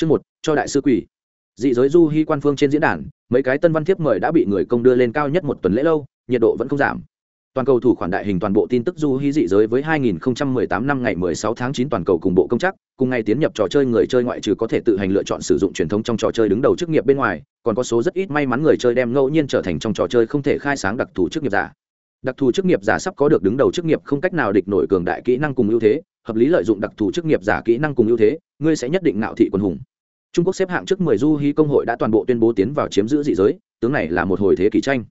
chương một, cho đại sư quỷ. Dị giới du hy quan phương trên diễn đàn, mấy cái tân văn thiếp mời đã bị người công đưa lên cao nhất một tuần lễ lâu, nhiệt độ vẫn không giảm. Toàn cầu thủ khoản đại hình toàn bộ tin tức du hy dị giới với 2018 năm ngày 16 tháng 9 toàn cầu cùng bộ công chắc, cùng ngày tiến nhập trò chơi người chơi ngoại trừ có thể tự hành lựa chọn sử dụng truyền thống trong trò chơi đứng đầu chức nghiệp bên ngoài, còn có số rất ít may mắn người chơi đem ngẫu nhiên trở thành trong trò chơi không thể khai sáng đặc thù chức nghiệp giả đặc thù chức nghiệp giả sắp có được đứng đầu chức nghiệp không cách nào địch nổi cường đại kỹ năng cùng ưu thế, hợp lý lợi dụng đặc thù chức nghiệp giả kỹ năng cùng ưu thế, ngươi sẽ nhất định ngạo thị quân hùng. Trung quốc xếp hạng trước 10 du hy công hội đã toàn bộ tuyên bố tiến vào chiếm giữ dị giới, tướng này là một hồi thế kỷ tranh.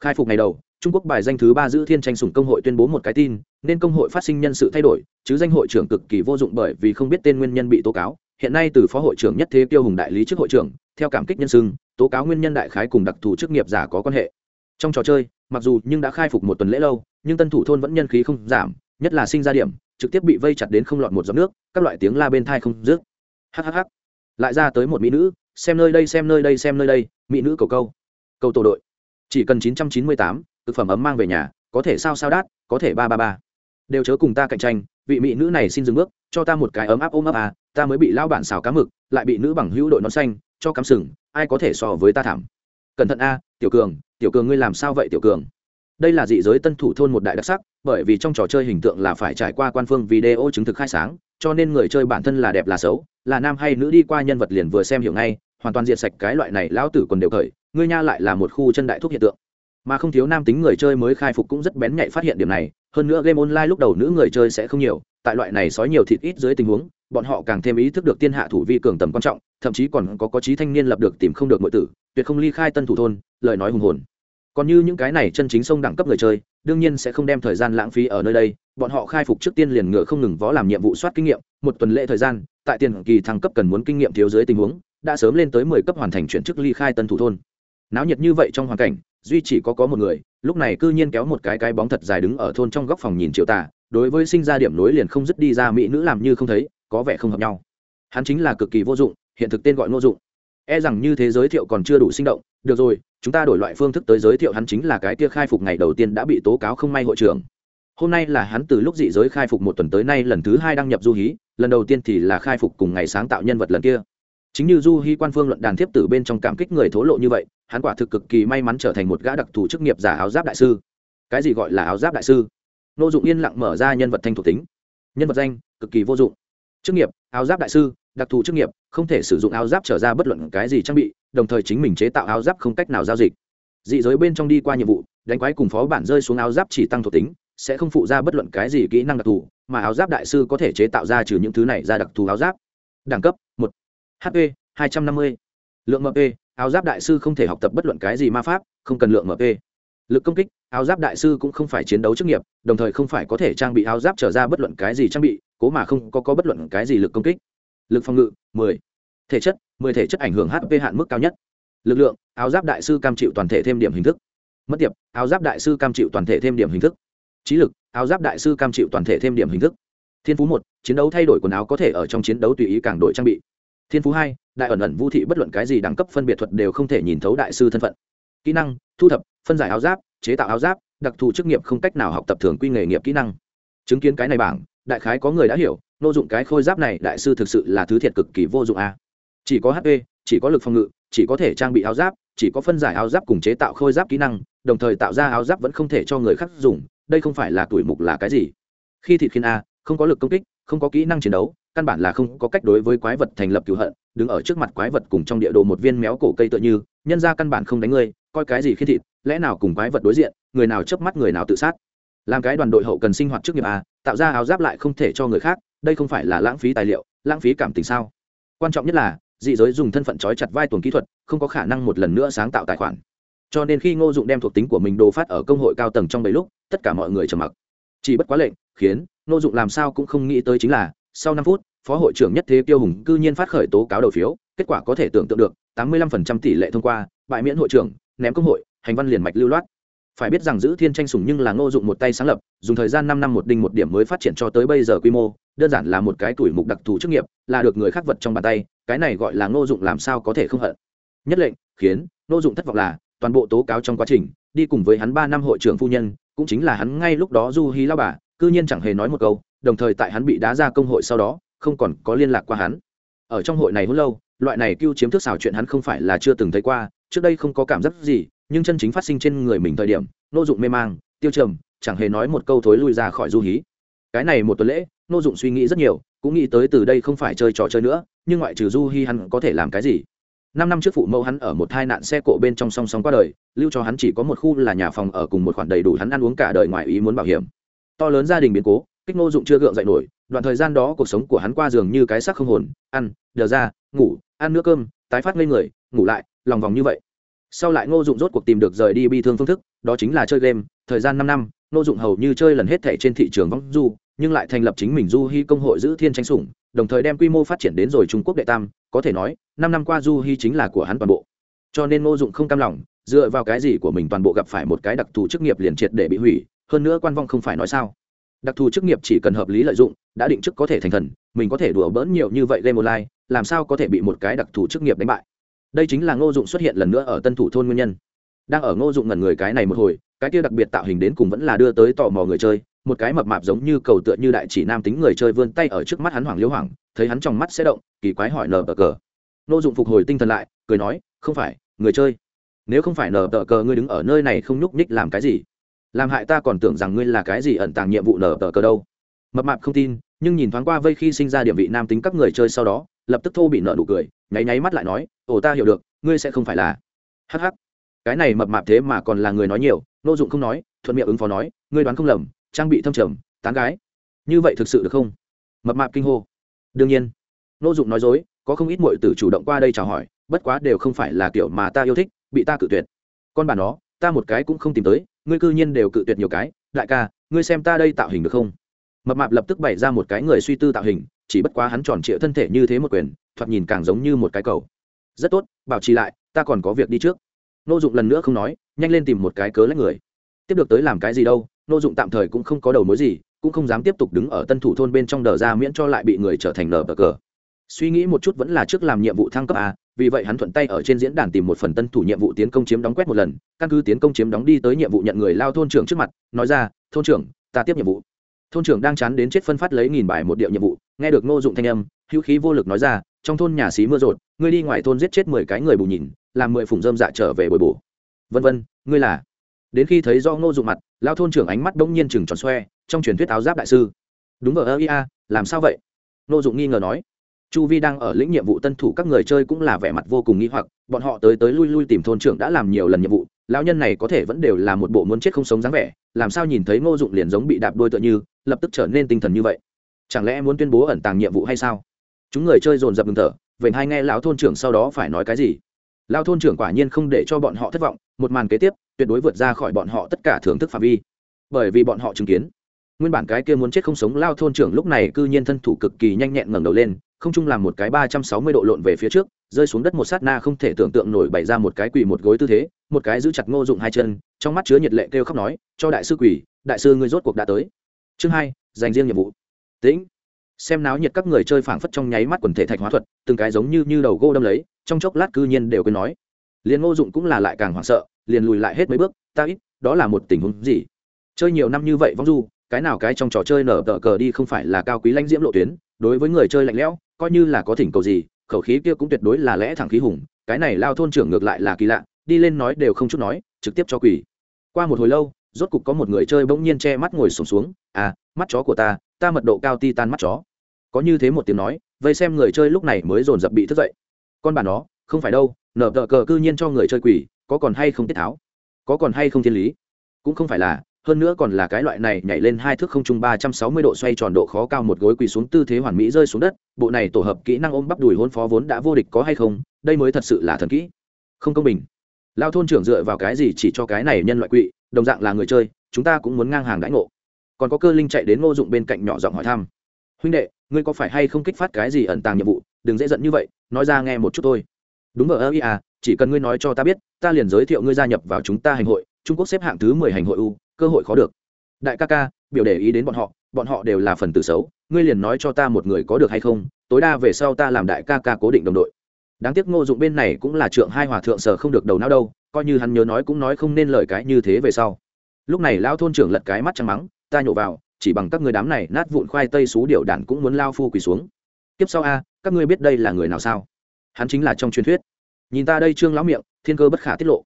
Khai phục ngày đầu, trung quốc bài danh thứ ba giữ thiên tranh sủng công hội tuyên bố một cái tin, nên công hội phát sinh nhân sự thay đổi, chứ danh hội trưởng cực kỳ vô dụng bởi vì không biết tên nguyên nhân bị tố cáo. Hiện nay từ phó hội trưởng nhất thế tiêu hùng đại lý trước hội trưởng, theo cảm kích nhân sưng tố cáo nguyên nhân đại khái cùng đặc thù chức nghiệp giả có quan hệ. Trong trò chơi mặc dù nhưng đã khai phục một tuần lễ lâu, nhưng tân thủ thôn vẫn nhân khí không giảm, nhất là sinh ra điểm, trực tiếp bị vây chặt đến không lọt một giọt nước, các loại tiếng la bên thai không dứt. Hhh lại ra tới một mỹ nữ, xem nơi đây, xem nơi đây, xem nơi đây, mỹ nữ cầu câu. Cầu tổ đội. Chỉ cần chín trăm chín mươi tám, thực phẩm ấm mang về nhà, có thể sao sao đát, có thể ba ba ba. Đều chớ cùng ta cạnh tranh, vị mỹ nữ này xin dừng bước, cho ta một cái ấm áp ôm ấp à ta mới bị lao bản xào cá mực, lại bị nữ bằng hữu đội nón xanh, cho cắm sừng, ai có thể so với ta thảm. Cẩn thận a, tiểu cường tiểu cường ngươi làm sao vậy tiểu cường? Đây là dị giới tân thủ thôn một đại đặc sắc, bởi vì trong trò chơi hình tượng là phải trải qua quan phương video chứng thực khai sáng, cho nên người chơi bản thân là đẹp là xấu, là nam hay nữ đi qua nhân vật liền vừa xem hiểu ngay, hoàn toàn diệt sạch cái loại này lão tử còn đều khởi ngươi nha lại là một khu chân đại thuốc hiện tượng. Mà không thiếu nam tính người chơi mới khai phục cũng rất bén nhạy phát hiện điểm này, hơn nữa game online lúc đầu nữ người chơi sẽ không nhiều, tại loại này sói nhiều thịt ít dưới tình huống bọn họ càng thêm ý thức được tiên hạ thủ vi cường tầm quan trọng, thậm chí còn có có trí thanh niên lập được tìm không được mọi tử, tuyệt không ly khai tân thủ thôn, lời nói hùng hồn. Còn như những cái này chân chính sông đẳng cấp người chơi, đương nhiên sẽ không đem thời gian lãng phí ở nơi đây, bọn họ khai phục trước tiên liền ngựa không ngừng vó làm nhiệm vụ soát kinh nghiệm, một tuần lễ thời gian, tại tiền kỳ thăng cấp cần muốn kinh nghiệm thiếu dưới tình huống, đã sớm lên tới mười cấp hoàn thành chuyển chức ly khai tân thủ thôn. Náo nhiệt như vậy trong hoàn cảnh, duy chỉ có có một người, lúc này cư nhiên kéo một cái cái bóng thật dài đứng ở thôn trong góc phòng nhìn triệu tà, đối với sinh ra điểm nối liền không dứt đi ra mỹ nữ làm như không thấy có vẻ không hợp nhau. Hắn chính là cực kỳ vô dụng, hiện thực tên gọi ngô dụng. E rằng như thế giới thiệu còn chưa đủ sinh động, được rồi, chúng ta đổi loại phương thức tới giới thiệu hắn chính là cái kia khai phục ngày đầu tiên đã bị tố cáo không may hội trưởng. Hôm nay là hắn từ lúc dị giới khai phục một tuần tới nay lần thứ hai đăng nhập du hí, lần đầu tiên thì là khai phục cùng ngày sáng tạo nhân vật lần kia. Chính như du hí quan phương luận đàn thiếp tử bên trong cảm kích người thố lộ như vậy, hắn quả thực cực kỳ may mắn trở thành một gã đặc thù chức nghiệp giả áo giáp đại sư. Cái gì gọi là áo giáp đại sư? N ô dụng yên lặng mở ra nhân vật thanh thuộc tính. Nhân vật danh, cực kỳ vô dụng chức nghiệp, áo giáp đại sư, đặc thù chức nghiệp, không thể sử dụng áo giáp trở ra bất luận cái gì trang bị, đồng thời chính mình chế tạo áo giáp không cách nào giao dịch. Dị giới bên trong đi qua nhiệm vụ, đánh quái cùng phó bản rơi xuống áo giáp chỉ tăng thuộc tính, sẽ không phụ ra bất luận cái gì kỹ năng đặc thù, mà áo giáp đại sư có thể chế tạo ra trừ những thứ này ra đặc thù áo giáp. Đẳng cấp, một. Hp 250. lượng mp áo giáp đại sư không thể học tập bất luận cái gì ma pháp, không cần lượng mp lực công kích áo giáp đại sư cũng không phải chiến đấu chức nghiệp đồng thời không phải có thể trang bị áo giáp trở ra bất luận cái gì trang bị cố mà không có, có bất luận cái gì lực công kích. Lực phòng ngự 10. thể chất 10 thể chất ảnh hưởng hp hạn mức cao nhất. Lực lượng áo giáp đại sư cam chịu toàn thể thêm điểm hình thức. Mất tiệp áo giáp đại sư cam chịu toàn thể thêm điểm hình thức. Trí lực áo giáp đại sư cam chịu toàn thể thêm điểm hình thức. Thiên phú một chiến đấu thay đổi quần áo có thể ở trong chiến đấu tùy ý càng đổi trang bị. Thiên phú hai đại ẩn ẩn vũ thị bất luận cái gì đẳng cấp phân biệt thuật đều không thể nhìn thấu đại sư thân phận. Kỹ năng thu thập, phân giải áo giáp, chế tạo áo giáp, đặc thù chức nghiệp không cách nào học tập thường quy nghề nghiệp kỹ năng. Chứng kiến cái này bảng, đại khái có người đã hiểu, nô dụng cái khôi giáp này đại sư thực sự là thứ thiệt cực kỳ vô dụng a. Chỉ có hp chỉ có lực phòng ngự, chỉ có thể trang bị áo giáp, chỉ có phân giải áo giáp cùng chế tạo khôi giáp kỹ năng, đồng thời tạo ra áo giáp vẫn không thể cho người khác dùng, đây không phải là tuổi mục là cái gì. Khi thịt khiên a, không có lực công kích, không có kỹ năng chiến đấu, căn bản là không có cách đối với quái vật thành lập cựu hận, đứng ở trước mặt quái vật cùng trong địa đồ một viên méo cổ cây tựa như, nhân ra căn bản không đánh ngươi coi cái gì khi thịt, lẽ nào cùng quái vật đối diện, người nào chớp mắt người nào tự sát. Làm cái đoàn đội hậu cần sinh hoạt trước nghiệp à tạo ra áo giáp lại không thể cho người khác, đây không phải là lãng phí tài liệu, lãng phí cảm tình sao? Quan trọng nhất là, dị giới dùng thân phận trói chặt vai tuần kỹ thuật, không có khả năng một lần nữa sáng tạo tài khoản. Cho nên khi ngô dụng đem thuộc tính của mình đồ phát ở công hội cao tầng trong bảy lúc, tất cả mọi người trầm mặc. Chỉ bất quá lệnh, khiến ngô dụng làm sao cũng không nghĩ tới chính là, sau năm phút, phó hội trưởng nhất thế tiêu hùng cư nhiên phát khởi tố cáo đầu phiếu, kết quả có thể tưởng tượng được, tám mươi lăm phần trăm tỷ lệ thông qua, bại miễn hội trưởng ném công hội, hành văn liền mạch lưu loát. Phải biết rằng giữ thiên tranh sùng nhưng là ngô dụng một tay sáng lập, dùng thời gian năm năm một đinh một điểm mới phát triển cho tới bây giờ quy mô, đơn giản là một cái tuổi mục đặc thù chức nghiệp, là được người khác vật trong bàn tay, cái này gọi là ngô dụng làm sao có thể không hận. Nhất lệnh, khiến, ngô dụng thất vọng là, toàn bộ tố cáo trong quá trình, đi cùng với hắn ba năm hội trưởng phu nhân, cũng chính là hắn ngay lúc đó du hí lao bà, cư nhiên chẳng hề nói một câu, đồng thời tại hắn bị đá ra công hội sau đó, không còn có liên lạc qua hắn. Ở trong hội này hôn lâu, loại này cưu chiếm thức xào chuyện hắn không phải là chưa từng thấy qua trước đây không có cảm giác gì, nhưng chân chính phát sinh trên người mình thời điểm, nô dụng mê mang, tiêu trầm, chẳng hề nói một câu thối lui ra khỏi du hí. Cái này một tuần lễ, nô dụng suy nghĩ rất nhiều, cũng nghĩ tới từ đây không phải chơi trò chơi nữa, nhưng ngoại trừ du hi hắn có thể làm cái gì? Năm năm trước phụ mẫu hắn ở một tai nạn xe cộ bên trong song song qua đời, lưu cho hắn chỉ có một khu là nhà phòng ở cùng một khoản đầy đủ hắn ăn uống cả đời ngoài ý muốn bảo hiểm. To lớn gia đình biến cố, kích nô dụng chưa gượng dậy nổi, đoạn thời gian đó cuộc sống của hắn qua giường như cái xác không hồn, ăn, đờ ra, ngủ, ăn nước cơm, tái phát lên người, ngủ lại lòng vòng như vậy. Sau lại ngô dụng rốt cuộc tìm được rời đi bi thương phương thức, đó chính là chơi game, thời gian năm năm, ngô dụng hầu như chơi lần hết thẻ trên thị trường vong du, nhưng lại thành lập chính mình du hy công hội giữ thiên tranh sủng, đồng thời đem quy mô phát triển đến rồi trung quốc đệ tam, có thể nói, năm năm qua du hy chính là của hắn toàn bộ. Cho nên ngô dụng không cam lòng, dựa vào cái gì của mình toàn bộ gặp phải một cái đặc thù chức nghiệp liền triệt để bị hủy, hơn nữa quan vong không phải nói sao. Đặc thù chức nghiệp chỉ cần hợp lý lợi dụng, đã định chức có thể thành thần, mình có thể đùa bỡn nhiều như vậy game online, làm sao có thể bị một cái đặc thù chức nghiệp đánh bại? Đây chính là ngô dụng xuất hiện lần nữa ở tân thủ thôn nguyên nhân. Đang ở ngô dụng ngẩn người cái này một hồi, cái kia đặc biệt tạo hình đến cùng vẫn là đưa tới tò mò người chơi, một cái mập mạp giống như cầu tựa như đại chỉ nam tính người chơi vươn tay ở trước mắt hắn hoảng liêu hoảng, thấy hắn trong mắt sẽ động, kỳ quái hỏi nờ tờ cờ. Ngô dụng phục hồi tinh thần lại, cười nói, không phải, người chơi, nếu không phải nờ tờ cờ ngươi đứng ở nơi này không nhúc nhích làm cái gì? Làm hại ta còn tưởng rằng ngươi là cái gì ẩn tàng nhiệm vụ nờ tờ cờ đâu. Mập mạp không tin, nhưng nhìn thoáng qua vây khi sinh ra điểm vị nam tính các người chơi sau đó, lập tức thô bị nợ nụ cười nháy nháy mắt lại nói, ồ, ta hiểu được, ngươi sẽ không phải là hh cái này mập mạp thế mà còn là người nói nhiều, nô dụng không nói, thuận miệng ứng phó nói, ngươi đoán không lầm, trang bị thâm trầm, tán gái. Như vậy thực sự được không? Mập mạp kinh hô. Đương nhiên. Nô dụng nói dối, có không ít muội tử chủ động qua đây chào hỏi, bất quá đều không phải là kiểu mà ta yêu thích, bị ta cự tuyệt. Con bà nó, ta một cái cũng không tìm tới, ngươi cư nhiên đều cự tuyệt nhiều cái, đại ca, ngươi xem ta đây tạo hình được không? Mập mạp lập tức bày ra một cái người suy tư tạo hình, chỉ bất quá hắn tròn trịa thân thể như thế một quyền thoạt nhìn càng giống như một cái cầu. Rất tốt, bảo trì lại, ta còn có việc đi trước. Nô dụng lần nữa không nói, nhanh lên tìm một cái cớ lấy người. Tiếp được tới làm cái gì đâu, nô dụng tạm thời cũng không có đầu mối gì, cũng không dám tiếp tục đứng ở tân thủ thôn bên trong đờ ra miễn cho lại bị người trở thành nờ bờ cờ. Suy nghĩ một chút vẫn là trước làm nhiệm vụ thăng cấp à? vì vậy hắn thuận tay ở trên diễn đàn tìm một phần tân thủ nhiệm vụ tiến công chiếm đóng quét một lần, căn cứ tiến công chiếm đóng đi tới nhiệm vụ nhận người lao thôn trưởng trước mặt, nói ra, thôn trưởng, ta tiếp nhiệm vụ. Thôn trưởng đang chán đến chết phân phát lấy nghìn bài một điệu nhiệm vụ, nghe được ngô dụng thanh âm, hữu khí vô lực nói ra trong thôn nhà xí mưa rột, ngươi đi ngoài thôn giết chết mười cái người bù nhìn, làm mười phủng dơm dạ trở về bồi bổ. Vân vân, ngươi là? Đến khi thấy do ngô dụng mặt lao thôn trưởng ánh mắt bỗng nhiên chừng tròn xoe, trong truyền thuyết áo giáp đại sư. Đúng ở ơ, ia, làm sao vậy? Ngô dụng nghi ngờ nói. Chu vi đang ở lĩnh nhiệm vụ tân thủ các người chơi cũng là vẻ mặt vô cùng nghi hoặc, bọn họ tới tới lui lui tìm thôn trưởng đã làm nhiều lần nhiệm vụ, lão nhân này có thể vẫn đều là một bộ muốn chết không sống dáng vẻ, làm sao nhìn thấy ngô dụng liền giống bị đạp đôi tựa như, lập tức trở nên tinh thần như vậy. Chẳng lẽ muốn tuyên bố ẩn tàng nhiệm vụ hay sao? Chúng người chơi dồn dập ngừng thở vậy hai nghe lão thôn trưởng sau đó phải nói cái gì? Lão thôn trưởng quả nhiên không để cho bọn họ thất vọng, một màn kế tiếp, tuyệt đối vượt ra khỏi bọn họ tất cả thưởng thức phạm vi. Bởi vì bọn họ chứng kiến, nguyên bản cái kia muốn chết không sống lao thôn trưởng lúc này cư nhiên thân thủ cực kỳ nhanh nhẹn ngẩng đầu lên, không chung làm một cái ba trăm sáu mươi độ lộn về phía trước, rơi xuống đất một sát na không thể tưởng tượng nổi bày ra một cái quỳ một gối tư thế, một cái giữ chặt ngô dụng hai chân, trong mắt chứa nhiệt lệ kêu khóc nói, cho đại sư quỳ, đại sư ngươi rốt cuộc đã tới. Chương hai, dành riêng nhiệm vụ. Tĩnh xem náo nhiệt các người chơi phảng phất trong nháy mắt quần thể thạch hóa thuật từng cái giống như như đầu gô đâm lấy trong chốc lát cư nhiên đều cứ nói. Liền ngô dụng cũng là lại càng hoảng sợ liền lùi lại hết mấy bước ta ít đó là một tình huống gì? Chơi nhiều năm như vậy vong du cái nào cái trong trò chơi nở tờ cờ đi không phải là cao quý lãnh diễm lộ tuyến đối với người chơi lạnh lẽo coi như là có thỉnh cầu gì khẩu khí kia cũng tuyệt đối là lẽ thẳng khí hùng cái này lao thôn trưởng ngược lại là kỳ lạ đi lên nói đều không chút nói trực tiếp cho quỷ qua một hồi lâu rốt cục có một người chơi bỗng nhiên che mắt ngồi sùng xuống, xuống à mắt chó của ta ta mật độ cao ti tan mắt chó có như thế một tiếng nói, vây xem người chơi lúc này mới dồn dập bị thức dậy. Con bà nó, không phải đâu nở tờ cờ cư nhiên cho người chơi quỷ, có còn hay không tiết tháo? Có còn hay không thiên lý? Cũng không phải là, hơn nữa còn là cái loại này nhảy lên hai thước không trung ba trăm sáu mươi độ xoay tròn độ khó cao một gối quỳ xuống tư thế hoàn mỹ rơi xuống đất, bộ này tổ hợp kỹ năng ôm bắp đùi hôn phó vốn đã vô địch có hay không, đây mới thật sự là thần kỹ. Không công bình. Lao thôn trưởng dựa vào cái gì chỉ cho cái này nhân loại quỵ đồng dạng là người chơi, chúng ta cũng muốn ngang hàng đãi ngộ. Còn có cơ linh chạy đến ngô dụng bên cạnh nhỏ giọng hỏi thăm huynh đệ, ngươi có phải hay không kích phát cái gì ẩn tàng nhiệm vụ? Đừng dễ giận như vậy, nói ra nghe một chút thôi. Đúng ở ơ ia chỉ cần ngươi nói cho ta biết, ta liền giới thiệu ngươi gia nhập vào chúng ta hành hội, trung quốc xếp hạng thứ mười hành hội u, cơ hội khó được. Đại ca ca, biểu để ý đến bọn họ bọn họ đều là phần tử xấu, ngươi liền nói cho ta một người có được hay không, tối đa về sau ta làm đại ca ca cố định đồng đội. Đáng tiếc ngô dụng bên này cũng là trượng hai hòa thượng sở không được đầu não đâu, coi như hắn nhớ nói cũng nói không nên lời cái như thế về sau. Lúc này Lão thôn trưởng lật cái mắt trắng mắng, ta nhổ vào chỉ bằng các người đám này nát vụn khoai tây xú điệu đạn cũng muốn lao phu quỳ xuống. Tiếp sau a, các ngươi biết đây là người nào sao? Hắn chính là trong truyền thuyết. Nhìn ta đây trương lão miệng, thiên cơ bất khả tiết lộ.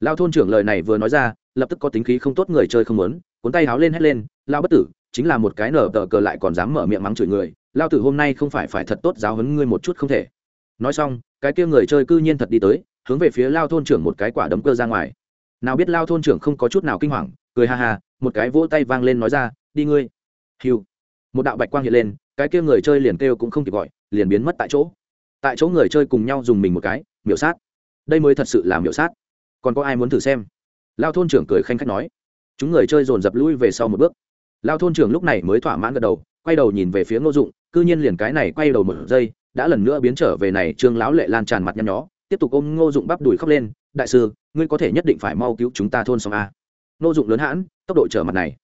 Lao thôn trưởng lời này vừa nói ra, lập tức có tính khí không tốt người chơi không muốn, cuốn tay háo lên hét lên, lao bất tử, chính là một cái nở tờ cờ lại còn dám mở miệng mắng chửi người, lao tử hôm nay không phải phải thật tốt giáo huấn ngươi một chút không thể. Nói xong, cái kia người chơi cư nhiên thật đi tới, hướng về phía lao thôn trưởng một cái quả đấm cơ ra ngoài. Nào biết lao thôn trưởng không có chút nào kinh hoàng, cười ha ha, một cái vỗ tay vang lên nói ra đi ngươi. Hiu một đạo bạch quang hiện lên, cái kia người chơi liền kêu cũng không kịp gọi, liền biến mất tại chỗ. Tại chỗ người chơi cùng nhau dùng mình một cái, miểu sát. Đây mới thật sự là miểu sát. Còn có ai muốn thử xem? Lao thôn trưởng cười khanh khách nói. Chúng người chơi dồn dập lui về sau một bước. Lao thôn trưởng lúc này mới thỏa mãn gật đầu, quay đầu nhìn về phía ngô dụng, cư nhiên liền cái này quay đầu một giây, đã lần nữa biến trở về này trương lão lệ lan tràn mặt nhăn nhó, tiếp tục ôm ngô dụng bắp đùi khóc lên, đại sư, ngươi có thể nhất định phải mau cứu chúng ta thôn xong a. Ngô dụng lớn hãn, tốc độ trở mặt này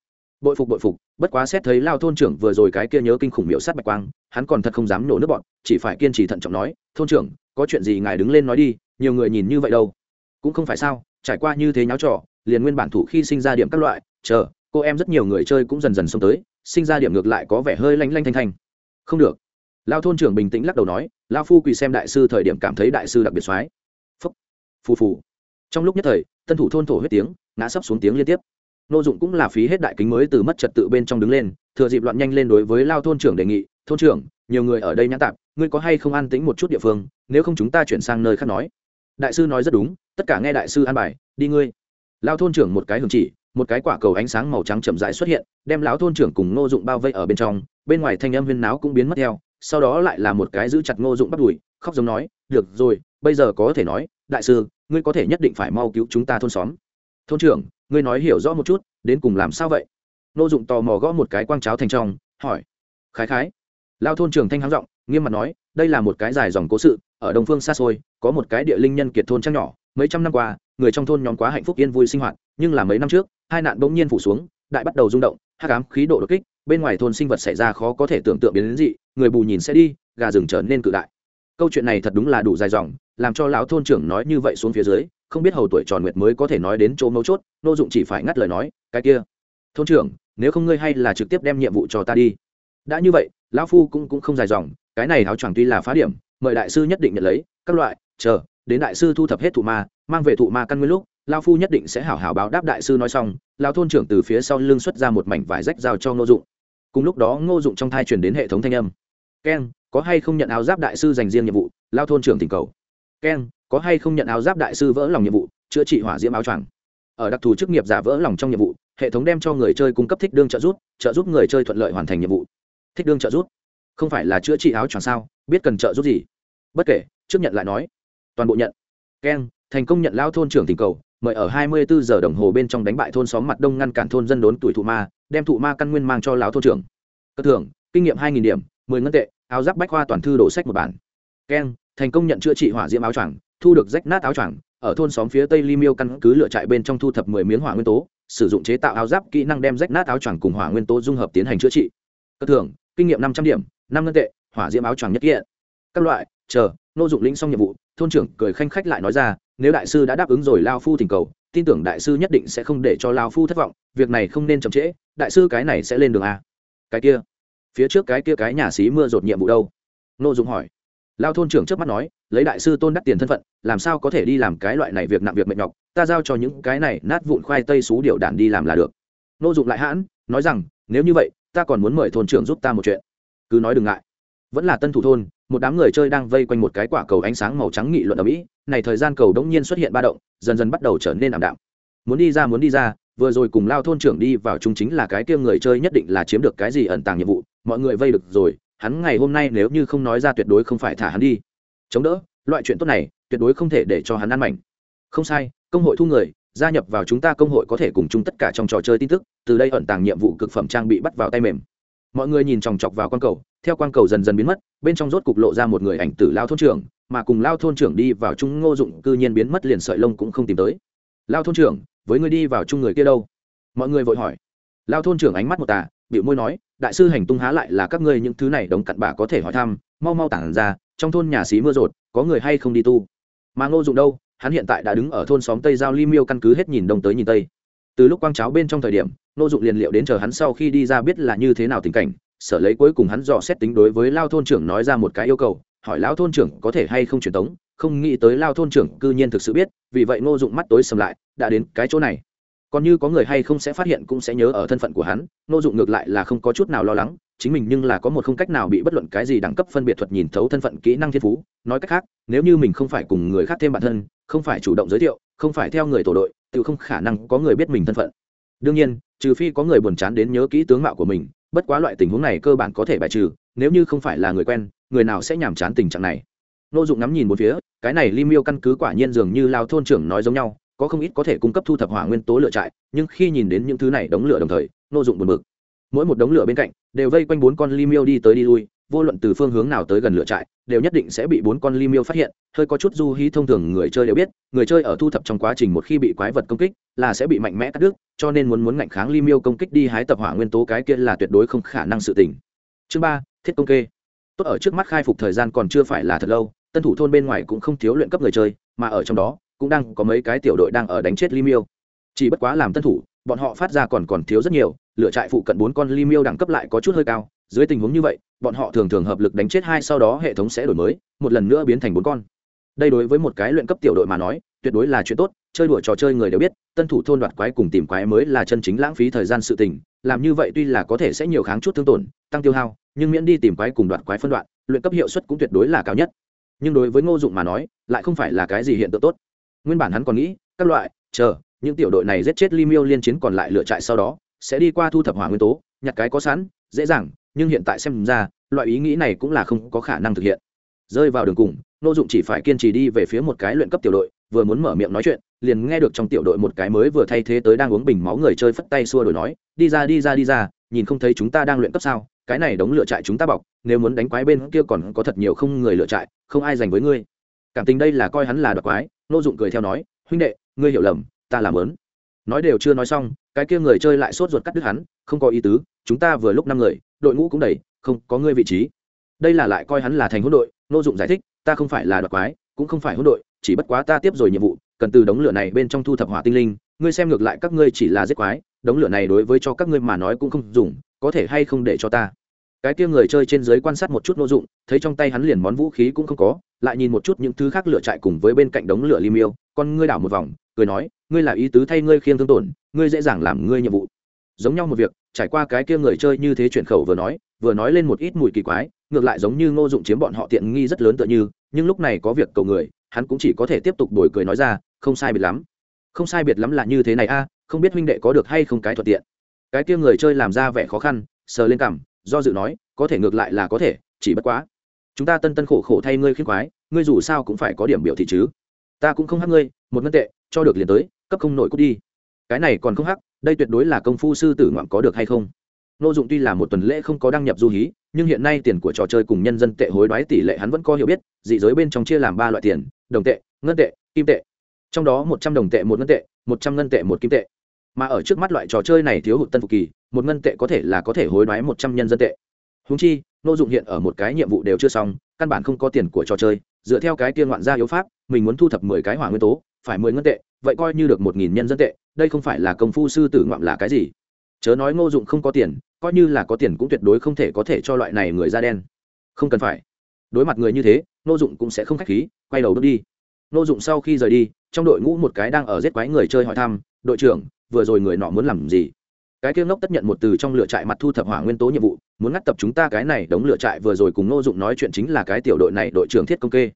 bội phục bội phục, bất quá xét thấy lao thôn trưởng vừa rồi cái kia nhớ kinh khủng miệu sát bạch quang, hắn còn thật không dám nổ nước bọn, chỉ phải kiên trì thận trọng nói, thôn trưởng, có chuyện gì ngài đứng lên nói đi, nhiều người nhìn như vậy đâu. Cũng không phải sao, trải qua như thế nháo trò, liền nguyên bản thủ khi sinh ra điểm các loại, chờ, cô em rất nhiều người chơi cũng dần dần xông tới, sinh ra điểm ngược lại có vẻ hơi lanh lanh thanh thanh. Không được. Lao thôn trưởng bình tĩnh lắc đầu nói, lao phu quỳ xem đại sư thời điểm cảm thấy đại sư đặc biệt soái. Phúc. Phù phù. Trong lúc nhất thời, tân thủ thôn thổ huyết tiếng, ngã sấp xuống tiếng liên tiếp nô dụng cũng là phí hết đại kính mới từ mất trật tự bên trong đứng lên, thừa dịp loạn nhanh lên đối với lao thôn trưởng đề nghị, thôn trưởng, nhiều người ở đây nhã tạp, ngươi có hay không an tính một chút địa phương, nếu không chúng ta chuyển sang nơi khác nói. Đại sư nói rất đúng, tất cả nghe đại sư an bài, đi ngươi. Lao thôn trưởng một cái hưởng chỉ, một cái quả cầu ánh sáng màu trắng chậm rãi xuất hiện, đem lão thôn trưởng cùng ngô dụng bao vây ở bên trong, bên ngoài thanh âm viên náo cũng biến mất theo, sau đó lại là một cái giữ chặt ngô dụng bắt đùi, khóc giống nói, được rồi, bây giờ có thể nói, đại sư, ngươi có thể nhất định phải mau cứu chúng ta thôn xóm thôn trưởng, ngươi nói hiểu rõ một chút, đến cùng làm sao vậy? Nô dụng tò mò gõ một cái quang cháo thành trong, hỏi. Khái khái. Lao thôn trưởng thanh háng giọng, nghiêm mặt nói, đây là một cái dài dòng cố sự, ở đông phương xa xôi, có một cái địa linh nhân kiệt thôn trăng nhỏ, mấy trăm năm qua, người trong thôn nhóm quá hạnh phúc yên vui sinh hoạt, nhưng là mấy năm trước, hai nạn bỗng nhiên phủ xuống, đại bắt đầu rung động hát cám khí độ đột kích, bên ngoài thôn sinh vật xảy ra khó có thể tưởng tượng biến đến dị, người bù nhìn sẽ đi, gà rừng trở nên cự đại. Câu chuyện này thật đúng là đủ dài dòng, làm cho lão thôn trưởng nói như vậy xuống phía dưới không biết hầu tuổi tròn nguyệt mới có thể nói đến chỗ mấu chốt, nô dụng chỉ phải ngắt lời nói, cái kia, thôn trưởng, nếu không ngươi hay là trực tiếp đem nhiệm vụ cho ta đi. Đã như vậy, lão phu cũng cũng không dài dòng, cái này áo choàng tuy là phá điểm, mời đại sư nhất định nhận lấy, các loại, chờ, đến đại sư thu thập hết thụ ma, mang về thụ ma căn nguyên lúc lao phu nhất định sẽ hảo hảo báo đáp đại sư nói xong lao thôn trưởng từ phía sau lưng xuất ra một mảnh vải rách giao cho ngô dụng. Cùng lúc đó, ngô dụng trong thai truyền đến hệ thống thanh âm. Keng có hay không nhận áo giáp đại sư dành riêng nhiệm vụ? Lao thôn trưởng tình cầu keng, có hay không nhận áo giáp đại sư vỡ lòng nhiệm vụ, chữa trị hỏa diễm áo choàng. Ở đặc thù chức nghiệp giả vỡ lòng trong nhiệm vụ, hệ thống đem cho người chơi cung cấp thích đương trợ giúp trợ giúp người chơi thuận lợi hoàn thành nhiệm vụ. Thích đương trợ giúp? Không phải là chữa trị áo choàng sao? Biết cần trợ giúp gì? Bất kể, trước nhận lại nói. Toàn bộ nhận. Keng, thành công nhận lao thôn trưởng tình cầu, mời ở 24 giờ đồng hồ bên trong đánh bại thôn xóm mặt đông ngăn cản thôn dân đốn tuổi thụ ma, đem thụ ma căn nguyên mang cho lão thôn trưởng. Cất thưởng, kinh nghiệm 2.000 điểm 10 ngân tệ, áo giáp bách khoa toàn thư đổ sách một bản. Keng thành công nhận chữa trị hỏa diễm áo choàng, thu được rách nát áo choàng, ở thôn xóm phía tây ly miêu căn cứ lựa trại bên trong thu thập 10 miếng hỏa nguyên tố, sử dụng chế tạo áo giáp kỹ năng đem rách nát áo choàng cùng hỏa nguyên tố dung hợp tiến hành chữa trị. Cơ thưởng, kinh nghiệm 500 điểm 5 ngân tệ, hỏa diễm áo choàng nhất kiện. Các loại, chờ, nô dụng lĩnh xong nhiệm vụ, thôn trưởng cười khanh khách lại nói ra, nếu đại sư đã đáp ứng rồi lao phu thỉnh cầu, tin tưởng đại sư nhất định sẽ không để cho lao phu thất vọng, việc này không nên chậm trễ, đại sư cái này sẽ lên đường a. Cái kia, phía trước cái kia cái nhà xí mưa rột nhiệm vụ đâu? Nô dụng hỏi lao thôn trưởng trước mắt nói, lấy đại sư tôn đắt tiền thân phận, làm sao có thể đi làm cái loại này việc nặng việc mệt nhọc? Ta giao cho những cái này nát vụn khoai tây xú điệu đạn đi làm là được. Nô dụng lại hãn, nói rằng, nếu như vậy, ta còn muốn mời thôn trưởng giúp ta một chuyện. Cứ nói đừng ngại. Vẫn là tân thủ thôn, một đám người chơi đang vây quanh một cái quả cầu ánh sáng màu trắng nghị luận ở mỹ, này thời gian cầu đống nhiên xuất hiện ba động, dần dần bắt đầu trở nên ảm đạm. Muốn đi ra, muốn đi ra, vừa rồi cùng lao thôn trưởng đi vào chung chính là cái kia người chơi nhất định là chiếm được cái gì ẩn tàng nhiệm vụ, mọi người vây được rồi hắn ngày hôm nay nếu như không nói ra tuyệt đối không phải thả hắn đi. Chống đỡ, loại chuyện tốt này, tuyệt đối không thể để cho hắn ăn mảnh. Không sai, công hội thu người, gia nhập vào chúng ta công hội có thể cùng chung tất cả trong trò chơi tin tức, từ đây ẩn tàng nhiệm vụ cực phẩm trang bị bắt vào tay mềm. Mọi người nhìn chòng chọc vào quan cầu, theo quan cầu dần dần biến mất, bên trong rốt cục lộ ra một người ảnh tử lao thôn trưởng, mà cùng lao thôn trưởng đi vào chung ngô dụng cư nhiên biến mất liền sợi lông cũng không tìm tới. Lao thôn trưởng, với người đi vào chung người kia đâu? Mọi người vội hỏi. Lao thôn trưởng ánh mắt một tà bịu môi nói đại sư hành tung há lại là các ngươi những thứ này đống cặn bã có thể hỏi thăm, mau mau tản ra, trong thôn nhà xí mưa rột, có người hay không đi tu. Mà ngô dụng đâu, hắn hiện tại đã đứng ở thôn xóm tây giao ly miêu căn cứ hết nhìn đông tới nhìn tây. Từ lúc quang cháo bên trong thời điểm, ngô dụng liền liệu đến chờ hắn sau khi đi ra biết là như thế nào tình cảnh, sở lấy cuối cùng hắn dò xét tính đối với lao thôn trưởng nói ra một cái yêu cầu, hỏi lão thôn trưởng có thể hay không truyền tống, không nghĩ tới lao thôn trưởng cư nhiên thực sự biết, vì vậy ngô dụng mắt tối sầm lại, đã đến cái chỗ này còn như có người hay không sẽ phát hiện cũng sẽ nhớ ở thân phận của hắn nô dụng ngược lại là không có chút nào lo lắng, chính mình nhưng là có một không cách nào bị bất luận cái gì đẳng cấp phân biệt thuật nhìn thấu thân phận kỹ năng thiên phú. Nói cách khác, nếu như mình không phải cùng người khác thêm bản thân, không phải chủ động giới thiệu, không phải theo người tổ đội, tự không khả năng có người biết mình thân phận. Đương nhiên, trừ phi có người buồn chán đến nhớ kỹ tướng mạo của mình, bất quá loại tình huống này cơ bản có thể bài trừ, nếu như không phải là người quen, người nào sẽ nhàm chán tình trạng này? Nô dụng ngắm nhìn một phía, cái này lim miêu căn cứ quả nhiên dường như lao thôn trưởng nói giống nhau có không ít có thể cung cấp thu thập hỏa nguyên tố lửa trại, nhưng khi nhìn đến những thứ này đống lửa đồng thời, nô dụng buồn bực. Mỗi một đống lửa bên cạnh, đều vây quanh bốn con lim miêu đi tới đi lui, vô luận từ phương hướng nào tới gần lửa trại, đều nhất định sẽ bị bốn con lim miêu phát hiện, hơi có chút du hí thông thường người chơi đều biết, người chơi ở thu thập trong quá trình một khi bị quái vật công kích, là sẽ bị mạnh mẽ cắt đứt, cho nên muốn muốn ngạnh kháng lim miêu công kích đi hái tập hỏa nguyên tố cái kia là tuyệt đối không khả năng sự tình. Chương ba, thiết công kê. Tốt ở trước mắt khai phục thời gian còn chưa phải là thật lâu, tân thủ thôn bên ngoài cũng không thiếu luyện cấp người chơi, mà ở trong đó cũng đang có mấy cái tiểu đội đang ở đánh chết lim miêu. Chỉ bất quá làm tân thủ, bọn họ phát ra còn còn thiếu rất nhiều lựa trại phụ cận bốn con lim miêu đẳng cấp lại có chút hơi cao, dưới tình huống như vậy, bọn họ thường thường hợp lực đánh chết hai sau đó hệ thống sẽ đổi mới, một lần nữa biến thành bốn con. Đây đối với một cái luyện cấp tiểu đội mà nói, tuyệt đối là chuyện tốt, chơi đùa trò chơi người đều biết, tân thủ thôn đoạt quái cùng tìm quái mới là chân chính lãng phí thời gian sự tình, làm như vậy tuy là có thể sẽ nhiều kháng chút thương tổn, tăng tiêu hao, nhưng miễn đi tìm quái cùng đoạt quái phân đoạn, luyện cấp hiệu suất cũng tuyệt đối là cao nhất. Nhưng đối với ngô dụng mà nói, lại không phải là cái gì hiện tượng tốt nguyên bản hắn còn nghĩ, các loại, chờ, những tiểu đội này giết chết li miêu liên chiến còn lại lựa trại sau đó, sẽ đi qua thu thập hỏa nguyên tố, nhặt cái có sẵn, dễ dàng, nhưng hiện tại xem ra, loại ý nghĩ này cũng là không có khả năng thực hiện. Rơi vào đường cùng, Nô dụng chỉ phải kiên trì đi về phía một cái luyện cấp tiểu đội, vừa muốn mở miệng nói chuyện, liền nghe được trong tiểu đội một cái mới vừa thay thế tới đang uống bình máu người chơi phất tay xua đổi nói, đi ra đi ra đi ra, nhìn không thấy chúng ta đang luyện cấp sao, cái này đóng lựa trại chúng ta bọc, nếu muốn đánh quái bên kia còn có thật nhiều không người lựa trại, không ai dành với ngươi. Cảm tình đây là coi hắn là đoạt quái nô dụng cười theo nói, huynh đệ, ngươi hiểu lầm, ta làm lớn nói đều chưa nói xong, cái kia người chơi lại sốt ruột cắt đứt hắn, không có ý tứ, chúng ta vừa lúc năm người, đội ngũ cũng đầy, không có ngươi vị trí. Đây là lại coi hắn là thành hỗn đội, nô dụng giải thích, ta không phải là đoạt quái, cũng không phải hỗn đội, chỉ bất quá ta tiếp rồi nhiệm vụ, cần từ đống lửa này bên trong thu thập hỏa tinh linh, ngươi xem ngược lại các ngươi chỉ là giết quái, đống lửa này đối với cho các ngươi mà nói cũng không dùng, có thể hay không để cho ta? Cái kia người chơi trên dưới quan sát một chút nô dụng, thấy trong tay hắn liền món vũ khí cũng không có lại nhìn một chút những thứ khác lửa chạy cùng với bên cạnh đống lửa lim yêu con ngươi đảo một vòng, cười nói, ngươi là ý tứ thay ngươi khiêng thương tổn, ngươi dễ dàng làm ngươi nhiệm vụ. Giống nhau một việc, trải qua cái kia người chơi như thế chuyển khẩu vừa nói vừa nói lên một ít mùi kỳ quái, ngược lại giống như ngô dụng chiếm bọn họ tiện nghi rất lớn tựa như, nhưng lúc này có việc cầu người, hắn cũng chỉ có thể tiếp tục đổi cười nói ra, không sai biệt lắm. Không sai biệt lắm là như thế này a, không biết huynh đệ có được hay không cái thuận tiện. Cái kia người chơi làm ra vẻ khó khăn, sờ lên cằm, do dự nói, có thể ngược lại là có thể, chỉ bất quá chúng ta tân tân khổ khổ thay ngươi khiết quái ngươi dù sao cũng phải có điểm biểu thị chứ. Ta cũng không hắc ngươi, một ngân tệ, cho được liền tới, cấp không nổi cút đi. Cái này còn không hắc, đây tuyệt đối là công phu sư tử ngoạn có được hay không? Nô dụng tuy là một tuần lễ không có đăng nhập du hí, nhưng hiện nay tiền của trò chơi cùng nhân dân tệ hối đoái tỷ lệ hắn vẫn có hiểu biết, dị giới bên trong chia làm ba loại tiền, đồng tệ, ngân tệ, kim tệ. Trong đó một trăm đồng tệ một ngân tệ, một trăm ngân tệ một kim tệ. Mà ở trước mắt loại trò chơi này thiếu hụt tân phục kỳ, một ngân tệ có thể là có thể hối đoái một trăm nhân dân tệ. Húng chi nô dụng hiện ở một cái nhiệm vụ đều chưa xong, căn bản không có tiền của trò chơi, dựa theo cái tiên ngoạn gia yếu pháp, mình muốn thu thập mười cái hỏa nguyên tố, phải mười ngân tệ, vậy coi như được một nghìn nhân dân tệ, đây không phải là công phu sư tử ngoạm là cái gì? Chớ nói ngô dụng không có tiền, coi như là có tiền cũng tuyệt đối không thể có thể cho loại này người da đen. Không cần phải. Đối mặt người như thế, ngô dụng cũng sẽ không khách khí, quay đầu bước đi. Ngô dụng sau khi rời đi, trong đội ngũ một cái đang ở giết quái người chơi hỏi thăm, đội trưởng, vừa rồi người nọ muốn làm gì? Cái kia ngốc tất nhận một từ trong lửa trại mặt thu thập hỏa nguyên tố nhiệm vụ, muốn ngắt tập chúng ta cái này đống lửa trại vừa rồi cùng ngô dụng nói chuyện chính là cái tiểu đội này đội trưởng thiết công kê.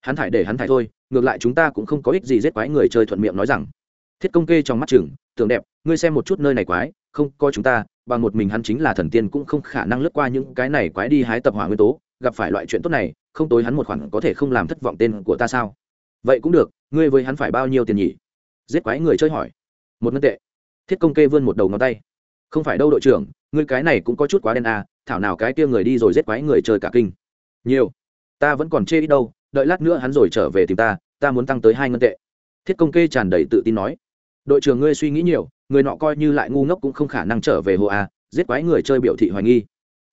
Hắn thải để hắn thải thôi, ngược lại chúng ta cũng không có ích gì giết quái người chơi thuận miệng nói rằng. Thiết công kê trong mắt chừng, tưởng đẹp, ngươi xem một chút nơi này quái, không, coi chúng ta, bằng một mình hắn chính là thần tiên cũng không khả năng lướt qua những cái này quái đi hái tập hỏa nguyên tố, gặp phải loại chuyện tốt này, không tối hắn một khoản có thể không làm thất vọng tên của ta sao? Vậy cũng được, ngươi với hắn phải bao nhiêu tiền nhỉ? Giết quái người chơi hỏi. Một ngân tệ. Thiết công kê vươn một đầu ngón tay không phải đâu đội trưởng, ngươi cái này cũng có chút quá đen à thảo nào cái kia người đi rồi giết quái người chơi cả kinh. Nhiều. Ta vẫn còn chê ít đâu, đợi lát nữa hắn rồi trở về tìm ta ta muốn tăng tới hai ngân tệ. Thiết công kê tràn đầy tự tin nói. Đội trưởng ngươi suy nghĩ nhiều, người nọ coi như lại ngu ngốc cũng không khả năng trở về hồ a, giết quái người chơi biểu thị hoài nghi.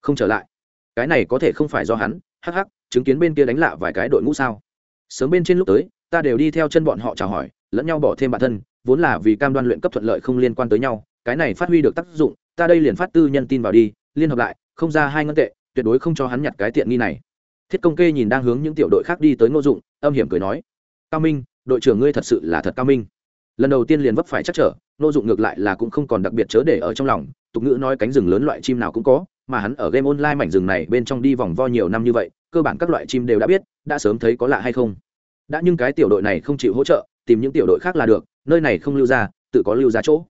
Không trở lại. Cái này có thể không phải do hắn, hắc hắc, chứng kiến bên kia đánh lạ vài cái đội ngũ sao. Sớm bên trên lúc tới, ta đều đi theo chân bọn họ chào hỏi, lẫn nhau bỏ thêm bản thân, vốn là vì cam đoan luyện cấp thuận lợi không liên quan tới nhau cái này phát huy được tác dụng, ta đây liền phát tư nhân tin vào đi, liên hợp lại, không ra hai ngân tệ, tuyệt đối không cho hắn nhặt cái tiện nghi này. Thiết công kê nhìn đang hướng những tiểu đội khác đi tới ngô dụng, âm hiểm cười nói, cao minh, đội trưởng ngươi thật sự là thật cao minh. Lần đầu tiên liền vấp phải chắc trở, ngô dụng ngược lại là cũng không còn đặc biệt chớ để ở trong lòng, tục ngữ nói cánh rừng lớn loại chim nào cũng có, mà hắn ở game online mảnh rừng này bên trong đi vòng vo nhiều năm như vậy, cơ bản các loại chim đều đã biết, đã sớm thấy có lạ hay không. Đã nhưng cái tiểu đội này không chịu hỗ trợ, tìm những tiểu đội khác là được, nơi này không lưu ra, tự có lưu ra chỗ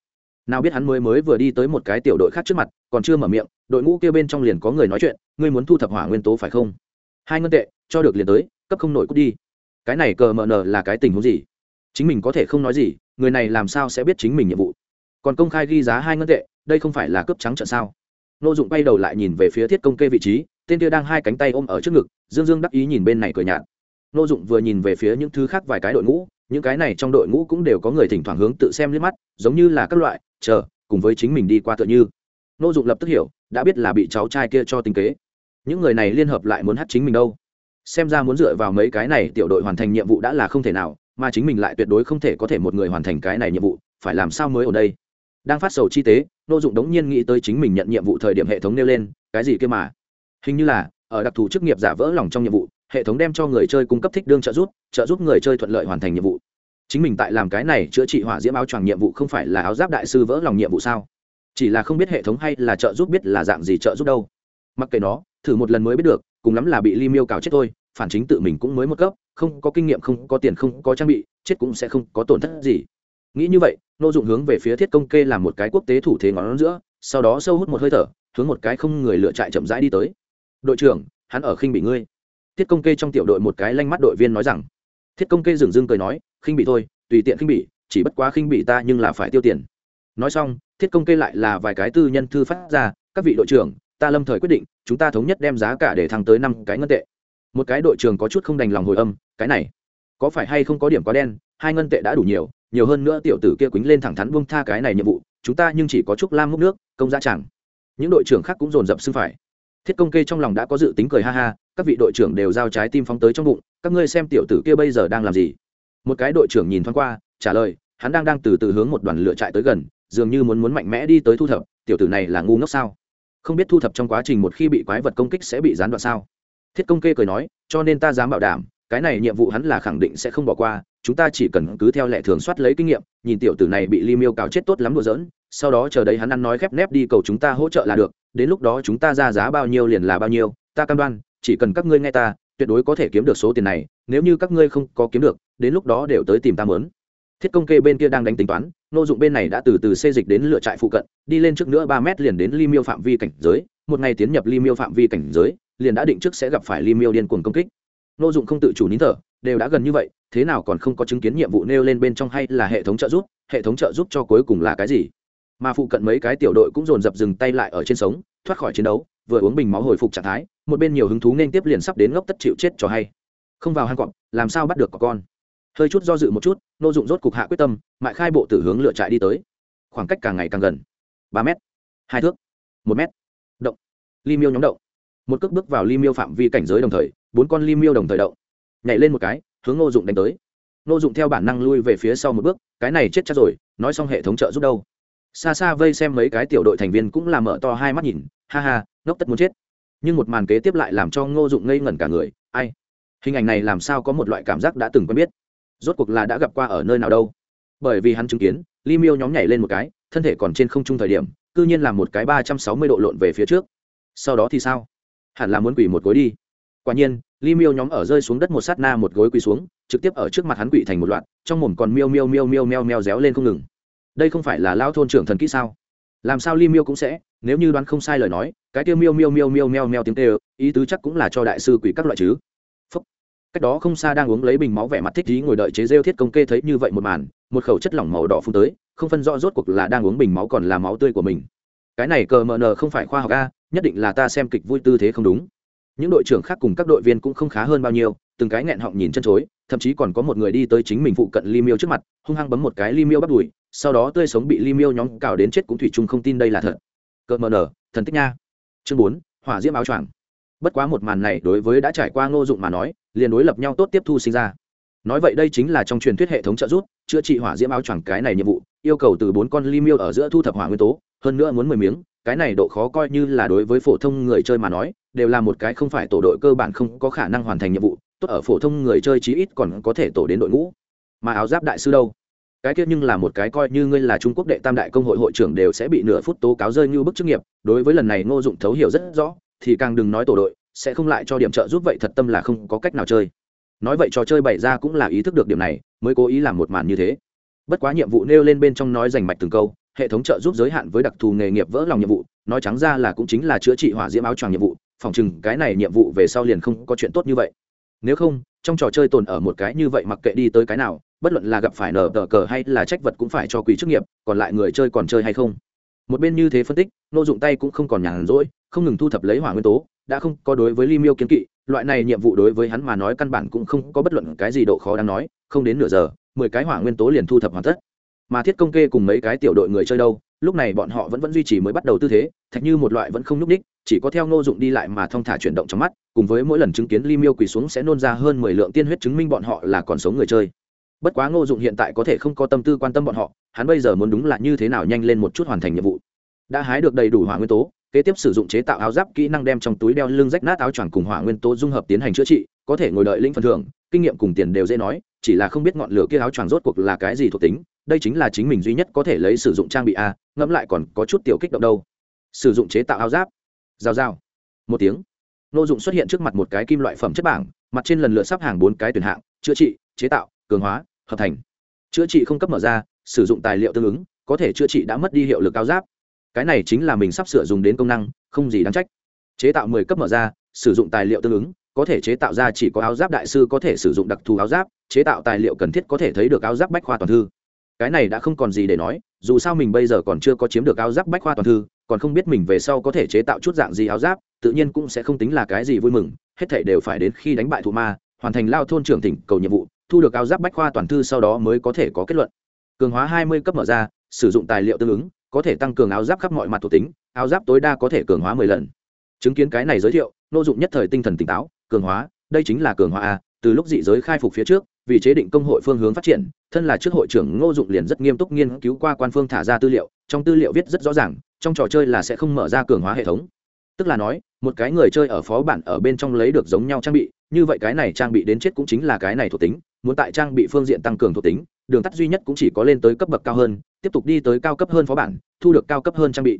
nào biết hắn mới mới vừa đi tới một cái tiểu đội khác trước mặt, còn chưa mở miệng, đội ngũ kia bên trong liền có người nói chuyện, ngươi muốn thu thập hỏa nguyên tố phải không? Hai ngân tệ, cho được liền tới, cấp không nổi cút đi. Cái này cờ mờ nờ là cái tình huống gì? Chính mình có thể không nói gì, người này làm sao sẽ biết chính mình nhiệm vụ? Còn công khai ghi giá hai ngân tệ, đây không phải là cướp trắng trận sao? Nô dụng bay đầu lại nhìn về phía thiết công kê vị trí, tên kia đang hai cánh tay ôm ở trước ngực, dương dương đắc ý nhìn bên này cười nhạt. Nô dụng vừa nhìn về phía những thứ khác vài cái đội ngũ, những cái này trong đội ngũ cũng đều có người thỉnh thoảng hướng tự xem liếc mắt, giống như là các loại chờ, cùng với chính mình đi qua tựa như. Nô dụng lập tức hiểu, đã biết là bị cháu trai kia cho tinh kế. Những người này liên hợp lại muốn hát chính mình đâu. Xem ra muốn dựa vào mấy cái này tiểu đội hoàn thành nhiệm vụ đã là không thể nào, mà chính mình lại tuyệt đối không thể có thể một người hoàn thành cái này nhiệm vụ, phải làm sao mới ở đây? Đang phát sầu chi tế, nô dụng đống nhiên nghĩ tới chính mình nhận nhiệm vụ thời điểm hệ thống nêu lên, cái gì kia mà? Hình như là, ở đặc thù chức nghiệp giả vỡ lòng trong nhiệm vụ, hệ thống đem cho người chơi cung cấp thích đương trợ giúp trợ giúp người chơi thuận lợi hoàn thành nhiệm vụ chính mình tại làm cái này chữa trị hỏa diễm áo choàng nhiệm vụ không phải là áo giáp đại sư vỡ lòng nhiệm vụ sao? Chỉ là không biết hệ thống hay là trợ giúp biết là dạng gì trợ giúp đâu. Mặc kệ nó, thử một lần mới biết được, cùng lắm là bị ly miêu cào chết thôi, phản chính tự mình cũng mới một cấp, không có kinh nghiệm, không có tiền, không có trang bị, chết cũng sẽ không có tổn thất gì. Nghĩ như vậy, nô dụng hướng về phía thiết công kê làm một cái quốc tế thủ thế ngón giữa, sau đó sâu hút một hơi thở, hướng một cái không người lựa chạy chậm rãi đi tới. Đội trưởng, hắn ở khinh bị ngươi. Thiết công kê trong tiểu đội một cái lanh mắt đội viên nói rằng thiết công kê dừng dưng cười nói, khinh bị thôi, tùy tiện khinh bị chỉ bất quá khinh bị ta nhưng là phải tiêu tiền. Nói xong, thiết công kê lại là vài cái tư nhân thư phát ra, các vị đội trưởng, ta lâm thời quyết định, chúng ta thống nhất đem giá cả để thăng tới năm cái ngân tệ. Một cái đội trưởng có chút không đành lòng hồi âm, cái này, có phải hay không có điểm quá đen, hai ngân tệ đã đủ nhiều nhiều hơn nữa tiểu tử kia quýnh lên thẳng thắn buông tha cái này nhiệm vụ, chúng ta nhưng chỉ có chúc lam múc nước, công giá chẳng. Những đội trưởng khác cũng dồn dập xưng phải. Thiết công kê trong lòng đã có dự tính cười ha ha các vị đội trưởng đều giao trái tim phóng tới trong bụng, các ngươi xem tiểu tử kia bây giờ đang làm gì? Một cái đội trưởng nhìn thoáng qua, trả lời, hắn đang đang từ từ hướng một đoàn lửa trại tới gần, dường như muốn muốn mạnh mẽ đi tới thu thập, tiểu tử này là ngu ngốc sao? Không biết thu thập trong quá trình một khi bị quái vật công kích sẽ bị gián đoạn sao? Thiết công kê cười nói, cho nên ta dám bảo đảm, cái này nhiệm vụ hắn là khẳng định sẽ không bỏ qua, chúng ta chỉ cần cứ theo lệ thường soát lấy kinh nghiệm, nhìn tiểu tử này bị ly miêu cào chết tốt lắm đùa giỡn, sau đó chờ đấy hắn ăn nói khép nép đi cầu chúng ta hỗ trợ là được, đến lúc đó chúng ta ra giá bao nhiêu liền là bao nhiêu, ta cam đoan chỉ cần các ngươi nghe ta, tuyệt đối có thể kiếm được số tiền này, nếu như các ngươi không có kiếm được, đến lúc đó đều tới tìm ta mớn. Thiết công kê bên kia đang đánh tính toán, nô dụng bên này đã từ từ xê dịch đến lựa trại phụ cận, đi lên trước nữa ba mét liền đến ly miêu phạm vi cảnh giới, một ngày tiến nhập ly miêu phạm vi cảnh giới, liền đã định trước sẽ gặp phải ly miêu điên cuồng công kích. Nô dụng không tự chủ nín thở, đều đã gần như vậy, thế nào còn không có chứng kiến nhiệm vụ nêu lên bên trong hay là hệ thống trợ giúp, hệ thống trợ giúp cho cuối cùng là cái gì? Mà phụ cận mấy cái tiểu đội cũng dồn dập dừng tay lại ở trên sống, thoát khỏi chiến đấu, vừa uống bình máu hồi phục trạng thái một bên nhiều hứng thú nên tiếp liền sắp đến ngốc tất chịu chết cho hay. Không vào hang cọp, làm sao bắt được có con? Hơi chút do dự một chút, nô dụng rốt cục hạ quyết tâm, mại khai bộ tử hướng lựa trại đi tới. Khoảng cách càng ngày càng gần. Ba m hai thước. Một m động. Ly miêu nhóm động. Một cước bước vào ly miêu phạm vi cảnh giới đồng thời, bốn con ly miêu đồng thời động. Nhảy lên một cái, hướng nô dụng đánh tới. Nô dụng theo bản năng lui về phía sau một bước, cái này chết chắc rồi, nói xong hệ thống trợ giúp đâu. Xa xa vây xem mấy cái tiểu đội thành viên cũng làm mở to hai mắt nhìn, ha ha, ngốc tất muốn chết nhưng một màn kế tiếp lại làm cho ngô dụng ngây ngẩn cả người, ai? Hình ảnh này làm sao có một loại cảm giác đã từng quen biết? Rốt cuộc là đã gặp qua ở nơi nào đâu? Bởi vì hắn chứng kiến li miêu nhóm nhảy lên một cái, thân thể còn trên không trung thời điểm, cư nhiên làm một cái ba trăm sáu mươi độ lộn về phía trước. Sau đó thì sao? Hẳn là muốn quỳ một gối đi. Quả nhiên li miêu nhóm ở rơi xuống đất một sát na một gối quỳ xuống, trực tiếp ở trước mặt hắn quỳ thành một loạt, trong mồm còn miêu miêu miêu miêu meo meo réo lên không ngừng. Đây không phải là lao thôn trưởng thần kỹ sao? Làm sao li miêu cũng sẽ, nếu như đoán không sai lời nói, cái tiêu miêu miêu miêu miêu meo meo tiếng tê ý tứ chắc cũng là cho đại sư quỷ các loại chứ. Phúc. cách đó không xa đang uống lấy bình máu vẻ mặt thích ý ngồi đợi chế rêu thiết công kê thấy như vậy một màn, một khẩu chất lỏng màu đỏ phun tới, không phân rõ rốt cuộc là đang uống bình máu còn là máu tươi của mình. Cái này cờ mờ nờ không phải khoa học a, nhất định là ta xem kịch vui tư thế không đúng. Những đội trưởng khác cùng các đội viên cũng không khá hơn bao nhiêu, từng cái nghẹn họng nhìn chân chối thậm chí còn có một người đi tới chính mình phụ cận li miêu trước mặt hung hăng bấm một cái li miêu bắt đuổi, sau đó tươi sống bị li miêu nhóm cào đến chết cũng thủy chung không tin đây là thật. Cợt mờ nở thần tích nha. Chương bốn hỏa diễm áo choàng. Bất quá một màn này đối với đã trải qua ngô dụng mà nói liền đối lập nhau tốt tiếp thu sinh ra. Nói vậy đây chính là trong truyền thuyết hệ thống trợ giúp chữa trị hỏa diễm áo choàng cái này nhiệm vụ yêu cầu từ bốn con li miêu ở giữa thu thập hỏa nguyên tố hơn nữa muốn mười miếng cái này độ khó coi như là đối với phổ thông người chơi mà nói đều là một cái không phải tổ đội cơ bản không có khả năng hoàn thành nhiệm vụ tốt ở phổ thông người chơi chí ít còn có thể tổ đến đội ngũ. Mà áo giáp đại sư đâu? Cái kia nhưng là một cái coi như ngươi là trung quốc đệ tam đại công hội hội trưởng đều sẽ bị nửa phút tố cáo rơi như bức chức nghiệp, đối với lần này ngô dụng thấu hiểu rất rõ, thì càng đừng nói tổ đội, sẽ không lại cho điểm trợ giúp vậy thật tâm là không có cách nào chơi. Nói vậy trò chơi bày ra cũng là ý thức được điểm này, mới cố ý làm một màn như thế. Bất quá nhiệm vụ nêu lên bên trong nói rành mạch từng câu, hệ thống trợ giúp giới hạn với đặc thù nghề nghiệp vỡ lòng nhiệm vụ, nói trắng ra là cũng chính là chữa trị hỏa diễm áo choàng nhiệm vụ, phòng chừng cái này nhiệm vụ về sau liền không có chuyện tốt như vậy nếu không, trong trò chơi tồn ở một cái như vậy mặc kệ đi tới cái nào, bất luận là gặp phải nở tờ cờ hay là trách vật cũng phải cho quỷ chức nghiệp, còn lại người chơi còn chơi hay không? Một bên như thế phân tích, nô dụng tay cũng không còn nhàn rỗi, không ngừng thu thập lấy hỏa nguyên tố, đã không có đối với li miêu kiến kỵ, loại này nhiệm vụ đối với hắn mà nói căn bản cũng không có bất luận cái gì độ khó đáng nói, không đến nửa giờ, mười cái hỏa nguyên tố liền thu thập hoàn tất. Mà thiết công kê cùng mấy cái tiểu đội người chơi đâu lúc này bọn họ vẫn vẫn duy trì mới bắt đầu tư thế, thạch như một loại vẫn không nhúc ních chỉ có theo ngô dụng đi lại mà thong thả chuyển động trong mắt, cùng với mỗi lần chứng kiến ly miêu quỳ xuống sẽ nôn ra hơn mười lượng tiên huyết chứng minh bọn họ là còn sống người chơi. Bất quá ngô dụng hiện tại có thể không có tâm tư quan tâm bọn họ, hắn bây giờ muốn đúng là như thế nào nhanh lên một chút hoàn thành nhiệm vụ. Đã hái được đầy đủ hỏa nguyên tố, kế tiếp sử dụng chế tạo áo giáp kỹ năng đem trong túi đeo lưng rách nát áo choàng cùng hỏa nguyên tố dung hợp tiến hành chữa trị, có thể ngồi đợi linh phần thưởng, kinh nghiệm cùng tiền đều dễ nói, chỉ là không biết ngọn lửa kia áo choàng rốt cuộc là cái gì thuộc tính đây chính là chính mình duy nhất có thể lấy sử dụng trang bị a, ngẫm lại còn có chút tiểu kích động đâu. Sử dụng chế tạo áo giáp. Rào rào. Một tiếng. Nô dụng xuất hiện trước mặt một cái kim loại phẩm chất bảng, mặt trên lần lượt sắp hàng bốn cái tuyển hạng, chữa trị, chế tạo, cường hóa, hợp thành. Chữa trị không cấp mở ra, sử dụng tài liệu tương ứng, có thể chữa trị đã mất đi hiệu lực áo giáp. Cái này chính là mình sắp sửa dùng đến công năng, không gì đáng trách. Chế tạo mười cấp mở ra, sử dụng tài liệu tương ứng, có thể chế tạo ra chỉ có áo giáp đại sư có thể sử dụng đặc thù áo giáp, chế tạo tài liệu cần thiết có thể thấy được áo giáp bách khoa toàn thư cái này đã không còn gì để nói, dù sao mình bây giờ còn chưa có chiếm được áo giáp bách khoa toàn thư, còn không biết mình về sau có thể chế tạo chút dạng gì áo giáp, tự nhiên cũng sẽ không tính là cái gì vui mừng, hết thể đều phải đến khi đánh bại thụ ma, hoàn thành lao thôn trưởng tỉnh cầu nhiệm vụ, thu được áo giáp bách khoa toàn thư sau đó mới có thể có kết luận. Cường hóa hai mươi cấp mở ra, sử dụng tài liệu tương ứng, có thể tăng cường áo giáp khắp mọi mặt thuộc tính, áo giáp tối đa có thể cường hóa mười lần. Chứng kiến cái này giới thiệu, nô dụng nhất thời tinh thần tỉnh táo, cường hóa, đây chính là cường hóa a, từ lúc dị giới khai phục phía trước vì chế định công hội phương hướng phát triển, thân là trước hội trưởng ngô dụng liền rất nghiêm túc nghiên cứu qua quan phương thả ra tư liệu, trong tư liệu viết rất rõ ràng, trong trò chơi là sẽ không mở ra cường hóa hệ thống. Tức là nói, một cái người chơi ở phó bản ở bên trong lấy được giống nhau trang bị, như vậy cái này trang bị đến chết cũng chính là cái này thuộc tính, muốn tại trang bị phương diện tăng cường thuộc tính, đường tắt duy nhất cũng chỉ có lên tới cấp bậc cao hơn, tiếp tục đi tới cao cấp hơn phó bản, thu được cao cấp hơn trang bị.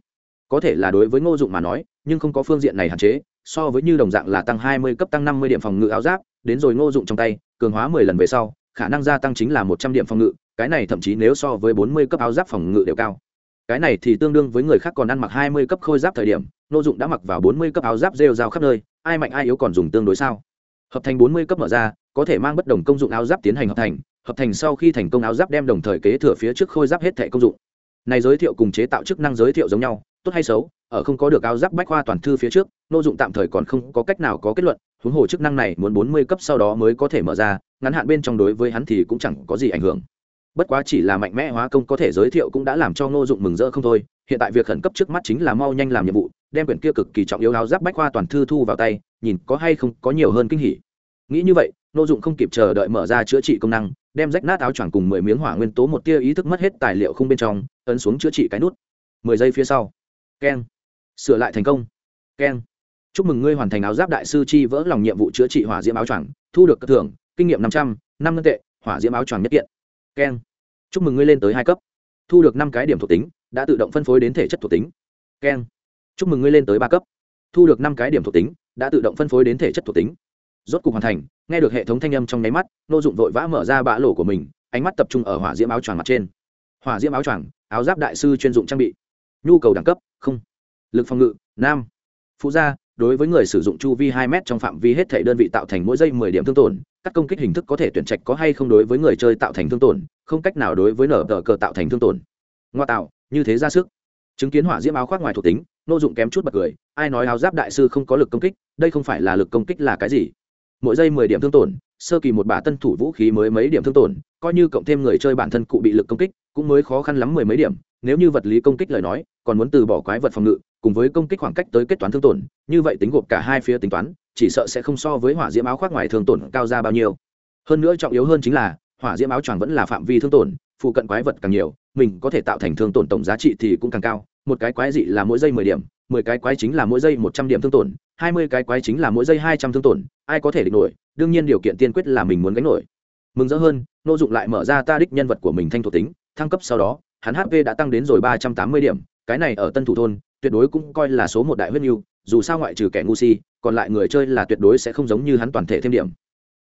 Có thể là đối với ngô dụng mà nói, nhưng không có phương diện này hạn chế, so với như đồng dạng là tăng hai mươi cấp, tăng năm mươi điểm phòng ngự áo giáp đến rồi ngô dụng trong tay, cường hóa mười lần về sau, khả năng gia tăng chính là một trăm điểm phòng ngự, cái này thậm chí nếu so với bốn mươi cấp áo giáp phòng ngự đều cao. Cái này thì tương đương với người khác còn ăn mặc hai mươi cấp khôi giáp thời điểm, ngô dụng đã mặc vào bốn mươi cấp áo giáp rêu rao khắp nơi, ai mạnh ai yếu còn dùng tương đối sao? Hợp thành bốn mươi cấp mở ra, có thể mang bất đồng công dụng áo giáp tiến hành hợp thành hợp thành sau khi thành công áo giáp đem đồng thời kế thừa phía trước khôi giáp hết thể công dụng. Này giới thiệu cùng chế tạo chức năng giới thiệu giống nhau, tốt hay xấu, ở không có được áo giáp bách khoa toàn thư phía trước nô dụng tạm thời còn không có cách nào có kết luận huống hồ chức năng này muốn bốn mươi cấp sau đó mới có thể mở ra, ngắn hạn bên trong đối với hắn thì cũng chẳng có gì ảnh hưởng. Bất quá chỉ là mạnh mẽ hóa công có thể giới thiệu cũng đã làm cho ngô dụng mừng rỡ không thôi, hiện tại việc khẩn cấp trước mắt chính là mau nhanh làm nhiệm vụ, đem quyển kia cực kỳ trọng yếu áo giáp bách khoa toàn thư thu vào tay, nhìn có hay không có nhiều hơn kinh hỉ. Nghĩ như vậy, ngô dụng không kịp chờ đợi mở ra chữa trị công năng, đem rách nát áo choàng cùng mười miếng hỏa nguyên tố một tia ý thức mất hết tài liệu không bên trong, ấn xuống chữa trị cái nút. Mười giây phía sau. Keng. Sửa lại thành công. Keng chúc mừng ngươi hoàn thành áo giáp đại sư chi vỡ lòng nhiệm vụ chữa trị hỏa diễm áo choàng, thu được thưởng, kinh nghiệm năm trăm, năm ngân tệ, hỏa diễm áo choàng nhất kiện. Keng. Chúc mừng ngươi lên tới hai cấp. Thu được năm cái điểm thuộc tính, đã tự động phân phối đến thể chất thuộc tính. Keng. Chúc mừng ngươi lên tới ba cấp. Thu được năm cái điểm thuộc tính, đã tự động phân phối đến thể chất thuộc tính. Rốt cục hoàn thành, nghe được hệ thống thanh âm trong nháy mắt, nô dụng vội vã mở ra bã lỗ của mình, ánh mắt tập trung ở hỏa diễm áo choàng mặt trên. Hỏa diễm áo choàng, áo giáp đại sư chuyên dụng trang bị. Nhu cầu đẳng cấp, không. Lực phòng ngự nam phụ gia đối với người sử dụng chu vi hai m trong phạm vi hết thể đơn vị tạo thành mỗi giây mười điểm thương tổn, các công kích hình thức có thể tuyển trạch có hay không đối với người chơi tạo thành thương tổn, không cách nào đối với nở tờ cờ tạo thành thương tổn. Ngoa tạo, như thế ra sức. Chứng kiến hỏa diễm áo khoác ngoài thuộc tính nô dụng kém chút bật cười, ai nói áo giáp đại sư không có lực công kích, đây không phải là lực công kích là cái gì? Mỗi giây mười điểm thương tổn, sơ kỳ một bả tân thủ vũ khí mới mấy điểm thương tổn, coi như cộng thêm người chơi bản thân cụ bị lực công kích, cũng mới khó khăn lắm mười mấy điểm, nếu như vật lý công kích lời nói, còn muốn từ bỏ quái vật phòng ngự cùng với công kích khoảng cách tới kết toán thương tổn, như vậy tính gộp cả hai phía tính toán, chỉ sợ sẽ không so với hỏa diễm áo khoác ngoài thương tổn cao ra bao nhiêu. Hơn nữa trọng yếu hơn chính là, hỏa diễm áo choàng vẫn là phạm vi thương tổn, phụ cận quái vật càng nhiều, mình có thể tạo thành thương tổn tổng giá trị thì cũng càng cao. Một cái quái dị là mỗi giây mười điểm, mười cái quái chính là mỗi giây một trăm điểm thương tổn, hai mươi cái quái chính là mỗi giây hai trăm thương tổn, ai có thể địch nổi? Đương nhiên điều kiện tiên quyết là mình muốn gánh nổi. Mừng rỡ hơn, nô dụng lại mở ra ta đích nhân vật của mình thanh thuộc tính, thăng cấp sau đó, hắn hp đã tăng đến rồi ba trăm tám mươi điểm cái này ở tân thủ thôn, tuyệt đối cũng coi là số một đại huyết nhu dù sao ngoại trừ kẻ ngu si, còn lại người chơi là tuyệt đối sẽ không giống như hắn toàn thể thêm điểm.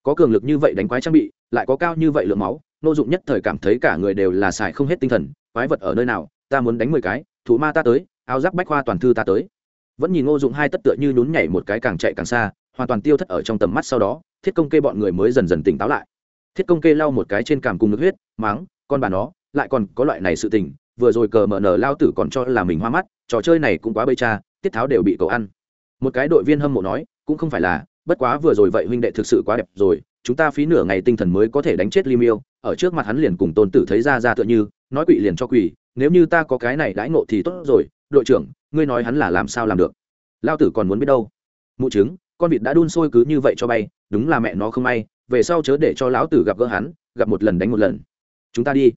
Có cường lực như vậy đánh quái trang bị, lại có cao như vậy lượng máu, nô dụng nhất thời cảm thấy cả người đều là xài không hết tinh thần, quái vật ở nơi nào, ta muốn đánh mười cái, thủ ma ta tới, áo giáp bách khoa toàn thư ta tới. Vẫn nhìn ngô dụng hai tất tựa như nhún nhảy một cái càng chạy càng xa, hoàn toàn tiêu thất ở trong tầm mắt sau đó, thiết công kê bọn người mới dần dần tỉnh táo lại. Thiết công kê lau một cái trên càm cùng nước huyết, máng, con bà nó, lại còn có loại này sự tình vừa rồi cờ mở nở lao tử còn cho là mình hoa mắt, trò chơi này cũng quá bê cha, tiết tháo đều bị cậu ăn. Một cái đội viên hâm mộ nói, cũng không phải là, bất quá vừa rồi vậy huynh đệ thực sự quá đẹp rồi, chúng ta phí nửa ngày tinh thần mới có thể đánh chết lim yêu, ở trước mặt hắn liền cùng tôn tử thấy ra ra tựa như, nói quỷ liền cho quỷ, nếu như ta có cái này đãi ngộ thì tốt rồi, đội trưởng, ngươi nói hắn là làm sao làm được? Lao tử còn muốn biết đâu? Mụ chứng con vịt đã đun sôi cứ như vậy cho bay, đúng là mẹ nó không may, về sau chớ để cho lão tử gặp gỡ hắn, gặp một lần đánh một lần. Chúng ta đi.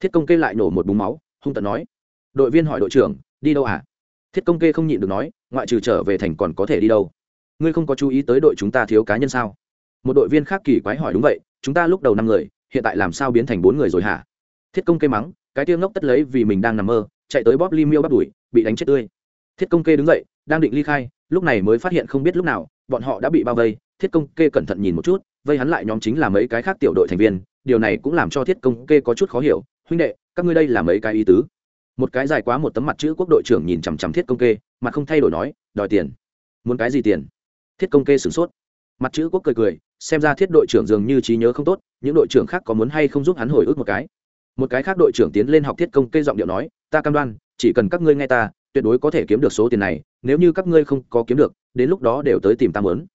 Thiết công kê lại nổ một búng máu hung tận nói. Đội viên hỏi đội trưởng, đi đâu à? Thiết công kê không nhịn được nói, ngoại trừ trở về thành còn có thể đi đâu? Ngươi không có chú ý tới đội chúng ta thiếu cá nhân sao? Một đội viên khác kỳ quái hỏi, đúng vậy, chúng ta lúc đầu năm người, hiện tại làm sao biến thành bốn người rồi hả? Thiết công kê mắng, cái tiêu ngốc tất lấy vì mình đang nằm mơ, chạy tới bóp ly miêu bắt đuổi, bị đánh chết tươi. Thiết công kê đứng dậy, đang định ly khai, lúc này mới phát hiện không biết lúc nào, bọn họ đã bị bao vây. Thiết công kê cẩn thận nhìn một chút, vây hắn lại nhóm chính là mấy cái khác tiểu đội thành viên, điều này cũng làm cho thiết công kê có chút khó hiểu. Huynh đệ các ngươi đây là mấy cái ý tứ? Một cái dài quá một tấm mặt chữ quốc đội trưởng nhìn chằm chằm thiết công kê, mặt không thay đổi nói, đòi tiền. Muốn cái gì tiền? Thiết công kê sửng sốt. Mặt chữ quốc cười cười, xem ra thiết đội trưởng dường như trí nhớ không tốt, những đội trưởng khác có muốn hay không giúp hắn hồi ức một cái? Một cái khác đội trưởng tiến lên học thiết công kê giọng điệu nói, ta cam đoan, chỉ cần các ngươi nghe ta, tuyệt đối có thể kiếm được số tiền này, nếu như các ngươi không có kiếm được, đến lúc đó đều tới tìm ta mớn.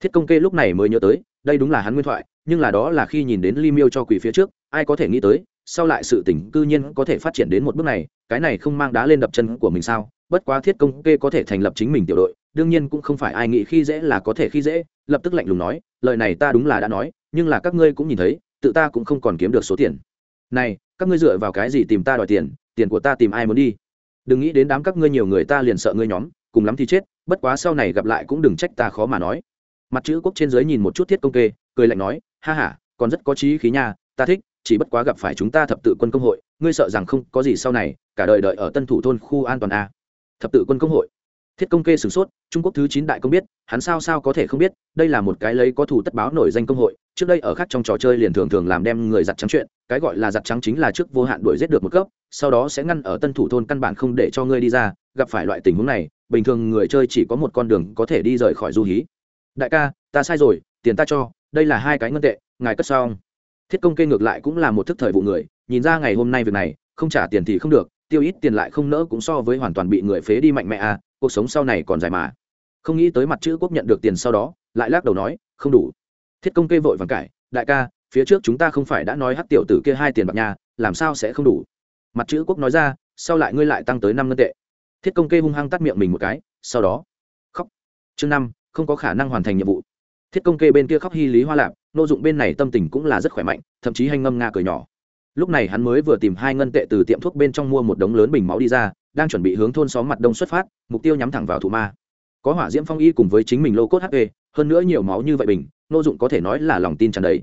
Thiết công kê lúc này mới nhớ tới, đây đúng là hắn nguyên thoại, nhưng là đó là khi nhìn đến ly miêu cho quỷ phía trước, ai có thể nghĩ tới sau lại sự tình cư nhiên có thể phát triển đến một bước này, cái này không mang đá lên đập chân của mình sao? Bất quá thiết công kê có thể thành lập chính mình tiểu đội, đương nhiên cũng không phải ai nghĩ khi dễ là có thể khi dễ, lập tức lạnh lùng nói, lời này ta đúng là đã nói, nhưng là các ngươi cũng nhìn thấy, tự ta cũng không còn kiếm được số tiền. Này, các ngươi dựa vào cái gì tìm ta đòi tiền tiền của ta tìm ai muốn đi? Đừng nghĩ đến đám các ngươi nhiều người ta liền sợ ngươi nhóm, cùng lắm thì chết, bất quá sau này gặp lại cũng đừng trách ta khó mà nói. Mặt chữ quốc trên dưới nhìn một chút thiết công kê, cười lạnh nói, ha ha, còn rất có trí khí nha, ta thích chỉ bất quá gặp phải chúng ta thập tự quân công hội, ngươi sợ rằng không có gì sau này, cả đời đợi ở tân thủ thôn khu an toàn a. Thập tự quân công hội. Thiết công kê sửng sốt, trung quốc thứ chín đại công biết, hắn sao sao có thể không biết, đây là một cái lấy có thủ tất báo nổi danh công hội, trước đây ở khác trong trò chơi liền thường thường làm đem người giặt trắng chuyện, cái gọi là giặt trắng chính là trước vô hạn đuổi giết được một cấp, sau đó sẽ ngăn ở tân thủ thôn căn bản không để cho ngươi đi ra, gặp phải loại tình huống này, bình thường người chơi chỉ có một con đường có thể đi rời khỏi du hí. Đại ca, ta sai rồi, tiền ta cho, đây là hai cái ngân tệ, ngài cất xong thiết công kê ngược lại cũng là một thức thời vụ người, nhìn ra ngày hôm nay việc này, không trả tiền thì không được, tiêu ít tiền lại không nỡ cũng so với hoàn toàn bị người phế đi mạnh mẽ à cuộc sống sau này còn dài mà. Không nghĩ tới mặt chữ quốc nhận được tiền sau đó, lại lắc đầu nói, không đủ. Thiết công kê vội vàng cải đại ca, phía trước chúng ta không phải đã nói hát tiểu tử kia hai tiền bạc nhà, làm sao sẽ không đủ? Mặt chữ quốc nói ra, sau lại ngươi lại tăng tới năm ngân tệ. Thiết công kê hung hăng tắt miệng mình một cái, sau đó, khóc. Chương năm, không có khả năng hoàn thành nhiệm vụ. Thiết công kê bên kia khóc hy lý hoa lạp nô dụng bên này tâm tình cũng là rất khỏe mạnh, thậm chí hành ngâm nga cười nhỏ. Lúc này hắn mới vừa tìm hai ngân tệ từ tiệm thuốc bên trong mua một đống lớn bình máu đi ra, đang chuẩn bị hướng thôn xóm mặt đông xuất phát, mục tiêu nhắm thẳng vào thủ ma. Có hỏa diễm phong y cùng với chính mình lô cốt hp hơn nữa nhiều máu như vậy bình, nô dụng có thể nói là lòng tin tràn đầy.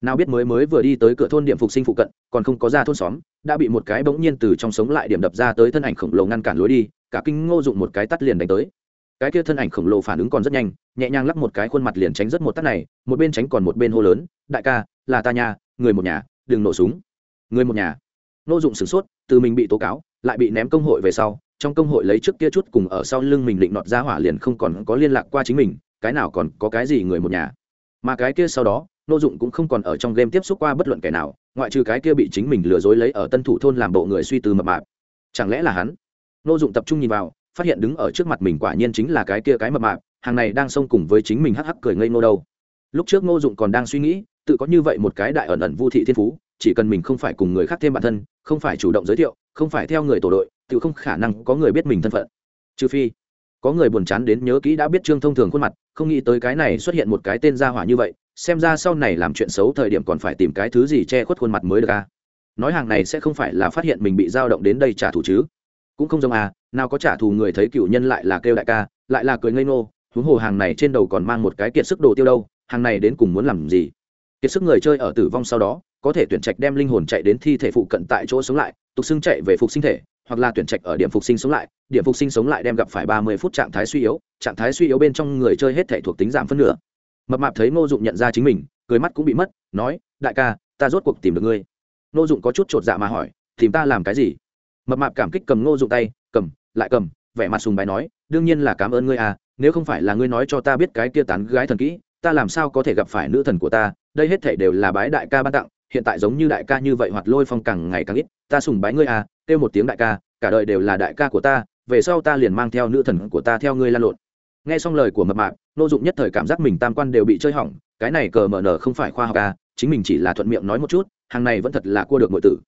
Nào biết mới mới vừa đi tới cửa thôn điểm phục sinh phụ cận, còn không có ra thôn xóm, đã bị một cái bỗng nhiên từ trong sống lại điểm đập ra tới thân ảnh khổng lồ ngăn cản lối đi, cả kinh ngô dụng một cái tắt liền đánh tới cái kia thân ảnh khổng lồ phản ứng còn rất nhanh, nhẹ nhàng lắp một cái khuôn mặt liền tránh rất một tắt này, một bên tránh còn một bên hô lớn, đại ca, là ta nhà người một nhà, đừng nổ súng. Người một nhà? Nô dụng sửng sốt, từ mình bị tố cáo, lại bị ném công hội về sau, trong công hội lấy trước kia chút cùng ở sau lưng mình định nọt ra hỏa liền không còn có liên lạc qua chính mình, cái nào còn có cái gì người một nhà. Mà cái kia sau đó, nô dụng cũng không còn ở trong game tiếp xúc qua bất luận kẻ nào, ngoại trừ cái kia bị chính mình lừa dối lấy ở tân thủ thôn làm bộ người suy tư mập mạp. Chẳng lẽ là hắn? Nô dụng tập trung nhìn vào phát hiện đứng ở trước mặt mình quả nhiên chính là cái kia cái mập mạp, hàng này đang xông cùng với chính mình hắc hắc cười ngây ngô đâu. Lúc trước Ngô dụng còn đang suy nghĩ, tự có như vậy một cái đại ẩn ẩn vu thị thiên phú, chỉ cần mình không phải cùng người khác thêm bản thân, không phải chủ động giới thiệu, không phải theo người tổ đội, tự không khả năng có người biết mình thân phận. Trừ phi, có người buồn chán đến nhớ kỹ đã biết trương thông thường khuôn mặt, không nghĩ tới cái này xuất hiện một cái tên gia hỏa như vậy, xem ra sau này làm chuyện xấu thời điểm còn phải tìm cái thứ gì che khuất khuôn mặt mới được a. Nói hàng này sẽ không phải là phát hiện mình bị dao động đến đây trả thù chứ cũng không giống à nào có trả thù người thấy cựu nhân lại là kêu đại ca, lại là cười ngây ngô, huống hồ hàng này trên đầu còn mang một cái kiệt sức đồ tiêu đâu, hàng này đến cùng muốn làm gì? Kiệt sức người chơi ở tử vong sau đó, có thể tuyển trạch đem linh hồn chạy đến thi thể phụ cận tại chỗ sống lại, tục xưng chạy về phục sinh thể, hoặc là tuyển trạch ở điểm phục sinh sống lại, điểm phục sinh sống lại đem gặp phải ba mươi phút trạng thái suy yếu, trạng thái suy yếu bên trong người chơi hết thể thuộc tính giảm phân nửa. Mập mạp thấy ngô dụng nhận ra chính mình, cười mắt cũng bị mất, nói, đại ca, ta rốt cuộc tìm được ngươi. Ngô dụng có chút chột dạ mà hỏi, tìm ta làm cái gì? Mập mạp cảm kích cầm ngô dụng tay, cầm, lại cầm, vẻ mặt sùng bài nói, đương nhiên là cảm ơn ngươi à nếu không phải là ngươi nói cho ta biết cái kia tán gái thần kỹ, ta làm sao có thể gặp phải nữ thần của ta, đây hết thể đều là bái đại ca ban tặng, hiện tại giống như đại ca như vậy hoạt lôi phong càng ngày càng ít, ta sùng bái ngươi à kêu một tiếng đại ca, cả đời đều là đại ca của ta, về sau ta liền mang theo nữ thần của ta theo ngươi lan lộn. Nghe xong lời của mập mạp nô dụng nhất thời cảm giác mình tam quan đều bị chơi hỏng, cái này cờ mở nở không phải khoa học à chính mình chỉ là thuận miệng nói một chút, hàng này vẫn thật là cua được mọi tử.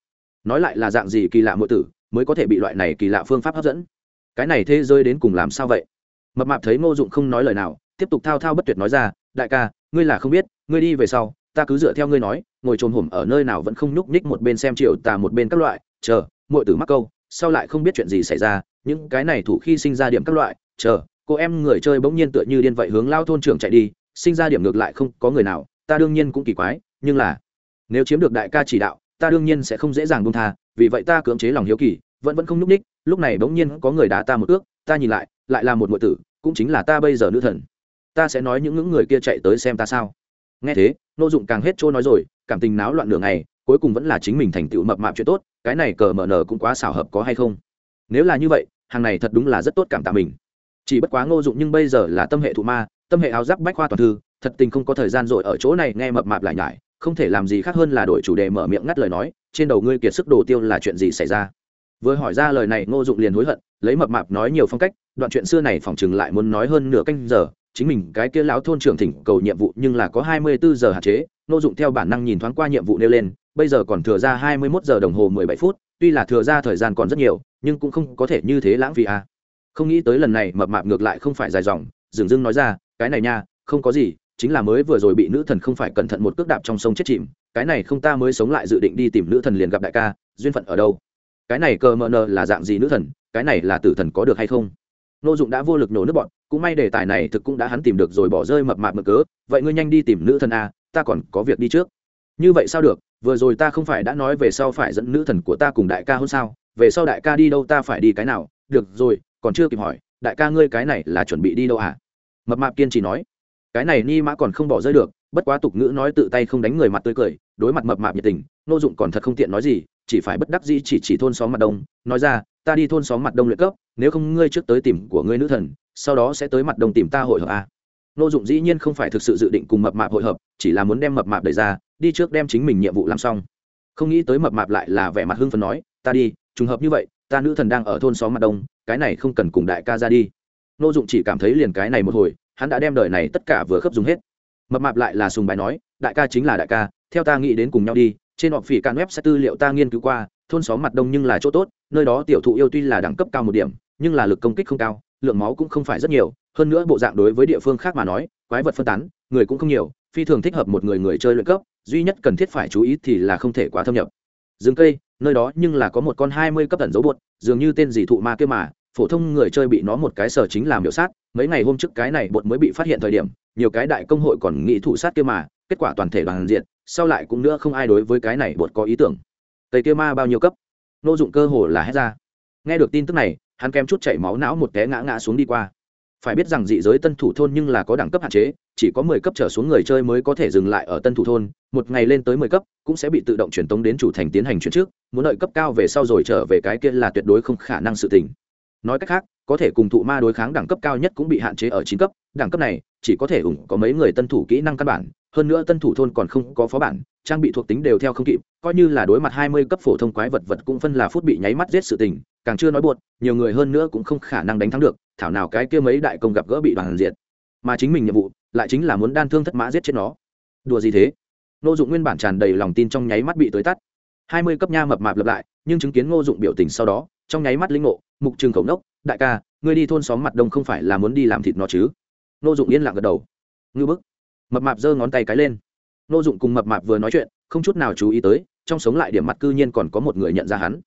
Nói lại là dạng gì kỳ lạ mọi tử mới có thể bị loại này kỳ lạ phương pháp hấp dẫn. Cái này thế giới đến cùng làm sao vậy? Mập mạp thấy ngô dụng không nói lời nào, tiếp tục thao thao bất tuyệt nói ra, đại ca, ngươi là không biết, ngươi đi về sau, ta cứ dựa theo ngươi nói, ngồi trồm hổm ở nơi nào vẫn không nhúc nhích một bên xem triệu tà một bên các loại, chờ mọi tử mắc câu, sau lại không biết chuyện gì xảy ra, những cái này thủ khi sinh ra điểm các loại, chờ, cô em người chơi bỗng nhiên tựa như điên vậy hướng lao thôn trưởng chạy đi, sinh ra điểm ngược lại không có người nào, ta đương nhiên cũng kỳ quái, nhưng là, nếu chiếm được đại ca chỉ đạo, ta đương nhiên sẽ không dễ dàng buông tha vì vậy ta cưỡng chế lòng hiếu kỳ, vẫn vẫn không nhúc ních lúc này bỗng nhiên có người đá ta một ước, ta nhìn lại lại là một ngụy tử, cũng chính là ta bây giờ nữ thần. Ta sẽ nói những những người kia chạy tới xem ta sao? Nghe thế, nô dụng càng hết trôi nói rồi, cảm tình náo loạn nửa ngày, cuối cùng vẫn là chính mình thành tựu mập mạp chuyện tốt, cái này cờ mở nở cũng quá xảo hợp có hay không? Nếu là như vậy, hàng này thật đúng là rất tốt cảm tạ mình. Chỉ bất quá ngô dụng nhưng bây giờ là tâm hệ thụ ma, tâm hệ áo giáp bách khoa toàn thư, thật tình không có thời gian rồi ở chỗ này nghe mập mạp lại nhải không thể làm gì khác hơn là đổi chủ đề mở miệng ngắt lời nói, trên đầu ngươi kiệt sức đồ tiêu là chuyện gì xảy ra vừa hỏi ra lời này, ngô dụng liền hối hận, lấy mập mạp nói nhiều phong cách, đoạn chuyện xưa này phỏng chừng lại muốn nói hơn nửa canh giờ, chính mình cái kia lão thôn trưởng thỉnh cầu nhiệm vụ nhưng là có hai mươi bốn giờ hạn chế, ngô dụng theo bản năng nhìn thoáng qua nhiệm vụ nêu lên, bây giờ còn thừa ra hai mươi 21 giờ đồng hồ mười bảy phút, tuy là thừa ra thời gian còn rất nhiều, nhưng cũng không có thể như thế lãng phí à. không nghĩ tới lần này mập mạp ngược lại không phải dài dòng, dừng dưng nói ra, cái này nha, không có gì chính là mới vừa rồi bị nữ thần không phải cẩn thận một cước đạp trong sông chết chìm, cái này không ta mới sống lại dự định đi tìm nữ thần liền gặp đại ca, duyên phận ở đâu? Cái này cờ mờ nờ là dạng gì nữ thần, cái này là tử thần có được hay không? Nô dụng đã vô lực nổ nước bọn, cũng may đề tài này thực cũng đã hắn tìm được rồi bỏ rơi mập mạp mực cớ, vậy ngươi nhanh đi tìm nữ thần a, ta còn có việc đi trước. Như vậy sao được, vừa rồi ta không phải đã nói về sau phải dẫn nữ thần của ta cùng đại ca hôn sao, về sau đại ca đi đâu ta phải đi cái nào? Được rồi, còn chưa kịp hỏi, đại ca ngươi cái này là chuẩn bị đi đâu à? Mập mạp kiên trì nói cái này ni mã còn không bỏ rơi được, bất quá tục ngữ nói tự tay không đánh người mặt tươi cười, đối mặt mập mạp nhiệt tình nô dụng còn thật không tiện nói gì, chỉ phải bất đắc dĩ chỉ chỉ thôn xóm mặt đông, nói ra, ta đi thôn xóm mặt đông luyện cấp, nếu không ngươi trước tới tìm của ngươi nữ thần, sau đó sẽ tới mặt đông tìm ta hội hợp a. Nô dụng dĩ nhiên không phải thực sự dự định cùng mập mạp hội hợp, chỉ là muốn đem mập mạp đẩy ra, đi trước đem chính mình nhiệm vụ làm xong. Không nghĩ tới mập mạp lại là vẻ mặt hưng phấn nói, ta đi, trùng hợp như vậy, ta nữ thần đang ở thôn xóm mặt đông, cái này không cần cùng đại ca ra đi. Nô dụng chỉ cảm thấy liền cái này một hồi hắn đã đem đời này tất cả vừa khớp dùng hết. Mập mạp lại là sùng bài nói, đại ca chính là đại ca, theo ta nghĩ đến cùng nhau đi, trên họ phỉ cạn web sẽ tư liệu ta nghiên cứu qua, thôn xóm mặt đông nhưng là chỗ tốt, nơi đó tiểu thụ yêu tuy là đẳng cấp cao một điểm, nhưng là lực công kích không cao, lượng máu cũng không phải rất nhiều, hơn nữa bộ dạng đối với địa phương khác mà nói, quái vật phân tán, người cũng không nhiều, phi thường thích hợp một người người chơi luyện cấp, duy nhất cần thiết phải chú ý thì là không thể quá thâm nhập. Rừng cây, nơi đó nhưng là có một con hai mươi cấp tần dấu bột, dường như tên gì thụ ma kia mà phổ thông người chơi bị nó một cái sở chính làm biểu sát, mấy ngày hôm trước cái này bột mới bị phát hiện thời điểm, nhiều cái đại công hội còn nghĩ thủ sát kia mà, kết quả toàn thể đoàn diện, sau lại cũng nữa không ai đối với cái này bột có ý tưởng. Tây kia ma bao nhiêu cấp? Nô dụng cơ hồ là hết ra. Nghe được tin tức này, hắn kém chút chảy máu não một té ngã ngã xuống đi qua. Phải biết rằng dị giới tân thủ thôn nhưng là có đẳng cấp hạn chế, chỉ có mười cấp trở xuống người chơi mới có thể dừng lại ở tân thủ thôn, một ngày lên tới mười cấp cũng sẽ bị tự động truyền tống đến chủ thành tiến hành chuyển trước, muốn đợi cấp cao về sau rồi trở về cái kia là tuyệt đối không khả năng sự tình nói cách khác, có thể cùng thụ ma đối kháng đẳng cấp cao nhất cũng bị hạn chế ở chín cấp, đẳng cấp này, chỉ có thể ủng có mấy người tân thủ kỹ năng căn bản, hơn nữa tân thủ thôn còn không có phó bản, trang bị thuộc tính đều theo không kịp, coi như là đối mặt hai mươi cấp phổ thông quái vật vật cũng phân là phút bị nháy mắt giết sự tình, càng chưa nói buột nhiều người hơn nữa cũng không khả năng đánh thắng được, thảo nào cái kia mấy đại công gặp gỡ bị đoàn diệt. Mà chính mình nhiệm vụ, lại chính là muốn đan thương thất mã giết chết nó. Đùa gì thế? Ngô dụng nguyên bản tràn đầy lòng tin trong nháy mắt bị tới tắt. hai mươi cấp nha mập mạp lập lại, nhưng chứng kiến ngô dụng biểu tình sau đó trong nháy mắt linh ngộ, mục trường khẩu nốc, đại ca, ngươi đi thôn xóm mặt đông không phải là muốn đi làm thịt nó chứ? Nô dụng yên lặng gật đầu. Ngư bức. Mập mạp giơ ngón tay cái lên. Nô dụng cùng mập mạp vừa nói chuyện, không chút nào chú ý tới, trong sống lại điểm mặt cư nhiên còn có một người nhận ra hắn.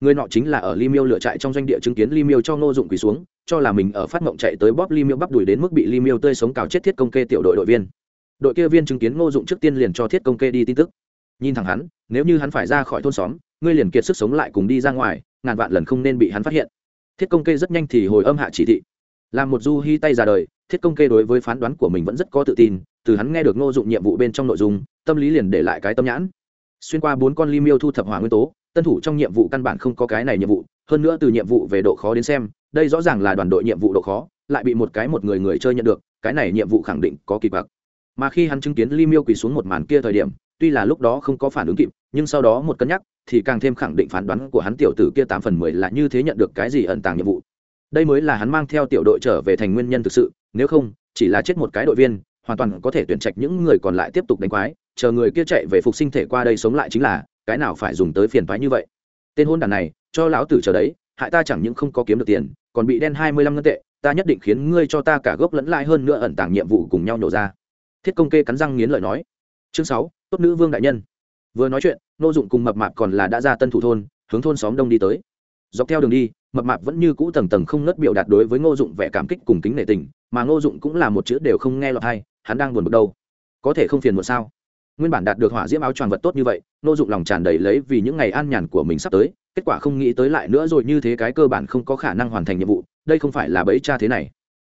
Người nọ chính là ở li miêu lựa trại trong doanh địa chứng kiến li miêu cho ngô dụng quỳ xuống, cho là mình ở phát mộng chạy tới bóp li miêu bắp đùi đến mức bị li miêu tươi sống cào chết thiết công kê tiểu đội đội viên. Đội kia viên chứng kiến ngô dụng trước tiên liền cho thiết công kê đi tin tức. Nhìn thẳng hắn, nếu như hắn phải ra khỏi thôn xóm, ngươi liền kiệt sức sống lại cùng đi ra ngoài ngàn vạn lần không nên bị hắn phát hiện. Thiết công kê rất nhanh thì hồi âm hạ chỉ thị. Làm một du hy tay ra đời, thiết công kê đối với phán đoán của mình vẫn rất có tự tin, từ hắn nghe được ngô dụng nhiệm vụ bên trong nội dung, tâm lý liền để lại cái tâm nhãn. Xuyên qua bốn con ly miêu thu thập hỏa nguyên tố, tân thủ trong nhiệm vụ căn bản không có cái này nhiệm vụ, hơn nữa từ nhiệm vụ về độ khó đến xem, đây rõ ràng là đoàn đội nhiệm vụ độ khó, lại bị một cái một người người chơi nhận được, cái này nhiệm vụ khẳng định có kỳ bạc mà khi hắn chứng kiến ly miêu quỳ xuống một màn kia thời điểm, tuy là lúc đó không có phản ứng kịp, nhưng sau đó một cân nhắc, thì càng thêm khẳng định phán đoán của hắn tiểu tử kia tám phần mười là như thế nhận được cái gì ẩn tàng nhiệm vụ. Đây mới là hắn mang theo tiểu đội trở về thành nguyên nhân thực sự, nếu không, chỉ là chết một cái đội viên, hoàn toàn có thể tuyển trạch những người còn lại tiếp tục đánh quái, chờ người kia chạy về phục sinh thể qua đây sống lại chính là, cái nào phải dùng tới phiền thoái như vậy. Tên hôn đàn này, cho lão tử chờ đấy, hại ta chẳng những không có kiếm được tiền, còn bị đen hai mươi lăm ngân tệ, ta nhất định khiến ngươi cho ta cả gốc lẫn lại hơn nữa ẩn tàng nhiệm vụ cùng nhau nổ ra thiết công kê cắn răng nghiến lợi nói. Chương sáu, tốt nữ vương đại nhân. Vừa nói chuyện, nô dụng cùng mập mạp còn là đã ra tân thủ thôn, hướng thôn xóm đông đi tới. Dọc theo đường đi, mập mạp vẫn như cũ tầng tầng không nớt biểu đạt đối với ngô dụng vẻ cảm kích cùng kính nể tình, mà ngô dụng cũng là một chữ đều không nghe lọt hay hắn đang buồn bực đâu. Có thể không phiền một sao? Nguyên bản đạt được hỏa diễm áo choàng vật tốt như vậy, ngô dụng lòng tràn đầy lấy vì những ngày an nhàn của mình sắp tới, kết quả không nghĩ tới lại nữa rồi như thế cái cơ bản không có khả năng hoàn thành nhiệm vụ, đây không phải là bẫy cha thế này.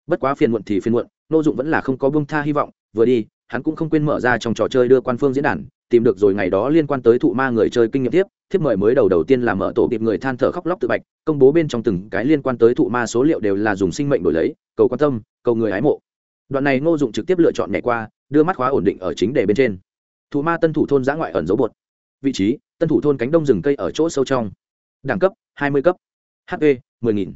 Bất quá phiền muộn thì phiền muộn Nô dụng vẫn là không có bông tha hy vọng, vừa đi, hắn cũng không quên mở ra trong trò chơi đưa quan phương diễn đàn, tìm được rồi ngày đó liên quan tới thụ ma người chơi kinh nghiệm tiếp, thiếp mời mới đầu đầu tiên là mở tổ kịp người than thở khóc lóc tự bạch, công bố bên trong từng cái liên quan tới thụ ma số liệu đều là dùng sinh mệnh đổi lấy, cầu quan tâm, cầu người ái mộ. Đoạn này ngô dụng trực tiếp lựa chọn nhảy qua, đưa mắt khóa ổn định ở chính đề bên trên. Thụ ma tân thủ thôn giã ngoại ẩn dấu bột. Vị trí, tân thủ thôn cánh đông rừng cây ở chỗ sâu trong. Đẳng cấp 20 cấp. Hp 10.000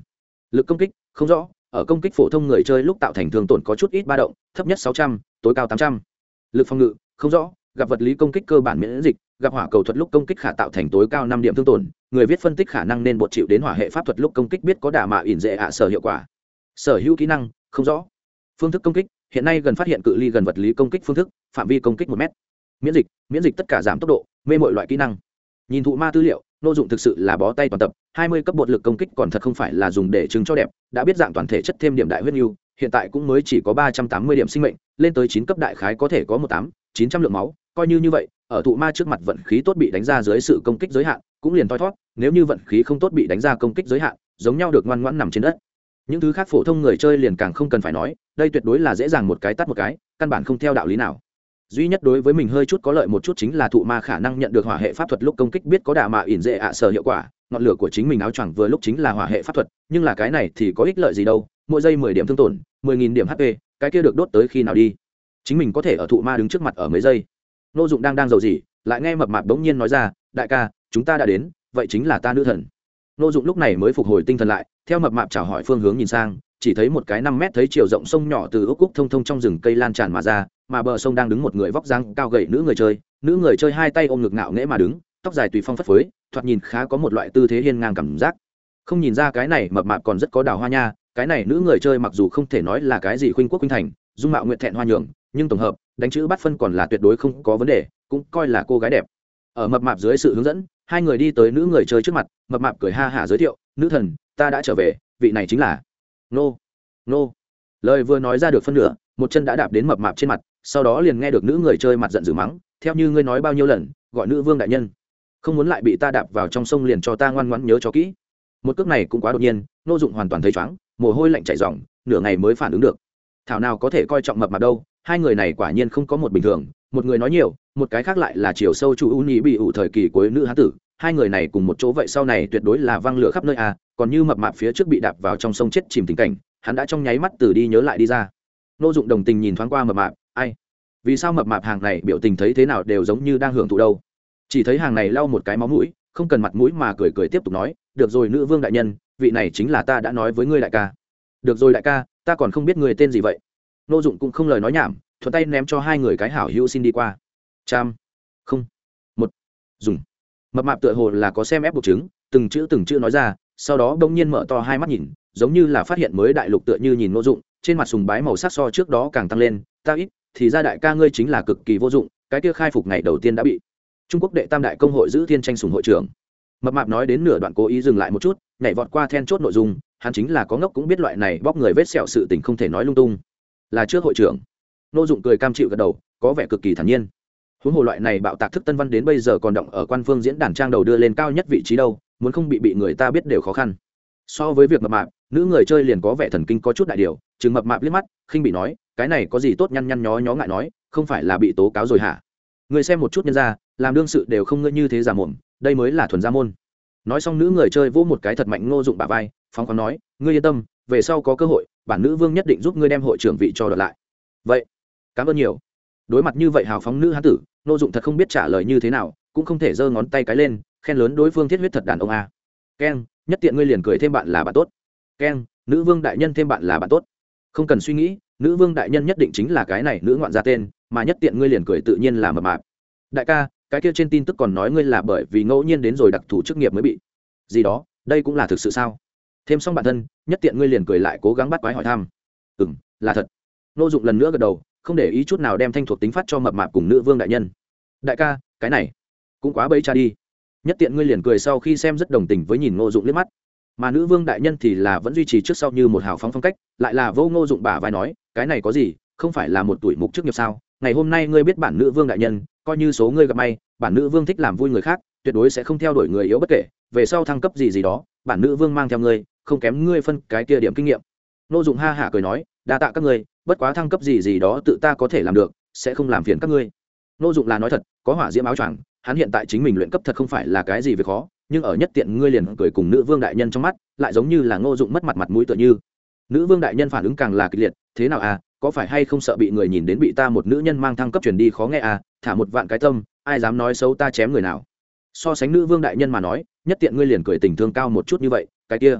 lực công kích, không rõ ở công kích phổ thông người chơi lúc tạo thành thương tổn có chút ít ba động thấp nhất 600, tối cao 800. lực phòng ngự không rõ gặp vật lý công kích cơ bản miễn dịch gặp hỏa cầu thuật lúc công kích khả tạo thành tối cao năm điểm thương tổn người viết phân tích khả năng nên bột chịu đến hỏa hệ pháp thuật lúc công kích biết có đả mạ ỉn dễ ạ sở hiệu quả. Sở hữu kỹ năng không rõ. Phương thức công kích hiện nay gần phát hiện cự ly gần vật lý công kích phương thức phạm vi công kích một m miễn dịch miễn dịch tất cả giảm tốc độ mê mọi loại kỹ năng. Nhìn thụ ma tư liệu nô dụng thực sự là bó tay toàn tập, hai mươi cấp bột lực công kích còn thật không phải là dùng để chứng cho đẹp, đã biết dạng toàn thể chất thêm điểm đại huyết nhu hiện tại cũng mới chỉ có ba trăm tám mươi điểm sinh mệnh, lên tới chín cấp đại khái có thể có một tám, chín trăm lượng máu, coi như như vậy, ở thụ ma trước mặt vận khí tốt bị đánh ra dưới sự công kích giới hạn, cũng liền thoi thót nếu như vận khí không tốt bị đánh ra công kích giới hạn, giống nhau được ngoan ngoãn nằm trên đất. Những thứ khác phổ thông người chơi liền càng không cần phải nói, đây tuyệt đối là dễ dàng một cái tắt một cái, căn bản không theo đạo lý nào duy nhất đối với mình hơi chút có lợi một chút chính là thụ ma khả năng nhận được hỏa hệ pháp thuật lúc công kích biết có đà mạ ỉn dễ ạ sở hiệu quả. Ngọn lửa của chính mình áo choàng vừa lúc chính là hỏa hệ pháp thuật, nhưng là cái này thì có ích lợi gì đâu. Mỗi giây mười điểm thương tổn, mười nghìn điểm hp cái kia được đốt tới khi nào đi? Chính mình có thể ở thụ ma đứng trước mặt ở mấy giây. Nô dụng đang đang giàu gì lại nghe mập mạp bỗng nhiên nói ra, đại ca, chúng ta đã đến, vậy chính là ta nữ thần. Nô dụng lúc này mới phục hồi tinh thần lại, theo mập mạp chào hỏi phương hướng nhìn sang chỉ thấy một cái năm mét thấy chiều rộng sông nhỏ từ ốc cúc thông thông trong rừng cây lan tràn mà ra, mà bờ sông đang đứng một người vóc dáng cao gầy nữ người chơi. Nữ người chơi hai tay ôm ngực ngạo nghễ mà đứng, tóc dài tùy phong phất phới, thoạt nhìn khá có một loại tư thế hiên ngang cảm giác. Không nhìn ra cái này mập mạp còn rất có đào hoa nha, cái này nữ người chơi mặc dù không thể nói là cái gì khuynh quốc khuynh thành, dung mạo nguyện thẹn hoa nhường, nhưng tổng hợp, đánh chữ bắt phân còn là tuyệt đối không có vấn đề, cũng coi là cô gái đẹp. Ở mập mạp dưới sự hướng dẫn, hai người đi tới nữ người chơi trước mặt, mập mạp cười ha hả giới thiệu, nữ thần, ta đã trở về, vị này chính là nô. Nô. Lời vừa nói ra được phân nửa, một chân đã đạp đến mập mạp trên mặt, sau đó liền nghe được nữ người chơi mặt giận dữ mắng, theo như ngươi nói bao nhiêu lần, gọi nữ vương đại nhân. Không muốn lại bị ta đạp vào trong sông liền cho ta ngoan ngoãn nhớ cho kỹ. Một cước này cũng quá đột nhiên, nô dụng hoàn toàn thấy chóng mồ hôi lạnh chảy ròng, nửa ngày mới phản ứng được. Thảo nào có thể coi trọng mập mạp đâu, hai người này quả nhiên không có một bình thường, một người nói nhiều, một cái khác lại là chiều sâu chủ ưu nhị bị ủ thời kỳ cuối nữ hán tử, hai người này cùng một chỗ vậy sau này tuyệt đối là văng lửa khắp nơi à còn như mập mạp phía trước bị đạp vào trong sông chết chìm tình cảnh, hắn đã trong nháy mắt từ đi nhớ lại đi ra. Nô dụng đồng tình nhìn thoáng qua mập mạp, ai? Vì sao mập mạp hàng này biểu tình thấy thế nào đều giống như đang hưởng thụ đâu? Chỉ thấy hàng này lau một cái máu mũi, không cần mặt mũi mà cười cười tiếp tục nói, được rồi nữ vương đại nhân, vị này chính là ta đã nói với ngươi đại ca. Được rồi đại ca, ta còn không biết người tên gì vậy. Nô dụng cũng không lời nói nhảm, thuận tay ném cho hai người cái hảo hữu xin đi qua. Trăm không. Một. Dùng. Mập mạp tựa hồ là có xem ép buộc chứng, từng chữ từng chữ nói ra sau đó bỗng nhiên mở to hai mắt nhìn, giống như là phát hiện mới đại lục tựa như nhìn nô dụng, trên mặt sùng bái màu sắc so trước đó càng tăng lên, ta ít, thì ra đại ca ngươi chính là cực kỳ vô dụng, cái kia khai phục ngày đầu tiên đã bị trung quốc đệ tam đại công hội giữ thiên tranh sùng hội trưởng. Mập mạp nói đến nửa đoạn cố ý dừng lại một chút, nhảy vọt qua then chốt nội dung, hắn chính là có ngốc cũng biết loại này bóc người vết sẹo sự tình không thể nói lung tung. Là trước hội trưởng. Nô dụng cười cam chịu gật đầu, có vẻ cực kỳ thản nhiên. Huống hồ loại này bạo tạc thức tân văn đến bây giờ còn động ở quan phương diễn đàn trang đầu đưa lên cao nhất vị trí đâu muốn không bị bị người ta biết đều khó khăn. So với việc mập mạp, nữ người chơi liền có vẻ thần kinh có chút đại điều, chừng mập mạp liếc mắt, khinh bị nói, cái này có gì tốt nhăn nhăn nhó nhó ngại nói, không phải là bị tố cáo rồi hả? Người xem một chút nhân ra, làm đương sự đều không ngơi như thế giả mồm, đây mới là thuần gia môn. Nói xong nữ người chơi vỗ một cái thật mạnh ngô dụng bà vai, phóng khoáng nói, ngươi yên tâm, về sau có cơ hội, bản nữ vương nhất định giúp ngươi đem hội trưởng vị cho đợt lại. Vậy, cảm ơn nhiều. Đối mặt như vậy hào phóng nữ hán tử, ngô dụng thật không biết trả lời như thế nào, cũng không thể giơ ngón tay cái lên khen lớn đối phương thiết huyết thật đàn ông a. Keng nhất tiện ngươi liền cười thêm bạn là bạn tốt. Keng nữ vương đại nhân thêm bạn là bạn tốt. Không cần suy nghĩ, nữ vương đại nhân nhất định chính là cái này nữ ngoạn ra tên, mà nhất tiện ngươi liền cười tự nhiên là mập mạp. Đại ca, cái kia trên tin tức còn nói ngươi là bởi vì ngẫu nhiên đến rồi đặc thù chức nghiệp mới bị. Gì đó, đây cũng là thực sự sao? Thêm xong bản thân, nhất tiện ngươi liền cười lại cố gắng bắt quái hỏi thăm. Ừ m là thật. Nô dụng lần nữa gật đầu, không để ý chút nào đem thanh thuộc tính phát cho mập mạp cùng nữ vương đại nhân. Đại ca, cái này cũng quá bẫy cha đi nhất tiện ngươi liền cười sau khi xem rất đồng tình với nhìn ngô dụng liếc mắt. Mà nữ vương đại nhân thì là vẫn duy trì trước sau như một hào phóng phong cách, lại là vô ngô dụng bả vai nói, cái này có gì, không phải là một tuổi mục chức nghiệp sao? Ngày hôm nay ngươi biết bản nữ vương đại nhân, coi như số ngươi gặp may, bản nữ vương thích làm vui người khác, tuyệt đối sẽ không theo đuổi người yếu bất kể, về sau thăng cấp gì gì đó, bản nữ vương mang theo ngươi, không kém ngươi phân cái kia điểm kinh nghiệm. Nô dụng ha hả cười nói, đa tạ các ngươi, bất quá thăng cấp gì gì đó tự ta có thể làm được, sẽ không làm phiền các ngươi. Nô dụng là nói thật, có hỏa diễm áo choàng hắn hiện tại chính mình luyện cấp thật không phải là cái gì về khó, nhưng ở nhất tiện ngươi liền cười cùng nữ vương đại nhân trong mắt, lại giống như là ngô dụng mất mặt mặt mũi tựa như. Nữ vương đại nhân phản ứng càng là kịch liệt, thế nào à có phải hay không sợ bị người nhìn đến bị ta một nữ nhân mang thăng cấp chuyển đi khó nghe à thả một vạn cái tâm, ai dám nói xấu ta chém người nào? So sánh nữ vương đại nhân mà nói, nhất tiện ngươi liền cười tình thương cao một chút như vậy, cái kia,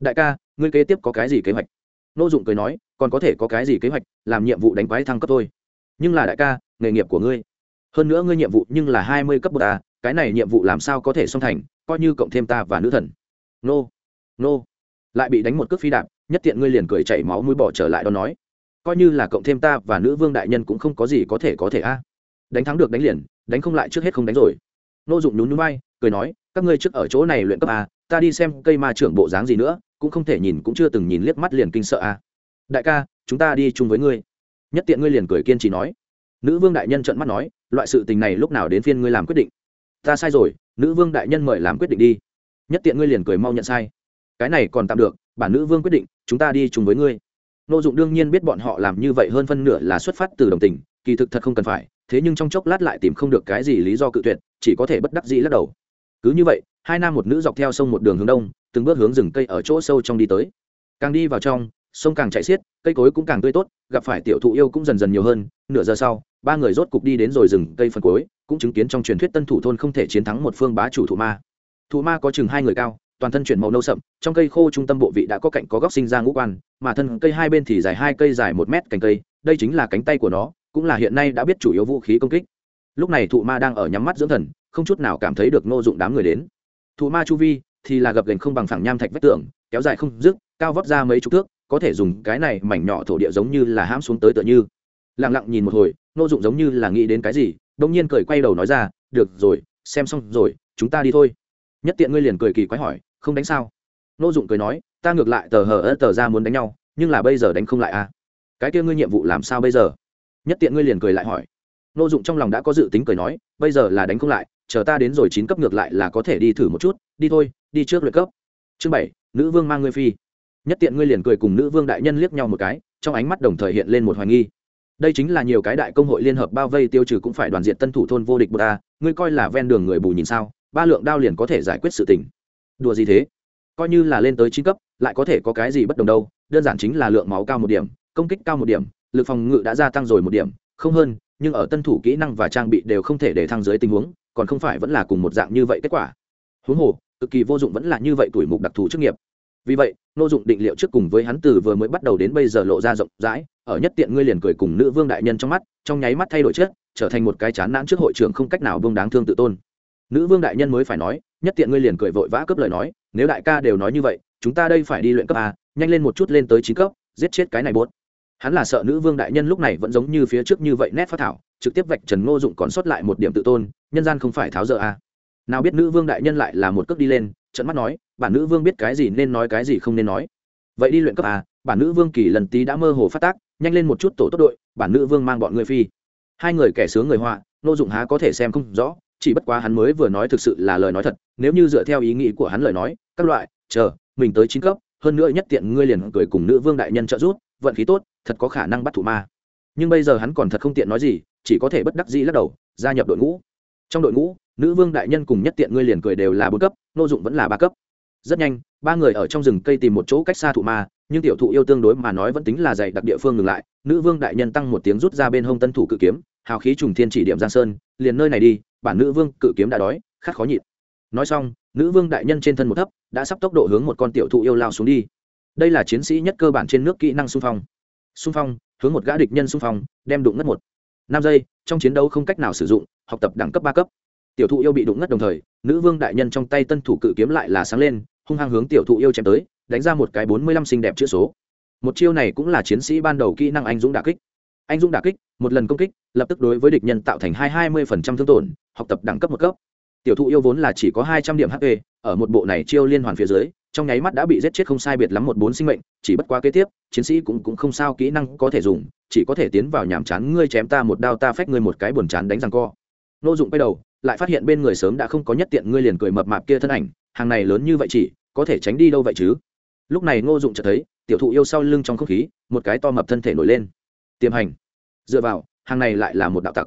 đại ca, ngươi kế tiếp có cái gì kế hoạch? Nô dụng cười nói, còn có thể có cái gì kế hoạch, làm nhiệm vụ đánh quái thăng cấp thôi. Nhưng là đại ca, nghề nghiệp của ngươi hơn nữa ngươi nhiệm vụ nhưng là hai mươi cấp bậc à cái này nhiệm vụ làm sao có thể xong thành, coi như cộng thêm ta và nữ thần. Nô nô, lại bị đánh một cước phi đạp, nhất tiện ngươi liền cười chảy máu mũi bỏ trở lại đó nói. Coi như là cộng thêm ta và nữ vương đại nhân cũng không có gì có thể có thể a. Đánh thắng được đánh liền, đánh không lại trước hết không đánh rồi. Nô dụng nhún núi bay cười nói, các ngươi trước ở chỗ này luyện cấp a, ta đi xem cây ma trưởng bộ dáng gì nữa, cũng không thể nhìn cũng chưa từng nhìn liếc mắt liền kinh sợ a. Đại ca, chúng ta đi chung với ngươi. Nhất tiện ngươi liền cười kiên trì nói. Nữ vương đại nhân trợn mắt nói loại sự tình này lúc nào đến phiên ngươi làm quyết định? Ta sai rồi, nữ vương đại nhân mời làm quyết định đi. Nhất tiện ngươi liền cười mau nhận sai. Cái này còn tạm được, bản nữ vương quyết định, chúng ta đi chung với ngươi. Nô dụng đương nhiên biết bọn họ làm như vậy hơn phân nửa là xuất phát từ đồng tình, kỳ thực thật không cần phải, thế nhưng trong chốc lát lại tìm không được cái gì lý do cự tuyệt, chỉ có thể bất đắc dĩ lắc đầu. Cứ như vậy, hai nam một nữ dọc theo sông một đường hướng đông, từng bước hướng rừng cây ở chỗ sâu trong đi tới. Càng đi vào trong sông càng chạy xiết, cây cối cũng càng tươi tốt, gặp phải tiểu thụ yêu cũng dần dần nhiều hơn. Nửa giờ sau, ba người rốt cục đi đến rồi rừng cây phần cuối, cũng chứng kiến trong truyền thuyết tân thủ thôn không thể chiến thắng một phương bá chủ thụ ma. Thụ ma có chừng hai người cao, toàn thân chuyển màu nâu sậm, trong cây khô trung tâm bộ vị đã có cạnh có góc sinh ra ngũ quan, mà thân cây hai bên thì dài hai cây dài một mét cành cây, đây chính là cánh tay của nó, cũng là hiện nay đã biết chủ yếu vũ khí công kích. Lúc này thụ ma đang ở nhắm mắt dưỡng thần, không chút nào cảm thấy được ngô dụng đám người đến. Thụ ma chu vi thì là gập gành không bằng phẳng nham thạch vách tường, kéo dài không dứt, cao vót ra mấy chục thước có thể dùng cái này mảnh nhỏ thổ địa giống như là hãm xuống tới tựa như. Lặng lặng nhìn một hồi, ngô dụng giống như là nghĩ đến cái gì đông nhiên cười quay đầu nói ra, được rồi, xem xong rồi, chúng ta đi thôi. Nhất tiện ngươi liền cười kỳ quái hỏi, không đánh sao? Nô dụng cười nói, ta ngược lại tờ hờ ớt tờ ra muốn đánh nhau, nhưng là bây giờ đánh không lại à? Cái kia ngươi nhiệm vụ làm sao bây giờ? Nhất tiện ngươi liền cười lại hỏi. Nô dụng trong lòng đã có dự tính cười nói, bây giờ là đánh không lại, chờ ta đến rồi chín cấp ngược lại là có thể đi thử một chút, đi thôi, đi trước luyện cấp. Chương bảy, nữ vương mang ngươi phi nhất tiện ngươi liền cười cùng nữ vương đại nhân liếc nhau một cái, trong ánh mắt đồng thời hiện lên một hoài nghi. Đây chính là nhiều cái đại công hội liên hợp bao vây tiêu trừ cũng phải đoàn diện tân thủ thôn vô địch bờ ta, ngươi coi là ven đường người bù nhìn sao, ba lượng đao liền có thể giải quyết sự tình. Đùa gì thế? Coi như là lên tới chín cấp, lại có thể có cái gì bất đồng đâu, đơn giản chính là lượng máu cao một điểm, công kích cao một điểm, lực phòng ngự đã gia tăng rồi một điểm, không hơn, nhưng ở tân thủ kỹ năng và trang bị đều không thể để thăng dưới tình huống, còn không phải vẫn là cùng một dạng như vậy kết quả. Huống hồ, cực kỳ vô dụng vẫn là như vậy tuổi mục đặc thù chức nghiệp vì vậy nô dụng định liệu trước cùng với hắn từ vừa mới bắt đầu đến bây giờ lộ ra rộng rãi, ở nhất tiện ngươi liền cười cùng nữ vương đại nhân trong mắt, trong nháy mắt thay đổi chết trở thành một cái chán nản trước hội trưởng không cách nào vương đáng thương tự tôn. Nữ vương đại nhân mới phải nói, nhất tiện ngươi liền cười vội vã cướp lời nói, nếu đại ca đều nói như vậy, chúng ta đây phải đi luyện cấp a, nhanh lên một chút lên tới chín cấp, giết chết cái này bốt hắn là sợ nữ vương đại nhân lúc này vẫn giống như phía trước như vậy nét phát thảo, trực tiếp vạch trần ngô dụng còn sót lại một điểm tự tôn, nhân gian không phải tháo dỡ a. Nào biết nữ vương đại nhân lại là một cước đi lên trận mắt nói bản nữ vương biết cái gì nên nói cái gì không nên nói. Vậy đi luyện cấp à bản nữ vương kỳ lần tí đã mơ hồ phát tác, nhanh lên một chút tổ tốt đội, bản nữ vương mang bọn người phi. Hai người kẻ sướng người họa, nô dụng há có thể xem không rõ, chỉ bất quá hắn mới vừa nói thực sự là lời nói thật, nếu như dựa theo ý nghĩ của hắn lời nói, các loại, chờ, mình tới chín cấp, hơn nữa nhất tiện ngươi liền cười cùng nữ vương đại nhân trợ giúp, vận khí tốt, thật có khả năng bắt thủ ma. Nhưng bây giờ hắn còn thật không tiện nói gì, chỉ có thể bất đắc dĩ lắc đầu, gia nhập đội ngũ. Trong đội ngũ, nữ vương đại nhân cùng nhất tiện ngươi liền cười đều là bốn cấp, nô dụng vẫn là ba cấp rất nhanh, ba người ở trong rừng cây tìm một chỗ cách xa thụ ma, nhưng tiểu thụ yêu tương đối mà nói vẫn tính là dày đặc địa phương ngừng lại, nữ vương đại nhân tăng một tiếng rút ra bên hông tân thủ cự kiếm, hào khí trùng thiên chỉ điểm giang sơn, liền nơi này đi, bản nữ vương cự kiếm đã đói, khát khó nhịn. Nói xong, nữ vương đại nhân trên thân một thấp, đã sắp tốc độ hướng một con tiểu thụ yêu lao xuống đi. Đây là chiến sĩ nhất cơ bản trên nước kỹ năng xung phong. Xung phong, hướng một gã địch nhân xung phong, đem đụng ngất một năm giây, trong chiến đấu không cách nào sử dụng, học tập đẳng cấp ba cấp. Tiểu thụ yêu bị đụng ngất đồng thời nữ vương đại nhân trong tay tân thủ cự kiếm lại là sáng lên, hung hăng hướng tiểu thụ yêu chém tới, đánh ra một cái bốn mươi lăm xinh đẹp chữ số. Một chiêu này cũng là chiến sĩ ban đầu kỹ năng anh dũng đà kích. Anh dũng đà kích, một lần công kích, lập tức đối với địch nhân tạo thành hai hai mươi phần trăm thương tổn, học tập đẳng cấp một cấp. Tiểu thụ yêu vốn là chỉ có hai trăm điểm hp ở một bộ này chiêu liên hoàn phía dưới, trong nháy mắt đã bị giết chết không sai biệt lắm một bốn sinh mệnh, chỉ bất quá kế tiếp, chiến sĩ cũng cũng không sao kỹ năng có thể dùng, chỉ có thể tiến vào nhàm chán, ngươi chém ta một đao ta phách ngươi một cái buồn chán đánh răng co. Nô dụng quay đầu lại phát hiện bên người sớm đã không có nhất tiện ngươi liền cười mập mạp kia thân ảnh, hàng này lớn như vậy chỉ, có thể tránh đi đâu vậy chứ? Lúc này ngô dụng chợt thấy, tiểu thụ yêu sau lưng trong không khí, một cái to mập thân thể nổi lên. Tiềm hành. Dựa vào, hàng này lại là một đạo tặc.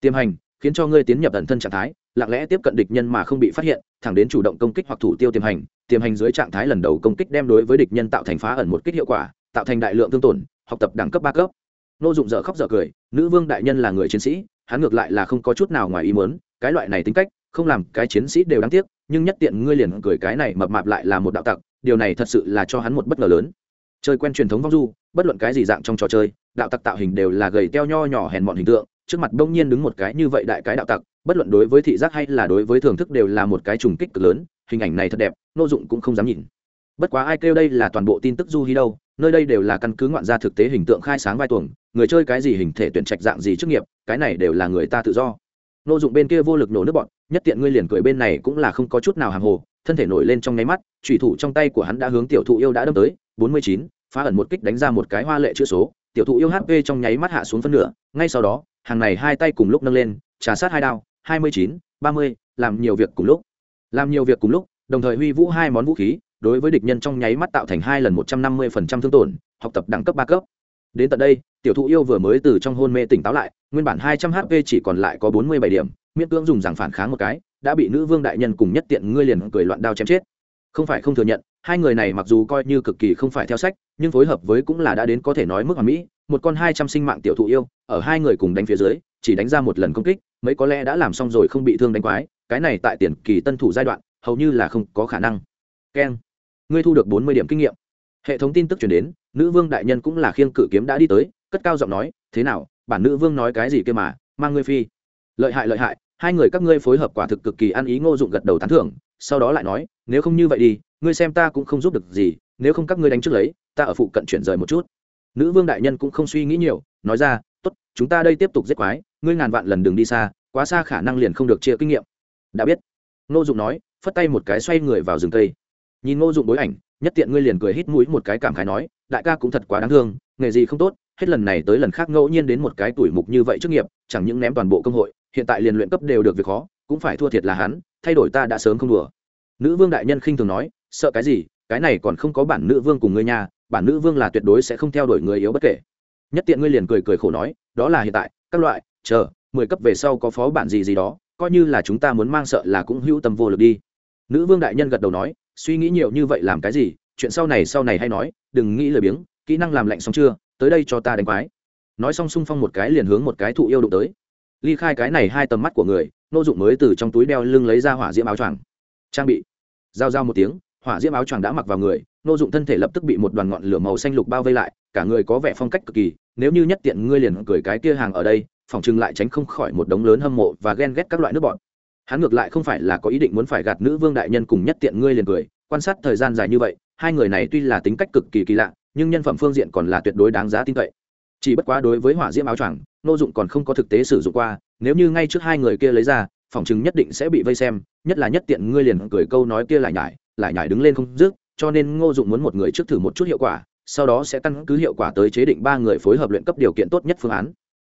Tiềm hành, khiến cho ngươi tiến nhập ẩn thân trạng thái, lặng lẽ tiếp cận địch nhân mà không bị phát hiện, thẳng đến chủ động công kích hoặc thủ tiêu tiềm hành tiềm hành dưới trạng thái lần đầu công kích đem đối với địch nhân tạo thành phá ẩn một kích hiệu quả, tạo thành đại lượng thương tổn, học tập đẳng cấp ba cấp. Nô dụng dở khóc dở cười, nữ vương đại nhân là người chiến sĩ, hắn ngược lại là không có chút nào ngoài ý muốn cái loại này tính cách, không làm cái chiến sĩ đều đáng tiếc, nhưng nhất tiện ngươi liền cười cái này mập mạp lại là một đạo tặc, điều này thật sự là cho hắn một bất ngờ lớn. Chơi quen truyền thống vong du, bất luận cái gì dạng trong trò chơi, đạo tặc tạo hình đều là gầy teo nho nhỏ hèn mọn hình tượng, trước mặt đông nhiên đứng một cái như vậy đại cái đạo tặc, bất luận đối với thị giác hay là đối với thưởng thức đều là một cái trùng kích cực lớn, hình ảnh này thật đẹp, nô dụng cũng không dám nhìn. Bất quá ai kêu đây là toàn bộ tin tức du hi đâu, nơi đây đều là căn cứ ngoạn gia thực tế hình tượng khai sáng vai tuồng, người chơi cái gì hình thể tuyển trạch dạng gì chức nghiệp, cái này đều là người ta tự do nô dụng bên kia vô lực nổ nước bọn, nhất tiện ngươi liền cười bên này cũng là không có chút nào hàng hồ, thân thể nổi lên trong nháy mắt, chủy thủ trong tay của hắn đã hướng tiểu thụ yêu đã đâm tới, bốn mươi chín, phá ẩn một kích đánh ra một cái hoa lệ chữ số, tiểu thụ yêu hp trong nháy mắt hạ xuống phân nửa, ngay sau đó, hàng này hai tay cùng lúc nâng lên, trà sát hai đao, hai mươi chín, ba mươi, làm nhiều việc cùng lúc. Làm nhiều việc cùng lúc, đồng thời huy vũ hai món vũ khí, đối với địch nhân trong nháy mắt tạo thành hai lần một trăm năm mươi phần trăm thương tổn, học tập đẳng cấp ba cấp đến tận đây, tiểu thụ yêu vừa mới từ trong hôn mê tỉnh táo lại, nguyên bản hai trăm hp chỉ còn lại có bốn mươi bảy điểm, miễn cưỡng dùng rằng phản kháng một cái, đã bị nữ vương đại nhân cùng nhất tiện ngươi liền cười loạn đao chém chết. Không phải không thừa nhận, hai người này mặc dù coi như cực kỳ không phải theo sách, nhưng phối hợp với cũng là đã đến có thể nói mức hoàn mỹ, một con hai trăm sinh mạng tiểu thụ yêu, ở hai người cùng đánh phía dưới, chỉ đánh ra một lần công kích, mấy có lẽ đã làm xong rồi không bị thương đánh quái, cái này tại tiền kỳ tân thủ giai đoạn, hầu như là không có khả năng. Keng, ngươi thu được bốn mươi điểm kinh nghiệm hệ thống tin tức chuyển đến, nữ vương đại nhân cũng là khiêng cự kiếm đã đi tới, cất cao giọng nói, thế nào, bản nữ vương nói cái gì kia mà, mang ngươi phi? Lợi hại lợi hại, hai người các ngươi phối hợp quả thực cực kỳ ăn ý ngô dụng gật đầu tán thưởng, sau đó lại nói, nếu không như vậy đi, ngươi xem ta cũng không giúp được gì, nếu không các ngươi đánh trước lấy, ta ở phụ cận chuyển rời một chút. Nữ vương đại nhân cũng không suy nghĩ nhiều, nói ra, tốt, chúng ta đây tiếp tục giết quái, ngươi ngàn vạn lần đường đi xa, quá xa khả năng liền không được chia kinh nghiệm. Đã biết, ngô dụng nói, phất tay một cái xoay người vào rừng cây. Nhìn ngô dụng bối ảnh nhất tiện ngươi liền cười hít mũi một cái cảm khái nói, đại ca cũng thật quá đáng thương, nghề gì không tốt, hết lần này tới lần khác ngẫu nhiên đến một cái tuổi mục như vậy trước nghiệp, chẳng những ném toàn bộ công hội, hiện tại liền luyện cấp đều được việc khó, cũng phải thua thiệt là hắn, thay đổi ta đã sớm không đùa. Nữ vương đại nhân khinh thường nói, sợ cái gì, cái này còn không có bản nữ vương cùng ngươi nhà bản nữ vương là tuyệt đối sẽ không theo đuổi người yếu bất kể. Nhất tiện ngươi liền cười cười khổ nói, đó là hiện tại, các loại, chờ, mười cấp về sau có phó bản gì gì đó, coi như là chúng ta muốn mang sợ là cũng hữu tâm vô lực đi. Nữ vương đại nhân gật đầu nói suy nghĩ nhiều như vậy làm cái gì? Chuyện sau này sau này hay nói, đừng nghĩ lời biếng, kỹ năng làm lạnh xong chưa? Tới đây cho ta đánh quái. Nói xong xung phong một cái liền hướng một cái thụ yêu đụng tới. Ly khai cái này hai tầm mắt của người, nô dụng mới từ trong túi đeo lưng lấy ra hỏa diễm áo choàng. Trang bị. Giao giao một tiếng, hỏa diễm áo choàng đã mặc vào người, nô dụng thân thể lập tức bị một đoàn ngọn lửa màu xanh lục bao vây lại, cả người có vẻ phong cách cực kỳ, nếu như nhất tiện ngươi liền cười cái kia hàng ở đây, phòng chừng lại tránh không khỏi một đống lớn hâm mộ và ghen ghét các loại nước bọn hắn ngược lại không phải là có ý định muốn phải gạt nữ vương đại nhân cùng nhất tiện ngươi liền cười, quan sát thời gian dài như vậy, hai người này tuy là tính cách cực kỳ kỳ lạ, nhưng nhân phẩm phương diện còn là tuyệt đối đáng giá tin cậy. Chỉ bất quá đối với hỏa diễm áo choàng, nô dụng còn không có thực tế sử dụng qua, nếu như ngay trước hai người kia lấy ra phỏng chứng nhất định sẽ bị vây xem, nhất là nhất tiện ngươi liền cười câu nói kia lại nhải lại nhải đứng lên không dứt, cho nên ngô dụng muốn một người trước thử một chút hiệu quả, sau đó sẽ căn cứ hiệu quả tới chế định ba người phối hợp luyện cấp điều kiện tốt nhất phương án.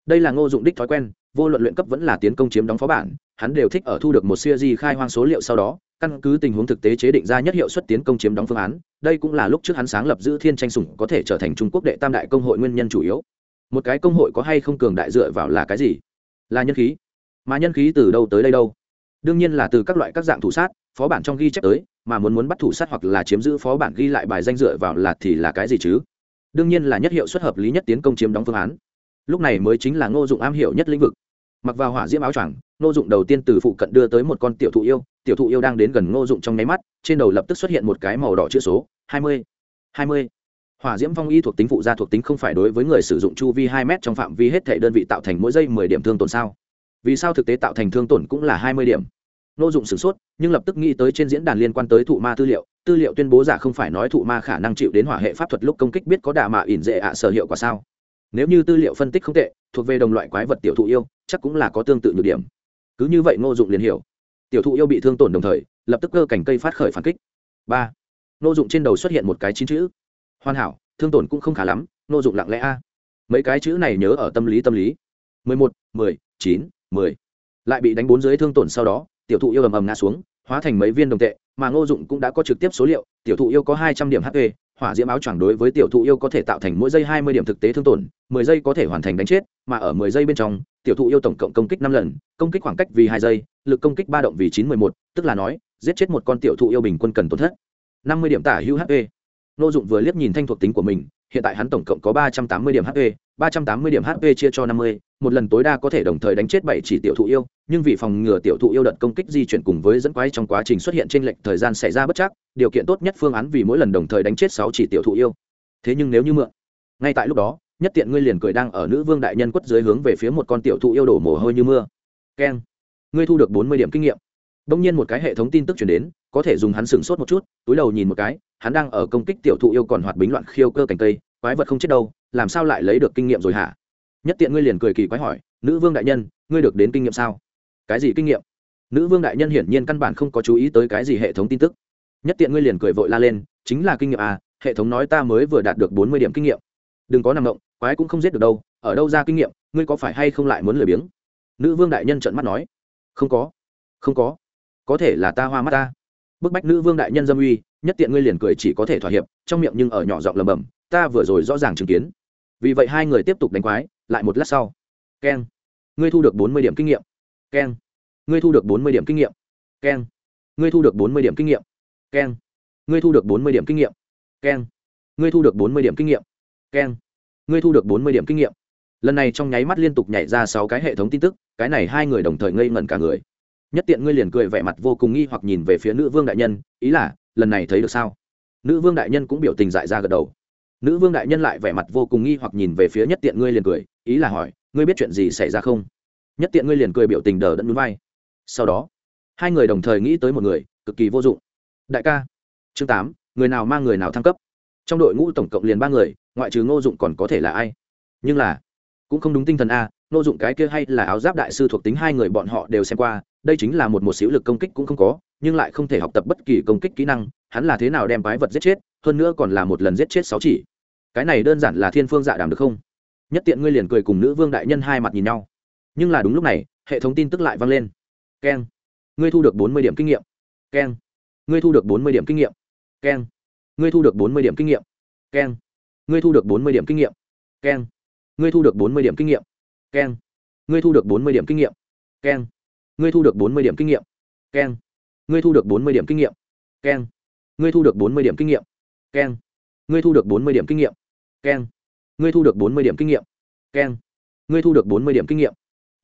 Đây là ngô dụng đích thói quen vô luận luyện cấp vẫn là tiến công chiếm đóng phó bản, hắn đều thích ở thu được một siêu di khai hoang số liệu sau đó, căn cứ tình huống thực tế chế định ra nhất hiệu suất tiến công chiếm đóng phương án, đây cũng là lúc trước hắn sáng lập giữ thiên tranh sủng có thể trở thành trung quốc đệ tam đại công hội nguyên nhân chủ yếu. Một cái công hội có hay không cường đại dựa vào là cái gì? Là nhân khí. Mà nhân khí từ đâu tới đây đâu? Đương nhiên là từ các loại các dạng thủ sát, phó bản trong ghi chép tới, mà muốn muốn bắt thủ sát hoặc là chiếm giữ phó bản ghi lại bài danh dựa vào là thì là cái gì chứ? Đương nhiên là nhất hiệu suất hợp lý nhất tiến công chiếm đóng phương án. Lúc này mới chính là ngô dụng am hiểu nhất lĩnh vực mặc vào hỏa diễm áo choàng, ngô dụng đầu tiên từ phụ cận đưa tới một con tiểu thụ yêu, tiểu thụ yêu đang đến gần ngô dụng trong nháy mắt, trên đầu lập tức xuất hiện một cái màu đỏ chữ số, hai mươi hai mươi. Hỏa diễm phong y thuộc tính phụ gia thuộc tính không phải đối với người sử dụng chu vi hai m trong phạm vi hết thể đơn vị tạo thành mỗi giây mười điểm thương tổn sao? Vì sao thực tế tạo thành thương tổn cũng là hai mươi điểm? Ngô dụng sửng sốt, nhưng lập tức nghĩ tới trên diễn đàn liên quan tới thụ ma tư liệu tư liệu tuyên bố giả không phải nói thụ ma khả năng chịu đến hỏa hệ pháp thuật lúc công kích biết có đà mạ ỉn dễ ạ sở hiệu quả sao? Nếu như tư liệu phân tích không tệ, thuộc về đồng loại quái vật tiểu thụ yêu chắc cũng là có tương tự nhược điểm. Cứ như vậy ngô dụng liền hiểu. Tiểu thụ yêu bị thương tổn đồng thời, lập tức cơ cảnh cây phát khởi phản kích. Ba, ngô dụng trên đầu xuất hiện một cái chín chữ. Hoàn hảo, thương tổn cũng không khá lắm, ngô dụng lặng lẽ a. Mấy cái chữ này nhớ ở tâm lý tâm lý. Mười một, mười, chín, mười. Lại bị đánh bốn dưới thương tổn sau đó, tiểu thụ yêu ầm ầm ngã xuống, hóa thành mấy viên đồng tệ, mà ngô dụng cũng đã có trực tiếp số liệu, tiểu thụ yêu có hai trăm điểm hp hỏa diễm áo choàng đối với tiểu thụ yêu có thể tạo thành mỗi giây hai mươi điểm thực tế thương tổn, mười giây có thể hoàn thành đánh chết, mà ở mười giây bên trong tiểu thụ yêu tổng cộng công kích năm lần, công kích khoảng cách vì hai giây, lực công kích ba động vì chín mười một, tức là nói, giết chết một con tiểu thụ yêu bình quân cần tổn thất. năm mươi điểm tả hữu hp ngô dụng vừa liếc nhìn thanh thuộc tính của mình, hiện tại hắn tổng cộng có ba trăm tám mươi điểm hp ba trăm tám mươi điểm hp chia cho năm mươi, một lần tối đa có thể đồng thời đánh chết bảy chỉ tiểu thụ yêu, nhưng vì phòng ngừa tiểu thụ yêu đợt công kích di chuyển cùng với dẫn quái trong quá trình xuất hiện trên lệnh thời gian xảy ra bất chắc, điều kiện tốt nhất phương án vì mỗi lần đồng thời đánh chết sáu chỉ tiểu thụ yêu. Thế nhưng nếu như mượn, ngay tại lúc đó nhất tiện ngươi liền cười đang ở nữ vương đại nhân quất dưới hướng về phía một con tiểu thụ yêu đổ mồ hôi như mưa. Keng ngươi thu được bốn mươi điểm kinh nghiệm. Đông nhiên một cái hệ thống tin tức chuyển đến, có thể dùng hắn sửng sốt một chút, túi đầu nhìn một cái, hắn đang ở công kích tiểu thụ yêu còn hoạt bính loạn khiêu cơ cành cây quái vật không chết đâu, làm sao lại lấy được kinh nghiệm rồi hả? Nhất tiện ngươi liền cười kỳ quái hỏi, nữ vương đại nhân, ngươi được đến kinh nghiệm sao? Cái gì kinh nghiệm? Nữ vương đại nhân hiển nhiên căn bản không có chú ý tới cái gì hệ thống tin tức. Nhất tiện ngươi liền cười vội la lên, chính là kinh nghiệm à hệ thống nói ta mới vừa đạt được bốn mươi điểm kinh nghiệm. Đừng có nằm động quái cũng không giết được đâu, ở đâu ra kinh nghiệm, ngươi có phải hay không lại muốn lười biếng? Nữ vương đại nhân trợn mắt nói. Không có. Không có. Có thể là ta hoa mắt ta. Bức bách nữ vương đại nhân dâm uy, nhất tiện ngươi liền cười chỉ có thể thỏa hiệp, trong miệng nhưng ở nhỏ giọng lầm bầm ta vừa rồi rõ ràng chứng kiến. Vì vậy hai người tiếp tục đánh quái, lại một lát sau. Keng. Ngươi thu được bốn mươi điểm kinh nghiệm. Keng. Ngươi thu được bốn mươi điểm kinh nghiệm. Keng. Ngươi thu được bốn mươi điểm kinh nghiệm. Keng. Ngươi thu được bốn mươi điểm kinh nghiệm. Keng. Ngươi thu được bốn mươi điểm kinh nghiệm. Keng ngươi thu được bốn mươi điểm kinh nghiệm. Lần này trong nháy mắt liên tục nhảy ra sáu cái hệ thống tin tức, cái này hai người đồng thời ngây ngẩn cả người. Nhất tiện ngươi liền cười vẻ mặt vô cùng nghi hoặc nhìn về phía nữ vương đại nhân, ý là, lần này thấy được sao? Nữ vương đại nhân cũng biểu tình dại ra gật đầu. Nữ vương đại nhân lại vẻ mặt vô cùng nghi hoặc nhìn về phía nhất tiện ngươi liền cười, ý là hỏi, ngươi biết chuyện gì xảy ra không? Nhất tiện ngươi liền cười biểu tình đờ đẫn núi vai. Sau đó, hai người đồng thời nghĩ tới một người, cực kỳ vô dụng. Đại ca, chương tám, người nào mang người nào thăng cấp? Trong đội ngũ tổng cộng liền ba người, ngoại trừ ngô dụng còn có thể là ai? Nhưng là, cũng không đúng tinh thần a, ngô dụng cái kia hay là áo giáp đại sư thuộc tính hai người bọn họ đều xem qua, đây chính là một một xíu lực công kích cũng không có, nhưng lại không thể học tập bất kỳ công kích kỹ năng, hắn là thế nào đem quái vật giết chết, hơn nữa còn là một lần giết chết sáu chỉ. Cái này đơn giản là thiên phương dạ đàm được không? Nhất tiện ngươi liền cười cùng nữ vương đại nhân hai mặt nhìn nhau. Nhưng là đúng lúc này, hệ thống tin tức lại vang lên. Keng. Ngươi thu được bốn mươi điểm kinh nghiệm. Keng. Ngươi thu được bốn mươi điểm kinh nghiệm. Keng ngươi thu được bốn mươi điểm kinh nghiệm keng ngươi thu được bốn mươi điểm kinh nghiệm keng ngươi thu được bốn mươi điểm kinh nghiệm keng ngươi thu được bốn mươi điểm kinh nghiệm keng ngươi thu được bốn mươi điểm kinh nghiệm keng ngươi thu được bốn mươi điểm kinh nghiệm keng ngươi thu được bốn mươi điểm kinh nghiệm keng ngươi thu được bốn mươi điểm kinh nghiệm keng ngươi thu được bốn mươi điểm kinh nghiệm keng ngươi thu được bốn mươi điểm kinh nghiệm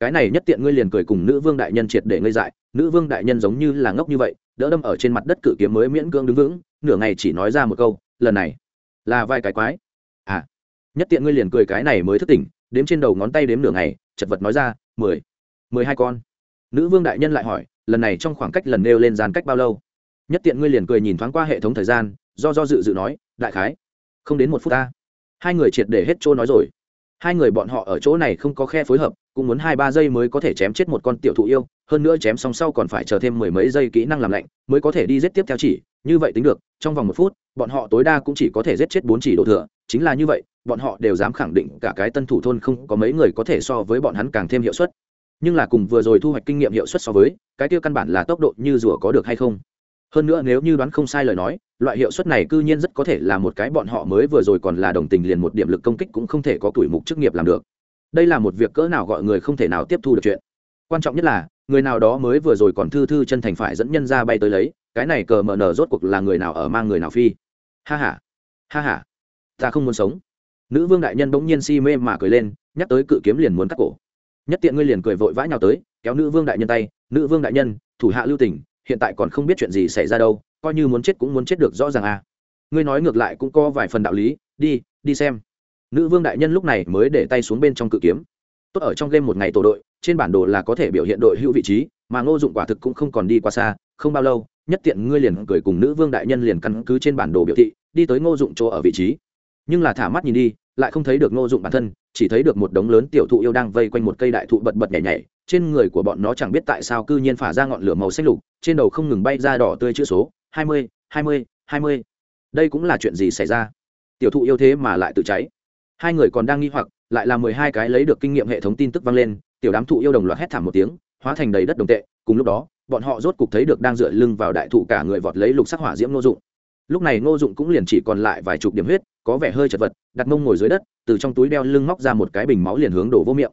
cái này nhất tiện ngươi liền cười cùng nữ vương đại nhân triệt để ngươi dại nữ vương đại nhân giống như là ngốc như vậy đỡ đâm ở trên mặt đất cự kiếm mới miễn cưỡng đứng vững nửa ngày chỉ nói ra một câu, lần này là vai cái quái. À nhất tiện ngươi liền cười cái này mới thức tỉnh, đếm trên đầu ngón tay đếm nửa ngày, chật vật nói ra, mười mười hai con. Nữ vương đại nhân lại hỏi, lần này trong khoảng cách lần nêu lên gian cách bao lâu? Nhất tiện ngươi liền cười nhìn thoáng qua hệ thống thời gian, do do dự dự nói, đại khái không đến một phút ta. Hai người triệt để hết chỗ nói rồi. Hai người bọn họ ở chỗ này không có khe phối hợp cũng muốn hai ba giây mới có thể chém chết một con tiểu thụ yêu, hơn nữa chém xong sau còn phải chờ thêm mười mấy giây kỹ năng làm lạnh, mới có thể đi giết tiếp theo chỉ, như vậy tính được, trong vòng một phút, bọn họ tối đa cũng chỉ có thể giết chết bốn chỉ đồ thừa, chính là như vậy, bọn họ đều dám khẳng định cả cái tân thủ thôn không có mấy người có thể so với bọn hắn càng thêm hiệu suất. Nhưng là cùng vừa rồi thu hoạch kinh nghiệm hiệu suất so với, cái tiêu căn bản là tốc độ như rùa có được hay không? Hơn nữa nếu như đoán không sai lời nói, loại hiệu suất này cư nhiên rất có thể là một cái bọn họ mới vừa rồi còn là đồng tình liền một điểm lực công kích cũng không thể có tuổi mục chức nghiệp làm được đây là một việc cỡ nào gọi người không thể nào tiếp thu được chuyện. Quan trọng nhất là, người nào đó mới vừa rồi còn thư thư chân thành phải dẫn nhân ra bay tới lấy, cái này cờ mờ nở rốt cuộc là người nào ở mang người nào phi. Ha h a ha h a ta không muốn sống. Nữ vương đại nhân bỗng nhiên si mê mà cười lên, nhắc tới cự kiếm liền muốn cắt cổ. Nhất tiện ngươi liền cười vội vã nhào tới, kéo nữ vương đại nhân tay, nữ vương đại nhân, thủ hạ lưu tỉnh hiện tại còn không biết chuyện gì xảy ra đâu, coi như muốn chết cũng muốn chết được rõ ràng à. Ngươi nói ngược lại cũng có vài phần đạo lý, đi đi xem nữ vương đại nhân lúc này mới để tay xuống bên trong cự kiếm. Tốt ở trong game một ngày tổ đội, trên bản đồ là có thể biểu hiện đội hữu vị trí, mà ngô dụng quả thực cũng không còn đi qua xa, không bao lâu, nhất tiện ngươi liền cười cùng nữ vương đại nhân liền căn cứ trên bản đồ biểu thị, đi tới ngô dụng chỗ ở vị trí. Nhưng là thả mắt nhìn đi, lại không thấy được ngô dụng bản thân, chỉ thấy được một đống lớn tiểu thụ yêu đang vây quanh một cây đại thụ bật bật nhảy nhảy, trên người của bọn nó chẳng biết tại sao cư nhiên phả ra ngọn lửa màu xanh lục, trên đầu không ngừng bay ra đỏ tươi chữ số, hai mươi hai mươi hai mươi. Đây cũng là chuyện gì xảy ra? Tiểu thụ yêu thế mà lại tự cháy hai người còn đang nghi hoặc, lại là mười hai cái lấy được kinh nghiệm hệ thống tin tức vang lên, tiểu đám thụ yêu đồng loạt hét thảm một tiếng, hóa thành đầy đất đồng tệ, cùng lúc đó, bọn họ rốt cục thấy được đang dựa lưng vào đại thụ cả người vọt lấy lục sắc hỏa diễm ngô dụng. Lúc này ngô dụng cũng liền chỉ còn lại vài chục điểm huyết, có vẻ hơi chật vật, đặt mông ngồi dưới đất, từ trong túi đeo lưng móc ra một cái bình máu liền hướng đổ vô miệng.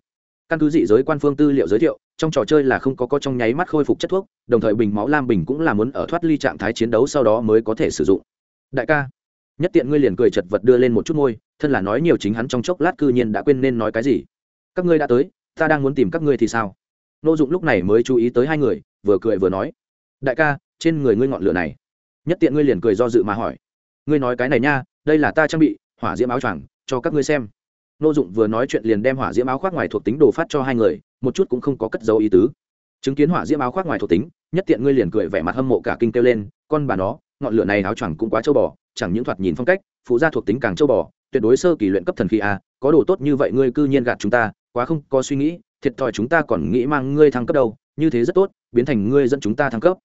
Căn cứ dị giới quan phương tư liệu giới thiệu, trong trò chơi là không có có trong nháy mắt khôi phục chất thuốc, đồng thời bình máu lam bình cũng là muốn ở thoát ly trạng thái chiến đấu sau đó mới có thể sử dụng. Đại ca, nhất tiện ngươi liền cười chật vật đưa lên một chút môi thân là nói nhiều chính hắn trong chốc lát cư nhiên đã quên nên nói cái gì. Các ngươi đã tới, ta đang muốn tìm các ngươi thì sao? Nô dụng lúc này mới chú ý tới hai người, vừa cười vừa nói. Đại ca, trên người ngươi ngọn lửa này. Nhất tiện ngươi liền cười do dự mà hỏi. Ngươi nói cái này nha, đây là ta trang bị, hỏa diễm áo choàng, cho các ngươi xem. Nô dụng vừa nói chuyện liền đem hỏa diễm áo khoác ngoài thuộc tính đồ phát cho hai người, một chút cũng không có cất dấu ý tứ. Chứng kiến hỏa diễm áo khoác ngoài thuộc tính, nhất tiện ngươi liền cười vẻ mặt hâm mộ cả kinh kêu lên, con bà nó, ngọn lửa này áo choàng cũng quá châu bò, chẳng những thoạt nhìn phong cách, phụ gia thuộc tính càng châu bò tuyệt đối sơ kỳ luyện cấp thần khí a có đồ tốt như vậy ngươi cư nhiên gạt chúng ta, quá không có suy nghĩ, thiệt thòi chúng ta còn nghĩ mang ngươi thăng cấp đâu, như thế rất tốt, biến thành ngươi dẫn chúng ta thăng cấp.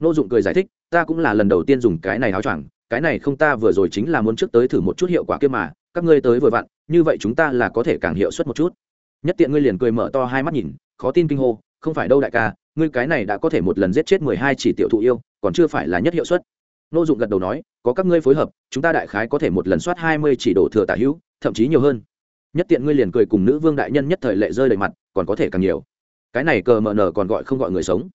Nô dụng cười giải thích, ta cũng là lần đầu tiên dùng cái này áo choàng, cái này không ta vừa rồi chính là muốn trước tới thử một chút hiệu quả kia mà, các ngươi tới vừa vặn, như vậy chúng ta là có thể càng hiệu suất một chút. Nhất tiện ngươi liền cười mở to hai mắt nhìn, khó tin kinh hô, không phải đâu đại ca, ngươi cái này đã có thể một lần giết chết mười hai chỉ tiểu thụ yêu, còn chưa phải là nhất hiệu suất nô dụng gật đầu nói, có các ngươi phối hợp, chúng ta đại khái có thể một lần soát hai mươi chỉ đổ thừa tả hữu, thậm chí nhiều hơn. Nhất tiện ngươi liền cười cùng nữ vương đại nhân nhất thời lệ rơi đầy mặt, còn có thể càng nhiều. Cái này cờ mờ nở còn gọi không gọi người sống.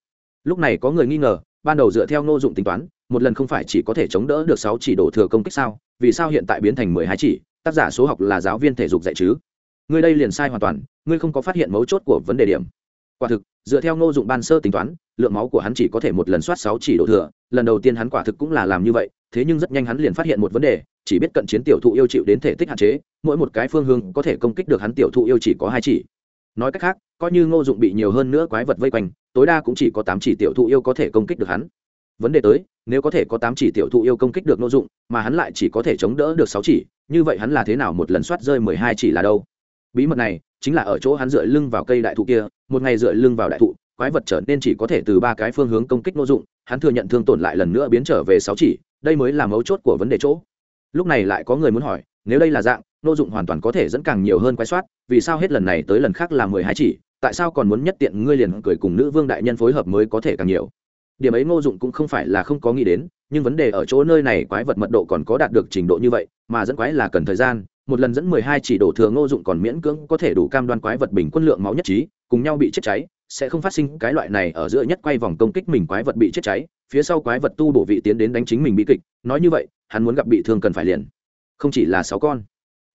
Lúc này có người nghi ngờ, ban đầu dựa theo nô dụng tính toán, một lần không phải chỉ có thể chống đỡ được sáu chỉ đổ thừa công kích sao? Vì sao hiện tại biến thành mười hai chỉ? Tác giả số học là giáo viên thể dục dạy chứ? Ngươi đây liền sai hoàn toàn, ngươi không có phát hiện mấu chốt của vấn đề điểm. Quả thực, dựa theo ngô dụng ban sơ tính toán lượng máu của hắn chỉ có thể một lần soát sáu chỉ độ thừa, lần đầu tiên hắn quả thực cũng là làm như vậy, thế nhưng rất nhanh hắn liền phát hiện một vấn đề, chỉ biết cận chiến tiểu thụ yêu chịu đến thể tích hạn chế, mỗi một cái phương hướng có thể công kích được hắn tiểu thụ yêu chỉ có hai chỉ. Nói cách khác, coi như ngô dụng bị nhiều hơn nữa quái vật vây quanh, tối đa cũng chỉ có tám chỉ tiểu thụ yêu có thể công kích được hắn. Vấn đề tới, nếu có thể có tám chỉ tiểu thụ yêu công kích được ngô dụng, mà hắn lại chỉ có thể chống đỡ được sáu chỉ, như vậy hắn là thế nào một lần soát rơi mười hai chỉ là đâu? Bí mật này chính là ở chỗ hắn dựa lưng vào cây đại thụ kia, một ngày dựa lưng vào đại thụ quái vật trở nên chỉ có thể từ ba cái phương hướng công kích ngô dụng, hắn thừa nhận thương tổn lại lần nữa biến trở về sáu chỉ, đây mới là mấu chốt của vấn đề chỗ. Lúc này lại có người muốn hỏi, nếu đây là dạng, ngô dụng hoàn toàn có thể dẫn càng nhiều hơn quái soát, vì sao hết lần này tới lần khác là mười hai chỉ, tại sao còn muốn nhất tiện ngươi liền cười cùng nữ vương đại nhân phối hợp mới có thể càng nhiều? Điểm ấy ngô dụng cũng không phải là không có nghĩ đến, nhưng vấn đề ở chỗ nơi này quái vật mật độ còn có đạt được trình độ như vậy, mà dẫn quái là cần thời gian, một lần dẫn mười hai chỉ đổ thừa ngô dụng còn miễn cưỡng có thể đủ cam đoan quái vật bình quân lượng máu nhất trí, cùng nhau bị chết cháy sẽ không phát sinh cái loại này ở giữa nhất quay vòng công kích mình quái vật bị chết cháy, phía sau quái vật tu bổ vị tiến đến đánh chính mình bị kịch, nói như vậy, hắn muốn gặp bị thương cần phải liền. Không chỉ là sáu con,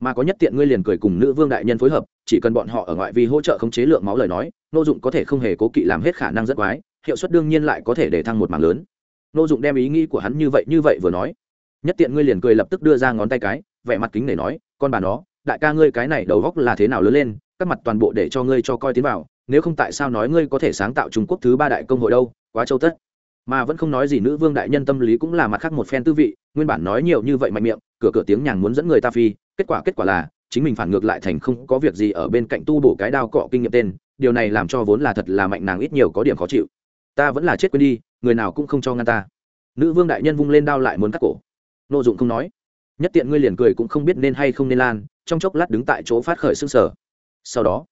mà có nhất tiện ngươi liền cười cùng nữ vương đại nhân phối hợp, chỉ cần bọn họ ở ngoại vi hỗ trợ khống chế lượng máu lời nói nô dụng có thể không hề cố kỵ làm hết khả năng rất quái, hiệu suất đương nhiên lại có thể để thăng một mảng lớn. Nô dụng đem ý nghĩ của hắn như vậy như vậy vừa nói, nhất tiện ngươi liền cười lập tức đưa ra ngón tay cái, vẻ mặt kính để nói, con bà nó, đại ca ngươi cái này đầu góc là thế nào lớn lên, các mặt toàn bộ để cho ngươi cho coi tiến vào nếu không tại sao nói ngươi có thể sáng tạo trung quốc thứ ba đại công hội đâu, quá châu tất. Mà vẫn không nói gì nữ vương đại nhân tâm lý cũng là mặt khác một phen tư vị, nguyên bản nói nhiều như vậy mạnh miệng, cửa cửa tiếng nhàng muốn dẫn người ta phi, kết quả kết quả là, chính mình phản ngược lại thành không có việc gì ở bên cạnh tu bổ cái đao cọ kinh nghiệm tên, điều này làm cho vốn là thật là mạnh nàng ít nhiều có điểm khó chịu. Ta vẫn là chết quên đi, người nào cũng không cho ngăn ta. Nữ vương đại nhân vung lên đao lại muốn cắt cổ. Nô dụng không nói. Nhất tiện ngươi liền cười cũng không biết nên hay không nên lan, trong chốc lát đứng tại chỗ phát khởi xương sở sau đó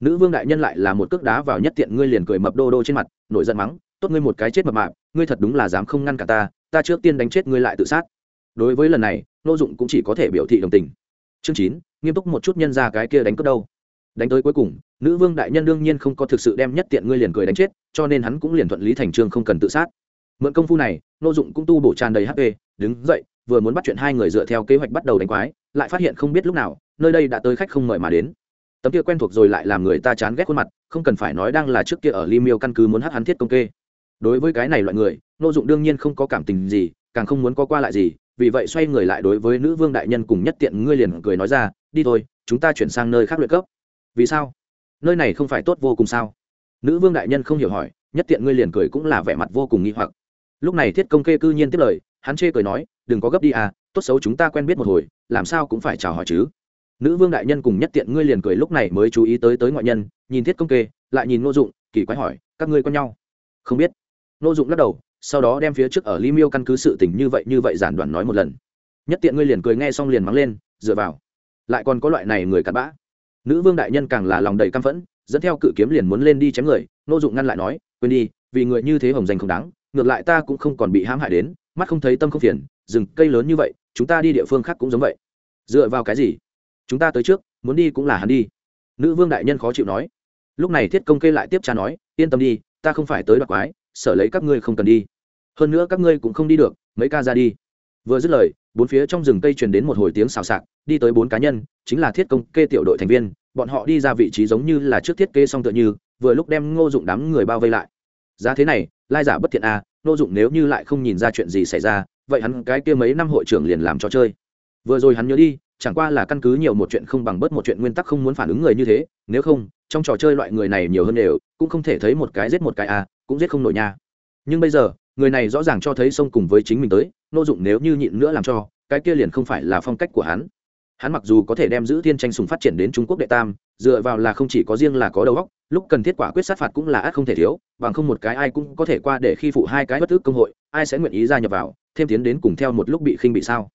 nữ vương đại nhân lại là một cước đá vào nhất tiện ngươi liền cười mập đô đô trên mặt, nổi giận mắng, tốt ngươi một cái chết mập mạp, ngươi thật đúng là dám không ngăn cả ta ta trước tiên đánh chết ngươi lại tự sát. Đối với lần này, nô dụng cũng chỉ có thể biểu thị đồng tình. Chương chín, nghiêm túc một chút nhân ra cái kia đánh cướp đâu. Đánh tới cuối cùng, nữ vương đại nhân đương nhiên không có thực sự đem nhất tiện ngươi liền cười đánh chết, cho nên hắn cũng liền thuận lý thành trương không cần tự sát. Mượn công phu này, nô dụng cũng tu bổ tràn đầy hp đứng dậy, vừa muốn bắt chuyện hai người dựa theo kế hoạch bắt đầu đánh quái, lại phát hiện không biết lúc nào, nơi đây đã tới khách không mời mà đến tấm kia quen thuộc rồi lại làm người ta chán ghét khuôn mặt, không cần phải nói đang là trước kia ở li miêu căn cứ muốn hát hắn thiết công kê. Đối với cái này loại người nô dụng đương nhiên không có cảm tình gì, càng không muốn có qua lại gì, vì vậy xoay người lại đối với nữ vương đại nhân cùng nhất tiện ngươi liền cười nói ra, đi thôi, chúng ta chuyển sang nơi khác luyện cấp. Vì sao? Nơi này không phải tốt vô cùng sao? Nữ vương đại nhân không hiểu hỏi, nhất tiện ngươi liền cười cũng là vẻ mặt vô cùng nghi hoặc. Lúc này thiết công kê cư nhiên tiếp lời, hắn chê cười nói, đừng có gấp đi à tốt xấu chúng ta quen biết một hồi, làm sao cũng phải chào hỏi chứ nữ vương đại nhân cùng nhất tiện ngươi liền cười lúc này mới chú ý tới tới ngoại nhân, nhìn thiết công kê, lại nhìn ngô dụng, kỳ quái hỏi, các ngươi có nhau? Không biết. Ngô dụng lắc đầu, sau đó đem phía trước ở ly miêu căn cứ sự tình như vậy như vậy giản đoạn nói một lần. Nhất tiện ngươi liền cười nghe xong liền mắng lên, dựa vào. Lại còn có loại này người cặn bã. Nữ vương đại nhân càng là lòng đầy căm phẫn, dẫn theo cự kiếm liền muốn lên đi chém người, ngô dụng ngăn lại nói, quên đi, vì người như thế hồng danh không đáng, ngược lại ta cũng không còn bị hãm hại đến, mắt không thấy tâm không phiền, rừng cây lớn như vậy, chúng ta đi địa phương khác cũng giống vậy. Dựa vào cái gì? Chúng ta tới trước muốn đi cũng là hắn đi. Nữ vương đại nhân khó chịu nói. Lúc này thiết công kê lại tiếp cha nói yên tâm đi ta không phải tới đoạt quái sở lấy các ngươi không cần đi. Hơn nữa các ngươi cũng không đi được mấy ca ra đi. Vừa dứt lời bốn phía trong rừng cây truyền đến một hồi tiếng xào xạc đi tới bốn cá nhân chính là thiết công kê tiểu đội thành viên. Bọn họ đi ra vị trí giống như là trước thiết kế xong tựa như vừa lúc đem ngô dụng đám người bao vây lại. Giá thế này lai giả bất thiện à, ngô dụng nếu như lại không nhìn ra chuyện gì xảy ra vậy hắn cái kia mấy năm hội trưởng liền làm cho chơi. Vừa rồi hắn nhớ đi chẳng qua là căn cứ nhiều một chuyện không bằng bớt một chuyện nguyên tắc không muốn phản ứng người như thế, nếu không, trong trò chơi loại người này nhiều hơn đều, cũng không thể thấy một cái giết một cái à cũng giết không nổi nha. Nhưng bây giờ, người này rõ ràng cho thấy sông cùng với chính mình tới, nô dụng nếu như nhịn nữa làm cho, cái kia liền không phải là phong cách của hắn. Hắn mặc dù có thể đem giữ thiên tranh sùng phát triển đến trung quốc đệ tam, dựa vào là không chỉ có riêng là có đầu óc, lúc cần thiết quả quyết sát phạt cũng là ác không thể thiếu, bằng không một cái ai cũng có thể qua để khi phụ hai cái bất ước công hội, ai sẽ nguyện ý gia nhập vào, thêm tiến đến cùng theo một lúc bị khinh bị sao?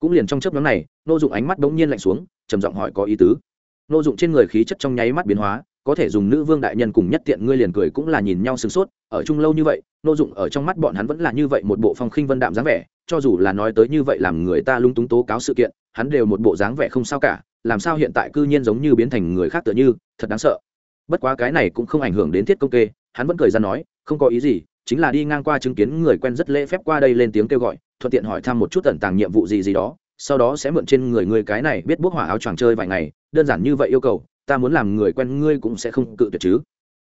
Cũng liền trong chớp nhóm này nô dụng ánh mắt bỗng nhiên lạnh xuống, trầm giọng hỏi có ý tứ. Nô dụng trên người khí chất trong nháy mắt biến hóa, có thể dùng nữ vương đại nhân cùng nhất tiện ngươi liền cười cũng là nhìn nhau sửng sốt, ở chung lâu như vậy nô dụng ở trong mắt bọn hắn vẫn là như vậy một bộ phong khinh vân đạm dáng vẻ, cho dù là nói tới như vậy làm người ta lung túng tố cáo sự kiện, hắn đều một bộ dáng vẻ không sao cả, làm sao hiện tại cư nhiên giống như biến thành người khác tựa như, thật đáng sợ. Bất quá cái này cũng không ảnh hưởng đến thiết công kê, hắn vẫn cười ra nói, không có ý gì, chính là đi ngang qua chứng kiến người quen rất lễ phép qua đây lên tiếng kêu gọi thuận tiện hỏi thăm một chút tận tàng nhiệm vụ gì gì đó, sau đó sẽ mượn trên người ngươi cái này biết bốc hỏa áo choàng chơi vài ngày, đơn giản như vậy yêu cầu, ta muốn làm người quen ngươi cũng sẽ không cự tuyệt chứ.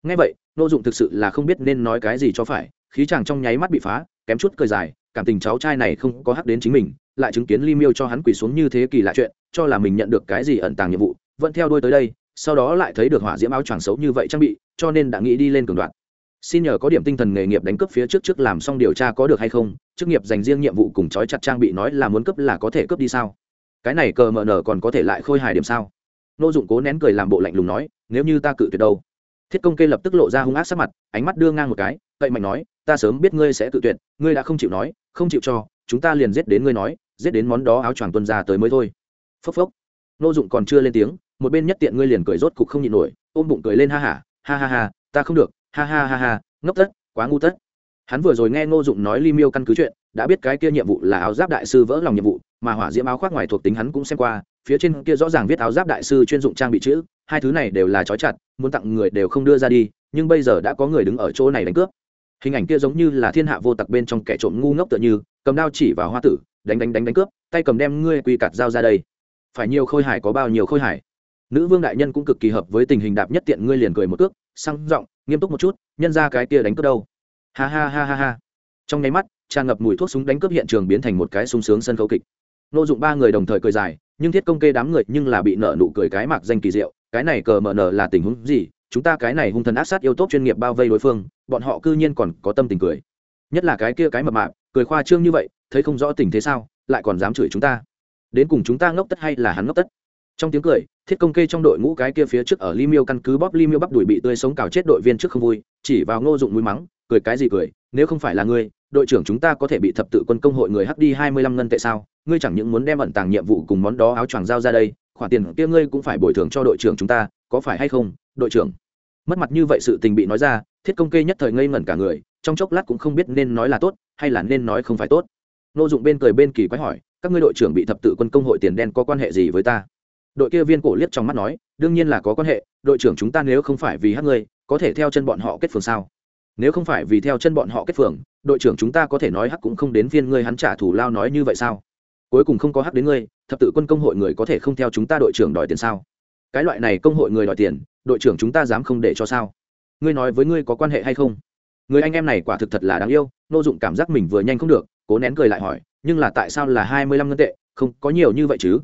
Ngay vậy, nô dụng thực sự là không biết nên nói cái gì cho phải, khí chàng trong nháy mắt bị phá, kém chút cười dài, cảm tình cháu trai này không có hắc đến chính mình, lại chứng kiến ly miêu cho hắn quỳ xuống như thế kỳ lạ chuyện, cho là mình nhận được cái gì ẩn tàng nhiệm vụ, vẫn theo đuôi tới đây, sau đó lại thấy được hỏa diễm áo choàng xấu như vậy trang bị, cho nên đã nghĩ đi lên cường đoạn xin nhờ có điểm tinh thần nghề nghiệp đánh cướp phía trước trước làm xong điều tra có được hay không chức nghiệp dành riêng nhiệm vụ cùng trói chặt trang bị nói là muốn cướp là có thể cướp đi sao? Cái này cờ mờ nở còn có thể lại khôi hài điểm sao? Nô dụng cố nén cười làm bộ lạnh lùng nói nếu như ta cự tuyệt đâu? Thiết công kê lập tức lộ ra hung ác sắc mặt ánh mắt đưa ngang một cái cậy mạnh nói ta sớm biết ngươi sẽ cự tuyệt ngươi đã không chịu nói không chịu cho chúng ta liền giết đến ngươi nói giết đến món đó áo choàng tuân ra tới mới thôi. Phốc phốc. Nô dụng còn chưa lên tiếng một bên nhất tiện ngươi liền cười rốt cục không nhịn nổi ôm bụng cười lên ha hả ha, ha ha ha ta không được ha ha ha ha, ngốc tất, quá ngu tất. Hắn vừa rồi nghe ngô dụng nói ly miêu căn cứ chuyện, đã biết cái kia nhiệm vụ là áo giáp đại sư vỡ lòng nhiệm vụ, mà hỏa diễm áo khoác ngoài thuộc tính hắn cũng xem qua, phía trên kia rõ ràng viết áo giáp đại sư chuyên dụng trang bị chữ, hai thứ này đều là trói chặt, muốn tặng người đều không đưa ra đi, nhưng bây giờ đã có người đứng ở chỗ này đánh cướp. Hình ảnh kia giống như là thiên hạ vô tặc bên trong kẻ trộm ngu ngốc tựa như, cầm đao chỉ vào hoa tử, đánh đánh đánh đánh cướp, tay cầm đem ngươi quy cặt dao ra đây. Phải nhiều khôi hải có bao nhiêu khôi hải? Nữ vương đại nhân cũng cực kỳ hợp với tình hình đạp nhất tiện ngươi liền cười một cước, sang giọng, nghiêm túc một chút, nhân ra cái kia đánh cướp đâu? Ha ha ha ha ha. Trong nháy mắt, tràn ngập mùi thuốc súng đánh cướp hiện trường biến thành một cái sung sướng sân khấu kịch. Nô dụng ba người đồng thời cười dài, nhưng thiết công kê đám người nhưng là bị nợ nụ cười cái mạc danh kỳ diệu, cái này cờ mở nở là tình huống gì? Chúng ta cái này hung thần ác sát yêu tốt chuyên nghiệp bao vây đối phương, bọn họ cư nhiên còn có tâm tình cười. Nhất là cái kia cái mập mạp, cười khoa trương như vậy, thấy không rõ tình thế sao, lại còn dám chửi chúng ta. Đến cùng chúng ta ngốc tất hay là hắn ngốc tất? Trong tiếng cười thiết công kê trong đội ngũ cái kia phía trước ở li miêu căn cứ bóp li miêu bắp đuổi bị tươi sống cào chết đội viên trước không vui, chỉ vào ngô dụng mũi mắng, cười cái gì cười, nếu không phải là ngươi, đội trưởng chúng ta có thể bị thập tự quân công hội người hắc đi hai mươi lăm ngân tệ sao? Ngươi chẳng những muốn đem ẩn tàng nhiệm vụ cùng món đó áo choàng giao ra đây, khoản tiền kia ngươi cũng phải bồi thường cho đội trưởng chúng ta, có phải hay không, đội trưởng? Mất mặt như vậy sự tình bị nói ra, thiết công kê nhất thời ngây ngẩn cả người, trong chốc lát cũng không biết nên nói là tốt, hay là nên nói không phải tốt. Nô dụng bên cười bên kỳ quái hỏi, các ngươi đội trưởng bị thập tự quân công hội tiền đen có quan hệ gì với ta? Đội kia viên cổ liếc trong mắt nói, đương nhiên là có quan hệ, đội trưởng chúng ta nếu không phải vì hát ngươi, có thể theo chân bọn họ kết phường sao? Nếu không phải vì theo chân bọn họ kết phường, đội trưởng chúng ta có thể nói hắc cũng không đến phiên ngươi hắn trả thù lao nói như vậy sao? Cuối cùng không có hắc đến ngươi, thập tự quân công hội người có thể không theo chúng ta đội trưởng đòi tiền sao? Cái loại này công hội người đòi tiền, đội trưởng chúng ta dám không để cho sao? Ngươi nói với ngươi có quan hệ hay không? Người anh em này quả thực thật là đáng yêu, nô dụng cảm giác mình vừa nhanh không được, cố nén cười lại hỏi, nhưng là tại sao là hai mươi lăm ngân tệ, không có nhiều như vậy chứ?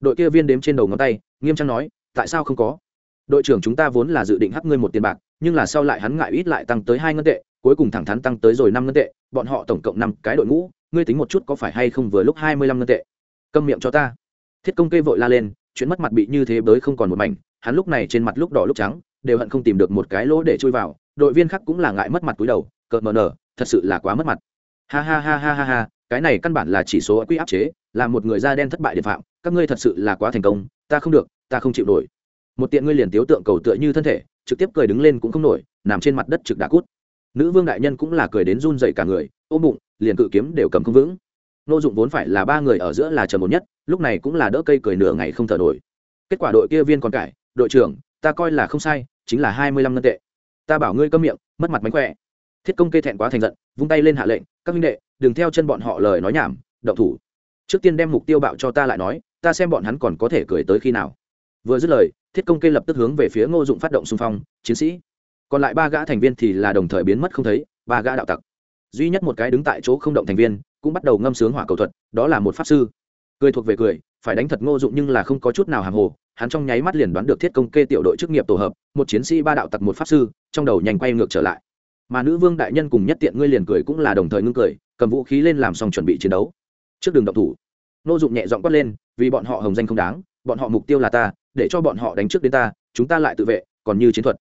Đội kia viên đếm trên đầu ngón tay, nghiêm trang nói, tại sao không có? Đội trưởng chúng ta vốn là dự định hắc ngươi một tiền bạc, nhưng là sau lại hắn ngại ít lại tăng tới hai ngân tệ, cuối cùng thẳng thắn tăng tới rồi năm ngân tệ, bọn họ tổng cộng năm cái đội ngũ, ngươi tính một chút có phải hay không vừa lúc hai mươi lăm ngân tệ? Câm miệng cho ta. Thiết công kê vội la lên, chuyện mất mặt bị như thế bới không còn một mảnh, hắn lúc này trên mặt lúc đỏ lúc trắng, đều hận không tìm được một cái lỗ để chui vào, đội viên khác cũng là ngại mất mặt túi đầu, cợt mờ nở, thật sự là quá mất mặt. Ha ha ha ha ha ha cái này căn bản là chỉ số quy áp chế, là một người da đen thất bại điện phạm, các ngươi thật sự là quá thành công, ta không được, ta không chịu nổi. Một tiện ngươi liền tiếu tượng cầu tựa như thân thể, trực tiếp cười đứng lên cũng không nổi, nằm trên mặt đất trực đã cút. Nữ vương đại nhân cũng là cười đến run dậy cả người, ôm bụng, liền cự kiếm đều cầm không vững. Nô dụng vốn phải là ba người ở giữa là trầm một nhất, lúc này cũng là đỡ cây cười nửa ngày không thở nổi. Kết quả đội kia viên còn cải, đội trưởng, ta coi là không sai, chính là hai mươi lăm ngân tệ. Ta bảo ngươi câm miệng, mất mặt mánh khỏe. Thiết công kê thẹn quá thành giận, vung tay lên hạ lệnh, các minh đệ đừng theo chân bọn họ lời nói nhảm, động thủ. Trước tiên đem mục tiêu bạo cho ta lại nói, ta xem bọn hắn còn có thể cười tới khi nào. Vừa dứt lời, thiết công kê lập tức hướng về phía ngô dụng phát động xung phong, chiến sĩ. Còn lại ba gã thành viên thì là đồng thời biến mất không thấy, ba gã đạo tặc. Duy nhất một cái đứng tại chỗ không động thành viên, cũng bắt đầu ngâm sướng hỏa cầu thuật, đó là một pháp sư. Cười thuộc về cười, phải đánh thật ngô dụng nhưng là không có chút nào hàng hồ, hắn trong nháy mắt liền đoán được thiết công kê tiểu đội chức nghiệp tổ hợp, một chiến sĩ, ba đạo tặc, một pháp sư, trong đầu nhanh quay ngược trở lại. Mà nữ vương đại nhân cùng nhất tiện ngươi liền cười cũng là đồng thời ngưng cười cầm vũ khí lên làm xong chuẩn bị chiến đấu. Trước đường động thủ, nô dụng nhẹ giọng quát lên, vì bọn họ hồng danh không đáng, bọn họ mục tiêu là ta, để cho bọn họ đánh trước đến ta, chúng ta lại tự vệ, còn như chiến thuật.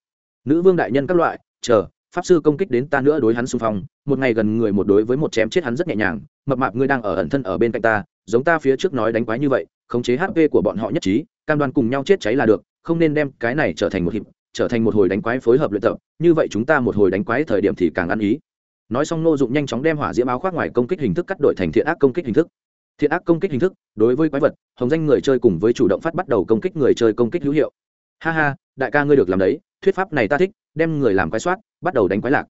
Nữ vương đại nhân các loại, chờ, pháp sư công kích đến ta nữa đối hắn xung phong, một ngày gần người một đối với một chém chết hắn rất nhẹ nhàng, mập mạp ngươi đang ở ẩn thân ở bên cạnh ta, giống ta phía trước nói đánh quái như vậy, khống chế hp của bọn họ nhất trí, cam đoan cùng nhau chết cháy là được, không nên đem cái này trở thành một hiệp, trở thành một hồi đánh quái phối hợp luyện tập, như vậy chúng ta một hồi đánh quái thời điểm thì càng ăn ý nói xong nô dụng nhanh chóng đem hỏa diễm áo khoác ngoài công kích hình thức cắt đổi thành thiện ác công kích hình thức. Thiện ác công kích hình thức, đối với quái vật, hồng danh người chơi cùng với chủ động phát bắt đầu công kích người chơi công kích hữu hiệu. Ha ha, đại ca ngươi được làm đấy, thuyết pháp này ta thích, đem người làm quái soát, bắt đầu đánh quái lạc.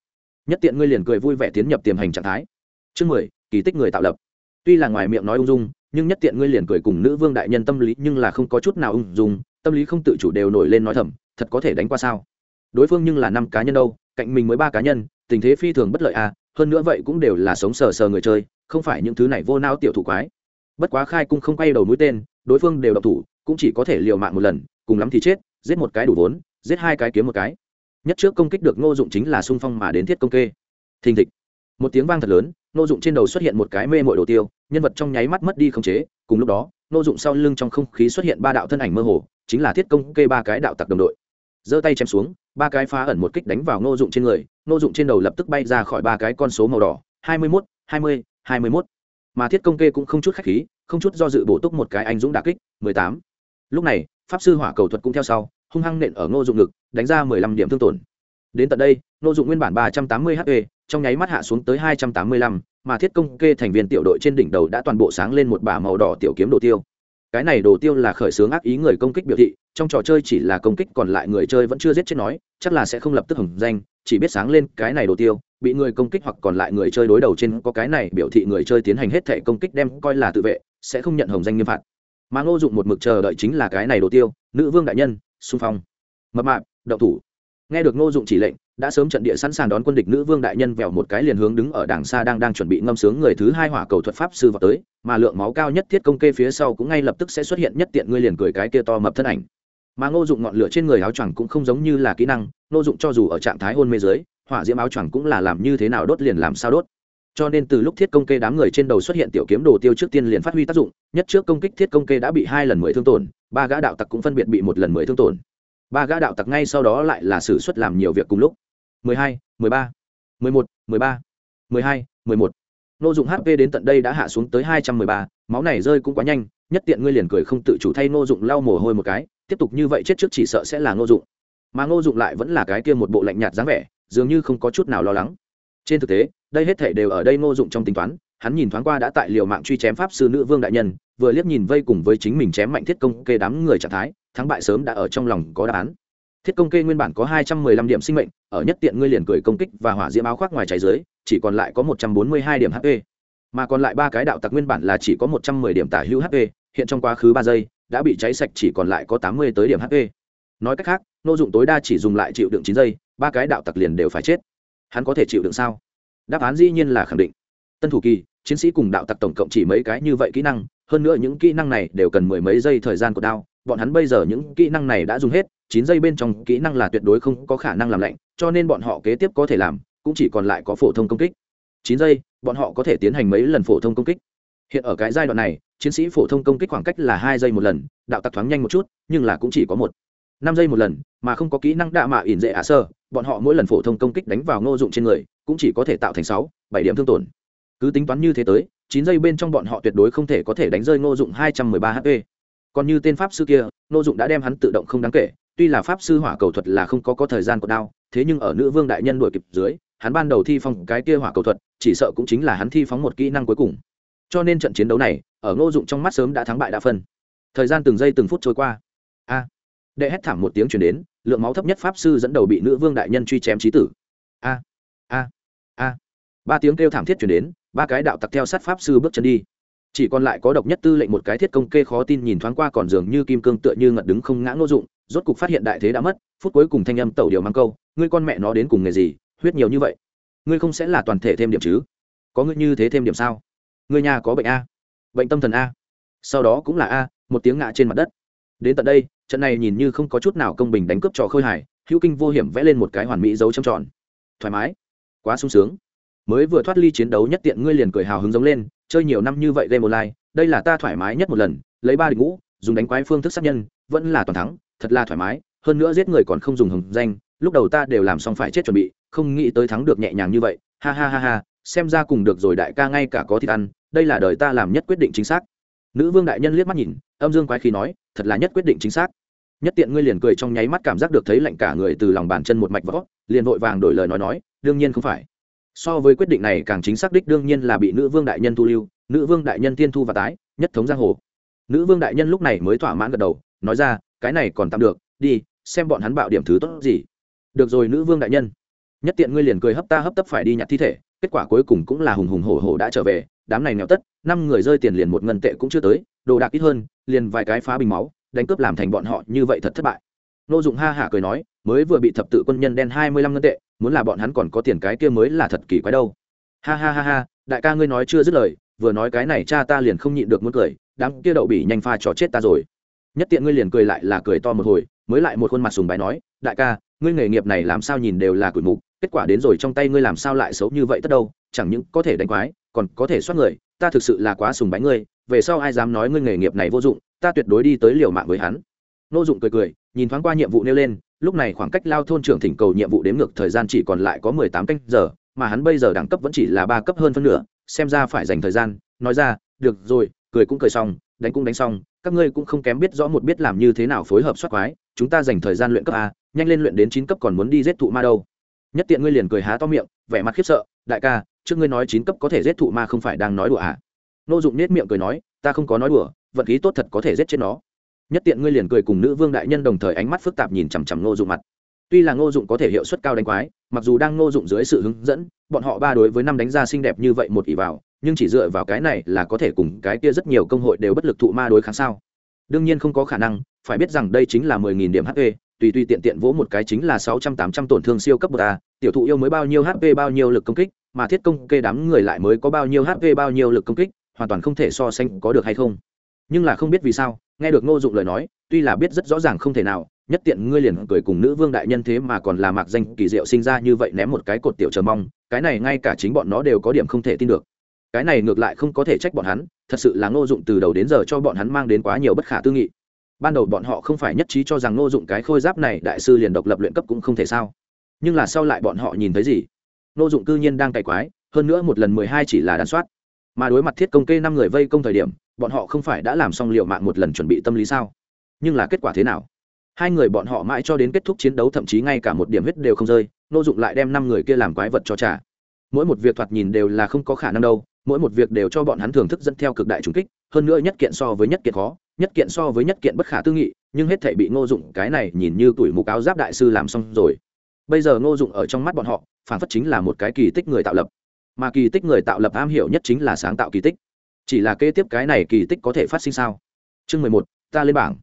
Nhất tiện ngươi liền cười vui vẻ tiến nhập tiềm hành trạng thái. Chương mười, kỳ tích người tạo lập. Tuy là ngoài miệng nói ung dung, nhưng nhất tiện ngươi liền cười cùng nữ vương đại nhân tâm lý nhưng là không có chút nào ung dung, tâm lý không tự chủ đều nổi lên nói thầm, thật có thể đánh qua sao? Đối phương nhưng là năm cá nhân đâu, cạnh mình mới ba cá nhân tình thế phi thường bất lợi à hơn nữa vậy cũng đều là sống sờ sờ người chơi, không phải những thứ này vô nao tiểu thủ quái. Bất quá khai cung không quay đầu mũi tên, đối phương đều độc thủ, cũng chỉ có thể liều mạng một lần, cùng lắm thì chết, giết một cái đủ vốn, giết hai cái kiếm một cái. Nhất trước công kích được ngô dụng chính là sung phong mà đến thiết công kê. Thình thịch. Một tiếng vang thật lớn, ngô dụng trên đầu xuất hiện một cái mê mội đồ tiêu, nhân vật trong nháy mắt mất đi khống chế, cùng lúc đó, ngô dụng sau lưng trong không khí xuất hiện ba đạo thân ảnh mơ hồ, chính là thiết công kê ba cái đạo tặc đồng đội. Giơ tay chém xuống, ba cái phá ẩn một kích đánh vào ngô dụng trên người ngô dụng trên đầu lập tức bay ra khỏi ba cái con số màu đỏ, hai mươi mốt, hai mươi hai mươi mốt. Mà thiết công kê cũng không chút khách khí, không chút do dự bổ túc một cái anh dũng đà kích, mười tám. Lúc này, pháp sư hỏa cầu thuật cũng theo sau, hung hăng nện ở ngô dụng ngực, đánh ra mười lăm điểm thương tổn. Đến tận đây, ngô dụng nguyên bản ba trăm tám mươi hp trong nháy mắt hạ xuống tới hai trăm tám mươi lăm, mà thiết công kê thành viên tiểu đội trên đỉnh đầu đã toàn bộ sáng lên một bả màu đỏ tiểu kiếm đồ tiêu. Cái này đồ tiêu là khởi xướng ác ý người công kích biểu thị trong trò chơi chỉ là công kích, còn lại người chơi vẫn chưa giết chết nói, chắc là sẽ không lập tức hưởng danh, chỉ biết sáng lên cái này đồ tiêu, bị người công kích hoặc còn lại người chơi đối đầu trên có cái này biểu thị người chơi tiến hành hết thể công kích đem coi là tự vệ, sẽ không nhận hồng danh nghiêm phạt. Mà ngô dụng một mực chờ đợi chính là cái này đồ tiêu, nữ vương đại nhân, xung phong. Mập mạp đậu thủ. Nghe được ngô dụng chỉ lệnh, đã sớm trận địa sẵn sàng đón quân địch nữ vương đại nhân vèo một cái liền hướng đứng ở đàng xa đang đang chuẩn bị ngâm sướng người thứ hai hỏa cầu thuật pháp sư vào tới, mà lượng máu cao nhất thiết công kê phía sau cũng ngay lập tức sẽ xuất hiện nhất tiện, ngươi liền cười cái kia to mập thân ảnh mà ngô dụng ngọn lửa trên người áo choàng cũng không giống như là kỹ năng ngô dụng cho dù ở trạng thái hôn mê dưới, hỏa diễm áo choàng cũng là làm như thế nào đốt liền làm sao đốt. Cho nên từ lúc thiết công kê đám người trên đầu xuất hiện tiểu kiếm đồ tiêu trước tiên liền phát huy tác dụng nhất trước công kích thiết công kê đã bị hai lần mười thương tổn ba gã đạo tặc cũng phân biệt bị một lần mười thương tổn. Ba gã đạo tặc ngay sau đó lại là xử suất làm nhiều việc cùng lúc. mười hai mười ba mười một mười ba mười hai mười một nô dụng hp đến tận đây đã hạ xuống tới hai trăm mười ba, máu này rơi cũng quá nhanh, nhất tiện ngươi liền cười không tự chủ thay nô dụng lau mồ hôi một cái, tiếp tục như vậy chết trước chỉ sợ sẽ là nô dụng. Mà nô dụng lại vẫn là cái kia một bộ lạnh nhạt dáng vẻ, dường như không có chút nào lo lắng. Trên thực tế, đây hết thể đều ở đây nô dụng trong tính toán, hắn nhìn thoáng qua đã tại liều mạng truy chém pháp sư nữ vương đại nhân, vừa liếc nhìn vây cùng với chính mình chém mạnh thiết công kê đám người trạng thái, thắng bại sớm đã ở trong lòng có đáp án. Thiết công kê nguyên bản có hai trăm mười lăm điểm sinh mệnh, ở nhất tiện ngươi liền cười công kích và hỏa diễm áo khoác ngoài trái dưới chỉ còn lại có một trăm bốn mươi hai điểm hp mà còn lại ba cái đạo tặc nguyên bản là chỉ có một trăm mười điểm tả hữu hp hiện trong quá khứ ba giây, đã bị cháy sạch chỉ còn lại có tám mươi tới điểm hp nói cách khác nô dụng tối đa chỉ dùng lại chịu đựng chín giây, ba cái đạo tặc liền đều phải chết. Hắn có thể chịu đựng sao? Đáp án dĩ nhiên là khẳng định. Tân thủ kỳ, chiến sĩ cùng đạo tặc tổng cộng chỉ mấy cái như vậy kỹ năng, hơn nữa những kỹ năng này đều cần mười mấy giây thời gian của đao. Bọn hắn bây giờ những kỹ năng này đã dùng hết, chín giây bên trong kỹ năng là tuyệt đối không có khả năng làm lạnh, cho nên bọn họ kế tiếp có thể làm cũng chỉ còn lại có phổ thông công kích. Chín giây, bọn họ có thể tiến hành mấy lần phổ thông công kích. Hiện ở cái giai đoạn này, chiến sĩ phổ thông công kích khoảng cách là hai giây một lần, đạo tặc thoáng nhanh một chút, nhưng là cũng chỉ có một. Năm giây một lần, mà không có kỹ năng đạ mạ ỉn dễ ả sơ, bọn họ mỗi lần phổ thông công kích đánh vào ngô dụng trên người, cũng chỉ có thể tạo thành sáu, bảy điểm thương tổn. Cứ tính toán như thế tới, chín giây bên trong bọn họ tuyệt đối không thể có thể đánh rơi ngô dụng hai trăm mười ba hp còn như tên pháp sư kia, ngô dụng đã đem hắn tự động không đáng kể, tuy là pháp sư hỏa cầu thuật là không có có thời gian của đao, thế nhưng ở nữ vương đại nhân đuổi kịp dưới hắn ban đầu thi phong cái kia hỏa cầu thuật, chỉ sợ cũng chính là hắn thi phóng một kỹ năng cuối cùng. Cho nên trận chiến đấu này, ở ngô dụng trong mắt sớm đã thắng bại đã phân. Thời gian từng giây từng phút trôi qua. A. Đệ hét thảm một tiếng chuyển đến, lượng máu thấp nhất pháp sư dẫn đầu bị nữ vương đại nhân truy chém trí tử. A. A. A. Ba tiếng kêu thảm thiết chuyển đến, ba cái đạo tặc theo sát pháp sư bước chân đi. Chỉ còn lại có độc nhất tư lệnh một cái thiết công kê khó tin nhìn thoáng qua còn dường như kim cương tựa như ngật đứng không ngã ngô dụng, rốt cục phát hiện đại thế đã mất, phút cuối cùng thanh âm tẩu điều mang câu, ngươi con mẹ nó đến cùng nghề gì huyết nhiều như vậy. Ngươi không sẽ là toàn thể thêm điểm chứ? Có ngươi như thế thêm điểm sao? Ngươi nhà có bệnh a. Bệnh tâm thần a. Sau đó cũng là a, một tiếng ngã trên mặt đất. Đến tận đây, trận này nhìn như không có chút nào công bình đánh cướp trò khơi hải hữu kinh vô hiểm vẽ lên một cái hoàn mỹ dấu trầm tròn. Thoải mái. Quá sung sướng. Mới vừa thoát ly chiến đấu nhất tiện ngươi liền cười hào hứng giống lên, chơi nhiều năm như vậy game online, đây là ta thoải mái nhất một lần, lấy ba địch ngũ, dùng đánh quái phương thức sát nhân, vẫn là toàn thắng, thật là thoải mái, hơn nữa giết người còn không dùng hồng danh, lúc đầu ta đều làm xong phải chết chuẩn bị không nghĩ tới thắng được nhẹ nhàng như vậy. Ha ha ha ha, xem ra cùng được rồi đại ca ngay cả có thịt ăn, đây là đời ta làm nhất quyết định chính xác. Nữ vương đại nhân liếc mắt nhìn, âm dương quái khí nói, thật là nhất quyết định chính xác. Nhất tiện ngươi liền cười trong nháy mắt cảm giác được thấy lạnh cả người từ lòng bàn chân một mạch võ liền vội vàng đổi lời nói nói, đương nhiên không phải. So với quyết định này càng chính xác đích đương nhiên là bị nữ vương đại nhân thu lưu, nữ vương đại nhân tiên thu và tái, nhất thống giang hồ. Nữ vương đại nhân lúc này mới thỏa mãn gật đầu, nói ra, cái này còn tạm được, đi, xem bọn hắn bạo điểm thứ tốt gì. Được rồi nữ vương đại nhân nhất tiện ngươi liền cười hấp ta hấp tấp phải đi nhặt thi thể, kết quả cuối cùng cũng là hùng hùng hổ hổ đã trở về, đám này nghèo tất, năm người rơi tiền liền một ngân tệ cũng chưa tới, đồ đạc ít hơn, liền vài cái phá bình máu, đánh cướp làm thành bọn họ như vậy thật thất bại. Nô dụng ha hả cười nói, mới vừa bị thập tự quân nhân đen hai mươi lăm ngân tệ, muốn là bọn hắn còn có tiền cái kia mới là thật kỳ quái đâu. Ha ha ha ha, đại ca ngươi nói chưa dứt lời, vừa nói cái này cha ta liền không nhịn được muốn cười, đám kia đậu bị nhanh pha trò chết ta rồi. Nhất tiện ngươi liền cười lại là cười to một hồi, mới lại một khuôn mặt sùng bái nói, đại ca, ngươi nghề nghiệp này làm sao nhìn đều là củi mục kết quả đến rồi trong tay ngươi làm sao lại xấu như vậy tất đâu, chẳng những có thể đánh quái, còn có thể soát người, ta thực sự là quá sùng bái ngươi, về sau ai dám nói ngươi nghề nghiệp này vô dụng, ta tuyệt đối đi tới liều mạng với hắn. Nô dụng cười cười, nhìn thoáng qua nhiệm vụ nêu lên, lúc này khoảng cách lao thôn trưởng thỉnh cầu nhiệm vụ đếm ngược thời gian chỉ còn lại có mười tám canh giờ, mà hắn bây giờ đẳng cấp vẫn chỉ là ba cấp hơn phân nửa, xem ra phải dành thời gian, nói ra, được rồi, cười cũng cười xong, đánh cũng đánh xong, các ngươi cũng không kém biết rõ một biết làm như thế nào phối hợp soát quái, chúng ta dành thời gian luyện cấp a, nhanh lên luyện đến chín cấp còn muốn đi giết thụ ma đâu nhất tiện ngươi liền cười há to miệng, vẻ mặt khiếp sợ, đại ca, trước ngươi nói chín cấp có thể giết thụ ma không phải đang nói đùa à? Nô dụng nết miệng cười nói, ta không có nói đùa, vận khí tốt thật có thể giết chết nó. Nhất tiện ngươi liền cười cùng nữ vương đại nhân đồng thời ánh mắt phức tạp nhìn chằm chằm ngô dụng mặt. Tuy là ngô dụng có thể hiệu suất cao đánh quái, mặc dù đang ngô dụng dưới sự hướng dẫn, bọn họ ba đối với năm đánh ra xinh đẹp như vậy một ỷ vào, nhưng chỉ dựa vào cái này là có thể cùng cái kia rất nhiều công hội đều bất lực thụ ma đối kháng sao? Đương nhiên không có khả năng, phải biết rằng đây chính là mười nghìn điểm hp tùy tùy tiện tiện vỗ một cái chính là sáu trăm tám trăm tổn thương siêu cấp một a, tiểu thụ yêu mới bao nhiêu hp bao nhiêu lực công kích, mà thiết công kê đám người lại mới có bao nhiêu hp bao nhiêu lực công kích, hoàn toàn không thể so sánh có được hay không. Nhưng là không biết vì sao, nghe được ngô dụng lời nói, tuy là biết rất rõ ràng không thể nào, nhất tiện ngươi liền cười cùng nữ vương đại nhân thế mà còn là mạc danh kỳ diệu sinh ra như vậy ném một cái cột tiểu chờ mong, cái này ngay cả chính bọn nó đều có điểm không thể tin được. Cái này ngược lại không có thể trách bọn hắn, thật sự là ngô dụng từ đầu đến giờ cho bọn hắn mang đến quá nhiều bất khả tư nghị ban đầu bọn họ không phải nhất trí cho rằng ngô dụng cái khôi giáp này đại sư liền độc lập luyện cấp cũng không thể sao. Nhưng là sau lại bọn họ nhìn thấy gì? Ngô dụng cư nhiên đang cày quái, hơn nữa một lần mười hai chỉ là đàn soát. Mà đối mặt thiết công kê năm người vây công thời điểm, bọn họ không phải đã làm xong liệu mạng một lần chuẩn bị tâm lý sao? Nhưng là kết quả thế nào? Hai người bọn họ mãi cho đến kết thúc chiến đấu thậm chí ngay cả một điểm huyết đều không rơi nô dụng lại đem năm người kia làm quái vật cho trả. Mỗi một việc thoạt nhìn đều là không có khả năng đâu, mỗi một việc đều cho bọn hắn thưởng thức dẫn theo cực đại trùng kích, hơn nữa nhất kiện so với nhất kiện khó nhất kiện so với nhất kiện bất khả tư nghị, nhưng hết thể bị ngô dụng cái này nhìn như tuổi mục áo giáp đại sư làm xong rồi. Bây giờ ngô dụng ở trong mắt bọn họ, phản phất chính là một cái kỳ tích người tạo lập. Mà kỳ tích người tạo lập am hiểu nhất chính là sáng tạo kỳ tích. Chỉ là kế tiếp cái này kỳ tích có thể phát sinh sao? Chương mười một, ta lên bảng.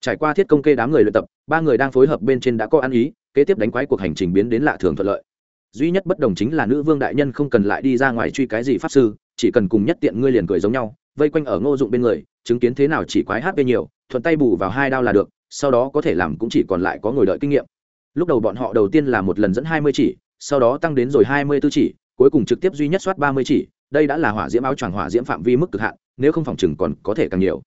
Trải qua thiết công kê đám người luyện tập, ba người đang phối hợp bên trên đã có ăn ý, kế tiếp đánh quái cuộc hành trình biến đến lạ thường thuận lợi. Duy nhất bất đồng chính là nữ vương đại nhân không cần lại đi ra ngoài truy cái gì pháp sư, chỉ cần cùng nhất tiện ngươi liền cười giống nhau, vây quanh ở ngô dụng bên người chứng kiến thế nào chỉ quái hát nhiều, thuận tay bù vào hai đao là được, sau đó có thể làm cũng chỉ còn lại có ngồi đợi kinh nghiệm. Lúc đầu bọn họ đầu tiên là một lần dẫn hai mươi chỉ, sau đó tăng đến rồi hai mươi b ố chỉ, cuối cùng trực tiếp duy nhất soát ba mươi chỉ, đây đã là hỏa diễm áo choàng hỏa diễm phạm vi mức cực hạn, nếu không phòng chừng còn có thể càng nhiều.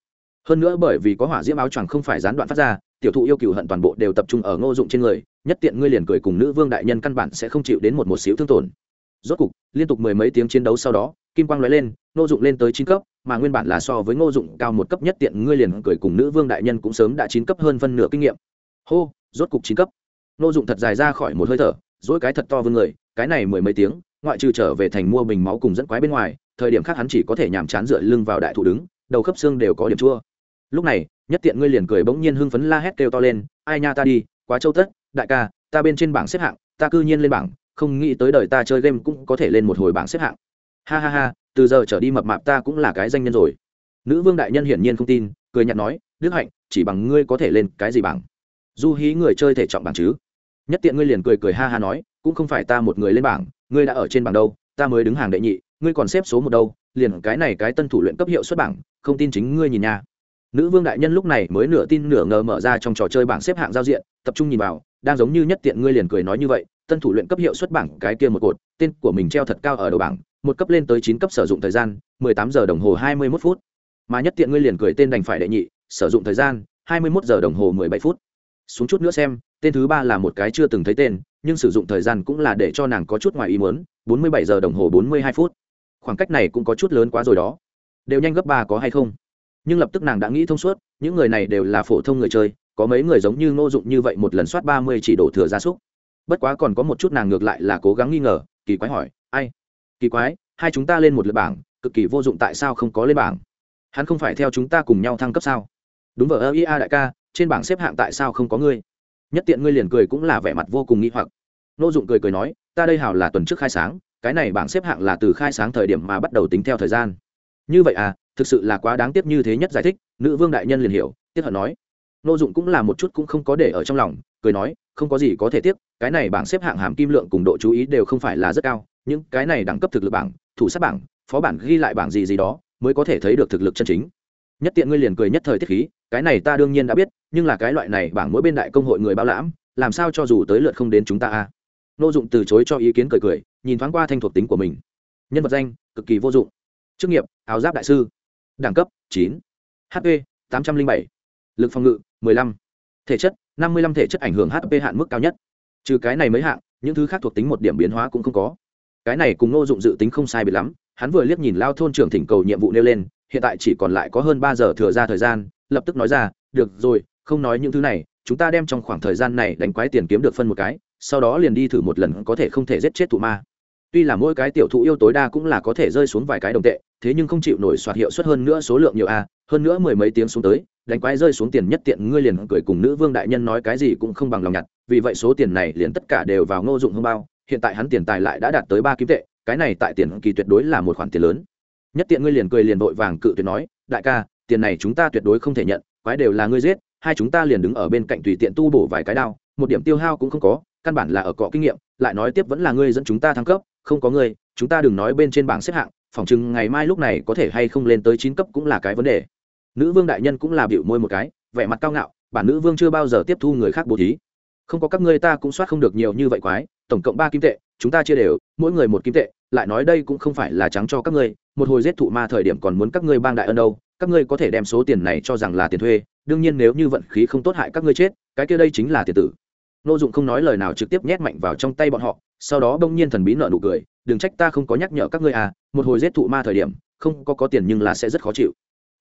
Hơn nữa bởi vì có hỏa diễm áo choàng không phải gián đoạn phát ra, tiểu thụ yêu cựu hận toàn bộ đều tập trung ở ngô dụng trên người, nhất tiện ngươi liền cười cùng nữ vương đại nhân căn bản sẽ không chịu đến một một xíu thương tổn. Rốt cục, liên tục mười mấy tiếng chiến đấu sau đó kim quang lóe lên, ngô dụng lên tới chín cấp, mà nguyên bản là so với ngô dụng cao một cấp nhất tiện, ngươi liền cười cùng nữ vương đại nhân cũng sớm đã chín cấp hơn phân nửa kinh nghiệm. Hô, rốt cục chín cấp. Ngô dụng thật dài ra khỏi một hơi thở, dỗi cái thật to vươn người, cái này mười mấy tiếng, ngoại trừ trở về thành mua bình máu cùng dẫn quái bên ngoài, thời điểm khác hắn chỉ có thể nhàm chán dựa lưng vào đại thụ đứng, đầu khớp xương đều có điểm chua. Lúc này, nhất tiện ngươi liền cười bỗng nhiên hưng phấn la hét kêu to lên, ai nha ta đi, quá châu tất, đại ca, ta bên trên bảng xếp hạng, ta cư nhiên lên bảng, không nghĩ tới đời ta chơi game cũng có thể lên một hồi bảng xếp hạng ha ha ha, từ giờ trở đi mập mạp ta cũng là cái danh nhân rồi. Nữ vương đại nhân hiển nhiên không tin, cười nhạt nói, đức hạnh, chỉ bằng ngươi có thể lên cái gì bảng du hí người chơi thể trọng bảng chứ? Nhất tiện ngươi liền cười cười ha ha nói, cũng không phải ta một người lên bảng, ngươi đã ở trên bảng đâu, ta mới đứng hàng đệ nhị, ngươi còn xếp số một đâu, liền cái này cái tân thủ luyện cấp hiệu xuất bảng, không tin chính ngươi nhìn nha. Nữ vương đại nhân lúc này mới nửa tin nửa ngờ mở ra trong trò chơi bảng xếp hạng giao diện, tập trung nhìn vào, đang giống như nhất tiện ngươi liền cười nói như vậy, tân thủ luyện cấp hiệu xuất bảng, cái kia một cột, tên của mình treo thật cao ở đầu bảng một cấp lên tới chín cấp sử dụng thời gian, mười tám giờ đồng hồ hai mươi 21 phút. Mà nhất tiện ngươi liền cười tên đành phải đệ nhị, sử dụng thời gian, hai mươi 21 giờ đồng hồ mười bảy phút. Xuống chút nữa xem, tên thứ ba là một cái chưa từng thấy tên, nhưng sử dụng thời gian cũng là để cho nàng có chút ngoài ý muốn, bốn mươi bảy giờ đồng hồ bốn mươi hai phút. Khoảng cách này cũng có chút lớn quá rồi đó. Đều nhanh gấp ba có hay không? Nhưng lập tức nàng đã nghĩ thông suốt, những người này đều là phổ thông người chơi, có mấy người giống như ngô dụng như vậy một lần soát ba mươi chỉ đổ thừa gia súc. Bất quá còn có một chút nàng ngược lại là cố gắng nghi ngờ, kỳ quái hỏi kỳ quái, hai chúng ta lên một lượt bảng, cực kỳ vô dụng tại sao không có lên bảng? Hắn không phải theo chúng ta cùng nhau thăng cấp sao? Đúng vờ ơ ia đại ca, trên bảng xếp hạng tại sao không có ngươi? Nhất tiện ngươi liền cười cũng là vẻ mặt vô cùng nghi hoặc. Nô dụng cười cười nói, ta đây hào là tuần trước khai sáng, cái này bảng xếp hạng là từ khai sáng thời điểm mà bắt đầu tính theo thời gian. Như vậy à thực sự là quá đáng tiếc như thế nhất giải thích, nữ vương đại nhân liền hiểu, tiếc hận nói. Nô dụng cũng là một chút cũng không có để ở trong lòng, cười nói, không có gì có thể tiếc, cái này bảng xếp hạng hàm kim lượng cùng độ chú ý đều không phải là rất cao những cái này đẳng cấp thực lực bảng, thủ sát bảng, phó bản ghi lại bảng gì gì đó mới có thể thấy được thực lực chân chính. Nhất tiện ngươi liền cười nhất thời thiết khí, cái này ta đương nhiên đã biết, nhưng là cái loại này bảng mỗi bên đại công hội người bao lãm, làm sao cho dù tới lượt không đến chúng ta a? À? nô dụng từ chối cho ý kiến cười cười, nhìn thoáng qua thanh thuộc tính của mình. Nhân vật danh, cực kỳ vô dụng. Chức nghiệp, áo giáp đại sư. Đẳng cấp, chín. Hp tám trăm linh bảy. Lực phòng ngự, mười lăm. Thể chất, năm mươi lăm thể chất ảnh hưởng hp hạn mức cao nhất. Trừ cái này mới hạng, những thứ khác thuộc tính một điểm biến hóa cũng không có cái này cùng Ngô dụng dự tính không sai biệt lắm, hắn vừa liếc nhìn lao thôn trưởng thỉnh cầu nhiệm vụ nêu lên, hiện tại chỉ còn lại có hơn ba giờ thừa ra thời gian, lập tức nói ra, được rồi, không nói những thứ này, chúng ta đem trong khoảng thời gian này đánh quái tiền kiếm được phân một cái, sau đó liền đi thử một lần có thể không thể giết chết thụ ma. Tuy là mỗi cái tiểu thụ yêu tối đa cũng là có thể rơi xuống vài cái đồng tệ, thế nhưng không chịu nổi soạt hiệu suất hơn nữa số lượng nhiều a, hơn nữa mười mấy tiếng xuống tới, đánh quái rơi xuống tiền nhất tiện, ngươi liền cười cùng nữ vương đại nhân nói cái gì cũng không bằng lòng nhặt, vì vậy số tiền này liền tất cả đều vào ngô dụng hương bao hiện tại hắn tiền tài lại đã đạt tới ba kim tệ, cái này tại tiền kỳ tuyệt đối là một khoản tiền lớn. Nhất tiện ngươi liền cười liền vội vàng cự tuyệt nói, đại ca, tiền này chúng ta tuyệt đối không thể nhận, quái đều là ngươi giết, hai chúng ta liền đứng ở bên cạnh tùy tiện tu bổ vài cái đao, một điểm tiêu hao cũng không có, căn bản là ở cọ kinh nghiệm, lại nói tiếp vẫn là ngươi dẫn chúng ta thăng cấp, không có ngươi, chúng ta đừng nói bên trên bảng xếp hạng phỏng chừng ngày mai lúc này có thể hay không lên tới chín cấp cũng là cái vấn đề. Nữ vương đại nhân cũng là biểu môi một cái, vẻ mặt cao ngạo, bản nữ vương chưa bao giờ tiếp thu người khác bố thí không có các ngươi ta cũng soát không được nhiều như vậy quái, tổng cộng ba kim tệ, chúng ta chia đều, mỗi người một kim tệ, lại nói đây cũng không phải là trắng cho các ngươi, một hồi giết thụ ma thời điểm còn muốn các ngươi bang đại ân đâu, các ngươi có thể đem số tiền này cho rằng là tiền thuê, đương nhiên nếu như vận khí không tốt hại các ngươi chết, cái kia đây chính là tiền tử. Nô dụng không nói lời nào trực tiếp nhét mạnh vào trong tay bọn họ, sau đó đông nhiên thần bí nợ nụ cười, đừng trách ta không có nhắc nhở các ngươi à một hồi giết thụ ma thời điểm, không có có tiền nhưng là sẽ rất khó chịu.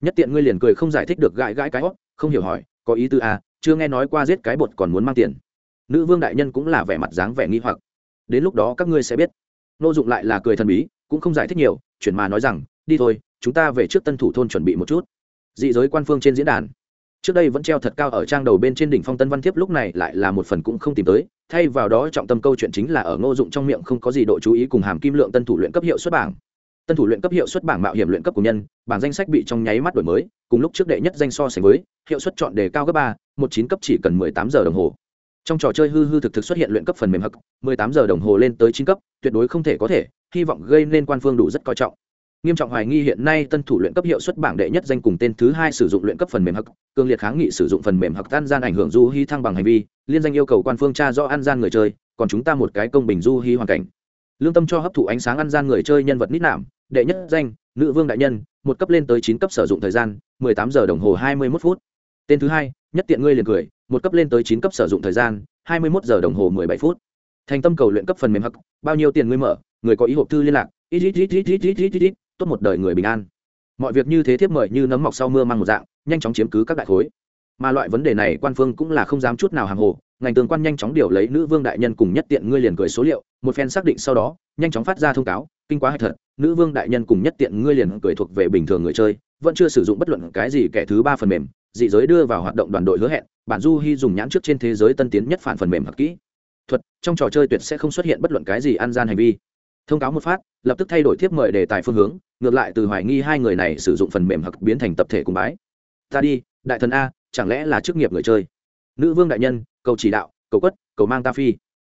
Nhất tiện ngươi liền cười không giải thích được gãi gãi cái hót không hiểu hỏi, có ý tư à chưa nghe nói qua giết cái bột còn muốn mang tiền nữ vương đại nhân cũng là vẻ mặt dáng vẻ nghi hoặc. Đến lúc đó các ngươi sẽ biết. Nô dụng lại là cười thần bí, cũng không giải thích nhiều, chuyển mà nói rằng, đi thôi, chúng ta về trước tân thủ thôn chuẩn bị một chút. Dị giới quan phương trên diễn đàn. Trước đây vẫn treo thật cao ở trang đầu bên trên đỉnh phong tân văn thiếp, lúc này lại là một phần cũng không tìm tới, thay vào đó trọng tâm câu chuyện chính là ở ngô dụng trong miệng không có gì độ chú ý cùng hàm kim lượng tân thủ luyện cấp hiệu xuất bảng. Tân thủ luyện cấp hiệu xuất bảng mạo hiểm luyện cấp của nhân, bảng danh sách bị trong nháy mắt đổi mới, cùng lúc trước đệ nhất danh so sánh với, hiệu suất chọn đề cao gấp ba, một chín cấp chỉ cần mười tám giờ đồng hồ trong trò chơi hư hư thực thực xuất hiện luyện cấp phần mềm hắc, mười tám giờ đồng hồ lên tới chín cấp, tuyệt đối không thể có thể, hy vọng gây nên quan phương đủ rất coi trọng. Nghiêm trọng hoài nghi hiện nay tân thủ luyện cấp hiệu suất bảng đệ nhất danh cùng tên thứ hai sử dụng luyện cấp phần mềm hắc cương liệt kháng nghị sử dụng phần mềm hắc tan gian ảnh hưởng du hy thăng bằng hành vi, liên danh yêu cầu quan phương tra do ăn gian người chơi, còn chúng ta một cái công bình du hy hoàn cảnh. Lương tâm cho hấp thụ ánh sáng ăn gian người chơi nhân vật nít nạm, đệ nhất danh, nữ vương đại nhân, một cấp lên tới chín cấp sử dụng thời gian, mười tám giờ đồng hồ hai mươi 21 phút. Tên thứ hai, nhất tiện ngươi liền cười một cấp lên tới chín cấp sử dụng thời gian, hai mươi 21 giờ đồng hồ mười bảy phút. Thành tâm cầu luyện cấp phần mềm hắc, bao nhiêu tiền ngươi mở, người có ý hộp thư liên lạc, ít ít ít ít ít ít ít ít, tốt một đời người bình an. Mọi việc như thế tiếp mời như nấm mọc sau mưa mang một dạng, nhanh chóng chiếm cứ các đại khối. Mà loại vấn đề này quan phương cũng là không dám chút nào hàng hồ, ngành tường quan nhanh chóng điều lấy nữ vương đại nhân cùng nhất tiện ngươi liền cười số liệu, một phen xác định sau đó, nhanh chóng phát ra thông cáo, kinh quá hay thật, nữ vương đại nhân cùng nhất tiện ngươi liền cười thuộc về bình thường người chơi, vẫn chưa sử dụng bất luận cái gì kẻ thứ ba phần mềm dị giới đưa vào hoạt động đoàn đội hứa hẹn, bản du hy dùng nhãn trước trên thế giới tân tiến nhất phản phần mềm hợp kỹ. Thuật, trong trò chơi tuyệt sẽ không xuất hiện bất luận cái gì ăn gian hành vi. Thông cáo một phát, lập tức thay đổi thiếp mời đề tài phương hướng, ngược lại từ hoài nghi hai người này sử dụng phần mềm hoặc biến thành tập thể cùng bái. Ta đi, đại thần a, chẳng lẽ là chức nghiệp người chơi? Nữ vương đại nhân, cầu chỉ đạo, cầu quất, cầu mang ta phi.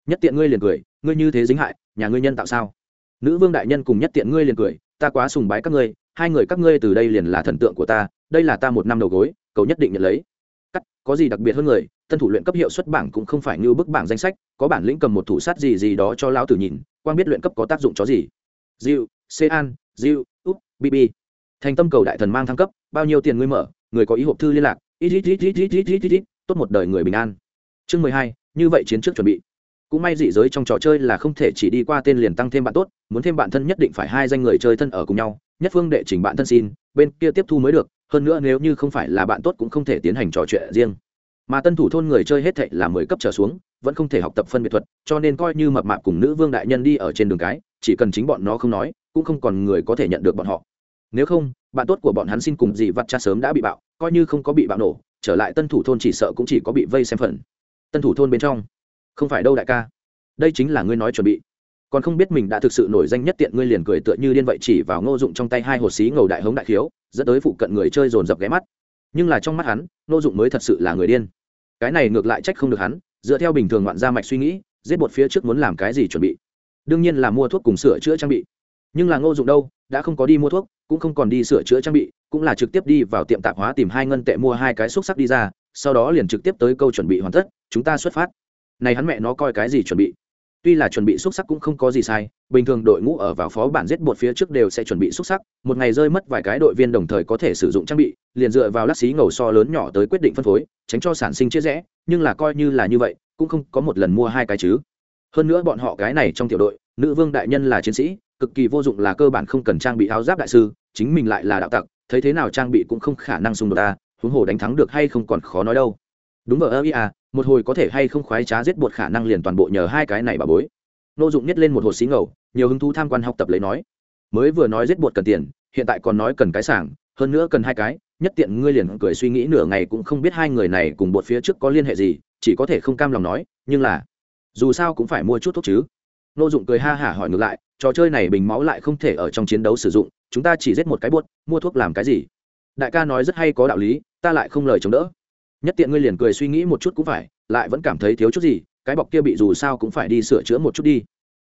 Nhất tiện ngươi liền cười, ngươi như thế dính hại, nhà ngươi nhân tạo sao? Nữ vương đại nhân cùng nhất tiện ngươi liền cười, ta quá sùng bái các ngươi, hai người các ngươi từ đây liền là thần tượng của ta, đây là ta một năm đầu gối cầu nhất định nhận lấy. Cắt, có gì đặc biệt hơn người, tân thủ luyện cấp hiệu suất bảng cũng không phải như bức bảng danh sách, có bản lĩnh cầm một thủ sát gì gì đó cho lão tử nhìn, quang biết luyện cấp có tác dụng chó gì. Diệu xê an diệu úp bb thành tâm cầu đại thần mang thăng cấp, bao nhiêu tiền ngươi mở, người có ý hộp thư liên lạc. Ít ít ít ít ít ít ít ít, tốt một đời người bình an. Chương mười hai, như vậy chiến trước chuẩn bị. Cũng may dị giới trong trò chơi là không thể chỉ đi qua tên liền tăng thêm bạn tốt, muốn thêm bạn thân nhất định phải hai danh người chơi thân ở cùng nhau, nhất phương đệ trình bạn thân xin, bên kia tiếp thu mới được hơn nữa nếu như không phải là bạn tốt cũng không thể tiến hành trò chuyện riêng. Mà tân thủ thôn người chơi hết thệ là mười cấp trở xuống, vẫn không thể học tập phân biệt thuật, cho nên coi như mập mạp cùng nữ vương đại nhân đi ở trên đường cái, chỉ cần chính bọn nó không nói, cũng không còn người có thể nhận được bọn họ. Nếu không, bạn tốt của bọn hắn xin cùng gì vặt cha sớm đã bị bạo, coi như không có bị bạo nổ, trở lại tân thủ thôn chỉ sợ cũng chỉ có bị vây xem phần. Tân thủ thôn bên trong. Không phải đâu đại ca. Đây chính là ngươi nói chuẩn bị còn không biết mình đã thực sự nổi danh nhất tiện ngươi liền cười tựa như điên vậy chỉ vào ngô dụng trong tay hai hột xí ngầu đại hống đại khiếu, dẫn tới phụ cận người chơi dồn dập ghé mắt. Nhưng là trong mắt hắn, ngô dụng mới thật sự là người điên. Cái này ngược lại trách không được hắn, dựa theo bình thường ngoạn ra mạch suy nghĩ, giết bột phía trước muốn làm cái gì chuẩn bị. Đương nhiên là mua thuốc cùng sửa chữa trang bị. Nhưng là ngô dụng đâu, đã không có đi mua thuốc, cũng không còn đi sửa chữa trang bị, cũng là trực tiếp đi vào tiệm tạp hóa tìm hai ngân tệ mua hai cái xúc sắc đi ra, sau đó liền trực tiếp tới câu chuẩn bị hoàn tất, chúng ta xuất phát. Này hắn mẹ nó coi cái gì chuẩn bị? Tuy là chuẩn bị xúc sắc cũng không có gì sai, bình thường đội ngũ ở vào phó bản giết bột phía trước đều sẽ chuẩn bị xúc sắc, một ngày rơi mất vài cái đội viên đồng thời có thể sử dụng trang bị, liền dựa vào lát xí ngầu so lớn nhỏ tới quyết định phân phối, tránh cho sản sinh chia rẽ, nhưng là coi như là như vậy, cũng không có một lần mua hai cái chứ. Hơn nữa bọn họ cái này trong tiểu đội, nữ vương đại nhân là chiến sĩ, cực kỳ vô dụng là cơ bản không cần trang bị áo giáp đại sư, chính mình lại là đạo tặc, thấy thế nào trang bị cũng không khả năng xung đột ta, huống hồ đánh thắng được hay không còn khó nói đâu. Đúng vậy ơ à một hồi có thể hay không khoái trá giết bột khả năng liền toàn bộ nhờ hai cái này bà bối. Nô dụng nhét lên một hồ xí ngầu, nhiều hứng thú tham quan học tập lấy nói, mới vừa nói giết bột cần tiền, hiện tại còn nói cần cái sảng, hơn nữa cần hai cái, nhất tiện ngươi liền cười suy nghĩ nửa ngày cũng không biết hai người này cùng bột phía trước có liên hệ gì, chỉ có thể không cam lòng nói, nhưng là, dù sao cũng phải mua chút thuốc chứ. Nô dụng cười ha hả hỏi ngược lại, trò chơi này bình máu lại không thể ở trong chiến đấu sử dụng, chúng ta chỉ giết một cái buốt mua thuốc làm cái gì? Đại ca nói rất hay có đạo lý, ta lại không lời chống đỡ nhất tiện ngươi liền cười suy nghĩ một chút cũng phải, lại vẫn cảm thấy thiếu chút gì, cái bọc kia bị dù sao cũng phải đi sửa chữa một chút đi.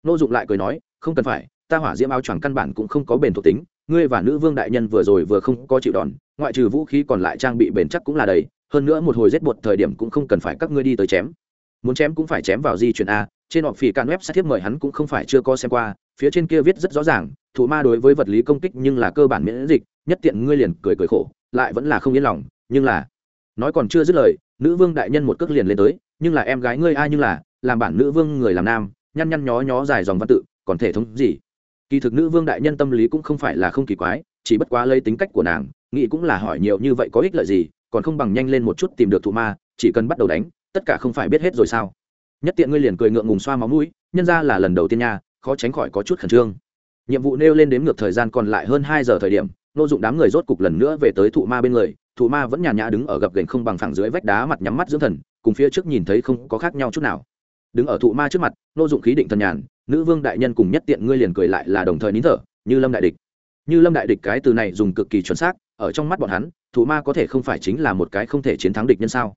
Nô dụng lại cười nói, không cần phải, ta hỏa diễm áo choàng căn bản cũng không có bền thuộc tính, ngươi và nữ vương đại nhân vừa rồi vừa không có chịu đòn, ngoại trừ vũ khí còn lại trang bị bền chắc cũng là đầy, hơn nữa một hồi rét bột thời điểm cũng không cần phải các ngươi đi tới chém. Muốn chém cũng phải chém vào di chuyển a, trên họ phỉ can web sát thiếp mời hắn cũng không phải chưa có xem qua, phía trên kia viết rất rõ ràng thụ ma đối với vật lý công kích nhưng là cơ bản miễn dịch, nhất tiện ngươi liền cười cười khổ, lại vẫn là không yên lòng, nhưng là nói còn chưa dứt lời, nữ vương đại nhân một cước liền lên tới, nhưng là em gái ngươi ai nhưng là, làm bản nữ vương người làm nam, nhăn nhăn nhó nhó dài dòng văn tự, còn thể thống gì? Kỳ thực nữ vương đại nhân tâm lý cũng không phải là không kỳ quái, chỉ bất quá lấy tính cách của nàng, nghĩ cũng là hỏi nhiều như vậy có ích lợi gì, còn không bằng nhanh lên một chút tìm được thụ ma, chỉ cần bắt đầu đánh, tất cả không phải biết hết rồi sao? Nhất tiện ngươi liền cười ngượng ngùng xoa máu mũi, nhân ra là lần đầu tiên nha, khó tránh khỏi có chút khẩn trương. Nhiệm vụ nêu lên đếm ngược thời gian còn lại hơn hai giờ thời điểm, nô dụng đám người rốt cục lần nữa về tới thụ ma bên người thụ ma vẫn nhàn nhã đứng ở gập gành không bằng phẳng dưới vách đá mặt nhắm mắt dưỡng thần, cùng phía trước nhìn thấy không có khác nhau chút nào. Đứng ở thụ ma trước mặt, nô dụng khí định thần nhàn, nữ vương đại nhân cùng nhất tiện ngươi liền cười lại là đồng thời nín thở, như lâm đại địch. Như lâm đại địch cái từ này dùng cực kỳ chuẩn xác, ở trong mắt bọn hắn, thụ ma có thể không phải chính là một cái không thể chiến thắng địch nhân sao?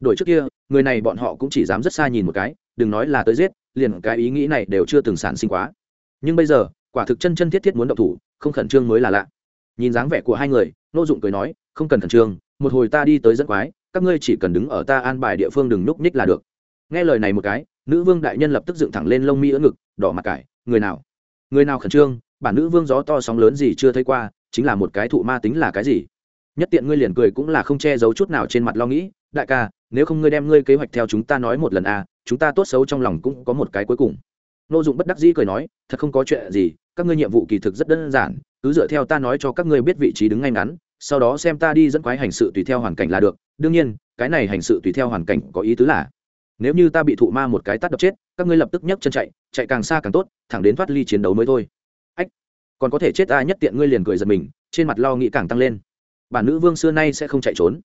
Đổi trước kia, người này bọn họ cũng chỉ dám rất xa nhìn một cái, đừng nói là tới giết, liền cái ý nghĩ này đều chưa từng sản sinh quá. Nhưng bây giờ, quả thực chân chân thiết thiết muốn động thủ, không khẩn trương mới là lạ. Nhìn dáng vẻ của hai người, nô dụng cười nói không cần khẩn trương, một hồi ta đi tới dẫn quái, các ngươi chỉ cần đứng ở ta an bài địa phương đừng núp nhích là được. Nghe lời này một cái, nữ vương đại nhân lập tức dựng thẳng lên lông mi ưỡn ngực, đỏ mặt cải, người nào? Người nào khẩn trương? Bản nữ vương gió to sóng lớn gì chưa thấy qua, chính là một cái thụ ma tính là cái gì? Nhất tiện ngươi liền cười cũng là không che giấu chút nào trên mặt lo nghĩ, đại ca, nếu không ngươi đem ngươi kế hoạch theo chúng ta nói một lần à chúng ta tốt xấu trong lòng cũng có một cái cuối cùng. Nô dụng bất đắc dĩ cười nói, thật không có chuyện gì, các ngươi nhiệm vụ kỳ thực rất đơn giản, cứ dựa theo ta nói cho các ngươi biết vị trí đứng ngay ngắn sau đó xem ta đi dẫn quái hành sự tùy theo hoàn cảnh là được. Đương nhiên, cái này hành sự tùy theo hoàn cảnh có ý tứ là, nếu như ta bị thụ ma một cái tắt đập chết, các ngươi lập tức nhấc chân chạy chạy càng xa càng tốt, thẳng đến thoát ly chiến đấu mới thôi. Ách, còn có thể chết ta nhất tiện ngươi liền cười giật mình, trên mặt lo nghĩ càng tăng lên. Bản nữ vương xưa nay sẽ không chạy trốn.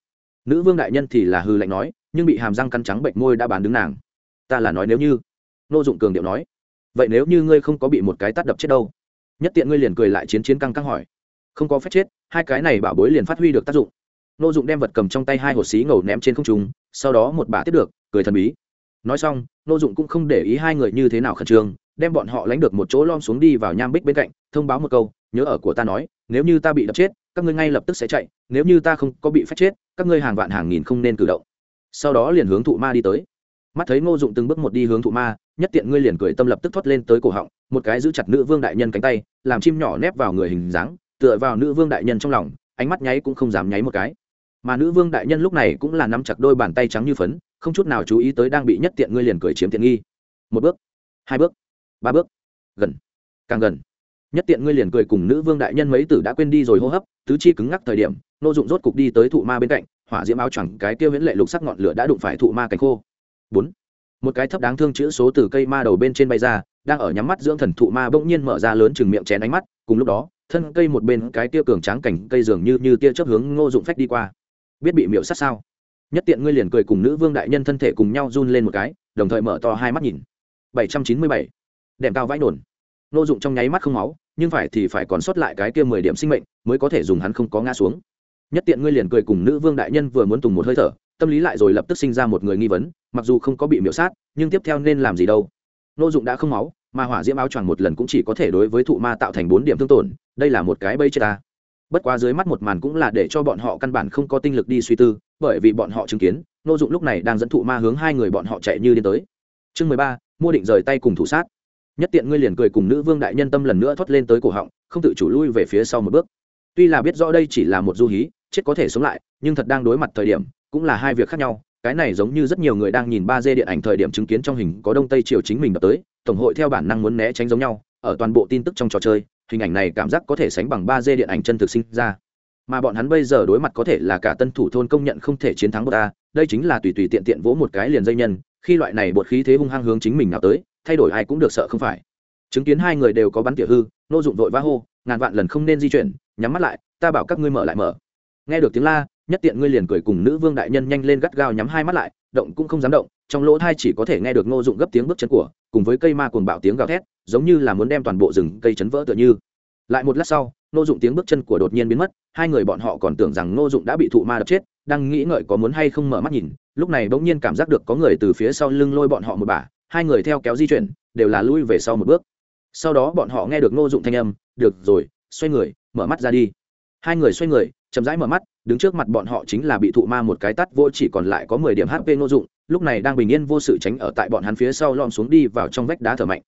Nữ vương đại nhân thì là hư lạnh nói, nhưng bị hàm răng cắn trắng bệnh môi đã bán đứng nàng. Ta là nói nếu như, nô dụng cường điệu nói, vậy nếu như ngươi không có bị một cái tắt đập chết đâu, nhất tiện ngươi liền cười lại chiến chiến căng căng hỏi, không có phép chết hai cái này bảo bối liền phát huy được tác dụng. Nô dụng đem vật cầm trong tay hai hột xí ngầu ném trên không trung, sau đó một bà tiếp được, cười thần bí. Nói xong nô dụng cũng không để ý hai người như thế nào khẩn trương, đem bọn họ lánh được một chỗ lom xuống đi vào nham bích bên cạnh, thông báo một câu, nhớ ở của ta nói, nếu như ta bị đập chết, các ngươi ngay lập tức sẽ chạy, nếu như ta không có bị phép chết, các ngươi hàng vạn hàng nghìn không nên cử động. Sau đó liền hướng thụ ma đi tới. Mắt thấy ngô dụng từng bước một đi hướng thụ ma, nhất tiện ngươi liền cười tâm lập tức thoát lên tới cổ họng, một cái giữ chặt nữ vương đại nhân cánh tay, làm chim nhỏ nép vào người hình dáng tựa vào nữ vương đại nhân trong lòng, ánh mắt nháy cũng không dám nháy một cái. Mà nữ vương đại nhân lúc này cũng là nắm chặt đôi bàn tay trắng như phấn, không chút nào chú ý tới đang bị nhất tiện ngươi liền cười chiếm tiện nghi. Một bước, hai bước, ba bước, gần, càng gần. Nhất tiện ngươi liền cười cùng nữ vương đại nhân mấy tử đã quên đi rồi hô hấp, tứ chi cứng ngắc thời điểm, nô dụng rốt cục đi tới thụ ma bên cạnh, hỏa diễm áo chẳng cái tiêu viễn lệ lục sắc ngọn lửa đã đụng phải thụ ma cánh khô. Bốn, một cái thấp đáng thương chữ số từ cây ma đầu bên trên bay ra, đang ở nhắm mắt dưỡng thần thụ ma bỗng nhiên mở ra lớn chừng miệng chén ánh mắt, cùng lúc đó thân cây một bên cái tia cường tráng cảnh cây dường như như tia chớp hướng ngô dụng phách đi qua. Biết bị miệu sát sao? Nhất tiện ngươi liền cười cùng nữ vương đại nhân thân thể cùng nhau run lên một cái, đồng thời mở to hai mắt nhìn. Bảy trăm chín mươi bảy. Đèm cao vãi nổn ngô dụng trong nháy mắt không máu, nhưng phải thì phải còn sót lại cái kia mười điểm sinh mệnh, mới có thể dùng hắn không có ngã xuống. Nhất tiện ngươi liền cười cùng nữ vương đại nhân vừa muốn tùng một hơi thở, tâm lý lại rồi lập tức sinh ra một người nghi vấn, mặc dù không có bị miễu sát, nhưng tiếp theo nên làm gì đâu. Nô dụng đã không máu, mà hỏa diễm áo choàng một lần cũng chỉ có thể đối với thụ ma tạo thành bốn điểm thương tổn đây là một cái bây chết ta. Bất quá dưới mắt một màn cũng là để cho bọn họ căn bản không có tinh lực đi suy tư, bởi vì bọn họ chứng kiến, nô dụng lúc này đang dẫn thụ ma hướng hai người bọn họ chạy như điên tới. Chương mười ba, mua định rời tay cùng thủ sát. Nhất tiện ngươi liền cười cùng nữ vương đại nhân tâm lần nữa thoát lên tới cổ họng, không tự chủ lui về phía sau một bước. Tuy là biết rõ đây chỉ là một du hí, chết có thể sống lại, nhưng thật đang đối mặt thời điểm, cũng là hai việc khác nhau. Cái này giống như rất nhiều người đang nhìn ba d điện ảnh thời điểm chứng kiến trong hình có đông tây triều chính mình đập tới, tổng hội theo bản năng muốn né tránh giống nhau, ở toàn bộ tin tức trong trò chơi hình ảnh này cảm giác có thể sánh bằng ba d điện ảnh chân thực sinh ra. Mà bọn hắn bây giờ đối mặt có thể là cả tân thủ thôn công nhận không thể chiến thắng bột ta đây chính là tùy tùy tiện tiện vỗ một cái liền dây nhân, khi loại này bột khí thế hung hăng hướng chính mình nào tới, thay đổi ai cũng được sợ không phải. Chứng kiến hai người đều có bắn tiểu hư, nô dụng vội vã hô, ngàn vạn lần không nên di chuyển, nhắm mắt lại, ta bảo các ngươi mở lại mở. Nghe được tiếng la, nhất tiện ngươi liền cười cùng nữ vương đại nhân nhanh lên gắt gao nhắm hai mắt lại, động cũng không dám động, trong lỗ thai chỉ có thể nghe được ngô dụng gấp tiếng bước chân của, cùng với cây ma cuồng bạo tiếng gào thét giống như là muốn đem toàn bộ rừng cây chấn vỡ tựa như. Lại một lát sau nô dụng tiếng bước chân của đột nhiên biến mất, hai người bọn họ còn tưởng rằng nô dụng đã bị thụ ma đập chết, đang nghĩ ngợi có muốn hay không mở mắt nhìn, lúc này bỗng nhiên cảm giác được có người từ phía sau lưng lôi bọn họ một bà, hai người theo kéo di chuyển, đều là lui về sau một bước. Sau đó bọn họ nghe được nô dụng thanh âm, được rồi, xoay người, mở mắt ra đi. Hai người xoay người, chậm rãi mở mắt, đứng trước mặt bọn họ chính là bị thụ ma một cái tắt vô chỉ còn lại có mười điểm hp nô dụng, lúc này đang bình yên vô sự tránh ở tại bọn hắn phía sau lom xuống đi vào trong vách đá thở mạnh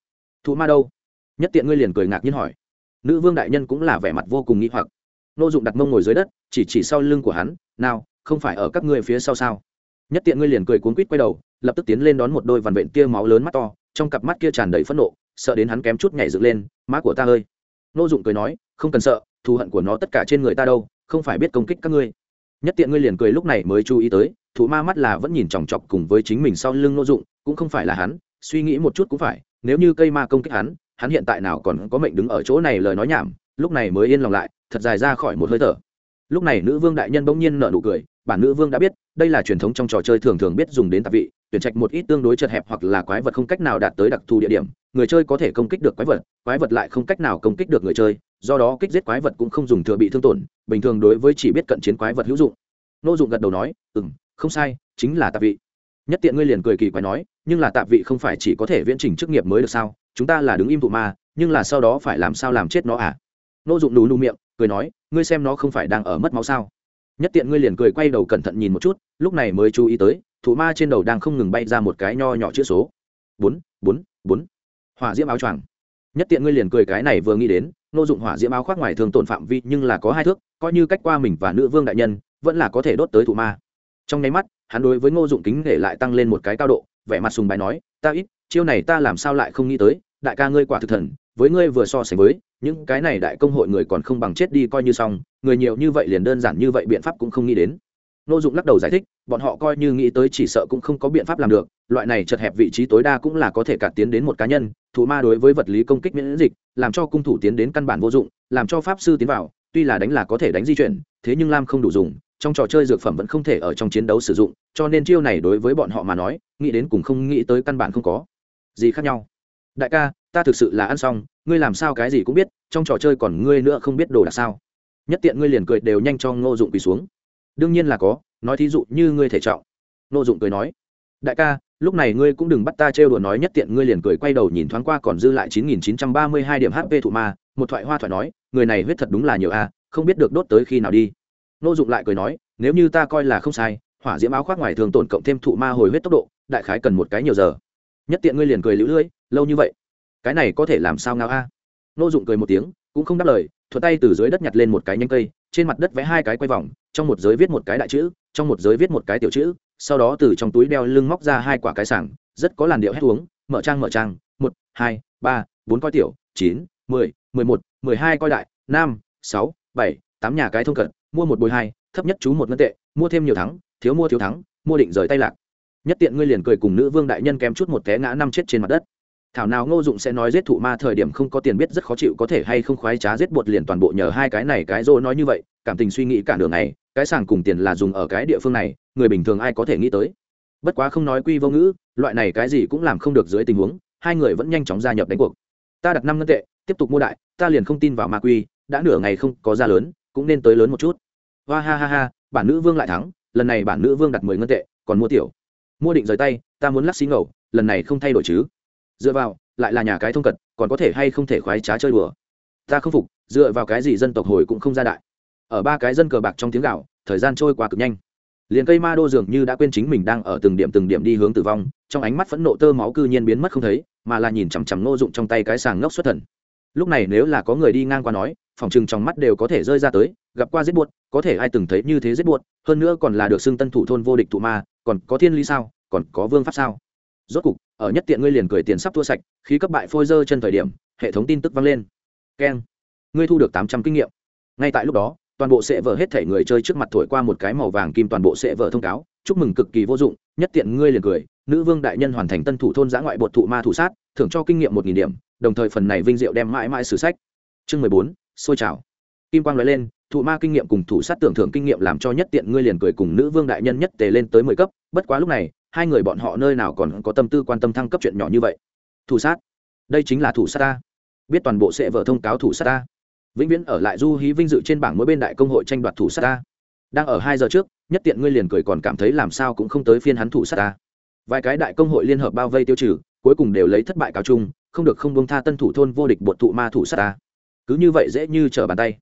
thú ma đâu? Nhất tiện ngươi liền cười ngạc nhiên hỏi. Nữ vương đại nhân cũng là vẻ mặt vô cùng nghĩ hoặc. Nô dụng đặt mông ngồi dưới đất, chỉ chỉ sau lưng của hắn, nào, không phải ở các ngươi phía sau sao? Nhất tiện ngươi liền cười cuốn quýt quay đầu, lập tức tiến lên đón một đôi vằn vện kia máu lớn mắt to, trong cặp mắt kia tràn đầy phẫn nộ, sợ đến hắn kém chút nhảy dựng lên, má của ta ơi! Nô dụng cười nói, không cần sợ, thù hận của nó tất cả trên người ta đâu, không phải biết công kích các ngươi. Nhất tiện ngươi liền cười lúc này mới chú ý tới, thụ ma mắt là vẫn nhìn chòng chọc cùng với chính mình sau lưng nô dụng, cũng không phải là hắn, suy nghĩ một chút cũng phải nếu như cây ma công kích hắn hắn hiện tại nào còn có mệnh đứng ở chỗ này lời nói nhảm, lúc này mới yên lòng lại, thật dài ra khỏi một hơi thở. Lúc này nữ vương đại nhân bỗng nhiên nở nụ cười, bản nữ vương đã biết, đây là truyền thống trong trò chơi thường thường biết dùng đến tạp vị, tuyển trạch một ít tương đối chật hẹp hoặc là quái vật không cách nào đạt tới đặc thù địa điểm, người chơi có thể công kích được quái vật quái vật lại không cách nào công kích được người chơi, do đó kích giết quái vật cũng không dùng thừa bị thương tổn, bình thường đối với chỉ biết cận chiến quái vật hữu dụng. Nô dụng gật đầu nói ừ m không sai, chính là tạp vị nhất tiện ngươi liền cười kỳ quái nói, nhưng là tạp vị không phải chỉ có thể viễn trình chức nghiệp mới được sao? Chúng ta là đứng im thụ ma, nhưng là sau đó phải làm sao làm chết nó à? Nô dụng nù nù miệng, cười nói, ngươi xem nó không phải đang ở mất máu sao? Nhất tiện ngươi liền cười quay đầu cẩn thận nhìn một chút, lúc này mới chú ý tới thụ ma trên đầu đang không ngừng bay ra một cái nho nhỏ chữ số. Bốn bốn bốn. Hỏa diễm áo choàng. Nhất tiện ngươi liền cười cái này vừa nghĩ đến, nô dụng hỏa diễm áo khoác ngoài thường tổn phạm vi nhưng là có hai thước, coi như cách qua mình và nữ vương đại nhân, vẫn là có thể đốt tới thụ ma trong nháy mắt hắn đối với ngô dụng kính để lại tăng lên một cái cao độ vẻ mặt sùng bài nói ta ít chiêu này ta làm sao lại không nghĩ tới đại ca ngươi quả thực thần với ngươi vừa so sánh với những cái này đại công hội người còn không bằng chết đi coi như xong người nhiều như vậy liền đơn giản như vậy biện pháp cũng không nghĩ đến. Ngô Dụng lắc đầu giải thích, bọn họ coi như nghĩ tới chỉ sợ cũng không có biện pháp làm được, loại này chật hẹp vị trí tối đa cũng là có thể cả tiến đến một cá nhân, thủ ma đối với vật lý công kích miễn dịch, làm cho cung thủ tiến đến căn bản vô dụng, làm cho pháp sư tiến vào, tuy là đánh là có thể đánh di chuyển, thế nhưng lam không đủ dùng, trong trò chơi dược phẩm vẫn không thể ở trong chiến đấu sử dụng, cho nên chiêu này đối với bọn họ mà nói, nghĩ đến cùng không nghĩ tới căn bản không có gì khác nhau. Đại ca, ta thực sự là ăn xong, ngươi làm sao cái gì cũng biết, trong trò chơi còn ngươi nữa không biết đồ là sao? Nhất tiện ngươi liền cười đều nhanh cho Ngô Dụng quỳ xuống đương nhiên là có nói thí dụ như ngươi thể trọng Ngô dụng cười nói đại ca lúc này ngươi cũng đừng bắt ta trêu đùa nói nhất tiện ngươi liền cười quay đầu nhìn thoáng qua còn dư lại chín nghìn chín trăm ba mươi hai điểm hp thụ ma một thoại hoa thoại nói người này huyết thật đúng là nhiều a không biết được đốt tới khi nào đi nô dụng lại cười nói, nếu như ta coi là không sai, hỏa diễm áo khoác ngoài thường tổn cộng thêm thụ ma hồi huyết tốc độ, đại khái cần một cái nhiều giờ. Nhất tiện ngươi liền cười lũ lưỡi, lâu như vậy. Cái này có thể làm sao ngao a? Nô dụng cười một tiếng, cũng không đáp lời, thuận tay từ dưới đất nhặt lên một cái nhánh cây, trên mặt đất vẽ hai cái quay vòng, trong một giới viết một cái đại chữ, trong một giới viết một cái tiểu chữ, sau đó từ trong túi đeo lưng móc ra hai quả cái sảng, rất có làn điệu hét uống, mở trang mở trang, một, hai, ba, bốn coi tiểu, chín, mười mười một, mười hai coi đại, năm, sáu, bảy, tám nhà cái thông cận mua một bồi hai, thấp nhất chú một ngân tệ, mua thêm nhiều thắng, thiếu mua thiếu thắng, mua định rời tay lạc. Nhất tiện ngươi liền cười cùng nữ vương đại nhân kém chút một té ngã năm chết trên mặt đất. Thảo nào ngô dụng sẽ nói giết thụ ma thời điểm không có tiền biết rất khó chịu có thể hay không khoái trá giết bột liền toàn bộ nhờ hai cái này cái dô nói như vậy, cảm tình suy nghĩ cả đường này cái sàng cùng tiền là dùng ở cái địa phương này, người bình thường ai có thể nghĩ tới. Bất quá không nói quy vô ngữ, loại này cái gì cũng làm không được dưới tình huống, hai người vẫn nhanh chóng gia nhập đánh cuộc. Ta đặt năm ngân tệ, tiếp tục mua đại, ta liền không tin vào ma quy, đã nửa ngày không có ra lớn, cũng nên tới lớn một chút hoa ha ha ha, bản nữ vương lại thắng, lần này bản nữ vương đặt mười ngân tệ, còn mua tiểu. Mua định rời tay, ta muốn lắc xí ngầu, lần này không thay đổi chứ. Dựa vào, lại là nhà cái thông cật, còn có thể hay không thể khoái trá chơi đùa. Ta không phục, dựa vào cái gì dân tộc hồi cũng không ra đại. Ở ba cái dân cờ bạc trong tiếng gạo, thời gian trôi qua cực nhanh. Liền cây ma đô dường như đã quên chính mình đang ở từng điểm từng điểm đi hướng tử vong, trong ánh mắt phẫn nộ tơ máu cư nhiên biến mất không thấy, mà là nhìn chằm chằm ngô dụng trong tay cái sàng ngốc xuất thần. Lúc này nếu là có người đi ngang qua nói phòng chừng trong mắt đều có thể rơi ra tới, gặp qua giết buột có thể ai từng thấy như thế giết buột hơn nữa còn là được xưng tân thủ thôn vô địch thụ ma, còn có thiên lý sao, còn có vương pháp sao. Rốt cục, ở nhất tiện ngươi liền cười tiền sắp thua sạch khi cấp bại phôi dơ chân thời điểm, hệ thống tin tức vang lên. Keng, ngươi thu được tám trăm kinh nghiệm. Ngay tại lúc đó, toàn bộ sẽ vở hết thể người chơi trước mặt thổi qua một cái màu vàng kim toàn bộ sẽ vở thông cáo, chúc mừng cực kỳ vô dụng, nhất tiện ngươi liền cười, nữ vương đại nhân hoàn thành tân thủ thôn giã ngoại bột thụ ma thủ sát, thưởng cho kinh nghiệm một nghìn điểm, đồng thời phần này vinh diệu đem mãi mãi sử sách. Chương mười bốn sôi trào. Kim quang nói lên, thụ ma kinh nghiệm cùng thủ sát tưởng thưởng kinh nghiệm làm cho nhất tiện ngươi liền cười cùng nữ vương đại nhân nhất tề lên tới mười cấp. Bất quá lúc này, hai người bọn họ nơi nào còn có tâm tư quan tâm thăng cấp chuyện nhỏ như vậy. Thủ sát. Đây chính là thủ sát ta. Biết toàn bộ sẽ vở thông cáo thủ sát ta. Vĩnh viễn ở lại du hí vinh dự trên bảng mỗi bên đại công hội tranh đoạt thủ sát ta. Đang ở hai giờ trước, nhất tiện ngươi liền cười còn cảm thấy làm sao cũng không tới phiên hắn thủ sát ta. Vài cái đại công hội liên hợp bao vây tiêu trừ, cuối cùng đều lấy thất bại cáo chung, không được không bông tha tân thủ thôn vô địch bột thụ ma thủ sát ta cứ như vậy dễ như trở bàn tay.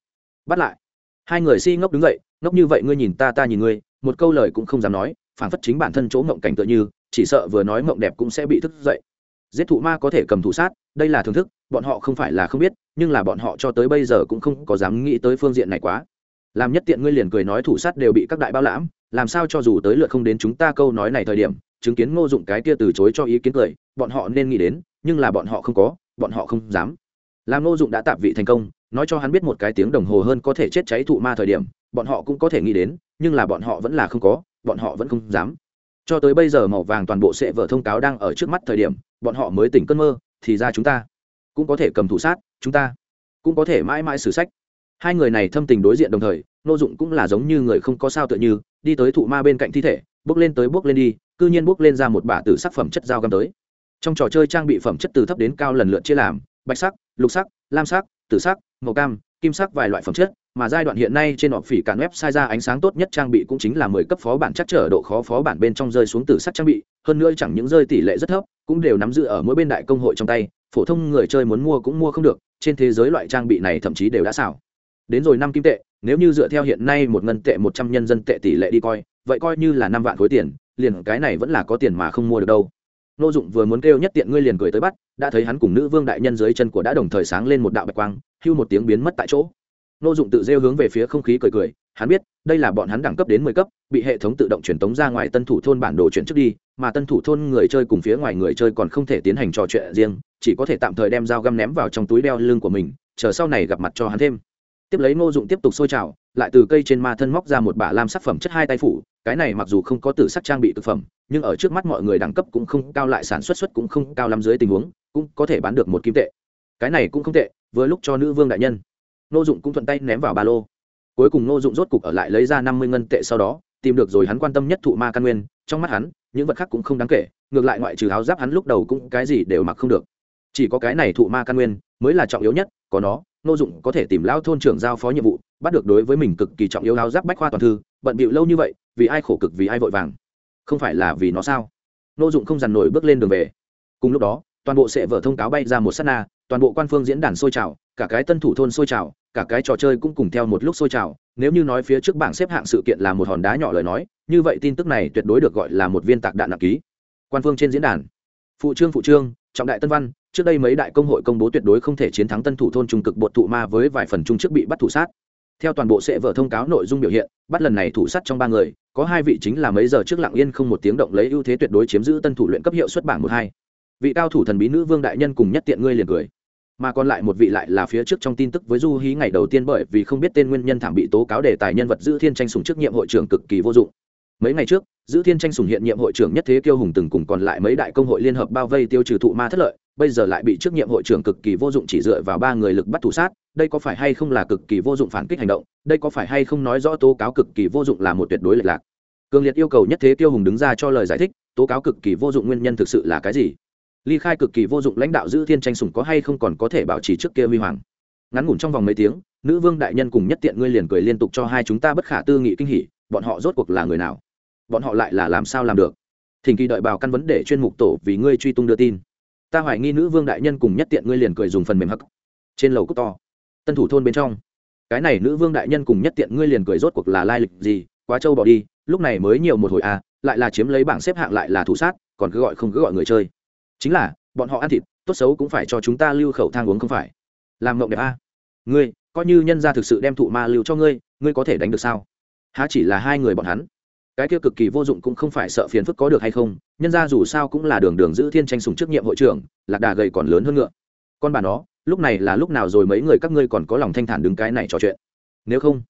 Bắt lại. Hai người si ngốc đứng dậy, ngốc như vậy ngươi nhìn ta ta nhìn ngươi, một câu lời cũng không dám nói phản phất chính bản thân chỗ ngộng cảnh tựa như, chỉ sợ vừa nói ngộng đẹp cũng sẽ bị thức dậy. Giết thụ ma có thể cầm thủ sát, đây là thưởng thức, bọn họ không phải là không biết, nhưng là bọn họ cho tới bây giờ cũng không có dám nghĩ tới phương diện này quá. Làm nhất tiện ngươi liền cười nói thủ sát đều bị các đại bao lãm, làm sao cho dù tới lượt không đến chúng ta câu nói này thời điểm, chứng kiến ngô dụng cái kia từ chối cho ý kiến cười, bọn họ nên nghĩ đến, nhưng là bọn họ không có, bọn họ không dám làm ngô dụng đã tạp vị thành công, nói cho hắn biết một cái tiếng đồng hồ hơn có thể chết cháy thụ ma thời điểm, bọn họ cũng có thể nghĩ đến, nhưng là bọn họ vẫn là không có, bọn họ vẫn không dám. Cho tới bây giờ màu vàng toàn bộ sẽ vở thông cáo đang ở trước mắt thời điểm, bọn họ mới tỉnh cơn mơ, thì ra chúng ta cũng có thể cầm thủ sát, chúng ta cũng có thể mãi mãi xử sách. Hai người này thâm tình đối diện đồng thời nô dụng cũng là giống như người không có sao tựa như, đi tới thụ ma bên cạnh thi thể, bước lên tới bước lên đi, cư nhiên bước lên ra một bả từ sắc phẩm chất dao găm tới. Trong trò chơi trang bị phẩm chất từ thấp đến cao lần lượt chia làm, bạch sắc lục sắc, lam sắc, tử sắc, màu cam, kim sắc vài loại phẩm chất, mà giai đoạn hiện nay trên họp phỉ cản web sai ra ánh sáng tốt nhất trang bị cũng chính là mười cấp phó bản chắc trở độ khó phó bản bên trong rơi xuống từ sắc trang bị, hơn nữa chẳng những rơi tỷ lệ rất thấp, cũng đều nắm giữ ở mỗi bên đại công hội trong tay, phổ thông người chơi muốn mua cũng mua không được, trên thế giới loại trang bị này thậm chí đều đã xảo. Đến rồi năm kim tệ, nếu như dựa theo hiện nay một ngân tệ một trăm nhân dân tệ tỷ lệ đi coi, vậy coi như là năm vạn khối tiền, liền cái này vẫn là có tiền mà không mua được đâu nô dụng vừa muốn kêu nhất tiện ngươi liền cười tới bắt, đã thấy hắn cùng nữ vương đại nhân dưới chân của đã đồng thời sáng lên một đạo bạch quang, hưu một tiếng biến mất tại chỗ. Nô dụng tự rêu hướng về phía không khí cười cười, hắn biết, đây là bọn hắn đẳng cấp đến mười cấp, bị hệ thống tự động truyền tống ra ngoài tân thủ thôn bản đồ chuyển trước đi, mà tân thủ thôn người chơi cùng phía ngoài người chơi còn không thể tiến hành trò chuyện riêng, chỉ có thể tạm thời đem dao găm ném vào trong túi đeo lưng của mình, chờ sau này gặp mặt cho hắn thêm. Tiếp lấy ngô dụng tiếp tục xô trào lại từ cây trên ma thân móc ra một bả lam sắc phẩm chất hai tay phủ. Cái này mặc dù không có tử sắc trang bị thực phẩm, nhưng ở trước mắt mọi người đẳng cấp cũng không cao lại sản xuất xuất cũng không cao lắm dưới tình huống, cũng có thể bán được một kim tệ. Cái này cũng không tệ, vừa lúc cho nữ vương đại nhân. Nô dụng cũng thuận tay ném vào ba lô. Cuối cùng nô dụng rốt cục ở lại lấy ra năm mươi ngân tệ sau đó, tìm được rồi hắn quan tâm nhất thụ ma căn nguyên, trong mắt hắn, những vật khác cũng không đáng kể, ngược lại ngoại trừ áo giáp hắn lúc đầu cũng cái gì đều mặc không được. Chỉ có cái này thụ ma căn nguyên mới là trọng yếu nhất, có nó nô dụng có thể tìm Lão thôn trưởng giao phó nhiệm vụ, bắt được đối với mình cực kỳ trọng yếu Lão giáp bách khoa toàn thư, bận bịu lâu như vậy, vì ai khổ cực vì ai vội vàng? Không phải là vì nó sao? Nô dụng không dằn nổi bước lên đường về. Cùng lúc đó, toàn bộ sẽ vở thông cáo bay ra một sát na, toàn bộ quan phương diễn đàn sôi trào, cả cái tân thủ thôn sôi trào, cả cái trò chơi cũng cùng theo một lúc sôi trào. Nếu như nói phía trước bảng xếp hạng sự kiện là một hòn đá nhỏ lời nói, như vậy tin tức này tuyệt đối được gọi là một viên tạc đạn nặng ký. Quan phương trên diễn đàn. Phụ trương phụ trương, trọng đại tân văn trước đây mấy đại công hội công bố tuyệt đối không thể chiến thắng tân thủ thôn trung cực bột thụ ma với vài phần trung trước bị bắt thủ sát. Theo toàn bộ sẽ vở thông cáo nội dung biểu hiện, bắt lần này thủ sát trong ba người, có hai vị chính là mấy giờ trước lặng yên không một tiếng động lấy ưu thế tuyệt đối chiếm giữ tân thủ luyện cấp hiệu xuất bảng một hai. Vị cao thủ thần bí nữ vương đại nhân cùng nhất tiện ngươi liền cười. Mà còn lại một vị lại là phía trước trong tin tức với du hí ngày đầu tiên bởi vì không biết tên nguyên nhân thảm bị tố cáo đề tài nhân vật giữ thiên tranh sùng trước nhiệm hội trưởng cực kỳ vô dụng. Mấy ngày trước, giữ thiên tranh sùng hiện nhiệm hội trưởng nhất thế kiêu hùng từng cùng còn lại mấy đại công hội liên hợp bao vây tiêu trừ thụ ma thất lợi bây giờ lại bị trước nhiệm hội trưởng cực kỳ vô dụng chỉ dựa vào ba người lực bắt thủ sát, đây có phải hay không là cực kỳ vô dụng phản kích hành động, đây có phải hay không nói rõ tố cáo cực kỳ vô dụng là một tuyệt đối lệch lạc. Cường liệt yêu cầu nhất thế tiêu hùng đứng ra cho lời giải thích, tố cáo cực kỳ vô dụng nguyên nhân thực sự là cái gì? Ly khai cực kỳ vô dụng lãnh đạo giữ thiên tranh sủng có hay không còn có thể bảo trì trước kia huy hoàng? Ngắn ngủn trong vòng mấy tiếng, nữ vương đại nhân cùng nhất tiện ngươi liền cười liên tục cho hai chúng ta bất khả tư nghị kinh hỉ, bọn họ rốt cuộc là người nào? Bọn họ lại là làm sao làm được? Thỉnh kỳ đợi bào căn vấn đề chuyên mục tổ vì ngươi truy tung đưa tin ta hoài nghi nữ vương đại nhân cùng nhất tiện ngươi liền cười dùng phần mềm hắc trên lầu cốc to. Tân thủ thôn bên trong. Cái này nữ vương đại nhân cùng nhất tiện ngươi liền cười rốt cuộc là lai lịch gì? Quá trâu bỏ đi, lúc này mới nhiều một hồi à lại là chiếm lấy bảng xếp hạng lại là thủ sát, còn cứ gọi không cứ gọi người chơi. Chính là, bọn họ ăn thịt, tốt xấu cũng phải cho chúng ta lưu khẩu thang uống không phải. Làm mộng đẹp a à. ngươi, coi như nhân gia thực sự đem thụ ma lưu cho ngươi ngươi có thể đánh được sao? Há chỉ là hai người bọn hắn cái kia cực kỳ vô dụng cũng không phải sợ phiền phức có được hay không, nhân ra dù sao cũng là đường đường giữ thiên tranh sùng trước nhiệm hội trưởng, lạc đà gầy còn lớn hơn ngựa. Con bà nó, lúc này là lúc nào rồi mấy người các ngươi còn có lòng thanh thản đứng cái này trò chuyện? Nếu không,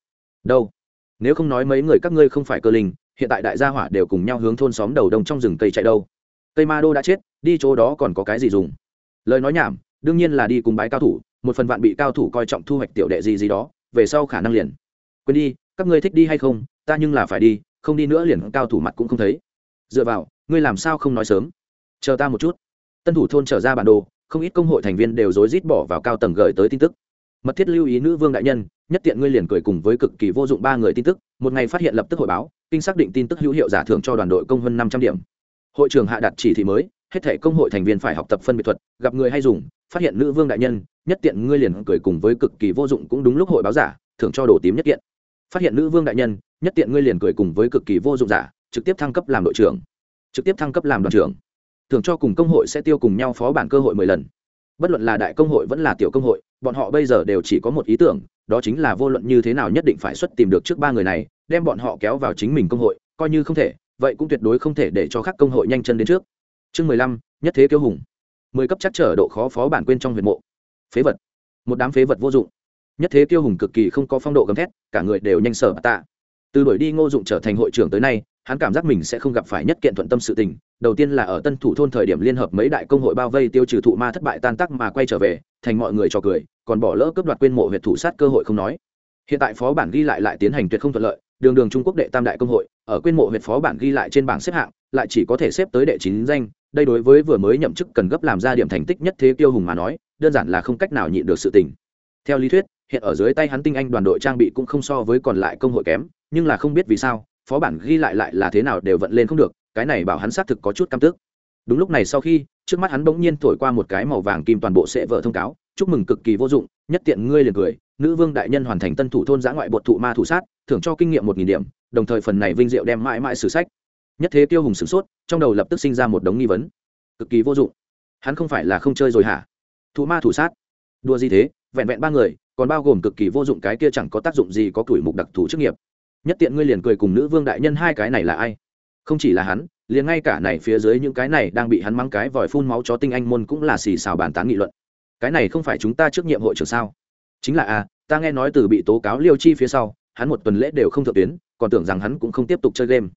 đâu? Nếu không nói mấy người các ngươi không phải cơ linh, hiện tại đại gia hỏa đều cùng nhau hướng thôn xóm đầu đông trong rừng cây chạy đâu. Cây ma đô đã chết, đi chỗ đó còn có cái gì dùng? Lời nói nhảm, đương nhiên là đi cùng bái cao thủ, một phần vạn bị cao thủ coi trọng thu hoạch tiểu đệ gì gì đó, về sau khả năng liền. Quên đi, các ngươi thích đi hay không, ta nhưng là phải đi không đi nữa liền cao thủ mặt cũng không thấy. Dựa vào, ngươi làm sao không nói sớm? Chờ ta một chút. Tân thủ thôn trở ra bản đồ, không ít công hội thành viên đều rối rít bỏ vào cao tầng gửi tới tin tức. Mật thiết lưu ý nữ vương đại nhân, nhất tiện ngươi liền cười cùng với cực kỳ vô dụng ba người tin tức, một ngày phát hiện lập tức hội báo, kinh xác định tin tức hữu hiệu giả thưởng cho đoàn đội công hơn năm trăm điểm. Hội trưởng hạ đặt chỉ thị mới, hết thể công hội thành viên phải học tập phân biệt thuật, gặp người hay dùng, phát hiện nữ vương đại nhân, nhất tiện ngươi liền cười cùng với cực kỳ vô dụng cũng đúng lúc hội báo giả, thưởng cho đồ tím nhất kiện. Phát hiện nữ vương đại nhân nhất tiện ngươi liền cười cùng với cực kỳ vô dụng giả, trực tiếp thăng cấp làm đội trưởng. Trực tiếp thăng cấp làm đoàn trưởng. Thường cho cùng công hội sẽ tiêu cùng nhau phó bản cơ hội mười lần. Bất luận là đại công hội vẫn là tiểu công hội, bọn họ bây giờ đều chỉ có một ý tưởng, đó chính là vô luận như thế nào nhất định phải xuất tìm được trước ba người này, đem bọn họ kéo vào chính mình công hội, coi như không thể, vậy cũng tuyệt đối không thể để cho các công hội nhanh chân đến trước. Chương mười lăm, nhất thế kiêu hùng. Mười cấp chắc trở độ khó phó bản quên trong huyệt mộ. Phế vật. Một đám phế vật vô dụng. Nhất thế kiêu hùng cực kỳ không có phong độ gầm thét, cả người đều nhanh sở tạ từ đổi đi ngô dụng trở thành hội trưởng tới nay, hắn cảm giác mình sẽ không gặp phải nhất kiện thuận tâm sự tình. Đầu tiên là ở tân thủ thôn thời điểm liên hợp mấy đại công hội bao vây tiêu trừ thụ ma thất bại tan tác mà quay trở về, thành mọi người cho cười, còn bỏ lỡ cướp đoạt quên mộ huyệt thủ sát cơ hội không nói. Hiện tại phó bản ghi lại lại tiến hành tuyệt không thuận lợi, đường đường trung quốc đệ tam đại công hội, ở quên mộ huyệt phó bản ghi lại trên bảng xếp hạng, lại chỉ có thể xếp tới đệ chín danh, đây đối với vừa mới nhậm chức cần gấp làm ra điểm thành tích nhất thế tiêu hùng mà nói, đơn giản là không cách nào nhịn được sự tình. Theo lý thuyết hiện ở dưới tay hắn tinh anh đoàn đội trang bị cũng không so với còn lại công hội kém, nhưng là không biết vì sao, phó bản ghi lại lại là thế nào đều vận lên không được, cái này bảo hắn xác thực có chút cam tức. Đúng lúc này sau khi, trước mắt hắn bỗng nhiên thổi qua một cái màu vàng kim toàn bộ sẽ vợ thông cáo, chúc mừng cực kỳ vô dụng, nhất tiện ngươi liền cười, nữ vương đại nhân hoàn thành tân thủ thôn giã ngoại bột thụ ma thủ sát, thưởng cho kinh nghiệm một nghìn điểm, đồng thời phần này vinh diệu đem mãi mãi sử sách. Nhất thế tiêu hùng sửng sốt, trong đầu lập tức sinh ra một đống nghi vấn. Cực kỳ vô dụng, hắn không phải là không chơi rồi hả? Thụ ma thủ sát? Đua gì thế, vẹn vẹn ba người còn bao gồm cực kỳ vô dụng cái kia chẳng có tác dụng gì có tuổi mục đặc thù chức nghiệp. Nhất tiện ngươi liền cười cùng nữ vương đại nhân hai cái này là ai? Không chỉ là hắn liền ngay cả này phía dưới những cái này đang bị hắn mắng cái vòi phun máu chó tinh anh môn cũng là xì xào bàn tán nghị luận. Cái này không phải chúng ta trước nhiệm hội trưởng sao? Chính là a à, ta nghe nói từ bị tố cáo liêu chi phía sau hắn một tuần lễ đều không thượng tuyến còn tưởng rằng hắn cũng không tiếp tục chơi game.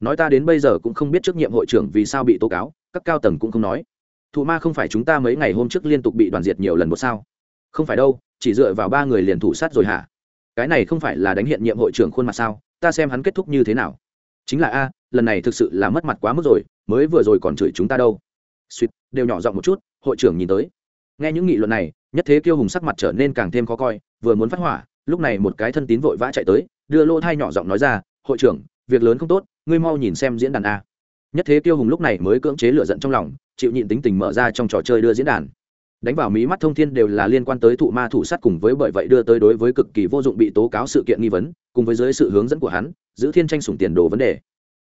Nói ta đến bây giờ cũng không biết trước nhiệm hội trưởng vì sao bị tố cáo các cao tầng cũng không nói. Thụ ma không phải chúng ta mấy ngày hôm trước liên tục bị đoàn diệt nhiều lần một sao? Không phải đâu, chỉ dựa vào ba người liền thủ sát rồi hả? Cái này không phải là đánh hiện nhiệm hội trưởng khuôn mặt sao? Ta xem hắn kết thúc như thế nào. Chính là a, lần này thực sự là mất mặt quá mức rồi, mới vừa rồi còn chửi chúng ta đâu. Suýt, đều nhỏ giọng một chút, hội trưởng nhìn tới. Nghe những nghị luận này, nhất thế kiêu hùng sắc mặt trở nên càng thêm khó coi, vừa muốn phát hỏa, lúc này một cái thân tín vội vã chạy tới, đưa lô thai nhỏ giọng nói ra, hội trưởng, việc lớn không tốt, ngươi mau nhìn xem diễn đàn a. Nhất thế kiêu hùng lúc này mới cưỡng chế lựa giận trong lòng, chịu nhịn tính tình mở ra trong trò chơi đưa diễn đàn đánh vào mí mắt thông thiên đều là liên quan tới thụ ma thủ sát cùng với bởi vậy đưa tới đối với cực kỳ vô dụng bị tố cáo sự kiện nghi vấn, cùng với dưới sự hướng dẫn của hắn, giữ thiên tranh sủng tiền đồ vấn đề.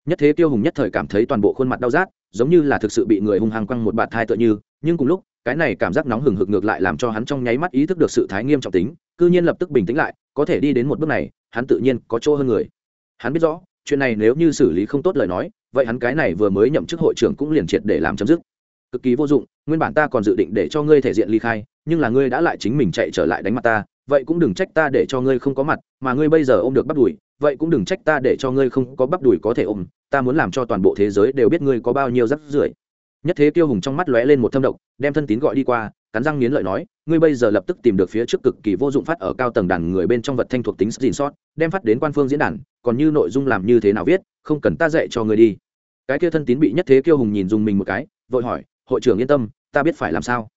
Nhất thế tiêu hùng nhất thời cảm thấy toàn bộ khuôn mặt đau rát, giống như là thực sự bị người hung hăng quăng một bạt thai tựa như, nhưng cùng lúc, cái này cảm giác nóng hừng hực ngược lại làm cho hắn trong nháy mắt ý thức được sự thái nghiêm trọng tính, cư nhiên lập tức bình tĩnh lại, có thể đi đến một bước này, hắn tự nhiên có chỗ hơn người. Hắn biết rõ, chuyện này nếu như xử lý không tốt lời nói, vậy hắn cái này vừa mới nhậm chức hội trưởng cũng liền triệt để làm chấm dứt cực kỳ vô dụng, nguyên bản ta còn dự định để cho ngươi thể diện ly khai, nhưng là ngươi đã lại chính mình chạy trở lại đánh mặt ta, vậy cũng đừng trách ta để cho ngươi không có mặt, mà ngươi bây giờ ôm được bắt đùi, vậy cũng đừng trách ta để cho ngươi không có bắp đùi có thể ôm, ta muốn làm cho toàn bộ thế giới đều biết ngươi có bao nhiêu rắc rưởi. Nhất thế tiêu hùng trong mắt lóe lên một thâm độc, đem thân tín gọi đi qua, cắn răng nghiến lợi nói, ngươi bây giờ lập tức tìm được phía trước cực kỳ vô dụng phát ở cao tầng đàn người bên trong vật thanh thuộc tính xin sót, đem phát đến quan phương diễn đàn, còn như nội dung làm như thế nào viết, không cần ta dạy cho ngươi đi. Cái kia thân tín bị nhất thế kiêu hùng nhìn dùng mình một cái, vội hỏi hội trưởng yên tâm, ta biết phải làm sao.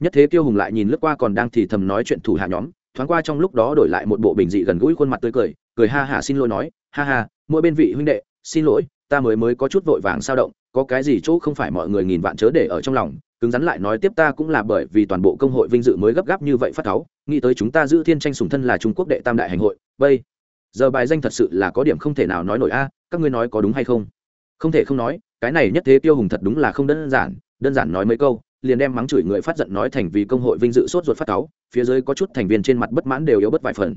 Nhất thế tiêu hùng lại nhìn lướt qua còn đang thì thầm nói chuyện thủ hạ nhóm, thoáng qua trong lúc đó đổi lại một bộ bình dị gần gũi khuôn mặt tươi cười cười ha hả xin lỗi nói, ha ha, mỗi bên vị huynh đệ, xin lỗi, ta mới mới có chút vội vàng sao động, có cái gì chỗ không phải mọi người nghìn vạn chớ để ở trong lòng, cứng rắn lại nói tiếp ta cũng là bởi vì toàn bộ công hội vinh dự mới gấp gáp như vậy phát cáu nghĩ tới chúng ta giữ thiên tranh sùng thân là trung quốc đệ tam đại hành hội, bây giờ bài danh thật sự là có điểm không thể nào nói nổi a, các ngươi nói có đúng hay không? Không thể không nói, cái này nhất thế tiêu hùng thật đúng là không đơn giản đơn giản nói mấy câu, liền đem mắng chửi người phát giận nói thành vì công hội vinh dự sốt ruột phát cáu, phía dưới có chút thành viên trên mặt bất mãn đều yếu bất vài phần.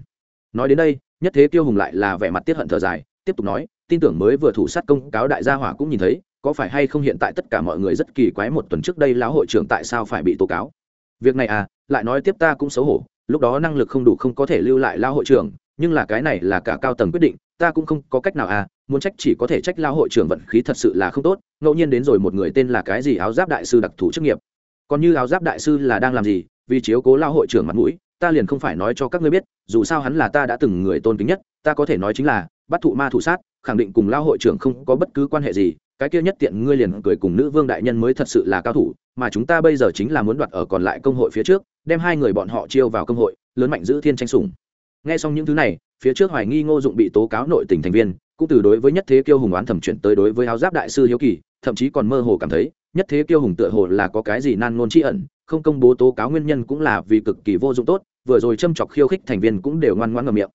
Nói đến đây, nhất thế tiêu hùng lại là vẻ mặt tiết hận thở dài, tiếp tục nói, tin tưởng mới vừa thủ sát công cáo đại gia hỏa cũng nhìn thấy, có phải hay không hiện tại tất cả mọi người rất kỳ quái một tuần trước đây lão hội trưởng tại sao phải bị tố cáo? Việc này à lại nói tiếp ta cũng xấu hổ, lúc đó năng lực không đủ không có thể lưu lại lão hội trưởng, nhưng là cái này là cả cao tầng quyết định, ta cũng không có cách nào à muốn trách chỉ có thể trách lao hội trưởng vận khí thật sự là không tốt, ngẫu nhiên đến rồi một người tên là cái gì áo giáp đại sư đặc thù chức nghiệp. Còn như áo giáp đại sư là đang làm gì, vì chiếu cố lao hội trưởng mặt mũi, ta liền không phải nói cho các ngươi biết, dù sao hắn là ta đã từng người tôn kính nhất, ta có thể nói chính là, bắt thụ ma thủ sát, khẳng định cùng lao hội trưởng không có bất cứ quan hệ gì, cái kia nhất tiện ngươi liền cười cùng nữ vương đại nhân mới thật sự là cao thủ, mà chúng ta bây giờ chính là muốn đoạt ở còn lại công hội phía trước, đem hai người bọn họ chiêu vào công hội, lớn mạnh giữ thiên tranh sủng. Nghe xong những thứ này, phía trước hoài nghi ngô dụng bị tố cáo nội tình thành viên cũng từ đối với nhất thế kiêu hùng oán thẩm chuyển tới đối với áo giáp đại sư hiếu kỳ, thậm chí còn mơ hồ cảm thấy, nhất thế kiêu hùng tựa hồ là có cái gì nan ngôn tri ẩn, không công bố tố cáo nguyên nhân cũng là vì cực kỳ vô dụng tốt, vừa rồi châm chọc khiêu khích thành viên cũng đều ngoan ngoãn ngầm miệng.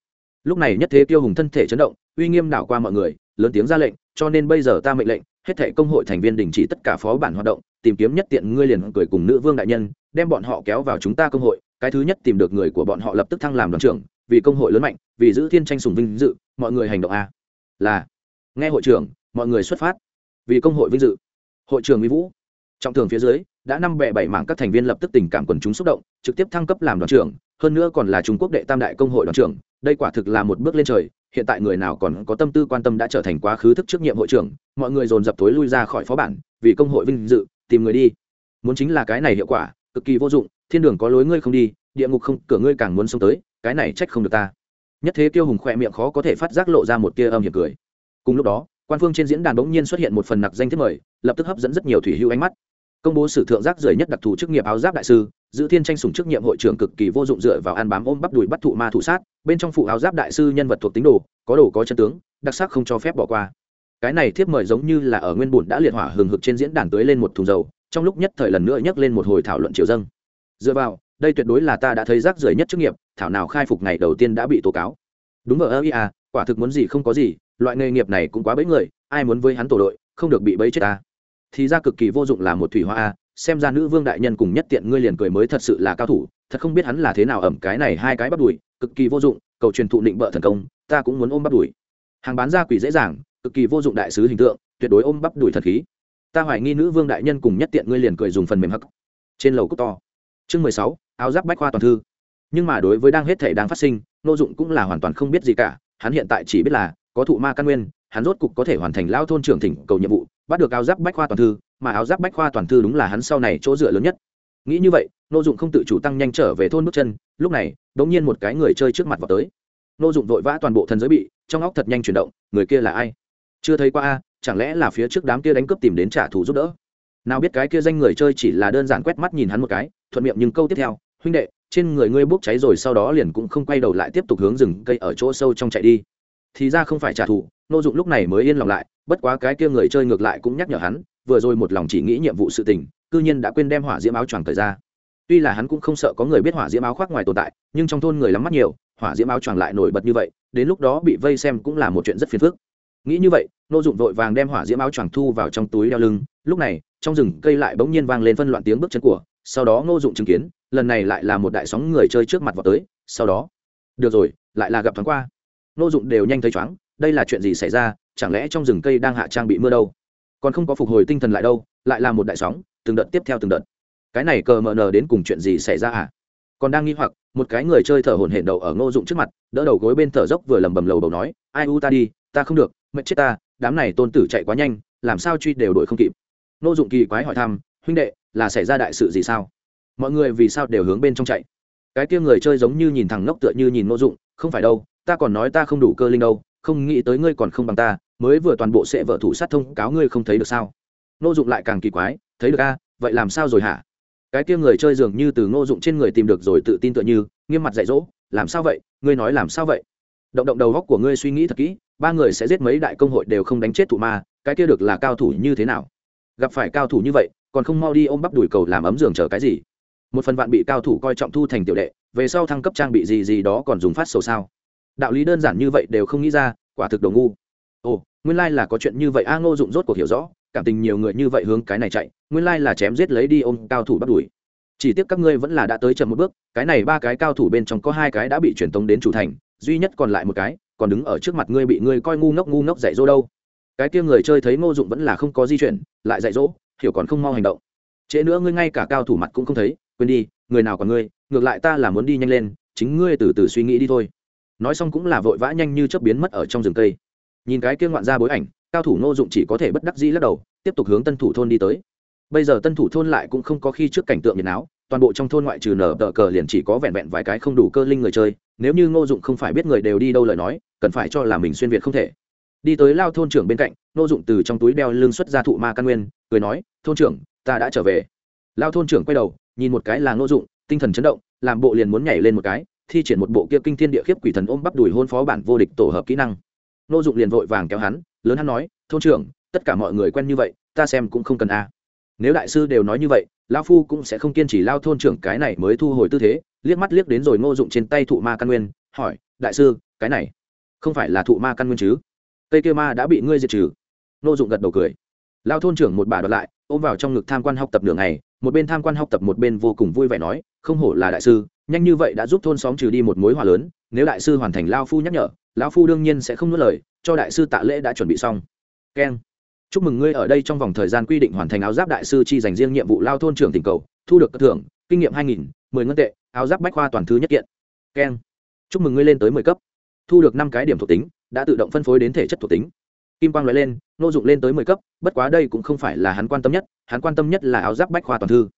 Lúc này nhất thế kiêu hùng thân thể chấn động, uy nghiêm đảo qua mọi người, lớn tiếng ra lệnh, cho nên bây giờ ta mệnh lệnh, hết thể công hội thành viên đình chỉ tất cả phó bản hoạt động, tìm kiếm nhất tiện ngươi liền cười cùng nữ vương đại nhân, đem bọn họ kéo vào chúng ta công hội, cái thứ nhất tìm được người của bọn họ lập tức thăng làm đoàn trưởng, vì công hội lớn mạnh, vì giữ thiên tranh sùng vinh dự, mọi người hành động a là, nghe hội trưởng, mọi người xuất phát. Vì công hội vinh dự, hội trưởng mỹ vũ, trọng thường phía dưới, đã năm bẻ bảy mảng các thành viên lập tức tình cảm quần chúng xúc động, trực tiếp thăng cấp làm đoàn trưởng, hơn nữa còn là trung quốc đệ tam đại công hội đoàn trưởng, đây quả thực là một bước lên trời, hiện tại người nào còn có tâm tư quan tâm đã trở thành quá khứ thức trước nhiệm hội trưởng, mọi người dồn dập tối lui ra khỏi phó bản, vì công hội vinh dự, tìm người đi. Muốn chính là cái này hiệu quả, cực kỳ vô dụng, thiên đường có lối ngươi không đi, địa ngục không, cửa ngươi càng muốn xông tới, cái này trách không được ta nhất thế tiêu hùng khỏe miệng khó có thể phát giác lộ ra một tia âm hiểm cười. Cùng lúc đó, quan phương trên diễn đàn bỗng nhiên xuất hiện một phần nặc danh thiết mời, lập tức hấp dẫn rất nhiều thủy hưu ánh mắt. Công bố sử thượng giác rời nhất đặc thù chức nghiệp áo giáp đại sư, giữ thiên tranh sùng chức nhiệm hội trưởng cực kỳ vô dụng dựa vào ăn bám ôm bắp đùi bắt thụ ma thủ sát, bên trong phụ áo giáp đại sư nhân vật thuộc tính đồ, có đồ có chân tướng, đặc sắc không cho phép bỏ qua. Cái này thiếp mời giống như là ở nguyên bùn đã liệt hỏa hừng hực trên diễn đàn tới lên một thùng dầu, trong lúc nhất thời lần nữa nhấc lên một hồi thảo luận triều dâng. Dựa vào đây tuyệt đối là ta đã thấy rác rưởi nhất chức nghiệp, thảo nào khai phục ngày đầu tiên đã bị tố cáo. Đúng ở ơ ia quả thực muốn gì không có gì, loại nghề nghiệp này cũng quá bẫy người, ai muốn với hắn tổ đội, không được bị bẫy chết ta. Thì ra cực kỳ vô dụng là một thủy hoa a, xem ra nữ vương đại nhân cùng nhất tiện ngươi liền cười mới thật sự là cao thủ, thật không biết hắn là thế nào ẩm cái này hai cái bắt đùi cực kỳ vô dụng, cầu truyền thụ định bợ thần công, ta cũng muốn ôm bắt đùi hàng bán ra quỷ dễ dàng, cực kỳ vô dụng đại sứ hình tượng, tuyệt đối ôm bắp đùi thật khí. Ta hoài nghi nữ vương đại nhân cùng nhất tiện ngươi liền cười dùng phần mềm hắc. Trên lầu cúc to. Chương mười sáu áo giáp bách khoa toàn thư. Nhưng mà đối với đang hết thể đang phát sinh nô dụng cũng là hoàn toàn không biết gì cả, hắn hiện tại chỉ biết là, có thụ ma căn nguyên, hắn rốt cục có thể hoàn thành lao thôn trưởng thỉnh cầu nhiệm vụ, bắt được áo giáp bách khoa toàn thư, mà áo giáp bách khoa toàn thư đúng là hắn sau này chỗ dựa lớn nhất. Nghĩ như vậy nô dụng không tự chủ tăng nhanh trở về thôn bước chân, lúc này đ ỗ n g nhiên một cái người chơi trước mặt vào tới. Nô dụng vội vã toàn bộ thần giới bị, trong óc thật nhanh chuyển động, người kia là ai? Chưa thấy qua a, chẳng lẽ là phía trước đám kia đánh cướp tìm đến trả thù giúp đỡ? Nào biết cái kia danh người chơi chỉ là đơn giản quét mắt nhìn hắn một cái, thuận miệng nhưng câu tiếp theo huynh đệ, trên người ngươi bốc cháy rồi, sau đó liền cũng không quay đầu lại tiếp tục hướng rừng cây ở chỗ sâu trong chạy đi. Thì ra không phải trả thù, nô dụng lúc này mới yên lòng lại, bất quá cái kia người chơi ngược lại cũng nhắc nhở hắn, vừa rồi một lòng chỉ nghĩ nhiệm vụ sự tình, cư nhiên đã quên đem hỏa diễm áo choàng thời ra. Tuy là hắn cũng không sợ có người biết hỏa diễm áo khoác ngoài tồn tại, nhưng trong thôn người lắm mắt nhiều, hỏa diễm áo choàng lại nổi bật như vậy, đến lúc đó bị vây xem cũng là một chuyện rất phiền phức. Nghĩ như vậy, nô dụng vội vàng đem hỏa diễm áo choàng thu vào trong túi đeo lưng, lúc này, trong rừng cây lại bỗng nhiên vang lên phân loạn tiếng bước chân của sau đó Ngô dụng chứng kiến, lần này lại là một đại sóng người chơi trước mặt vào tới, sau đó, được rồi, lại là gặp thoáng qua. Ngô dụng đều nhanh thấy chóng, đây là chuyện gì xảy ra? Chẳng lẽ trong rừng cây đang hạ trang bị mưa đâu? Còn không có phục hồi tinh thần lại đâu, lại là một đại sóng, từng đợt tiếp theo từng đợt. Cái này cờ mờ nờ đến cùng chuyện gì xảy ra à? Còn đang nghi hoặc, một cái người chơi thở hổn hển đầu ở ngô dụng trước mặt, đỡ đầu gối bên thở dốc vừa lầm bầm lầu bầu nói, ai u ta đi, ta không được mệt chết ta, đám này tôn tử chạy quá nhanh, làm sao truy đều đổi không kịp. Ngô dụng kỳ quái hỏi thăm huynh đệ, là xảy ra đại sự gì sao? Mọi người vì sao đều hướng bên trong chạy? Cái kia người chơi giống như nhìn thằng ngốc tựa như nhìn ngô dụng, không phải đâu, ta còn nói ta không đủ cơ linh đâu, không nghĩ tới ngươi còn không bằng ta, mới vừa toàn bộ sẽ vợ thủ sát thông, cáo ngươi không thấy được sao? Ngô dụng lại càng kỳ quái, thấy được a, vậy làm sao rồi hả? Cái kia người chơi dường như từ ngô dụng trên người tìm được rồi tự tin tựa như, nghiêm mặt dạy dỗ, làm sao vậy? Ngươi nói làm sao vậy? Động động đầu góc của ngươi suy nghĩ thật kỹ, ba người sẽ giết mấy đại công hội đều không đánh chết thủ ma, cái kia được là cao thủ như thế nào? Gặp phải cao thủ như vậy còn không mau đi ôm bắp đùi cầu làm ấm giường chờ cái gì? Một phần vạn bị cao thủ coi trọng thu thành tiểu đệ, về sau thăng cấp trang bị gì gì đó còn dùng phát sầu sao? Đạo lý đơn giản như vậy đều không nghĩ ra, quả thực đồ ngu. Ồ, nguyên lai là có chuyện như vậy, a ngô dụng rốt cuộc hiểu rõ, cảm tình nhiều người như vậy hướng cái này chạy, nguyên lai là chém giết lấy đi ôm cao thủ bắt đuổi chỉ tiếc các ngươi vẫn là đã tới chậm một bước, cái này ba cái cao thủ bên trong có hai cái đã bị truyền tống đến chủ thành, duy nhất còn lại một cái, còn đứng ở trước mặt ngươi bị ngươi coi ngu ngốc ngu ngốc dạy dỗ đâu. Cái kia người chơi thấy ngô dụng vẫn là không có di chuyển, lại dạy dỗ hiểu còn không mau hành động. Trễ nữa ngươi ngay cả cao thủ mặt cũng không thấy, quên đi, người nào còn ngươi, ngược lại ta là muốn đi nhanh lên, chính ngươi từ từ suy nghĩ đi thôi. Nói xong cũng là vội vã nhanh như chớp biến mất ở trong rừng cây. Nhìn cái kia ngoạn ra bối ảnh, cao thủ ngô dụng chỉ có thể bất đắc dĩ lắc đầu, tiếp tục hướng tân thủ thôn đi tới. Bây giờ tân thủ thôn lại cũng không có khi trước cảnh tượng nhiệt áo toàn bộ trong thôn ngoại trừ nở tờ cờ liền chỉ có vẹn vẹn vài cái không đủ cơ linh người chơi, nếu như ngô dụng không phải biết người đều đi đâu lời nói, cần phải cho là mình xuyên việt không thể đi tới lao thôn trưởng bên cạnh, nô dụng từ trong túi đeo lưng xuất ra thụ ma căn nguyên, cười nói, thôn trưởng, ta đã trở về. Lao thôn trưởng quay đầu, nhìn một cái là nô dụng, tinh thần chấn động, làm bộ liền muốn nhảy lên một cái, thi triển một bộ kia kinh thiên địa khiếp quỷ thần ôm bắp đùi hôn phó bản vô địch tổ hợp kỹ năng. Nô dụng liền vội vàng kéo hắn, lớn hắn nói, thôn trưởng, tất cả mọi người quen như vậy, ta xem cũng không cần a. Nếu đại sư đều nói như vậy lao phu cũng sẽ không kiên trì lao thôn trưởng cái này mới thu hồi tư thế, liếc mắt liếc đến rồi ngô dụng trên tay thụ ma căn nguyên, hỏi, đại sư, cái này không phải là thụ ma căn nguyên chứ? Cây kia ma đã bị ngươi diệt trừ. Nô dụng gật đầu cười. Lao thôn trưởng một bà đoạt lại, ôm vào trong ngực tham quan học tập đường này một bên tham quan học tập một bên vô cùng vui vẻ nói, không hổ là đại sư, nhanh như vậy đã giúp thôn xóm trừ đi một mối hòa lớn, nếu đại sư hoàn thành lao phu nhắc nhở, lao phu đương nhiên sẽ không nuốt lời, cho đại sư tạ lễ đã chuẩn bị xong. Keng. Chúc mừng ngươi ở đây trong vòng thời gian quy định hoàn thành áo giáp đại sư chi dành riêng nhiệm vụ lao thôn trưởng tỉnh cầu, thu được thưởng, kinh nghiệm hai nghìn, mười ngân tệ, áo giáp bách khoa toàn thứ nhất kiện. Keng. Chúc mừng ngươi lên tới mười cấp, thu được năm cái điểm thuộc tính đã tự động phân phối đến thể chất thuộc tính kim quang loại lên, nô dụng lên tới mười cấp, bất quá đây cũng không phải là hắn quan tâm nhất, hắn quan tâm nhất là áo giáp bách khoa toàn thư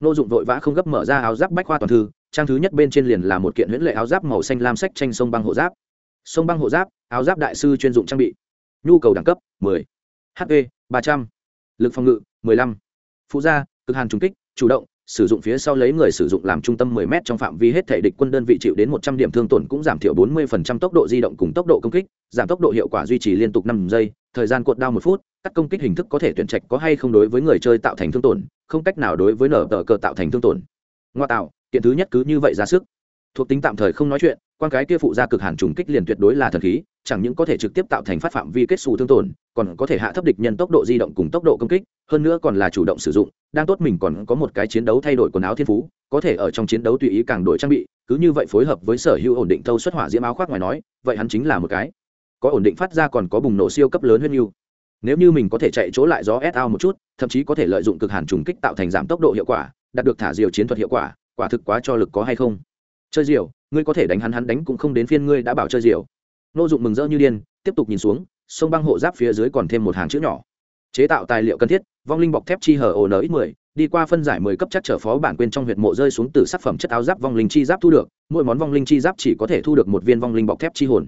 nô dụng vội vã không gấp mở ra áo giáp bách khoa toàn thư, trang thứ nhất bên trên liền là một kiện huyễn lệ áo giáp màu xanh lam sách tranh sông băng hộ giáp sông băng hộ giáp, áo giáp đại sư chuyên dụng trang bị nhu cầu đẳng cấp 10. hp 300. lực phòng ngự 15. phụ gia, cực hàn trùng kích, chủ động sử dụng phía sau lấy người sử dụng làm trung tâm 10 m trong phạm vi hết thể địch quân đơn vị chịu đến 100 điểm thương tổn cũng giảm thiểu 40% tốc độ di động cùng tốc độ công kích, giảm tốc độ hiệu quả duy trì liên tục 5 giây, thời gian cuộn đao 1 phút, các công kích hình thức có thể tuyển trạch có hay không đối với người chơi tạo thành thương tổn, không cách nào đối với nở tờ cờ tạo thành thương tổn. Ngoa tạo, kiện thứ nhất cứ như vậy ra sức. Thuộc tính tạm thời không nói chuyện, quan cái kia phụ ra cực hàn trùng kích liền tuyệt đối là thần khí, chẳng những có thể trực tiếp tạo thành phát phạm vi kết xù thương tổn, còn có thể hạ thấp địch nhân tốc độ di động cùng tốc độ công kích, hơn nữa còn là chủ động sử dụng, đang tốt mình còn có một cái chiến đấu thay đổi quần áo thiên phú, có thể ở trong chiến đấu tùy ý càng đổi trang bị, cứ như vậy phối hợp với sở hữu ổn định thâu xuất hỏa diễm áo khoác ngoài nói, vậy hắn chính là một cái có ổn định phát ra còn có bùng nổ siêu cấp lớn hơn nhiều. Nếu như mình có thể chạy chỗ lại gió SAO một chút, thậm chí có thể lợi dụng cực hàn trùng kích tạo thành giảm tốc độ hiệu quả, đạt được thả diều chiến thuật hiệu quả, quả thực quá cho lực có hay không? Chơi diều, ngươi có thể đánh hắn hắn đánh cũng không đến phiên ngươi đã bảo chơi diều. Nô dụng mừng rỡ như điên, tiếp tục nhìn xuống, sông băng hộ giáp phía dưới còn thêm một hàng chữ nhỏ. Chế tạo tài liệu cần thiết vong linh bọc thép chi hở ồn ít mười đi qua phân giải mười cấp chắc trở phó bản quyền trong huyệt mộ rơi xuống từ sắc phẩm chất áo giáp vong linh chi giáp thu được mỗi món vong linh chi giáp chỉ có thể thu được một viên vong linh bọc thép chi hồn.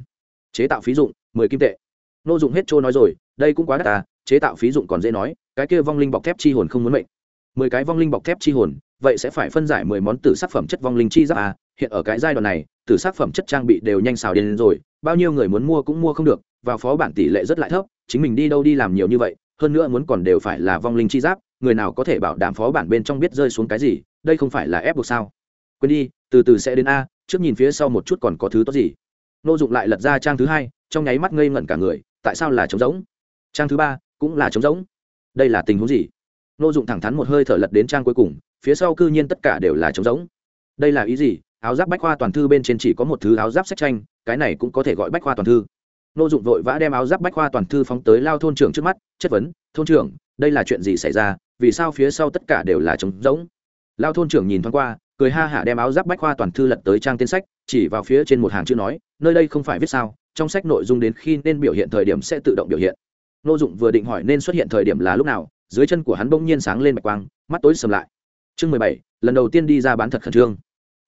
Chế tạo phí dụng mười kim tệ. Nô dụng hết trôi nói rồi đây cũng quá đắt à chế tạo phí dụng còn dễ nói cái kia vong linh bọc thép chi hồn không muốn mệnh. Mười cái vong linh bọc thép chi hồn vậy sẽ phải phân giải mười món tử sắc phẩm chất vong linh chi giáp à hiện ở cái giai đoạn này từ sắc phẩm chất trang bị đều nhanh xào đến rồi, bao nhiêu người muốn mua cũng mua không được, vào phó bản tỷ lệ rất lại thấp, chính mình đi đâu đi làm nhiều như vậy, hơn nữa muốn còn đều phải là vong linh chi giáp, người nào có thể bảo đảm phó bản bên trong biết rơi xuống cái gì, đây không phải là ép buộc sao? Quên đi, từ từ sẽ đến a, trước nhìn phía sau một chút còn có thứ tốt gì. Nô dụng lại lật ra trang thứ hai, trong nháy mắt ngây ngẩn cả người, tại sao là trống rỗng? Trang thứ ba cũng là trống rỗng. Đây là tình huống gì? Nô dụng thẳng thắn một hơi thở lật đến trang cuối cùng, phía sau cư nhiên tất cả đều là trống rỗng. Đây là ý gì? Áo giáp bách khoa toàn thư bên trên chỉ có một thứ áo giáp sách tranh, cái này cũng có thể gọi bách khoa toàn thư. Nô dụng vội vã đem áo giáp bách khoa toàn thư phóng tới lao thôn trưởng trước mắt, chất vấn, thôn trưởng, đây là chuyện gì xảy ra? Vì sao phía sau tất cả đều là trống rỗng? Lao thôn trưởng nhìn thoáng qua, cười ha hả đem áo giáp bách khoa toàn thư lật tới trang tên sách, chỉ vào phía trên một hàng chữ nói, nơi đây không phải viết sao, trong sách nội dung đến khi nên biểu hiện thời điểm sẽ tự động biểu hiện. Nô dụng vừa định hỏi nên xuất hiện thời điểm là lúc nào, dưới chân của hắn bỗng nhiên sáng lên bạch quang, mắt tối sầm lại. Chương mười bảy, lần đầu tiên đi ra bán thật khẩn trương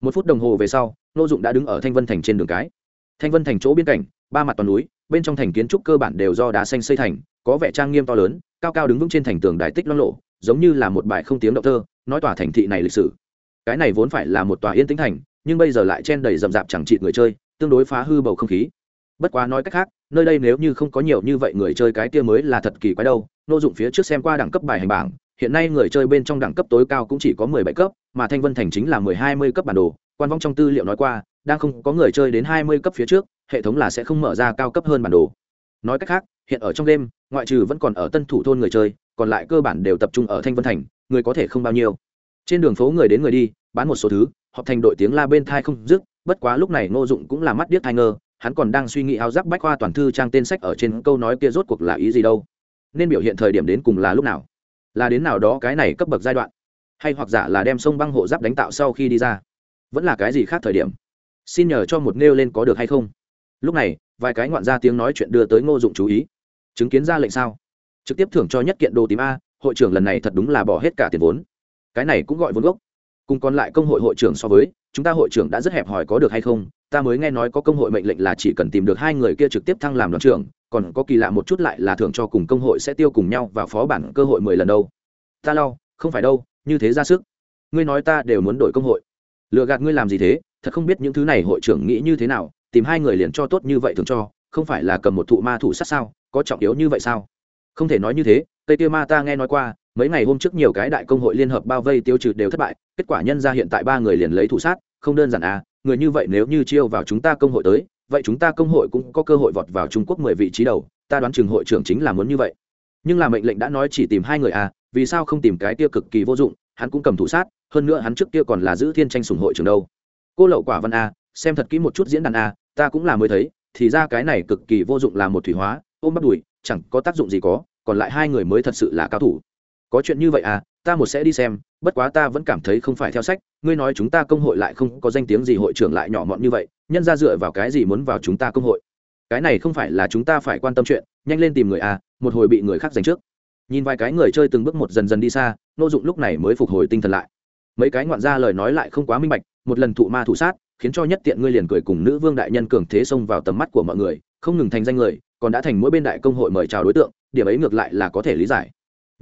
một phút đồng hồ về sau nô dụng đã đứng ở thanh vân thành trên đường cái. Thanh vân thành chỗ biên cảnh, ba mặt toàn núi, bên trong thành kiến trúc cơ bản đều do đá xanh xây thành, có vẻ trang nghiêm to lớn, cao cao đứng vững trên thành tường đài tích loang lộ, giống như là một bài không tiếng động thơ, nói tòa thành thị này lịch sử. Cái này vốn phải là một tòa yên tĩnh thành, nhưng bây giờ lại chen đầy rậm rạp chẳng trị người chơi, tương đối phá hư bầu không khí. Bất quá nói cách khác, nơi đây nếu như không có nhiều như vậy người chơi cái kia mới là thật kỳ quái đâu. Nô dụng phía trước xem qua đẳng cấp bài hành bảng hiện nay người chơi bên trong đẳng cấp tối cao cũng chỉ có mười bảy cấp, mà thanh vân thành chính là mười hai mươi cấp bản đồ. Quan vong trong tư liệu nói qua, đang không có người chơi đến hai mươi cấp phía trước, hệ thống là sẽ không mở ra cao cấp hơn bản đồ. Nói cách khác, hiện ở trong đêm ngoại trừ vẫn còn ở tân thủ thôn người chơi, còn lại cơ bản đều tập trung ở thanh vân thành, người có thể không bao nhiêu. Trên đường phố người đến người đi, bán một số thứ, họp thành đội tiếng la bên thai không dứt, bất quá lúc này ngô dụng cũng là mắt điếc tai ngơ, hắn còn đang suy nghĩ áo giáp bách khoa toàn thư trang tên sách ở trên câu nói kia rốt cuộc là ý gì đâu. Nên biểu hiện thời điểm đến cùng là lúc nào? Là đến nào đó cái này cấp bậc giai đoạn, hay hoặc giả là đem sông băng hộ giáp đánh tạo sau khi đi ra, vẫn là cái gì khác thời điểm. Xin nhờ cho một nêu lên có được hay không? Lúc này, vài cái ngoạn ra tiếng nói chuyện đưa tới ngô dụng chú ý. Chứng kiến ra lệnh sao? Trực tiếp thưởng cho nhất kiện đồ tím a, hội trưởng lần này thật đúng là bỏ hết cả tiền vốn. Cái này cũng gọi vốn gốc. Cùng còn lại công hội hội trưởng so với chúng ta hội trưởng đã rất hẹp hòi có được hay không, ta mới nghe nói có công hội mệnh lệnh là chỉ cần tìm được hai người kia trực tiếp thăng làm đoàn trưởng, còn có kỳ lạ một chút lại là thưởng cho cùng công hội sẽ tiêu cùng nhau và phó bản cơ hội mười lần đâu. Ta lau không phải đâu, như thế ra sức. Ngươi nói ta đều muốn đổi công hội. Lựa gạt ngươi làm gì thế, thật không biết những thứ này hội trưởng nghĩ như thế nào, tìm hai người liền cho tốt như vậy thường cho, không phải là cầm một thụ ma thủ sát sao, có trọng yếu như vậy sao? Không thể nói như thế, cây kia ma ta nghe nói qua mấy ngày hôm trước nhiều cái đại công hội liên hợp bao vây tiêu trừ đều thất bại, kết quả nhân ra hiện tại ba người liền lấy thủ sát, không đơn giản à người như vậy nếu như chiêu vào chúng ta công hội tới, vậy chúng ta công hội cũng có cơ hội vọt vào trung quốc mười vị trí đầu, ta đoán chừng hội trưởng chính là muốn như vậy. Nhưng là mệnh lệnh đã nói chỉ tìm hai người à vì sao không tìm cái kia cực kỳ vô dụng, hắn cũng cầm thủ sát, hơn nữa hắn trước kia còn là giữ thiên tranh sủng hội trưởng đâu. Cô lậu quả văn a xem thật kỹ một chút diễn đàn a ta cũng là mới thấy, thì ra cái này cực kỳ vô dụng là một thủy hóa, ôm bắt đùi, chẳng có tác dụng gì có, còn lại hai người mới thật sự là cao thủ có chuyện như vậy à ta một sẽ đi xem, bất quá ta vẫn cảm thấy không phải theo sách, ngươi nói chúng ta công hội lại không có danh tiếng gì, hội trưởng lại nhỏ mọn như vậy, nhân ra dựa vào cái gì muốn vào chúng ta công hội? Cái này không phải là chúng ta phải quan tâm chuyện, nhanh lên tìm người à một hồi bị người khác giành trước. Nhìn vài cái người chơi từng bước một dần dần đi xa, nô dụng lúc này mới phục hồi tinh thần lại. Mấy cái ngoạn ra lời nói lại không quá minh bạch, một lần thụ ma thủ sát, khiến cho nhất tiện ngươi liền cười cùng nữ vương đại nhân cường thế xông vào tầm mắt của mọi người, không ngừng thành danh người, còn đã thành mỗi bên đại công hội mời chào đối tượng, điểm ấy ngược lại là có thể lý giải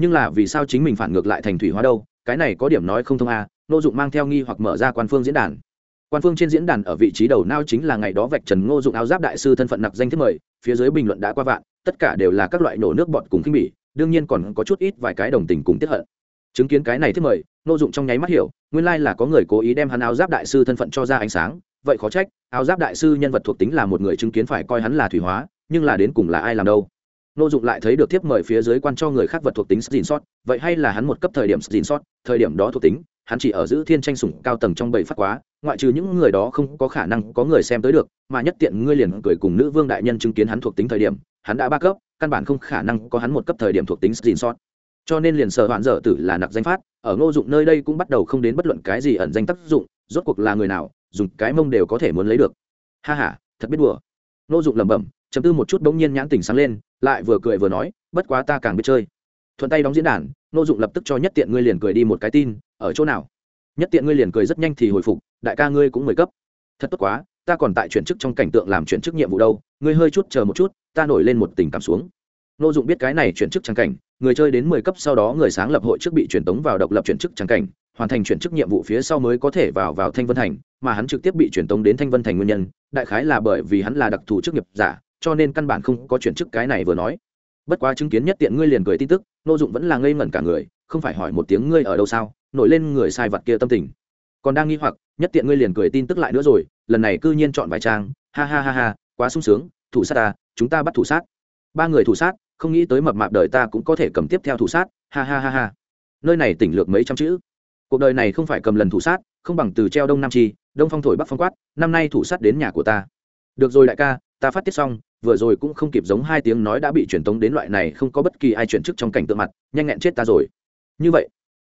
nhưng là vì sao chính mình phản ngược lại thành thủy hóa đâu? Cái này có điểm nói không thông a à, nô dụng mang theo nghi hoặc mở ra quan phương diễn đàn. Quan phương trên diễn đàn ở vị trí đầu nao chính là ngày đó vạch trần ngô dụng áo giáp đại sư thân phận nặc danh thiết mời phía dưới bình luận đã qua vạn tất cả đều là các loại nổ nước bọt cùng khinh bỉ đương nhiên còn có chút ít vài cái đồng tình cùng tiếp hận. Chứng kiến cái này thiết mời ngô dụng trong nháy mắt hiểu nguyên lai là có người cố ý đem hắn áo giáp đại sư thân phận cho ra ánh sáng vậy khó trách áo giáp đại sư nhân vật thuộc tính là một người chứng kiến phải coi hắn là thủy hóa nhưng là đến cùng là ai làm đâu? Nô Dụng lại thấy được tiếp mời phía dưới quan cho người khác vật thuộc tính gìn sót, vậy hay là hắn một cấp thời điểm gìn sót, thời điểm đó thuộc tính, hắn chỉ ở giữ thiên tranh sủng cao tầng trong bảy phát quá, ngoại trừ những người đó không có khả năng có người xem tới được, mà nhất tiện ngươi liền cười cùng nữ vương đại nhân chứng kiến hắn thuộc tính thời điểm, hắn đã ba cấp, căn bản không khả năng có hắn một cấp thời điểm thuộc tính gìn sót. Cho nên liền sở hoạn dở tử là nặc danh phát, ở Ngô Dụng nơi đây cũng bắt đầu không đến bất luận cái gì ẩn danh tác dụng, rốt cuộc là người nào, dùng cái mông đều có thể muốn lấy được. Ha ha, thật biết đùa. Ngô Dụng lẩm bẩm, chấm tư một chút bỗng nhiên nhãn tỉnh sáng lên, lại vừa cười vừa nói, bất quá ta càng biết chơi. Thuận tay đóng diễn đàn, nô Dụng lập tức cho nhất tiện ngươi liền cười đi một cái tin, ở chỗ nào? Nhất tiện ngươi liền cười rất nhanh thì hồi phục, đại ca ngươi cũng mười cấp. Thật tốt quá, ta còn tại chuyển chức trong cảnh tượng làm chuyển chức nhiệm vụ đâu, ngươi hơi chút chờ một chút, ta nổi lên một tình cảm xuống. nô Dụng biết cái này chuyển chức trang cảnh, người chơi đến mười cấp sau đó người sáng lập hội trước bị truyền tống vào độc lập chuyển chức trang cảnh, hoàn thành chuyển chức nhiệm vụ phía sau mới có thể vào vào Thanh Vân Thành, mà hắn trực tiếp bị truyền tống đến Thanh Vân Thành nguyên nhân, đại khái là bởi vì hắn là đặc thù chức nghiệp giả, cho nên căn bản không có chuyển chức cái này vừa nói. Bất quá chứng kiến nhất tiện ngươi liền cười tin tức, nô Dụng vẫn là ngây ngẩn cả người, không phải hỏi một tiếng ngươi ở đâu sao, nổi lên người sai vật kia tâm tình. Còn đang nghi hoặc, nhất tiện ngươi liền cười tin tức lại nữa rồi, lần này cư nhiên chọn vài trang, ha ha ha ha, quá sung sướng, thủ sát ta, chúng ta bắt thủ sát. Ba người thủ sát, không nghĩ tới mập mạp đời ta cũng có thể cầm tiếp theo thủ sát ha ha ha ha nơi này tỉnh lược mấy trăm chữ cuộc đời này không phải cầm lần thủ sát không bằng từ treo đông nam chi đông phong thổi bắc phong quát năm nay thủ sát đến nhà của ta được rồi đại ca ta phát tiết xong vừa rồi cũng không kịp giống hai tiếng nói đã bị truyền tống đến loại này không có bất kỳ ai chuyển chức trong cảnh tượng mặt, nhanh nhẹn chết ta rồi. Như vậy,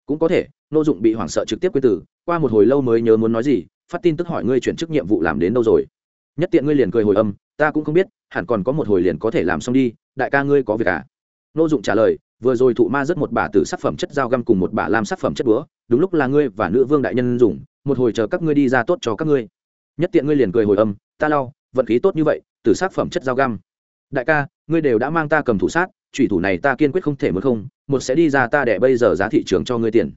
cũng có thể, nô dụng bị hoảng sợ trực tiếp quê tử qua một hồi lâu mới nhớ muốn nói gì, phát tin tức hỏi ngươi chuyển chức nhiệm vụ làm đến đâu rồi. Nhất tiện ngươi liền cười hồi âm, ta cũng không biết, hẳn còn có một hồi liền có thể làm xong đi, đại ca ngươi có việc à? Nô dụng trả lời, vừa rồi thụ ma rất một bả tử sắc phẩm chất dao găm cùng một bả lam sắc phẩm chất búa, đúng lúc là ngươi và nữ vương đại nhân dùng, một hồi chờ các ngươi đi ra tốt cho các ngươi. Nhất tiện ngươi liền cười hồi âm, ta lau vận khí tốt như vậy từ sắc phẩm chất dao găm. Đại ca, ngươi đều đã mang ta cầm thủ sát, chủy thủ này ta kiên quyết không thể mất không, một sẽ đi ra ta để bây giờ giá thị trường cho ngươi tiền.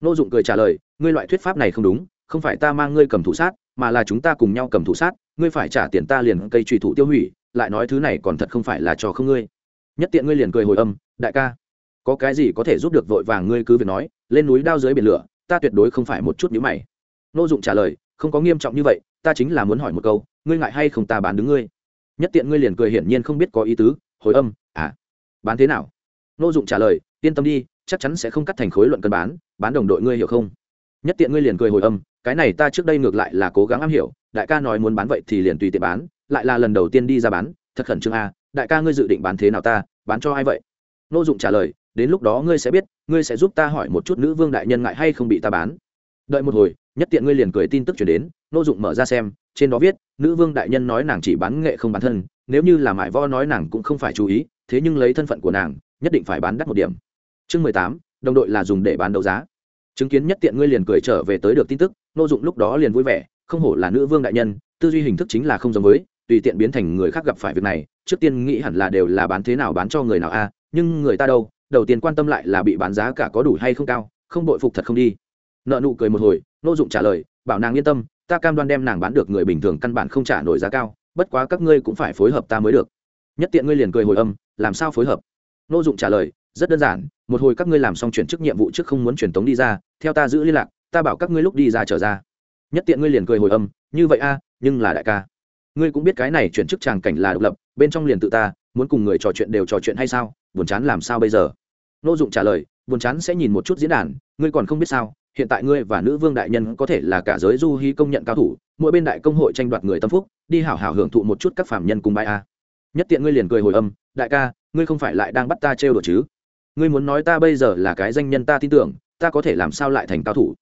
Nô dụng cười trả lời, ngươi loại thuyết pháp này không đúng, không phải ta mang ngươi cầm thủ sát, mà là chúng ta cùng nhau cầm thủ sát, ngươi phải trả tiền ta liền cây trùy thủ tiêu hủy, lại nói thứ này còn thật không phải là cho không ngươi. Nhất tiện ngươi liền cười hồi âm, đại ca, có cái gì có thể giúp được vội vàng ngươi cứ việc nói, lên núi đao dưới biển lửa, ta tuyệt đối không phải một chút nhíu mày. Nô dụng trả lời, không có nghiêm trọng như vậy, ta chính là muốn hỏi một câu, ngươi ngại hay không ta bán đứng ngươi? Nhất tiện ngươi liền cười hiển nhiên không biết có ý tứ, hồi âm à bán thế nào? Nô dụng trả lời, yên tâm đi, chắc chắn sẽ không cắt thành khối luận cân bán bán đồng đội ngươi hiểu không? Nhất tiện ngươi liền cười hồi âm, cái này ta trước đây ngược lại là cố gắng am hiểu, đại ca nói muốn bán vậy thì liền tùy tiện bán, lại là lần đầu tiên đi ra bán, thật khẩn trương a đại ca ngươi dự định bán thế nào ta, bán cho ai vậy? Nô dụng trả lời, đến lúc đó ngươi sẽ biết, ngươi sẽ giúp ta hỏi một chút nữ vương đại nhân ngại hay không bị ta bán. Đợi một hồi, nhất tiện ngươi liền cười tin tức chuyển đến nô dụng mở ra xem, trên đó viết, nữ vương đại nhân nói nàng chỉ bán nghệ không bán thân, nếu như là mại vo nói nàng cũng không phải chú ý, thế nhưng lấy thân phận của nàng, nhất định phải bán đắt một điểm. Chương mười tám, đồng đội là dùng để bán đấu giá. Chứng kiến nhất tiện ngươi liền cười trở về tới được tin tức, nô dụng lúc đó liền vui vẻ, không hổ là nữ vương đại nhân, tư duy hình thức chính là không giống với, tùy tiện biến thành người khác gặp phải việc này, trước tiên nghĩ hẳn là đều là bán thế nào bán cho người nào a, nhưng người ta đâu, đầu tiên quan tâm lại là bị bán giá cả có đủ hay không cao, không bội phục thật không đi. Nợ nụ cười một hồi, nô dụng trả lời, bảo nàng yên tâm ta cam đoan đem nàng bán được người bình thường căn bản không trả nổi giá cao, bất quá các ngươi cũng phải phối hợp ta mới được. Nhất tiện ngươi liền cười hồi âm, làm sao phối hợp? Nô dụng trả lời, rất đơn giản, một hồi các ngươi làm xong chuyển chức nhiệm vụ trước không muốn truyền tống đi ra, theo ta giữ liên lạc, ta bảo các ngươi lúc đi ra trở ra. Nhất tiện ngươi liền cười hồi âm, như vậy a, nhưng là đại ca. Ngươi cũng biết cái này chuyển chức tràng cảnh là độc lập, bên trong liền tự ta, muốn cùng người trò chuyện đều trò chuyện hay sao, buồn chán làm sao bây giờ? Nô dụng trả lời, buồn chán sẽ nhìn một chút diễn đàn, ngươi còn không biết sao hiện tại ngươi và nữ vương đại nhân có thể là cả giới du hy công nhận cao thủ, mỗi bên đại công hội tranh đoạt người tâm phúc, đi hảo hảo hưởng thụ một chút các phạm nhân cùng bài a. Nhất tiện ngươi liền cười hồi âm, đại ca, ngươi không phải lại đang bắt ta trêu đồ chứ? Ngươi muốn nói ta bây giờ là cái danh nhân ta tin tưởng, ta có thể làm sao lại thành cao thủ?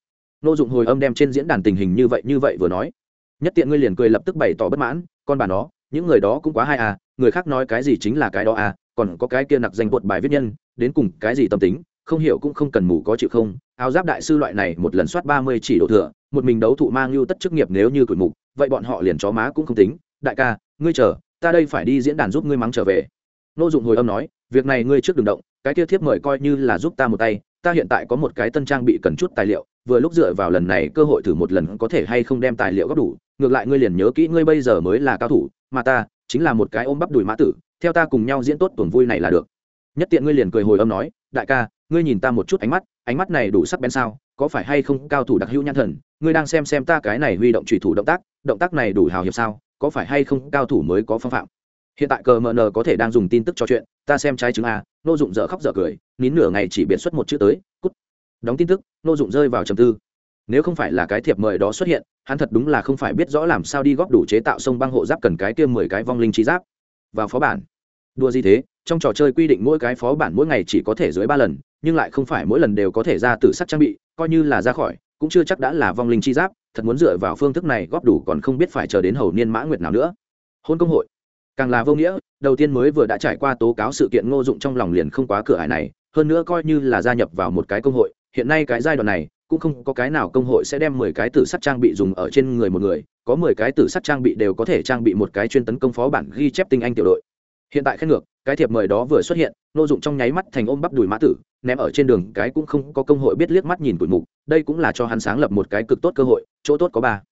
Nô dụng hồi âm đem trên diễn đàn tình hình như vậy như vậy vừa nói. Nhất tiện ngươi liền cười lập tức bày tỏ bất mãn, con bà nó, những người đó cũng quá hay à người khác nói cái gì chính là cái đó à còn có cái kia nặc danh bột bài viết nhân, đến cùng cái gì tâm tính? Không hiểu cũng không cần mù có chịu không, áo giáp đại sư loại này một lần soát ba mươi chỉ độ thừa, một mình đấu thụ mang lưu tất chức nghiệp nếu như tuổi mục, vậy bọn họ liền chó má cũng không tính. Đại ca, ngươi chờ, ta đây phải đi diễn đàn giúp ngươi mắng trở về. Nô dụng hồi âm nói, việc này ngươi trước đừng động, cái kia thiếp mời coi như là giúp ta một tay, ta hiện tại có một cái tân trang bị cần chút tài liệu, vừa lúc dựa vào lần này cơ hội thử một lần có thể hay không đem tài liệu góp đủ, ngược lại ngươi liền nhớ kỹ ngươi bây giờ mới là cao thủ, mà ta chính là một cái ôm bắp đùi mã tử, theo ta cùng nhau diễn tốt tuần vui này là được. Nhất tiện ngươi liền cười hồi âm nói, đại ca ngươi nhìn ta một chút ánh mắt ánh mắt này đủ sắc bén sao, có phải hay không cao thủ đặc hữu nhãn thần, ngươi đang xem xem ta cái này huy động trùy thủ động tác động tác này đủ hào hiệp sao, có phải hay không cao thủ mới có phong phạm? Hiện tại cờ mờ nờ có thể đang dùng tin tức cho chuyện, ta xem trái chứng a, nô dụng dở khóc dở cười, nín nửa ngày chỉ biện xuất một chữ tới, cút. Đóng tin tức, nô dụng rơi vào trầm tư. Nếu không phải là cái thiệp mời đó xuất hiện, hắn thật đúng là không phải biết rõ làm sao đi góp đủ chế tạo sông băng hộ giáp cần cái tiêm mười cái vong linh trí giáp. Vào phó bản. Đua gì thế? Trong trò chơi quy định mỗi cái phó bản mỗi ngày chỉ có thể dưới ba lần nhưng lại không phải mỗi lần đều có thể ra từ sắc trang bị, coi như là ra khỏi, cũng chưa chắc đã là vong linh chi giáp, thật muốn dựa vào phương thức này góp đủ còn không biết phải chờ đến hầu niên mã nguyệt nào nữa. Hôn công hội. Càng là vô nghĩa, đầu tiên mới vừa đã trải qua tố cáo sự kiện ngô dụng trong lòng liền không quá cửa hải này, hơn nữa coi như là gia nhập vào một cái công hội, hiện nay cái giai đoạn này, cũng không có cái nào công hội sẽ đem mười cái tử sắt trang bị dùng ở trên người một người, có mười cái tử sắt trang bị đều có thể trang bị một cái chuyên tấn công phó bản ghi chép tinh anh tiểu đội. Hiện tại khen ngược cái thiệp mời đó vừa xuất hiện nô dụng trong nháy mắt thành ôm bắp đùi mã tử, ném ở trên đường, cái cũng không có công hội biết liếc mắt nhìn tuổi mục, đây cũng là cho hắn sáng lập một cái cực tốt cơ hội, chỗ tốt có ba.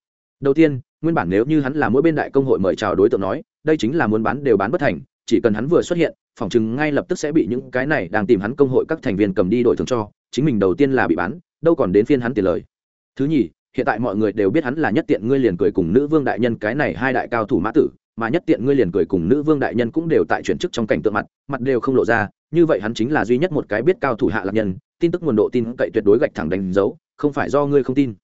Đầu tiên, nguyên bản nếu như hắn là mỗi bên đại công hội mời chào đối tượng nói, đây chính là muốn bán đều bán bất thành, chỉ cần hắn vừa xuất hiện phỏng chừng ngay lập tức sẽ bị những cái này đang tìm hắn công hội các thành viên cầm đi đổi thường cho, chính mình đầu tiên là bị bán, đâu còn đến phiên hắn tiền lời. Thứ nhì, hiện tại mọi người đều biết hắn là nhất tiện, ngươi liền cười cùng nữ vương đại nhân cái này hai đại cao thủ mã tử mà nhất tiện ngươi liền cười cùng nữ vương đại nhân cũng đều tại chuyển chức trong cảnh tượng mặt mặt đều không lộ ra, như vậy hắn chính là duy nhất một cái biết cao thủ hạ lạc nhân, tin tức nguồn độ tin cậy tuyệt đối gạch thẳng đánh dấu, không phải do ngươi không tin.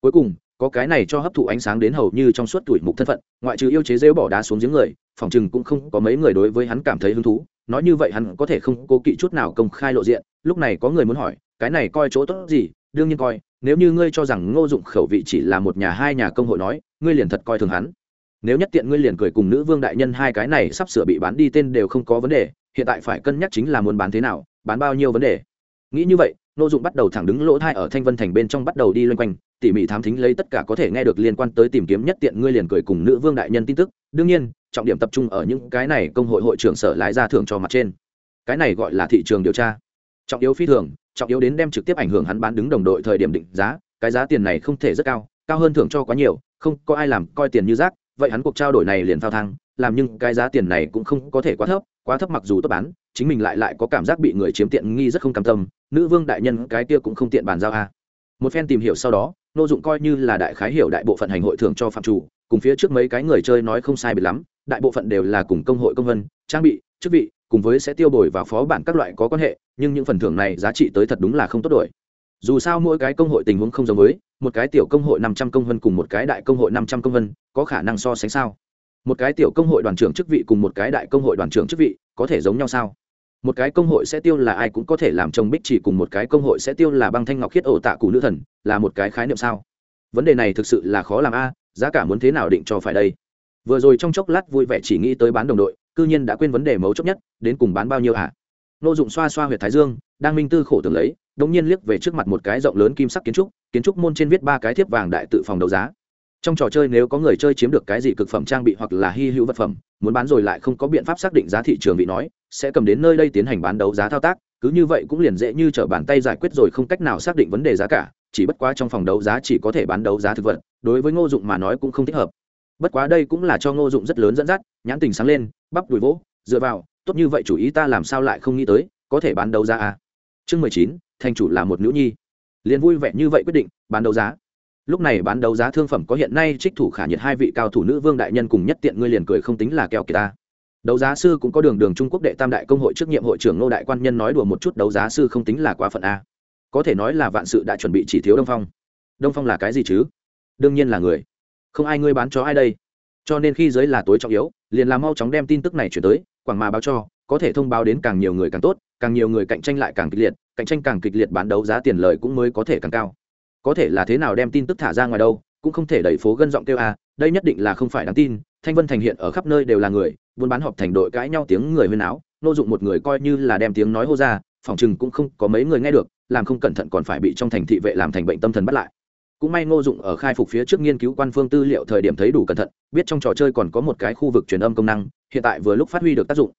Cuối cùng, có cái này cho hấp thụ ánh sáng đến hầu như trong suốt tuổi mục thân phận, ngoại trừ yêu chế rêu bỏ đá xuống giếng người, phòng chừng cũng không có mấy người đối với hắn cảm thấy hứng thú, nói như vậy hắn có thể không cố kỵ chút nào công khai lộ diện, lúc này có người muốn hỏi, cái này coi chỗ tốt gì? Đương nhiên coi, nếu như ngươi cho rằng ngô dụng khẩu vị chỉ là một nhà hai nhà công hội nói, ngươi liền thật coi thường hắn nếu nhất tiện ngươi liền cười cùng nữ vương đại nhân hai cái này sắp sửa bị bán đi tên đều không có vấn đề, hiện tại phải cân nhắc chính là muốn bán thế nào, bán bao nhiêu vấn đề. Nghĩ như vậy nội dụng bắt đầu thẳng đứng lỗ thai ở thanh vân thành bên trong bắt đầu đi loanh quanh, tỉ mỉ thám thính lấy tất cả có thể nghe được liên quan tới tìm kiếm nhất tiện ngươi liền cười cùng nữ vương đại nhân tin tức. Đương nhiên, trọng điểm tập trung ở những cái này công hội hội trưởng sở lái ra thưởng cho mặt trên. Cái này gọi là thị trường điều tra. Trọng yếu phi thường, trọng yếu đến đem trực tiếp ảnh hưởng hắn bán đứng đồng đội thời điểm định giá, cái giá tiền này không thể rất cao cao hơn thưởng cho quá nhiều, không có ai làm, coi tiền như rác vậy hắn cuộc trao đổi này liền thao thang, làm nhưng cái giá tiền này cũng không có thể quá thấp quá thấp mặc dù tốt bán, chính mình lại lại có cảm giác bị người chiếm tiện nghi rất không cam tâm, nữ vương đại nhân cái kia cũng không tiện bàn giao a. Một phen tìm hiểu sau đó, nô dụng coi như là đại khái hiểu đại bộ phận hành hội thưởng cho phạm chủ, cùng phía trước mấy cái người chơi nói không sai biệt lắm, đại bộ phận đều là cùng công hội công vân, trang bị, chức vị, cùng với sẽ tiêu bồi và phó bản các loại có quan hệ, nhưng những phần thưởng này giá trị tới thật đúng là không tốt đổi dù sao mỗi cái công hội tình huống không giống với, một cái tiểu công hội năm trăm công vân cùng một cái đại công hội năm trăm công vân, có khả năng so sánh sao? Một cái tiểu công hội đoàn trưởng chức vị cùng một cái đại công hội đoàn trưởng chức vị, có thể giống nhau sao? Một cái công hội sẽ tiêu là ai cũng có thể làm chồng bích chỉ cùng một cái công hội sẽ tiêu là băng thanh ngọc khiết ổ tạ cụ nữ thần, là một cái khái niệm sao? Vấn đề này thực sự là khó làm a, giá cả muốn thế nào định cho phải đây? Vừa rồi trong chốc lát vui vẻ chỉ nghĩ tới bán đồng đội, cư nhiên đã quên vấn đề mấu chốt nhất, đến cùng bán bao nhiêu hả nô dụng xoa xoa huyệt thái dương, đang minh tư khổ tưởng lấy đột nhiên liếc về trước mặt một cái rộng lớn kim sắc kiến trúc kiến trúc môn trên viết ba cái thiếp vàng đại tự phòng đấu giá trong trò chơi nếu có người chơi chiếm được cái gì cực phẩm trang bị hoặc là hy hữu vật phẩm, muốn bán rồi lại không có biện pháp xác định giá thị trường vị nói, sẽ cầm đến nơi đây tiến hành bán đấu giá thao tác, cứ như vậy cũng liền dễ như trở bàn tay giải quyết rồi không cách nào xác định vấn đề giá cả, chỉ bất quá trong phòng đấu giá chỉ có thể bán đấu giá thực vật, đối với ngô dụng mà nói cũng không thích hợp bất quá đây cũng là cho ngô dụng rất lớn dẫn dắt, nhãn tình sáng lên, bắp đùi vỗ, dựa vào, tốt như vậy chủ ý ta làm sao lại không nghĩ tới, có thể bán đấu giá à. chương mười chín thành chủ là một nữ nhi. Liền vui vẻ như vậy quyết định, bán đấu giá. Lúc này bán đấu giá thương phẩm có hiện nay trích thủ khả nhiệt hai vị cao thủ nữ vương đại nhân cùng nhất tiện ngươi liền cười không tính là keo kỳ ta. Đấu giá sư cũng có đường đường trung quốc đệ tam đại công hội trước nhiệm hội trưởng nô đại quan nhân nói đùa một chút đấu giá sư không tính là quá phận a. Có thể nói là vạn sự đã chuẩn bị chỉ thiếu đông phong. Đông phong là cái gì chứ? Đương nhiên là người. Không ai ngươi bán cho ai đây. Cho nên khi giới là tối trọng yếu, liền làm mau chóng đem tin tức này chuyển tới, quảng mà báo cho có thể thông báo đến càng nhiều người càng tốt, càng nhiều người cạnh tranh lại càng kịch liệt, cạnh tranh càng kịch liệt bán đấu giá tiền lời cũng mới có thể càng cao. Có thể là thế nào đem tin tức thả ra ngoài đâu, cũng không thể đẩy phố gân giọng kêu a, đây nhất định là không phải đáng tin, thanh vân thành hiện ở khắp nơi đều là người, buôn bán họp thành đội cãi nhau tiếng người huyên áo nô dụng một người coi như là đem tiếng nói hô ra, phòng chừng cũng không có mấy người nghe được, làm không cẩn thận còn phải bị trong thành thị vệ làm thành bệnh tâm thần bắt lại. Cũng may ngô dụng ở khai phục phía trước nghiên cứu quan phương tư liệu thời điểm thấy đủ cẩn thận, biết trong trò chơi còn có một cái khu vực truyền âm công năng, hiện tại vừa lúc phát huy được tác dụng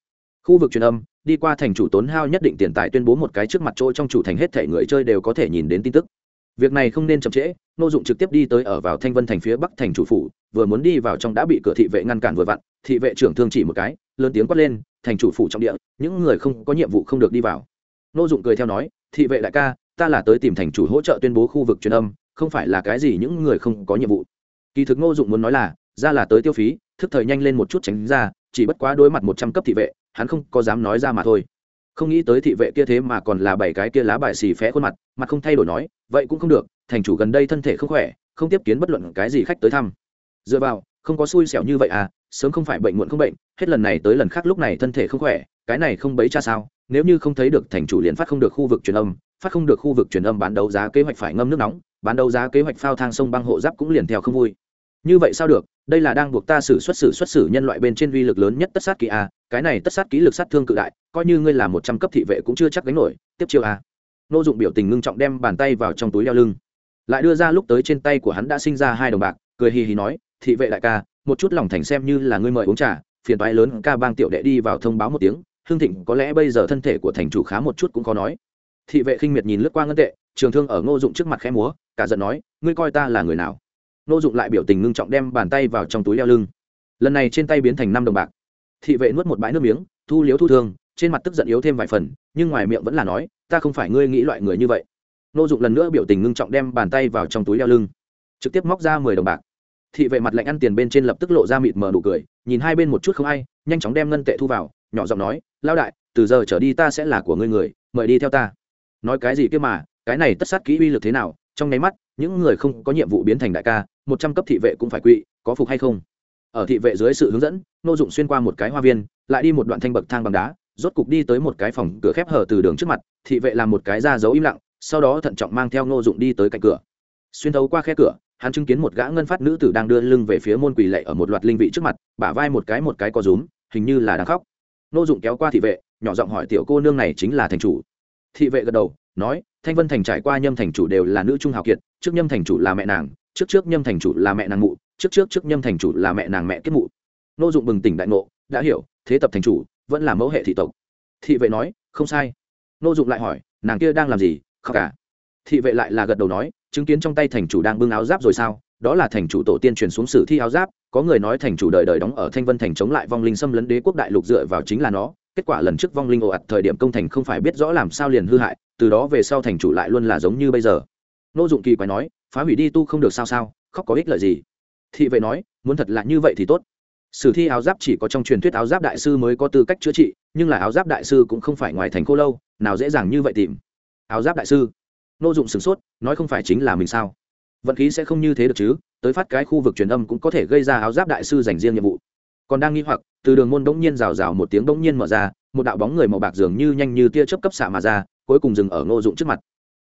khu vực truyền âm, đi qua thành chủ tốn hao nhất định tiền tài tuyên bố một cái trước mặt chỗ trong chủ thành hết thể người chơi đều có thể nhìn đến tin tức. Việc này không nên chậm trễ ngô dụng trực tiếp đi tới ở vào thanh vân thành phía bắc thành chủ phủ, vừa muốn đi vào trong đã bị cửa thị vệ ngăn cản vừa vặn, thị vệ trưởng thương chỉ một cái, lớn tiếng quát lên, thành chủ phủ trong địa, những người không có nhiệm vụ không được đi vào. Ngô dụng cười theo nói, thị vệ đại ca, ta là tới tìm thành chủ hỗ trợ tuyên bố khu vực truyền âm, không phải là cái gì những người không có nhiệm vụ. Kỳ thực ngô dụng muốn nói là, ra là tới tiêu phí, thức thời nhanh lên một chút tránh ra chỉ bất quá đối mặt một trăm cấp thị vệ, hắn không có dám nói ra mà thôi. Không nghĩ tới thị vệ kia thế mà còn là bảy cái kia lá bài xì phé khuôn mặt mặt không thay đổi nói, vậy cũng không được, thành chủ gần đây thân thể không khỏe, không tiếp kiến bất luận cái gì khách tới thăm. Dựa vào, không có xui xẻo như vậy à sớm không phải bệnh muộn không bệnh, hết lần này tới lần khác lúc này thân thể không khỏe, cái này không bấy cha sao, nếu như không thấy được thành chủ liền phát không được khu vực truyền âm, phát không được khu vực truyền âm bán đấu giá kế hoạch phải ngâm nước nóng, bán đấu giá kế hoạch phao thang sông băng hộ giáp cũng liền theo không vui như vậy sao được? Đây là đang buộc ta xử xuất xử xuất xử nhân loại bên trên vi lực lớn nhất tất sát kỹ a, cái này tất sát kỹ lực sát thương cự đại, coi như ngươi là một trăm cấp thị vệ cũng chưa chắc gánh nổi. Tiếp chiêu a. Nô dụng biểu tình ngưng trọng đem bàn tay vào trong túi đeo lưng. Lại đưa ra lúc tới trên tay của hắn đã sinh ra hai đồng bạc, cười hì hì nói, thị vệ đại ca, một chút lòng thành xem như là ngươi mời uống trà, phiền toái lớn ca bang tiểu đệ đi vào thông báo một tiếng hương thịnh có lẽ bây giờ thân thể của thành chủ khá một chút cũng có nói. Thị vệ khinh miệt nhìn lướt qua ngân tệ, trường thương ở ngô dụng trước mặt khẽ múa, cả giận nói, ngươi coi ta là người nào? Nô dụng lại biểu tình ngưng trọng đem bàn tay vào trong túi đeo lưng. Lần này trên tay biến thành năm đồng bạc. Thị vệ nuốt một bãi nước miếng, thu liếu thu thương, trên mặt tức giận yếu thêm vài phần, nhưng ngoài miệng vẫn là nói, ta không phải ngươi nghĩ loại người như vậy. Nô dụng lần nữa biểu tình ngưng trọng đem bàn tay vào trong túi đeo lưng, trực tiếp móc ra mười đồng bạc. Thị vệ mặt lạnh ăn tiền bên trên lập tức lộ ra mịt mờ nụ cười, nhìn hai bên một chút không ai, nhanh chóng đem ngân tệ thu vào, nhỏ giọng nói lao đại, từ giờ trở đi ta sẽ là của ngươi người, mời đi theo ta. Nói cái gì kia mà, cái này tất sát kỹ uy lực thế nào, trong nháy mắt, những người không có nhiệm vụ biến thành đại ca một trăm cấp thị vệ cũng phải quỵ, có phục hay không? Ở thị vệ dưới sự hướng dẫn, nô dụng xuyên qua một cái hoa viên, lại đi một đoạn thanh bậc thang bằng đá, rốt cục đi tới một cái phòng cửa khép hở từ đường trước mặt, thị vệ làm một cái ra dấu im lặng, sau đó thận trọng mang theo nô dụng đi tới cạnh cửa. Xuyên thấu qua khe cửa, hắn chứng kiến một gã ngân phát nữ tử đang đưa lưng về phía môn quỳ lệ ở một loạt linh vị trước mặt, bả vai một cái một cái có rúm, hình như là đang khóc. Nô dụng kéo qua thị vệ, nhỏ giọng hỏi tiểu cô nương này chính là thành chủ. Thị vệ gật đầu, nói, thanh vân thành trải qua nhâm thành chủ đều là nữ trung hào kiệt, trước nhâm thành chủ là mẹ nàng trước trước nhâm thành chủ là mẹ nàng mụ, trước trước trước nhâm thành chủ là mẹ nàng mẹ kết mụ. Nô dụng bừng tỉnh đại ngộ, đã hiểu, thế tập thành chủ, vẫn là mẫu hệ thị tộc. Thị vệ nói, không sai. Nô dụng lại hỏi, nàng kia đang làm gì, khóc cả thị vệ lại là gật đầu nói, chứng kiến trong tay thành chủ đang bưng áo giáp rồi sao? Đó là thành chủ tổ tiên truyền xuống sử thi áo giáp, có người nói thành chủ đời đời đóng ở thanh vân thành chống lại vong linh xâm lấn đế quốc đại lục dựa vào chính là nó. Kết quả lần trước vong linh ồ ạt thời điểm công thành không phải biết rõ làm sao liền hư hại, từ đó về sau thành chủ lại luôn là giống như bây giờ. Nô dụng kỳ quái nói phá hủy đi tu không được sao sao, khóc có ích lợi gì? Thị vệ nói, muốn thật là như vậy thì tốt. Sử thi áo giáp chỉ có trong truyền thuyết áo giáp đại sư mới có tư cách chữa trị, nhưng là áo giáp đại sư cũng không phải ngoài thành khô lâu, nào dễ dàng như vậy tìm. Áo giáp đại sư. Nô dụng sửng sốt, nói không phải chính là mình sao? Vận khí sẽ không như thế được chứ, tới phát cái khu vực truyền âm cũng có thể gây ra áo giáp đại sư dành riêng nhiệm vụ. Còn đang nghi hoặc, từ đường môn đống nhiên rào rào một tiếng đống nhiên mở ra, một đạo bóng người màu bạc dường như nhanh như tia chớp cấp xạ mà ra, cuối cùng dừng ở ngô dụng trước mặt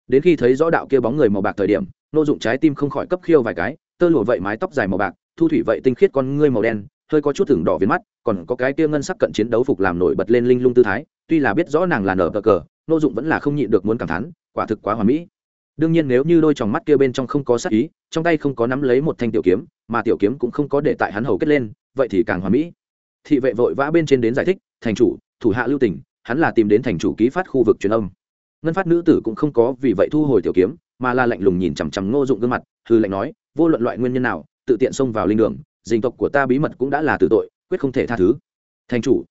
đến khi thấy rõ đạo kia bóng người màu bạc thời điểm nô dụng trái tim không khỏi cấp khiêu vài cái, tơ lụa vậy mái tóc dài màu bạc, thu thủy vậy tinh khiết con ngươi màu đen, hơi có chút thửng đỏ viên mắt, còn có cái kia ngân sắc cận chiến đấu phục làm nổi bật lên linh lung tư thái, tuy là biết rõ nàng là nở cờ cờ nô dụng vẫn là không nhịn được muốn cảm thán, quả thực quá hoàn mỹ. Đương nhiên nếu như đôi tròng mắt kia bên trong không có sắc ý, trong tay không có nắm lấy một thanh tiểu kiếm, mà tiểu kiếm cũng không có để tại hắn hầu kết lên, vậy thì càng hoàn mỹ. Thị vệ vội vã bên trên đến giải thích, thành chủ, thủ hạ lưu tỉnh hắn là tìm đến thành chủ ký phát khu vực truyền âm ngân phát nữ tử cũng không có vì vậy thu hồi tiểu kiếm, mà là lạnh lùng nhìn chằm chằm ngô dụng gương mặt hư lạnh nói, vô luận loại nguyên nhân nào, tự tiện xông vào linh đường, dình tộc của ta bí mật cũng đã là tử tội, quyết không thể tha thứ. Thành chủ,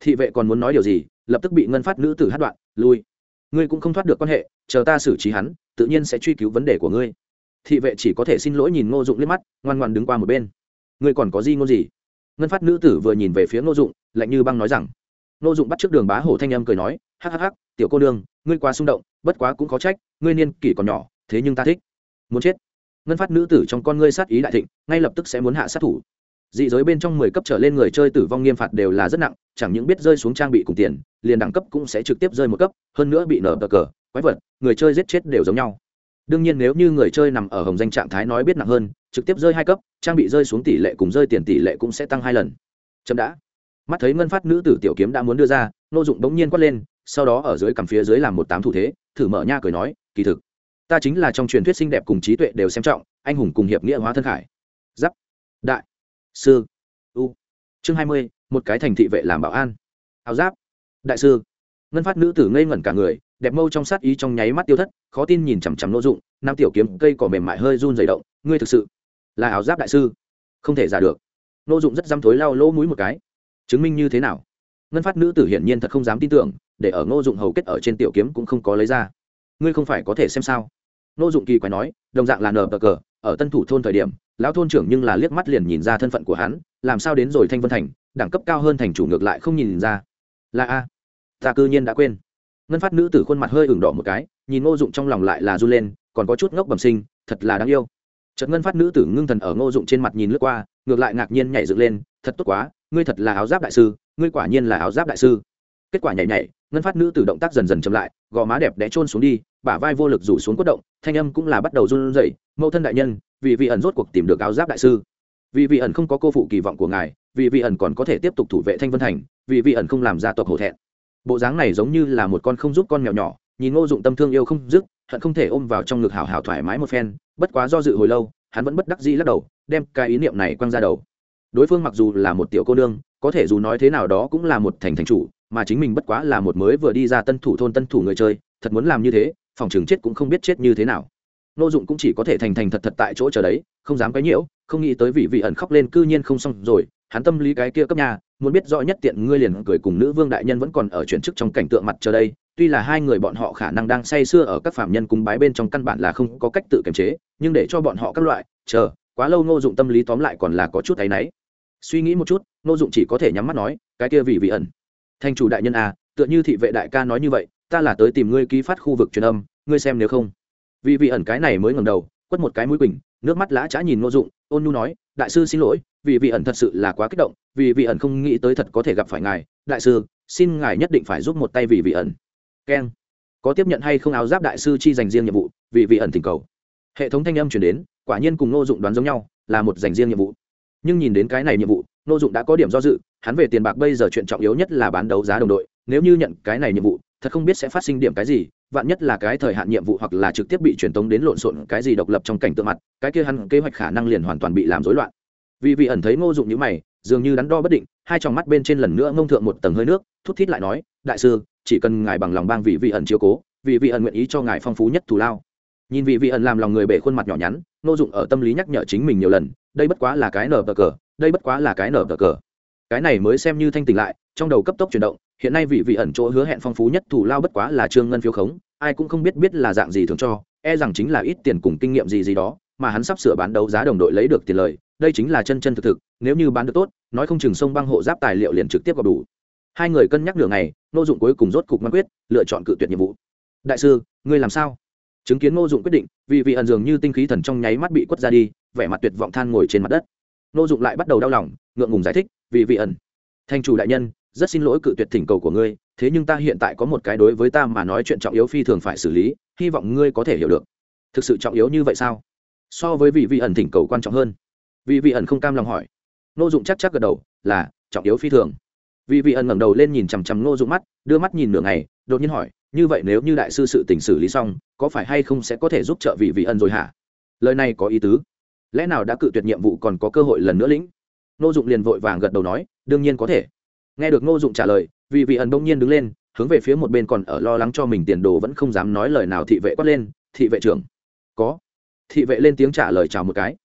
thị vệ còn muốn nói điều gì? Lập tức bị ngân phát nữ tử hát đoạn, lui, ngươi cũng không thoát được quan hệ, chờ ta xử trí hắn, tự nhiên sẽ truy cứu vấn đề của ngươi. Thị vệ chỉ có thể xin lỗi nhìn ngô dụng liếc mắt, ngoan ngoan đứng qua một bên. Ngươi còn có gì ngôn gì? Ngân phát nữ tử vừa nhìn về phía ngô dụng, lạnh như băng nói rằng. Ngô dụng bắt trước đường bá hổ thanh âm cười nói, hắc hắc hắc, tiểu cô đương ngươi quá xung động, bất quá cũng có trách, ngươi niên kỷ còn nhỏ, thế nhưng ta thích. Muốn chết. Ngân phát nữ tử trong con ngươi sát ý đại thịnh, ngay lập tức sẽ muốn hạ sát thủ. Dị giới bên trong mười cấp trở lên người chơi tử vong nghiêm phạt đều là rất nặng, chẳng những biết rơi xuống trang bị cùng tiền, liền đẳng cấp cũng sẽ trực tiếp rơi một cấp, hơn nữa bị nở bờ cờ, quái vật, người chơi giết chết đều giống nhau. Đương nhiên nếu như người chơi nằm ở hồng danh trạng thái nói biết nặng hơn, trực tiếp rơi hai cấp, trang bị rơi xuống tỷ lệ cùng rơi tiền tỷ lệ cũng sẽ tăng hai lần. Chậm đã. Mắt thấy ngân phát nữ tử tiểu kiếm đã muốn đưa ra, nô dụng bỗng nhiên quát lên sau đó ở dưới cằm phía dưới làm một tám thủ thế, thử mở nha cười nói, kỳ thực, ta chính là trong truyền thuyết xinh đẹp cùng trí tuệ đều xem trọng, anh hùng cùng hiệp nghĩa hóa thân khải. Giáp. Đại. Sư. U. Chương hai mươi, một cái thành thị vệ làm bảo an. Áo giáp. Đại sư. Ngân phát nữ tử ngây ngẩn cả người, đẹp mâu trong sát ý trong nháy mắt tiêu thất, khó tin nhìn chằm chằm nô dụng, nam tiểu kiếm cây cỏ mềm mại hơi run dày động, ngươi thực sự là áo giáp đại sư? Không thể giả được. Nô dụng rất dăm thối lao lỗ mũi một cái. Chứng minh như thế nào? Ngân phát nữ tử hiển nhiên thật không dám tin tưởng để ở ngô dụng hầu kết ở trên tiểu kiếm cũng không có lấy ra. Ngươi không phải có thể xem sao? Ngô dụng kỳ quái nói, đồng dạng là nờ bờ cờ, ở tân thủ thôn thời điểm, lão thôn trưởng nhưng là liếc mắt liền nhìn ra thân phận của hắn, làm sao đến rồi thanh vân thành, đẳng cấp cao hơn thành chủ ngược lại không nhìn ra. Là a, ta cư nhiên đã quên. Ngân phát nữ tử khuôn mặt hơi ửng đỏ một cái, nhìn ngô dụng trong lòng lại là run lên, còn có chút ngốc bẩm sinh, thật là đáng yêu. Chợt ngân phát nữ tử ngưng thần ở ngô dụng trên mặt nhìn lướt qua, ngược lại ngạc nhiên nhảy dựng lên, thật tốt quá, ngươi thật là áo giáp đại sư, ngươi quả nhiên là áo giáp đại sư. Kết quả nhảy nhảy ngân phát nữ tử động tác dần dần chậm lại, gò má đẹp đẽ trôn xuống đi, bả vai vô lực rủ xuống quất động, thanh âm cũng là bắt đầu run rẩy, mẫu thân đại nhân, vì vị ẩn rốt cuộc tìm được áo giáp đại sư. Vì vị ẩn không có cô phụ kỳ vọng của ngài, vì vị ẩn còn có thể tiếp tục thủ vệ thanh vân thành, vì vị ẩn không làm gia tộc hổ thẹn. Bộ dáng này giống như là một con không giúp con mèo nhỏ, nhìn ngô dụng tâm thương yêu không dứt, hận không thể ôm vào trong ngực hào hào thoải mái một phen, bất quá do dự hồi lâu, hắn vẫn bất đắc dĩ lắc đầu, đem cái ý niệm này quăng ra đầu. Đối phương mặc dù là một tiểu cô nương, có thể dù nói thế nào đó cũng là một thành thành chủ mà chính mình bất quá là một mới vừa đi ra tân thủ thôn tân thủ người chơi, thật muốn làm như thế, phòng trường chết cũng không biết chết như thế nào. Nô dụng cũng chỉ có thể thành thành thật thật tại chỗ chờ đấy, không dám cái nhiễu, không nghĩ tới vị vị ẩn khóc lên cư nhiên không xong rồi, hắn tâm lý cái kia cấp nhà, muốn biết rõ nhất tiện ngươi liền cười cùng nữ vương đại nhân vẫn còn ở chuyển chức trong cảnh tượng mặt chờ đây, tuy là hai người bọn họ khả năng đang say sưa ở các phạm nhân cung bái bên trong căn bản là không có cách tự kiềm chế, nhưng để cho bọn họ các loại, chờ, quá lâu ngô dụng tâm lý tóm lại còn là có chút áy náy. Suy nghĩ một chút ngô dụng chỉ có thể nhắm mắt nói, cái kia vị vị ẩn thành chủ đại nhân à tựa như thị vệ đại ca nói như vậy, ta là tới tìm ngươi ký phát khu vực truyền âm, ngươi xem nếu không. Vì vị ẩn cái này mới ngầm đầu, quất một cái mũi quỳnh, nước mắt lã chã nhìn ngô dụng, ôn nhu nói, đại sư xin lỗi vì vị ẩn thật sự là quá kích động vì vị ẩn không nghĩ tới thật có thể gặp phải ngài. Đại sư, xin ngài nhất định phải giúp một tay vì vị ẩn. Keng. Có tiếp nhận hay không áo giáp đại sư chi dành riêng nhiệm vụ vì vị ẩn thỉnh cầu. Hệ thống thanh âm chuyển đến, quả nhiên cùng ngô dụng đoán giống nhau, là một dành riêng nhiệm vụ. Nhưng nhìn đến cái này nhiệm vụ Nô dụng đã có điểm do dự, hắn về tiền bạc bây giờ chuyện trọng yếu nhất là bán đấu giá đồng đội, nếu như nhận cái này nhiệm vụ, thật không biết sẽ phát sinh điểm cái gì, vạn nhất là cái thời hạn nhiệm vụ hoặc là trực tiếp bị truyền tống đến lộn xộn cái gì độc lập trong cảnh tượng mặt, cái kia hắn kế hoạch khả năng liền hoàn toàn bị làm rối loạn. Vì vị ẩn thấy ngô dụng như mày, dường như đắn đo bất định, hai tròng mắt bên trên lần nữa ngông thượng một tầng hơi nước, thút thít lại nói, đại sư, chỉ cần ngài bằng lòng bang vị vị ẩn chiếu cố, vị vị ẩn nguyện ý cho ngài phong phú nhất thù lao. Nhìn vị vị ẩn làm lòng người bể khuôn mặt nhỏ nhắn, ngô dụng ở tâm lý nhắc nhở chính mình nhiều lần, đây bất quá là cái nở bờ cờ đây bất quá là cái nở cờ. Cái này mới xem như thanh tỉnh lại, trong đầu cấp tốc chuyển động, hiện nay vị vị ẩn chỗ hứa hẹn phong phú nhất thủ lao bất quá là trương ngân phiếu khống, ai cũng không biết biết là dạng gì thường cho e rằng chính là ít tiền cùng kinh nghiệm gì gì đó, mà hắn sắp sửa bán đấu giá đồng đội lấy được tiền lời, đây chính là chân chân thực thực, nếu như bán được tốt, nói không chừng sông băng hộ giáp tài liệu liền trực tiếp gặp đủ. Hai người cân nhắc đường này ngô dụng cuối cùng rốt cục ngăn quyết, lựa chọn cự tuyệt nhiệm vụ. Đại sư, ngươi làm sao? Chứng kiến ngô dụng quyết định vì vị ẩn dường như tinh khí thần trong nháy mắt bị quất ra đi, vẻ mặt tuyệt vọng than ngồi trên mặt đất. Nô dụng lại bắt đầu đau lòng, ngượng ngùng giải thích, vì vị ẩn thành chủ đại nhân, rất xin lỗi cự tuyệt thỉnh cầu của ngươi, thế nhưng ta hiện tại có một cái đối với ta mà nói chuyện trọng yếu phi thường phải xử lý, hy vọng ngươi có thể hiểu được. Thực sự trọng yếu như vậy sao? So với vị vị ẩn thỉnh cầu quan trọng hơn. Vị vị ẩn không cam lòng hỏi. Nô dụng chắc chắc gật đầu, là, trọng yếu phi thường. Vị vị ẩn ngẩng đầu lên nhìn chằm chằm nô dụng mắt, đưa mắt nhìn nửa ngày, đột nhiên hỏi, như vậy nếu như đại sư sự tình xử lý xong, có phải hay không sẽ có thể giúp trợ vị vị ẩn rồi hả? Lời này có ý tứ lẽ nào đã cự tuyệt nhiệm vụ còn có cơ hội lần nữa lĩnh? Nô dụng liền vội vàng gật đầu nói, đương nhiên có thể. Nghe được ngô dụng trả lời, vì vị ẩn đông nhiên đứng lên, hướng về phía một bên còn ở lo lắng cho mình tiền đồ vẫn không dám nói lời nào thị vệ quát lên, thị vệ trưởng. Có. Thị vệ lên tiếng trả lời chào một cái.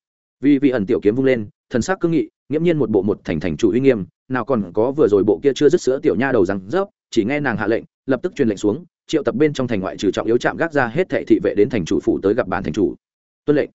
Vì vị ẩn tiểu kiếm vung lên, thần sắc cương nghị, nghiễm nhiên một bộ một thành thành chủ uy nghiêm, nào còn có vừa rồi bộ kia chưa dứt sữa tiểu nha đầu rằng rớp, chỉ nghe nàng hạ lệnh, lập tức truyền lệnh xuống, triệu tập bên trong thành ngoại trừ trọng yếu chạm gác ra hết thệ thị vệ đến thành chủ phủ tới gặp bản thành chủ. Tuân lệnh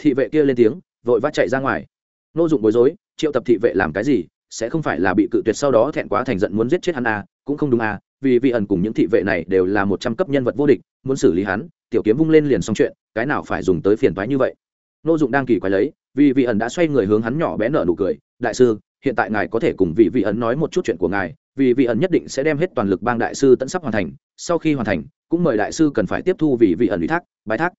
thị vệ kia lên tiếng vội vã chạy ra ngoài. Nô dụng bối rối triệu tập thị vệ làm cái gì sẽ không phải là bị cự tuyệt sau đó thẹn quá thành giận muốn giết chết hắn à, cũng không đúng à, vì vị ẩn cùng những thị vệ này đều là một trăm cấp nhân vật vô địch muốn xử lý hắn tiểu kiếm vung lên liền xong chuyện cái nào phải dùng tới phiền toái như vậy. Nô dụng đang kỳ quái lấy vì vị ẩn đã xoay người hướng hắn nhỏ bé nở nụ cười đại sư hiện tại ngài có thể cùng vị vị ẩn nói một chút chuyện của ngài vì vị ẩn nhất định sẽ đem hết toàn lực bang đại sư tận sắp hoàn thành sau khi hoàn thành cũng mời đại sư cần phải tiếp thu vì vị ẩn ủy thác bài thác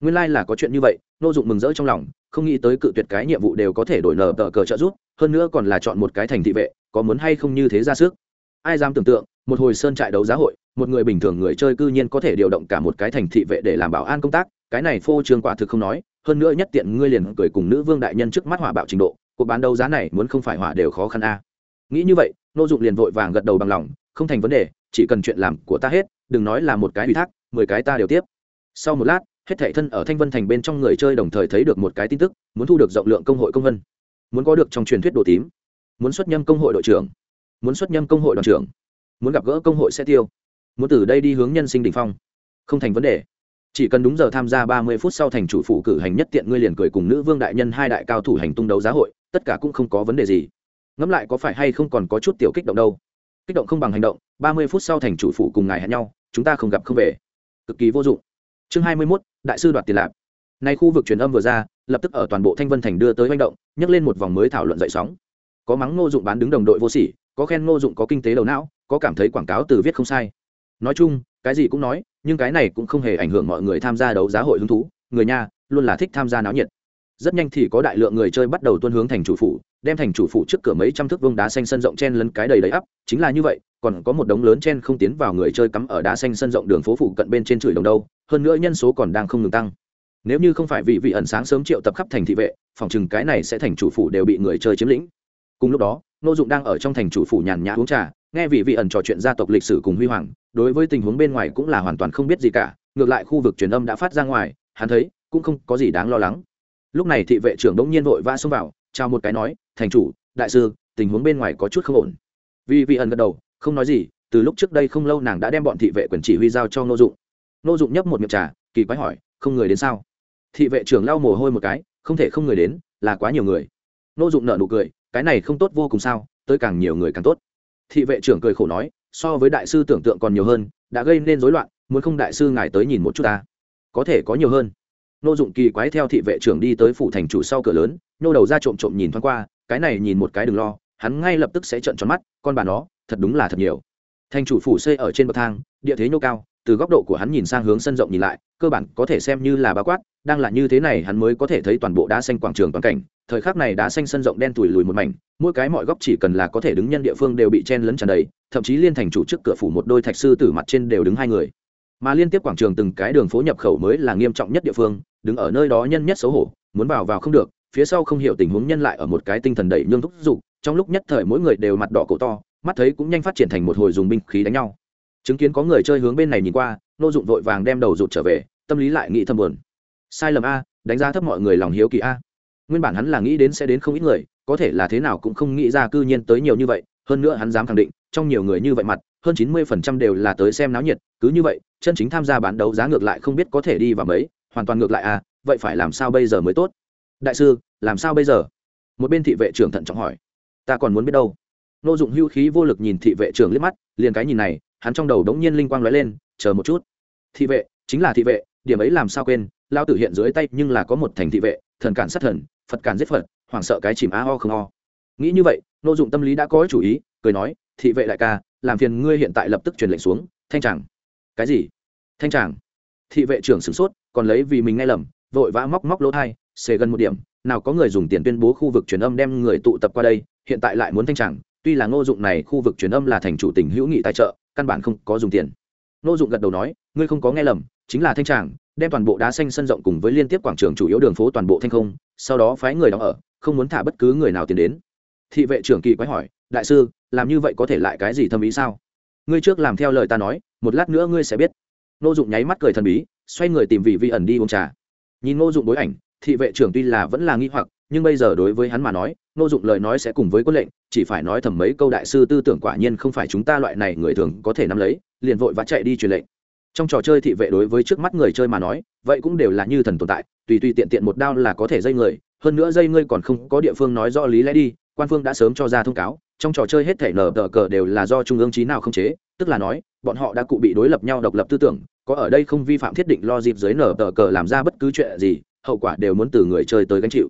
nguyên lai là có chuyện như vậy, nô dụng mừng rỡ trong lòng, không nghĩ tới cự tuyệt cái nhiệm vụ đều có thể đổi nở tờ cờ trợ giúp, hơn nữa còn là chọn một cái thành thị vệ, có muốn hay không như thế ra sức. Ai dám tưởng tượng, một hồi sơn trại đấu giá hội, một người bình thường người chơi cư nhiên có thể điều động cả một cái thành thị vệ để làm bảo an công tác, cái này phô trương quả thực không nói, hơn nữa nhất tiện ngươi liền cười cùng nữ vương đại nhân trước mắt hỏa bạo trình độ, cuộc bán đấu giá này muốn không phải hỏa đều khó khăn a. Nghĩ như vậy, nô dụng liền vội vàng gật đầu bằng lòng, không thành vấn đề, chỉ cần chuyện làm của ta hết, đừng nói là một cái ủy thác, mười cái ta đều tiếp. Sau một lát hết thảy thân ở thanh vân thành bên trong người chơi đồng thời thấy được một cái tin tức, muốn thu được rộng lượng công hội công vân. Muốn có được trong truyền thuyết đồ tím. Muốn xuất nhâm công hội đội trưởng. Muốn xuất nhâm công hội đoàn trưởng. Muốn gặp gỡ công hội sẽ tiêu. Muốn từ đây đi hướng nhân sinh đ ỉ n h phong. Không thành vấn đề. Chỉ cần đúng giờ tham gia ba mươi phút sau thành chủ phụ cử hành nhất tiện ngươi liền cười cùng nữ vương đại nhân hai đại cao thủ hành tung đấu giá hội, tất cả cũng không có vấn đề gì. Ngẫm lại có phải hay không còn có chút tiểu kích động đâu. Kích động không bằng hành động, ba mươi phút sau thành chủ phụ cùng ngài hẹn nhau, chúng ta không gặp không về. Cực kỳ vô dụng. Chương hai mươi mốt đại sư đoạt tiền lạc nay khu vực truyền âm vừa ra, lập tức ở toàn bộ thanh vân thành đưa tới manh động, nhấc lên một vòng mới thảo luận dậy sóng. Có mắng ngô dụng bán đứng đồng đội vô sỉ, có khen ngô dụng có kinh tế đầu não, có cảm thấy quảng cáo từ viết không sai. Nói chung, cái gì cũng nói, nhưng cái này cũng không hề ảnh hưởng mọi người tham gia đấu giá hội hứng thú, người nha luôn là thích tham gia náo nhiệt. Rất nhanh thì có đại lượng người chơi bắt đầu tuân hướng thành chủ phủ, đem thành chủ phủ trước cửa mấy trăm thước vương đá xanh sân rộng chen lấn cái đầy đầy ắp, chính là như vậy còn có một đống lớn chen không tiến vào người chơi cắm ở đá xanh sân rộng đường phố phủ cận bên trên chửi đồng đâu, hơn nữa nhân số còn đang không ngừng tăng. Nếu như không phải vị vị ẩn sáng sớm triệu tập khắp thành thị vệ, phòng chừng cái này sẽ thành chủ phủ đều bị người chơi chiếm lĩnh. Cùng lúc đó nô dụng đang ở trong thành chủ phủ nhàn nhã uống trà, nghe vị vị ẩn trò chuyện gia tộc lịch sử cùng huy hoàng, đối với tình huống bên ngoài cũng là hoàn toàn không biết gì cả, ngược lại khu vực truyền âm đã phát ra ngoài, hắn thấy, cũng không có gì đáng lo lắng. Lúc này thị vệ trưởng đống nhiên vội vã xông vào, chào một cái nói, thành chủ, đại sư, tình huống bên ngoài có chút không ổn. Vì vị ẩn gật đầu không nói gì, từ lúc trước đây không lâu nàng đã đem bọn thị vệ quyền chỉ huy giao cho nô dụng. Nô dụng nhấp một miệng trà, kỳ quái hỏi, không người đến sao? Thị vệ trưởng lau mồ hôi một cái, không thể không người đến, là quá nhiều người. Nô dụng nợ nụ cười, cái này không tốt vô cùng sao, tới càng nhiều người càng tốt. Thị vệ trưởng cười khổ nói, so với đại sư tưởng tượng còn nhiều hơn, đã gây nên rối loạn, muốn không đại sư ngài tới nhìn một chút ta, có thể có nhiều hơn. Nô dụng kỳ quái theo thị vệ trưởng đi tới phủ thành chủ sau cửa lớn nô đầu ra trộm trộm nhìn thoáng qua, cái này nhìn một cái đừng lo, hắn ngay lập tức sẽ trợn tròn mắt, con bà nó thật đúng là thật nhiều. Thành chủ phủ xây ở trên bậc thang, địa thế nhô cao, từ góc độ của hắn nhìn sang hướng sân rộng nhìn lại, cơ bản có thể xem như là bao quát, đang là như thế này hắn mới có thể thấy toàn bộ đá xanh quảng trường toàn cảnh. Thời khắc này đá xanh sân rộng đen tủi lùi một mảnh, mỗi cái mọi góc chỉ cần là có thể đứng nhân địa phương đều bị chen lấn tràn đầy, thậm chí liên thành chủ trước cửa phủ một đôi thạch sư tử mặt trên đều đứng hai người. Mà liên tiếp quảng trường từng cái đường phố nhập khẩu mới là nghiêm trọng nhất địa phương, đứng ở nơi đó nhân nhất xấu hổ, muốn vào vào không được, phía sau không hiểu tình huống nhân lại ở một cái tinh thần đẩy nhương thúc giục trong lúc nhất thời mỗi người đều mặt đỏ cổ to mắt thấy cũng nhanh phát triển thành một hồi dùng binh khí đánh nhau. Chứng kiến có người chơi hướng bên này nhìn qua, nô dụng vội vàng đem đầu rụt trở về, tâm lý lại nghĩ thâm buồn. Sai lầm a, đánh giá thấp mọi người lòng hiếu kỳ a. Nguyên bản hắn là nghĩ đến sẽ đến không ít người, có thể là thế nào cũng không nghĩ ra cư nhiên tới nhiều như vậy, hơn nữa hắn dám khẳng định, trong nhiều người như vậy mặt, hơn chín mươi phần trăm đều là tới xem náo nhiệt, cứ như vậy, chân chính tham gia bán đấu giá ngược lại không biết có thể đi vào mấy, hoàn toàn ngược lại à vậy phải làm sao bây giờ mới tốt? Đại sư, làm sao bây giờ? Một bên thị vệ trưởng thận trọng hỏi. Ta còn muốn biết đâu nô dụng hưu khí vô lực nhìn thị vệ trưởng liếc mắt, liền cái nhìn này, hắn trong đầu đống nhiên linh quang lóe lên, chờ một chút. Thị vệ, chính là thị vệ, điểm ấy làm sao quên lao tử hiện dưới tay nhưng là có một thành thị vệ, thần cản sát thần, phật cản giết phật, hoảng sợ cái chìm a ho không ho nghĩ như vậy, nô dụng tâm lý đã có chủ ý, cười nói, thị vệ đại ca, làm phiền ngươi hiện tại lập tức truyền lệnh xuống, thanh tràng. Cái gì? Thanh tràng. Thị vệ trưởng sửng sốt, còn lấy vì mình nghe lầm, vội vã móc móc lỗ thai, xề gần một điểm, nào có người dùng tiền tuyên bố khu vực truyền âm đem người tụ tập qua đây, hiện tại lại muốn thanh tràng tuy là ngô dụng này khu vực truyền âm là thành chủ tỉnh hữu nghị tài trợ, căn bản không có dùng tiền. Ngô dụng gật đầu nói, ngươi không có nghe lầm, chính là thanh tràng, đem toàn bộ đá xanh sân rộng cùng với liên tiếp quảng trường chủ yếu đường phố toàn bộ thanh không, sau đó phái người đóng ở, không muốn thả bất cứ người nào tiến đến. Thị vệ trưởng kỳ quái hỏi, đại sư, làm như vậy có thể lại cái gì thâm ý sao? Ngươi trước làm theo lời ta nói, một lát nữa ngươi sẽ biết. Ngô dụng nháy mắt cười thần bí, xoay người tìm vị vi ẩn đi uống trà. Nhìn ngô dụng bối ảnh, thị vệ trưởng tuy là vẫn là nghi hoặc nhưng bây giờ đối với hắn mà nói, ngô dụng lời nói sẽ cùng với quân lệnh, chỉ phải nói thầm mấy câu đại sư tư tưởng quả nhiên không phải chúng ta loại này người thường có thể nắm lấy, liền vội vã chạy đi truyền lệnh. Trong trò chơi thị vệ đối với trước mắt người chơi mà nói, vậy cũng đều là như thần tồn tại, tùy tùy tiện tiện một đao là có thể dây người, hơn nữa dây ngươi còn không có địa phương nói rõ lý lẽ đi, quan phương đã sớm cho ra thông cáo, trong trò chơi hết thể nở tờ cờ đều là do trung ương trí nào không chế, tức là nói, bọn họ đã cụ bị đối lập nhau độc lập tư tưởng, có ở đây không vi phạm thiết định lo dịp dưới nở tờ cờ làm ra bất cứ chuyện gì, hậu quả đều muốn từ người chơi tới gánh chịu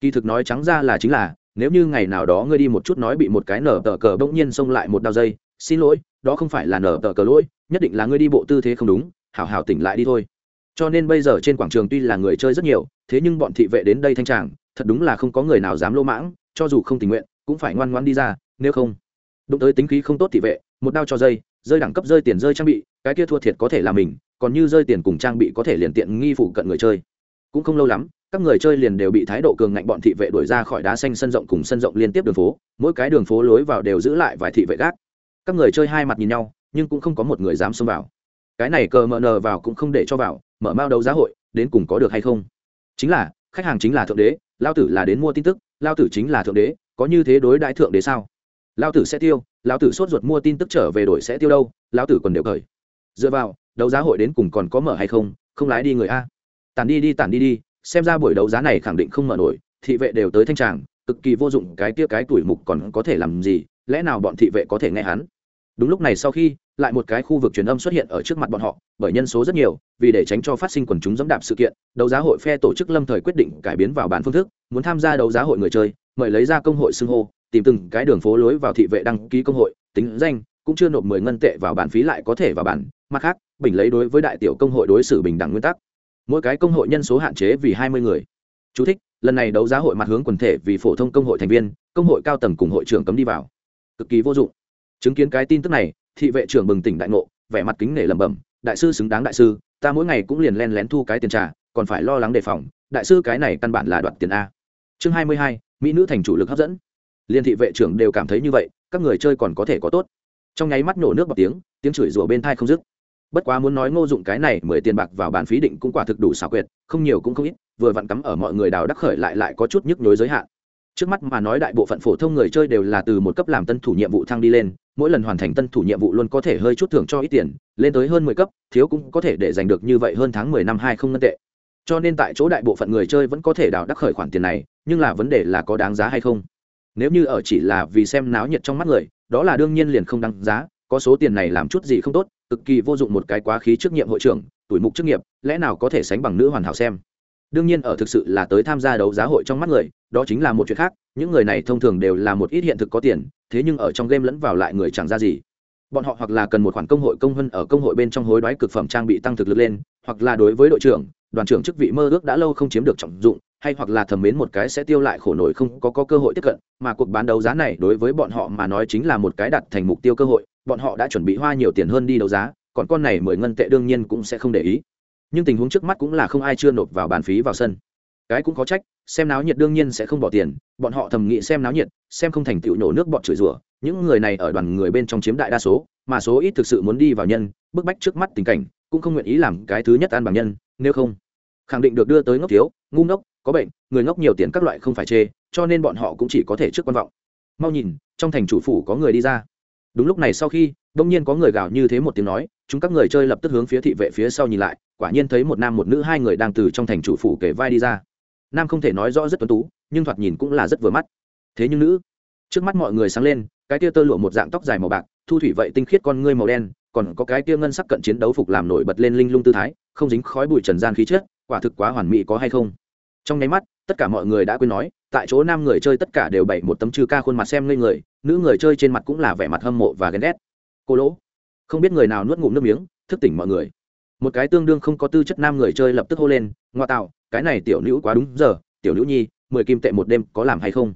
kỳ thực nói trắng ra là chính là, nếu như ngày nào đó ngươi đi một chút nói bị một cái nở tờ cờ bỗng nhiên xông lại một đao dây, xin lỗi, đó không phải là nở tờ cờ lỗi, nhất định là ngươi đi bộ tư thế không đúng, hảo hảo tỉnh lại đi thôi. Cho nên bây giờ trên quảng trường tuy là người chơi rất nhiều, thế nhưng bọn thị vệ đến đây thanh tràng, thật đúng là không có người nào dám lỗ mãng, cho dù không tình nguyện, cũng phải ngoan ngoan đi ra, nếu không. Đụng tới tính khí không tốt thị vệ, một đao cho dây, rơi đẳng cấp rơi tiền rơi trang bị, cái kia thua thiệt có thể là mình, còn như rơi tiền cùng trang bị có thể liền tiện nghi phụ cận người chơi. Cũng không lâu lắm các người chơi liền đều bị thái độ cường ngạnh bọn thị vệ đuổi ra khỏi đá xanh sân rộng cùng sân rộng liên tiếp đường phố, mỗi cái đường phố lối vào đều giữ lại vài thị vệ gác. Các người chơi hai mặt nhìn nhau, nhưng cũng không có một người dám xông vào. Cái này cờ mờ nờ vào cũng không để cho vào, mở mao đấu giá hội, đến cùng có được hay không? Chính là, khách hàng chính là thượng đế, lao tử là đến mua tin tức, lao tử chính là thượng đế, có như thế đối đại thượng đế sao? Lao tử sẽ tiêu, lao tử sốt ruột mua tin tức trở về đổi sẽ tiêu đâu, lao tử còn đều cởi. Dựa vào, đấu giá hội đến cùng còn có mở hay không? Không lái đi người a. Tản đi đi, tản đi đi xem ra buổi đấu giá này khẳng định không mở nổi, thị vệ đều tới thanh tràng, cực kỳ vô dụng cái tia cái tuổi mục còn có thể làm gì, lẽ nào bọn thị vệ có thể nghe hắn? Đúng lúc này sau khi, lại một cái khu vực truyền âm xuất hiện ở trước mặt bọn họ, bởi nhân số rất nhiều, vì để tránh cho phát sinh quần chúng dẫm đạp sự kiện, đấu giá hội phe tổ chức lâm thời quyết định cải biến vào bản phương thức, muốn tham gia đấu giá hội người chơi, mời lấy ra công hội xưng hô, tìm từng cái đường phố lối vào thị vệ đăng ký công hội, tính danh, cũng chưa nộp mười ngân tệ vào bản phí lại có thể vào bản, mặt khác, bình lấy đối với đại tiểu công hội đối xử bình đẳng nguyên tắc mỗi cái công hội nhân số hạn chế vì hai mươi người. Chú thích, lần này đấu giá hội mặt hướng quần thể vì phổ thông công hội thành viên công hội cao tầng cùng hội trưởng cấm đi vào. Cực kỳ vô dụng. Chứng kiến cái tin tức này thị vệ trưởng bừng tỉnh đại ngộ vẻ mặt kính nể lẩm bẩm đại sư xứng đáng đại sư ta mỗi ngày cũng liền len lén thu cái tiền trả còn phải lo lắng đề phòng đại sư cái này căn bản là đoạt tiền a. Chương hai mươi hai mỹ nữ thành chủ lực hấp dẫn. Liên thị vệ trưởng đều cảm thấy như vậy các người chơi còn có thể có tốt. Trong nháy mắt nổ nước bọc tiếng tiếng chửi rủa bên thai không dứt bất quá muốn nói ngô dụng cái này, mười tiền bạc vào bàn phí định cũng quả thực đủ xảo quyệt, không nhiều cũng không ít, vừa vặn cắm ở mọi người đào đắc khởi lại lại có chút nhức nhối giới hạn. Trước mắt mà nói đại bộ phận phổ thông người chơi đều là từ một cấp làm tân thủ nhiệm vụ thăng đi lên, mỗi lần hoàn thành tân thủ nhiệm vụ luôn có thể hơi chút thưởng cho ít tiền, lên tới hơn mười cấp, thiếu cũng có thể để giành được như vậy hơn tháng mười năm hai không ngân tệ. Cho nên tại chỗ đại bộ phận người chơi vẫn có thể đào đắc khởi khoản tiền này, nhưng là vấn đề là có đáng giá hay không. Nếu như ở chỉ là vì xem náo nhiệt trong mắt người, đó là đương nhiên liền không đáng giá có số tiền này làm chút gì không tốt, cực kỳ vô dụng một cái quá khí trước nhiệm hội trưởng, tuổi mục chức nghiệp, lẽ nào có thể sánh bằng nữ hoàn hảo xem? Đương nhiên ở thực sự là tới tham gia đấu giá hội trong mắt người, đó chính là một chuyện khác, những người này thông thường đều là một ít hiện thực có tiền, thế nhưng ở trong game lẫn vào lại người chẳng ra gì. Bọn họ hoặc là cần một khoản công hội công hơn ở công hội bên trong hối đoái cực phẩm trang bị tăng thực lực lên, hoặc là đối với đội trưởng, đoàn trưởng chức vị mơ ước đã lâu không chiếm được trọng dụng hay hoặc là thầm mến một cái sẽ tiêu lại khổ nổi không có, có cơ hội tiếp cận mà cuộc bán đấu giá này đối với bọn họ mà nói chính là một cái đặt thành mục tiêu cơ hội bọn họ đã chuẩn bị hoa nhiều tiền hơn đi đấu giá còn con này mười ngân tệ đương nhiên cũng sẽ không để ý. Nhưng tình huống trước mắt cũng là không ai chưa nộp vào bàn phí vào sân. Cái cũng có trách xem náo nhiệt đương nhiên sẽ không bỏ tiền bọn họ thầm nghĩ xem náo nhiệt xem không thành tựu nổ nước bọn chửi rủa những người này ở đoàn người bên trong chiếm đại đa số mà số ít thực sự muốn đi vào nhân bức bách trước mắt tình cảnh cũng không nguyện ý làm cái thứ nhất ăn bằng nhân nếu không khẳng định được đưa tới ngốc thiếu ngu ngốc có bệnh, người ngốc nhiều tiền các loại không phải chê, cho nên bọn họ cũng chỉ có thể trước quan vọng. Mau nhìn, trong thành chủ phủ có người đi ra. Đúng lúc này sau khi, đông nhiên có người gào như thế một tiếng nói, chúng các người chơi lập tức hướng phía thị vệ phía sau nhìn lại, quả nhiên thấy một nam một nữ hai người đang từ trong thành chủ phủ kể vai đi ra. Nam không thể nói rõ rất tuấn tú, nhưng thoạt nhìn cũng là rất vừa mắt. Thế nhưng nữ, trước mắt mọi người sáng lên, cái tia tơ lụa một dạng tóc dài màu bạc, thu thủy vậy tinh khiết con ngươi màu đen, còn có cái tia ngân sắc cận chiến đấu phục làm nổi bật lên linh lung tư thái, không dính khói bụi trần gian khí chết quả thực quá hoàn mỹ có hay không? Trong nháy mắt, tất cả mọi người đã quên nói, tại chỗ nam người chơi tất cả đều bày một tấm chư ca khuôn mặt xem ngây người, nữ người chơi trên mặt cũng là vẻ mặt hâm mộ và ghen ghét. Cô lỗ, không biết người nào nuốt ngụm nước miếng, thức tỉnh mọi người. Một cái tương đương không có tư chất nam người chơi lập tức hô lên, ngoa tạo, cái này tiểu nữ quá đúng giờ, tiểu nữ nhi, mười kim tệ một đêm, có làm hay không?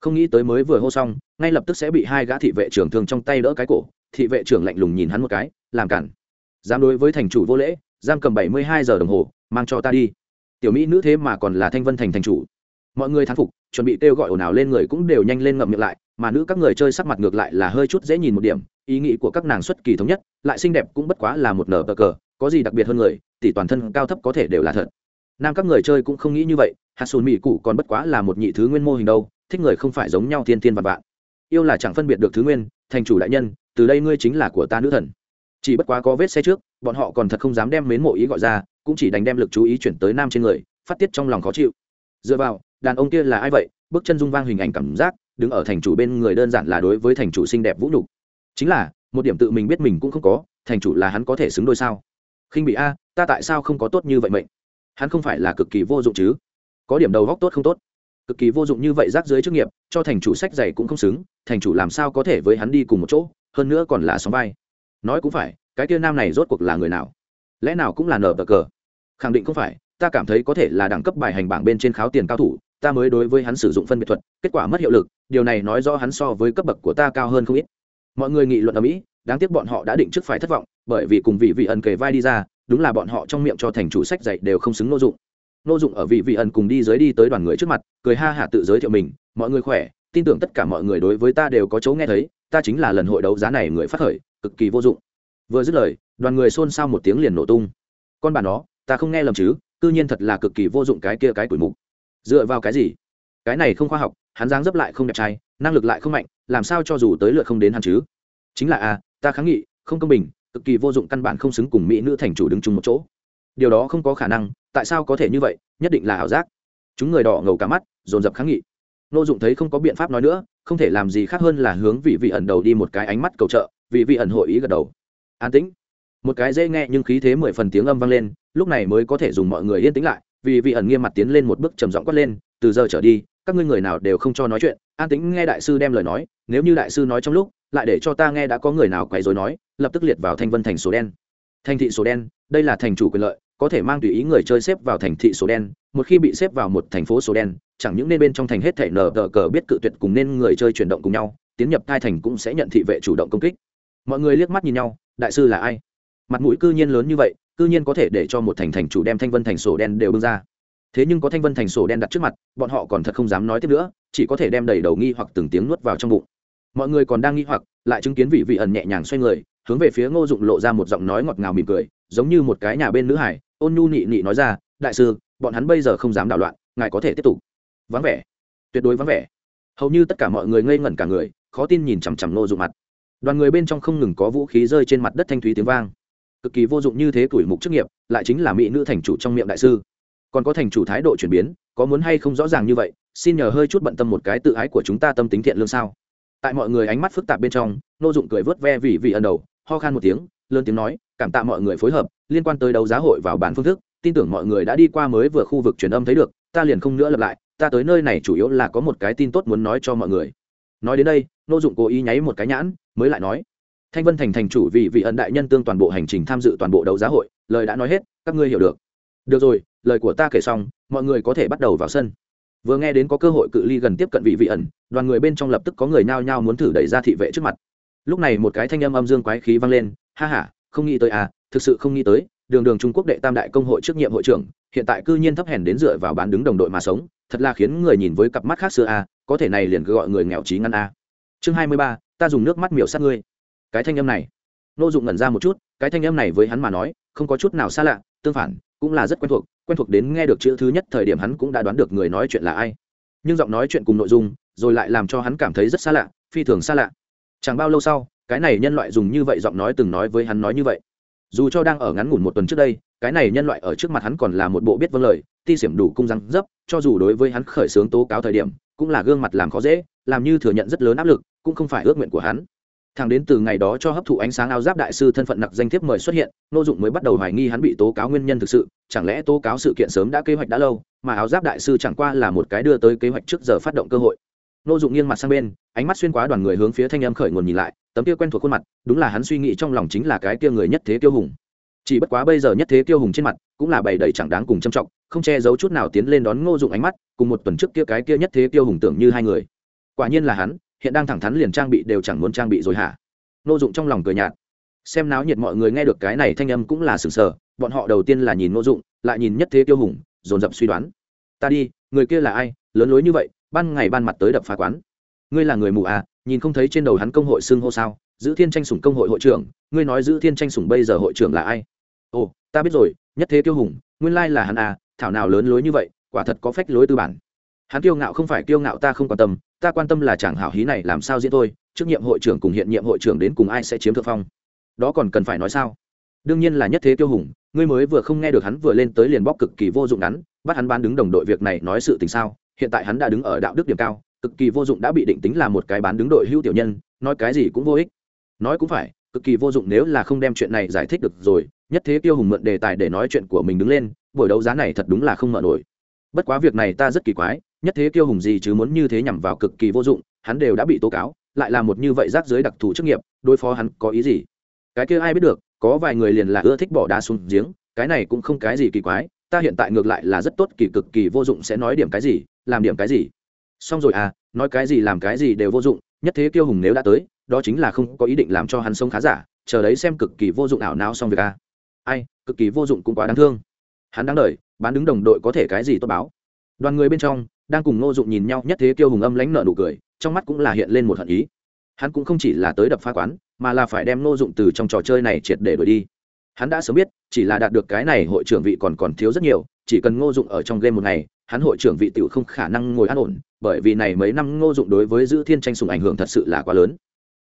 Không nghĩ tới mới vừa hô xong, ngay lập tức sẽ bị hai gã thị vệ trưởng thường trong tay đỡ cái cổ. Thị vệ trưởng lạnh lùng nhìn hắn một cái, làm cản. Dám đối với thành chủ vô lễ, giam cầm bảy mươi hai giờ đồng hồ, mang cho ta đi tiểu mỹ nữ thế mà còn là thanh vân thành thành chủ. Mọi người thán phục, chuẩn bị kêu gọi ồn ào lên người cũng đều nhanh lên ngậm miệng lại, mà nữ các người chơi sắc mặt ngược lại là hơi chút dễ nhìn một điểm, ý nghĩ của các nàng xuất kỳ thống nhất, lại xinh đẹp cũng bất quá là một nở bờ cờ, có gì đặc biệt hơn người, tỷ toàn thân cao thấp có thể đều là thật. Nam các người chơi cũng không nghĩ như vậy hạt sùn mỹ cụ còn bất quá là một nhị thứ nguyên mô hình đâu, thích người không phải giống nhau thiên thiên vạn vạn. yêu là chẳng phân biệt được thứ nguyên, thành chủ đại nhân, từ đây ngươi chính là của ta nữ thần chỉ bất quá có vết xe trước, bọn họ còn thật không dám đem mến mộ ý gọi ra, cũng chỉ đánh đem lực chú ý chuyển tới nam trên người, phát tiết trong lòng khó chịu. Dựa vào, đàn ông kia là ai vậy? Bước chân dung vang hình ảnh cảm giác, đứng ở thành chủ bên người đơn giản là đối với thành chủ xinh đẹp vũ nhục. Chính là, một điểm tự mình biết mình cũng không có, thành chủ là hắn có thể xứng đôi sao? Khinh bị a, ta tại sao không có tốt như vậy mệnh? Hắn không phải là cực kỳ vô dụng chứ? Có điểm đầu góc tốt không tốt? Cực kỳ vô dụng như vậy rác dưới chức nghiệp, cho thành chủ sách giày cũng không xứng, thành chủ làm sao có thể với hắn đi cùng một chỗ, hơn nữa còn là sóng vai nói cũng phải, cái kia nam này rốt cuộc là người nào? Lẽ nào cũng là nở bờ cờ? Khẳng định không phải, ta cảm thấy có thể là đẳng cấp bài hành bảng bên trên kháo tiền cao thủ, ta mới đối với hắn sử dụng phân biệt thuật, kết quả mất hiệu lực, điều này nói rõ hắn so với cấp bậc của ta cao hơn không ít. Mọi người nghị luận ở mỹ, đáng tiếc bọn họ đã định trước phải thất vọng, bởi vì cùng vị vị ẩn kề vai đi ra, đúng là bọn họ trong miệng cho thành chủ sách dạy đều không xứng nô dụng. Nô dụng ở vị vị ẩn cùng đi dưới đi tới đoàn người trước mặt, cười ha hạ tự giới thiệu mình, mọi người khỏe, tin tưởng tất cả mọi người đối với ta đều có chỗ nghe thấy, ta chính là lần hội đấu giá này người phát khởi cực kỳ vô dụng. Vừa dứt lời đoàn người xôn xao một tiếng liền nổ tung. Con bà nó ta không nghe lầm chứ tư nhiên thật là cực kỳ vô dụng cái kia cái tuổi mục. Dựa vào cái gì? Cái này không khoa học hắn dáng dấp lại không đẹp trai năng lực lại không mạnh làm sao cho dù tới lượt không đến hắn chứ? Chính là a à, ta kháng nghị không công bình cực kỳ vô dụng căn bản không xứng cùng mỹ nữ thành chủ đứng chung một chỗ. Điều đó không có khả năng tại sao có thể như vậy nhất định là ảo giác. Chúng người đỏ ngầu cả mắt dồn dập kháng nghị. Nô dụng thấy không có biện pháp nói nữa không thể làm gì khác hơn là hướng vị vị ẩn đầu đi một cái ánh mắt cầu trợ. Vì vị ẩn hội ý gật đầu. An tĩnh. Một cái dễ nghe nhưng khí thế mười phần tiếng âm vang lên, lúc này mới có thể dùng mọi người yên tĩnh lại, vì vị ẩn nghiêm mặt tiến lên một bước trầm giọng quát lên, từ giờ trở đi, các ngươi người nào đều không cho nói chuyện. An tĩnh nghe đại sư đem lời nói, nếu như đại sư nói trong lúc, lại để cho ta nghe đã có người nào quấy rối nói, lập tức liệt vào thanh vân thành số đen. Thành thị số đen, đây là thành chủ quyền lợi, có thể mang tùy ý người chơi xếp vào thành thị số đen, một khi bị xếp vào một thành phố số đen, chẳng những nên bên trong thành hết thể nở cờ biết cự tuyệt cùng nên người chơi chuyển động cùng nhau, tiến nhập thai thành cũng sẽ nhận thị vệ chủ động công kích mọi người liếc mắt nhìn nhau, đại sư là ai? Mặt mũi cư nhiên lớn như vậy, cư nhiên có thể để cho một thành thành chủ đem thanh vân thành sổ đen đều bưng ra. Thế nhưng có thanh vân thành sổ đen đặt trước mặt, bọn họ còn thật không dám nói tiếp nữa, chỉ có thể đem đầy đầu nghi hoặc từng tiếng nuốt vào trong bụng. Mọi người còn đang nghi hoặc, lại chứng kiến vị vị ẩn nhẹ nhàng xoay người, hướng về phía ngô dụng lộ ra một giọng nói ngọt ngào mỉm cười, giống như một cái nhà bên nữ hải, ôn nhu nị nị nói ra, đại sư, bọn hắn bây giờ không dám đảo loạn, ngài có thể tiếp tục. Vắng vẻ. Tuyệt đối vắng vẻ. Hầu như tất cả mọi người ngây ngẩn cả người, khó tin nhìn chằm chằm ngô dụng mặt đoàn người bên trong không ngừng có vũ khí rơi trên mặt đất thanh thúy tiếng vang. Cực kỳ vô dụng như thế tuổi mục chức nghiệp, lại chính là mỹ nữ thành chủ trong miệng đại sư. Còn có thành chủ thái độ chuyển biến, có muốn hay không rõ ràng như vậy, xin nhờ hơi chút bận tâm một cái tự ái của chúng ta tâm tính thiện lương sao? Tại mọi người ánh mắt phức tạp bên trong, nô dụng cười vớt ve vì vì ẩn đầu, ho khan một tiếng, lớn tiếng nói, cảm tạ mọi người phối hợp, liên quan tới đấu giá hội vào bản phương thức, tin tưởng mọi người đã đi qua mới vừa khu vực truyền âm thấy được, ta liền không nữa lặp lại, ta tới nơi này chủ yếu là có một cái tin tốt muốn nói cho mọi người. Nói đến đây, nô dụng cố ý nháy một cái nhãn mới lại nói, thanh vân thành thành chủ vì vị ẩn đại nhân tương toàn bộ hành trình tham dự toàn bộ đấu giá hội, lời đã nói hết, các ngươi hiểu được. Được rồi, lời của ta kể xong, mọi người có thể bắt đầu vào sân. Vừa nghe đến có cơ hội cự ly gần tiếp cận vị vị ẩn, đoàn người bên trong lập tức có người nao nhao muốn thử đẩy ra thị vệ trước mặt. Lúc này một cái thanh âm âm dương quái khí vang lên, ha ha, không nghĩ tới à thực sự không nghĩ tới, đường đường trung quốc đệ tam đại công hội trước nhiệm hội trưởng, hiện tại cư nhiên thấp hèn đến dựa vào bán đứng đồng đội mà sống, thật là khiến người nhìn với cặp mắt khác xưa à có thể này liền cứ gọi người nghèo trí ngăn à. chương hai mươi ba ta dùng nước mắt miểu sát ngươi. Cái thanh âm này. Nô dụng ngẩn ra một chút, cái thanh âm này với hắn mà nói, không có chút nào xa lạ, tương phản, cũng là rất quen thuộc quen thuộc đến nghe được chữ thứ nhất thời điểm hắn cũng đã đoán được người nói chuyện là ai. Nhưng giọng nói chuyện cùng nội dung, rồi lại làm cho hắn cảm thấy rất xa lạ, phi thường xa lạ. Chẳng bao lâu sau, cái này nhân loại dùng như vậy giọng nói từng nói với hắn nói như vậy. Dù cho đang ở ngắn ngủn một tuần trước đây, cái này nhân loại ở trước mặt hắn còn là một bộ biết vâng lời, ti xiểm đủ cung răng dấp, cho dù đối với hắn khởi xướng tố cáo thời điểm, cũng là gương mặt làm khó dễ, làm như thừa nhận rất lớn áp lực cũng không phải ước nguyện của hắn. Thẳng đến từ ngày đó cho hấp thụ ánh sáng áo giáp đại sư thân phận nặc danh thiếp mời xuất hiện nô dụng mới bắt đầu hoài nghi hắn bị tố cáo nguyên nhân thực sự, chẳng lẽ tố cáo sự kiện sớm đã kế hoạch đã lâu, mà áo giáp đại sư chẳng qua là một cái đưa tới kế hoạch trước giờ phát động cơ hội. Nô dụng nghiêng mặt sang bên, ánh mắt xuyên qua đoàn người hướng phía thanh âm khởi nguồn nhìn lại, tấm kia quen thuộc khuôn mặt, đúng là hắn suy nghĩ trong lòng chính là cái kia người nhất thế tiêu hùng. Chỉ bất quá bây giờ nhất thế tiêu hùng trên mặt, cũng là bày đầy chẳng đáng cùng trầm trọng, không che giấu chút nào tiến lên đón ngô dụng ánh mắt, cùng một tuần trước kia cái kia nhất thế tiêu hùng tưởng như hai người. Quả nhiên là hắn hiện đang thẳng thắn liền trang bị đều chẳng muốn trang bị rồi hả? Nô dụng trong lòng cười nhạt. Xem náo nhiệt mọi người nghe được cái này thanh âm cũng là sừng sờ, bọn họ đầu tiên là nhìn nô dụng, lại nhìn nhất thế tiêu hùng, dồn dập suy đoán. Ta đi, người kia là ai? Lớn lối như vậy, ban ngày ban mặt tới đập phá quán. Ngươi là người mù à? Nhìn không thấy trên đầu hắn công hội xưng hô sao? Giữ thiên tranh sủng công hội hội trưởng, ngươi nói giữ thiên tranh sủng bây giờ hội trưởng là ai? Ồ, ta biết rồi, nhất thế tiêu hùng, nguyên lai là hắn à? Thảo nào lớn lối như vậy, quả thật có phách lối tư bản hắn kiêu ngạo không phải kiêu ngạo ta không quan tâm, ta quan tâm là chàng hảo hí này làm sao diễn thôi, trước nhiệm hội trưởng cùng hiện nhiệm hội trưởng đến cùng ai sẽ chiếm thượng phong. Đó còn cần phải nói sao? Đương nhiên là nhất thế tiêu hùng, ngươi mới vừa không nghe được hắn vừa lên tới liền bóc cực kỳ vô dụng ngắn, bắt hắn bán đứng đồng đội việc này nói sự tình sao, hiện tại hắn đã đứng ở đạo đức điểm cao, cực kỳ vô dụng đã bị định tính là một cái bán đứng đội hữu tiểu nhân, nói cái gì cũng vô ích. Nói cũng phải, cực kỳ vô dụng nếu là không đem chuyện này giải thích được rồi, nhất thế tiêu hùng mượn đề tài để nói chuyện của mình đứng lên, buổi đấu giá này thật đúng là không mở nổi. Bất quá việc này ta rất kỳ quái nhất thế kiêu hùng gì chứ muốn như thế nhằm vào cực kỳ vô dụng, hắn đều đã bị tố cáo, lại là một như vậy rác dưới đặc thù chức nghiệp, đối phó hắn có ý gì? Cái kia ai biết được, có vài người liền là ưa thích bỏ đá xuống giếng, cái này cũng không cái gì kỳ quái, ta hiện tại ngược lại là rất tốt, kỳ cực kỳ vô dụng sẽ nói điểm cái gì, làm điểm cái gì? Xong rồi à nói cái gì làm cái gì đều vô dụng, nhất thế kiêu hùng nếu đã tới, đó chính là không có ý định làm cho hắn sống khá giả, chờ đấy xem cực kỳ vô dụng ảo não xong việc à. Ai, cực kỳ vô dụng cũng quá đáng thương. Hắn đáng đợi bán đứng đồng đội có thể cái gì tốt báo. Đoàn người bên trong đang cùng ngô dụng nhìn nhau nhất thế kiêu hùng âm lãnh nợ nụ cười, trong mắt cũng là hiện lên một hận ý. Hắn cũng không chỉ là tới đập phá quán, mà là phải đem ngô dụng từ trong trò chơi này triệt để đuổi đi. Hắn đã sớm biết, chỉ là đạt được cái này hội trưởng vị còn còn thiếu rất nhiều, chỉ cần ngô dụng ở trong game một ngày, hắn hội trưởng vị tiểu không khả năng ngồi an ổn, bởi vì này mấy năm ngô dụng đối với giữ thiên tranh sùng ảnh hưởng thật sự là quá lớn.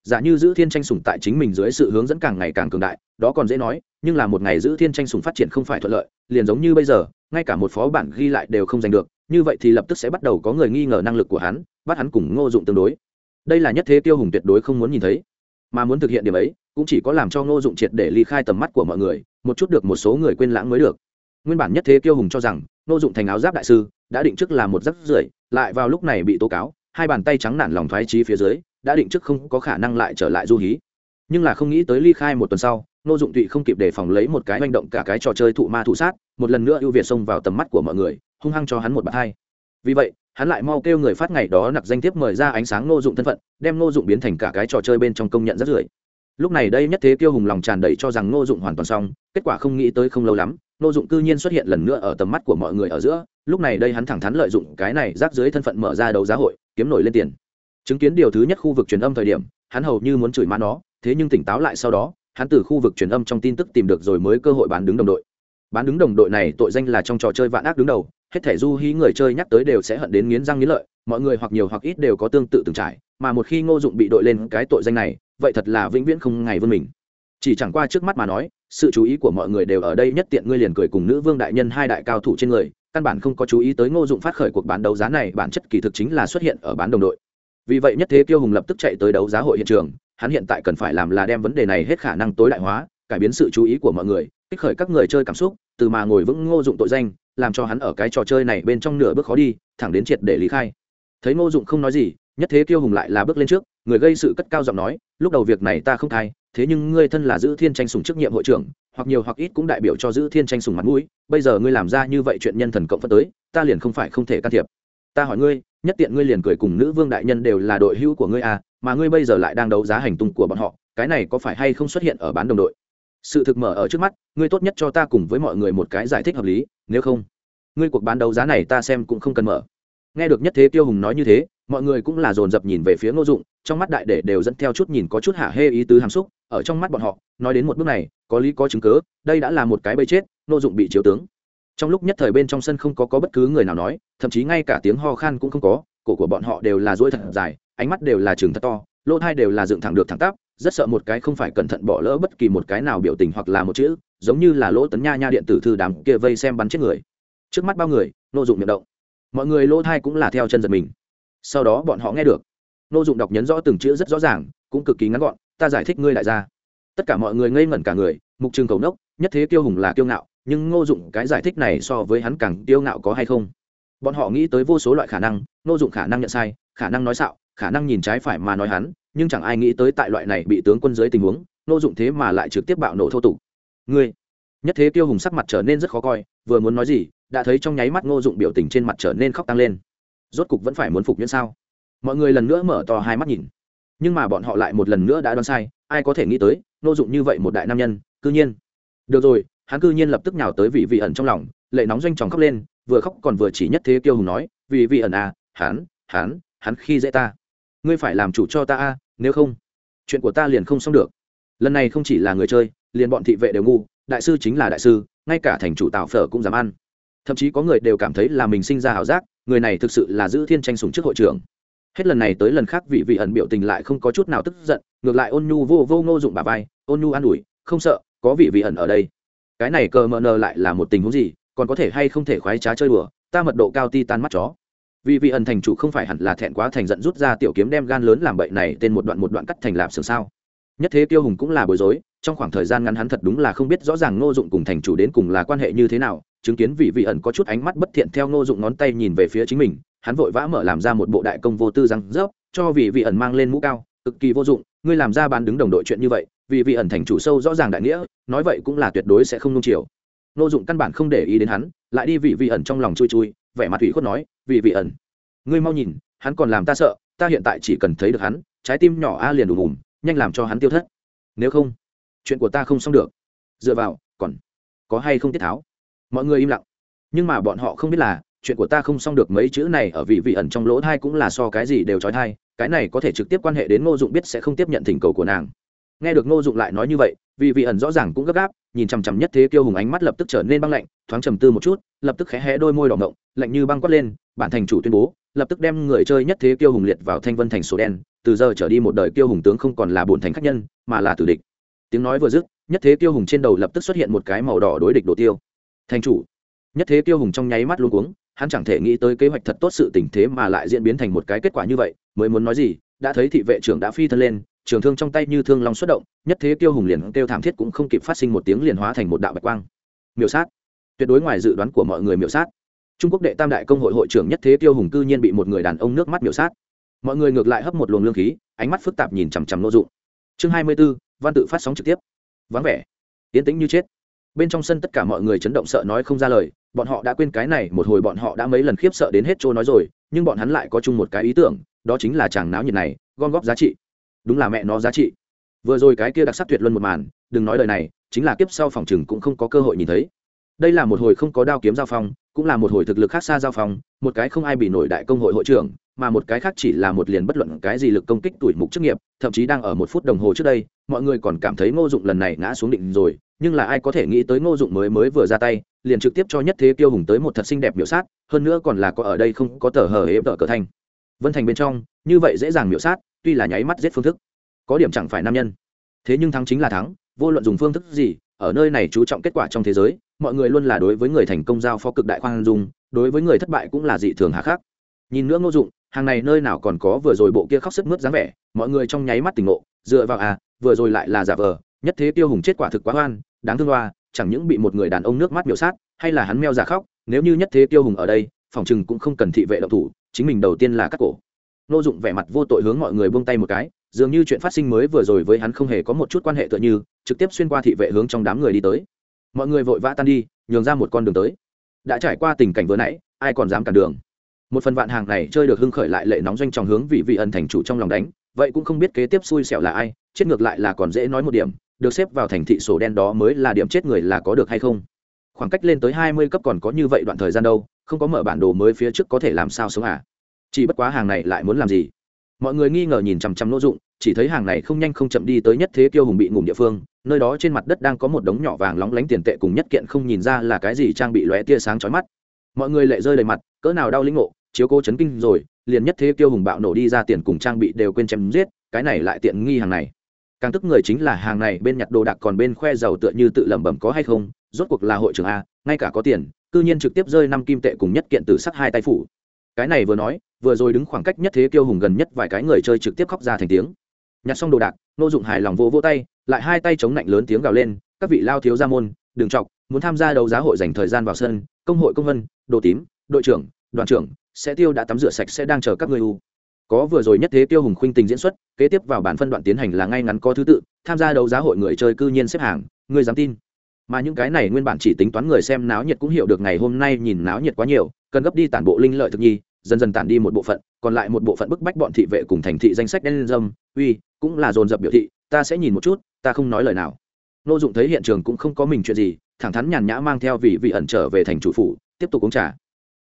Giả như giữ thiên tranh sùng tại chính mình dưới sự hướng dẫn càng ngày càng cường đại, đó còn dễ nói, nhưng là một ngày giữ thiên tranh sùng phát triển không phải thuận lợi, liền giống như bây giờ, ngay cả một phó bản ghi lại đều không giành được như vậy thì lập tức sẽ bắt đầu có người nghi ngờ năng lực của hắn, bắt hắn cùng ngô dụng tương đối. Đây là nhất thế tiêu hùng tuyệt đối không muốn nhìn thấy. Mà muốn thực hiện điểm ấy, cũng chỉ có làm cho ngô dụng triệt để ly khai tầm mắt của mọi người, một chút được một số người quên lãng mới được. Nguyên bản nhất thế tiêu hùng cho rằng, ngô dụng thành áo giáp đại sư, đã định trước là một giấc rưởi lại vào lúc này bị tố cáo, hai bàn tay trắng nản lòng thoái trí phía dưới, đã định trước không có khả năng lại trở lại du hí. Nhưng là không nghĩ tới ly khai một tuần sau, ngô dụng tụy không kịp đề phòng lấy một cái manh động cả cái trò chơi thụ ma thụ sát, một lần nữa ưu việt xông vào tầm mắt của mọi người hung hăng cho hắn một bạt hai. Vì vậy, hắn lại mau kêu người phát ngày đó nặc danh thiếp mời ra ánh sáng ngô dụng thân phận, đem ngô dụng biến thành cả cái trò chơi bên trong công nhận rất rưởi. Lúc này đây nhất thế kiêu hùng lòng tràn đầy cho rằng ngô dụng hoàn toàn xong, kết quả không nghĩ tới không lâu lắm, ngô dụng cư nhiên xuất hiện lần nữa ở tầm mắt của mọi người ở giữa. Lúc này đây hắn thẳng thắn lợi dụng cái này rác dưới thân phận mở ra đấu giá hội, kiếm nổi lên tiền. Chứng kiến điều thứ nhất khu vực truyền âm thời điểm, hắn hầu như muốn chửi má nó, thế nhưng tỉnh táo lại sau đó, hắn từ khu vực truyền âm trong tin tức tìm được rồi mới cơ hội bán đứng đồng đội. Bán đứng đồng đội này tội danh là trong trò chơi vạn ác đứng đầu hết thể du hí người chơi nhắc tới đều sẽ hận đến nghiến răng nghiến lợi, mọi người hoặc nhiều hoặc ít đều có tương tự từng trải, mà một khi ngô dụng bị đội lên cái tội danh này, vậy thật là vĩnh viễn không ngày vươn mình. Chỉ chẳng qua trước mắt mà nói, sự chú ý của mọi người đều ở đây, nhất tiện ngươi liền cười cùng nữ vương đại nhân hai đại cao thủ trên người, căn bản không có chú ý tới ngô dụng phát khởi cuộc bán đấu giá này, bản chất kỳ thực chính là xuất hiện ở bán đồng đội. Vì vậy nhất thế kiêu hùng lập tức chạy tới đấu giá hội hiện trường, hắn hiện tại cần phải làm là đem vấn đề này hết khả năng tối đại hóa, cải biến sự chú ý của mọi người, kích khởi các người chơi cảm xúc, từ mà ngồi vững ngô dụng tội danh làm cho hắn ở cái trò chơi này bên trong nửa bước khó đi, thẳng đến triệt để lý khai. Thấy ngô dụng không nói gì, nhất thế kiêu hùng lại là bước lên trước, người gây sự cất cao giọng nói, lúc đầu việc này ta không thay thế nhưng ngươi thân là giữ thiên tranh sùng chức nhiệm hội trưởng, hoặc nhiều hoặc ít cũng đại biểu cho giữ thiên tranh sùng mặt mũi, bây giờ ngươi làm ra như vậy chuyện nhân thần cộng phân tới, ta liền không phải không thể can thiệp. Ta hỏi ngươi, nhất tiện ngươi liền cười cùng nữ vương đại nhân đều là đội hữu của ngươi à mà ngươi bây giờ lại đang đấu giá hành tung của bọn họ, cái này có phải hay không xuất hiện ở bán đồng đội? Sự thực mở ở trước mắt ngươi tốt nhất cho ta cùng với mọi người một cái giải thích hợp lý nếu không ngươi cuộc bán đấu giá này ta xem cũng không cần mở. Nghe được nhất thế tiêu hùng nói như thế mọi người cũng là dồn dập nhìn về phía ngô dụng trong mắt đại để đều dẫn theo chút nhìn có chút hả hê ý tứ hàm xúc ở trong mắt bọn họ nói đến một bước này có lý có chứng cớ đây đã là một cái bây chết ngô dụng bị chiếu tướng. Trong lúc nhất thời bên trong sân không có, có bất cứ người nào nói thậm chí ngay cả tiếng ho khan cũng không có cổ của bọn họ đều là dỗi thật dài ánh mắt đều là trường thật to lỗ thai đều là dựng thẳng được thẳng tắp rất sợ một cái không phải cẩn thận bỏ lỡ bất kỳ một cái nào biểu tình hoặc là một chữ, giống như là lỗ tấn nha nha điện tử thư đám kia vây xem bắn chết người. Trước mắt bao người, nô dụng miệng động. Mọi người lỗ thai cũng là theo chân giật mình. Sau đó bọn họ nghe được. Nô dụng đọc nhấn rõ từng chữ rất rõ ràng, cũng cực kỳ ngắn gọn, ta giải thích ngươi lại ra tất cả mọi người ngây ngẩn cả người, mục trường cầu nốc, nhất thế kiêu hùng là kiêu ngạo, nhưng ngô dụng cái giải thích này so với hắn càng kiêu ngạo có hay không? Bọn họ nghĩ tới vô số loại khả năng, ngô dụng khả năng nhận sai, khả năng nói xạo, khả năng nhìn trái phải mà nói hắn nhưng chẳng ai nghĩ tới tại loại này bị tướng quân dưới tình huống, ngô dụng thế mà lại trực tiếp bạo nổ thô tục. Ngươi, nhất thế tiêu hùng sắc mặt trở nên rất khó coi, vừa muốn nói gì, đã thấy trong nháy mắt ngô dụng biểu tình trên mặt trở nên khóc tăng lên. Rốt cục vẫn phải muốn phục nhuyễn sao? Mọi người lần nữa mở to hai mắt nhìn. Nhưng mà bọn họ lại một lần nữa đã đoán sai, ai có thể nghĩ tới, ngô dụng như vậy một đại nam nhân, cư nhiên. Được rồi, hắn cư nhiên lập tức nhào tới vị vị ẩn trong lòng, lệ nóng doanh tròng khóc lên, vừa khóc còn vừa chỉ nhất thế kiêu hùng nói vì vị ẩn à hắn hắn hắn khi dễ ta ngươi phải làm chủ cho ta a, nếu không, chuyện của ta liền không xong được. Lần này không chỉ là người chơi, liền bọn thị vệ đều ngu, đại sư chính là đại sư, ngay cả thành chủ tạo phở cũng dám ăn. Thậm chí có người đều cảm thấy là mình sinh ra ảo giác, người này thực sự là giữ thiên tranh sùng trước hội trưởng. Hết lần này tới lần khác vị vị ẩn biểu tình lại không có chút nào tức giận, ngược lại ôn nhu vô vô ngô dụng bà vai, ôn nhu an ủi, không sợ, có vị vị ẩn ở đây. Cái này cờ mờ nờ lại là một tình huống gì, còn có thể hay không thể khoái trá chơi đùa, ta mật độ cao ti tan mắt chó vì vị ẩn thành chủ không phải hẳn là thẹn quá thành giận rút ra tiểu kiếm đem gan lớn làm bậy này tên một đoạn một đoạn cắt thành lạp sườn sao? Nhất thế tiêu hùng cũng là bối rối, trong khoảng thời gian ngắn hắn thật đúng là không biết rõ ràng ngô dụng cùng thành chủ đến cùng là quan hệ như thế nào, chứng kiến vị vị ẩn có chút ánh mắt bất thiện theo ngô dụng ngón tay nhìn về phía chính mình, hắn vội vã mở làm ra một bộ đại công vô tư răng rớp, cho vị vị ẩn mang lên mũ cao, cực kỳ vô dụng, ngươi làm ra bán đứng đồng đội chuyện như vậy vì vị ẩn thành chủ sâu rõ ràng đại nghĩa, nói vậy cũng là tuyệt đối sẽ không nung chiều. Ngô dụng căn bản không để ý đến hắn, lại đi vị vị ẩn trong lòng chui chui vẻ mặt thủy khuất nói, vị vị ẩn, ngươi mau nhìn, hắn còn làm ta sợ, ta hiện tại chỉ cần thấy được hắn, trái tim nhỏ a liền đủ ùm nhanh làm cho hắn tiêu thất. Nếu không, chuyện của ta không xong được. Dựa vào, còn có hay không tiết tháo? Mọi người im lặng. Nhưng mà bọn họ không biết là, chuyện của ta không xong được mấy chữ này ở vị vị ẩn trong lỗ thai cũng là so cái gì đều trói thai, cái này có thể trực tiếp quan hệ đến ngô dụng biết sẽ không tiếp nhận thỉnh cầu của nàng nghe được ngô dụng lại nói như vậy vị vị ẩn rõ ràng cũng gấp gáp, nhìn chằm chằm nhất thế kiêu hùng ánh mắt lập tức trở nên băng lạnh, thoáng trầm tư một chút, lập tức khẽ hé đôi môi đỏ ngộng, lạnh như băng quất lên, bản thành chủ tuyên bố, lập tức đem người chơi nhất thế kiêu hùng liệt vào thanh vân thành số đen, từ giờ trở đi một đời kiêu hùng tướng không còn là bổn thành khách nhân, mà là tử địch. Tiếng nói vừa dứt, nhất thế kiêu hùng trên đầu lập tức xuất hiện một cái màu đỏ đối địch đồ tiêu. Thành chủ. Nhất thế kiêu hùng trong nháy mắt luôn cuống, hắn chẳng thể nghĩ tới kế hoạch thật tốt sự tình thế mà lại diễn biến thành một cái kết quả như vậy, mới muốn nói gì, đã thấy thị vệ trưởng đã phi thân lên trường thương trong tay như thương long xuất động nhất thế tiêu hùng liền kêu thảm thiết cũng không kịp phát sinh một tiếng liền hóa thành một đạo bạch quang. Miểu sát. Tuyệt đối ngoài dự đoán của mọi người miểu sát. Trung quốc đệ tam đại công hội hội trưởng nhất thế tiêu hùng cư nhiên bị một người đàn ông nước mắt miểu sát. Mọi người ngược lại hấp một luồng lương khí ánh mắt phức tạp nhìn chằm chằm nô dụng. Chương hai mươi 24, văn tự phát sóng trực tiếp. Vắng vẻ. Tiến tĩnh như chết. Bên trong sân tất cả mọi người chấn động sợ nói không ra lời bọn họ đã quên cái này một hồi bọn họ đã mấy lần khiếp sợ đến hết trôi nói rồi nhưng bọn hắn lại có chung một cái ý tưởng đó chính là chàng náo nhiệt này gom góp giá trị đúng là mẹ nó giá trị. Vừa rồi cái kia đặc sắc tuyệt luân một màn, đừng nói lời này, chính là kiếp sau phòng chừng cũng không có cơ hội nhìn thấy. Đây là một hồi không có đao kiếm giao phong, cũng là một hồi thực lực khác xa giao phong, một cái không ai bị nổi đại công hội hội trưởng, mà một cái khác chỉ là một liền bất luận cái gì lực công kích tuổi mục chức nghiệp, thậm chí đang ở một phút đồng hồ trước đây, mọi người còn cảm thấy ngô dụng lần này ngã xuống định rồi, nhưng là ai có thể nghĩ tới ngô dụng mới mới vừa ra tay, liền trực tiếp cho nhất thế tiêu hùng tới một thật xinh đẹp miểu sát, hơn nữa còn là có ở đây không có tờ hờ hễ vợ cờ thanh. Vân thành bên trong, như vậy dễ dàng miểu sát tuy là nháy mắt giết phương thức, có điểm chẳng phải nam nhân. Thế nhưng thắng chính là thắng, vô luận dùng phương thức gì, ở nơi này chú trọng kết quả trong thế giới, mọi người luôn là đối với người thành công giao phó cực đại khoan dung, đối với người thất bại cũng là dị thường hạ khắc. Nhìn nữa ngô dụng, hàng này nơi nào còn có vừa rồi bộ kia khóc sức mướt dáng vẻ, mọi người trong nháy mắt tỉnh ngộ, dựa vào à vừa rồi lại là giả vờ, nhất thế tiêu hùng chết quả thực quá oan đáng thương loa chẳng những bị một người đàn ông nước mắt biểu sát, hay là hắn meo giả khóc, nếu như nhất thế tiêu hùng ở đây, phòng chừng cũng không cần thị vệ động thủ, chính mình đầu tiên là cắt cổ nô dụng vẻ mặt vô tội hướng mọi người buông tay một cái, dường như chuyện phát sinh mới vừa rồi với hắn không hề có một chút quan hệ tựa như, trực tiếp xuyên qua thị vệ hướng trong đám người đi tới. Mọi người vội vã tan đi, nhường ra một con đường tới. Đã trải qua tình cảnh vừa nãy, ai còn dám cản đường? Một phần vạn hàng này chơi được hưng khởi lại lệ nóng doanh tròng hướng vị vị ẩn thành chủ trong lòng đánh, vậy cũng không biết kế tiếp xui xẻo là ai, chết ngược lại là còn dễ nói một điểm, được xếp vào thành thị sổ đen đó mới là điểm chết người là có được hay không? Khoảng cách lên tới hai mươi cấp còn có như vậy đoạn thời gian đâu, không có mở bản đồ mới phía trước có thể làm sao sống à? Chỉ bất quá hàng này lại muốn làm gì? Mọi người nghi ngờ nhìn chằm chằm nô dụng, chỉ thấy hàng này không nhanh không chậm đi tới nhất thế kiêu hùng bị ngủm địa phương, nơi đó trên mặt đất đang có một đống nhỏ vàng lóng lánh tiền tệ cùng nhất kiện không nhìn ra là cái gì trang bị lóe tia sáng chói mắt. Mọi người lệ rơi đầy mặt, cỡ nào đau lĩnh ngộ, chiếu cố chấn kinh rồi, liền nhất thế kiêu hùng bạo nổ đi ra tiền cùng trang bị đều quên chém giết, cái này lại tiện nghi hàng này. Càng tức người chính là hàng này bên nhặt đồ đạc còn bên khoe giàu tựa như tự lẩm bẩm có hay không, rốt cuộc là hội trưởng a, ngay cả có tiền, cư nhiên trực tiếp rơi năm kim tệ cùng nhất kiện từ sắc hai tay phủ. Cái này vừa nói vừa rồi đứng khoảng cách nhất thế kiêu hùng gần nhất vài cái người chơi trực tiếp khóc ra thành tiếng. Nhặt xong đồ đạc nô dụng hài lòng vỗ vỗ tay, lại hai tay chống lạnh lớn tiếng gào lên, các vị lao thiếu gia môn, đừng chọc, muốn tham gia đấu giá hội dành thời gian vào sân, công hội công vân, đồ tím, đội trưởng, đoàn trưởng, sẽ tiêu đã tắm rửa sạch sẽ đang chờ các người u. Có vừa rồi nhất thế tiêu hùng khuynh tình diễn xuất, kế tiếp vào bản phân đoạn tiến hành là ngay ngắn có thứ tự, tham gia đấu giá hội người chơi cư nhiên xếp hàng, người dám tin. Mà những cái này nguyên bản chỉ tính toán người xem náo nhiệt cũng hiểu được ngày hôm nay nhìn náo nhiệt quá nhiều, cần gấp đi tản bộ linh lợi thực nhi dần dần tản đi một bộ phận, còn lại một bộ phận bức bách bọn thị vệ cùng thành thị danh sách đen dâm, uy, cũng là dồn dập biểu thị, ta sẽ nhìn một chút, ta không nói lời nào. Nô dụng thấy hiện trường cũng không có mình chuyện gì, thẳng thắn nhàn nhã mang theo vị vị ẩn trở về thành chủ phủ, tiếp tục uống trà.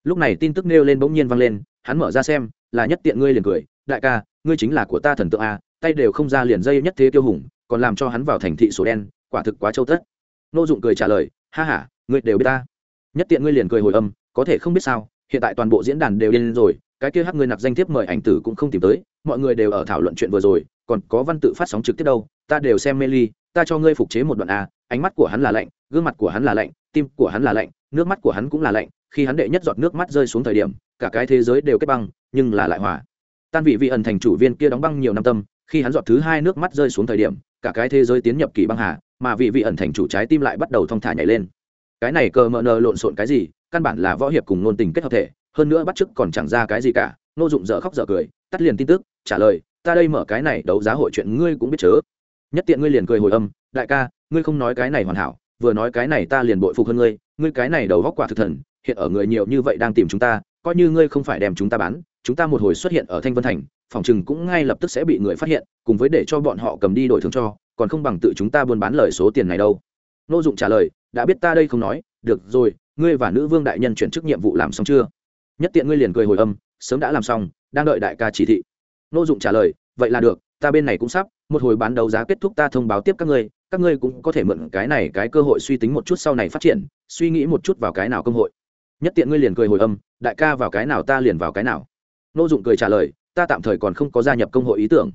Lúc này tin tức nêu lên bỗng nhiên vang lên, hắn mở ra xem, là nhất tiện ngươi liền cười, đại ca, ngươi chính là của ta thần tượng a, tay đều không ra liền dây nhất thế tiêu hùng, còn làm cho hắn vào thành thị sổ đen, quả thực quá châu tất. Nô dụng cười trả lời, ha ha, ngươi đều biết ta. Nhất tiện ngươi liền cười hồi âm, có thể không biết sao hiện tại toàn bộ diễn đàn đều điên rồi, cái kia hắc người nạp danh thiếp mời ảnh tử cũng không tìm tới, mọi người đều ở thảo luận chuyện vừa rồi, còn có văn tự phát sóng trực tiếp đâu, ta đều xem mê ly, ta cho ngươi phục chế một đoạn a, ánh mắt của hắn là lạnh, gương mặt của hắn là lạnh, tim của hắn là lạnh, nước mắt của hắn cũng là lạnh, khi hắn đệ nhất giọt nước mắt rơi xuống thời điểm, cả cái thế giới đều kết băng, nhưng là lại hòa. Tan vị vị ẩn thành chủ viên kia đóng băng nhiều năm tâm, khi hắn giọt thứ hai nước mắt rơi xuống thời điểm, cả cái thế giới tiến nhập kỳ băng hà, mà vị vị ẩn thành chủ trái tim lại bắt đầu thong thả nhảy lên cái này cờ mờ nờ lộn xộn cái gì, căn bản là võ hiệp cùng nôn tình kết hợp thể, hơn nữa bắt chước còn chẳng ra cái gì cả. Nô dụng dở khóc dở cười, tắt liền tin tức, trả lời, ta đây mở cái này đấu giá hội chuyện ngươi cũng biết chớ. Nhất tiện ngươi liền cười hồi âm, đại ca, ngươi không nói cái này hoàn hảo, vừa nói cái này ta liền bội phục hơn ngươi ngươi cái này đầu góc quả thực thần, hiện ở người nhiều như vậy đang tìm chúng ta, coi như ngươi không phải đem chúng ta bán, chúng ta một hồi xuất hiện ở thanh vân thành, phòng chừng cũng ngay lập tức sẽ bị người phát hiện, cùng với để cho bọn họ cầm đi đổi thường cho, còn không bằng tự chúng ta buôn bán lời số tiền này đâu. Nô dụng trả lời đã biết ta đây không nói, được rồi, ngươi và nữ vương đại nhân chuyển chức nhiệm vụ làm xong chưa? Nhất tiện ngươi liền cười hồi âm, sớm đã làm xong, đang đợi đại ca chỉ thị. Nô dụng trả lời, vậy là được, ta bên này cũng sắp, một hồi bán đấu giá kết thúc ta thông báo tiếp các ngươi các ngươi cũng có thể mượn cái này cái cơ hội suy tính một chút sau này phát triển, suy nghĩ một chút vào cái nào công hội. Nhất tiện ngươi liền cười hồi âm, đại ca vào cái nào ta liền vào cái nào. Nô dụng cười trả lời, ta tạm thời còn không có gia nhập công hội ý tưởng.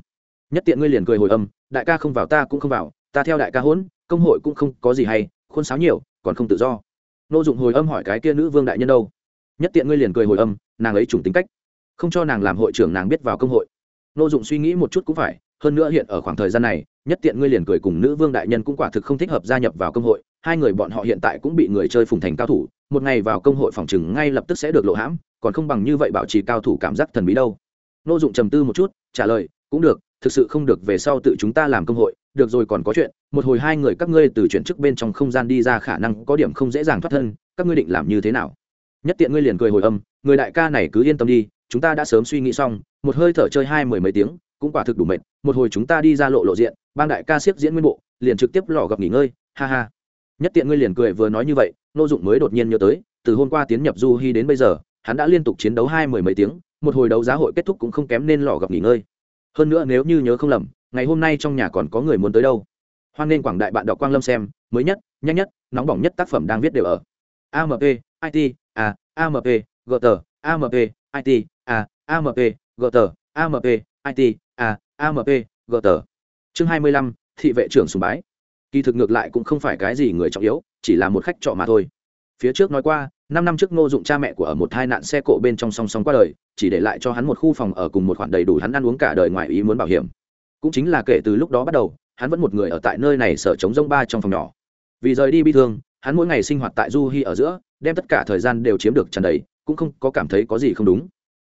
Nhất tiện ngươi liền cười hồi âm, đại ca không vào ta cũng không vào, ta theo đại ca hỗn, công hội cũng không có gì hay khôn sáo nhiều, còn không tự do. Nô dụng hồi âm hỏi cái kia nữ vương đại nhân đâu? Nhất tiện ngươi liền cười hồi âm, nàng ấy chủng tính cách. Không cho nàng làm hội trưởng nàng biết vào công hội. Nô dụng suy nghĩ một chút cũng phải, hơn nữa hiện ở khoảng thời gian này, nhất tiện ngươi liền cười cùng nữ vương đại nhân cũng quả thực không thích hợp gia nhập vào công hội, hai người bọn họ hiện tại cũng bị người chơi phùng thành cao thủ, một ngày vào công hội phòng chừng ngay lập tức sẽ được lộ hãm, còn không bằng như vậy bảo trì cao thủ cảm giác thần bí đâu. Nô dụng trầm tư một chút, trả lời, cũng được, thực sự không được, về sau tự chúng ta làm công hội được rồi còn có chuyện, một hồi hai người các ngươi từ chuyển chức bên trong không gian đi ra khả năng có điểm không dễ dàng thoát thân, các ngươi định làm như thế nào? Nhất tiện ngươi liền cười hồi âm, người đại ca này cứ yên tâm đi, chúng ta đã sớm suy nghĩ xong, một hơi thở chơi hai mười mấy tiếng, cũng quả thực đủ mệt, một hồi chúng ta đi ra lộ lộ diện, bang đại ca siếc diễn nguyên bộ, liền trực tiếp lò gặp nghỉ ngơi, ha ha. Nhất tiện ngươi liền cười vừa nói như vậy, nô dụng mới đột nhiên nhớ tới, từ hôm qua tiến nhập du hy đến bây giờ, hắn đã liên tục chiến đấu hai mười mấy tiếng, một hồi đấu giá hội kết thúc cũng không kém nên lò gặp nghỉ ngơi. Hơn nữa nếu như nhớ không lầm ngày hôm nay trong nhà còn có người muốn tới đâu? Hoan nên quảng đại bạn đọc quang lâm xem, mới nhất, nhanh nhất, nóng bỏng nhất tác phẩm đang viết đều ở. Amp it a amp gt amp it a amp gt amp it a amp gt chương hai mươi lăm, thị vệ trưởng sùng bái. Kỳ thực ngược lại cũng không phải cái gì người trọng yếu, chỉ là một khách trọ mà thôi. Phía trước nói qua, năm năm trước ngô dụng cha mẹ của ở một hai nạn xe cộ bên trong song song qua đời, chỉ để lại cho hắn một khu phòng ở cùng một khoản đầy đủ hắn ăn uống cả đời ngoài ý muốn bảo hiểm cũng chính là kể từ lúc đó bắt đầu, hắn vẫn một người ở tại nơi này sở chống rông ba trong phòng nhỏ. Vì rời đi bi thương, hắn mỗi ngày sinh hoạt tại du hi ở giữa, đem tất cả thời gian đều chiếm được tràn đầy, cũng không có cảm thấy có gì không đúng.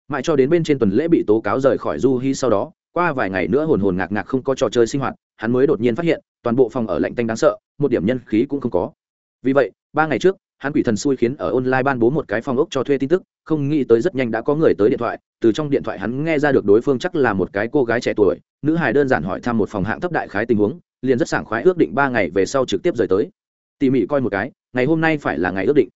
Mãi cho đến bên trên tuần lễ bị tố cáo rời khỏi du hi sau đó, qua vài ngày nữa hồn hồn ngạc ngạc không có trò chơi sinh hoạt, hắn mới đột nhiên phát hiện, toàn bộ phòng ở lạnh tanh đáng sợ, một điểm nhân khí cũng không có. Vì vậy, ba ngày trước hắn quỷ thần xui khiến ở online ban bố một cái phòng ốc cho thuê tin tức, không nghĩ tới rất nhanh đã có người tới điện thoại, từ trong điện thoại hắn nghe ra được đối phương chắc là một cái cô gái trẻ tuổi, nữ hài đơn giản hỏi thăm một phòng hạng thấp đại khái tình huống, liền rất sảng khoái ước định ba ngày về sau trực tiếp rời tới. Tỉ mỉ coi một cái, ngày hôm nay phải là ngày ước định.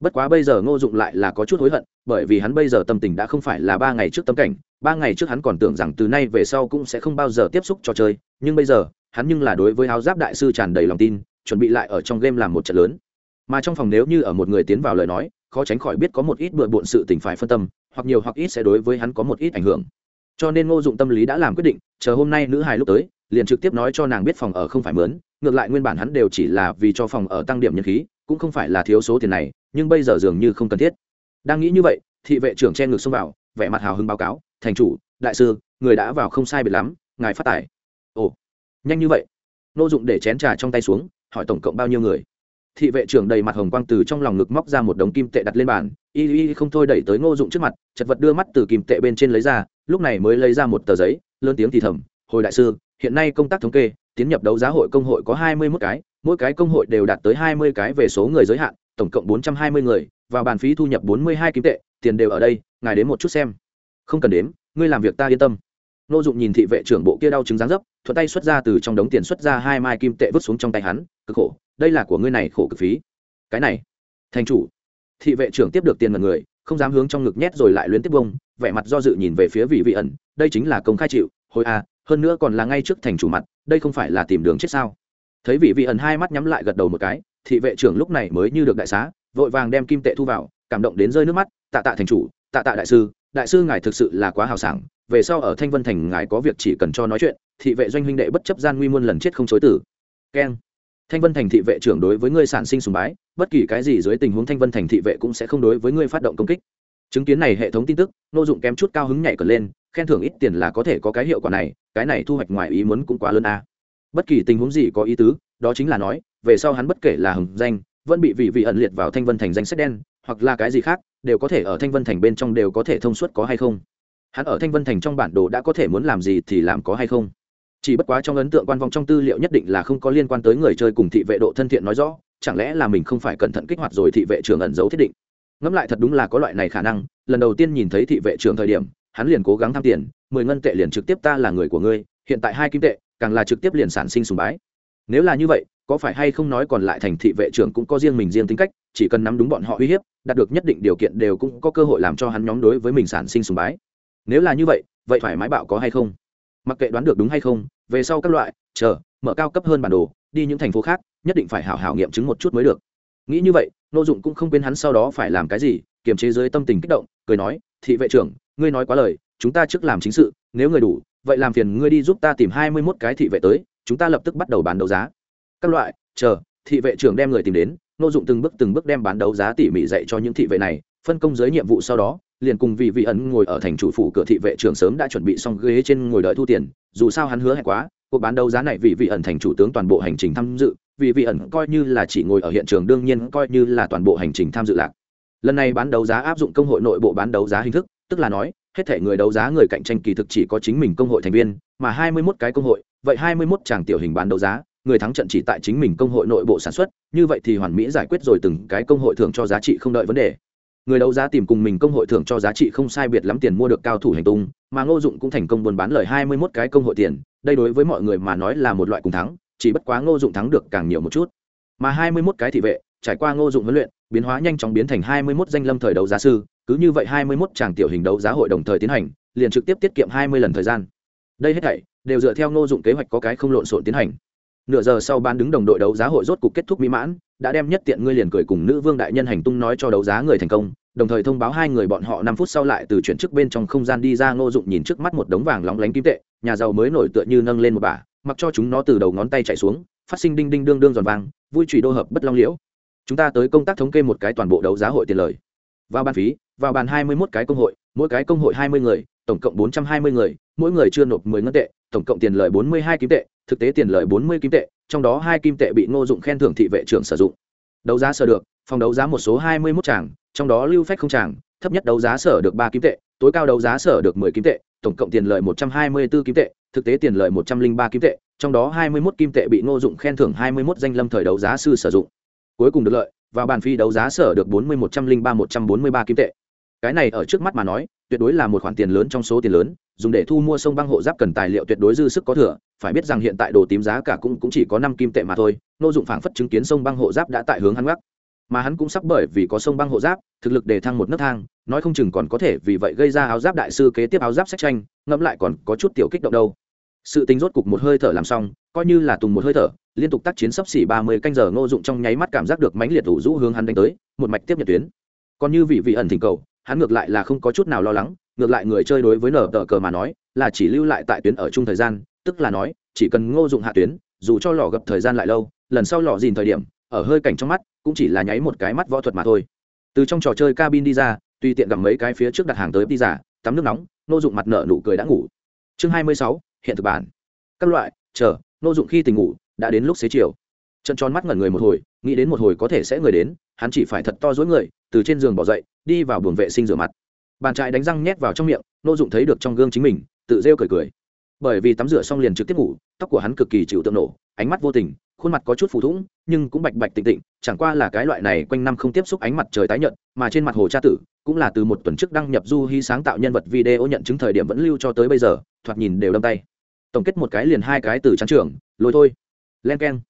Bất quá bây giờ ngô dụng lại là có chút hối hận, bởi vì hắn bây giờ tâm tình đã không phải là ba ngày trước tâm cảnh, ba ngày trước hắn còn tưởng rằng từ nay về sau cũng sẽ không bao giờ tiếp xúc trò chơi, nhưng bây giờ, hắn nhưng là đối với áo giáp đại sư tràn đầy lòng tin, chuẩn bị lại ở trong game làm một trận lớn mà trong phòng nếu như ở một người tiến vào lời nói, khó tránh khỏi biết có một ít bừa bộn sự tình phải phân tâm, hoặc nhiều hoặc ít sẽ đối với hắn có một ít ảnh hưởng. Cho nên ngô dụng tâm lý đã làm quyết định, chờ hôm nay nữ hài lúc tới, liền trực tiếp nói cho nàng biết phòng ở không phải mướn, ngược lại nguyên bản hắn đều chỉ là vì cho phòng ở tăng điểm nhân khí, cũng không phải là thiếu số tiền này, nhưng bây giờ dường như không cần thiết. Đang nghĩ như vậy, thị vệ trưởng che ngược xông vào, vẻ mặt hào hứng báo cáo, thành chủ, đại sư, người đã vào không sai biệt lắm, ngài phát tài. Ồ, nhanh như vậy. Ngô dụng để chén trà trong tay xuống, hỏi tổng cộng bao nhiêu người? Thị vệ trưởng đầy mặt hồng quang từ trong lòng ngực móc ra một đống kim tệ đặt lên bàn y y không thôi đẩy tới ngô dụng trước mặt chật vật đưa mắt từ kim tệ bên trên lấy ra lúc này mới lấy ra một tờ giấy lớn tiếng thì thầm hồi đại sư hiện nay công tác thống kê tiến nhập đấu giá hội công hội có hai mươi mốt cái mỗi cái công hội đều đạt tới hai mươi cái về số người giới hạn tổng cộng bốn trăm hai mươi người và bàn phí thu nhập bốn mươi hai kim tệ tiền đều ở đây ngài đến một chút xem. Không cần đếm, ngươi làm việc ta yên tâm. Nô dụng nhìn thị vệ trưởng bộ kia đau chứng dáng dấp thuận tay xuất ra từ trong đống tiền xuất ra hai mai kim tệ vứt xuống trong tay hắn cực khổ đây là của ngươi này khổ cực phí. Cái này, thành chủ. Thị vệ trưởng tiếp được tiền mật người, không dám hướng trong ngực nhét rồi lại luyến tiếp bông, vẻ mặt do dự nhìn về phía vị vị ẩn, đây chính là công khai chịu, hồi a hơn nữa còn là ngay trước thành chủ mặt, đây không phải là tìm đường chết sao? Thấy vị vị ẩn hai mắt nhắm lại gật đầu một cái, thị vệ trưởng lúc này mới như được đại xá, vội vàng đem kim tệ thu vào, cảm động đến rơi nước mắt, tạ tạ thành chủ, tạ tạ đại sư đại sư ngài thực sự là quá hào sảng, về sau ở thanh vân thành ngài có việc chỉ cần cho nói chuyện, thị vệ doanh huynh đệ bất chấp gian nguy muôn lần chết không chối tử keng thanh vân thành thị vệ trưởng đối với ngươi sản sinh sùng bái, bất kỳ cái gì dưới tình huống thanh vân thành thị vệ cũng sẽ không đối với ngươi phát động công kích. Chứng kiến này hệ thống tin tức, nô dụng kém chút cao hứng nhảy cờ lên, khen thưởng ít tiền là có thể có cái hiệu quả này, cái này thu hoạch ngoài ý muốn cũng quá lớn a. Bất kỳ tình huống gì có ý tứ, đó chính là nói, về sau hắn bất kể là hừng danh, vẫn bị vị vị ẩn liệt vào thanh vân thành danh sách đen, hoặc là cái gì khác, đều có thể ở thanh vân thành bên trong đều có thể thông suốt có hay không. Hắn ở thanh vân thành trong bản đồ đã có thể muốn làm gì thì làm có hay không chỉ bất quá trong ấn tượng quan vong trong tư liệu nhất định là không có liên quan tới người chơi cùng thị vệ độ thân thiện nói rõ, chẳng lẽ là mình không phải cẩn thận kích hoạt rồi thị vệ trưởng ẩn giấu thiết định? Ngẫm lại thật đúng là có loại này khả năng, lần đầu tiên nhìn thấy thị vệ trưởng thời điểm, hắn liền cố gắng tham tiền, mười ngân tệ liền trực tiếp ta là người của ngươi, hiện tại hai kim tệ, càng là trực tiếp liền sản sinh sùng bái. Nếu là như vậy, có phải hay không nói còn lại thành thị vệ trưởng cũng có riêng mình riêng tính cách, chỉ cần nắm đúng bọn họ uy hiếp, đạt được nhất định điều kiện đều cũng có cơ hội làm cho hắn nhóm đối với mình sản sinh sùng bái. Nếu là như vậy vậy thoải mái bạo có hay không? Mặc kệ đoán được đúng hay không về sau các loại, chờ, mở cao cấp hơn bản đồ, đi những thành phố khác, nhất định phải hảo hảo nghiệm chứng một chút mới được. Nghĩ như vậy, nô dụng cũng không quên hắn sau đó phải làm cái gì, kiềm chế dưới tâm tình kích động, cười nói, thị vệ trưởng, ngươi nói quá lời, chúng ta trước làm chính sự, nếu người đủ, vậy làm phiền ngươi đi giúp ta tìm hai mươi mốt cái thị vệ tới, chúng ta lập tức bắt đầu bán đấu giá. Các loại, chờ, thị vệ trưởng đem người tìm đến, nô dụng từng bước từng bước đem bán đấu giá tỉ mỉ dạy cho những thị vệ này, phân công giới nhiệm vụ sau đó liền cùng vị vị ẩn ngồi ở thành chủ phủ cửa thị vệ trưởng sớm đã chuẩn bị xong ghế trên ngồi đợi thu tiền, dù sao hắn hứa hẹn quá, cuộc bán đấu giá này vị vị ẩn thành chủ tướng toàn bộ hành trình tham dự, vị vị ẩn coi như là chỉ ngồi ở hiện trường đương nhiên coi như là toàn bộ hành trình tham dự lạc. Lần này bán đấu giá áp dụng công hội nội bộ bán đấu giá hình thức, tức là nói, hết thể người đấu giá người cạnh tranh kỳ thực chỉ có chính mình công hội thành viên, mà hai mươi 21 cái công hội, vậy hai mươi 21 chàng tiểu hình bán đấu giá, người thắng trận chỉ tại chính mình công hội nội bộ sản xuất, như vậy thì hoàn mỹ giải quyết rồi từng cái công hội thường cho giá trị không đợi vấn đề người đấu giá tìm cùng mình công hội thưởng cho giá trị không sai biệt lắm tiền mua được cao thủ hành tung, mà ngô dụng cũng thành công buôn bán lời hai mươi mốt cái công hội tiền, đây đối với mọi người mà nói là một loại cùng thắng, chỉ bất quá ngô dụng thắng được càng nhiều một chút. Mà hai mươi mốt cái thị vệ, trải qua ngô dụng huấn luyện, biến hóa nhanh chóng biến thành hai mươi mốt danh lâm thời đấu giá sư, cứ như vậy hai mươi mốt tràng tiểu hình đấu giá hội đồng thời tiến hành, liền trực tiếp tiết kiệm hai mươi lần thời gian. Đây hết thảy, đều dựa theo ngô dụng kế hoạch có cái không lộn xộn tiến hành. Nửa giờ sau ban đứng đồng đội đấu giá hội rốt cục kết thúc mỹ mãn đã đem nhất tiện ngươi liền cười cùng nữ vương đại nhân hành tung nói cho đấu giá người thành công, đồng thời thông báo hai người bọn họ năm phút sau lại từ chuyển chức bên trong không gian đi ra ngô dụng nhìn trước mắt một đống vàng lóng lánh kim tệ, nhà giàu mới nổi tựa như nâng lên một bả, mặc cho chúng nó từ đầu ngón tay chạy xuống, phát sinh đinh đinh đương đương giòn vàng vui trụy đô hợp bất long liễu. Chúng ta tới công tác thống kê một cái toàn bộ đấu giá hội tiền lời. Vào bàn phí, vào bàn hai mươi mốt cái công hội, mỗi cái công hội hai mươi người, tổng cộng bốn trăm hai mươi người, mỗi người chưa nộp mười ngân tệ, tổng cộng tiền lời bốn mươi hai kim tệ, thực tế tiền lợi bốn mươi kim tệ trong đó hai kim tệ bị ngô dụng khen thưởng thị vệ trưởng sử dụng. Đấu giá sở được, phòng đấu giá một số hai mươi mốt tràng, trong đó lưu phách không tràng, thấp nhất đấu giá sở được ba kim tệ, tối cao đấu giá sở được mười kim tệ, tổng cộng tiền lợi một trăm hai mươi b ố kim tệ, thực tế tiền lợi một trăm linh ba kim tệ, trong đó hai mươi mốt kim tệ bị ngô dụng khen thưởng hai mươi mốt danh lâm thời đấu giá sư sử dụng. Cuối cùng được lợi, và bàn phi đấu giá sở được bốn mươi một trăm linh ba một trăm bốn mươi ba kim tệ. Cái này ở trước mắt mà nói, tuyệt đối là một khoản tiền lớn trong số tiền lớn dùng để thu mua sông băng hộ giáp cần tài liệu tuyệt đối dư sức có thừa phải biết rằng hiện tại đồ tím giá cả cũng, cũng chỉ có năm kim tệ mà thôi nô dụng phảng phất chứng kiến sông băng hộ giáp đã tại hướng hắn gác. Mà hắn cũng sắp bởi vì có sông băng hộ giáp thực lực để thăng một nấc thang nói không chừng còn có thể vì vậy gây ra áo giáp đại sư kế tiếp áo giáp sách tranh ngẫm lại còn có chút tiểu kích động đâu. Sự tính rốt cục một hơi thở làm xong coi như là tùng một hơi thở liên tục tác chiến sấp xỉ ba mươi canh giờ ngô dụng trong nháy mắt cảm giác được mãnh liệt ủ rũ hướng hắn đánh tới một mạch tiếp nhận tuyến. Còn như vị vị ẩn thỉnh cầu hắn ngược lại là không có chút nào lo lắng ngược lại người chơi đối với nở tờ cờ mà nói, là chỉ lưu lại tại tuyến ở chung thời gian, tức là nói, chỉ cần ngô dụng hạ tuyến, dù cho lò gặp thời gian lại lâu, lần sau lò dìn thời điểm, ở hơi cảnh trong mắt, cũng chỉ là nháy một cái mắt võ thuật mà thôi. Từ trong trò chơi cabin đi ra, tùy tiện gặp mấy cái phía trước đặt hàng tới đi giả tắm nước nóng, ngô dụng mặt nợ nụ cười đã ngủ. Chương hai mươi sáu, hiện thực bản. Các loại, chờ, ngô dụng khi tỉnh ngủ, đã đến lúc xế chiều. Chân tròn mắt ngẩn người một hồi, nghĩ đến một hồi có thể sẽ người đến, hắn chỉ phải thật to dối người, từ trên giường bỏ dậy, đi vào buồng vệ sinh rửa mặt bàn trại đánh răng nhét vào trong miệng, nô dụng thấy được trong gương chính mình, tự rêu cười cười. Bởi vì tắm rửa xong liền trực tiếp ngủ, tóc của hắn cực kỳ chịu tượng nổ, ánh mắt vô tình, khuôn mặt có chút phù thủng, nhưng cũng bạch bạch tịnh tịnh, chẳng qua là cái loại này quanh năm không tiếp xúc ánh mặt trời tái nhợt, mà trên mặt hồ cha tử, cũng là từ một tuần trước đăng nhập du hy sáng tạo nhân vật video nhận chứng thời điểm vẫn lưu cho tới bây giờ, thoạt nhìn đều đâm tay. Tổng kết một cái liền hai cái từ trắng trưởng lôi thôi. Len keng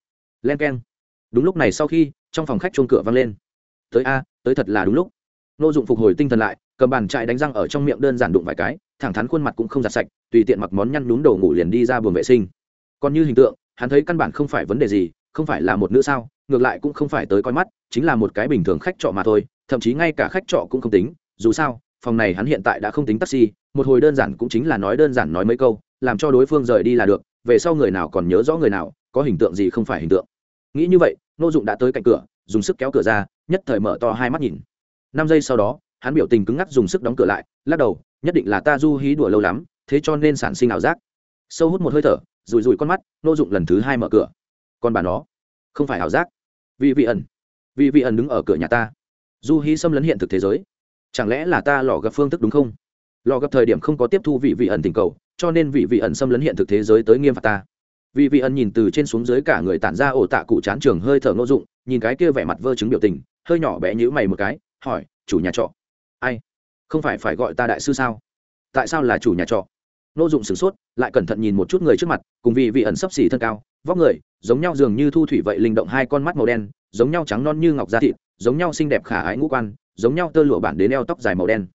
len keng. Đúng lúc này sau khi, trong phòng khách chuông cửa vang lên. Tới a, tới thật là đúng lúc. Nô dụng phục hồi tinh thần lại cầm bàn trại đánh răng ở trong miệng đơn giản đụng vài cái, thẳng thắn khuôn mặt cũng không giặt sạch, tùy tiện mặc món nhăn nhúm đầu ngủ liền đi ra buồng vệ sinh. Còn như hình tượng, hắn thấy căn bản không phải vấn đề gì, không phải là một nữ sao, ngược lại cũng không phải tới coi mắt, chính là một cái bình thường khách trọ mà thôi, thậm chí ngay cả khách trọ cũng không tính, dù sao, phòng này hắn hiện tại đã không tính taxi, một hồi đơn giản cũng chính là nói đơn giản nói mấy câu, làm cho đối phương rời đi là được, về sau người nào còn nhớ rõ người nào, có hình tượng gì không phải hình tượng. Nghĩ như vậy, nô dụng đã tới cạnh cửa, dùng sức kéo cửa ra, nhất thời mở to hai mắt nhìn. Năm giây sau đó hắn biểu tình cứng ngắc dùng sức đóng cửa lại, lắc đầu, nhất định là ta du hí đùa lâu lắm, thế cho nên sản sinh ảo giác. Sâu hút một hơi thở rùi rùi con mắt, nô dụng lần thứ hai mở cửa. Còn bà nó, không phải ảo giác. Vì vị ẩn vì vị ẩn đứng ở cửa nhà ta. Du hí xâm lấn hiện thực thế giới. Chẳng lẽ là ta lò gặp phương thức đúng không? Lò gặp thời điểm không có tiếp thu vị vị ẩn tình cầu, cho nên vị vị ẩn xâm lấn hiện thực thế giới tới nghiêm phạt ta. Vị vị ẩn nhìn từ trên xuống dưới cả người tản ra ổ tạ cụ chán trường hơi thở ngô dụng, nhìn cái kia vẻ mặt vơ chứng biểu tình, hơi nhỏ bé nhữ mày một cái, hỏi, chủ nhà trọ ai? Không phải phải gọi ta đại sư sao? Tại sao là chủ nhà trọ? Nô dụng sửng sốt, lại cẩn thận nhìn một chút người trước mặt, cùng vị vị ẩn sấp xỉ thân cao, vóc người, giống nhau dường như thu thủy vậy linh động hai con mắt màu đen, giống nhau trắng non như ngọc da thịt, giống nhau xinh đẹp khả ái ngũ quan, giống nhau tơ lụa bản đến eo tóc dài màu đen.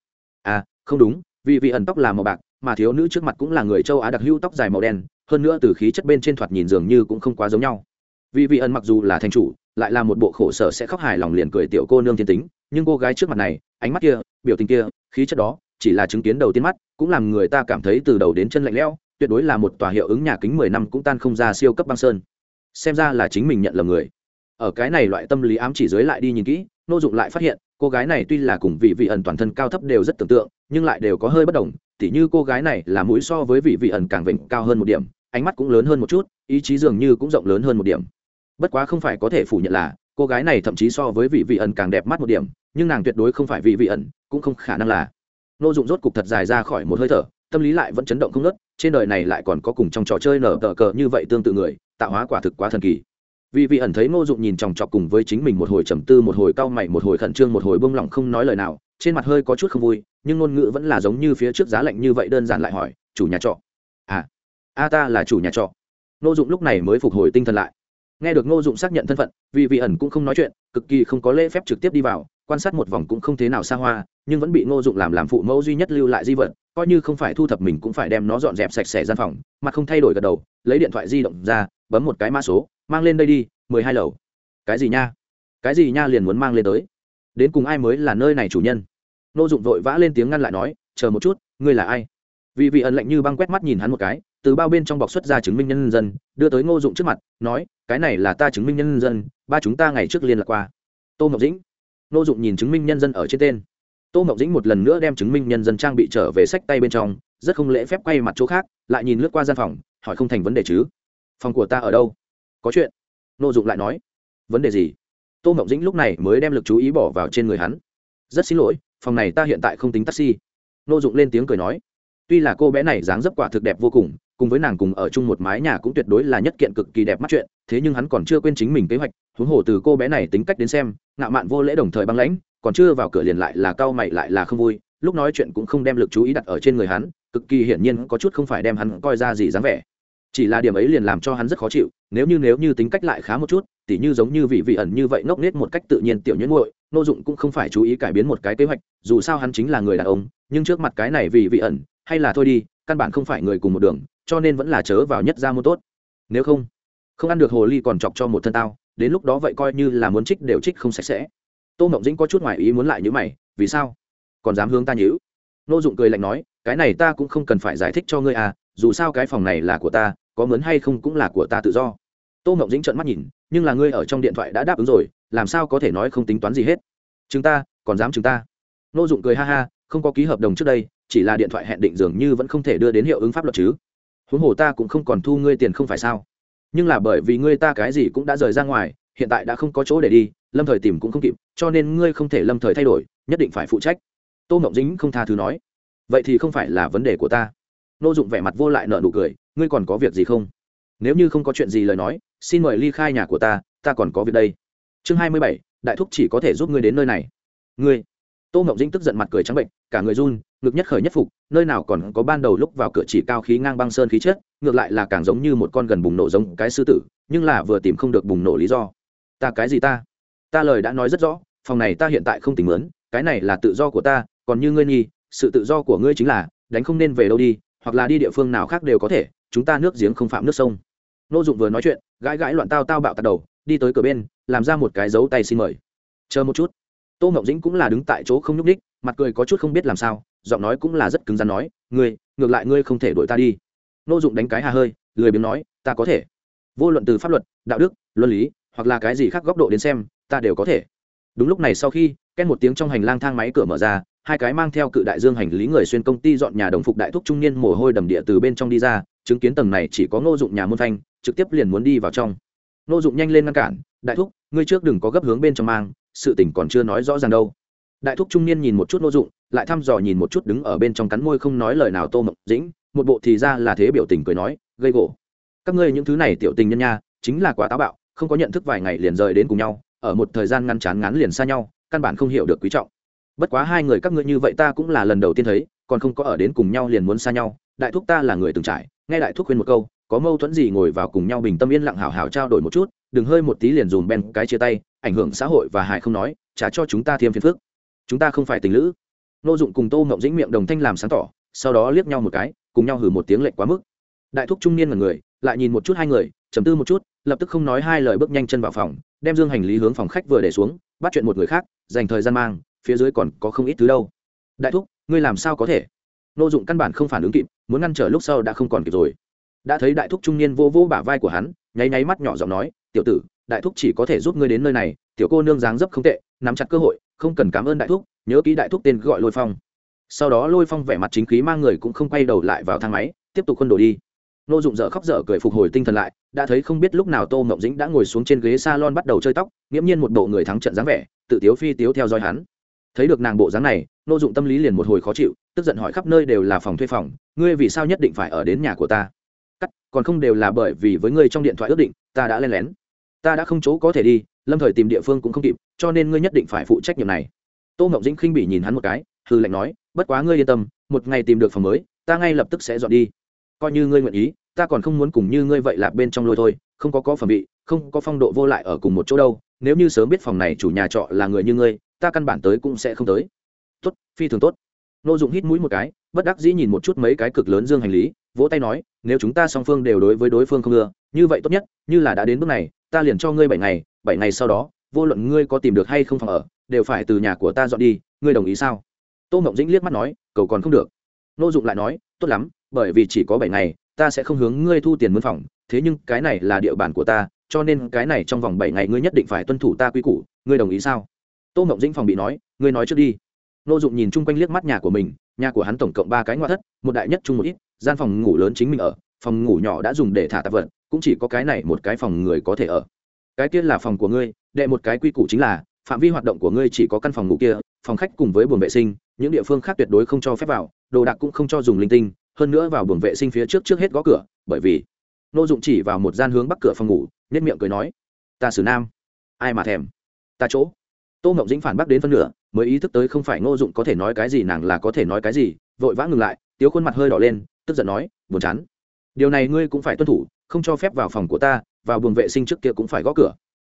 À không đúng vì vị ẩn tóc là màu bạc, mà thiếu nữ trước mặt cũng là người châu á đặc hữu tóc dài màu đen, hơn nữa từ khí chất bên trên thoạt nhìn dường như cũng không quá giống nhau. Vì vị ẩn mặc dù là thành chủ, lại là một bộ khổ sở sẽ khóc hài lòng liền cười tiểu cô nương thiên tính, nhưng cô gái trước mặt này ánh mắt kia, biểu tình kia, khí chất đó, chỉ là chứng kiến đầu tiên mắt, cũng làm người ta cảm thấy từ đầu đến chân lạnh lẽo, tuyệt đối là một tòa hiệu ứng nhà kính mười năm cũng tan không ra siêu cấp băng sơn. Xem ra là chính mình nhận lầm người. Ở cái này loại tâm lý ám chỉ dưới lại đi nhìn kỹ, nô dụng lại phát hiện, cô gái này tuy là cùng vị vị ẩn toàn thân cao thấp đều rất tưởng tượng, nhưng lại đều có hơi bất đồng, tỉ như cô gái này là mũi so với vị vị ẩn càng vịnh cao hơn một điểm, ánh mắt cũng lớn hơn một chút, ý chí dường như cũng rộng lớn hơn một điểm. Bất quá không phải có thể phủ nhận là, cô gái này thậm chí so với vị vị ẩn càng đẹp mắt một điểm nhưng nàng tuyệt đối không phải vị vị ẩn, cũng không khả năng là. Nô dụng rốt cục thật dài ra khỏi một hơi thở, tâm lý lại vẫn chấn động không nớt trên đời này lại còn có cùng trong trò chơi nở tờ cờ như vậy tương tự người, tạo hóa quả thực quá thần kỳ. Vì vị ẩn thấy ngô dụng nhìn chòng chọc cùng với chính mình một hồi trầm tư, một hồi cau mày, một hồi khẩn trương, một hồi bông lỏng không nói lời nào, trên mặt hơi có chút không vui, nhưng ngôn ngữ vẫn là giống như phía trước giá lạnh như vậy đơn giản lại hỏi, chủ nhà trọ? À a ta là chủ nhà trọ. Ngô dụng lúc này mới phục hồi tinh thần lại. Nghe được ngô dụng xác nhận thân phận vì vị ẩn cũng không nói chuyện, cực kỳ không có lễ phép trực tiếp đi vào quan sát một vòng cũng không thế nào xa hoa, nhưng vẫn bị ngô dụng làm làm phụ mẫu duy nhất lưu lại di vật, coi như không phải thu thập mình cũng phải đem nó dọn dẹp sạch sẽ gian phòng, mà không thay đổi gật đầu, lấy điện thoại di động ra, bấm một cái mã số, mang lên đây đi, mười hai lầu. Cái gì nha? Cái gì nha liền muốn mang lên tới? Đến cùng ai mới là nơi này chủ nhân? Ngô dụng vội vã lên tiếng ngăn lại nói, chờ một chút, ngươi là ai? Vì vị ẩn lạnh như băng quét mắt nhìn hắn một cái, từ bao bên trong bọc xuất ra chứng minh nhân dân, đưa tới ngô dụng trước mặt, nói, cái này là ta chứng minh nhân dân, ba chúng ta ngày trước liên lạc qua. Tô ngọc dĩnh nô dụng nhìn chứng minh nhân dân ở trên tên. Tô ngọc dĩnh một lần nữa đem chứng minh nhân dân trang bị trở về sách tay bên trong, rất không lễ phép quay mặt chỗ khác, lại nhìn lướt qua gian phòng, hỏi không thành vấn đề chứ? Phòng của ta ở đâu? Có chuyện. Nô dụng lại nói. Vấn đề gì? Tô mậu dĩnh lúc này mới đem lực chú ý bỏ vào trên người hắn. Rất xin lỗi, phòng này ta hiện tại không tính taxi. Nô dụng lên tiếng cười nói. Tuy là cô bé này dáng dấp quả thực đẹp vô cùng cùng với nàng cùng ở chung một mái nhà cũng tuyệt đối là nhất kiện cực kỳ đẹp mắt chuyện, thế nhưng hắn còn chưa quên chính mình kế hoạch huống hồ từ cô bé này tính cách đến xem, ngạo mạn vô lễ đồng thời băng lãnh, còn chưa vào cửa liền lại là cao mày lại là không vui, lúc nói chuyện cũng không đem lực chú ý đặt ở trên người hắn, cực kỳ hiển nhiên có chút không phải đem hắn coi ra gì dáng vẻ. Chỉ là điểm ấy liền làm cho hắn rất khó chịu, nếu như nếu như tính cách lại khá một chút, tỉ như giống như vị vị ẩn như vậy ngốc nghếch một cách tự nhiên tiểu nhuyễn nguội nô dụng cũng không phải chú ý cải biến một cái kế hoạch, dù sao hắn chính là người đàn ông, nhưng trước mặt cái này vì vị ẩn, hay là thôi đi, căn bản không phải người cùng một đường, cho nên vẫn là chớ vào nhất ra mua tốt. Nếu không không ăn được hồ ly còn chọc cho một thân tao đến lúc đó vậy coi như là muốn trích đều trích không sạch sẽ. Tô mộng dĩnh có chút ngoài ý muốn lại nhữ mày, vì sao? Còn dám hướng ta nhữ nô dụng cười lạnh nói, cái này ta cũng không cần phải giải thích cho ngươi à dù sao cái phòng này là của ta, có mướn hay không cũng là của ta tự do. Tô mộng dĩnh trợn mắt nhìn, nhưng là ngươi ở trong điện thoại đã đáp ứng rồi, làm sao có thể nói không tính toán gì hết? Chúng ta, còn dám chúng ta? Nô dụng cười ha ha, không có ký hợp đồng trước đây, chỉ là điện thoại hẹn định dường như vẫn không thể đưa đến hiệu ứng pháp luật chứ. Huống hồ ta cũng không còn thu ngươi tiền không phải sao? Nhưng là bởi vì ngươi ta cái gì cũng đã rời ra ngoài, hiện tại đã không có chỗ để đi, lâm thời tìm cũng không kịp, cho nên ngươi không thể lâm thời thay đổi, nhất định phải phụ trách. Tô mộng dính không tha thứ nói. Vậy thì không phải là vấn đề của ta. Nô dụng vẻ mặt vô lại nợ nụ cười, ngươi còn có việc gì không? Nếu như không có chuyện gì lời nói, xin mời ly khai nhà của ta ta còn có việc đây. Chương hai mươi bảy, đại thúc chỉ có thể giúp ngươi đến nơi này. Ngươi tô ngọc dĩnh tức giận mặt cười trắng bệnh cả người run, ngực nhất khởi nhất phục, nơi nào còn có ban đầu lúc vào cửa chỉ cao khí ngang băng sơn khí chết ngược lại là càng giống như một con gần bùng nổ giống cái sư tử, nhưng là vừa tìm không được bùng nổ lý do. Ta cái gì ta? Ta lời đã nói rất rõ, phòng này ta hiện tại không tình mướn, cái này là tự do của ta, còn như ngươi nhi, sự tự do của ngươi chính là, đánh không nên về đâu đi, hoặc là đi địa phương nào khác đều có thể, chúng ta nước giếng không phạm nước sông. Nô dụng vừa nói chuyện, gãi gãi loạn tao tao bạo tạt đầu, đi tới cửa bên, làm ra một cái dấu tay xin mời. Chờ một chút tô mộng dĩnh cũng là đứng tại chỗ không nhúc ních mặt cười có chút không biết làm sao, giọng nói cũng là rất cứng rắn nói, ngươi, ngược lại ngươi không thể đuổi ta đi. Nô dụng đánh cái hà hơi, lười biếng nói, ta có thể. Vô luận từ pháp luật, đạo đức, luân lý, hoặc là cái gì khác góc độ đến xem, ta đều có thể. Đúng lúc này sau khi, két một tiếng trong hành lang thang máy cửa mở ra, hai cái mang theo cự đại dương hành lý người xuyên công ty dọn nhà đồng phục đại thúc trung niên mồ hôi đầm địa từ bên trong đi ra, chứng kiến tầng này chỉ có ngô dụng nhà môn thanh trực tiếp liền muốn đi vào trong. Ngô dụng nhanh lên ngăn cản, đại thúc, ngươi trước đừng có gấp hướng bên trong mang sự tình còn chưa nói rõ ràng đâu. Đại thúc trung niên nhìn một chút ngô dụng, lại thăm dò nhìn một chút đứng ở bên trong cắn môi không nói lời nào tô mộng dĩnh, một bộ thì ra là thế biểu tình cười nói, gây gỗ. Các ngươi những thứ này tiểu tình nhân nha, chính là quá táo bạo, không có nhận thức vài ngày liền rời đến cùng nhau, ở một thời gian ngăn chán ngắn liền xa nhau, căn bản không hiểu được quý trọng. Bất quá hai người các ngươi như vậy ta cũng là lần đầu tiên thấy, còn không có ở đến cùng nhau liền muốn xa nhau, đại thúc ta là người từng trải. Nghe đại thúc khuyên một câu, có mâu thuẫn gì ngồi vào cùng nhau bình tâm yên lặng hào hào trao đổi một chút, đừng hơi một tí liền dùm ben cái chia tay ảnh hưởng xã hội và hại không nói, trả cho chúng ta thêm phiền phức. Chúng ta không phải tình lữ. Nô dụng cùng tô ngộng dĩnh miệng đồng thanh làm sáng tỏ, sau đó liếc nhau một cái, cùng nhau hử một tiếng lệnh quá mức. Đại thúc trung niên là người, lại nhìn một chút hai người chấm tư một chút, lập tức không nói hai lời bước nhanh chân vào phòng, đem dương hành lý hướng phòng khách vừa để xuống, bắt chuyện một người khác, dành thời gian mang, phía dưới còn có không ít thứ đâu. Đại thúc, ngươi làm sao có thể? Nô dụng căn bản không phản ứng kịp, muốn ngăn trở lúc sau đã không còn kịp rồi. Đã thấy đại thúc trung niên vô vô bả vai của hắn, nháy nháy mắt nhỏ giọng nói, tiểu tử đại thúc chỉ có thể giúp ngươi đến nơi này, tiểu cô nương dáng dấp không tệ, nắm chặt cơ hội, không cần cảm ơn đại thúc, nhớ ký đại thúc tên gọi lôi phong. Sau đó lôi phong vẻ mặt chính khí mang người cũng không quay đầu lại vào thang máy, tiếp tục quân đồ đi. Nô dụng dở khóc dở cười phục hồi tinh thần lại, đã thấy không biết lúc nào tô mộng dĩnh đã ngồi xuống trên ghế s a lon bắt đầu chơi tóc, nghiễm nhiên một bộ người thắng trận dáng vẻ, tự tiếu phi tiếu theo dõi hắn. Thấy được nàng bộ dáng này, nô dụng tâm lý liền một hồi khó chịu, tức giận hỏi khắp nơi đều là phòng thuê phòng, ngươi vì sao nhất định phải ở đến nhà của ta? Cắt, còn không đều là bởi vì với ngươi trong điện thoại ước định, ta đã len lén ta đã không chỗ có thể đi, lâm thời tìm địa phương cũng không kịp, cho nên ngươi nhất định phải phụ trách nhiệm này. Tô mộng dĩnh khinh bỉ nhìn hắn một cái hư lệnh nói, bất quá ngươi yên tâm, một ngày tìm được phòng mới, ta ngay lập tức sẽ dọn đi. Coi như ngươi nguyện ý, ta còn không muốn cùng như ngươi vậy lạp bên trong lôi thôi, không có có phẩm vị, không có phong độ vô lại ở cùng một chỗ đâu, nếu như sớm biết phòng này chủ nhà trọ là người như ngươi, ta căn bản tới cũng sẽ không tới. Tốt, phi thường tốt. Nô dụng hít mũi một cái, bất đắc dĩ nhìn một chút mấy cái cực lớn dương hành lý, vỗ tay nói, nếu chúng ta song phương đều đối với đối phương không ưa như vậy tốt nhất, như là đã đến bước này, ta liền cho ngươi bảy ngày bảy ngày sau đó, vô luận ngươi có tìm được hay không phòng ở, đều phải từ nhà của ta dọn đi, ngươi đồng ý sao? Tô mộng dĩnh liếc mắt nói, cầu còn không được. Nô dụng lại nói, tốt lắm, bởi vì chỉ có bảy ngày, ta sẽ không hướng ngươi thu tiền mướn phòng, thế nhưng cái này là địa bàn của ta, cho nên cái này trong vòng bảy ngày ngươi nhất định phải tuân thủ ta quy củ, ngươi đồng ý sao? Tô mộng dĩnh phòng bị nói, ngươi nói trước đi. Nô dụng nhìn chung quanh liếc mắt nhà của mình, nhà của hắn tổng cộng ba cái ngoại thất, một đại nhất chung một ít, gian phòng ngủ lớn chính mình ở phòng ngủ nhỏ đã dùng để thả tạp vật, cũng chỉ có cái này một cái phòng người có thể ở. Cái kia là phòng của ngươi, đệ một cái quy củ chính là, phạm vi hoạt động của ngươi chỉ có căn phòng ngủ kia, phòng khách cùng với buồng vệ sinh, những địa phương khác tuyệt đối không cho phép vào, đồ đạc cũng không cho dùng linh tinh, hơn nữa vào buồng vệ sinh phía trước trước hết gõ cửa, bởi vì, nô dụng chỉ vào một gian hướng bắc cửa phòng ngủ nết miệng cười nói, ta xử nam. Ai mà thèm? Ta chỗ. Tô mộng dĩnh phản bác đến phân nửa, mới ý thức tới không phải ngô dụng có thể nói cái gì, nàng là có thể nói cái gì, vội vã ngừng lại, tiếu khuôn mặt hơi đỏ lên, tức giận nói, buồn chán điều này ngươi cũng phải tuân thủ, không cho phép vào phòng của ta, vào buồng vệ sinh trước kia cũng phải gõ cửa.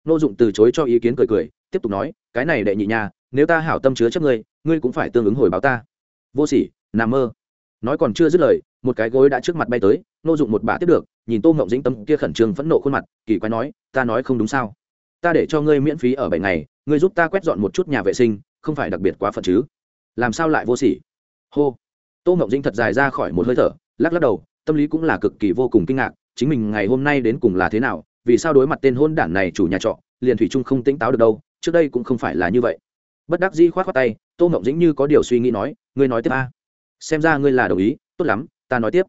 Nô dụng từ chối cho ý kiến cười cười, tiếp tục nói, cái này đệ nhị nhà nếu ta hảo tâm chứa chấp ngươi ngươi cũng phải tương ứng hồi báo ta. Vô sỉ nằm mơ. Nói còn chưa dứt lời, một cái gối đã trước mặt bay tới, nô dụng một bà tiếp được, nhìn tô ngộng dĩnh tâm kia khẩn trương phẫn nộ khuôn mặt, kỳ quái nói, ta nói không đúng sao? Ta để cho ngươi miễn phí ở bảy ngày, ngươi giúp ta quét dọn một chút nhà vệ sinh, không phải đặc biệt quá phận chứ? Làm sao lại vô sỉ? Hô. Tô ngọc dính thật dài ra khỏi một hơi thở, lắc lắc đầu tâm lý cũng là cực kỳ vô cùng kinh ngạc, chính mình ngày hôm nay đến cùng là thế nào, vì sao đối mặt tên hôn đản này chủ nhà trọ, liền thủy trung không tỉnh táo được đâu, trước đây cũng không phải là như vậy. Bất đắc dĩ khoát khoát tay, tô ngộng dĩnh như có điều suy nghĩ nói, ngươi nói tiếp a. Xem ra ngươi là đồng ý, tốt lắm, ta nói tiếp.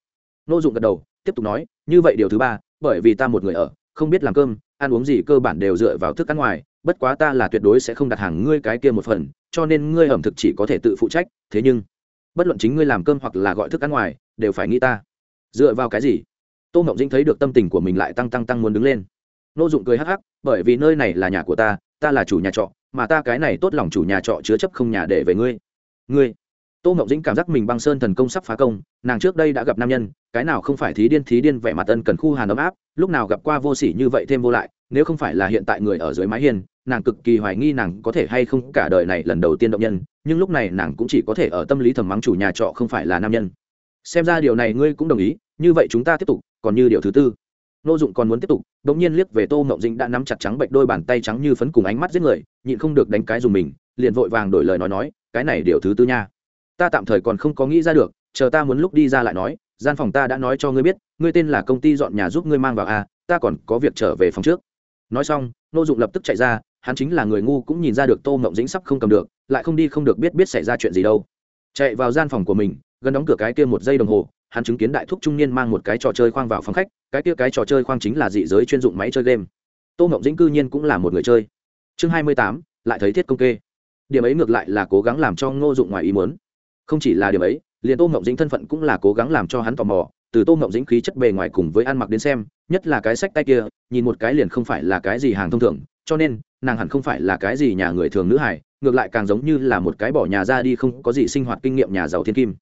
Nô dụng gật đầu, tiếp tục nói, như vậy điều thứ ba, bởi vì ta một người ở, không biết làm cơm, ăn uống gì cơ bản đều dựa vào thức ăn ngoài, bất quá ta là tuyệt đối sẽ không đặt hàng ngươi cái kia một phần, cho nên ngươi ẩm thực chỉ có thể tự phụ trách, thế nhưng, bất luận chính ngươi làm cơm hoặc là gọi thức ăn ngoài, đều phải nghĩ ta dựa vào cái gì? Tô mộng dĩnh thấy được tâm tình của mình lại tăng tăng tăng muốn đứng lên. Nô dụng cười hắc hắc, bởi vì nơi này là nhà của ta ta là chủ nhà trọ, mà ta cái này tốt lòng chủ nhà trọ chứa chấp không nhà để về ngươi. Ngươi? Tô mộng dĩnh cảm giác mình băng sơn thần công sắp phá công, nàng trước đây đã gặp nam nhân, cái nào không phải thí điên thí điên vẻ mặt ân cần khu hàn ấm áp, lúc nào gặp qua vô sỉ như vậy thêm vô lại, nếu không phải là hiện tại người ở dưới mái hiên, nàng cực kỳ hoài nghi nàng có thể hay không cả đời này lần đầu tiên động nhân, nhưng lúc này nàng cũng chỉ có thể ở tâm lý thầm mắng chủ nhà trọ không phải là nam nhân xem ra điều này ngươi cũng đồng ý, như vậy chúng ta tiếp tục, còn như điều thứ tư. Nô dụng còn muốn tiếp tục đ ỗ n g nhiên liếc về tô mộng dĩnh đã nắm chặt trắng bệnh đôi bàn tay trắng như phấn cùng ánh mắt giết người, nhịn không được đánh cái dùng mình, liền vội vàng đổi lời nói nói, cái này điều thứ tư nha. Ta tạm thời còn không có nghĩ ra được, chờ ta muốn lúc đi ra lại nói, gian phòng ta đã nói cho ngươi biết, ngươi tên là công ty dọn nhà giúp ngươi mang vào a ta còn có việc trở về phòng trước. Nói xong, nô dụng lập tức chạy ra, hắn chính là người ngu cũng nhìn ra được tô mộng dĩnh sắp không cầm được, lại không đi không được biết biết xảy ra chuyện gì đâu. Chạy vào gian phòng của mình gần đóng cửa cái kia một giây đồng hồ, hắn chứng kiến đại thúc trung niên mang một cái trò chơi khoang vào phòng khách, cái kia cái trò chơi khoang chính là dị giới chuyên dụng máy chơi game. Tô mộng dĩnh cư nhiên cũng là một người chơi. Chương hai mươi tám, lại thấy thiết công kê. Điểm ấy ngược lại là cố gắng làm cho ngô dụng ngoài ý muốn. Không chỉ là điểm ấy, liền tô mộng dĩnh thân phận cũng là cố gắng làm cho hắn tò mò, từ tô mộng dĩnh khí chất bề ngoài cùng với ăn mặc đến xem, nhất là cái sách tay kia, nhìn một cái liền không phải là cái gì hàng thông thường, cho nên, nàng hẳn không phải là cái gì nhà người thường nữ hải ngược lại càng giống như là một cái bỏ nhà ra đi không có gì sinh hoạt kinh nghiệm nhà giàu thiên kim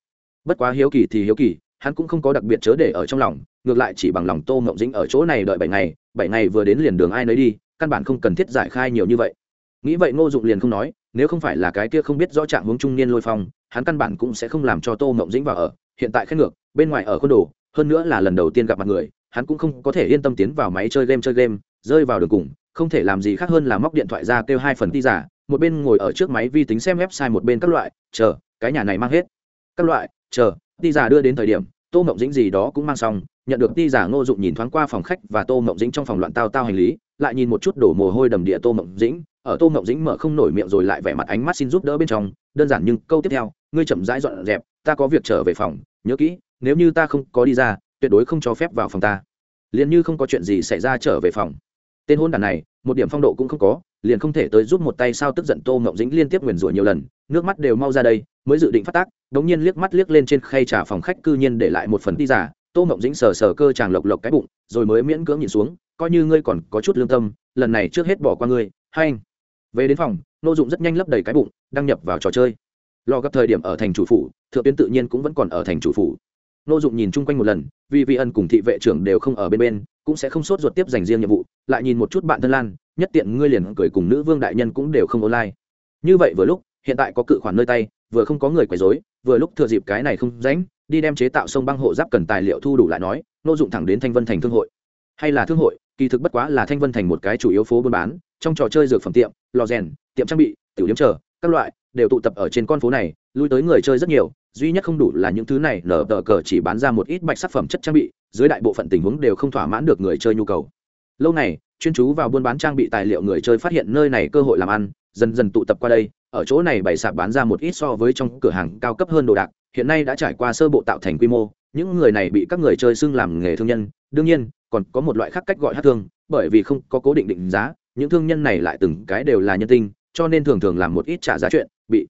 bất quá hiếu kỳ thì hiếu kỳ, hắn cũng không có đặc biệt chớ để ở trong lòng, ngược lại chỉ bằng lòng tô mộng dĩnh ở chỗ này đợi bảy ngày bảy ngày vừa đến liền đường ai nấy đi, căn bản không cần thiết giải khai nhiều như vậy. Nghĩ vậy ngô dụng liền không nói, nếu không phải là cái kia không biết rõ trạng hướng trung niên lôi phong, hắn căn bản cũng sẽ không làm cho tô mộng dĩnh vào ở, hiện tại khét ngược, bên ngoài ở khuôn đồ, hơn nữa là lần đầu tiên gặp mặt người, hắn cũng không có thể yên tâm tiến vào máy chơi game chơi game, rơi vào đường cùng, không thể làm gì khác hơn là móc điện thoại ra kêu hai phần ti giả, một bên ngồi ở trước máy vi tính xem website một bên các loại, chờ, cái nhà này mang hết. Các loại chờ, ti giả đưa đến thời điểm, tô mộng dĩnh gì đó cũng mang xong, nhận được ti giả ngô dụng nhìn thoáng qua phòng khách và tô mộng dĩnh trong phòng loạn tao tao hành lý, lại nhìn một chút đổ mồ hôi đầm địa tô mộng dĩnh. Ở tô mộng dĩnh mở không nổi miệng rồi lại vẻ mặt ánh mắt xin giúp đỡ bên trong, đơn giản nhưng câu tiếp theo, ngươi chậm rãi dọn dẹp, ta có việc trở về phòng, nhớ kỹ, nếu như ta không có đi ra, tuyệt đối không cho phép vào phòng ta. Liền như không có chuyện gì xảy ra trở về phòng. Tên hôn đàn này, một điểm phong độ cũng không có, liền không thể tới giúp một tay sao tức giận tô mộng dĩnh liên tiếp nguyền rủa nhiều lần, nước mắt đều mau ra đây, mới dự định phát tác đống nhiên liếc mắt liếc lên trên khay trà phòng khách cư nhiên để lại một phần ti giả, tô mộng dĩnh sờ sờ cơ chàng lộc lộc cái bụng, rồi mới miễn cưỡng nhìn xuống, coi như ngươi còn có chút lương tâm, lần này trước hết bỏ qua ngươi, hay. Anh về đến phòng, nô dụng rất nhanh lấp đầy cái bụng, đăng nhập vào trò chơi. Lò gặp thời điểm ở thành chủ phủ, thượng tuyến tự nhiên cũng vẫn còn ở thành chủ phủ. Nô dụng nhìn chung quanh một lần, vì vị ân cùng thị vệ trưởng đều không ở bên bên, cũng sẽ không sốt ruột tiếp dành riêng nhiệm vụ, lại nhìn một chút bạn thân lan, nhất tiện ngươi liền cười cùng nữ vương đại nhân cũng đều không online. Như vậy vừa lúc, hiện tại có cự khoản nơi tay vừa không có người quấy rối, vừa lúc thừa dịp cái này không rảnh, đi đem chế tạo sông băng hộ giáp cần tài liệu thu đủ lại nói, nô dụng thẳng đến thanh vân thành thương hội. Hay là thương hội, kỳ thực bất quá là thanh vân thành một cái chủ yếu phố buôn bán, trong trò chơi dược phẩm tiệm, lò rèn, tiệm trang bị, tiểu điểm chờ, các loại, đều tụ tập ở trên con phố này, lui tới người chơi rất nhiều, duy nhất không đủ là những thứ này, nở tờ cờ chỉ bán ra một ít bạch sắc phẩm chất trang bị, dưới đại bộ phận tình huống đều không thỏa mãn được người chơi nhu cầu. Lâu này, chuyên chú vào buôn bán trang bị tài liệu người chơi phát hiện nơi này cơ hội làm ăn dần dần tụ tập qua đây, ở chỗ này bày sạp bán ra một ít so với trong cửa hàng cao cấp hơn đồ đạc, hiện nay đã trải qua sơ bộ tạo thành quy mô, những người này bị các người chơi xưng làm nghề thương nhân, đương nhiên, còn có một loại khác cách gọi hát thương, bởi vì không có cố định định giá, những thương nhân này lại từng cái đều là nhân tinh, cho nên thường thường làm một ít trả giá chuyện, bị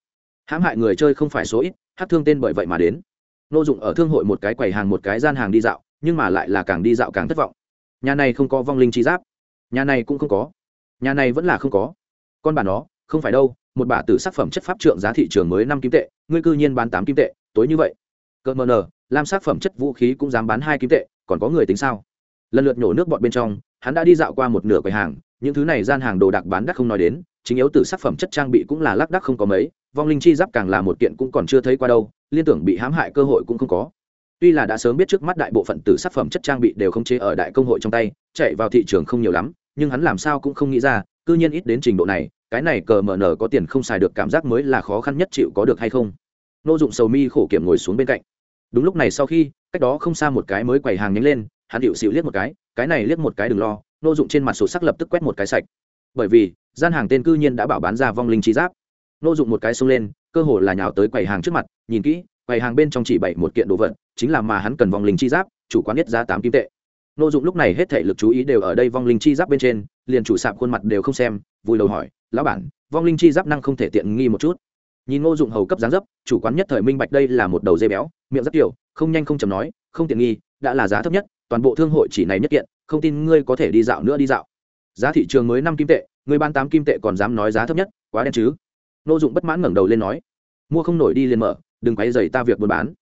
hãm hại người chơi không phải số ít, hát thương tên bởi vậy mà đến. Nô dụng ở thương hội một cái quầy hàng một cái gian hàng đi dạo, nhưng mà lại là càng đi dạo càng thất vọng. Nhà này không có vong linh trí giáp. Nhà này cũng không có. Nhà này vẫn là không có. Con bà nó không phải đâu, một bả tử sắc phẩm chất pháp trượng giá thị trường mới năm kim tệ, ngươi cư nhiên bán tám kim tệ, tối như vậy. Cợt mờ nờ, lam sắc phẩm chất vũ khí cũng dám bán hai kim tệ, còn có người tính sao? Lần lượt nhổ nước bọt bên trong, hắn đã đi dạo qua một nửa quầy hàng, những thứ này gian hàng đồ đạc bán đắt không nói đến, chính yếu từ sắc phẩm chất trang bị cũng là lác đắc không có mấy, vong linh chi giáp càng là một kiện cũng còn chưa thấy qua đâu, liên tưởng bị hãm hại cơ hội cũng không có. Tuy là đã sớm biết trước mắt đại bộ phận từ sắc phẩm chất trang bị đều không chế ở đại công hội trong tay, chạy vào thị trường không nhiều lắm, nhưng hắn làm sao cũng không nghĩ ra, cư nhiên ít đến trình độ này cái này cờ mở nở có tiền không xài được cảm giác mới là khó khăn nhất chịu có được hay không? Nô dụng sầu mi khổ kiểm ngồi xuống bên cạnh. Đúng lúc này sau khi, cách đó không xa một cái mới quầy hàng nhánh lên, hắn điệu xịu liếc một cái cái này liếc một cái đừng lo, nô dụng trên mặt sổ sắc lập tức quét một cái sạch. Bởi vì, gian hàng tên cư nhiên đã bảo bán ra vong linh trí giáp. Nô dụng một cái xông lên, cơ hồ là nhào tới quầy hàng trước mặt, nhìn kỹ, quầy hàng bên trong chỉ bảy một kiện đồ vật, chính là mà hắn cần vong linh chi giáp, chủ quán nhất giá tám kim tệ nô dụng lúc này hết thể lực chú ý đều ở đây vong linh chi giáp bên trên, liền chủ sạp khuôn mặt đều không xem, vui đầu hỏi, lão bản, vong linh chi giáp năng không thể tiện nghi một chút? Nhìn ngô dụng hầu cấp dáng dấp, chủ quán nhất thời minh bạch đây là một đầu dây béo, miệng rất tiểu, không nhanh không chầm nói, không tiện nghi, đã là giá thấp nhất, toàn bộ thương hội chỉ này nhất kiện, không tin ngươi có thể đi dạo nữa đi dạo. Giá thị trường mới năm kim tệ người bán tám kim tệ còn dám nói giá thấp nhất, quá đen chứ? Nô dụng bất mãn ngẩng đầu lên nói, mua không nổi đi liền mở, đừng quay dày ta việc buôn bán.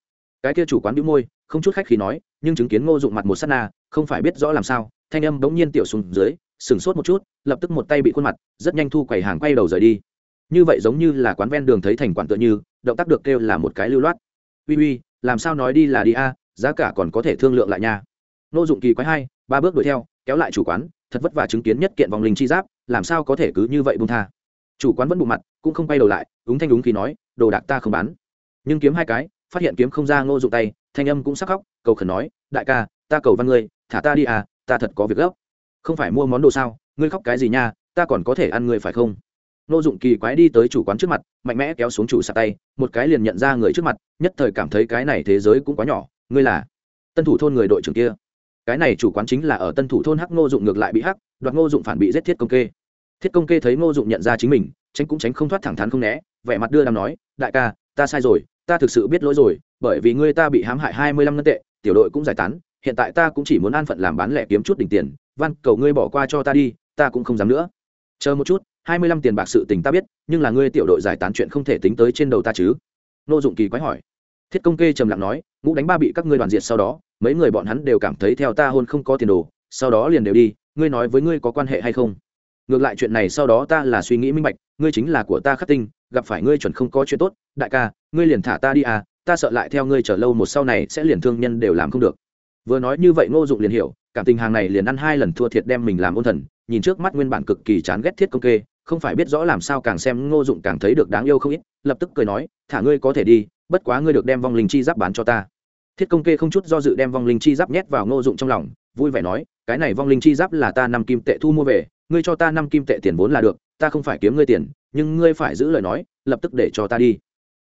Cái kia chủ quán đĩu môi, không chút khách khi nói, nhưng chứng kiến ngô dụng mặt một sát na không phải biết rõ làm sao, thanh âm bỗng nhiên tiểu xuống dưới, sừng sốt một chút, lập tức một tay bị khuôn mặt, rất nhanh thu quầy hàng quay đầu rời đi. Như vậy giống như là quán ven đường thấy thành quản tựa như, động tác được kêu là một cái lưu loát. Uy uy, làm sao nói đi là đi a, giá cả còn có thể thương lượng lại nha. Nô dụng kỳ quái hai, ba bước đuổi theo, kéo lại chủ quán, thật vất vả chứng kiến nhất kiện vòng linh chi giáp, làm sao có thể cứ như vậy buông tha. Chủ quán vẫn bụng mặt, cũng không quay đầu lại đúng thanh đúng khi nói, đồ đạc ta không bán. Nhưng kiếm hai cái, phát hiện kiếm không ra ngô dụng tay, thanh âm cũng sắc khóc, cầu khẩn nói, đại ca, ta cầu văn ngươi thả ta đi à ta thật có việc gấp. Không phải mua món đồ sao, ngươi khóc cái gì nha, ta còn có thể ăn ngươi phải không? Ngô dụng kỳ quái đi tới chủ quán trước mặt, mạnh mẽ kéo xuống chủ sạp tay, một cái liền nhận ra người trước mặt, nhất thời cảm thấy cái này thế giới cũng quá nhỏ, ngươi là tân thủ thôn người đội trưởng kia. Cái này chủ quán chính là ở tân thủ thôn hắc ngô dụng ngược lại bị hắc, đoạt ngô dụng phản bị giết thiết công kê. Thiết công kê thấy ngô dụng nhận ra chính mình, tránh cũng tránh không thoát thẳng thắn không né, vẻ mặt đưa đàm nói, đại ca, ta sai rồi, ta thực sự biết lỗi rồi, bởi vì ngươi ta bị hãm hại hai mươi lăm ngân tệ, tiểu đội cũng giải tán hiện tại ta cũng chỉ muốn an phận làm bán lẻ kiếm chút đỉnh tiền van cầu ngươi bỏ qua cho ta đi, ta cũng không dám nữa. Chờ một chút, hai mươi lăm tiền bạc sự tình ta biết, nhưng là ngươi tiểu đội giải tán chuyện không thể tính tới trên đầu ta chứ? Nô dụng kỳ quái hỏi. Thiết công kê trầm lặng nói, ngũ đánh ba bị các ngươi đoàn diệt sau đó, mấy người bọn hắn đều cảm thấy theo ta hôn không có tiền đồ, sau đó liền đều đi, ngươi nói với ngươi có quan hệ hay không? Ngược lại chuyện này sau đó ta là suy nghĩ minh bạch, ngươi chính là của ta khắc tinh, gặp phải ngươi chuẩn không có chuyện tốt, đại ca, ngươi liền thả ta đi à ta sợ lại theo ngươi chờ lâu một sau này sẽ liền thương nhân đều làm không được vừa nói như vậy ngô dụng liền hiểu, cảm tình hàng này liền ăn hai lần thua thiệt đem mình làm ôn thần, nhìn trước mắt nguyên bản cực kỳ chán ghét thiết công kê, không phải biết rõ làm sao càng xem ngô dụng càng thấy được đáng yêu không ít, lập tức cười nói, thả ngươi có thể đi, bất quá ngươi được đem vong linh chi giáp bán cho ta. Thiết công kê không chút do dự đem vong linh chi giáp nhét vào ngô dụng trong lòng, vui vẻ nói, cái này vong linh chi giáp là ta năm kim tệ thu mua về, ngươi cho ta năm kim tệ tiền vốn là được, ta không phải kiếm ngươi tiền, nhưng ngươi phải giữ lời nói, lập tức để cho ta đi.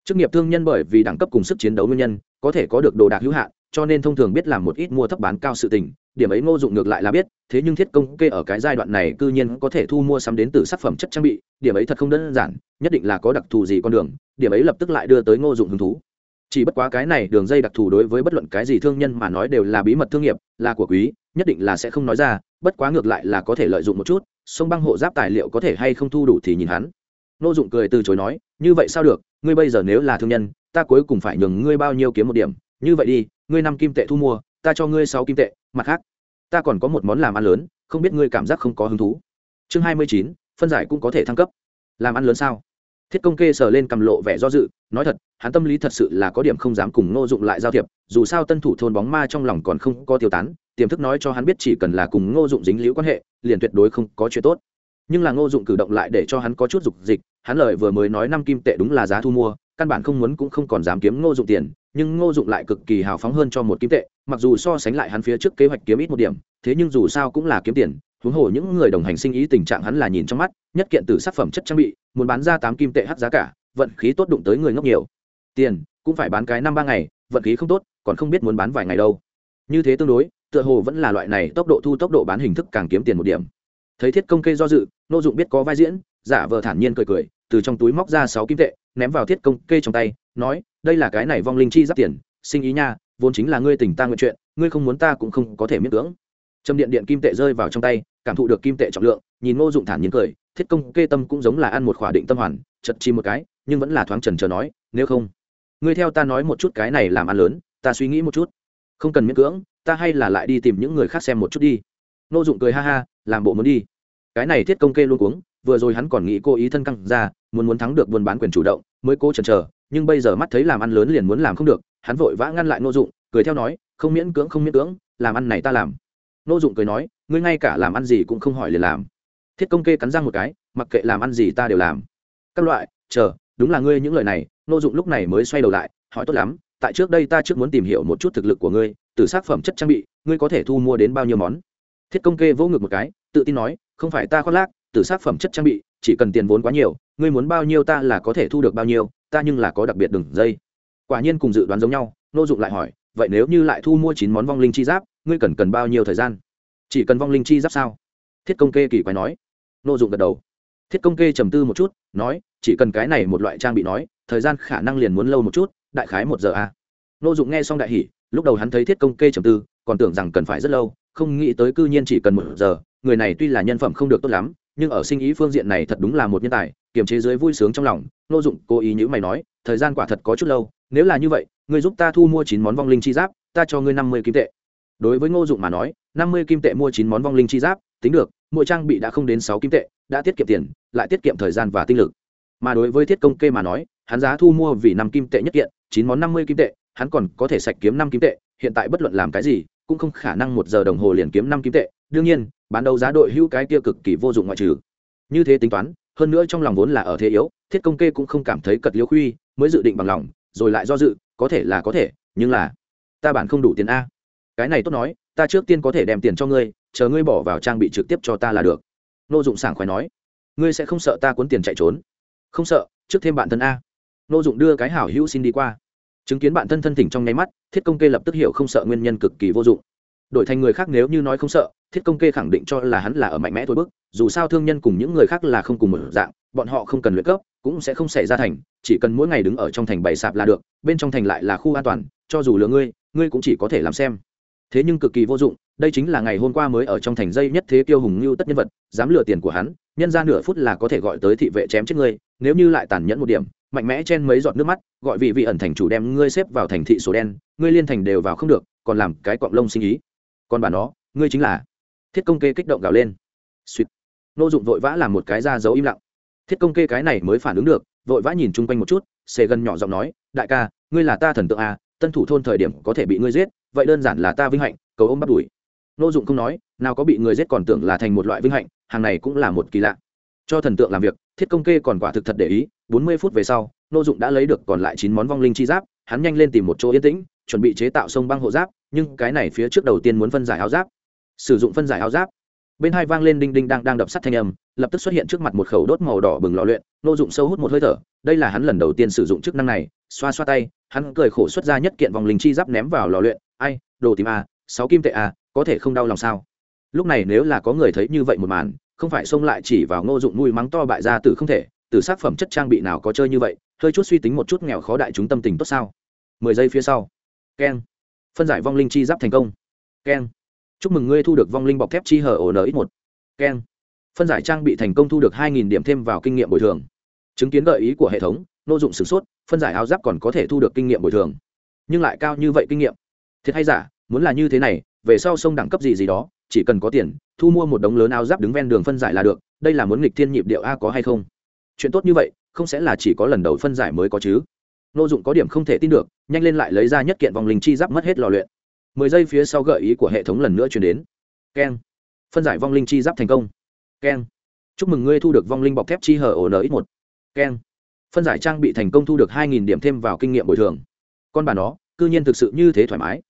Chức nghiệp thương nhân bởi vì đẳng cấp cùng sức chiến đấu nguyên nhân, có thể có được đồ đạc hữu hạn cho nên thông thường biết làm một ít mua thấp bán cao sự tình, điểm ấy ngô dụng ngược lại là biết, thế nhưng thiết công kê ở cái giai đoạn này cư nhiên có thể thu mua sắm đến từ sản phẩm chất trang bị, điểm ấy thật không đơn giản, nhất định là có đặc thù gì con đường, điểm ấy lập tức lại đưa tới ngô dụng hứng thú. Chỉ bất quá cái này đường dây đặc thù đối với bất luận cái gì thương nhân mà nói đều là bí mật thương nghiệp, là của quý, nhất định là sẽ không nói ra, bất quá ngược lại là có thể lợi dụng một chút, sông băng hộ giáp tài liệu có thể hay không thu đủ thì nhìn hắn. Ngô dụng cười từ chối nói, như vậy sao được, ngươi bây giờ nếu là thương nhân, ta cuối cùng phải nhường ngươi bao nhiêu kiếm một điểm, như vậy đi ngươi năm kim tệ thu mua, ta cho ngươi sáu kim tệ, mặt khác, ta còn có một món làm ăn lớn, không biết ngươi cảm giác không có hứng thú. Chương hai mươi chín, phân giải cũng có thể thăng cấp. Làm ăn lớn sao? Thiết công kê sờ lên cầm lộ vẻ do dự, nói thật, hắn tâm lý thật sự là có điểm không dám cùng ngô dụng lại giao thiệp, dù sao tân thủ thôn bóng ma trong lòng còn không có tiêu tán, tiềm thức nói cho hắn biết chỉ cần là cùng ngô dụng dính liễu quan hệ, liền tuyệt đối không có chuyện tốt. Nhưng là ngô dụng cử động lại để cho hắn có chút dục dịch, hắn lời vừa mới nói năm kim tệ đúng là giá thu mua, căn bản không muốn cũng không còn dám kiếm ngô dụng tiền nhưng ngô dụng lại cực kỳ hào phóng hơn cho một kim tệ, mặc dù so sánh lại hắn phía trước kế hoạch kiếm ít một điểm, thế nhưng dù sao cũng là kiếm tiền, huống hồ những người đồng hành sinh ý tình trạng hắn là nhìn trong mắt, nhất kiện từ sắc phẩm chất trang bị, muốn bán ra tám kim tệ hắt giá cả, vận khí tốt đụng tới người ngốc nhiều. Tiền, cũng phải bán cái năm ba ngày, vận khí không tốt, còn không biết muốn bán vài ngày đâu. Như thế tương đối, tựa hồ vẫn là loại này tốc độ thu tốc độ bán hình thức càng kiếm tiền một điểm. Thấy thiết công kê do dự nô dụng biết có vai diễn, giả vờ thản nhiên cười cười, từ trong túi móc ra sáu kim tệ, ném vào thiết công kê trong tay, nói đây là cái này vong linh chi giáp tiền, sinh ý nha, vốn chính là ngươi tình ta nguyện chuyện, ngươi không muốn ta cũng không có thể miễn cưỡng. Trầm điện điện kim tệ rơi vào trong tay, cảm thụ được kim tệ trọng lượng, nhìn ngô dụng thản nhiên cười, thiết công kê tâm cũng giống là ăn một khỏa định tâm hoàn, chật chi một cái, nhưng vẫn là thoáng trần chờ nói, nếu không, ngươi theo ta nói một chút cái này làm ăn lớn, ta suy nghĩ một chút. Không cần miễn cưỡng, ta hay là lại đi tìm những người khác xem một chút đi. Ngô dụng cười ha ha, làm bộ muốn đi. Cái này thiết công kê luôn cuống, vừa rồi hắn còn nghĩ cô ý thân căng ra, muốn muốn thắng được buôn bán quyền chủ động mới cố chần chờ, nhưng bây giờ mắt thấy làm ăn lớn liền muốn làm không được, hắn vội vã ngăn lại ngô dụng, cười theo nói, không miễn cưỡng, không miễn cưỡng, làm ăn này ta làm. Ngô dụng cười nói, ngươi ngay cả làm ăn gì cũng không hỏi liền làm. Thiết công kê cắn răng một cái, mặc kệ làm ăn gì ta đều làm. Các loại, chờ, đúng là ngươi những lời này. Ngô dụng lúc này mới xoay đầu lại, hỏi tốt lắm, tại trước đây ta trước muốn tìm hiểu một chút thực lực của ngươi, từ xác phẩm chất trang bị, ngươi có thể thu mua đến bao nhiêu món? Thiết công kê vỗ ngực một cái, tự tin nói, không phải ta khoác lác, từ xác phẩm chất trang bị, chỉ cần tiền vốn quá nhiều ngươi muốn bao nhiêu ta là có thể thu được bao nhiêu, ta nhưng là có đặc biệt đường dây. Quả nhiên cùng dự đoán giống nhau, nô dụng lại hỏi, vậy nếu như lại thu mua chín món vong linh chi giáp, ngươi cần cần bao nhiêu thời gian? Chỉ cần vong linh chi giáp sao? Thiết công kê kỳ quái nói. Nô dụng gật đầu. Thiết công kê trầm tư một chút, nói, chỉ cần cái này một loại trang bị nói, thời gian khả năng liền muốn lâu một chút, đại khái một giờ a à. nô dụng nghe xong đại hỉ, lúc đầu hắn thấy thiết công kê trầm tư, còn tưởng rằng cần phải rất lâu, không nghĩ tới cư nhiên chỉ cần một giờ, người này tuy là nhân phẩm không được tốt lắm, nhưng ở sinh ý phương diện này thật đúng là một nhân tài kiềm chế dưới vui sướng trong lòng nô dụng cố ý nhữ mày nói, thời gian quả thật có chút lâu, nếu là như vậy, ngươi giúp ta thu mua chín món vong linh chi giáp, ta cho ngươi năm mươi kim tệ. Đối với ngô dụng mà nói, năm mươi kim tệ mua chín món vong linh chi giáp, tính được, mỗi trang bị đã không đến sáu kim tệ, đã tiết kiệm tiền, lại tiết kiệm thời gian và tinh lực. Mà đối với thiết công kê mà nói, hắn giá thu mua vì năm kim tệ nhất kiện, chín món năm mươi kim tệ, hắn còn có thể sạch kiếm năm kim tệ, hiện tại bất luận làm cái gì, cũng không khả năng một giờ đồng hồ liền kiếm năm kim tệ. Đương nhiên, bán đấu giá đội hữu cái kia cực kỳ vô dụng ngoại trừ. Như thế tính toán hơn nữa trong lòng vốn là ở thế yếu, thiết công kê cũng không cảm thấy cật liêu khuy, mới dự định bằng lòng, rồi lại do dự, có thể là có thể, nhưng là, ta bản không đủ tiền a. Cái này tốt nói, ta trước tiên có thể đem tiền cho ngươi, chờ ngươi bỏ vào trang bị trực tiếp cho ta là được. Nô dụng sảng khoái nói, ngươi sẽ không sợ ta cuốn tiền chạy trốn? Không sợ, trước thêm bạn thân a. Nô dụng đưa cái hảo hữu xin đi qua. Chứng kiến bạn thân thân thỉnh trong nháy mắt, thiết công kê lập tức hiểu không sợ nguyên nhân cực kỳ vô dụng. Đổi thành người khác nếu như nói không sợ thiết công kê khẳng định cho là hắn là ở mạnh mẽ thôi bước. dù sao thương nhân cùng những người khác là không cùng một dạng, bọn họ không cần luyện cấp, cũng sẽ không xảy ra thành, chỉ cần mỗi ngày đứng ở trong thành bày sạp là được, bên trong thành lại là khu an toàn, cho dù lừa ngươi ngươi cũng chỉ có thể làm xem thế nhưng cực kỳ vô dụng, đây chính là ngày hôm qua mới ở trong thành dây nhất thế kiêu hùng như tất nhân vật, dám lừa tiền của hắn, nhân ra nửa phút là có thể gọi tới thị vệ chém chết ngươi, nếu như lại tàn nhẫn một điểm, mạnh mẽ chen mấy giọt nước mắt, gọi vị vị ẩn thành chủ đem ngươi xếp vào thành thị số đen, ngươi liên thành đều vào không được, còn làm cái cọng lông sinh ý còn bà nó, ngươi chính là thiết công kê kích động gào lên. Suýt nô dụng vội vã làm một cái ra dấu im lặng. Thiết công kê cái này mới phản ứng được, vội vã nhìn chung quanh một chút, xề gần nhỏ giọng nói, đại ca, ngươi là ta thần tượng à tân thủ thôn thời điểm có thể bị ngươi giết, vậy đơn giản là ta vinh hạnh, cầu ôm bắt đuổi. Nô dụng không nói, nào có bị người giết còn tưởng là thành một loại vinh hạnh, hàng này cũng là một kỳ lạ. Cho thần tượng làm việc, thiết công kê còn quả thực thật để ý, bốn mươi phút về sau, nô dụng đã lấy được còn lại chín món vong linh chi giáp, hắn nhanh lên tìm một chỗ yên tĩnh, chuẩn bị chế tạo sông băng hộ giáp, nhưng cái này phía trước đầu tiên muốn phân giải áo giáp sử dụng phân giải áo giáp. Bên hai vang lên đinh đinh đang đang đập sắt thanh âm, lập tức xuất hiện trước mặt một khẩu đốt màu đỏ bừng lò luyện, nô dụng sâu hút một hơi thở, đây là hắn lần đầu tiên sử dụng chức năng này, xoa xoa tay, hắn cười khổ xuất ra nhất kiện vòng linh chi giáp ném vào lò luyện, ai, đồ tìm a à, sáu kim tệ a có thể không đau lòng sao? Lúc này nếu là có người thấy như vậy một màn, không phải xông lại chỉ vào ngô dụng nuôi mắng to bại ra từ không thể từ sát phẩm chất trang bị nào có chơi như vậy, hơi chút suy tính một chút nghèo khó đại chúng tâm tình tốt sao? Mười giây phía sau. Keng. Phân giải vong linh chi giáp thành công. Keng chúc mừng ngươi thu được vong linh bọc thép chi hở ổ n ít một. Keng phân giải trang bị thành công thu được hai nghìn điểm thêm vào kinh nghiệm bồi thường. Chứng kiến gợi ý của hệ thống, nô dụng sửng sốt, phân giải áo giáp còn có thể thu được kinh nghiệm bồi thường. Nhưng lại cao như vậy kinh nghiệm. Thiệt hay giả, muốn là như thế này, về sau sông đẳng cấp gì gì đó, chỉ cần có tiền, thu mua một đống lớn áo giáp đứng ven đường phân giải là được, đây là muốn nghịch thiên nhịp điệu a có hay không? Chuyện tốt như vậy, không sẽ là chỉ có lần đầu phân giải mới có chứ. Nô dụng có điểm không thể tin được, nhanh lên lại lấy ra nhất kiện vòng linh chi giáp mất hết lò luyện mười giây phía sau gợi ý của hệ thống lần nữa chuyển đến. Keng. Phân giải vong linh chi giáp thành công. Keng. Chúc mừng ngươi thu được vong linh bọc thép chi hở ổ n một. Keng. Phân giải trang bị thành công thu được hai nghìn điểm thêm vào kinh nghiệm bồi thường. Con bà nó, cư nhiên thực sự như thế thoải mái.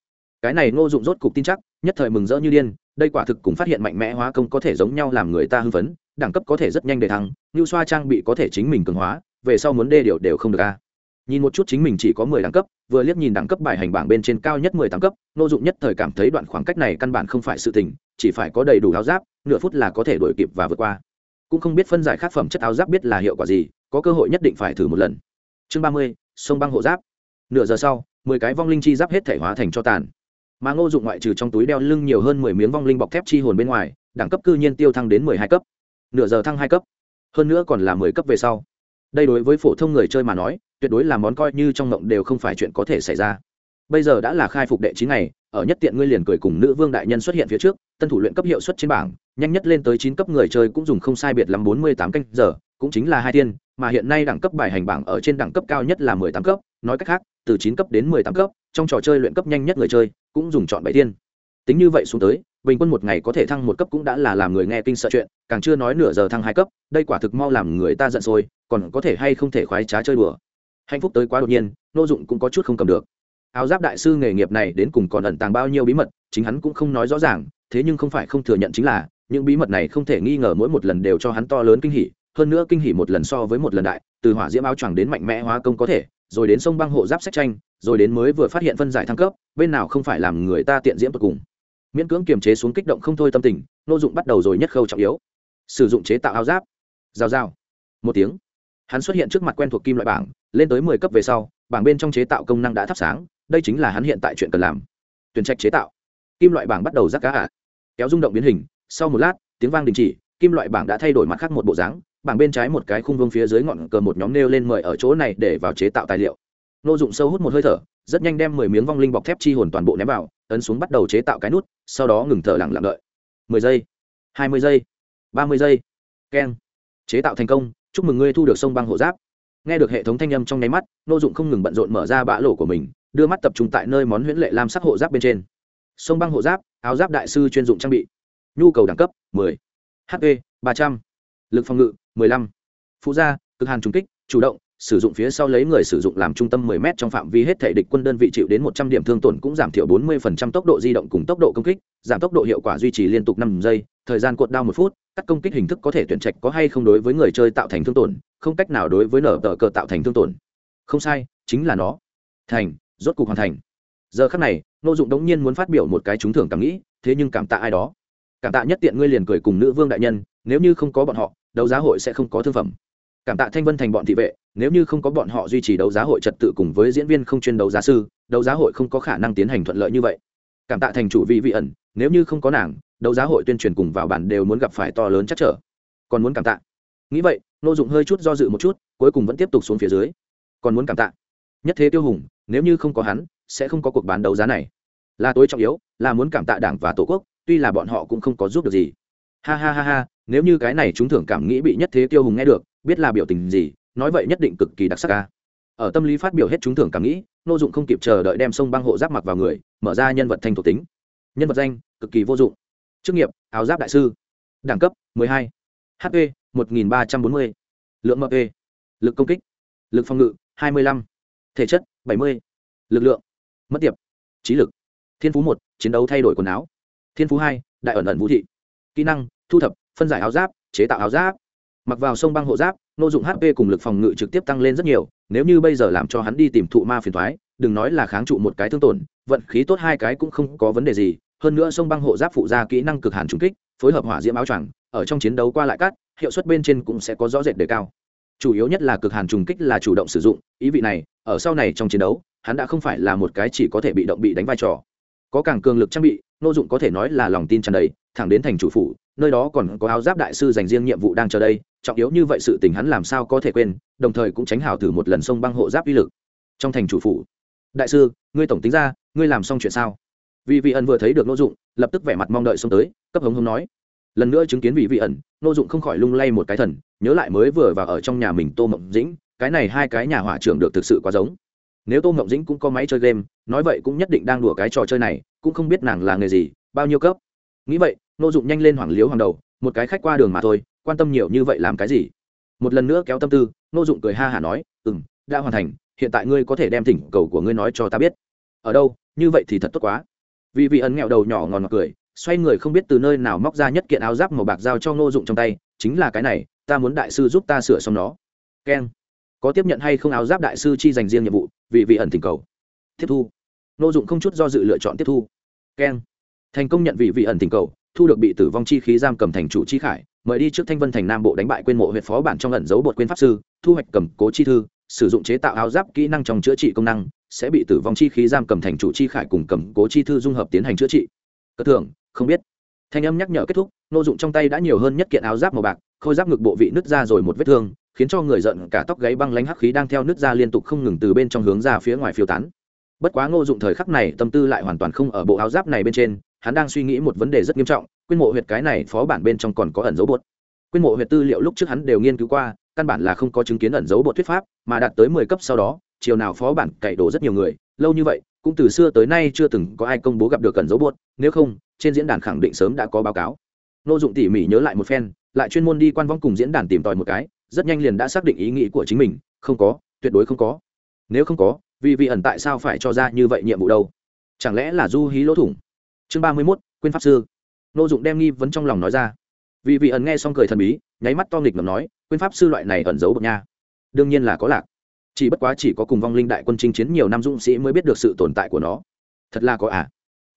Cái này ngô dụng rốt cục tin chắc, nhất thời mừng rỡ như điên, đây quả thực cùng phát hiện mạnh mẽ hóa công có thể giống nhau làm người ta hưng phấn, đẳng cấp có thể rất nhanh để thăng như xoa trang bị có thể chính mình cường hóa, về sau muốn đê điều đều không được a nhìn một chút chính mình chỉ có mười đẳng cấp, vừa liếc nhìn đẳng cấp bài hành bảng bên trên cao nhất mười tám cấp, ngô dụng nhất thời cảm thấy đoạn khoảng cách này căn bản không phải sự tình, chỉ phải có đầy đủ áo giáp, nửa phút là có thể đuổi kịp và vượt qua. Cũng không biết phân giải khác phẩm chất áo giáp biết là hiệu quả gì, có cơ hội nhất định phải thử một lần. Chương ba mươi, sông băng hộ giáp. Nửa giờ sau, mười cái vong linh chi giáp hết thể hóa thành cho tàn. Mà ngô dụng ngoại trừ trong túi đeo lưng nhiều hơn mười miếng vong linh bọc thép chi hồn bên ngoài, đẳng cấp cư nhiên tiêu thăng đến mười hai cấp. Nửa giờ thăng hai cấp. Hơn nữa còn là mười cấp về sau đây đối với phổ thông người chơi mà nói, tuyệt đối là món coi như trong ngộng đều không phải chuyện có thể xảy ra. Bây giờ đã là khai phục đệ chín ngày, ở nhất tiện ngươi liền cười cùng nữ vương đại nhân xuất hiện phía trước, tân thủ luyện cấp hiệu suất trên bảng, nhanh nhất lên tới chín cấp người chơi cũng dùng không sai biệt lắm bốn mươi tám canh giờ, cũng chính là hai tiên mà hiện nay đẳng cấp bài hành bảng ở trên đẳng cấp cao nhất là mười tám cấp, nói cách khác, từ chín cấp đến mười tám cấp, trong trò chơi luyện cấp nhanh nhất người chơi, cũng dùng chọn bảy tiên tính như vậy xuống tới bình quân một ngày có thể thăng một cấp cũng đã là làm người nghe kinh sợ chuyện, càng chưa nói nửa giờ thăng hai cấp, đây quả thực mau làm người ta giận sôi còn có thể hay không thể khoái trá chơi đùa. Hạnh phúc tới quá đột nhiên, nô dụng cũng có chút không cầm được. Áo giáp đại sư nghề nghiệp này đến cùng còn ẩn tàng bao nhiêu bí mật, chính hắn cũng không nói rõ ràng, thế nhưng không phải không thừa nhận chính là, những bí mật này không thể nghi ngờ mỗi một lần đều cho hắn to lớn kinh hỉ, hơn nữa kinh hỉ một lần so với một lần đại, từ hỏa diễm áo choàng đến mạnh mẽ hóa công có thể, rồi đến sông băng hộ giáp sách tranh, rồi đến mới vừa phát hiện phân giải thăng cấp, bên nào không phải làm người ta tiện diễm tột cùng miễn cưỡng kiềm chế xuống kích động không thôi tâm tình nô dụng bắt đầu rồi nhất khâu trọng yếu. Sử dụng chế tạo áo giáp. Rào rào. Một tiếng. Hắn xuất hiện trước mặt quen thuộc kim loại bảng, lên tới mười cấp về sau, bảng bên trong chế tạo công năng đã thắp sáng, đây chính là hắn hiện tại chuyện cần làm. Tuyển trạch chế tạo. Kim loại bảng bắt đầu rắc cá ả kéo rung động biến hình, sau một lát, tiếng vang đình chỉ, kim loại bảng đã thay đổi mặt khác một bộ dáng, bảng bên trái một cái khung vương phía dưới ngọn cờ một nhóm nêu lên mời ở chỗ này để vào chế tạo tài liệu. Nô dụng sâu hút một hơi thở, rất nhanh đem mười miếng vong linh bọc thép chi hồn toàn bộ ném vào ấn xuống bắt đầu chế tạo cái nút, sau đó ngừng thở lặng lặng đợi mười giây, hai mươi giây, ba mươi giây keng chế tạo thành công, chúc mừng ngươi thu được sông băng hộ giáp nghe được hệ thống thanh âm trong nháy mắt, nô dụng không ngừng bận rộn mở ra bã lỗ của mình, đưa mắt tập trung tại nơi món huyễn lệ lam sắc hộ giáp bên trên sông băng hộ giáp, áo giáp đại sư chuyên dụng trang bị nhu cầu đẳng cấp 10. hp 300. lực phòng ngự 15. phụ gia, cực hàn trùng kích, chủ động sử dụng phía sau lấy người sử dụng làm trung tâm 10 m trong phạm vi hết thể địch quân đơn vị chịu đến 100 điểm thương tổn cũng giảm thiểu 40% tốc độ di động cùng tốc độ công kích, giảm tốc độ hiệu quả duy trì liên tục 5 giây, thời gian cuộn đao 1 phút, các công kích hình thức có thể tuyển trạch có hay không đối với người chơi tạo thành thương tổn, không cách nào đối với nở tờ cờ tạo thành thương tổn. Không sai, chính là nó. Thành, rốt cục hoàn thành. Giờ khắc này, ngô Dụng đống nhiên muốn phát biểu một cái trúng thưởng cảm nghĩ, thế nhưng cảm tạ ai đó. Cảm tạ nhất tiện ngươi liền cười cùng nữ vương đại nhân, nếu như không có bọn họ, đấu giá hội sẽ không có thương phẩm cảm tạ thanh vân thành bọn thị vệ nếu như không có bọn họ duy trì đấu giá hội trật tự cùng với diễn viên không chuyên đấu giá sư, đấu giá hội không có khả năng tiến hành thuận lợi như vậy. Cảm tạ thành chủ vị vị ẩn, nếu như không có nàng, đấu giá hội tuyên truyền cùng vào bản đều muốn gặp phải to lớn chắc trở. Còn muốn cảm tạ. Nghĩ vậy, nô dụng hơi chút do dự một chút, cuối cùng vẫn tiếp tục xuống phía dưới. Còn muốn cảm tạ. Nhất thế tiêu hùng, nếu như không có hắn, sẽ không có cuộc bán đấu giá này. Là tối trọng yếu, là muốn cảm tạ đảng và tổ quốc, tuy là bọn họ cũng không có giúp được gì. Ha ha ha ha, nếu như cái này chúng thưởng cảm nghĩ bị nhất thế tiêu hùng nghe được, biết là biểu tình gì nói vậy nhất định cực kỳ đặc sắc ca. Ở tâm lý phát biểu hết chúng thưởng cảm nghĩ, nô dụng không kịp chờ đợi đem sông băng hộ giáp mặc vào người, mở ra nhân vật thanh thuộc tính. Nhân vật danh, cực kỳ vô dụng. Chức nghiệp, áo giáp đại sư. Đẳng cấp 12. hp 1340. lượng mp lực công kích, lực phòng ngự 25. thể chất 70. lực lượng, mất tiệp. Trí lực, thiên phú một, chiến đấu thay đổi quần áo. Thiên phú hai, đại ẩn ẩn vũ thị. Kỹ năng, thu thập, phân giải áo giáp, chế tạo áo giáp. Mặc vào sông băng hộ giáp nô dụng hp cùng lực phòng ngự trực tiếp tăng lên rất nhiều, nếu như bây giờ làm cho hắn đi tìm thụ ma phiền thoái đừng nói là kháng trụ một cái thương tổn, vận khí tốt hai cái cũng không có vấn đề gì, hơn nữa sông băng hộ giáp phụ ra kỹ năng cực hàn trung kích, phối hợp hỏa diễm áo choàng, ở trong chiến đấu qua lại cắt, hiệu suất bên trên cũng sẽ có rõ rệt đề cao. Chủ yếu nhất là cực hàn trùng kích là chủ động sử dụng, ý vị này, ở sau này trong chiến đấu, hắn đã không phải là một cái chỉ có thể bị động bị đánh vai trò. Có càng cường lực trang bị nô dụng có thể nói là lòng tin tràn đầy, thẳng đến thành chủ phủ, nơi đó còn có áo giáp đại sư dành riêng nhiệm vụ đang chờ đây, trọng yếu như vậy sự tình hắn làm sao có thể quên, đồng thời cũng tránh hào thử một lần sông băng hộ giáp uy lực. Trong thành chủ phủ, đại sư, ngươi tổng tính ra, ngươi làm xong chuyện sao? Vì vị ẩn vừa thấy được nô dụng, lập tức vẻ mặt mong đợi xông tới, cấp hống hống nói, lần nữa chứng kiến vị vị ẩn, nô dụng không khỏi lung lay một cái thần, nhớ lại mới vừa vào ở trong nhà mình tô mộng dĩnh, cái này hai cái nhà hỏa trưởng được thực sự quá giống. Nếu tô mộng dĩnh cũng có máy chơi game nói vậy cũng nhất định đang đùa cái trò chơi này, cũng không biết nàng là người gì, bao nhiêu cấp. Nghĩ vậy, nô dụng nhanh lên hoảng liếu hàng đầu, một cái khách qua đường mà thôi, quan tâm nhiều như vậy làm cái gì? Một lần nữa kéo tâm tư, nô dụng cười ha hả nói ừ m đã hoàn thành, hiện tại ngươi có thể đem thỉnh cầu của ngươi nói cho ta biết. Ở đâu? Như vậy thì thật tốt quá. Vì vị ẩn nghẹo đầu nhỏ ngòn ngọt cười, xoay người không biết từ nơi nào móc ra nhất kiện áo giáp màu bạc giao cho nô dụng trong tay, chính là cái này, ta muốn đại sư giúp ta sửa xong nó. Keng. Có tiếp nhận hay không áo giáp đại sư chi dành riêng nhiệm vụ? Vì vị ẩn thỉnh cầu tiếp thu. Nô dụng không chút do dự lựa chọn tiếp thu. Keng. Thành công nhận vị vị ẩn tình cầu, thu được bị tử vong chi khí giam cầm thành chủ chi khải, mời đi trước thanh vân thành nam bộ đánh bại quên mộ huyện phó bản trong ẩn dấu bột quên pháp sư, thu hoạch cầm cố chi thư, sử dụng chế tạo áo giáp kỹ năng trong chữa trị công năng, sẽ bị tử vong chi khí giam cầm thành chủ chi khải cùng cầm cố chi thư dung hợp tiến hành chữa trị. Cất thường không biết. Thanh âm nhắc nhở kết thúc, nô dụng trong tay đã nhiều hơn nhất kiện áo giáp màu bạc, khôi giáp ngực bộ vị nứt ra rồi một vết thương, khiến cho người giận cả tóc gáy băng lánh hắc khí đang theo nứt ra liên tục không ngừng từ bên trong hướng ra phía ngoài phiêu tán bất quá ngô dụng thời khắc này tâm tư lại hoàn toàn không ở bộ áo giáp này bên trên, hắn đang suy nghĩ một vấn đề rất nghiêm trọng, quyên mộ huyệt cái này phó bản bên trong còn có ẩn dấu bột. Quyên mộ huyệt tư liệu lúc trước hắn đều nghiên cứu qua, căn bản là không có chứng kiến ẩn dấu bột thuyết pháp, mà đạt tới mười cấp sau đó, chiều nào phó bản cậy đổ rất nhiều người, lâu như vậy, cũng từ xưa tới nay chưa từng có ai công bố gặp được ẩn dấu bột, nếu không, trên diễn đàn khẳng định sớm đã có báo cáo. Ngô dụng tỉ mỉ nhớ lại một phen, lại chuyên môn đi quan vong cùng diễn đàn tìm tòi một cái, rất nhanh liền đã xác định ý nghĩ của chính mình, không có, tuyệt đối không có. Nếu không có vì vị ẩn tại sao phải cho ra như vậy nhiệm vụ đâu? Chẳng lẽ là du hí lỗ thủng? Chương ba mươi mốt quyên pháp sư. Nô dụng đem nghi vấn trong lòng nói ra. Vì vị ẩn nghe xong cười thần bí, nháy mắt to nghịch ngầm nói quyên pháp sư loại này ẩn giấu bậc nha. Đương nhiên là có lạc. Chỉ bất quá chỉ có cùng vong linh đại quân chinh chiến nhiều năm dũng sĩ mới biết được sự tồn tại của nó. Thật là có à?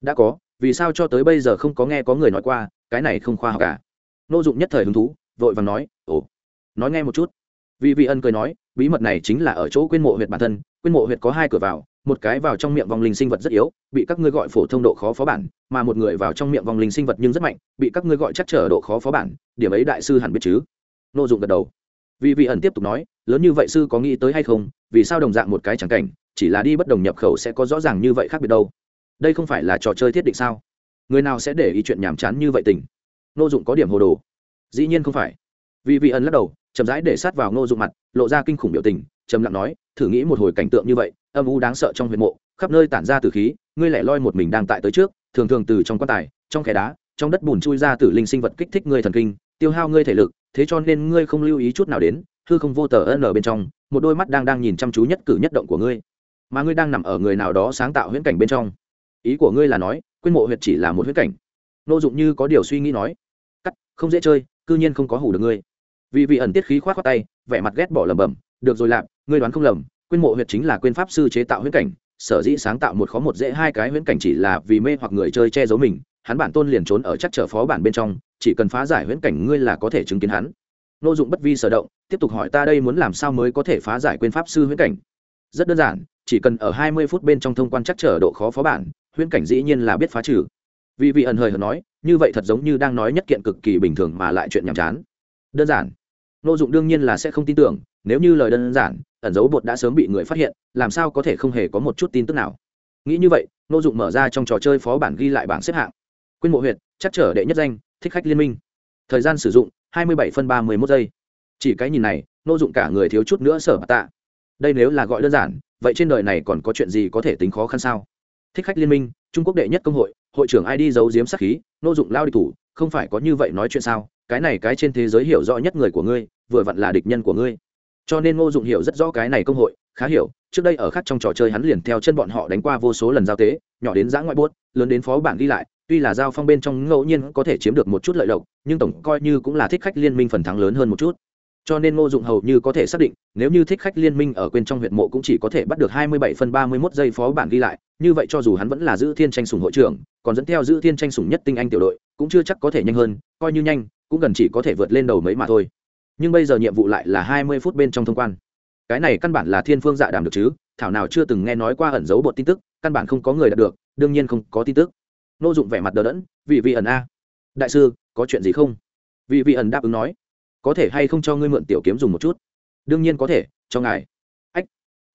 Đã có, vì sao cho tới bây giờ không có nghe có người nói qua, cái này không khoa học cả à? nô dụng nhất thời hứng thú, vội vàng nói, ồ, nói nghe một chút. Vì vị ân cười nói, bí mật này chính là ở chỗ quyên mộ huyệt bản thân quyên mộ huyệt có hai cửa vào, một cái vào trong miệng vong linh sinh vật rất yếu, bị các ngươi gọi phổ thông độ khó phó bản, mà một người vào trong miệng vong linh sinh vật nhưng rất mạnh, bị các ngươi gọi chắc trở độ khó phó bản, điểm ấy đại sư hẳn biết chứ? Nô dụng gật đầu. Vì vị ẩn tiếp tục nói, lớn như vậy sư có nghĩ tới hay không, vì sao đồng dạng một cái chẳng cảnh, chỉ là đi bất đồng nhập khẩu sẽ có rõ ràng như vậy khác biệt đâu? Đây không phải là trò chơi thiết định sao? Người nào sẽ để ý chuyện nhàm chán như vậy tình? Nô dụng có điểm hồ đồ. Dĩ nhiên không phải. Vì vị ẩn lắc đầu, chậm rãi để sát vào nô dụng mặt, lộ ra kinh khủng biểu tình trầm lặng nói, thử nghĩ một hồi cảnh tượng như vậy, âm u đáng sợ trong huyệt mộ, khắp nơi tản ra từ khí, ngươi lẻ loi một mình đang tại tới trước, thường thường từ trong quan tài, trong khe đá, trong đất bùn chui ra từ linh sinh vật kích thích ngươi thần kinh, tiêu hao ngươi thể lực, thế cho nên ngươi không lưu ý chút nào đến, hư không vô tờ ân ở bên trong, một đôi mắt đang đang nhìn chăm chú nhất cử nhất động của ngươi. Mà ngươi đang nằm ở người nào đó sáng tạo huyễn cảnh bên trong. Ý của ngươi là nói quyên mộ huyệt chỉ là một huyễn cảnh. Nô dụng như có điều suy nghĩ nói, cắt, không dễ chơi, cư nhiên không có hủ được ngươi. Vì vị ẩn tiết khí khoát khoát tay, vẻ mặt ghét bỏ lẩm bẩm, được rồi lạp ngươi đoán không lầm quyên mộ huyệt chính là quyên pháp sư chế tạo huyễn cảnh, sở dĩ sáng tạo một khó một dễ hai cái huyễn cảnh chỉ là vì mê hoặc người chơi che giấu mình, hắn bản tôn liền trốn ở chắc chở phó bản bên trong, chỉ cần phá giải huyễn cảnh ngươi là có thể chứng kiến hắn. Nô dụng bất vi sở động, tiếp tục hỏi ta đây muốn làm sao mới có thể phá giải quyên pháp sư huyễn cảnh? Rất đơn giản, chỉ cần ở hai mươi phút bên trong thông quan chắc trở độ khó phó bản, huyễn cảnh dĩ nhiên là biết phá trừ. Vì vị ẩn hời hợt nói, như vậy thật giống như đang nói nhất kiện cực kỳ bình thường mà lại chuyện nhàm chán. Đơn giản nô dụng đương nhiên là sẽ không tin tưởng, nếu như lời đơn giản, ẩn dấu bột đã sớm bị người phát hiện, làm sao có thể không hề có một chút tin tức nào. Nghĩ như vậy, nô dụng mở ra trong trò chơi phó bản ghi lại bảng xếp hạng. Quyên mộ huyệt, chắc trở đệ nhất danh, thích khách liên minh. Thời gian sử dụng, hai mươi bảy phân ba mươi một giây. Chỉ cái nhìn này, nô dụng cả người thiếu chút nữa sở bà tạ. Đây nếu là gọi đơn giản, vậy trên đời này còn có chuyện gì có thể tính khó khăn sao? Thích khách liên minh, trung quốc đệ nhất công hội hội trưởng ID giấu giếm sát khí, nô dụng lao đi thủ, không phải có như vậy nói chuyện sao? Cái này cái trên thế giới hiểu rõ nhất người của ngươi, vừa vặn là địch nhân của ngươi. Cho nên ngô dụng hiểu rất rõ cái này công hội, khá hiểu, trước đây ở khác trong trò chơi hắn liền theo chân bọn họ đánh qua vô số lần giao tế, nhỏ đến giã ngoại bốt lớn đến phó bản đi lại, tuy là giao phong bên trong ngẫu nhiên có thể chiếm được một chút lợi lộc, nhưng tổng coi như cũng là thích khách liên minh phần thắng lớn hơn một chút. Cho nên ngô dụng hầu như có thể xác định, nếu như thích khách liên minh ở quên trong huyện mộ cũng chỉ có thể bắt được hai mươi bảy phân ba mươi 31 giây phó bản ghi lại, như vậy cho dù hắn vẫn là giữ thiên tranh sủng hội trưởng, còn dẫn theo giữ thiên tranh sủng nhất tinh anh tiểu đội, cũng chưa chắc có thể nhanh hơn, coi như nhanh cũng gần chỉ có thể vượt lên đầu mấy mà thôi. Nhưng bây giờ nhiệm vụ lại là hai mươi phút bên trong thông quan. Cái này căn bản là thiên phương dạ đàm được chứ, thảo nào chưa từng nghe nói qua ẩn dấu bột tin tức, căn bản không có người đạt được, đương nhiên không có tin tức. Nô dụng vẻ mặt đờ đẫn, vị vị ẩn a, đại sư, có chuyện gì không? Vị vị ẩn đáp ứng nói, có thể hay không cho ngươi mượn tiểu kiếm dùng một chút? Đương nhiên có thể, cho ngài. Ách,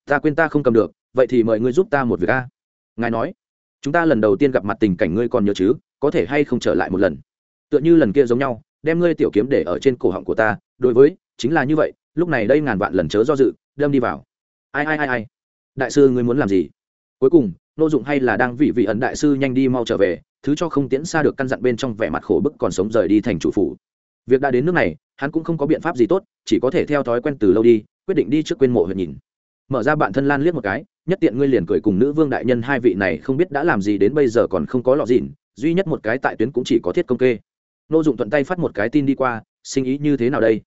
ta quên ta không cầm được, vậy thì mời ngươi giúp ta một việc a. Ngài nói, chúng ta lần đầu tiên gặp mặt tình cảnh ngươi còn nhớ chứ, có thể hay không trở lại một lần? Tựa như lần kia giống nhau đem ngươi tiểu kiếm để ở trên cổ họng của ta, đối với, chính là như vậy, lúc này đây ngàn vạn lần chớ do dự, đâm đi vào. Ai ai ai ai? Đại sư ngươi muốn làm gì? Cuối cùng, nô dụng hay là đang vị vị ẩn đại sư nhanh đi mau trở về, thứ cho không tiễn xa được căn dặn bên trong vẻ mặt khổ bức còn sống rời đi thành chủ phủ. Việc đã đến nước này, hắn cũng không có biện pháp gì tốt, chỉ có thể theo thói quen từ lâu đi, quyết định đi trước quên mộ huyện nhìn. Mở ra bạn thân lan liếc một cái, nhất tiện ngươi liền cười cùng nữ vương đại nhân hai vị này không biết đã làm gì đến bây giờ còn không có lọ dịn, duy nhất một cái tại tuyến cũng chỉ có thiết công kê nô dụng thuận tay phát một cái tin đi qua, sinh ý như thế nào đây?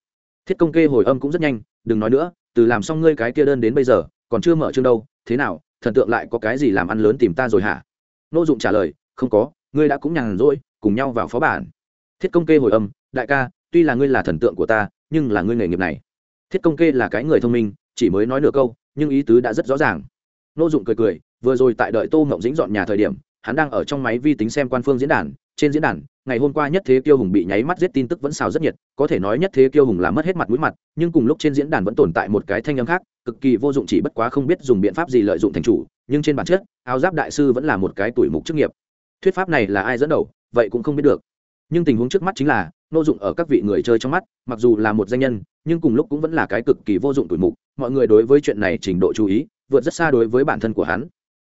Thiết công kê hồi âm cũng rất nhanh, đừng nói nữa, từ làm xong ngươi cái kia đơn đến bây giờ, còn chưa mở chương đâu, thế nào, thần tượng lại có cái gì làm ăn lớn tìm ta rồi hả? Nô dụng trả lời, không có, ngươi đã cũng nhàn rỗi, cùng nhau vào phó bản. Thiết công kê hồi âm, đại ca, tuy là ngươi là thần tượng của ta, nhưng là ngươi nghề nghiệp này. Thiết công kê là cái người thông minh, chỉ mới nói nửa câu, nhưng ý tứ đã rất rõ ràng. Nô dụng cười cười, vừa rồi tại đợi tô mộng dĩnh dọn nhà thời điểm, hắn đang ở trong máy vi tính xem quan phương diễn đàn, trên diễn đàn ngày hôm qua nhất thế kiêu hùng bị nháy mắt giết tin tức vẫn xào rất nhiệt, có thể nói nhất thế kiêu hùng là mất hết mặt mũi mặt, nhưng cùng lúc trên diễn đàn vẫn tồn tại một cái thanh âm khác, cực kỳ vô dụng chỉ bất quá không biết dùng biện pháp gì lợi dụng thành chủ, nhưng trên bản chất, áo giáp đại sư vẫn là một cái tuổi mục chức nghiệp. Thuyết pháp này là ai dẫn đầu, vậy cũng không biết được. Nhưng tình huống trước mắt chính là, nô dụng ở các vị người chơi trong mắt, mặc dù là một danh nhân, nhưng cùng lúc cũng vẫn là cái cực kỳ vô dụng tuổi mục, mọi người đối với chuyện này trình độ chú ý, vượt rất xa đối với bản thân của hắn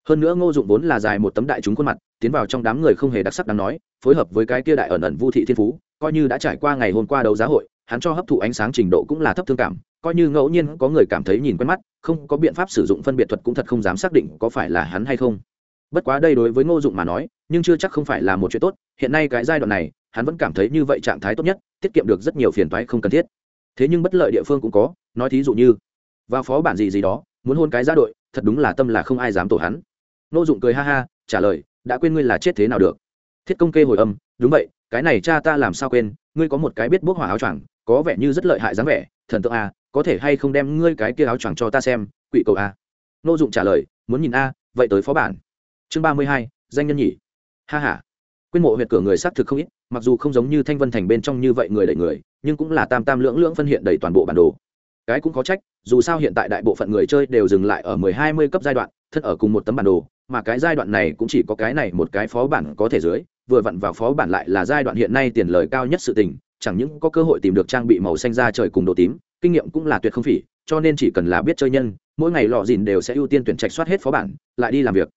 hơn nữa ngô dụng vốn là dài một tấm đại chúng khuôn mặt, tiến vào trong đám người không hề đặc sắc đáng nói, phối hợp với cái kia đại ẩn ẩn vu thị thiên phú, coi như đã trải qua ngày hôm qua đấu giá hội, hắn cho hấp thụ ánh sáng trình độ cũng là thấp thương cảm, coi như ngẫu nhiên có người cảm thấy nhìn quen mắt, không có biện pháp sử dụng phân biệt thuật cũng thật không dám xác định có phải là hắn hay không. Bất quá đây đối với ngô dụng mà nói, nhưng chưa chắc không phải là một chuyện tốt, hiện nay cái giai đoạn này, hắn vẫn cảm thấy như vậy trạng thái tốt nhất, tiết kiệm được rất nhiều phiền toái không cần thiết. Thế nhưng bất lợi địa phương cũng có, nói thí dụ như, vào phó bản gì gì đó, muốn hôn cái gia đội, thật đúng là tâm là không ai dám tổ hắn nô dụng cười ha ha, trả lời, đã quên ngươi là chết thế nào được? Thiết công kê hồi âm, đúng vậy, cái này cha ta làm sao quên, ngươi có một cái biết bốc hỏa áo choàng, có vẻ như rất lợi hại dáng vẻ, thần tượng a, có thể hay không đem ngươi cái kia áo choàng cho ta xem quỵ cầu a? Nô dụng trả lời, muốn nhìn a, vậy tới phó bản. Chương ba mươi hai, danh nhân nhỉ. Ha h a quyên mộ huyệt cửa người xác thực không ít, mặc dù không giống như thanh vân thành bên trong như vậy người đẩy người, nhưng cũng là tam tam lưỡng lưỡng phân hiện đầy toàn bộ bản đồ. Cái cũng có trách, dù sao hiện tại đại bộ phận người chơi đều dừng lại ở mười hai mươi cấp giai đoạn thân ở cùng một tấm bản đồ, mà cái giai đoạn này cũng chỉ có cái này một cái phó bản có thể dưới, vừa vặn vào phó bản lại là giai đoạn hiện nay tiền lời cao nhất sự tình, chẳng những có cơ hội tìm được trang bị màu xanh ra trời cùng đồ tím, kinh nghiệm cũng là tuyệt không phỉ, cho nên chỉ cần là biết chơi nhân, mỗi ngày lọ dìn đều sẽ ưu tiên tuyển trạch soát hết phó bản, lại đi làm việc.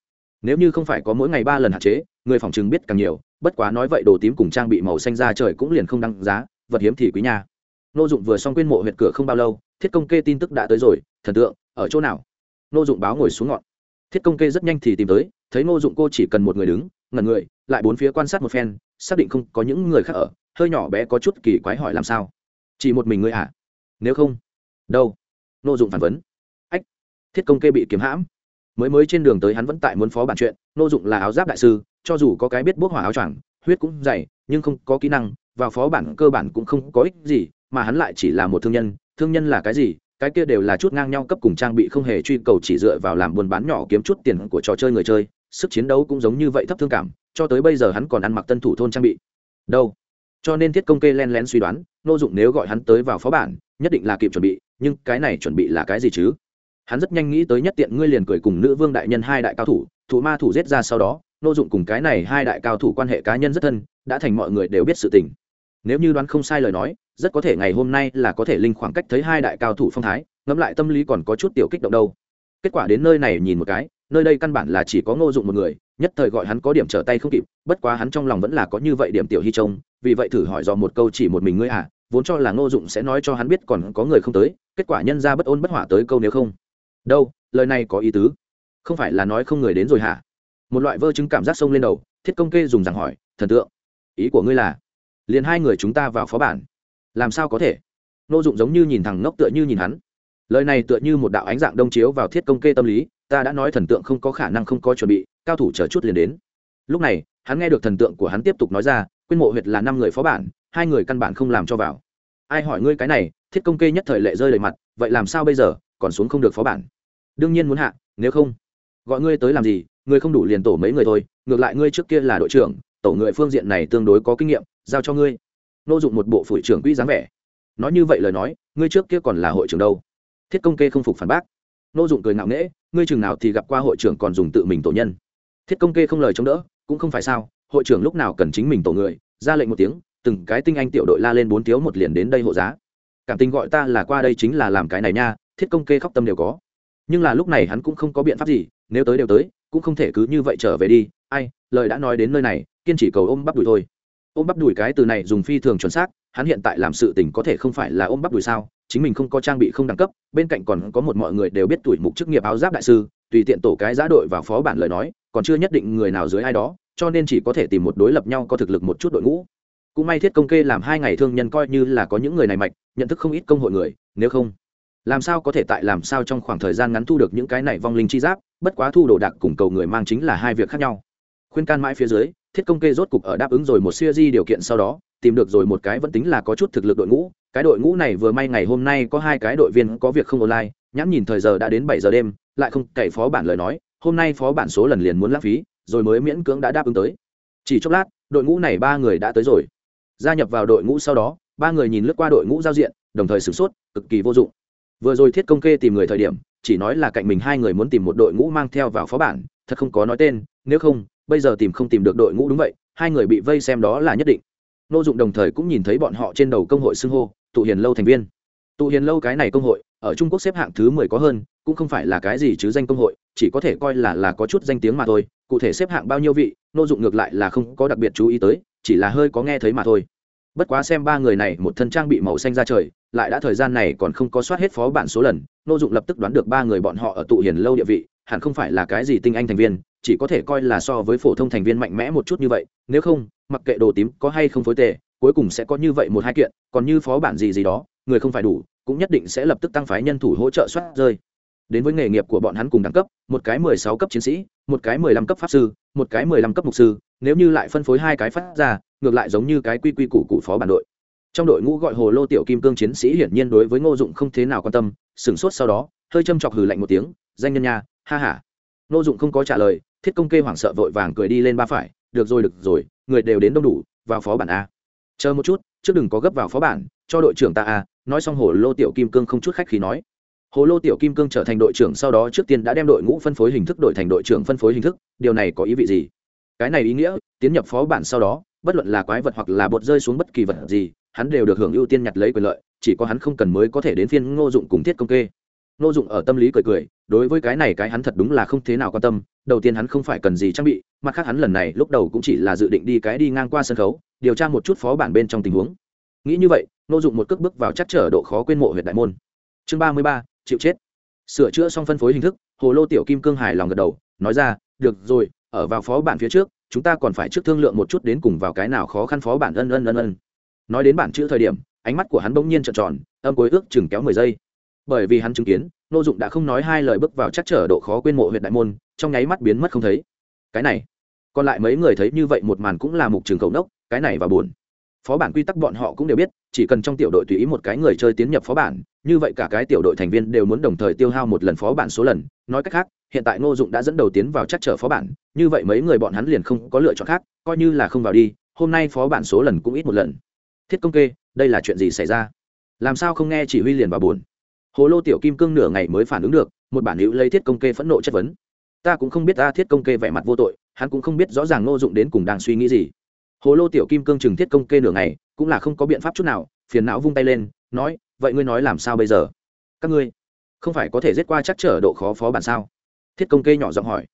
Nếu như không phải có mỗi ngày ba lần hạn chế, người phòng chứng biết càng nhiều, bất quá nói vậy đồ tím cùng trang bị màu xanh ra trời cũng liền không đăng giá, vật hiếm thì quý nhà. nô dụng vừa xong quyên mộ huyện cửa không bao lâu, thiết công kê tin tức đã tới rồi, thần tượng, ở chỗ nào? Nô dụng báo ngồi xuống ngọn thiết công kê rất nhanh thì tìm tới, thấy Ngô dụng cô chỉ cần một người đứng, ngẩn người, lại bốn phía quan sát một phen, xác định không có những người khác ở, hơi nhỏ bé có chút kỳ quái hỏi làm sao. Chỉ một mình ngươi à? Nếu không, đâu? Ngô dụng phản vấn. Ách, thiết công kê bị kiếm hãm. Mới mới trên đường tới hắn vẫn tại muốn phó bản chuyện, Ngô dụng là áo giáp đại sư, cho dù có cái biết bốc hỏa áo choàng, huyết cũng dày, nhưng không có kỹ năng, vào phó bản cơ bản cũng không có ích gì, mà hắn lại chỉ là một thương nhân thương nhân là cái gì cái kia đều là chút ngang nhau cấp cùng trang bị không hề truy cầu chỉ dựa vào làm buôn bán nhỏ kiếm chút tiền của trò chơi người chơi, sức chiến đấu cũng giống như vậy thấp thương cảm, cho tới bây giờ hắn còn ăn mặc tân thủ thôn trang bị. Đâu? Cho nên thiết công kê len lén suy đoán nô dụng nếu gọi hắn tới vào phó bản, nhất định là kịp chuẩn bị, nhưng cái này chuẩn bị là cái gì chứ? Hắn rất nhanh nghĩ tới nhất tiện ngươi liền cười cùng nữ vương đại nhân hai đại cao thủ thủ ma thủ giết ra sau đó nô dụng cùng cái này hai đại cao thủ quan hệ cá nhân rất thân, đã thành mọi người đều biết sự tình. Nếu như đoán không sai lời nói rất có thể ngày hôm nay là có thể linh khoảng cách thấy hai đại cao thủ phong thái, ngẫm lại tâm lý còn có chút tiểu kích động đâu. Kết quả đến nơi này nhìn một cái, nơi đây căn bản là chỉ có ngô dụng một người, nhất thời gọi hắn có điểm trở tay không kịp, bất quá hắn trong lòng vẫn là có như vậy điểm tiểu hy trông, vì vậy thử hỏi do một câu chỉ một mình ngươi à vốn cho là ngô dụng sẽ nói cho hắn biết còn có người không tới, kết quả nhân ra bất ôn bất hỏa tới câu nếu không. Đâu, lời này có ý tứ? Không phải là nói không người đến rồi hả? Một loại vơ chứng cảm giác sông lên đầu, thiết công kê dùng rằng hỏi, thần tượng, ý của ngươi là? Liền hai người chúng ta vào phó bản làm sao có thể? Nô dụng giống như nhìn thằng ngốc tựa như nhìn hắn. Lời này tựa như một đạo ánh dạng đông chiếu vào thiết công kê tâm lý, ta đã nói thần tượng không có khả năng không có chuẩn bị, cao thủ chờ chút liền đến. Lúc này, hắn nghe được thần tượng của hắn tiếp tục nói ra quyên mộ huyệt là năm người phó bản, hai người căn bản không làm cho vào. Ai hỏi ngươi cái này, thiết công kê nhất thời lệ rơi lời mặt, vậy làm sao bây giờ, còn xuống không được phó bản. Đương nhiên muốn hạ, nếu không, gọi ngươi tới làm gì, ngươi không đủ liền tổ mấy người thôi, ngược lại ngươi trước kia là đội trưởng, tổ người phương diện này tương đối có kinh nghiệm, giao cho ngươi nô dụng một bộ phủi trưởng quỹ dáng vẻ. Nói như vậy lời nói, ngươi trước kia còn là hội trưởng đâu? Thiết công kê không phục phản bác. Nô dụng cười ngạo nghễ, ngươi chừng nào thì gặp qua hội trưởng còn dùng tự mình tổ nhân. Thiết công kê không lời chống đỡ, cũng không phải sao, hội trưởng lúc nào cần chính mình tổ người, ra lệnh một tiếng, từng cái tinh anh tiểu đội la lên bốn thiếu một liền đến đây hộ giá. Cảm tình gọi ta là qua đây chính là làm cái này nha, thiết công kê khóc tâm đều có. Nhưng là lúc này hắn cũng không có biện pháp gì, nếu tới đều tới, cũng không thể cứ như vậy trở về đi. Ai, lời đã nói đến nơi này, kiên chỉ cầu ôm bắp đùi thôi ôm bắp đùi cái từ này dùng phi thường chuẩn xác, hắn hiện tại làm sự tình có thể không phải là ôm bắp đùi sao, chính mình không có trang bị không đẳng cấp, bên cạnh còn có một mọi người đều biết tuổi mục chức nghiệp áo giáp đại sư, tùy tiện tổ cái giá đội vào phó bản lời nói, còn chưa nhất định người nào dưới ai đó, cho nên chỉ có thể tìm một đối lập nhau có thực lực một chút đội ngũ. Cũng may thiết công kê làm hai ngày thương nhân coi như là có những người này mạch, nhận thức không ít công hội người, nếu không, làm sao có thể tại làm sao trong khoảng thời gian ngắn thu được những cái này vong linh chi giáp, bất quá thu đồ đạc cùng cầu người mang chính là hai việc khác nhau. Khuyên can mãi phía dưới thiết công kê rốt cục ở đáp ứng rồi một siêu di điều kiện sau đó, tìm được rồi một cái vẫn tính là có chút thực lực đội ngũ. Cái đội ngũ này vừa may ngày hôm nay có hai cái đội viên có việc không online, nhãn nhìn thời giờ đã đến bảy giờ đêm, lại không cậy phó bản lời nói, hôm nay phó bản số lần liền muốn lãng phí, rồi mới miễn cưỡng đã đáp ứng tới. Chỉ chốc lát, đội ngũ này ba người đã tới rồi. Gia nhập vào đội ngũ sau đó, ba người nhìn lướt qua đội ngũ giao diện, đồng thời sửng sốt, cực kỳ vô dụng. Vừa rồi thiết công kê tìm người thời điểm, chỉ nói là cạnh mình hai người muốn tìm một đội ngũ mang theo vào phó bản, thật không có nói tên, nếu không bây giờ tìm không tìm được đội ngũ đúng vậy, hai người bị vây xem đó là nhất định. Nô dụng đồng thời cũng nhìn thấy bọn họ trên đầu công hội xưng hô, tụ hiền lâu thành viên. Tụ hiền lâu cái này công hội, ở trung quốc xếp hạng thứ mười có hơn, cũng không phải là cái gì chứ danh công hội, chỉ có thể coi là là có chút danh tiếng mà thôi. Cụ thể xếp hạng bao nhiêu vị, nô dụng ngược lại là không có đặc biệt chú ý tới, chỉ là hơi có nghe thấy mà thôi. Bất quá xem ba người này một thân trang bị màu xanh ra trời, lại đã thời gian này còn không có soát hết phó bản số lần, nô dụng lập tức đoán được ba người bọn họ ở tụ hiền lâu địa vị, hẳn không phải là cái gì tinh anh thành viên chỉ có thể coi là so với phổ thông thành viên mạnh mẽ một chút như vậy, nếu không, mặc kệ đồ tím có hay không phối tệ cuối cùng sẽ có như vậy một hai kiện, còn như phó bản gì gì đó, người không phải đủ, cũng nhất định sẽ lập tức tăng phái nhân thủ hỗ trợ soát rơi. Đến với nghề nghiệp của bọn hắn cùng đẳng cấp, một cái mười sáu cấp chiến sĩ, một cái mười lăm cấp pháp sư, một cái mười lăm cấp mục sư, nếu như lại phân phối hai cái phát ra, ngược lại giống như cái quy quy củ cụ phó bản đội. Trong đội ngũ gọi hồ lô tiểu kim cương chiến sĩ hiển nhiên đối với ngô dụng không thế nào quan tâm, sửng sốt sau đó, hơi châm chọc hừ lạnh một tiếng, danh nhân nha, ha ha. Nô dụng không có trả lời, thiết công kê hoảng sợ vội vàng cười đi lên ba phải, được rồi được rồi, người đều đến đông đủ, vào phó bản a. Chờ một chút, trước đừng có gấp vào phó bản, cho đội trưởng ta a. Nói xong hồ lô tiểu kim cương không chút khách khí nói. Hồ lô tiểu kim cương trở thành đội trưởng sau đó trước tiên đã đem đội ngũ phân phối hình thức đổi thành đội trưởng phân phối hình thức, điều này có ý vị gì? Cái này ý nghĩa, tiến nhập phó bản sau đó, bất luận là quái vật hoặc là bột rơi xuống bất kỳ vật gì, hắn đều được hưởng ưu tiên nhặt lấy quyền lợi, chỉ có hắn không cần mới có thể đến phiên ngô dụng cùng thiết công kê ngô dụng ở tâm lý cười cười, đối với cái này cái hắn thật đúng là không thế nào quan tâm, đầu tiên hắn không phải cần gì trang bị, mặt khác hắn lần này lúc đầu cũng chỉ là dự định đi cái đi ngang qua sân khấu, điều tra một chút phó bản bên trong tình huống. Nghĩ như vậy, nô dụng một cước bước vào chắc trở độ khó quên mộ huyện đại môn. Chương ba mươi ba, chịu chết. Sửa chữa xong phân phối hình thức, hồ lô tiểu kim cương hài lòng gật đầu, nói ra, được rồi, ở vào phó bản phía trước, chúng ta còn phải trước thương lượng một chút đến cùng vào cái nào khó khăn phó bản ân ân ân ân. Nói đến bản chữ thời điểm, ánh mắt của hắn bỗng nhiên trợn tròn, âm cuối ước chừng kéo mười giây bởi vì hắn chứng kiến, nô dụng đã không nói hai lời bước vào chắc trở độ khó quên mộ huyện đại môn, trong nháy mắt biến mất không thấy. Cái này, còn lại mấy người thấy như vậy một màn cũng là mục trường cầu đốc cái này và buồn. Phó bản quy tắc bọn họ cũng đều biết, chỉ cần trong tiểu đội tùy ý một cái người chơi tiến nhập phó bản, như vậy cả cái tiểu đội thành viên đều muốn đồng thời tiêu hao một lần phó bản số lần. Nói cách khác, hiện tại ngô dụng đã dẫn đầu tiến vào chắc trở phó bản, như vậy mấy người bọn hắn liền không có lựa chọn khác, coi như là không vào đi, hôm nay phó bản số lần cũng ít một lần. Thiết công kê, đây là chuyện gì xảy ra? Làm sao không nghe chỉ huy liền vào buồn? Hồ lô tiểu kim cương nửa ngày mới phản ứng được, một bản hữu lấy thiết công kê phẫn nộ chất vấn. Ta cũng không biết ta thiết công kê vẻ mặt vô tội, hắn cũng không biết rõ ràng ngô dụng đến cùng đang suy nghĩ gì. Hồ lô tiểu kim cương chừng thiết công kê nửa ngày, cũng là không có biện pháp chút nào, phiền não vung tay lên, nói, vậy ngươi nói làm sao bây giờ? Các ngươi không phải có thể giết qua chắc trở độ khó phó bản sao? Thiết công kê nhỏ giọng hỏi.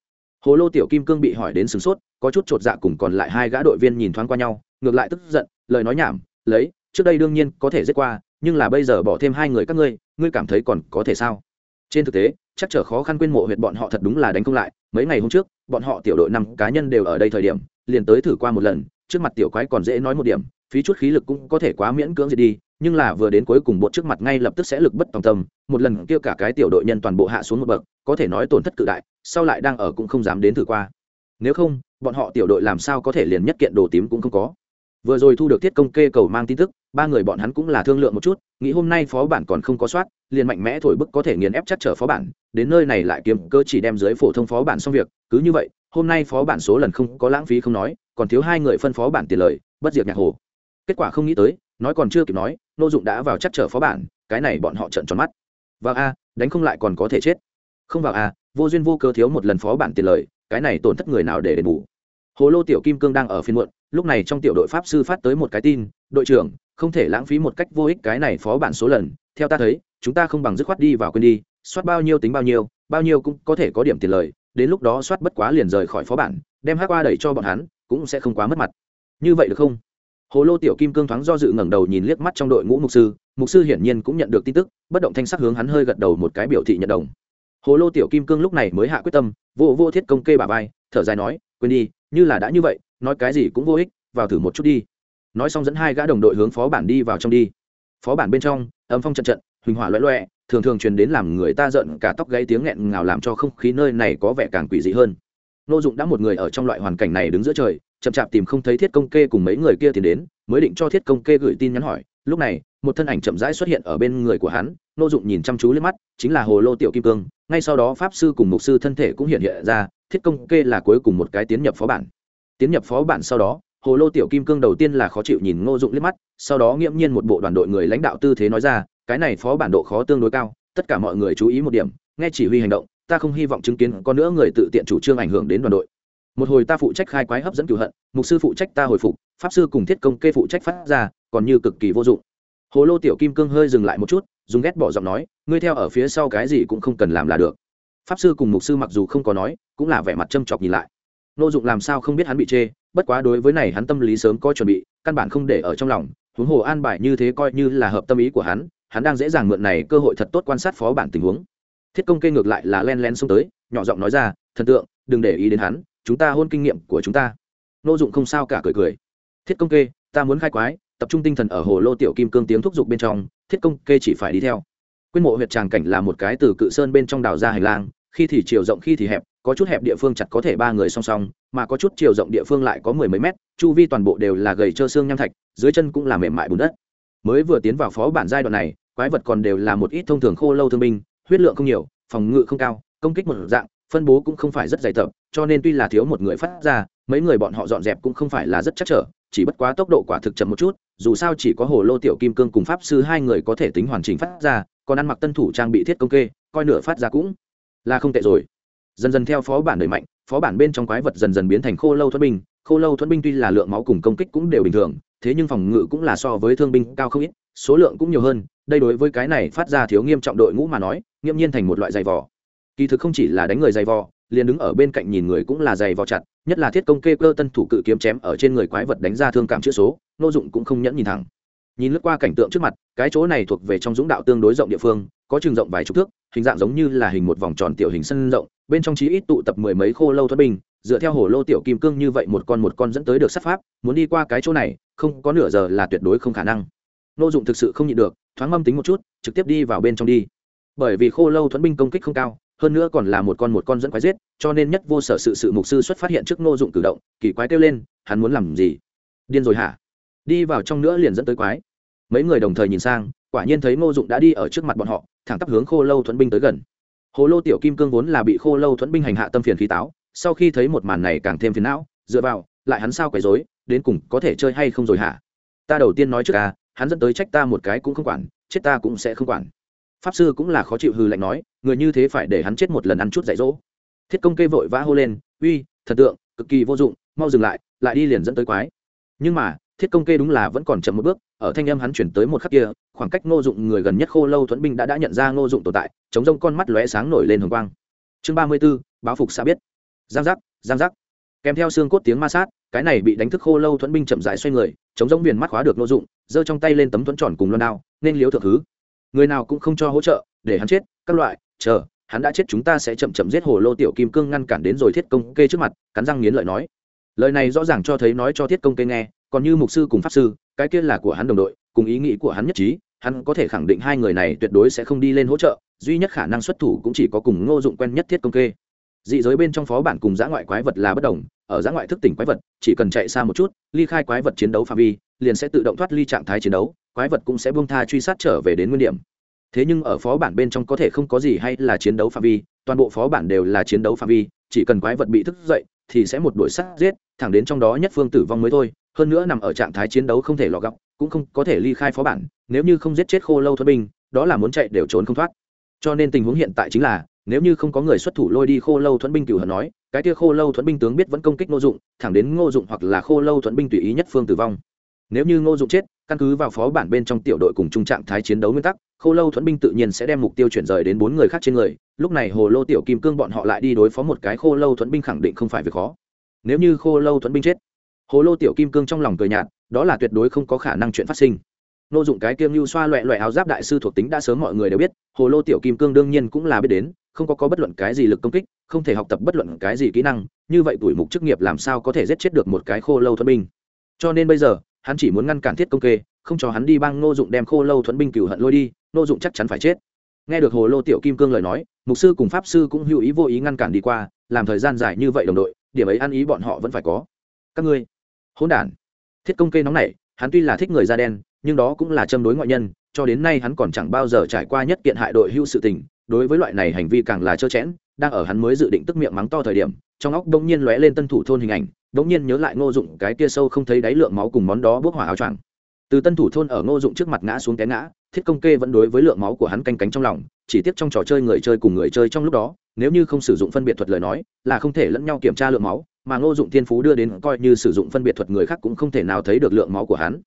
Hồ lô tiểu kim cương bị hỏi đến sửng sốt, có chút chột dạ cùng còn lại hai gã đội viên nhìn thoáng qua nhau, ngược lại tức giận, lời nói nhảm, lấy, trước đây đương nhiên có thể giết qua nhưng là bây giờ bỏ thêm hai người các ngươi ngươi cảm thấy còn có thể sao? Trên thực tế, chắc trở khó khăn quên mộ huyệt bọn họ thật đúng là đánh không lại. Mấy ngày hôm trước, bọn họ tiểu đội năm cá nhân đều ở đây thời điểm, liền tới thử qua một lần, trước mặt tiểu quái còn dễ nói một điểm, phí chút khí lực cũng có thể quá miễn cưỡng gì đi, nhưng là vừa đến cuối cùng bột trước mặt ngay lập tức sẽ lực bất tòng tâm, một lần kia cả cái tiểu đội nhân toàn bộ hạ xuống một bậc, có thể nói tổn thất cự đại, sau lại đang ở cũng không dám đến thử qua. Nếu không, bọn họ tiểu đội làm sao có thể liền nhất kiện đồ tím cũng không có? Vừa rồi thu được thiết công kê cầu mang tin tức, ba người bọn hắn cũng là thương lượng một chút, nghĩ hôm nay phó bản còn không có soát, liền mạnh mẽ thổi bức có thể nghiền ép chắc trở phó bản, đến nơi này lại kiếm cơ chỉ đem dưới phổ thông phó bản xong việc, cứ như vậy, hôm nay phó bản số lần không có lãng phí không nói, còn thiếu hai người phân phó bản tiền lời, bất diệt nhạc hồ. Kết quả không nghĩ tới, nói còn chưa kịp nói, nô dụng đã vào chắc trở phó bản, cái này bọn họ trận tròn mắt. Vào a, đánh không lại còn có thể chết. Không vào a, vô duyên vô cơ thiếu một lần phó bản tiền lời, cái này tổn thất người nào để đền bù? Hồ lô tiểu kim cương đang ở phiên muộn lúc này trong tiểu đội pháp sư phát tới một cái tin, đội trưởng, không thể lãng phí một cách vô ích cái này phó bản số lần. Theo ta thấy, chúng ta không bằng dứt khoát đi vào quên đi. Soát bao nhiêu tính bao nhiêu bao nhiêu cũng có thể có điểm tiền lời. Đến lúc đó soát bất quá liền rời khỏi phó bản, đem hát qua đẩy cho bọn hắn, cũng sẽ không quá mất mặt. Như vậy được không? Hồ lô tiểu kim cương thoáng do dự ngẩng đầu nhìn liếc mắt trong đội ngũ mục sư mục sư hiển nhiên cũng nhận được tin tức, bất động thanh sắc hướng hắn hơi gật đầu một cái biểu thị nhận đồng. Hồ lô tiểu kim cương lúc này mới hạ quyết tâm, vô vô thiết công kê bà vai, thở dài nói, quên đi, như là đã như vậy nói cái gì cũng vô ích, vào thử một chút đi. Nói xong dẫn hai gã đồng đội hướng phó bản đi vào trong đi. Phó bản bên trong, âm phong trận trận, huỳnh hỏa loẹ loẹ, thường thường truyền đến làm người ta giận cả tóc gáy tiếng nghẹn ngào làm cho không khí nơi này có vẻ càng quỷ dị hơn. Nô dụng đã một người ở trong loại hoàn cảnh này đứng giữa trời, chậm chạp tìm không thấy thiết công kê cùng mấy người kia tìm đến, mới định cho thiết công kê gửi tin nhắn hỏi. Lúc này, một thân ảnh chậm rãi xuất hiện ở bên người của hắn, nô dụng nhìn chăm chú lên mắt, chính là hồ lô tiểu kim cương, ngay sau đó pháp sư cùng mục sư thân thể cũng hiện hiện ra, thiết công kê là cuối cùng một cái tiến nhập phó bản tiến nhập phó bản sau đó, hồ lô tiểu kim cương đầu tiên là khó chịu nhìn ngô dụng liếc mắt, sau đó nghiễm nhiên một bộ đoàn đội người lãnh đạo tư thế nói ra, cái này phó bản độ khó tương đối cao, tất cả mọi người chú ý một điểm, nghe chỉ huy hành động, ta không hy vọng chứng kiến có nữa người tự tiện chủ trương ảnh hưởng đến đoàn đội. Một hồi ta phụ trách khai quái hấp dẫn cựu hận, mục sư phụ trách ta hồi phục, pháp sư cùng thiết công kê phụ trách phát ra, còn như cực kỳ vô dụng. Hồ lô tiểu kim cương hơi dừng lại một chút, dùng ghét bỏ giọng nói, ngươi theo ở phía sau cái gì cũng không cần làm là được. Pháp sư cùng mục sư mặc dù không có nói, cũng là vẻ mặt châm chọc nhìn lại nô dụng làm sao không biết hắn bị chê, bất quá đối với này hắn tâm lý sớm có chuẩn bị, căn bản không để ở trong lòng, huống hồ an bài như thế coi như là hợp tâm ý của hắn hắn đang dễ dàng mượn này cơ hội thật tốt quan sát phó bản tình huống. Thiết công kê ngược lại là len len xông tới, nhỏ giọng nói ra, thần tượng, đừng để ý đến hắn, chúng ta hôn kinh nghiệm của chúng ta. Nô dụng không sao cả cười cười. Thiết công kê, ta muốn khai quái, tập trung tinh thần ở hồ lô tiểu kim cương tiếng thúc giục bên trong, thiết công kê chỉ phải đi theo. Quyên mộ huyệt tràng cảnh là một cái từ cự sơn bên trong đào ra hành lang, khi thì chiều rộng khi thì hẹp có chút hẹp địa phương chặt có thể ba người song song, mà có chút chiều rộng địa phương lại có mười mấy mét, chu vi toàn bộ đều là gầy trơ xương nham thạch, dưới chân cũng là mềm mại bùn đất. Mới vừa tiến vào phó bản giai đoạn này, quái vật còn đều là một ít thông thường khô lâu thương binh, huyết lượng không nhiều, phòng ngự không cao, công kích một dạng, phân bố cũng không phải rất dày tập, cho nên tuy là thiếu một người phát ra, mấy người bọn họ dọn dẹp cũng không phải là rất chắc trở, chỉ bất quá tốc độ quả thực chậm một chút, dù sao chỉ có hồ lô tiểu kim cương cùng pháp sư hai người có thể tính hoàn chỉnh phát ra, còn ăn mặc tân thủ trang bị thiết công kê, coi nửa phát ra cũng là không tệ rồi dần dần theo phó bản đẩy mạnh phó bản bên trong quái vật dần dần biến thành khô lâu thuẫn binh. Khô lâu thuẫn binh tuy là lượng máu cùng công kích cũng đều bình thường thế nhưng phòng ngự cũng là so với thương binh cao không ít số lượng cũng nhiều hơn đây đối với cái này phát ra thiếu nghiêm trọng đội ngũ mà nói nghiêm nhiên thành một loại dày vò, kỳ thực không chỉ là đánh người dày vò liền đứng ở bên cạnh nhìn người cũng là dày vò chặt nhất là thiết công kê cơ tân thủ cự kiếm chém ở trên người quái vật đánh ra thương cảm chữ số nô dụng cũng không nhẫn nhìn thẳng nhìn lướt qua cảnh tượng trước mặt, cái chỗ này thuộc về trong dũng đạo tương đối rộng địa phương, có trường rộng vài chục thước, hình dạng giống như là hình một vòng tròn tiểu hình sân rộng, bên trong chí ít tụ tập mười mấy khô lâu thoát binh, dựa theo hồ lô tiểu kim cương như vậy một con một con dẫn tới được sát pháp, muốn đi qua cái chỗ này, không có nửa giờ là tuyệt đối không khả năng. Nô dụng thực sự không nhịn được, thoáng mâm tính một chút, trực tiếp đi vào bên trong đi. Bởi vì khô lâu thuẫn binh công kích không cao, hơn nữa còn là một con một con dẫn quái giết, cho nên nhất vô sở sự sự mục sư xuất phát hiện trước nô dụng cử động, kỳ quái kêu lên, hắn muốn làm gì? Điên rồi hả? Đi vào trong nữa liền dẫn tới quái. Mấy người đồng thời nhìn sang, quả nhiên thấy ngô dụng đã đi ở trước mặt bọn họ, thẳng tắp hướng khô lâu thuẫn binh tới gần. Hồ lô tiểu kim cương vốn là bị khô lâu thuẫn binh hành hạ tâm phiền khí táo, sau khi thấy một màn này càng thêm phiền não, dựa vào, lại hắn sao quấy dối đến cùng có thể chơi hay không rồi hả? Ta đầu tiên nói trước à hắn dẫn tới trách ta một cái cũng không quản, chết ta cũng sẽ không quản. Pháp sư cũng là khó chịu hư lạnh nói, người như thế phải để hắn chết một lần ăn chút dạy dỗ. Thiết công kê vội vã hô lên, uy, thần tượng, cực kỳ vô dụng, mau dừng lại lại đi liền dẫn tới quái. Nhưng mà thiết công kê đúng là vẫn còn chậm một bước, ở thanh âm hắn chuyển tới một khắc kia, khoảng cách ngô dụng người gần nhất khô lâu thuẫn binh đã đã nhận ra ngô dụng tồn tại, chống rông con mắt lóe sáng nổi lên hồng quang. Chương ba mươi b ố báo phục xa biết. Giang giác giang giác. Kèm theo xương cốt tiếng ma sát, cái này bị đánh thức khô lâu thuẫn binh chậm dại xoay người, chống rông viền mắt khóa được ngô dụng, giơ trong tay lên tấm thuẫn tròn cùng loan đao, nên liếu thượng thứ. Người nào cũng không cho hỗ trợ, để hắn chết, các loại, chờ, hắn đã chết chúng ta sẽ chậm chậm giết hồ lô tiểu kim cương ngăn cản đến rồi thiết công kê trước mặt, cắn răng nghiến lợi nói. Lời này rõ ràng cho thấy nói cho thiết công kê nghe còn như mục sư cùng pháp sư, cái kia là của hắn đồng đội, cùng ý nghĩ của hắn nhất trí, hắn có thể khẳng định hai người này tuyệt đối sẽ không đi lên hỗ trợ, duy nhất khả năng xuất thủ cũng chỉ có cùng ngô dụng quen nhất thiết công kê. Dị giới bên trong phó bản cùng giã ngoại quái vật là bất đồng, ở giã ngoại thức tỉnh quái vật, chỉ cần chạy xa một chút, ly khai quái vật chiến đấu phạm vi, liền sẽ tự động thoát ly trạng thái chiến đấu, quái vật cũng sẽ buông tha truy sát trở về đến nguyên điểm. Thế nhưng ở phó bản bên trong có thể không có gì hay là chiến đấu phạm vi, toàn bộ phó bản đều là chiến đấu phạm vi, chỉ cần quái vật bị thức dậy, thì sẽ một đuổi sát giết, thẳng đến trong đó nhất phương tử vong mới thôi hơn nữa nằm ở trạng thái chiến đấu không thể lọ gọc cũng không có thể ly khai phó bản, nếu như không giết chết khô lâu thuật binh, đó là muốn chạy đều trốn không thoát. Cho nên tình huống hiện tại chính là, nếu như không có người xuất thủ lôi đi khô lâu thuẫn binh cửu hận nói, cái kia khô lâu thuẫn binh tướng biết vẫn công kích ngô dụng, thẳng đến ngô dụng hoặc là khô lâu thuẫn binh tùy ý nhất phương tử vong. Nếu như ngô dụng chết, căn cứ vào phó bản bên trong tiểu đội cùng trung trạng thái chiến đấu nguyên tắc, khô lâu thuẫn binh tự nhiên sẽ đem mục tiêu chuyển rời đến bốn người khác trên người, lúc này hồ lô tiểu kim cương bọn họ lại đi đối phó một cái khô lâu thuẫn binh khẳng định không phải việc khó. Nếu như khô lâu thuẫn binh chết hồ lô tiểu kim cương trong lòng cười nhạt, đó là tuyệt đối không có khả năng chuyện phát sinh. Nô dụng cái kiêng lưu xoa loẹ loẹ áo giáp đại sư thuộc tính đã sớm mọi người đều biết, hồ lô tiểu kim cương đương nhiên cũng là biết đến, không có có bất luận cái gì lực công kích, không thể học tập bất luận cái gì kỹ năng, như vậy tuổi mục chức nghiệp làm sao có thể giết chết được một cái khô lâu thuẫn binh. Cho nên bây giờ, hắn chỉ muốn ngăn cản thiết công kê, không cho hắn đi băng ô dụng đem khô lâu thuẫn binh cửu hận lôi đi, nô dụng chắc chắn phải chết. Nghe được hồ lô tiểu kim cương lời nói, mục sư cùng pháp sư cũng hữu ý vô ý ngăn cản đi qua, làm thời gian dài như vậy đồng đội, điểm ấy ăn ý bọn họ vẫn phải có. Các ngươi hỗn đản. Thiết công kê nóng này hắn tuy là thích người da đen, nhưng đó cũng là châm đối ngoại nhân, cho đến nay hắn còn chẳng bao giờ trải qua nhất kiện hại đội hưu sự tình, đối với loại này hành vi càng là trơ chẽn đang ở hắn mới dự định tức miệng mắng to thời điểm, trong óc đông nhiên lóe lên tân thủ thôn hình ảnh đông nhiên nhớ lại ngô dụng cái kia sâu không thấy đáy lượng máu cùng món đó bước hỏa áo choàng. Từ tân thủ thôn ở ngô dụng trước mặt ngã xuống té ngã, thiết công kê vẫn đối với lượng máu của hắn canh cánh trong lòng, chỉ tiếc trong trò chơi người chơi cùng người chơi trong lúc đó, nếu như không sử dụng phân biệt thuật lời nói, là không thể lẫn nhau kiểm tra lượng máu mà ngô dụng thiên phú đưa đến coi như sử dụng phân biệt thuật người khác cũng không thể nào thấy được lượng máu của hắn.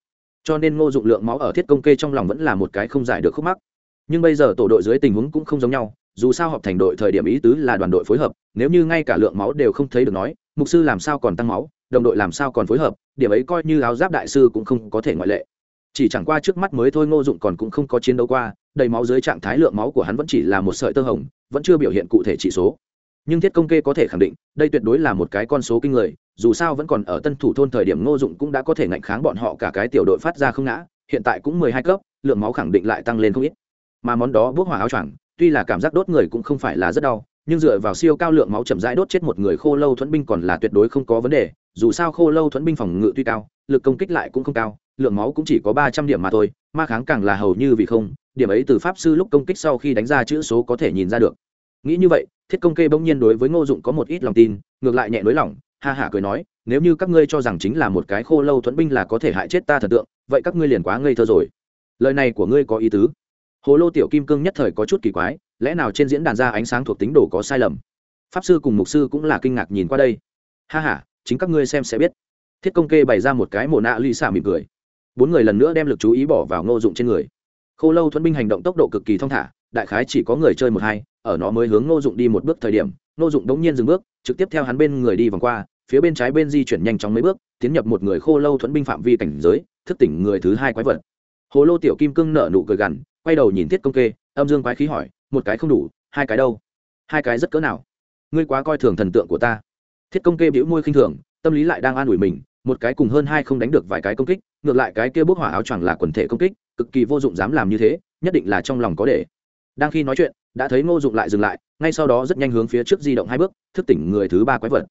Cho nên ngô dụng lượng máu ở thiết công kê trong lòng vẫn là một cái không giải được khúc mắc. Nhưng bây giờ tổ đội dưới tình huống cũng không giống nhau, dù sao họp thành đội thời điểm ý tứ là đoàn đội phối hợp, nếu như ngay cả lượng máu đều không thấy được nói, mục sư làm sao còn tăng máu, đồng đội làm sao còn phối hợp, điểm ấy coi như áo giáp đại sư cũng không có thể ngoại lệ. Chỉ chẳng qua trước mắt mới thôi ngô dụng còn cũng không có chiến đấu qua, đầy máu dưới trạng thái lượng máu của hắn vẫn chỉ là một sợi tơ hồng, vẫn chưa biểu hiện cụ thể chỉ số nhưng thiết công kê có thể khẳng định, đây tuyệt đối là một cái con số kinh người, dù sao vẫn còn ở tân thủ thôn thời điểm ngô dụng cũng đã có thể ngạnh kháng bọn họ cả cái tiểu đội phát ra không ngã, hiện tại cũng mười hai cấp, lượng máu khẳng định lại tăng lên không ít. Mà món đó bước hỏa áo choàng, tuy là cảm giác đốt người cũng không phải là rất đau, nhưng dựa vào siêu cao lượng máu chậm rãi đốt chết một người khô lâu thuẫn binh còn là tuyệt đối không có vấn đề, dù sao khô lâu thuẫn binh phòng ngự tuy cao, lực công kích lại cũng không cao, lượng máu cũng chỉ có ba trăm điểm mà thôi, ma kháng càng là hầu như vì không, điểm ấy từ pháp sư lúc công kích sau khi đánh ra chữ số có thể nhìn ra được nghĩ như vậy, thiết công kê bỗng nhiên đối với ngô dụng có một ít lòng tin, ngược lại nhẹ nới lỏng ha hả cười nói, nếu như các ngươi cho rằng chính là một cái khô lâu thuẫn binh là có thể hại chết ta thần tượng, vậy các ngươi liền quá ngây thơ rồi. Lời này của ngươi có ý tứ? Hồ lô tiểu kim cương nhất thời có chút kỳ quái, lẽ nào trên diễn đàn ra ánh sáng thuộc tính đồ có sai lầm? Pháp sư cùng mục sư cũng là kinh ngạc nhìn qua đây. Ha h a chính các ngươi xem sẽ biết. Thiết công kê bày ra một cái mồ nạ ly xả mỉm cười. Bốn người lần nữa đem l ự c chú ý bỏ vào ngô dụng trên người. Khô lâu thuẫn binh hành động tốc độ cực kỳ thong thả đại khái chỉ có người chơi một hai, ở nó mới hướng ngô dụng đi một bước thời điểm, ngô dụng đống nhiên dừng bước, trực tiếp theo hắn bên người đi vòng qua, phía bên trái bên di chuyển nhanh chóng mấy bước, tiến nhập một người khô lâu thuẫn binh phạm vi cảnh giới, thức tỉnh người thứ hai quái vật. Hồ lô tiểu kim cương nở nụ cười gằn, quay đầu nhìn thiết công kê, âm dương quái khí hỏi, một cái không đủ, hai cái đâu? Hai cái rất cỡ nào? Ngươi quá coi thường thần tượng của ta. Thiết công kê bĩu môi khinh thường, tâm lý lại đang an ủi mình, một cái cùng hơn hai không đánh được vài cái công kích, ngược lại cái kia bốc hỏa áo choàng là quần thể công kích, cực kỳ vô dụng dám làm như thế, nhất định là trong lòng có để đang khi nói chuyện, đã thấy ngô dụng lại dừng lại, ngay sau đó rất nhanh hướng phía trước di động hai bước, thức tỉnh người thứ ba quái vật.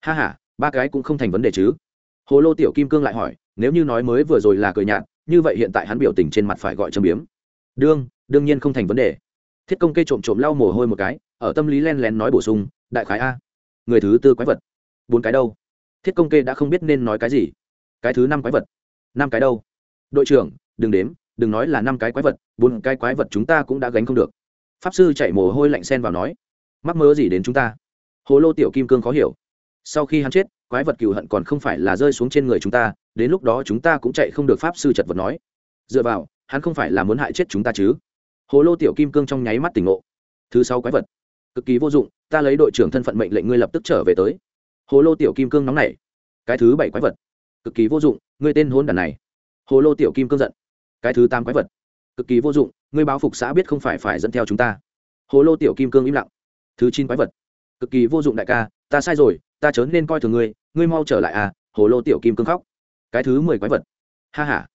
Ha h a ba cái cũng không thành vấn đề chứ? Hồ lô tiểu kim cương lại hỏi, nếu như nói mới vừa rồi là cười nhạt, như vậy hiện tại hắn biểu tình trên mặt phải gọi châm biếm. Đương đương nhiên không thành vấn đề. Thiết công cây trộm trộm lau mồ hôi một cái, ở tâm lý len lén nói bổ sung, đại khái a. Người thứ tư quái vật. Bốn cái đâu? Thiết công kê đã không biết nên nói cái gì. Cái thứ năm quái vật. Năm cái đâu? Đội trưởng, đừng đếm đừng nói là năm cái quái vật, bốn cái quái vật chúng ta cũng đã gánh không được. Pháp sư chạy mồ hôi lạnh sen vào nói, mắc mơ gì đến chúng ta? Hồ lô tiểu kim cương khó hiểu. Sau khi hắn chết, quái vật cừu hận còn không phải là rơi xuống trên người chúng ta, đến lúc đó chúng ta cũng chạy không được, pháp sư chật vật nói. Dựa vào, hắn không phải là muốn hại chết chúng ta chứ? Hồ lô tiểu kim cương trong nháy mắt tỉnh ngộ. Thứ sáu quái vật. Cực kỳ vô dụng, ta lấy đội trưởng thân phận mệnh lệnh ngươi lập tức trở về tới. Hồ lô tiểu kim cương nóng nảy. Cái thứ bảy quái vật. Cực kỳ vô dụng, ngươi tên hôn đàn này. Hồ lô tiểu kim cương giận cái thứ tam quái vật. Cực kỳ vô dụng, ngươi báo phục xã biết không phải phải dẫn theo chúng ta. Hồ lô tiểu kim cương im lặng. Thứ chín quái vật. Cực kỳ vô dụng đại ca, ta sai rồi, ta chớ nên coi thường ngươi ngươi mau trở lại à hồ lô tiểu kim cương khóc. Cái thứ mười quái vật. Ha h a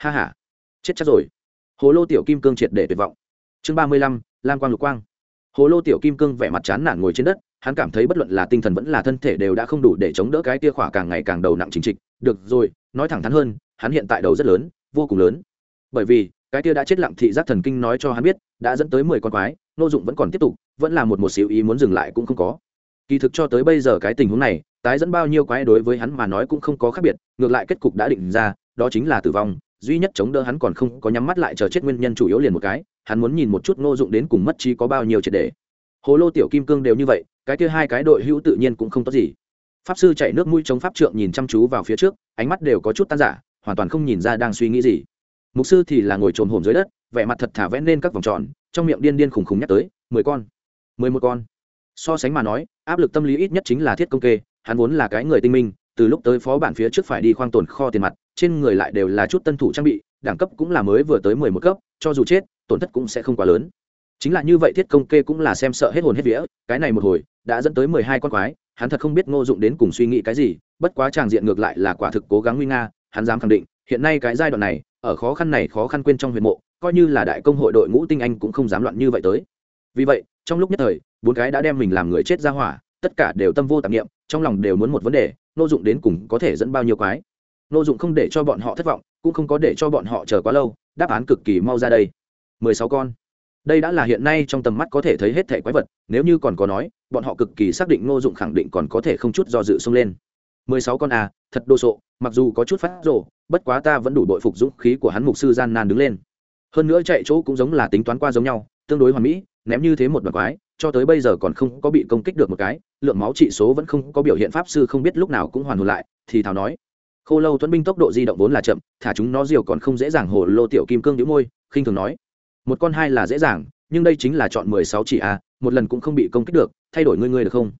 ha. H a chết chắc rồi. Hồ lô tiểu kim cương triệt để tuyệt vọng. Chương ba mươi lăm, lam quang lục quang. Hồ lô tiểu kim cương vẻ mặt chán nản ngồi trên đất, hắn cảm thấy bất luận là tinh thần vẫn là thân thể đều đã không đủ để chống đỡ cái tia khỏa càng ngày càng đầu nặng chính trịch. Được rồi, nói thẳng thắn hơn, hắn hiện tại đầu rất lớn, vô cùng lớn bởi vì, cái kia đã chết lặng thị giác thần kinh nói cho hắn biết, đã dẫn tới mười con quái, nô dụng vẫn còn tiếp tục, vẫn là một một xíu ý muốn dừng lại cũng không có. Kỳ thực cho tới bây giờ cái tình huống này, tái dẫn bao nhiêu quái đối với hắn mà nói cũng không có khác biệt, ngược lại kết cục đã định ra, đó chính là tử vong, duy nhất chống đỡ hắn còn không có nhắm mắt lại chờ chết nguyên nhân chủ yếu liền một cái, hắn muốn nhìn một chút ngô dụng đến cùng mất trí có bao nhiêu triệt đề hồ lô tiểu kim cương đều như vậy, cái kia hai cái đội hữu tự nhiên cũng không tốt gì. Pháp sư chạy nước mũi chống pháp trượng nhìn chăm chú vào phía trước, ánh mắt đều có chút tan giả hoàn toàn không nhìn ra đang suy nghĩ gì mục sư thì là ngồi trồn hổm dưới đất, vẻ mặt thật thả vẽ lên các vòng tròn, trong miệng điên điên khùng khùng nhắc tới, mười con, mười một con. So sánh mà nói, áp lực tâm lý ít nhất chính là thiết công kê, hắn vốn là cái người tinh minh, từ lúc tới phó bản phía trước phải đi khoang tồn kho tiền mặt, trên người lại đều là chút tân thủ trang bị, đẳng cấp cũng là mới vừa tới mười một cấp, cho dù chết, tổn thất cũng sẽ không quá lớn. Chính là như vậy thiết công kê cũng là xem sợ hết hồn hết vía, cái này một hồi, đã dẫn tới mười hai con quái, hắn thật không biết ngô dụng đến cùng suy nghĩ cái gì, bất quá tràng diện ngược lại là quả thực cố gắng nguy nga, hắn dám khẳng định, hiện nay cái giai đoạn này ở khó khăn này khó khăn quên trong huyện mộ, coi như là đại công hội đội ngũ tinh anh cũng không dám loạn như vậy tới. Vì vậy, trong lúc nhất thời, bốn cái đã đem mình làm người chết ra hỏa, tất cả đều tâm vô tạp nghiệm trong lòng đều muốn một vấn đề, nô dụng đến cùng có thể dẫn bao nhiêu quái. Nô dụng không để cho bọn họ thất vọng, cũng không có để cho bọn họ chờ quá lâu, đáp án cực kỳ mau ra đây. Mười sáu con. Đây đã là hiện nay trong tầm mắt có thể thấy hết thẻ quái vật, nếu như còn có nói, bọn họ cực kỳ xác định nô dụng khẳng định còn có thể không chút do dự xông lên mười sáu con à thật đồ sộ, mặc dù có chút phát rồ, bất quá ta vẫn đủ đội phục dũng khí của hắn mục sư gian nan đứng lên. Hơn nữa chạy chỗ cũng giống là tính toán qua giống nhau, tương đối hoàn mỹ, ném như thế một đoạn quái, cho tới bây giờ còn không có bị công kích được một cái, lượng máu trị số vẫn không có biểu hiện pháp sư không biết lúc nào cũng hoàn hồn lại, thì thào nói. Khô lâu tuấn binh tốc độ di động vốn là chậm, thả chúng nó diều còn không dễ dàng hồ lô tiểu kim cương đĩu môi, khinh thường nói. Một con hai là dễ dàng, nhưng đây chính là chọn mười sáu chỉ a, một lần cũng không bị công kích được, thay đổi ngươi ngươi được không?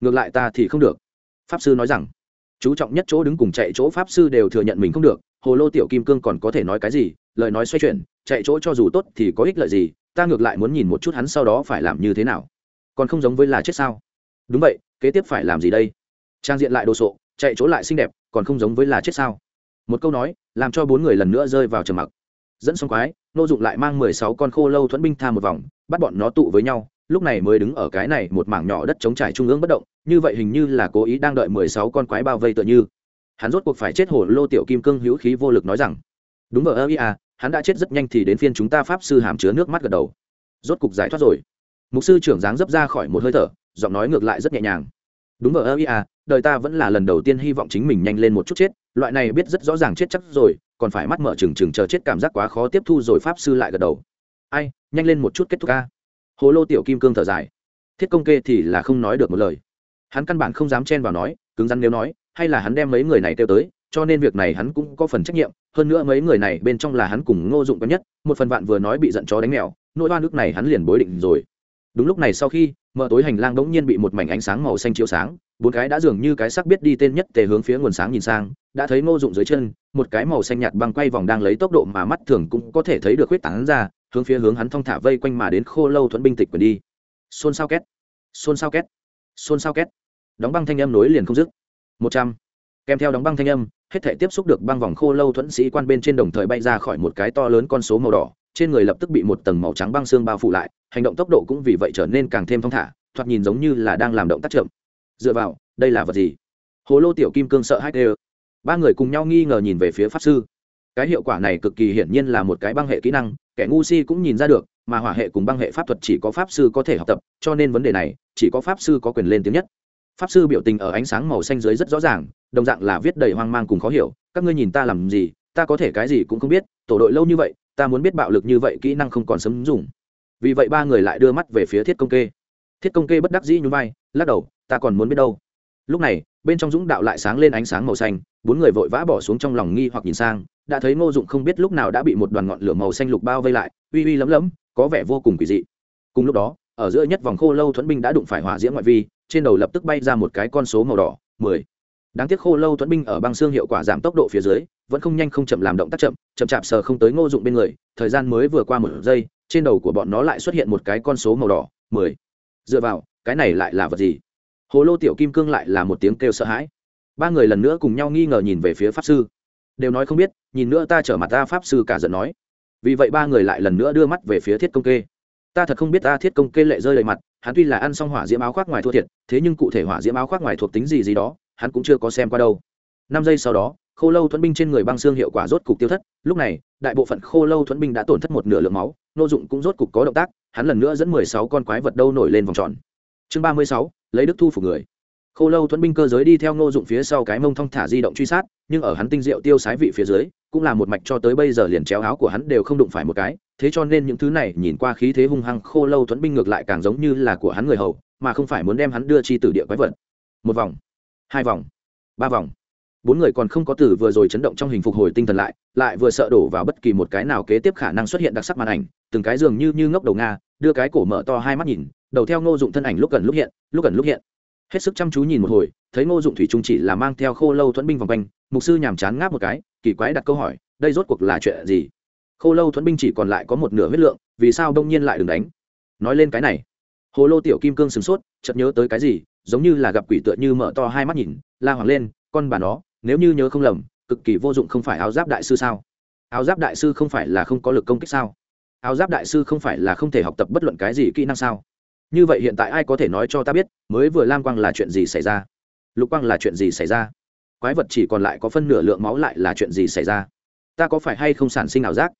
Ngược lại ta thì không được. Pháp sư nói rằng chú trọng nhất chỗ đứng cùng chạy chỗ pháp sư đều thừa nhận mình không được, hồ lô tiểu kim cương còn có thể nói cái gì, lời nói xoay chuyển, chạy chỗ cho dù tốt thì có ích lợi gì, ta ngược lại muốn nhìn một chút hắn sau đó phải làm như thế nào. Còn không giống với là chết sao? Đúng vậy, kế tiếp phải làm gì đây? Trang diện lại đồ sộ, chạy chỗ lại xinh đẹp, còn không giống với là chết sao? Một câu nói, làm cho bốn người lần nữa rơi vào trầm mặc. Dẫn xong quái, nô dụng lại mang mười sáu con khô lâu thuẫn binh tha một vòng, bắt bọn nó tụ với nhau lúc này mới đứng ở cái này một mảng nhỏ đất chống trải trung ương bất động, như vậy hình như là cố ý đang đợi mười sáu con quái bao vây tựa như. Hắn rốt cuộc phải chết hổ lô tiểu kim cương hữu khí vô lực nói rằng, đúng vờ ơ ia à, hắn đã chết rất nhanh thì đến phiên chúng ta pháp sư hàm chứa nước mắt gật đầu. Rốt cục giải thoát rồi. Mục sư trưởng dáng dấp ra khỏi một hơi thở, giọng nói ngược lại rất nhẹ nhàng. Đúng vờ ơ ia à, đời ta vẫn là lần đầu tiên hy vọng chính mình nhanh lên một chút chết, loại này biết rất rõ ràng chết chắc rồi, còn phải mắt mở trừng trừng chờ chết cảm giác quá khó tiếp thu rồi pháp sư lại gật đầu. Ai, nhanh lên một chút kết thúc ca hồ lô tiểu kim cương thở dài. Thiết công kê thì là không nói được một lời. Hắn căn bản không dám chen vào nói, cứng rắn nếu nói, hay là hắn đem mấy người này kêu tới, cho nên việc này hắn cũng có phần trách nhiệm. Hơn nữa mấy người này bên trong là hắn cùng ngô dụng quen nhất, một phần vạn vừa nói bị giận chó đánh mèo, nỗi oan nước này hắn liền bối định rồi. Đúng lúc này sau khi mở tối hành lang đống nhiên bị một mảnh ánh sáng màu xanh chiếu sáng, bốn cái đã dường như cái sắc biết đi tên nhất tề hướng phía nguồn sáng nhìn sang, đã thấy ngô dụng dưới chân, một cái màu xanh nhạt băng quay vòng đang lấy tốc độ mà mắt thường cũng có thể thấy được huyết tán ra hướng phía hướng hắn thong thả vây quanh mà đến khô lâu thuẫn binh tịch quyền đi. Xôn xao két, xôn xao két, xôn xao két. Đóng băng thanh âm nối liền không dứt. Một trăm. Kèm theo đóng băng thanh âm, hết thể tiếp xúc được băng vòng khô lâu thuẫn sĩ quan bên trên đồng thời bay ra khỏi một cái to lớn con số màu đỏ, trên người lập tức bị một tầng màu trắng băng xương bao phủ lại, hành động tốc độ cũng vì vậy trở nên càng thêm thong thả, thoạt nhìn giống như là đang làm động tác chậm. Dựa vào, đây là vật gì? Hồ lô tiểu kim cương sợ hai đều ba người cùng nhau nghi ngờ nhìn về phía pháp sư. Cái hiệu quả này cực kỳ hiển nhiên là một cái băng hệ kỹ năng kẻ ngu si cũng nhìn ra được, mà hỏa hệ cùng băng hệ pháp thuật chỉ có pháp sư có thể học tập, cho nên vấn đề này, chỉ có pháp sư có quyền lên tiếng nhất. Pháp sư biểu tình ở ánh sáng màu xanh dưới rất rõ ràng, đồng dạng là viết đầy hoang mang cùng khó hiểu, các ngươi nhìn ta làm gì, ta có thể cái gì cũng không biết, tổ đội lâu như vậy, ta muốn biết bạo lực như vậy kỹ năng không còn sấm dùng. Vì vậy ba người lại đưa mắt về phía thiết công kê. Thiết công kê bất đắc dĩ nhún vai, lắc đầu, ta còn muốn biết đâu. Lúc này, bên trong dũng đạo lại sáng lên ánh sáng màu xanh, bốn người vội vã bỏ xuống trong lòng nghi hoặc nhìn sang đã thấy ngô dụng không biết lúc nào đã bị một đoàn ngọn lửa màu xanh lục bao vây lại, uy uy lấm lấm, có vẻ vô cùng quỷ dị. Cùng lúc đó, ở giữa nhất vòng khô lâu thuẫn binh đã đụng phải hỏa diễm ngoại vi, trên đầu lập tức bay ra một cái con số màu đỏ, mười. Đáng tiếc khô lâu thuẫn binh ở băng xương hiệu quả giảm tốc độ phía dưới, vẫn không nhanh không chậm làm động tác chậm chậm chạp sờ không tới ngô dụng bên người, thời gian mới vừa qua một giây, trên đầu của bọn nó lại xuất hiện một cái con số màu đỏ, mười. Dựa vào, cái này lại là vật gì? Hồ lô tiểu kim cương lại là một tiếng kêu sợ hãi. Ba người lần nữa cùng nhau nghi ngờ nhìn về phía pháp sư đều nói không biết, nhìn nữa ta trở mặt ta pháp sư cả giận nói. Vì vậy ba người lại lần nữa đưa mắt về phía thiết công kê. Ta thật không biết ta thiết công kê lệ rơi đầy mặt, hắn tuy là ăn xong hỏa diễm áo khoác ngoài thua thiệt, thế nhưng cụ thể hỏa diễm áo khoác ngoài thuộc tính gì gì đó, hắn cũng chưa có xem qua đâu. Năm giây sau đó, khô lâu thuẫn binh trên người băng xương hiệu quả rốt cục tiêu thất, lúc này, đại bộ phận khô lâu thuẫn binh đã tổn thất một nửa lượng máu, nô dụng cũng rốt cục có động tác, hắn lần nữa dẫn mười sáu con quái vật đâu nổi lên vòng tròn. Chương ba mươi sáu, lấy đức thu phục người khô lâu thuẫn binh cơ giới đi theo ngô dụng phía sau cái mông thong thả di động truy sát, nhưng ở hắn tinh diệu tiêu sái vị phía dưới, cũng là một mạch cho tới bây giờ liền chéo áo của hắn đều không đụng phải một cái, thế cho nên những thứ này nhìn qua khí thế hung hăng khô lâu thuẫn binh ngược lại càng giống như là của hắn người hầu, mà không phải muốn đem hắn đưa chi từ địa quái vật. Một vòng, hai vòng, ba vòng. Bốn người còn không có từ vừa rồi chấn động trong hình phục hồi tinh thần lại lại vừa sợ đổ vào bất kỳ một cái nào kế tiếp khả năng xuất hiện đặc sắc màn ảnh, từng cái dường như như ngốc đầu nga, đưa cái cổ mở to hai mắt nhìn, đầu theo ngô dụng thân ảnh lúc gần lúc hiện, lúc gần lúc hiện hết sức chăm chú nhìn một hồi, thấy ngô dụng thủy trung chỉ là mang theo khô lâu thuẫn binh vòng quanh, mục sư nhàm chán ngáp một cái, kỳ quái đặt câu hỏi, đây rốt cuộc là chuyện gì? Khô lâu thuẫn binh chỉ còn lại có một nửa huyết lượng, vì sao đông nhiên lại đừng đánh? Nói lên cái này. Hồ lô tiểu kim cương sửng sốt, chợt nhớ tới cái gì, giống như là gặp quỷ tựa như mở to hai mắt nhìn, la hoàng lên, con bà nó, nếu như nhớ không lầm, cực kỳ vô dụng không phải áo giáp đại sư sao? Áo giáp đại sư không phải là không có lực công kích sao? Áo giáp đại sư không phải là không thể học tập bất luận cái gì kỹ năng sao? Như vậy hiện tại ai có thể nói cho ta biết, mới vừa lam quang là chuyện gì xảy ra? Lục quang là chuyện gì xảy ra? Quái vật chỉ còn lại có phân nửa lượng máu lại là chuyện gì xảy ra? Ta có phải hay không sản sinh ảo giác?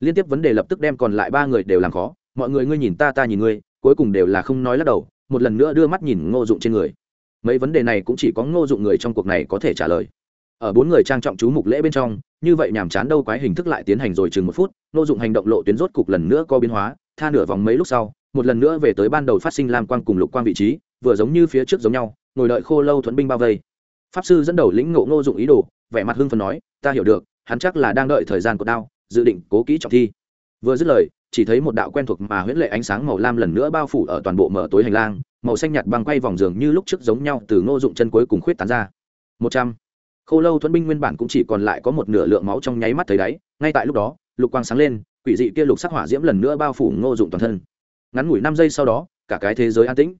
Liên tiếp vấn đề lập tức đem còn lại ba người đều làm khó. Mọi người ngươi nhìn ta ta nhìn ngươi, cuối cùng đều là không nói lắc đầu, một lần nữa đưa mắt nhìn ngô dụng trên người. Mấy vấn đề này cũng chỉ có ngô dụng người trong cuộc này có thể trả lời. Ở bốn người trang trọng chú mục lễ bên trong, như vậy nhàm chán đâu quái hình thức lại tiến hành rồi chừng một phút, ngô dụng hành động lộ tuyến rốt cục lần nữa có biến hóa, tha nửa vòng mấy lúc sau một lần nữa về tới ban đầu phát sinh lam quang cùng lục quang vị trí, vừa giống như phía trước giống nhau, ngồi đợi khô lâu thuẫn binh bao vây. Pháp sư dẫn đầu lĩnh ngộ ngô dụng ý đồ, vẻ mặt hưng phần nói, ta hiểu được, hắn chắc là đang đợi thời gian của đao dự định cố kỹ trọng thi. Vừa dứt lời, chỉ thấy một đạo quen thuộc mà huyễn lệ ánh sáng màu lam lần nữa bao phủ ở toàn bộ mở tối hành lang, màu xanh nhạt băng quay vòng giường như lúc trước giống nhau từ ngô dụng chân cuối cùng khuyết tán ra. Một trăm. Khô lâu thuẫn binh nguyên bản cũng chỉ còn lại có một nửa lượng máu trong nháy mắt thấy đáy, ngay tại lúc đó, lục quang sáng lên, quỷ dị kia lục sắc hỏa diễm lần nữa bao phủ ngô dụng toàn thân ngắn ngủi năm giây sau đó, cả cái thế giới an tĩnh.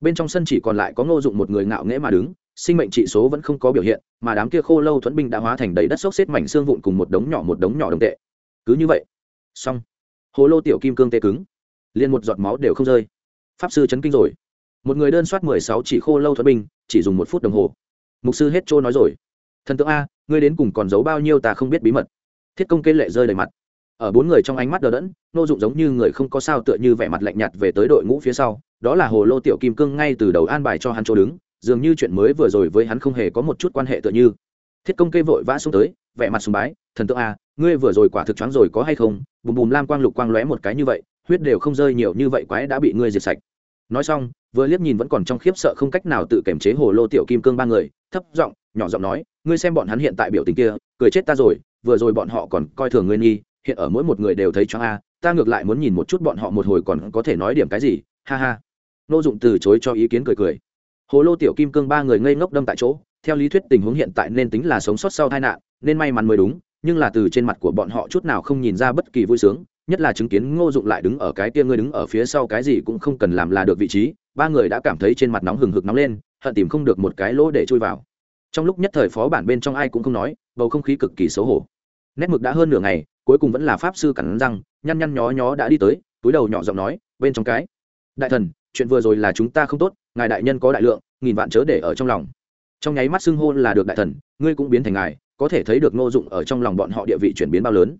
Bên trong sân chỉ còn lại có ngô dụng một người ngạo nghễ mà đứng, sinh mệnh trị số vẫn không có biểu hiện, mà đám kia khô lâu thuẫn binh đã hóa thành đầy đất xốc xếp mảnh xương vụn cùng một đống nhỏ một đống nhỏ đồng tệ. Cứ như vậy, xong. Hồ lô tiểu kim cương tê cứng. Liền một giọt máu đều không rơi. Pháp sư chấn kinh rồi. Một người đơn soát mười sáu chỉ khô lâu thuẫn binh, chỉ dùng một phút đồng hồ. Mục sư hết trôi nói rồi. Thần tượng a, ngươi đến cùng còn giấu bao nhiêu ta không biết bí mật. Thiết công kê lệ rơi đầy mặt ở bốn người trong ánh mắt đờ đẫn, nô dụng giống như người không có sao tựa như vẻ mặt lạnh nhạt về tới đội ngũ phía sau, đó là hồ lô tiểu kim cương ngay từ đầu an bài cho hắn chỗ đứng, dường như chuyện mới vừa rồi với hắn không hề có một chút quan hệ tựa như. Thiết công kê vội vã xuống tới, vẻ mặt sùng bái, thần tượng a ngươi vừa rồi quả thực choáng rồi có hay không? Bùm bùm lam quang lục quang lóe một cái như vậy, huyết đều không rơi nhiều như vậy quái đã bị ngươi diệt sạch. Nói xong, vừa liếc nhìn vẫn còn trong khiếp sợ không cách nào tự kiểm chế hồ lô tiểu kim cương ba người, thấp giọng, nhỏ giọng nói, ngươi xem bọn hắn hiện tại biểu tình kia, cười chết ta rồi, vừa rồi bọn họ còn coi thường ngươi nghi hiện ở mỗi một người đều thấy choáng a, ta ngược lại muốn nhìn một chút bọn họ một hồi còn có thể nói điểm cái gì, ha ha. Nô dụng từ chối cho ý kiến cười cười. Hồ lô tiểu kim cương ba người ngây ngốc đâm tại chỗ, theo lý thuyết tình huống hiện tại nên tính là sống sót sau tai nạn, nên may mắn mới đúng, nhưng là từ trên mặt của bọn họ chút nào không nhìn ra bất kỳ vui sướng, nhất là chứng kiến ngô dụng lại đứng ở cái kia ngươi đứng ở phía sau cái gì cũng không cần làm là được vị trí, ba người đã cảm thấy trên mặt nóng hừng hực nóng lên, hận tìm không được một cái lỗ để chui vào. Trong lúc nhất thời phó bản bên trong ai cũng không nói, bầu không khí cực kỳ xấu hổ. Nét mực đã hơn nửa ngày cuối cùng vẫn là pháp sư cắn răng, nhăn nhăn nhó nhó đã đi tới, túi đầu nhỏ giọng nói, bên trong cái. Đại thần, chuyện vừa rồi là chúng ta không tốt, ngài đại nhân có đại lượng, nghìn vạn chớ để ở trong lòng. Trong nháy mắt xưng hôn là được đại thần, ngươi cũng biến thành ngài, có thể thấy được ngô dụng ở trong lòng bọn họ địa vị chuyển biến bao lớn.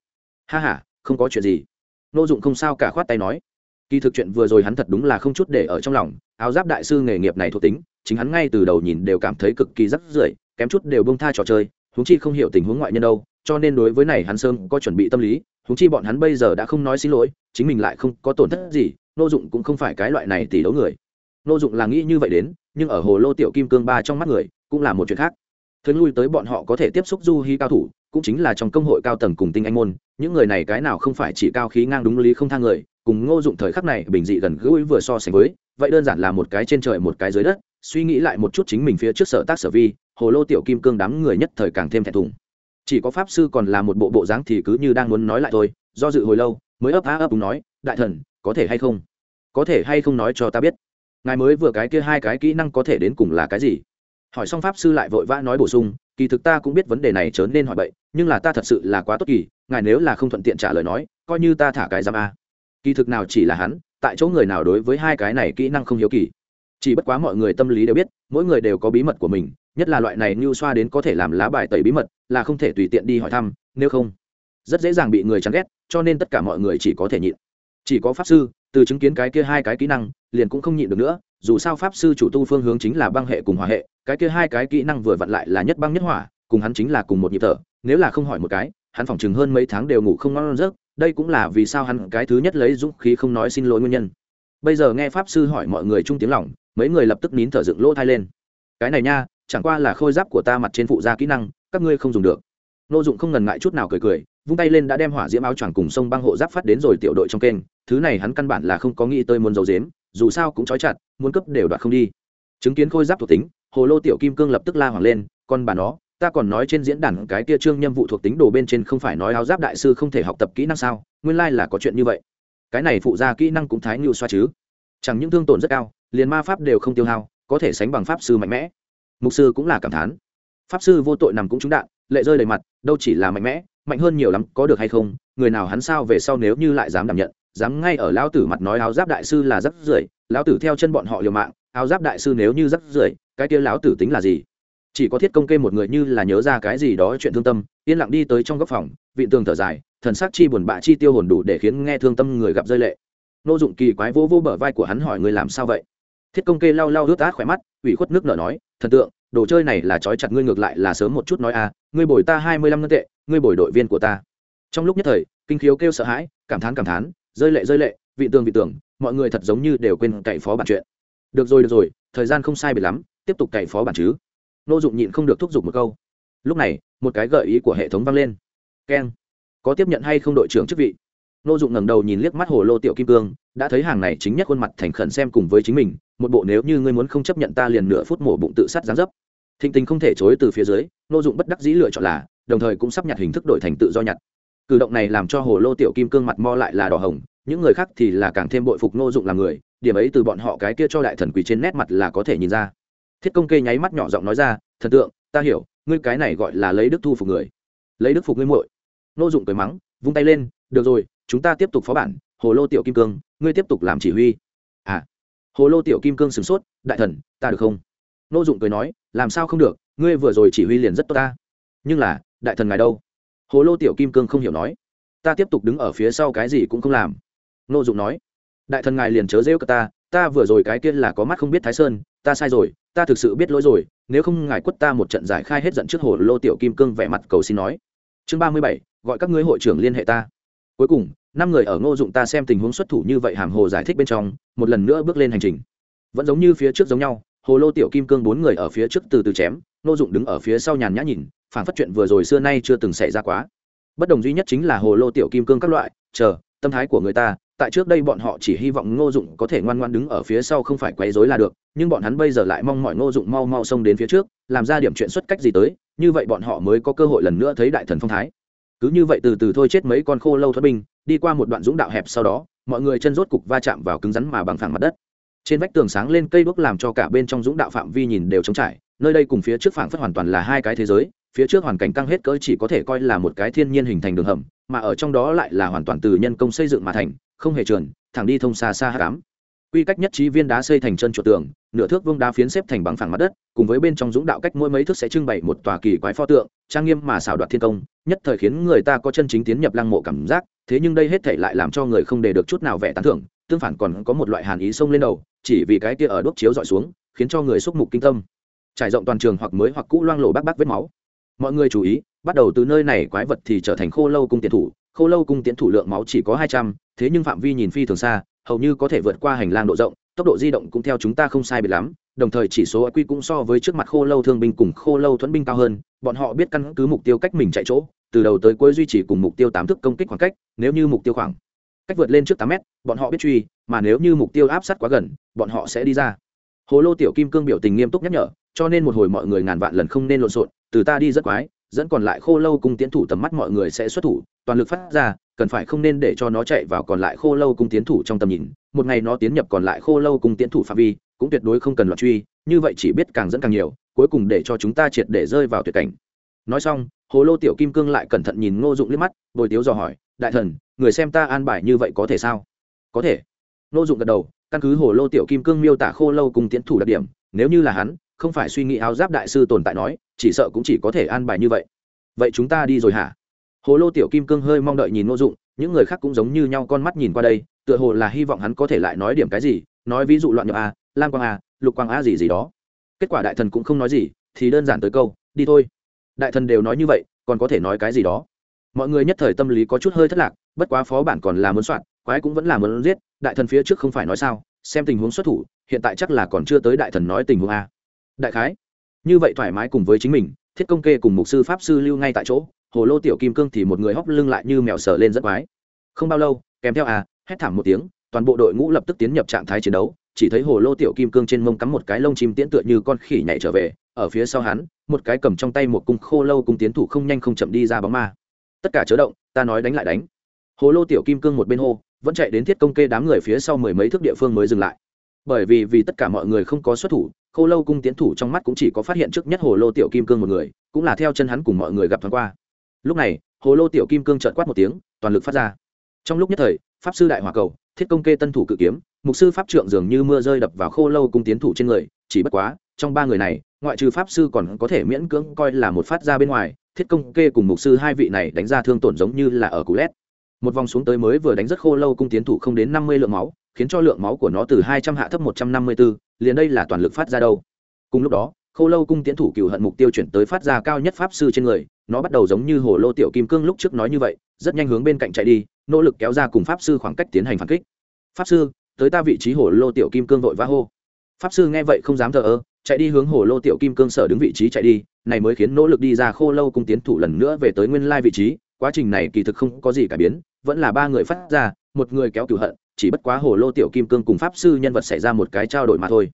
Ha h a không có chuyện gì. Ngô dụng không sao cả khoát tay nói. Kỳ thực chuyện vừa rồi hắn thật đúng là không chút để ở trong lòng, áo giáp đại sư nghề nghiệp này thuộc tính, chính hắn ngay từ đầu nhìn đều cảm thấy cực kỳ rắc rưởi, kém chút đều bông tha trò chơi, huống chi không hiểu tình huống ngoại nhân đâu cho nên đối với này hắn sớm có chuẩn bị tâm lý húng chi bọn hắn bây giờ đã không nói xin lỗi, chính mình lại không có tổn thất gì, nô dụng cũng không phải cái loại này tỷ đấu người. Nô dụng là nghĩ như vậy đến, nhưng ở hồ lô tiểu kim cương ba trong mắt người, cũng là một chuyện khác. Thường lui tới bọn họ có thể tiếp xúc du hi cao thủ, cũng chính là trong công hội cao tầng cùng tinh anh môn, những người này cái nào không phải chỉ cao khí ngang đúng lý không thang người, cùng ngô dụng thời khắc này bình dị gần gũi vừa so sánh với, vậy đơn giản là một cái trên trời một cái dưới đất, suy nghĩ lại một chút chính mình phía trước sở tác sở vi, hồ lô tiểu kim cương đám người nhất thời càng thêm thẹn thùng chỉ có pháp sư còn là một bộ bộ dáng thì cứ như đang muốn nói lại thôi, do dự hồi lâu, mới ấp á ấp đúng nói, đại thần, có thể hay không? Có thể hay không nói cho ta biết? Ngài mới vừa cái kia hai cái kỹ năng có thể đến cùng là cái gì? Hỏi xong pháp sư lại vội vã nói bổ sung, kỳ thực ta cũng biết vấn đề này trở nên hỏi bậy, nhưng là ta thật sự là quá tốt kỳ, ngài nếu là không thuận tiện trả lời nói, coi như ta thả cái giam a. Kỳ thực nào chỉ là hắn, tại chỗ người nào đối với hai cái này kỹ năng không hiếu kỳ chỉ bất quá mọi người tâm lý đều biết, mỗi người đều có bí mật của mình, nhất là loại này như xoa đến có thể làm lá bài tẩy bí mật, là không thể tùy tiện đi hỏi thăm, nếu không, rất dễ dàng bị người chán ghét, cho nên tất cả mọi người chỉ có thể nhịn. Chỉ có pháp sư, từ chứng kiến cái kia hai cái kỹ năng, liền cũng không nhịn được nữa, dù sao pháp sư chủ tu phương hướng chính là băng hệ cùng hỏa hệ, cái kia hai cái kỹ năng vừa vặn lại là nhất băng nhất hỏa, cùng hắn chính là cùng một nhịp thở, nếu là không hỏi một cái, hắn phỏng chừng hơn mấy tháng đều ngủ không ngon giấc, đây cũng là vì sao hắn cái thứ nhất lấy dũng khí không nói xin lỗi nguyên nhân. Bây giờ nghe pháp sư hỏi mọi người chung tiếng lòng mấy người lập tức nín thở dựng lỗ thai lên. Cái này nha, chẳng qua là khôi giáp của ta mặt trên phụ gia kỹ năng, các ngươi không dùng được. Nô dụng không ngần ngại chút nào cười cười, vung tay lên đã đem hỏa diễm áo choàng cùng sông băng hộ giáp phát đến rồi tiểu đội trong kênh, thứ này hắn căn bản là không có nghĩ tới muốn giấu dếm dù sao cũng trói chặt, muốn cấp đều đoạt không đi. Chứng kiến khôi giáp thuộc tính, hồ lô tiểu kim cương lập tức la hoàng lên còn bà nó, ta còn nói trên diễn đàn cái kia trương nhiệm vụ thuộc tính đồ bên trên không phải nói áo giáp đại sư không thể học tập kỹ năng sao? Nguyên lai là có chuyện như vậy. Cái này phụ ra kỹ năng cũng thái ngưu xoa chứ chẳng những thương tổn rất cao, liền ma pháp đều không tiêu hao, có thể sánh bằng pháp sư mạnh mẽ. Mục sư cũng là cảm thán. Pháp sư vô tội nằm cũng trúng đạn, lệ rơi đầy mặt, đâu chỉ là mạnh mẽ, mạnh hơn nhiều lắm có được hay không, người nào hắn sao về sau nếu như lại dám đảm nhận, dám ngay ở lão tử mặt nói áo giáp đại sư là rắc rưởi, lão tử theo chân bọn họ liều mạng, áo giáp đại sư nếu như rắc rưởi, cái kia lão tử tính là gì? Chỉ có thiết công kê một người như là nhớ ra cái gì đó chuyện thương tâm, yên lặng đi tới trong góc phòng vị tường thở dài, thần sắc chi buồn bã chi tiêu hồn đủ để khiến nghe thương tâm người gặp rơi lệ nô dụng kỳ quái vô vô bờ vai của hắn hỏi người làm sao vậy? Thiết công kê lau lau ướt át khỏe mắt, ủy khuất nước nở nói, thần tượng, đồ chơi này là trói chặt ngươi ngược lại là sớm một chút nói à ngươi bồi ta hai mươi lăm ngân tệ, ngươi bồi đội viên của ta. Trong lúc nhất thời, kinh khiếu kêu sợ hãi, cảm thán cảm thán, rơi lệ rơi lệ, vị tường vị tường, mọi người thật giống như đều quên cậy phó bản chuyện. Được rồi được rồi, thời gian không sai biệt lắm, tiếp tục cậy phó bản chứ. Nô dụng nhịn không được thúc giục một câu. Lúc này, một cái gợi ý của hệ thống vang lên. Keng. Có tiếp nhận hay không đội trưởng chức vị? Nô dụng ngẩng đầu nhìn liếc mắt hồ lô tiểu kim cương, đã thấy hàng này chính nhất khuôn mặt thành khẩn xem cùng với chính mình, một bộ nếu như ngươi muốn không chấp nhận ta liền nửa phút mổ bụng tự sát gián dấp. Thịnh tình không thể chối từ phía dưới, nô dụng bất đắc dĩ lựa chọn là, đồng thời cũng sắp nhặt hình thức đổi thành tự do nhặt. Cử động này làm cho hồ lô tiểu kim cương mặt mo lại là đỏ hồng, những người khác thì là càng thêm bội phục nô dụng làm người, điểm ấy từ bọn họ cái kia cho đại thần quỳ trên nét mặt là có thể nhìn ra. Thiết công kê nháy mắt nhỏ giọng nói ra, thần tượng, ta hiểu, ngươi cái này gọi là lấy đức thu phục người. Lấy đức phục ngươi muội. Nô dụng cười mắng, vung tay lên, được rồi chúng ta tiếp tục phó bản, hồ lô tiểu kim cương, ngươi tiếp tục làm chỉ huy. À hồ lô tiểu kim cương sửng sốt, đại thần, ta được không? Nô dụng cười nói, làm sao không được, ngươi vừa rồi chỉ huy liền rất tốt ta. Nhưng là, đại thần ngài đâu? Hồ lô tiểu kim cương không hiểu nói, ta tiếp tục đứng ở phía sau cái gì cũng không làm. Nô dụng nói, đại thần ngài liền chớ rêu cả ta ta vừa rồi cái kia là có mắt không biết thái sơn, ta sai rồi, ta thực sự biết lỗi rồi, nếu không ngài quất ta một trận giải khai hết giận trước hồ lô tiểu kim cương vẻ mặt cầu xin nói. Chương ba mươi bảy, gọi các ngươi hội trưởng liên hệ ta. Cuối cùng năm người ở ngô dụng ta xem tình huống xuất thủ như vậy hàm hồ giải thích bên trong, một lần nữa bước lên hành trình. Vẫn giống như phía trước giống nhau, hồ lô tiểu kim cương bốn người ở phía trước từ từ chém, ngô dụng đứng ở phía sau nhàn nhã nhìn, phản phát chuyện vừa rồi xưa nay chưa từng xảy ra quá. Bất đồng duy nhất chính là hồ lô tiểu kim cương các loại, chờ, tâm thái của người ta, tại trước đây bọn họ chỉ hy vọng ngô dụng có thể ngoan ngoan đứng ở phía sau không phải quấy rối là được, nhưng bọn hắn bây giờ lại mong mọi ngô dụng mau mau xông đến phía trước, làm ra điểm chuyện xuất cách gì tới, như vậy bọn họ mới có cơ hội lần nữa thấy đại thần phong thái. Cứ như vậy từ từ thôi chết mấy con khô lâu thoát binh đi qua một đoạn dũng đạo hẹp sau đó, mọi người chân rốt cục va chạm vào cứng rắn mà bằng phẳng mặt đất. Trên vách tường sáng lên cây đuốc làm cho cả bên trong dũng đạo phạm vi nhìn đều trống trải, nơi đây cùng phía trước phảng phất hoàn toàn là hai cái thế giới, phía trước hoàn cảnh căng hết cỡ chỉ có thể coi là một cái thiên nhiên hình thành đường hầm, mà ở trong đó lại là hoàn toàn từ nhân công xây dựng mà thành, không hề trườn, thẳng đi thông xa xa hạ cám quy cách nhất trí viên đá xây thành chân chuột tường, nửa thước vương đá phiến xếp thành bằng phẳng mặt đất, cùng với bên trong dũng đạo cách mỗi mấy thước sẽ trưng bày một tòa kỳ quái pho tượng, trang nghiêm mà xảo đoạt thiên công, nhất thời khiến người ta có chân chính tiến nhập lăng mộ cảm giác, thế nhưng đây hết thể lại làm cho người không để được chút nào vẻ tán thưởng, tương phản còn có một loại hàn ý xông lên đầu, chỉ vì cái kia ở đốt chiếu dọi xuống, khiến cho người xúc mục kinh tâm. Trải rộng toàn trường hoặc mới hoặc cũ loang lổ bác bác vết máu. Mọi người chú ý, bắt đầu từ nơi này quái vật thì trở thành khô lâu cung tiến thủ, khô lâu cung tiến thủ lượng máu chỉ có hai trăm, thế nhưng phạm vi nhìn phi thường xa hầu như có thể vượt qua hành lang độ rộng, tốc độ di động cũng theo chúng ta không sai biệt lắm, đồng thời chỉ số q cũng so với trước mặt khô lâu thương binh cùng khô lâu thuẫn binh cao hơn, bọn họ biết căn cứ mục tiêu cách mình chạy chỗ, từ đầu tới cuối duy trì cùng mục tiêu tám thức công kích khoảng cách, nếu như mục tiêu khoảng cách vượt lên trước tám mét, bọn họ biết truy, mà nếu như mục tiêu áp sát quá gần, bọn họ sẽ đi ra. Hồ lô tiểu kim cương biểu tình nghiêm túc nhắc nhở, cho nên một hồi mọi người ngàn vạn lần không nên lộn xộn, từ ta đi rất quái dẫn còn lại khô lâu cung tiến thủ tầm mắt mọi người sẽ xuất thủ, toàn lực phát ra, cần phải không nên để cho nó chạy vào còn lại khô lâu cung tiến thủ trong tầm nhìn. Một ngày nó tiến nhập còn lại khô lâu cung tiến thủ phạm vi, cũng tuyệt đối không cần loạt truy, như vậy chỉ biết càng dẫn càng nhiều, cuối cùng để cho chúng ta triệt để rơi vào tuyệt cảnh. Nói xong, hồ lô tiểu kim cương lại cẩn thận nhìn ngô dụng liếc mắt, bồi tiếu dò hỏi, đại thần, người xem ta an bài như vậy có thể sao? Có thể. Ngô dụng gật đầu, căn cứ hồ lô tiểu kim cương miêu tả khô lâu cùng tiến thủ đặc điểm, nếu như là hắn không phải suy nghĩ áo giáp đại sư tồn tại nói, chỉ sợ cũng chỉ có thể an bài như vậy. Vậy chúng ta đi rồi hả? Hồ lô tiểu kim cương hơi mong đợi nhìn ngô dụng, những người khác cũng giống như nhau con mắt nhìn qua đây, tựa hồ là hy vọng hắn có thể lại nói điểm cái gì, nói ví dụ loạn nhập a, lam quang a, lục quang a gì gì đó. Kết quả đại thần cũng không nói gì, thì đơn giản tới câu, đi thôi. Đại thần đều nói như vậy, còn có thể nói cái gì đó? Mọi người nhất thời tâm lý có chút hơi thất lạc, bất quá phó bản còn là muốn soạn, quái cũng vẫn là muốn giết, đại thần phía trước không phải nói sao, xem tình huống xuất thủ, hiện tại chắc là còn chưa tới đại thần nói tình huống a đại khái. Như vậy thoải mái cùng với chính mình thiết công kê cùng mục sư pháp sư lưu ngay tại chỗ hồ lô tiểu kim cương thì một người hóc lưng lại như mèo sờ lên rất quái. Không bao lâu kèm theo à, hét thảm một tiếng toàn bộ đội ngũ lập tức tiến nhập trạng thái chiến đấu chỉ thấy hồ lô tiểu kim cương trên mông cắm một cái lông chim tiễn tựa như con khỉ nhảy trở về ở phía sau hắn một cái cầm trong tay một cung khô lâu cùng tiến thủ không nhanh không chậm đi ra bóng ma. Tất cả chớ động ta nói đánh lại đánh. Hồ lô tiểu kim cương một bên hô vẫn chạy đến thiết công kê đám người phía sau mười mấy thước địa phương mới dừng lại bởi vì vì tất cả mọi người không có xuất thủ khô lâu cung tiến thủ trong mắt cũng chỉ có phát hiện trước nhất hồ lô tiểu kim cương một người, cũng là theo chân hắn cùng mọi người gặp thoáng qua. Lúc này, hồ lô tiểu kim cương trợn quát một tiếng, toàn lực phát ra. Trong lúc nhất thời, pháp sư đại hòa cầu, thiết công kê tân thủ cự kiếm, mục sư pháp trượng dường như mưa rơi đập vào khô lâu cung tiến thủ trên người, chỉ bất quá, trong ba người này, ngoại trừ pháp sư còn có thể miễn cưỡng coi là một phát ra bên ngoài, thiết công kê cùng mục sư hai vị này đánh ra thương tổn giống như là ở cú lét. Một vòng xuống tới mới vừa đánh rất khô lâu cung tiến thủ không đến năm mươi lượng máu khiến cho lượng máu của nó từ hai trăm hạ thấp một trăm năm mươi bốn liền đây là toàn lực phát ra đâu. Cùng lúc đó, khô lâu cung tiến thủ cừu hận mục tiêu chuyển tới phát ra cao nhất pháp sư trên người, nó bắt đầu giống như hồ lô tiểu kim cương lúc trước nói như vậy, rất nhanh hướng bên cạnh chạy đi, nỗ lực kéo ra cùng pháp sư khoảng cách tiến hành phản kích. Pháp sư, tới ta vị trí hồ lô tiểu kim cương vội vã hô. Pháp sư nghe vậy không dám thờ ơ, chạy đi hướng hồ lô tiểu kim cương sở đứng vị trí chạy đi, này mới khiến nỗ lực đi ra khô lâu cung tiến thủ lần nữa về tới nguyên lai vị trí, quá trình này kỳ thực không có gì cải biến, vẫn là ba người phát ra, một người kéo cửu hận chỉ bất quá hồ lô tiểu kim cương cùng pháp sư nhân vật xảy ra một cái trao đổi mà thôi.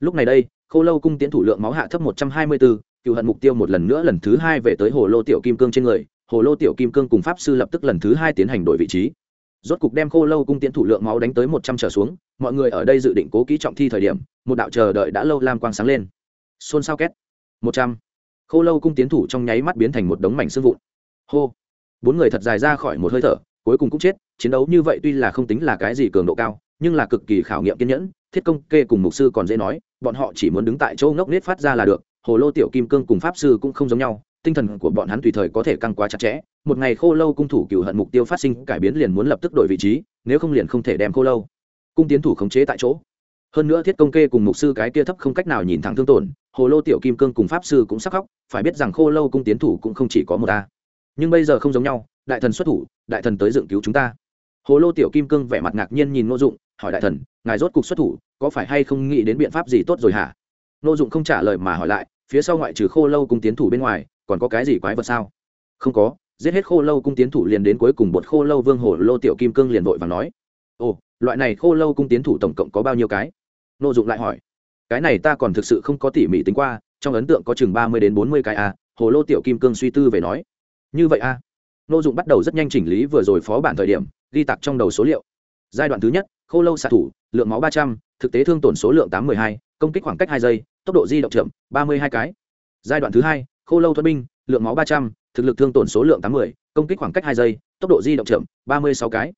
Lúc này đây, khô lâu cung tiến thủ lượng máu hạ thấp một trăm hai mươi bốn cựu hận mục tiêu một lần nữa lần thứ hai về tới hồ lô tiểu kim cương trên người, hồ lô tiểu kim cương cùng pháp sư lập tức lần thứ hai tiến hành đổi vị trí. Rốt cục đem khô lâu cung tiến thủ lượng máu đánh tới một trăm trở xuống, mọi người ở đây dự định cố kỹ trọng thi thời điểm, một đạo chờ đợi đã lâu lam quang sáng lên. Xôn xao két. Một trăm. Khô lâu cung tiến thủ trong nháy mắt biến thành một đống mảnh xương vụn. Hô. Bốn người thật dài ra khỏi một hơi thở cuối cùng cũng chết, chiến đấu như vậy tuy là không tính là cái gì cường độ cao, nhưng là cực kỳ khảo nghiệm kiên nhẫn, thiết công kê cùng mục sư còn dễ nói, bọn họ chỉ muốn đứng tại chỗ ngốc nết phát ra là được, hồ lô tiểu kim cương cùng pháp sư cũng không giống nhau, tinh thần của bọn hắn tùy thời có thể căng quá chặt chẽ, một ngày khô lâu cung thủ cựu hận mục tiêu phát sinh, cải biến liền muốn lập tức đổi vị trí, nếu không liền không thể đem khô lâu cung tiến thủ khống chế tại chỗ. Hơn nữa thiết công kê cùng mục sư cái kia thấp không cách nào nhìn thẳng thương tổn, hồ lô tiểu kim cương cùng pháp sư cũng sắc khóc, phải biết rằng khô lâu cung tiến thủ cũng không chỉ có một ta nhưng bây giờ không giống nhau đại thần xuất thủ, đại thần tới dựng cứu chúng ta. Hồ lô tiểu kim cương vẻ mặt ngạc nhiên nhìn ngô dụng, hỏi đại thần, ngài rốt cục xuất thủ, có phải hay không nghĩ đến biện pháp gì tốt rồi hả? Ngô dụng không trả lời mà hỏi lại, phía sau ngoại trừ khô lâu cung tiến thủ bên ngoài, còn có cái gì quái vật sao? Không có, giết hết khô lâu cung tiến thủ liền đến cuối cùng bột khô lâu vương hồ lô tiểu kim cương liền vội và nói, ồ, loại này khô lâu cung tiến thủ tổng cộng có bao nhiêu cái? Nô dụng lại hỏi, cái này ta còn thực sự không có tỉ mỉ tính qua, trong ấn tượng có chừng ba mươi đến bốn mươi cái a hồ lô tiểu kim cương suy tư về nói, như vậy a nô dụng bắt đầu rất nhanh chỉnh lý vừa rồi phó bản thời điểm, ghi tặc trong đầu số liệu. Giai đoạn thứ nhất, khô lâu xạ thủ, lượng máu ba trăm, thực tế thương tổn số lượng tám mươi hai, công kích khoảng cách hai giây, tốc độ di động chậm, ba mươi hai cái. Giai đoạn thứ hai, khô lâu thuẫn binh, lượng máu ba trăm, thực lực thương tổn số lượng tám mươi công kích khoảng cách hai giây, tốc độ di động chậm, ba mươi sáu cái.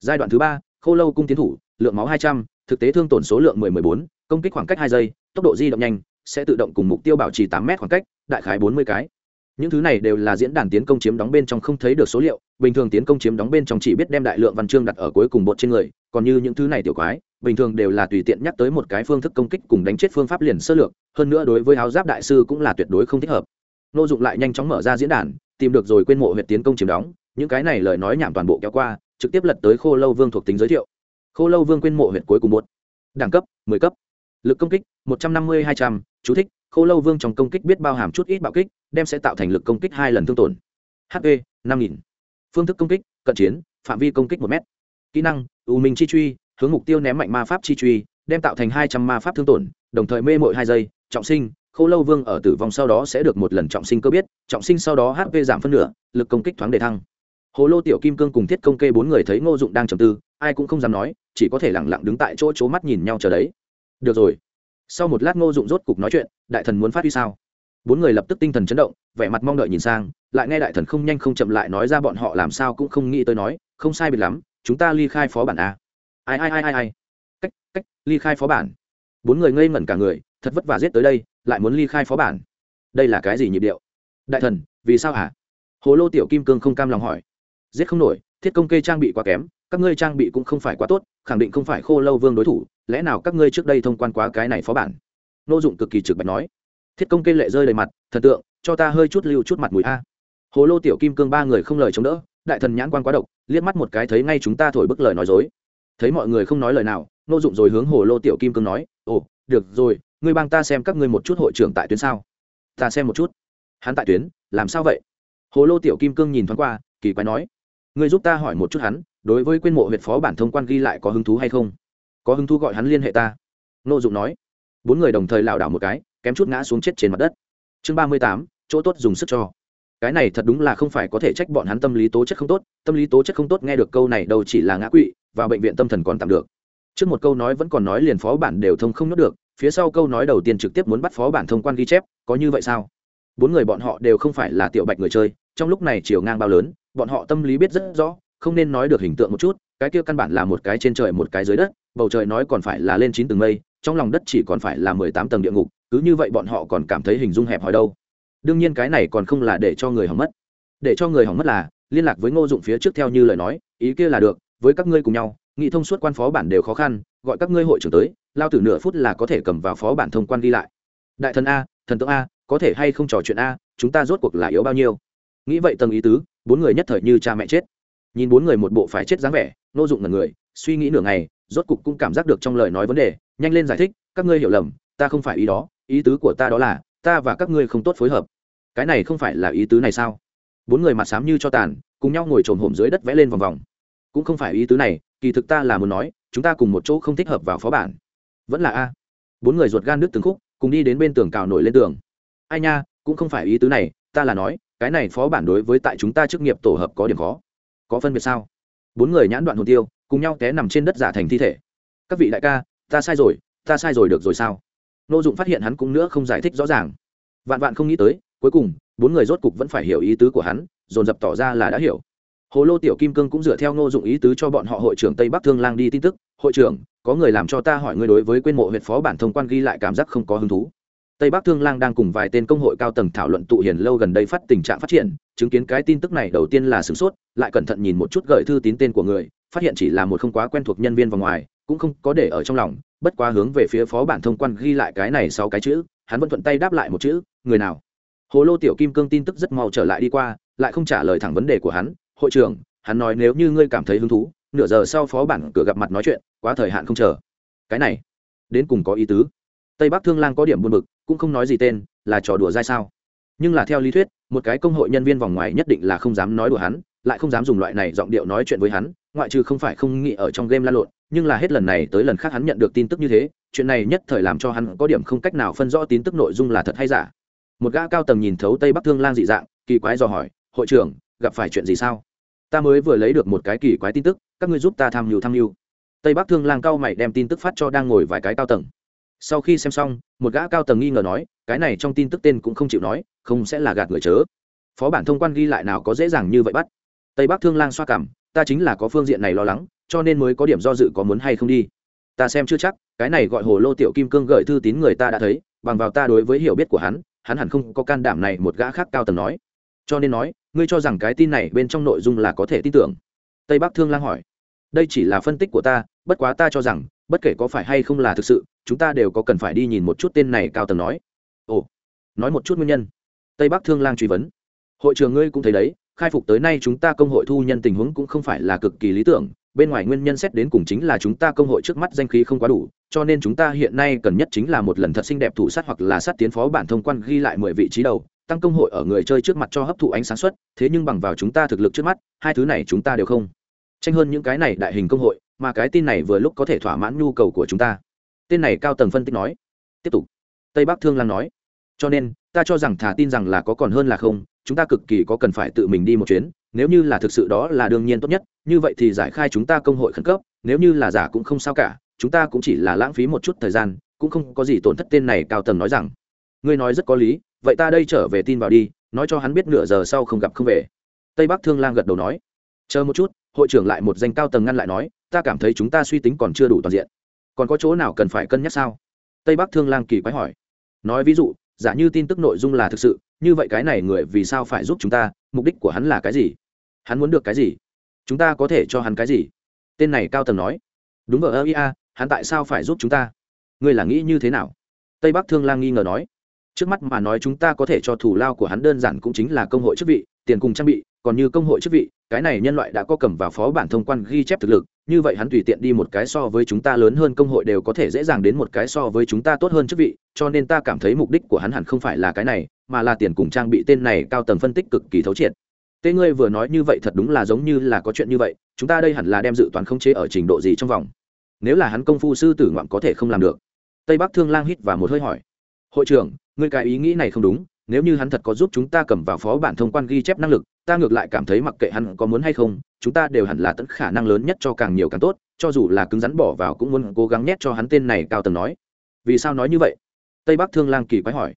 Giai đoạn thứ ba, khô lâu cung tiến thủ, lượng máu hai trăm, thực tế thương tổn số lượng mười mười bốn, công kích khoảng cách hai giây, tốc độ di động nhanh, sẽ tự động cùng mục tiêu bảo trì tám m khoảng cách, đại khái bốn mươi cái những thứ này đều là diễn đàn tiến công chiếm đóng bên trong không thấy được số liệu, bình thường tiến công chiếm đóng bên trong chỉ biết đem đại lượng văn chương đặt ở cuối cùng bột trên người, còn như những thứ này tiểu quái, bình thường đều là tùy tiện nhắc tới một cái phương thức công kích cùng đánh chết phương pháp liền sơ lược, hơn nữa đối với áo giáp đại sư cũng là tuyệt đối không thích hợp. Nô dụng lại nhanh chóng mở ra diễn đàn, tìm được rồi quên mộ huyện tiến công chiếm đóng, những cái này lời nói nhảm toàn bộ kéo qua, trực tiếp lật tới khô lâu vương thuộc tính giới thiệu. Khô lâu vương quên mộ huyện cuối cùng một đẳng cấp 10 cấp. Lực công kích 150 200 chú thích khô lâu vương trong công kích biết bao hàm chút ít bạo kích, đem sẽ tạo thành lực công kích hai lần thương tổn. Hp 5000 phương thức công kích, cận chiến, phạm vi công kích một m kỹ năng, u minh chi truy, hướng mục tiêu ném mạnh ma pháp chi truy, đem tạo thành hai trăm ma pháp thương tổn, đồng thời mê mội hai giây, trọng sinh, khô lâu vương ở tử vong sau đó sẽ được một lần trọng sinh cơ biết, trọng sinh sau đó hp giảm phân nửa, lực công kích thoáng đề thăng. Hồ lô tiểu kim cương cùng thiết công kê bốn người thấy ngô dụng đang trầm tư, ai cũng không dám nói, chỉ có thể lẳng lặng đứng tại chỗ c mắt nhìn nhau chờ đấy. Được rồi sau một lát ngô dụng rốt cục nói chuyện, đại thần muốn phát huy sao? Bốn người lập tức tinh thần chấn động, vẻ mặt mong đợi nhìn sang, lại nghe đại thần không nhanh không chậm lại nói ra bọn họ làm sao cũng không nghĩ tới nói, không sai biệt lắm, chúng ta ly khai phó bản a. Ai ai ai ai ai? Cách cách, ly khai phó bản. Bốn người ngây ngẩn cả người, thật vất vả giết tới đây, lại muốn ly khai phó bản. Đây là cái gì nhịp điệu? Đại thần, vì sao hả? Hồ lô tiểu kim cương không cam lòng hỏi. Giết không nổi, thiết công kê trang bị quá kém các ngươi trang bị cũng không phải quá tốt, khẳng định không phải khô lâu vương đối thủ, lẽ nào các ngươi trước đây thông quan quá cái này phó bản? Nô dụng cực kỳ trực bạch nói. Thiết công kê lệ rơi đầy mặt, thần tượng, cho ta hơi chút lưu chút mặt mũi a. Hồ lô tiểu kim cương ba người không lời chống đỡ, đại thần nhãn quan quá độc, liếc mắt một cái thấy ngay chúng ta thổi bức lời nói dối. Thấy mọi người không nói lời nào, nô dụng rồi hướng hồ lô tiểu kim cương nói, ồ, được rồi, ngươi bang ta xem các ngươi một chút hội trưởng tại tuyến sao? Ta xem một chút. Hắn tại tuyến, làm sao vậy? Hồ lô tiểu kim cương nhìn thoáng qua, kỳ quái nói ngươi giúp ta hỏi một chút hắn, đối với quyên mộ huyện phó bản thông quan ghi lại có hứng thú hay không? Có hứng thú gọi hắn liên hệ ta. Nô dụng nói. Bốn người đồng thời lảo đảo một cái, kém chút ngã xuống chết trên mặt đất. Chương ba mươi tám, chỗ tốt dùng sức cho. Cái này thật đúng là không phải có thể trách bọn hắn tâm lý tố chất không tốt, tâm lý tố chất không tốt nghe được câu này đâu chỉ là ngã quỵ, và bệnh viện tâm thần còn tạm được. Trước một câu nói vẫn còn nói liền phó bản đều thông không nhốt được, phía sau câu nói đầu tiên trực tiếp muốn bắt phó bản thông quan ghi chép, có như vậy sao? Bốn người bọn họ đều không phải là tiểu bạch người chơi, trong lúc này chiều ngang bao lớn bọn họ tâm lý biết rất rõ, không nên nói được hình tượng một chút, cái kia căn bản là một cái trên trời một cái dưới đất, bầu trời nói còn phải là lên chín tầng mây, trong lòng đất chỉ còn phải là mười tám tầng địa ngục, cứ như vậy bọn họ còn cảm thấy hình dung hẹp hòi đâu. Đương nhiên cái này còn không là để cho người hỏng mất. Để cho người hỏng mất là, liên lạc với ngô dụng phía trước theo như lời nói, ý kia là được, với các ngươi cùng nhau, nghị thông suốt quan phó bản đều khó khăn, gọi các ngươi hội trưởng tới, lao từ nửa phút là có thể cầm vào phó bản thông quan đi lại. Đại thần a, thần tượng a, có thể hay không trò chuyện a, chúng ta rốt cuộc là yếu bao nhiêu? Nghĩ vậy tầng ý tứ bốn người nhất thời như cha mẹ chết. Nhìn bốn người một bộ phải chết dáng vẻ nô dụng là người, suy nghĩ nửa ngày, rốt cục cũng cảm giác được trong lời nói vấn đề, nhanh lên giải thích, các ngươi hiểu lầm, ta không phải ý đó, ý tứ của ta đó là, ta và các ngươi không tốt phối hợp. Cái này không phải là ý tứ này sao? Bốn người mặt xám như cho tàn, cùng nhau ngồi trồm hổm dưới đất vẽ lên vòng vòng. Cũng không phải ý tứ này, kỳ thực ta là muốn nói, chúng ta cùng một chỗ không thích hợp vào phó bản. Vẫn là a. Bốn người ruột gan nước từng khúc, cùng đi đến bên tường cào nổi lên tường. Ai nha, cũng không phải ý tứ này, ta là nói cái này phó bản đối với tại chúng ta chức nghiệp tổ hợp có điểm khó. Có phân biệt sao? Bốn người nhãn đoạn hồn tiêu, cùng nhau té nằm trên đất giả thành thi thể. Các vị đại ca, ta sai rồi, ta sai rồi được rồi sao? N ô dụng phát hiện hắn cũng nữa không giải thích rõ ràng. Vạn vạn không nghĩ tới, cuối cùng, bốn người rốt cục vẫn phải hiểu ý tứ của hắn, dồn dập tỏ ra là đã hiểu. Hồ lô tiểu kim cương cũng dựa theo ngô dụng ý tứ cho bọn họ hội trưởng tây bắc thương lang đi tin tức. Hội trưởng, có người làm cho ta hỏi ngươi đối với quên mộ huyện phó bản thông quan ghi lại cảm giác không có hứng thú tây bắc thương lang đang cùng vài tên công hội cao tầng thảo luận tụ hiền lâu gần đây phát tình trạng phát triển, chứng kiến cái tin tức này đầu tiên là sửng sốt, lại cẩn thận nhìn một chút gửi thư tín tên của người, phát hiện chỉ là một không quá quen thuộc nhân viên vào ngoài, cũng không có để ở trong lòng, bất quá hướng về phía phó bản thông quan ghi lại cái này sau cái chữ, hắn vẫn thuận tay đáp lại một chữ, người nào? Hồ lô tiểu kim cương tin tức rất mau trở lại đi qua, lại không trả lời thẳng vấn đề của hắn, hội trưởng, hắn nói nếu như ngươi cảm thấy hứng thú, nửa giờ sau phó bản cửa gặp mặt nói chuyện, quá thời hạn không chờ. Cái này, đến cùng có ý tứ. Tây bắc thương lang có điểm buồn bực cũng không nói gì tên, là trò đùa dai sao? Nhưng là theo lý thuyết, một cái công hội nhân viên vòng ngoài nhất định là không dám nói đùa hắn, lại không dám dùng loại này giọng điệu nói chuyện với hắn, ngoại trừ không phải không nghĩ ở trong game lan lộn, nhưng là hết lần này tới lần khác hắn nhận được tin tức như thế, chuyện này nhất thời làm cho hắn có điểm không cách nào phân rõ tin tức nội dung là thật hay giả. Một gã cao tầng nhìn thấu tây bắc thương lang dị dạng, kỳ quái dò hỏi, hội trưởng, gặp phải chuyện gì sao? Ta mới vừa lấy được một cái kỳ quái tin tức, các ngươi giúp ta tham mưu tham mưu. Tây bắc thương lang cao mày đem tin tức phát cho đang ngồi vài cái cao tầng sau khi xem xong, một gã cao tầng nghi ngờ nói, cái này trong tin tức tên cũng không chịu nói, không sẽ là gạt người chớ. Phó bản thông quan ghi lại nào có dễ dàng như vậy bắt. Tây bắc thương lang xoa cảm, ta chính là có phương diện này lo lắng, cho nên mới có điểm do dự có muốn hay không đi. Ta xem chưa chắc, cái này gọi hồ lô tiểu kim cương gợi thư tín người ta đã thấy, bằng vào ta đối với hiểu biết của hắn hắn hẳn không có can đảm này, một gã khác cao tầng nói. Cho nên nói, ngươi cho rằng cái tin này bên trong nội dung là có thể tin tưởng? Tây bắc thương lang hỏi. Đây chỉ là phân tích của ta, bất quá ta cho rằng, bất kể có phải hay không là thực sự chúng ta đều có cần phải đi nhìn một chút tên này cao tầng nói. Ồ nói một chút nguyên nhân. Tây bắc thương lang truy vấn. Hội trường ngươi cũng thấy đấy khai phục tới nay chúng ta công hội thu nhân tình huống cũng không phải là cực kỳ lý tưởng bên ngoài nguyên nhân xét đến cùng chính là chúng ta công hội trước mắt danh khí không quá đủ cho nên chúng ta hiện nay cần nhất chính là một lần thật xinh đẹp thủ sát hoặc là sát tiến phó bản thông quan ghi lại mười vị trí đầu tăng công hội ở người chơi trước mặt cho hấp thụ ánh sáng xuất, thế nhưng bằng vào chúng ta thực lực trước mắt hai thứ này chúng ta đều không. Tranh hơn những cái này đại hình công hội mà cái tin này vừa lúc có thể thỏa mãn nhu cầu của chúng ta tên này cao tầng phân tích nói. Tiếp tục. Tây bắc thương lang nói. Cho nên, ta cho rằng thả tin rằng là có còn hơn là không, chúng ta cực kỳ có cần phải tự mình đi một chuyến, nếu như là thực sự đó là đương nhiên tốt nhất, như vậy thì giải khai chúng ta công hội khẩn cấp, nếu như là giả cũng không sao cả, chúng ta cũng chỉ là lãng phí một chút thời gian, cũng không có gì tổn thất tên này cao tầng nói rằng. Ngươi nói rất có lý, vậy ta đây trở về tin vào đi, nói cho hắn biết nửa giờ sau không gặp không về. Tây bắc thương lang gật đầu nói. Chờ một chút, hội trưởng lại một danh cao tầng ngăn lại nói, ta cảm thấy chúng ta suy tính còn chưa đủ toàn diện còn có chỗ nào cần phải cân nhắc sao? Tây bắc thương lang kỳ quái hỏi. Nói ví dụ, giả như tin tức nội dung là thực sự, như vậy cái này người vì sao phải giúp chúng ta? Mục đích của hắn là cái gì? Hắn muốn được cái gì? Chúng ta có thể cho hắn cái gì? Tên này cao tầng nói. Đúng ở ơ ia hắn tại sao phải giúp chúng ta? Ngươi là nghĩ như thế nào? Tây bắc thương lang nghi ngờ nói. Trước mắt mà nói chúng ta có thể cho thủ lao của hắn đơn giản cũng chính là công hội chức vị, tiền cùng trang bị, còn như công hội chức vị, cái này nhân loại đã có cầm vào phó bản thông quan ghi chép thực lực như vậy hắn tùy tiện đi một cái so với chúng ta lớn hơn công hội đều có thể dễ dàng đến một cái so với chúng ta tốt hơn chức vị, cho nên ta cảm thấy mục đích của hắn hẳn không phải là cái này, mà là tiền cùng trang bị tên này cao tầng phân tích cực kỳ thấu triệt. Tên ngươi vừa nói như vậy thật đúng là giống như là có chuyện như vậy, chúng ta đây hẳn là đem dự toán khống chế ở trình độ gì trong vòng? Nếu là hắn công phu sư tử ngoạm có thể không làm được. Tây bắc thương lang hít và một hơi hỏi. Hội trưởng, ngươi cái ý nghĩ này không đúng nếu như hắn thật có giúp chúng ta cầm vào phó bản thông quan ghi chép năng lực, ta ngược lại cảm thấy mặc kệ hắn có muốn hay không, chúng ta đều hẳn là tận khả năng lớn nhất cho càng nhiều càng tốt, cho dù là cứng rắn bỏ vào cũng muốn cố gắng nhét cho hắn tên này cao tầng nói. Vì sao nói như vậy? Tây bắc thương lang kỳ quái hỏi.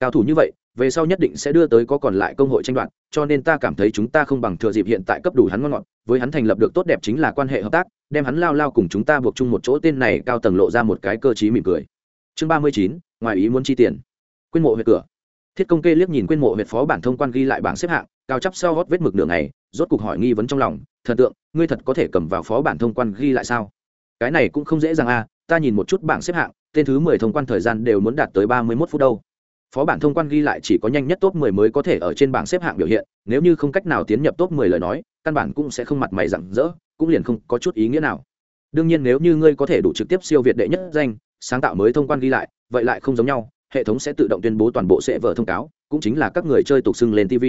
Cao thủ như vậy, về sau nhất định sẽ đưa tới có còn lại công hội tranh đoạt, cho nên ta cảm thấy chúng ta không bằng thừa dịp hiện tại cấp đủ hắn ngon ngọt, với hắn thành lập được tốt đẹp chính là quan hệ hợp tác, đem hắn lao lao cùng chúng ta buộc chung một chỗ tên này cao tầng lộ ra một cái cơ chí mỉm cười. Chương ba mươi chín, ngoài ý muốn chi tiền. Quyên mộ huyệt cửa thiết công kê liếc nhìn quên mộ huyệt phó bản thông quan ghi lại bảng xếp hạng, cao chắp sau gót vết mực nửa ngày, rốt cục hỏi nghi vấn trong lòng, thần tượng, ngươi thật có thể cầm vào phó bản thông quan ghi lại sao? Cái này cũng không dễ dàng a ta nhìn một chút bảng xếp hạng, tên thứ mười thông quan thời gian đều muốn đạt tới ba mươi mốt phút đâu. Phó bản thông quan ghi lại chỉ có nhanh nhất top 10 mới có thể ở trên bảng xếp hạng biểu hiện, nếu như không cách nào tiến nhập top 10 lời nói, căn bản cũng sẽ không mặt mày rạng rỡ, cũng liền không có chút ý nghĩa nào. Đương nhiên nếu như ngươi có thể đủ trực tiếp siêu việt đệ nhất danh, sáng tạo mới thông quan ghi lại, vậy lại không giống nhau hệ thống sẽ tự động tuyên bố toàn bộ sẽ vở thông cáo, cũng chính là các người chơi tục xưng lên tv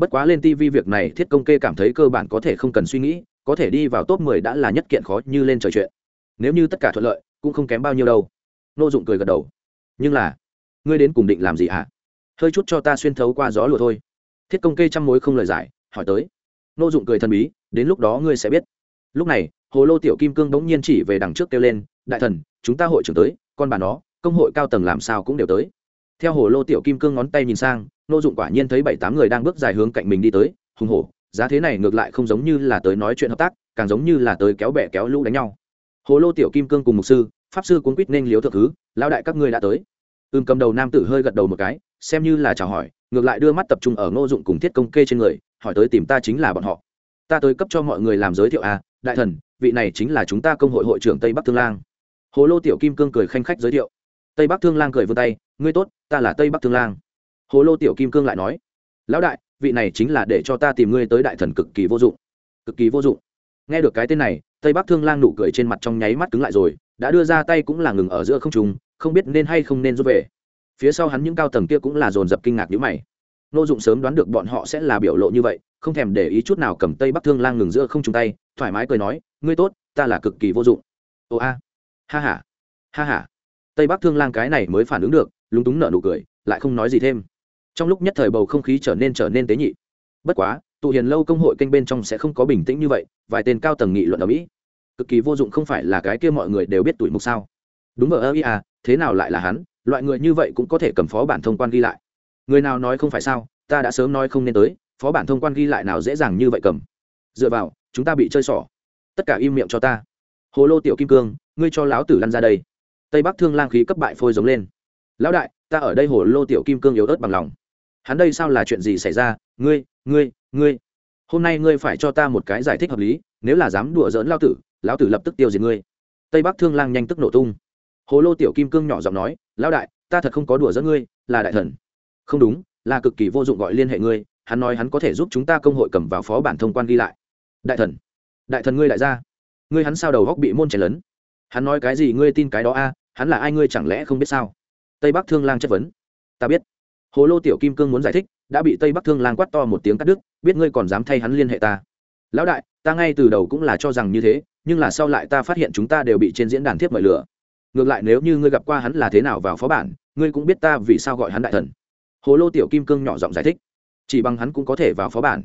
bất quá lên tv việc này, thiết công kê cảm thấy cơ bản có thể không cần suy nghĩ, có thể đi vào top 10 đã là nhất kiện khó như lên trời chuyện. Nếu như tất cả thuận lợi, cũng không kém bao nhiêu đâu. Nô dụng cười gật đầu. Nhưng là, ngươi đến cùng định làm gì hả? Hơi chút cho ta xuyên thấu qua gió lùa thôi. Thiết công kê chăm mối không lời giải, hỏi tới. Nô dụng cười thần bí, đến lúc đó ngươi sẽ biết. Lúc này, hồ lô tiểu kim cương bỗng nhiên chỉ về đằng trước kêu lên, đại thần, chúng ta hội trưởng tới, con bà nó công hội cao tầng làm sao cũng đều tới. Theo hồ lô tiểu kim cương ngón tay nhìn sang, nô dụng quả nhiên thấy bảy tám người đang bước dài hướng cạnh mình đi tới, hùng hổ, giá thế này ngược lại không giống như là tới nói chuyện hợp tác, càng giống như là tới kéo bè kéo lũ đánh nhau. Hồ lô tiểu kim cương cùng mục sư, pháp sư cuốn quýt nên liếu thượng thứ lao đại các ngươi đã tới. Ưm cầm đầu nam tử hơi gật đầu một cái, xem như là chào hỏi, ngược lại đưa mắt tập trung ở ngô dụng cùng thiết công kê trên người, hỏi tới tìm ta chính là bọn họ. Ta tới cấp cho mọi người làm giới thiệu à đại thần, vị này chính là chúng ta công hội hội trưởng tây bắc thương lang. Hồ lô tiểu kim cương cười khanh khách giới thiệu tây bắc thương lang cười vươn tay, ngươi tốt, ta là tây bắc thương lang. Hồ lô tiểu kim cương lại nói, lão đại, vị này chính là để cho ta tìm ngươi tới đại thần cực kỳ vô dụng. Cực kỳ vô dụng. Nghe được cái tên này, tây bắc thương lang nụ cười trên mặt trong nháy mắt cứng lại rồi, đã đưa ra tay cũng là ngừng ở giữa không trùng không biết nên hay không nên rút về. Phía sau hắn những cao tầng kia cũng là dồn dập kinh ngạc nhữ mày. Nô dụng sớm đoán được bọn họ sẽ là biểu lộ như vậy, không thèm để ý chút nào cầm tây bắc thương lang ngừng giữa không chung tay, thoải mái cười nói, ngươi tốt, ta là cực kỳ vô dụng. Ồ a. Ha ha. Ha ha tây bắc thương lang cái này mới phản ứng được, lúng túng nở nụ cười, lại không nói gì thêm. Trong lúc nhất thời bầu không khí trở nên trở nên tế nhị. Bất quá, tụ hiền lâu công hội kênh bên trong sẽ không có bình tĩnh như vậy, vài tên cao tầng nghị luận ở mỹ. Cực kỳ vô dụng không phải là cái kia mọi người đều biết tuổi mục sao. Đúng ở ơ, ý à thế nào lại là hắn? Loại người như vậy cũng có thể cầm phó bản thông quan ghi lại. Người nào nói không phải sao, ta đã sớm nói không nên tới, phó bản thông quan ghi lại nào dễ dàng như vậy cầm. Dựa vào, chúng ta bị chơi xỏ. Tất cả im miệng cho ta. Hồ lô tiểu kim cương, ngươi cho lão tử lăn ra đây tây bắc thương lang khí cấp bại phôi giống lên. Lão đại, ta ở đây hổ lô tiểu kim cương yếu ớt bằng lòng. Hắn đây sao là chuyện gì xảy ra? Ngươi ngươi ngươi. Hôm nay ngươi phải cho ta một cái giải thích hợp lý, nếu là dám đùa dỡn lao tử, lão tử lập tức tiêu diệt ngươi. Tây bắc thương lang nhanh tức nổ tung. Hồ lô tiểu kim cương nhỏ giọng nói, lão đại, ta thật không có đùa dỡn ngươi, là đại thần. Không đúng, là cực kỳ vô dụng gọi liên hệ ngươi, hắn nói hắn có thể giúp chúng ta công hội cầm vào phó bản thông quan ghi lại. Đại thần đại thần ngươi đại gia, ngươi hắn sao đầu góc bị môn chảy lớn hắn nói cái gì ngươi tin cái đó a hắn là ai ngươi chẳng lẽ không biết sao? Tây bắc thương lang chất vấn. Ta biết. Hồ lô tiểu kim cương muốn giải thích, đã bị tây bắc thương lang quát to một tiếng cắt đứt, biết ngươi còn dám thay hắn liên hệ ta. Lão đại, ta ngay từ đầu cũng là cho rằng như thế, nhưng là sau lại ta phát hiện chúng ta đều bị trên diễn đàn thiếp mời lửa ngược lại nếu như ngươi gặp qua hắn là thế nào vào phó bản, ngươi cũng biết ta vì sao gọi hắn đại thần. Hồ lô tiểu kim cương nhỏ giọng giải thích. Chỉ bằng hắn cũng có thể vào phó bản.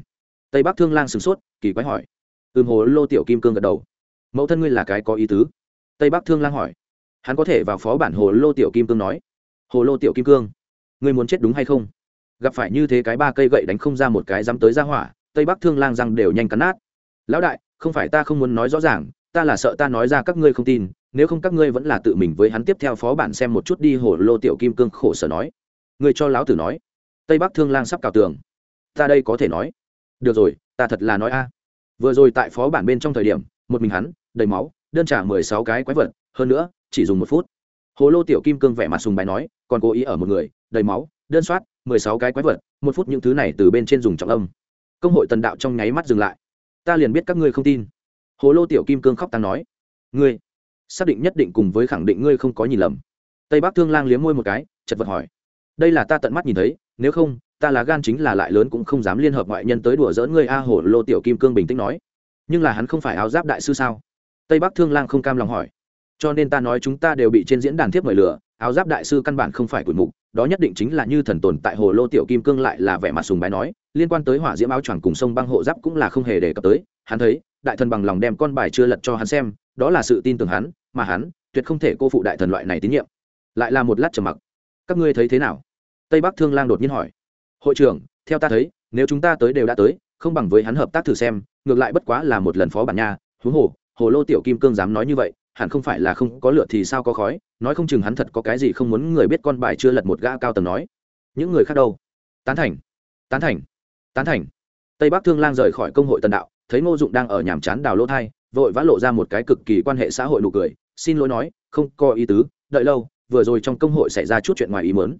Tây bắc thương lang sửng sốt, kỳ quái hỏi. Ừm, hồ lô tiểu kim cương gật đầu. Mẫu thân ngươi là cái có ý tứ? Tây bắc thương lang hỏi hắn có thể vào phó bản hồ lô tiểu kim cương nói. Hồ lô tiểu kim cương, ngươi muốn chết đúng hay không? Gặp phải như thế cái ba cây gậy đánh không ra một cái dám tới ra hỏa, tây bắc thương lang răng đều nhanh cắn nát. Lão đại, không phải ta không muốn nói rõ ràng, ta là sợ ta nói ra các ngươi không tin, nếu không các ngươi vẫn là tự mình với hắn tiếp theo phó bản xem một chút đi, hồ lô tiểu kim cương khổ sở nói. Ngươi cho lão tử nói. Tây bắc thương lang sắp cào tường. Ta đây có thể nói. Được rồi, ta thật là nói a. Vừa rồi tại phó bản bên trong thời điểm, một mình hắn, đầy máu, đơn trả mười sáu cái quái vật, hơn nữa chỉ dùng một phút. Hồ lô tiểu kim cương vẻ mặt sùng bài nói, còn cố ý ở một người, đầy máu, đơn soát, mười sáu cái quái vật, một phút những thứ này từ bên trên dùng trọng âm. Công hội tần đạo trong nháy mắt dừng lại. Ta liền biết các ngươi không tin. Hồ lô tiểu kim cương khóc tăng nói, ngươi, xác định nhất định cùng với khẳng định ngươi không có nhìn lầm. Tây bắc thương lang liếm môi một cái, chật vật hỏi, đây là ta tận mắt nhìn thấy, nếu không, ta là gan chính là lại lớn cũng không dám liên hợp ngoại nhân tới đùa dỡn ngươi a, hồ lô tiểu kim cương bình tĩnh nói. Nhưng là hắn không phải áo giáp đại sư sao? Tây bắc thương lang không cam lòng hỏi cho nên ta nói chúng ta đều bị trên diễn đàn thiếp mời lửa áo giáp đại sư căn bản không phải củi mục, đó nhất định chính là như thần tồn tại hồ lô tiểu kim cương lại là vẻ mặt sùng bái nói, liên quan tới hỏa diễm áo choàng cùng sông băng hộ giáp cũng là không hề đề cập tới, hắn thấy, đại thần bằng lòng đem con bài chưa lật cho hắn xem, đó là sự tin tưởng hắn, mà hắn, tuyệt không thể cô phụ đại thần loại này tín nhiệm. Lại là một lát trầm mặc. Các ngươi thấy thế nào? Tây bắc thương lang đột nhiên hỏi. Hội trưởng, theo ta thấy, nếu chúng ta tới đều đã tới, không bằng với hắn hợp tác thử xem, ngược lại bất quá là một lần phó bản nha, huống hồ hồ lô tiểu kim cương dám nói như vậy hẳn không phải là không có lửa thì sao có khói, nói không chừng hắn thật có cái gì không muốn người biết con bài chưa lật một gã cao tầng nói. Những người khác đâu? Tán thành tán thành tán thành. Tây bắc thương lang rời khỏi công hội tần đạo, thấy ngô dụng đang ở nhàm chán đào lỗ thai, vội vã lộ ra một cái cực kỳ quan hệ xã hội nụ cười, xin lỗi nói, không có ý tứ, đợi lâu, vừa rồi trong công hội xảy ra chút chuyện ngoài ý mớn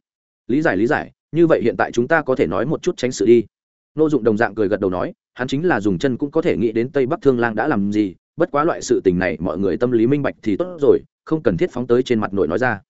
lý giải lý giải, như vậy hiện tại chúng ta có thể nói một chút tránh sự đi. Ngô dụng đồng dạng cười gật đầu nói, hắn chính là dùng chân cũng có thể nghĩ đến tây bắc thương lang đã làm gì bất quá loại sự tình này, mọi người tâm lý minh bạch thì tốt rồi, không cần thiết phóng tới trên mặt nội nói ra.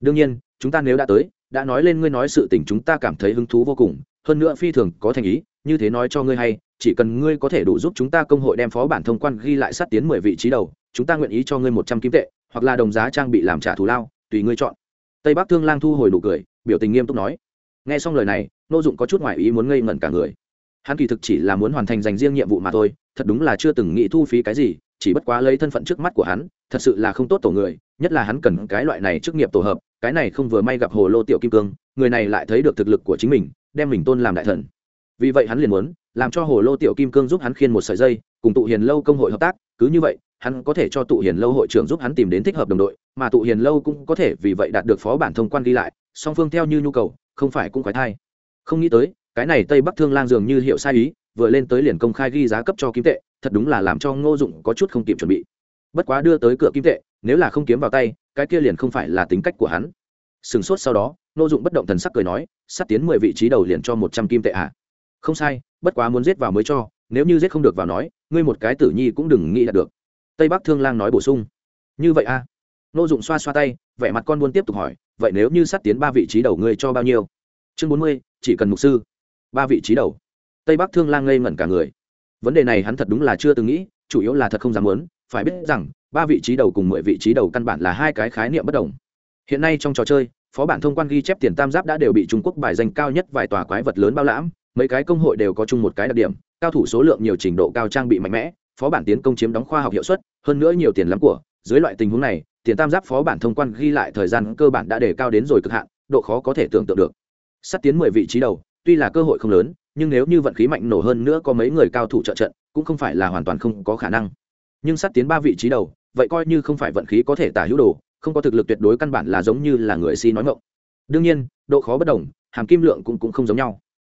Đương nhiên, chúng ta nếu đã tới, đã nói lên ngươi nói sự tình chúng ta cảm thấy hứng thú vô cùng. Hơn nữa phi thường có thành ý, như thế nói cho ngươi hay, chỉ cần ngươi có thể đủ giúp chúng ta công hội đem phó bản thông quan ghi lại sát tiến mười vị trí đầu, chúng ta nguyện ý cho ngươi một trăm kim tệ, hoặc là đồng giá trang bị làm trả thù lao, tùy ngươi chọn. Tây bắc thương lang thu hồi nụ cười, biểu tình nghiêm túc nói. Nghe xong lời này, nô dụng có chút ngoại ý muốn ngây ngẩn cả người. Hắn kỳ thực chỉ là muốn hoàn thành dành riêng nhiệm vụ mà thôi, thật đúng là chưa từng nghĩ thu phí cái gì chỉ bất quá lấy thân phận trước mắt của hắn, thật sự là không tốt tổ người, nhất là hắn cần cái loại này chức nghiệp tổ hợp, cái này không vừa may gặp hồ lô tiểu kim cương, người này lại thấy được thực lực của chính mình, đem mình tôn làm đại thần. Vì vậy hắn liền muốn, làm cho hồ lô tiểu kim cương giúp hắn khiên một sợi dây, cùng tụ hiền lâu công hội hợp tác, cứ như vậy, hắn có thể cho tụ hiền lâu hội trưởng giúp hắn tìm đến thích hợp đồng đội, mà tụ hiền lâu cũng có thể vì vậy đạt được phó bản thông quan ghi lại, song phương theo như nhu cầu, không phải cũng khoái thai. Không nghĩ tới, cái này tây bắc thương lang dường như hiệu sai ý vừa lên tới liền công khai ghi giá cấp cho kim tệ, thật đúng là làm cho ngô dụng có chút không kịp chuẩn bị. Bất quá đưa tới cửa kim tệ, nếu là không kiếm vào tay, cái kia liền không phải là tính cách của hắn. Sừng sốt sau đó, ngô dụng bất động thần sắc cười nói, sắp tiến mười vị trí đầu liền cho một trăm kim tệ à? Không sai, bất quá muốn giết vào mới cho, nếu như giết không được vào nói, ngươi một cái tử nhi cũng đừng nghĩ đạt được. Tây bắc thương lang nói bổ sung. Như vậy à? Ngô dụng xoa xoa tay, vẻ mặt con buôn tiếp tục hỏi, vậy nếu như sắp tiến ba vị trí đầu ngươi cho bao nhiêu? Chương bốn mươi, chỉ cần mục sư. Ba vị trí đầu tây bắc thương lang ngây ngẩn cả người. Vấn đề này hắn thật đúng là chưa từng nghĩ, chủ yếu là thật không dám muốn, phải biết rằng, ba vị trí đầu cùng mười vị trí đầu căn bản là hai cái khái niệm bất đồng. Hiện nay trong trò chơi, phó bản thông quan ghi chép tiền tam giáp đã đều bị trung quốc bài danh cao nhất vài tòa quái vật lớn bao lãm, mấy cái công hội đều có chung một cái đặc điểm, cao thủ số lượng nhiều trình độ cao trang bị mạnh mẽ, phó bản tiến công chiếm đóng khoa học hiệu suất, hơn nữa nhiều tiền lắm của, dưới loại tình huống này, tiền tam giáp phó bản thông quan ghi lại thời gian cơ bản đã đề cao đến rồi cực hạn, độ khó có thể tưởng tượng được. Sắp tiến mười vị trí đầu, tuy là cơ hội không lớn nhưng nếu như vận khí mạnh nổ hơn nữa có mấy người cao thủ trợ trận cũng không phải là hoàn toàn không có khả năng. Nhưng sát tiến ba vị trí đầu vậy coi như không phải vận khí có thể tả hữu đồ không có thực lực tuyệt đối căn bản là giống như là người si nói ngộng đương nhiên độ khó bất đồng hàm kim lượng cũng, cũng không giống nhau.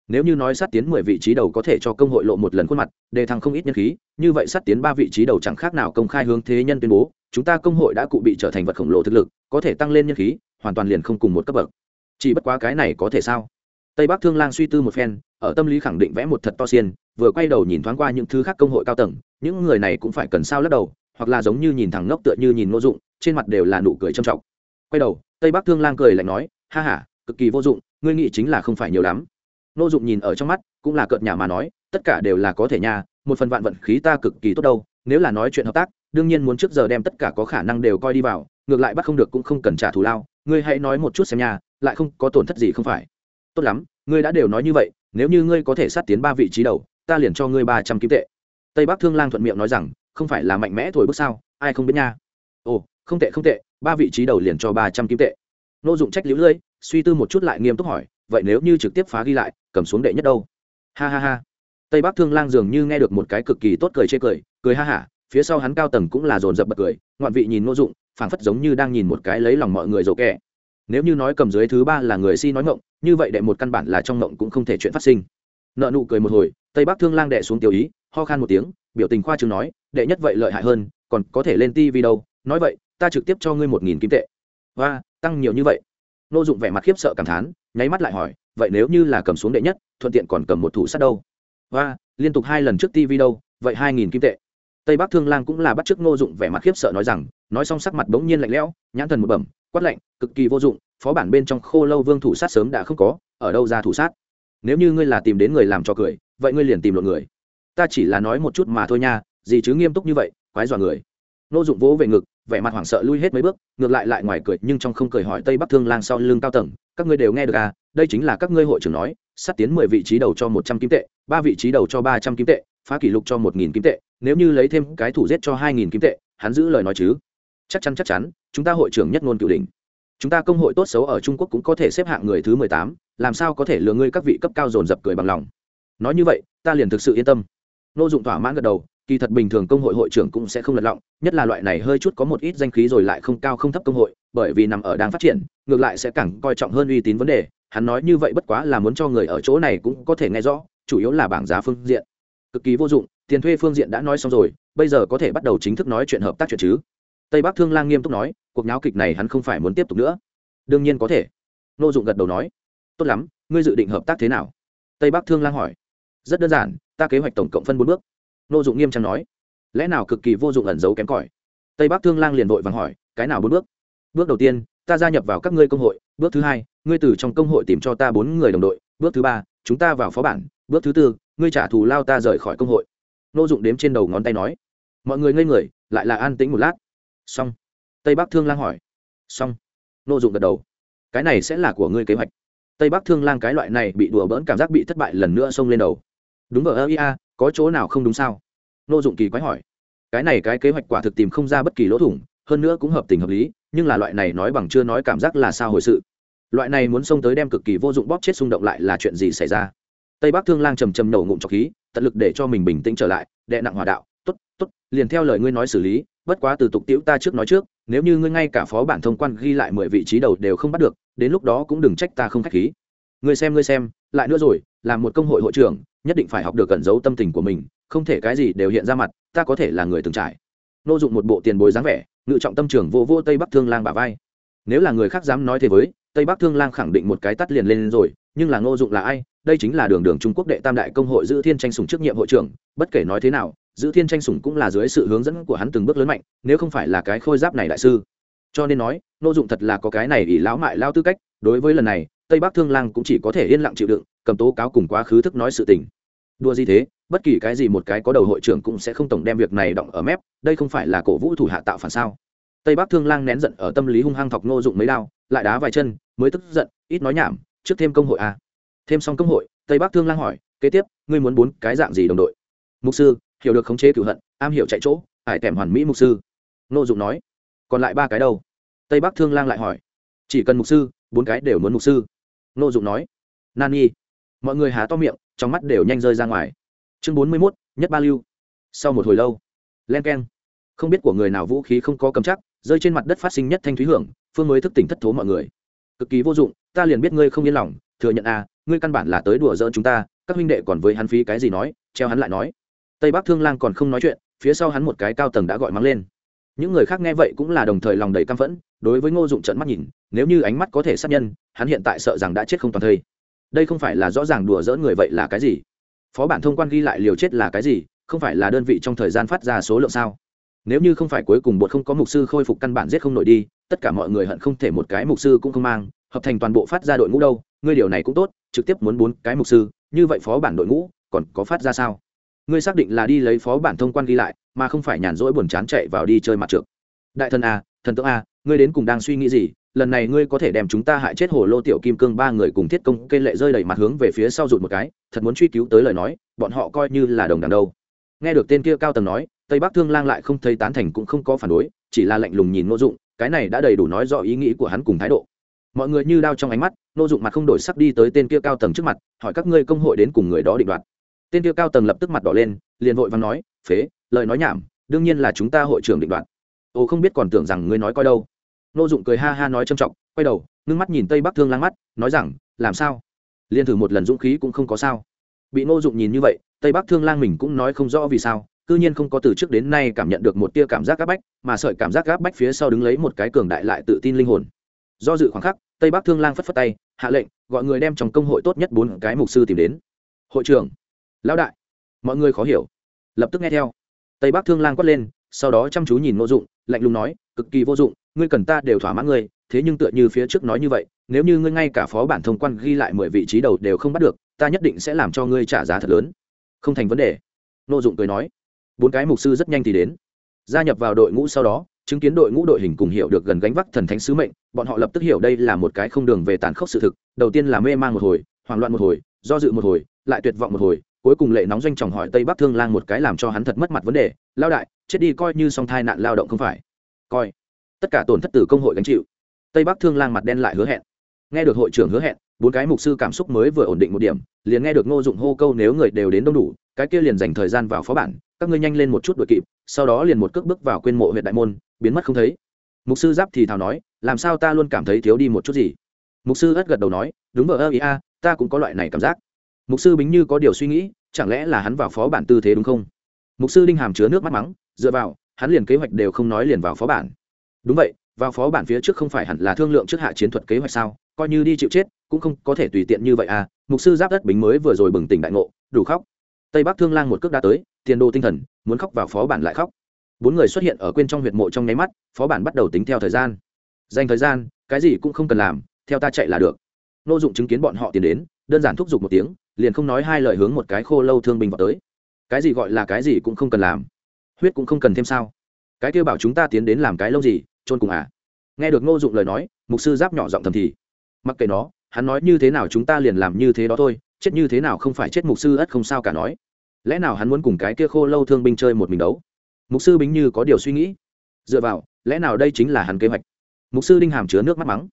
Nếu như nói sát tiến mười vị trí đầu có thể cho công hội lộ một lần khuôn mặt đề thăng không ít nhân khí như vậy sát tiến ba vị trí đầu chẳng khác nào công khai hướng thế nhân tuyên bố chúng ta công hội đã cụ bị trở thành vật khổng lồ thực lực có thể tăng lên nhân khí hoàn toàn liền không cùng một cấp bậc. Chỉ bất quá cái này có thể sao? Tây bắc thương lang suy tư một phen, ở tâm lý khẳng định vẽ một thật to xiên, vừa quay đầu nhìn thoáng qua những thứ khác công hội cao tầng, những người này cũng phải cần sao lắc đầu, hoặc là giống như nhìn thằng ngốc tựa như nhìn ngô dụng, trên mặt đều là nụ cười trầm trọng. Quay đầu, tây bắc thương lang cười lạnh nói, ha ha, cực kỳ vô dụng, ngươi nghĩ chính là không phải nhiều lắm. Ngô dụng nhìn ở trong mắt, cũng là cợt nhà mà nói, tất cả đều là có thể nha, một phần vạn vận khí ta cực kỳ tốt đâu, nếu là nói chuyện hợp tác, đương nhiên muốn trước giờ đem tất cả có khả năng đều coi đi vào, ngược lại bắt không được cũng không cần trả thù lao, ngươi hãy nói một chút xem nha, lại không có tổn thất gì không phải tốt lắm, ngươi đã đều nói như vậy, nếu như ngươi có thể sát tiến ba vị trí đầu, ta liền cho ngươi ba trăm kim tệ. Tây bắc thương lang thuận miệng nói rằng, không phải là mạnh mẽ thổi bước sao, ai không biết nha. Ồ, không tệ không tệ, ba vị trí đầu liền cho ba trăm kim tệ. Nô dụng trách liễu lưỡi, suy tư một chút lại nghiêm túc hỏi, vậy nếu như trực tiếp phá ghi lại, cầm xuống đệ nhất đâu? Ha ha ha. Tây bắc thương lang dường như nghe được một cái cực kỳ tốt cười chê cười cười ha hả, phía sau hắn cao tầng cũng là dồn dập bật cười, ngoạn vị nhìn nô dụng, phảng phất giống như đang nhìn một cái lấy lòng mọi người dầu kẹ nếu như nói cầm dưới thứ ba là người si nói ngộng như vậy đệ một căn bản là trong ngộng cũng không thể chuyện phát sinh. Nợ nụ cười một hồi, tây bắc thương lang đệ xuống Tiểu ý, ho khan một tiếng, biểu tình khoa trương nói, đệ nhất vậy lợi hại hơn, còn có thể lên tivi đâu. Nói vậy, ta trực tiếp cho ngươi một nghìn kim tệ. Và tăng nhiều như vậy. Nô dụng vẻ mặt khiếp sợ cảm thán, nháy mắt lại hỏi, vậy nếu như là cầm xuống đệ nhất, thuận tiện còn cầm một thủ sắt đâu? Và liên tục hai lần trước tivi đâu, vậy hai nghìn kim tệ. Tây bắc thương lang cũng là bắt chước nô dụng vẻ mặt khiếp sợ nói rằng, nói xong sắc mặt bỗng nhiên lạnh lẽo, nhãn thần một bẩm quát lạnh, cực kỳ vô dụng, phó bản bên trong khô lâu vương thủ sát sớm đã không có, ở đâu ra thủ sát? Nếu như ngươi là tìm đến người làm cho cười, vậy ngươi liền tìm lộn người. Ta chỉ là nói một chút mà thôi nha, gì chứ nghiêm túc như vậy, quái dọa người. Nô dụng vỗ về ngực, vẻ mặt hoảng sợ lui hết mấy bước, ngược lại lại ngoài cười, nhưng trong không cười hỏi tây bắc thương lang sau lưng cao tầng, các ngươi đều nghe được à đây chính là các ngươi hội trưởng nói sát tiến mười vị trí đầu cho một trăm kim tệ, ba vị trí đầu cho ba trăm kim tệ, phá kỷ lục cho một nghìn kim tệ, nếu như lấy thêm cái thủ giết cho hai nghìn kim tệ, hắn giữ lời nói chứ? Chắc chắn chắc chắn chúng ta hội trưởng nhất ngôn cửu đỉnh. Chúng ta công hội tốt xấu ở trung quốc cũng có thể xếp hạng người thứ mười tám, làm sao có thể lừa ngươi các vị cấp cao dồn dập cười bằng lòng? Nói như vậy, ta liền thực sự yên tâm. Nô dụng thỏa mãn gật đầu, kỳ thật bình thường công hội hội trưởng cũng sẽ không lật lọng, nhất là loại này hơi chút có một ít danh khí rồi lại không cao không thấp công hội, bởi vì nằm ở đang phát triển, ngược lại sẽ càng coi trọng hơn uy tín vấn đề. Hắn nói như vậy bất quá là muốn cho người ở chỗ này cũng có thể nghe rõ, chủ yếu là bảng giá phương diện. Cực kỳ vô dụng, tiền thuê phương diện đã nói xong rồi, bây giờ có thể bắt đầu chính thức nói chuyện hợp tác chuyện chứ tây bắc thương lang nghiêm túc nói, cuộc nháo kịch này hắn không phải muốn tiếp tục nữa. Đương nhiên có thể. Nô dụng gật đầu nói, tốt lắm, ngươi dự định hợp tác thế nào? Tây bắc thương lang hỏi, rất đơn giản, ta kế hoạch tổng cộng phân bốn bước. Nô dụng nghiêm trang nói, lẽ nào cực kỳ vô dụng ẩn giấu kém cỏi? Tây bắc thương lang liền vội vàng hỏi, cái nào bốn bước? Bước đầu tiên, ta gia nhập vào các ngươi công hội, bước thứ hai, ngươi từ trong công hội tìm cho ta bốn người đồng đội, bước thứ ba, chúng ta vào phó bản, bước thứ tư, ngươi trả thù lao ta rời khỏi công hội. Nô dụng đếm trên đầu ngón tay nói, mọi người ngây người, lại là an tĩnh một lát xong. Tây bắc thương lang hỏi. Xong. Nô dụng gật đầu. Cái này sẽ là của ngươi kế hoạch. Tây bắc thương lang cái loại này bị đùa bỡn cảm giác bị thất bại lần nữa xông lên đầu. Đúng ở ơ, ia, có chỗ nào không đúng sao? Nô dụng kỳ quái hỏi. Cái này cái kế hoạch quả thực tìm không ra bất kỳ lỗ thủng, hơn nữa cũng hợp tình hợp lý, nhưng là loại này nói bằng chưa nói cảm giác là sao hồi sự? Loại này muốn xông tới đem cực kỳ vô dụng bóp chết xung động lại là chuyện gì xảy ra? Tây bắc thương lang trầm trầm nổ ngụm trọc khí, tận lực để cho mình bình tĩnh trở lại đệ nặng hòa đạo t ố t t ố t liền theo lời ngươi nói xử lý, bất quá từ tục tiễu ta trước nói trước, nếu như ngươi ngay cả phó bản thông quan ghi lại mười vị trí đầu đều không bắt được, đến lúc đó cũng đừng trách ta không k h á c h khí. Ngươi xem ngươi xem, lại nữa rồi, làm một công hội hội trưởng, nhất định phải học được cẩn giấu tâm tình của mình, không thể cái gì đều hiện ra mặt, ta có thể là người từng trải. Nô dụng một bộ tiền bối dáng vẻ, ngự trọng tâm trưởng vô vô tây bắc thương lang bà vai. Nếu là người khác dám nói thế với, tây bắc thương lang khẳng định một cái tắt liền lên rồi, nhưng là ngô dụng là ai? Đây chính là đường đường trung quốc đệ tam đại công hội giữ thiên tranh sùng trước nhiệm hội trưởng, bất kể nói thế nào giữ thiên tranh sủng cũng là dưới sự hướng dẫn của hắn từng bước lớn mạnh, nếu không phải là cái khôi giáp này đại sư. Cho nên nói, nô dụng thật là có cái này ỷ lão mại lao tư cách, đối với lần này, tây bắc thương lang cũng chỉ có thể yên lặng chịu đựng, cầm tố cáo cùng quá khứ thức nói sự tình. Đua gì thế, bất kỳ cái gì một cái có đầu hội trưởng cũng sẽ không tổng đem việc này động ở mép, đây không phải là cổ vũ thủ hạ tạo phản sao? Tây bắc thương lang nén giận ở tâm lý hung hăng thọc nô dụng mấy đao, lại đá vài chân, mới tức giận, ít nói nhảm, trước thêm công hội a à. thêm xong công hội, tây bắc thương lang hỏi, kế tiếp, ngươi muốn bốn cái dạng gì đồng đội? Mục sư hiểu được khống chế cửu hận am hiểu chạy chỗ ải tèm hoàn mỹ mục sư. Nô dụng nói còn lại ba cái đâu? Tây bắc thương lang lại hỏi chỉ cần mục sư bốn cái đều muốn mục sư. Nô dụng nói nan y, mọi người há to miệng trong mắt đều nhanh rơi ra ngoài. Chương bốn mươi mốt nhất ba lưu. Sau một hồi lâu len k e n không biết của người nào vũ khí không có cầm chắc rơi trên mặt đất phát sinh nhất thanh thúy hưởng phương mới thức tỉnh thất thố mọi người. Cực kỳ vô dụng ta liền biết ngươi không yên lòng thừa nhận à ngươi căn bản là tới đùa giỡn chúng ta các huynh đệ còn với hắn phí cái gì nói treo hắn lại nói tây bắc thương lang còn không nói chuyện, phía sau hắn một cái cao tầng đã gọi mắng lên. Những người khác nghe vậy cũng là đồng thời lòng đầy căm phẫn, đối với ngô dụng trận mắt nhìn, nếu như ánh mắt có thể sát nhân, hắn hiện tại sợ rằng đã chết không toàn thây. Đây không phải là rõ ràng đùa dỡ người vậy là cái gì? Phó bản thông quan ghi lại liều chết là cái gì, không phải là đơn vị trong thời gian phát ra số lượng sao? Nếu như không phải cuối cùng bột không có mục sư khôi phục căn bản giết không nổi đi, tất cả mọi người hận không thể một cái mục sư cũng không mang, hợp thành toàn bộ phát ra đội ngũ đâu, ngươi điều này cũng tốt, trực tiếp muốn bốn cái mục sư, như vậy phó bản đội ngũ còn có phát ra sao? Ngươi xác định là đi lấy phó bản thông quan ghi lại, mà không phải nhàn rỗi buồn chán chạy vào đi chơi mặt trượt. Đại thần a thần tượng a ngươi đến cùng đang suy nghĩ gì? Lần này ngươi có thể đem chúng ta hại chết hồ lô tiểu kim cương ba người cùng thiết công cây lệ rơi đầy mặt hướng về phía sau rụt một cái, thật muốn truy cứu tới lời nói, bọn họ coi như là đồng đằng đâu. Nghe được tên kia cao tầng nói, tây bắc thương lang lại không thấy tán thành cũng không có phản đối, chỉ là lạnh lùng nhìn ngô dụng, cái này đã đầy đủ nói rõ ý nghĩ của hắn cùng thái độ. Mọi người như đao trong ánh mắt, ngô dụng mặt không đổi sắc đi tới tên kia cao tầng trước mặt, hỏi các ngươi công hội đến cùng người đó định đoạt tên tiêu cao tầng lập tức mặt đỏ lên, liền vội và nói, phế, lời nói nhảm, đương nhiên là chúng ta hội trưởng định đoạt. Ồ, không biết còn tưởng rằng ngươi nói coi đâu. Nô dụng cười ha ha nói trầm trọng, quay đầu, ngưng mắt nhìn tây bắc thương lang mắt, nói rằng, làm sao? Liên thử một lần dũng khí cũng không có sao. Bị nô dụng nhìn như vậy, tây bắc thương lang mình cũng nói không rõ vì sao, cư nhiên không có từ trước đến nay cảm nhận được một tia cảm giác gáp bách, mà sợi cảm giác gáp bách phía sau đứng lấy một cái cường đại lại tự tin linh hồn. Do dự khoảng khắc, tây bắc thương lang phất phất tay, hạ lệnh, gọi người đem trong công hội tốt nhất bốn cái mục sư tìm đến. Hội trưởng lão đại. Mọi người khó hiểu. Lập tức nghe theo. Tây bắc thương lang quát lên, sau đó chăm chú nhìn ngô dụng, lạnh lùng nói, cực kỳ vô dụng, ngươi cần ta đều thỏa mãn ngươi, thế nhưng tựa như phía trước nói như vậy, nếu như ngươi ngay cả phó bản thông quan ghi lại mười vị trí đầu đều không bắt được, ta nhất định sẽ làm cho ngươi trả giá thật lớn. Không thành vấn đề. Ngô dụng cười nói, bốn cái mục sư rất nhanh thì đến. Gia nhập vào đội ngũ sau đó, chứng kiến đội ngũ đội hình cùng hiểu được gần gánh vác thần thánh sứ mệnh, bọn họ lập tức hiểu đây là một cái không đường về tàn khốc sự thực, đầu tiên là mê man một hồi, hoảng loạn một hồi, do dự một hồi, lại tuyệt vọng một hồi cuối cùng lệ nóng doanh trọng hỏi tây bắc thương lang một cái làm cho hắn thật mất mặt vấn đề lao đại, chết đi coi như song thai nạn lao động không phải. Coi. Tất cả tổn thất từ công hội gánh chịu. Tây bắc thương lang mặt đen lại hứa hẹn. Nghe được hội trưởng hứa hẹn, bốn cái mục sư cảm xúc mới vừa ổn định một điểm, liền nghe được ngô dụng hô câu nếu người đều đến đông đủ, cái kia liền dành thời gian vào phó bản, các ngươi nhanh lên một chút đội kịp, sau đó liền một cước bước vào quên mộ huyện đại môn, biến mất không thấy. Mục sư giáp thì thào nói, làm sao ta luôn cảm thấy thiếu đi một chút gì? Mục sư ất gật đầu nói, đúng vợ ơ, ý a, ta cũng có loại này cảm giác mục sư bính như có điều suy nghĩ, chẳng lẽ là hắn vào phó bản tư thế đúng không? Mục sư đinh hàm chứa nước mắt mắng, dựa vào, hắn liền kế hoạch đều không nói liền vào phó bản. Đúng vậy, vào phó bản phía trước không phải hẳn là thương lượng trước hạ chiến thuật kế hoạch sao? Coi như đi chịu chết, cũng không có thể tùy tiện như vậy à? Mục sư giáp đất bính mới vừa rồi bừng tỉnh đại ngộ, đủ khóc. Tây bắc thương lang một cước đã tới, tiền đồ tinh thần, muốn khóc vào phó bản lại khóc. Bốn người xuất hiện ở quên trong huyệt mộ trong nháy mắt, phó bản bắt đầu tính theo thời gian. Dành thời gian, cái gì cũng không cần làm, theo ta chạy là được. Nô dụng chứng kiến bọn họ tiến đến, đơn giản thúc giục một tiếng liền không nói hai lời hướng một cái khô lâu thương binh vào tới. Cái gì gọi là cái gì cũng không cần làm. Huyết cũng không cần thêm sao. Cái kêu bảo chúng ta tiến đến làm cái lâu gì trôn cùng à? Nghe được ngô dụng lời nói, mục sư giáp nhỏ giọng thầm thì. Mặc kệ nó, hắn nói như thế nào chúng ta liền làm như thế đó thôi, chết như thế nào không phải chết mục sư ất không sao cả nói. Lẽ nào hắn muốn cùng cái kia khô lâu thương binh chơi một mình đấu? Mục sư bính như có điều suy nghĩ. Dựa vào, lẽ nào đây chính là hắn kế hoạch? Mục sư đinh hàm chứa nước mắt mắng.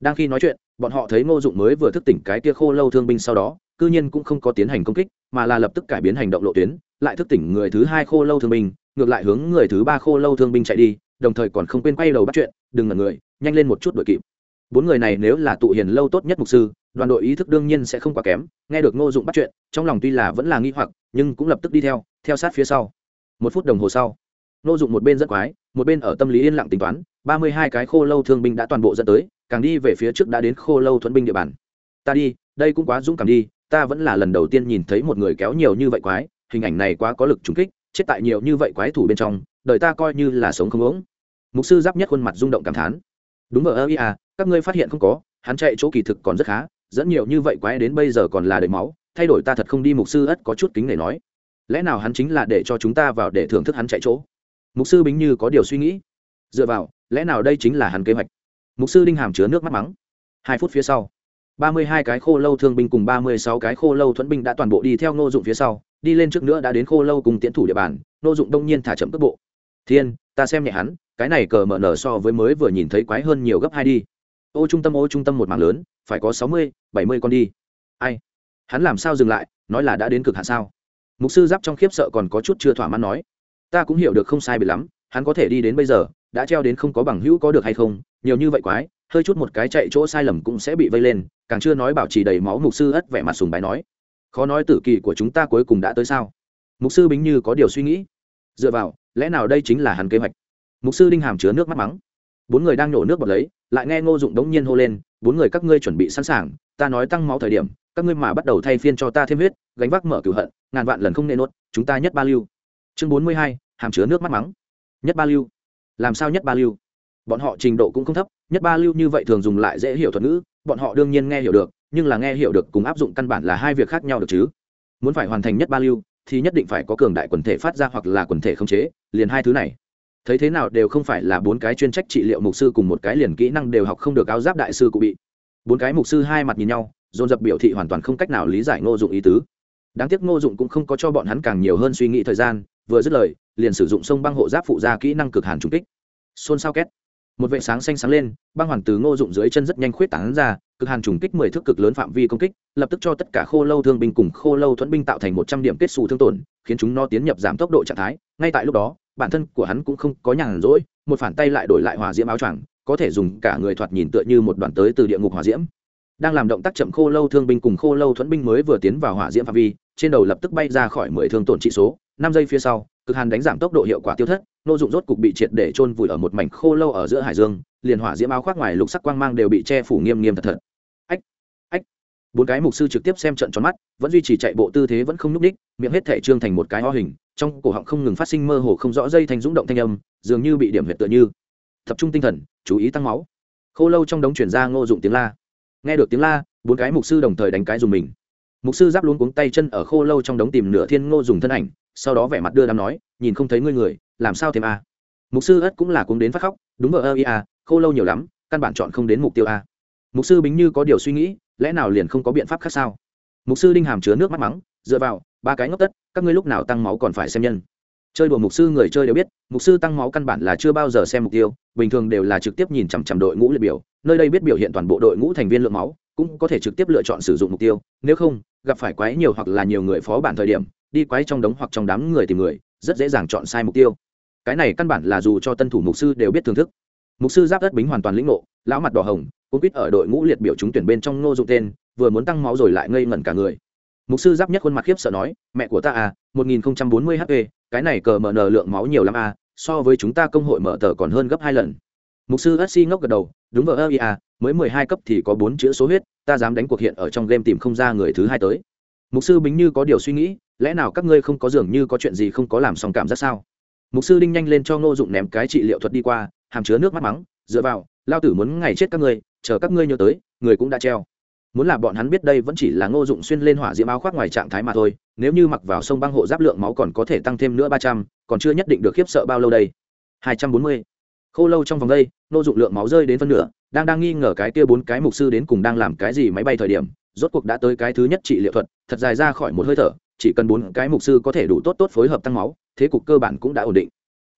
Đang khi nói chuyện, bọn họ thấy ngô dụng mới vừa thức tỉnh cái kia khô lâu thương binh sau đó cư nhiên cũng không có tiến hành công kích, mà là lập tức cải biến hành động lộ tuyến, lại thức tỉnh người thứ hai khô lâu thương binh, ngược lại hướng người thứ ba khô lâu thương binh chạy đi, đồng thời còn không quên quay đầu bắt chuyện, đừng ngần người, nhanh lên một chút đội kịp. Bốn người này nếu là tụ hiền lâu tốt nhất mục sư, đoàn đội ý thức đương nhiên sẽ không quá kém, nghe được ngô dụng bắt chuyện, trong lòng tuy là vẫn là nghi hoặc, nhưng cũng lập tức đi theo theo sát phía sau. Một phút đồng hồ sau, ngô dụng một bên rất quái, một bên ở tâm lý yên lặng tính toán, ba mươi hai cái khô lâu thương binh đã toàn bộ dẫn tới, càng đi về phía trước đã đến khô lâu thuẫn binh địa bàn. Ta đi, đây cũng quá dũng cảm đi ta vẫn là lần đầu tiên nhìn thấy một người kéo nhiều như vậy quái, hình ảnh này quá có lực trúng kích, chết tại nhiều như vậy quái thủ bên trong, đời ta coi như là sống không ống mục sư giáp nhất khuôn mặt rung động cảm thán. Đúng vợ ơ ý à các ngươi phát hiện không có, hắn chạy chỗ kỳ thực còn rất khá, dẫn nhiều như vậy quái đến bây giờ còn là đầy máu, thay đổi ta thật không đi mục sư ất có chút kính để nói. Lẽ nào hắn chính là để cho chúng ta vào để thưởng thức hắn chạy chỗ? Mục sư bính như có điều suy nghĩ. Dựa vào, lẽ nào đây chính là hắn kế hoạch? Mục sư đinh hàm chứa nước mắt mắng. Hai phút phía sau ba mươi hai cái khô lâu thương binh cùng ba mươi sáu cái khô lâu thuẫn binh đã toàn bộ đi theo ngô dụng phía sau, đi lên trước nữa đã đến khô lâu cùng tiến thủ địa bàn, ngô dụng đông nhiên thả chậm cước bộ. Thiên, ta xem nhẹ hắn, cái này cờ mở nở so với mới vừa nhìn thấy quái hơn nhiều gấp hai đi. Ô trung tâm, ô trung tâm một mảng lớn, phải có sáu mươi, bảy mươi con đi. Ai? Hắn làm sao dừng lại, nói là đã đến cực hạn sao? Mục sư giáp trong khiếp sợ còn có chút chưa thỏa mãn nói. Ta cũng hiểu được không sai bị lắm, hắn có thể đi đến bây giờ, đã treo đến không có bằng hữu có được hay không, nhiều như vậy quái hơi chút một cái chạy chỗ sai lầm cũng sẽ bị vây lên, càng chưa nói bảo trì đầy máu mục sư ất vẻ mặt sùng bái nói, khó nói tử kỳ của chúng ta cuối cùng đã tới sao? Mục sư bính như có điều suy nghĩ. Dựa vào, lẽ nào đây chính là hắn kế hoạch? Mục sư đinh hàm chứa nước mắt mắng. Bốn người đang nổ nước bọt lấy, lại nghe ngô dụng đống nhiên hô lên, bốn người các ngươi chuẩn bị sẵn sàng, ta nói tăng máu thời điểm, các ngươi mà bắt đầu thay phiên cho ta thêm huyết, gánh vác mở cửu hận, ngàn vạn lần không nên nuốt, chúng ta nhất ba lưu. Chương bốn mươi hai, hàm chứa nước mắt mắng. Nhất ba lưu. Làm sao nhất ba lưu? Bọn họ trình độ cũng không thấp, nhất ba lưu như vậy thường dùng lại dễ hiểu thuật ngữ, bọn họ đương nhiên nghe hiểu được, nhưng là nghe hiểu được cùng áp dụng căn bản là hai việc khác nhau được chứ. Muốn phải hoàn thành nhất ba lưu, thì nhất định phải có cường đại quần thể phát ra hoặc là quần thể không chế, liền hai thứ này. Thấy thế nào đều không phải là bốn cái chuyên trách trị liệu mục sư cùng một cái liền kỹ năng đều học không được áo giáp đại sư cụ bị. Bốn cái mục sư hai mặt nhìn nhau, dồn dập biểu thị hoàn toàn không cách nào lý giải ngô dụng ý tứ. Đáng tiếc ngô dụng cũng không có cho bọn hắn càng nhiều hơn suy nghĩ thời gian, vừa dứt lời, liền sử dụng sông băng hộ giáp phụ ra kỹ năng cực hàn trung kích. Xôn xao két một vệ sáng xanh sáng lên, băng hoàn từ ngô dụng dưới chân rất nhanh khuyết tảng ra, cực hàn trùng kích mười thước cực lớn phạm vi công kích, lập tức cho tất cả khô lâu thương binh cùng khô lâu thuẫn binh tạo thành một trăm điểm kết xù thương tổn, khiến chúng nó tiến nhập giảm tốc độ trạng thái. Ngay tại lúc đó, bản thân của hắn cũng không có nhàn rỗi, một phản tay lại đổi lại hòa diễm áo choàng, có thể dùng cả người thoạt nhìn tựa như một đoàn tới từ địa ngục hỏa diễm. Đang làm động tác chậm khô lâu thương binh cùng khô lâu thuẫn binh mới vừa tiến vào hỏa diễm phạm vi, trên đầu lập tức bay ra khỏi mười thương tổn trị số. Năm giây phía sau, cực hàn đánh giảm tốc độ hiệu quả tiêu thất nô dụng rốt cục bị triệt để chôn vùi ở một mảnh khô lâu ở giữa hải dương, liền hỏa diễm áo khoác ngoài lục sắc quang mang đều bị che phủ nghiêm nghiêm thật thật. Ách ách. Bốn cái mục sư trực tiếp xem trận tròn mắt, vẫn duy trì chạy bộ tư thế vẫn không nhúc ních miệng hết thể trương thành một cái ho hình, trong cổ họng không ngừng phát sinh mơ hồ không rõ dây thành rúng động thanh âm, dường như bị điểm huyệt tựa như. Tập trung tinh thần, chú ý tăng máu. Khô lâu trong đống chuyển ra ngô dụng tiếng la. Nghe được tiếng la, bốn cái mục sư đồng thời đánh cái dùng mình mục sư giáp luôn cuống tay chân ở khô lâu trong đống tìm nửa thiên ngô dùng thân ảnh, sau đó vẻ mặt đưa đám nói, nhìn không thấy ngươi người, làm sao thêm a? Mục sư ất cũng là cuống đến phát khóc, đúng vợ ơ ia khô lâu nhiều lắm, căn bản chọn không đến mục tiêu a. Mục sư bính như có điều suy nghĩ, lẽ nào liền không có biện pháp khác sao? Mục sư đinh hàm chứa nước mắt mắng, dựa vào, ba cái ngốc tất, các ngươi lúc nào tăng máu còn phải xem nhân. Chơi đùa mục sư người chơi đều biết, mục sư tăng máu căn bản là chưa bao giờ xem mục tiêu, bình thường đều là trực tiếp nhìn chằm chằm đội ngũ liệt biểu, nơi đây biết biểu hiện toàn bộ đội ngũ thành viên lượng máu cũng có thể trực tiếp lựa chọn sử dụng mục tiêu, nếu không, gặp phải quái nhiều hoặc là nhiều người phó bản thời điểm, đi quái trong đống hoặc trong đám người tìm người, rất dễ dàng chọn sai mục tiêu. Cái này căn bản là dù cho tân thủ mục sư đều biết thưởng thức. Mục sư giáp đất bính hoàn toàn lĩnh ngộ, lão mặt đỏ hồng cũng biết ở đội ngũ liệt biểu trúng tuyển bên trong ngô dụng tên, vừa muốn tăng máu rồi lại ngây ngẩn cả người. Mục sư giáp nhất khuôn mặt khiếp sợ nói, mẹ của ta à một nghìn bốn mươi hp cái này cờ mờ nờ lượng máu nhiều lắm à so với chúng ta công hội mở tờ còn hơn gấp hai lần. Mục sư ất ngốc gật đầu đúng vợ ơ ia à, mới mười hai cấp thì có bốn chữ số huyết, ta dám đánh cuộc hiện ở trong game tìm không ra người thứ hai tới. Mục sư bính như có điều suy nghĩ, lẽ nào các ngươi không có dường như có chuyện gì không có làm xong cảm giác sao? Mục sư đinh nhanh lên cho ngô dụng ném cái trị liệu thuật đi qua, hàm chứa nước mắt mắng, dựa vào, lao tử muốn ngày chết các ngươi, chờ các ngươi nhớ tới, người cũng đã treo. Muốn là bọn hắn biết đây vẫn chỉ là ngô dụng xuyên lên hỏa diễm áo khoác ngoài trạng thái mà thôi, nếu như mặc vào sông băng hộ giáp lượng máu còn có thể tăng thêm nữa ba trăm, còn chưa nhất định được khiếp sợ bao lâu đây? Hai trăm bốn mươi khô lâu trong vòng đây, nô dụng lượng máu rơi đến phân nửa, đang đang nghi ngờ cái kia bốn cái mục sư đến cùng đang làm cái gì máy bay thời điểm, rốt cuộc đã tới cái thứ nhất trị liệu thuật, thật dài ra khỏi một hơi thở, chỉ cần bốn cái mục sư có thể đủ tốt tốt phối hợp tăng máu, thế cục cơ bản cũng đã ổn định.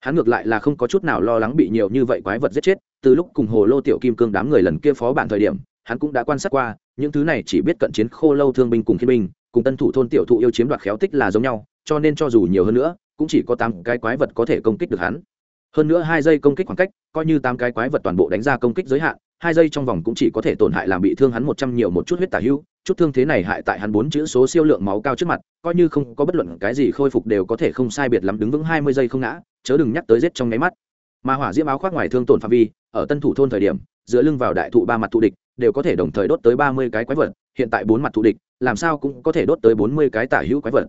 Hắn ngược lại là không có chút nào lo lắng bị nhiều như vậy quái vật giết chết, từ lúc cùng hồ lô tiểu kim cương đám người lần kia phó bản thời điểm, hắn cũng đã quan sát qua, những thứ này chỉ biết cận chiến khô lâu thương binh cùng khi binh, cùng tân thủ thôn tiểu thụ yêu chiếm đoạt khéo tích là giống nhau, cho nên cho dù nhiều hơn nữa, cũng chỉ có tám cái quái vật có thể công kích được hắn hơn nữa hai giây công kích khoảng cách, coi như tám cái quái vật toàn bộ đánh ra công kích giới hạn, hai giây trong vòng cũng chỉ có thể tổn hại làm bị thương hắn một trăm nhiều một chút huyết tả hưu, chút thương thế này hại tại hắn bốn chữ số siêu lượng máu cao trước mặt, coi như không có bất luận cái gì khôi phục đều có thể không sai biệt lắm đứng vững hai mươi giây không ngã, chớ đừng nhắc tới giết trong nháy mắt. Mà hỏa diễm áo khoác ngoài thương tổn phạm vi, ở tân thủ thôn thời điểm, giữa lưng vào đại thụ ba mặt thụ địch, đều có thể đồng thời đốt tới ba mươi cái quái vật, hiện tại bốn mặt thụ địch, làm sao cũng có thể đốt tới bốn mươi cái tả hữu quái vật.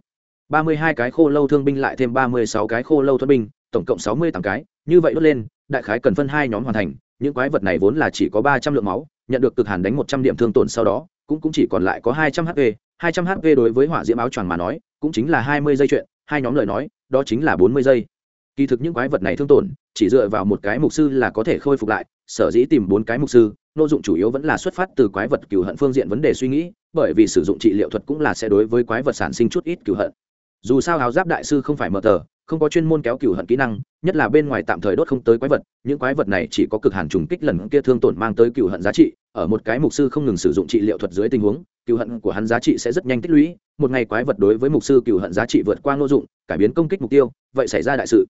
ba mươi hai cái khô lâu thương binh lại thêm ba mươi sáu cái khô lâu thuẫn binh tổng cộng sáu mươi tám cái, như vậy đốt lên, đại khái cần phân hai nhóm hoàn thành, những quái vật này vốn là chỉ có ba trăm lượng máu, nhận được cực hàn đánh một trăm điểm thương tổn sau đó, cũng cũng chỉ còn lại có hai trăm hp hai trăm hp đối với hỏa diễm áo choàng mà nói, cũng chính là hai mươi giây chuyện, hai nhóm lời nói, đó chính là bốn mươi giây. Kỳ thực những quái vật này thương tổn, chỉ dựa vào một cái mục sư là có thể khôi phục lại, sở dĩ tìm bốn cái mục sư, nô dụng chủ yếu vẫn là xuất phát từ quái vật cừu hận phương diện vấn đề suy nghĩ, bởi vì sử dụng trị liệu thuật cũng là sẽ đối với quái vật sản sinh chút ít cừu hận. Dù sao áo giáp đại sư không phải mở tờ không có chuyên môn kéo cửu hận kỹ năng, nhất là bên ngoài tạm thời đốt không tới quái vật, những quái vật này chỉ có cực hàn trùng kích lần kia thương tổn mang tới cửu hận giá trị, ở một cái mục sư không ngừng sử dụng trị liệu thuật dưới tình huống cửu hận của hắn giá trị sẽ rất nhanh tích lũy, một ngày quái vật đối với mục sư cửu hận giá trị vượt qua ngô dụng, cải biến công kích mục tiêu, vậy xảy ra đại sự.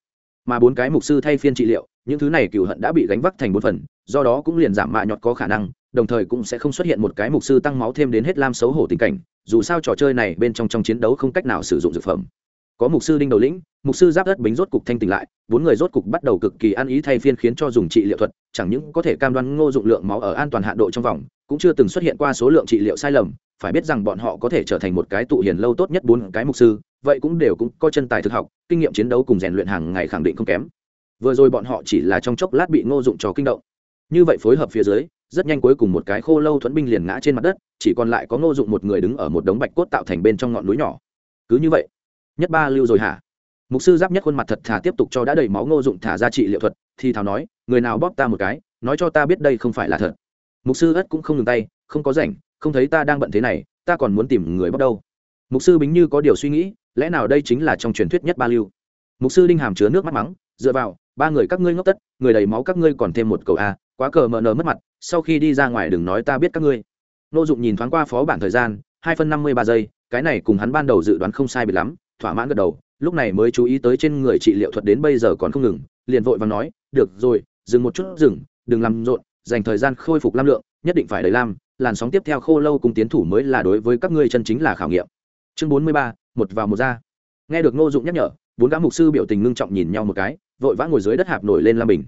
Mà bốn cái mục sư thay phiên trị liệu, những thứ này cửu hận đã bị gánh vác thành bốn phần, do đó cũng liền giảm mạ nhọt có khả năng, đồng thời cũng sẽ không xuất hiện một cái mục sư tăng máu thêm đến hết lam xấu hổ tình cảnh, dù sao trò chơi này bên trong trong chiến đấu không cách nào sử dụng dược phẩm có mục sư đinh đầu lĩnh, mục sư giáp đất bính rốt cục thanh tỉnh lại, bốn người rốt cục bắt đầu cực kỳ ăn ý thay phiên khiến cho dùng trị liệu thuật, chẳng những có thể cam đoan ngô dụng lượng máu ở an toàn hạn độ trong vòng, cũng chưa từng xuất hiện qua số lượng trị liệu sai lầm, phải biết rằng bọn họ có thể trở thành một cái tụ hiền lâu tốt nhất bốn cái mục sư, vậy cũng đều cũng có chân tài thực học, kinh nghiệm chiến đấu cùng rèn luyện hàng ngày khẳng định không kém. Vừa rồi bọn họ chỉ là trong chốc lát bị ngô dụng trò kinh động. Như vậy phối hợp phía dưới, rất nhanh cuối cùng một cái khô lâu thuẫn binh liền ngã trên mặt đất, chỉ còn lại có ngô dụng một người đứng ở một đống bạch cốt tạo thành bên trong ngọn núi nhỏ. Cứ như vậy nhất ba lưu rồi hả? Mục sư giáp nhất khuôn mặt thật thà tiếp tục cho đã đầy máu ngô dụng thả ra trị liệu thuật, thì Thảo nói, người nào bóp ta một cái, nói cho ta biết đây không phải là thật. Mục sư ất cũng không ngừng tay, không có rảnh, không thấy ta đang bận thế này, ta còn muốn tìm người bóp đâu. Mục sư bính như có điều suy nghĩ, lẽ nào đây chính là trong truyền thuyết nhất ba lưu? Mục sư đinh hàm chứa nước mắt mắng, dựa vào, ba người các ngươi ngốc tất, người đầy máu các ngươi còn thêm một cầu a, quá cờ mờ nờ mất mặt, sau khi đi ra ngoài đừng nói ta biết các ngươi. Nô dụng nhìn thoáng qua phó bản thời gian, hai phân năm mươi ba giây, cái này cùng hắn ban đầu dự đoán không sai biệt lắm thỏa mãn gật đầu, lúc này mới chú ý tới trên người trị liệu thuật đến bây giờ còn không ngừng, liền vội và nói, được rồi, dừng một chút, dừng, đừng làm rộn, dành thời gian khôi phục lam lượng, nhất định phải đầy lam, làn sóng tiếp theo khô lâu cùng tiến thủ mới là đối với các ngươi chân chính là khảo nghiệm. Chương bốn mươi ba, một vào một ra. Nghe được ngô dụng nhắc nhở, bốn gã mục sư biểu tình ngưng trọng nhìn nhau một cái, vội vã ngồi dưới đất hạp nổi lên lam bình.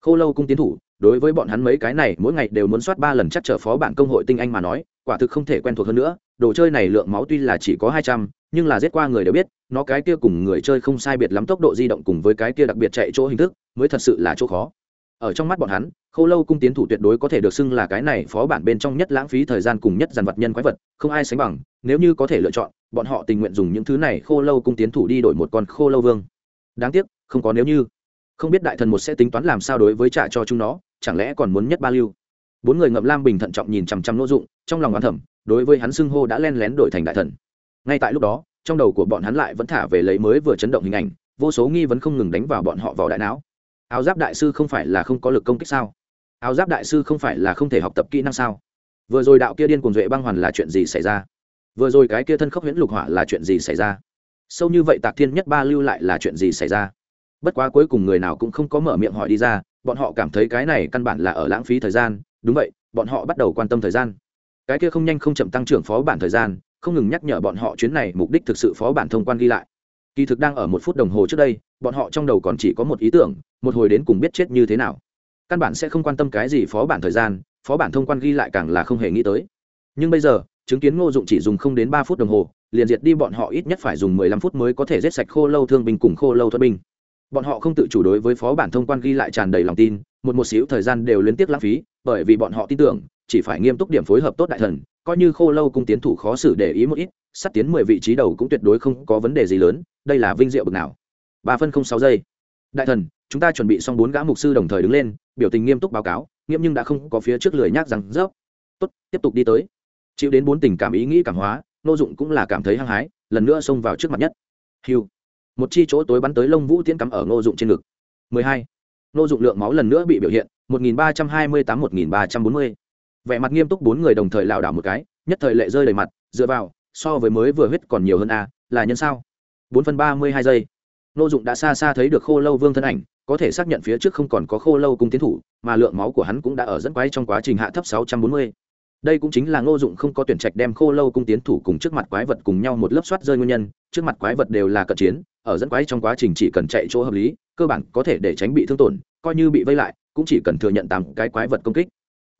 Khô lâu cung tiến thủ, đối với bọn hắn mấy cái này, mỗi ngày đều muốn soát ba lần chắc trở phó bản công hội tinh anh mà nói, quả thực không thể quen thuộc hơn nữa, đồ chơi này lượng máu tuy là chỉ có hai trăm nhưng là giết qua người đều biết, nó cái kia cùng người chơi không sai biệt lắm tốc độ di động cùng với cái kia đặc biệt chạy chỗ hình thức, mới thật sự là chỗ khó. Ở trong mắt bọn hắn, khâu lâu cung tiến thủ tuyệt đối có thể được xưng là cái này phó bản bên trong nhất lãng phí thời gian cùng nhất dàn vật nhân quái vật, không ai sánh bằng, nếu như có thể lựa chọn, bọn họ tình nguyện dùng những thứ này khô lâu cung tiến thủ đi đổi một con khô lâu vương. Đáng tiếc, không có nếu như. Không biết đại thần một sẽ tính toán làm sao đối với trả cho chúng nó, chẳng lẽ còn muốn nhất ba lưu? Bốn người ngậm lam bình thận trọng nhìn chằm chằm nỗ dụng, trong lòng oán thẩm đối với hắn xưng hô đã len lén đổi thành đại thần ngay tại lúc đó, trong đầu của bọn hắn lại vẫn thả về lấy mới vừa chấn động hình ảnh, vô số nghi vấn không ngừng đánh vào bọn họ vào đại não. Áo giáp đại sư không phải là không có lực công kích sao? Áo giáp đại sư không phải là không thể học tập kỹ năng sao? Vừa rồi đạo kia điên cuồng duệ băng hoàn là chuyện gì xảy ra? Vừa rồi cái kia thân khốc huyễn lục hỏa là chuyện gì xảy ra? Sâu như vậy tạc thiên nhất ba lưu lại là chuyện gì xảy ra? Bất quá cuối cùng người nào cũng không có mở miệng hỏi đi ra, bọn họ cảm thấy cái này căn bản là ở lãng phí thời gian. Đúng vậy, bọn họ bắt đầu quan tâm thời gian. Cái kia không nhanh không chậm tăng trưởng phó bản thời gian không ngừng nhắc nhở bọn họ chuyến này mục đích thực sự phó bản thông quan ghi lại. Kỳ thực đang ở một phút đồng hồ trước đây, bọn họ trong đầu còn chỉ có một ý tưởng, một hồi đến cùng biết chết như thế nào. Căn bản sẽ không quan tâm cái gì phó bản thời gian, phó bản thông quan ghi lại càng là không hề nghĩ tới. Nhưng bây giờ, chứng kiến ngô dụng chỉ dùng không đến ba phút đồng hồ, liền diệt đi bọn họ ít nhất phải dùng mười lăm phút mới có thể giết sạch khô lâu thương binh cùng khô lâu thuật binh. Bọn họ không tự chủ đối với phó bản thông quan ghi lại tràn đầy lòng tin, một một xíu thời gian đều liên tiếp lãng phí, bởi vì bọn họ tin tưởng, chỉ phải nghiêm túc điểm phối hợp tốt đại thần coi như khô lâu cung tiến thủ khó xử để ý một ít, sắp tiến mười vị trí đầu cũng tuyệt đối không có vấn đề gì lớn, đây là vinh diệu bực nào. Ba phân không sáu giây. Đại thần, chúng ta chuẩn bị xong bốn gã mục sư đồng thời đứng lên, biểu tình nghiêm túc báo cáo, nghiêm nhưng đã không có phía trước lười nhác rằng rớp tốt, tiếp tục đi tới. Chịu đến bốn tình cảm ý nghĩ cảm hóa, nô dụng cũng là cảm thấy hăng hái, lần nữa xông vào trước mặt nhất. Hiu một chi chỗ tối bắn tới lông vũ tiễn cắm ở nô dụng trên ngực. 12. nô dụng lượng máu lần nữa bị biểu hiện 1328-1340 vẻ mặt nghiêm túc bốn người đồng thời lảo đảo một cái, nhất thời lệ rơi đầy mặt, dựa vào, so với mới vừa huyết còn nhiều hơn a là nhân sao? Bốn phần ba mươi hai giây. Ngô dụng đã xa xa thấy được khô lâu vương thân ảnh, có thể xác nhận phía trước không còn có khô lâu cung tiến thủ, mà lượng máu của hắn cũng đã ở dẫn quái trong quá trình hạ thấp 640 đây cũng chính là ngô dụng không có tuyển trạch đem khô lâu cung tiến thủ cùng trước mặt quái vật cùng nhau một lớp soát rơi nguyên nhân, trước mặt quái vật đều là cận chiến, ở dẫn quái trong quá trình chỉ cần chạy chỗ hợp lý, cơ bản có thể để tránh bị thương tổn, coi như bị vây lại, cũng chỉ cần thừa nhận tám cái quái vật công kích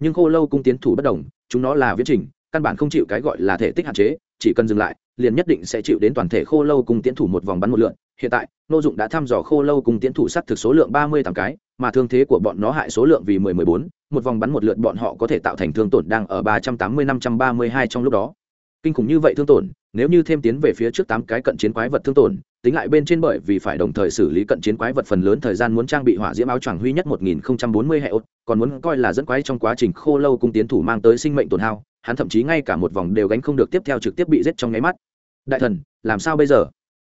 nhưng khô lâu cung tiến thủ bất đồng, chúng nó là viễn trình, căn bản không chịu cái gọi là thể tích hạn chế, chỉ cần dừng lại, liền nhất định sẽ chịu đến toàn thể khô lâu cung tiến thủ một vòng bắn một lượn. Hiện tại, nô dụng đã thăm dò khô lâu cung tiến thủ s thực số lượng ba mươi tám cái, mà thương thế của bọn nó hại số lượng vì mười mười bốn, một vòng bắn một lượt bọn họ có thể tạo thành thương tổn đang ở ba trăm tám mươi năm trăm ba mươi hai trong lúc đó kinh khủng như vậy thương tổn nếu như thêm tiến về phía trước tám cái cận chiến quái vật thương tổn tính lại bên trên bởi vì phải đồng thời xử lý cận chiến quái vật phần lớn thời gian muốn trang bị hỏa diễm áo choàng huy nhất 1040 hệ ốt, còn muốn coi là dẫn quái trong quá trình khô lâu cung tiến thủ mang tới sinh mệnh tổn hao, hắn thậm chí ngay cả một vòng đều gánh không được tiếp theo trực tiếp bị giết trong nháy mắt. Đại thần, làm sao bây giờ?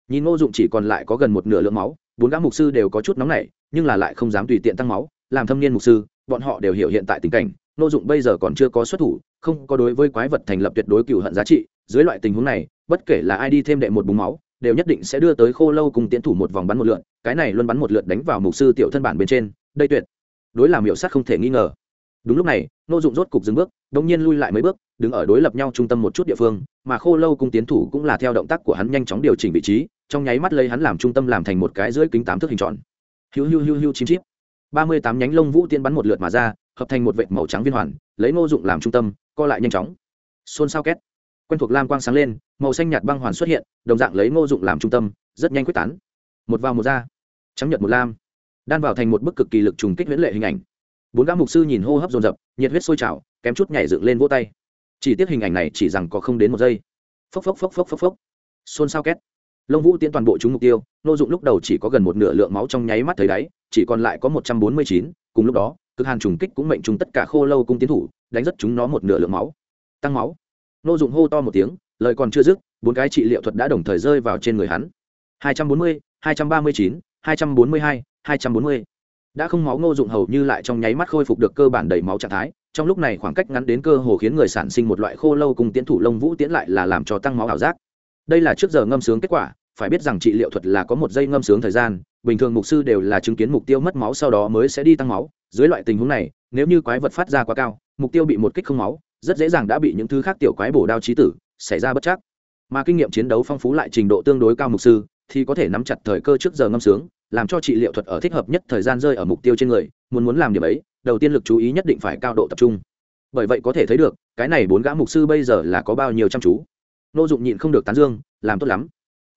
Nhìn Ngô Dụng chỉ còn lại có gần một nửa lượng máu, bốn gã mục sư đều có chút nóng nảy, nhưng là lại không dám tùy tiện tăng máu, làm thâm niên mục sư, bọn họ đều hiểu hiện tại tình cảnh, Ngô Dụng bây giờ còn chưa có xuất thủ, không có đối với quái vật thành lập tuyệt đối cựu hận giá trị, dưới loại tình huống này, bất kể là ai đi thêm đệ một búng máu, đều nhất định sẽ đưa tới khô lâu cùng tiến thủ một vòng bắn một lượt cái này luôn bắn một lượt đánh vào mục sư tiểu thân bản bên trên đây tuyệt. Đối làm hiệu sát không thể nghi ngờ. Đúng lúc này nô dụng rốt cục dừng bước đông nhiên lui lại mấy bước đứng ở đối lập nhau trung tâm một chút địa phương mà khô lâu cùng tiến thủ cũng là theo động tác của hắn nhanh chóng điều chỉnh vị trí trong nháy mắt lấy hắn làm trung tâm làm thành một cái dưới kính tám thước hình tròn. Hiu hiu hiu hiu chín chip ba mươi tám nhánh lông vũ tiên bắn một lượt mà ra hợp thành một vệt màu trắng viên hoàn, lấy Ngô dụng làm trung tâm, co lại nhanh chóng. Xôn xao két. Quen thuộc lam quang sáng lên, màu xanh nhạt băng hoàn xuất hiện, đồng dạng lấy ngô dụng làm trung tâm, rất nhanh quyết tán. Một vào một ra. Trắng nhật một lam. Đan vào thành một bức cực kỳ lực trùng kích huyễn lệ hình ảnh. Bốn gã mục sư nhìn hô hấp dồn dập, nhiệt huyết sôi trào, kém chút nhảy dựng lên vỗ tay. Chỉ tiếc hình ảnh này chỉ rằng có không đến một giây. Phốc phốc phốc phốc phốc phốc. Xôn xao két. Lông vũ tiến toàn bộ chúng mục tiêu nô dụng lúc đầu chỉ có gần một nửa lượng máu trong nháy mắt thấy đáy, chỉ còn lại có một trăm bốn mươi chín, cùng lúc đó cực hàn trùng kích cũng mệnh chúng tất cả khô lâu cung tiến thủ, đánh rất chúng nó một nửa lượng máu. Tăng máu. Nô dụng hô to một tiếng, lời còn chưa dứt, bốn cái trị liệu thuật đã đồng thời rơi vào trên người hắn. Hai trăm bốn mươi, hai trăm ba mươi chín, hai trăm bốn mươi hai hai trăm bốn mươi. Đã không máu ngô dụng hầu như lại trong nháy mắt khôi phục được cơ bản đầy máu trạng thái, trong lúc này khoảng cách ngắn đến cơ hồ khiến người sản sinh một loại khô lâu cùng tiến thủ lông vũ tiến lại là làm cho tăng máu ảo giác. Đây là trước giờ ngâm sướng kết quả, phải biết rằng trị liệu thuật là có một giây ngâm sướng thời gian, bình thường mục sư đều là chứng kiến mục tiêu mất máu sau đó mới sẽ đi tăng máu dưới loại tình huống này, nếu như quái vật phát ra quá cao, mục tiêu bị một kích không máu, rất dễ dàng đã bị những thứ khác tiểu quái bổ đao trí tử, xảy ra bất chắc. Mà kinh nghiệm chiến đấu phong phú lại trình độ tương đối cao mục sư, thì có thể nắm chặt thời cơ trước giờ ngâm sướng, làm cho trị liệu thuật ở thích hợp nhất thời gian rơi ở mục tiêu trên người, muốn muốn làm điểm ấy, đầu tiên lực chú ý nhất định phải cao độ tập trung. Bởi vậy có thể thấy được, cái này bốn gã mục sư bây giờ là có bao nhiêu chăm chú. Nô dụng nhịn không được tán dương, làm tốt lắm.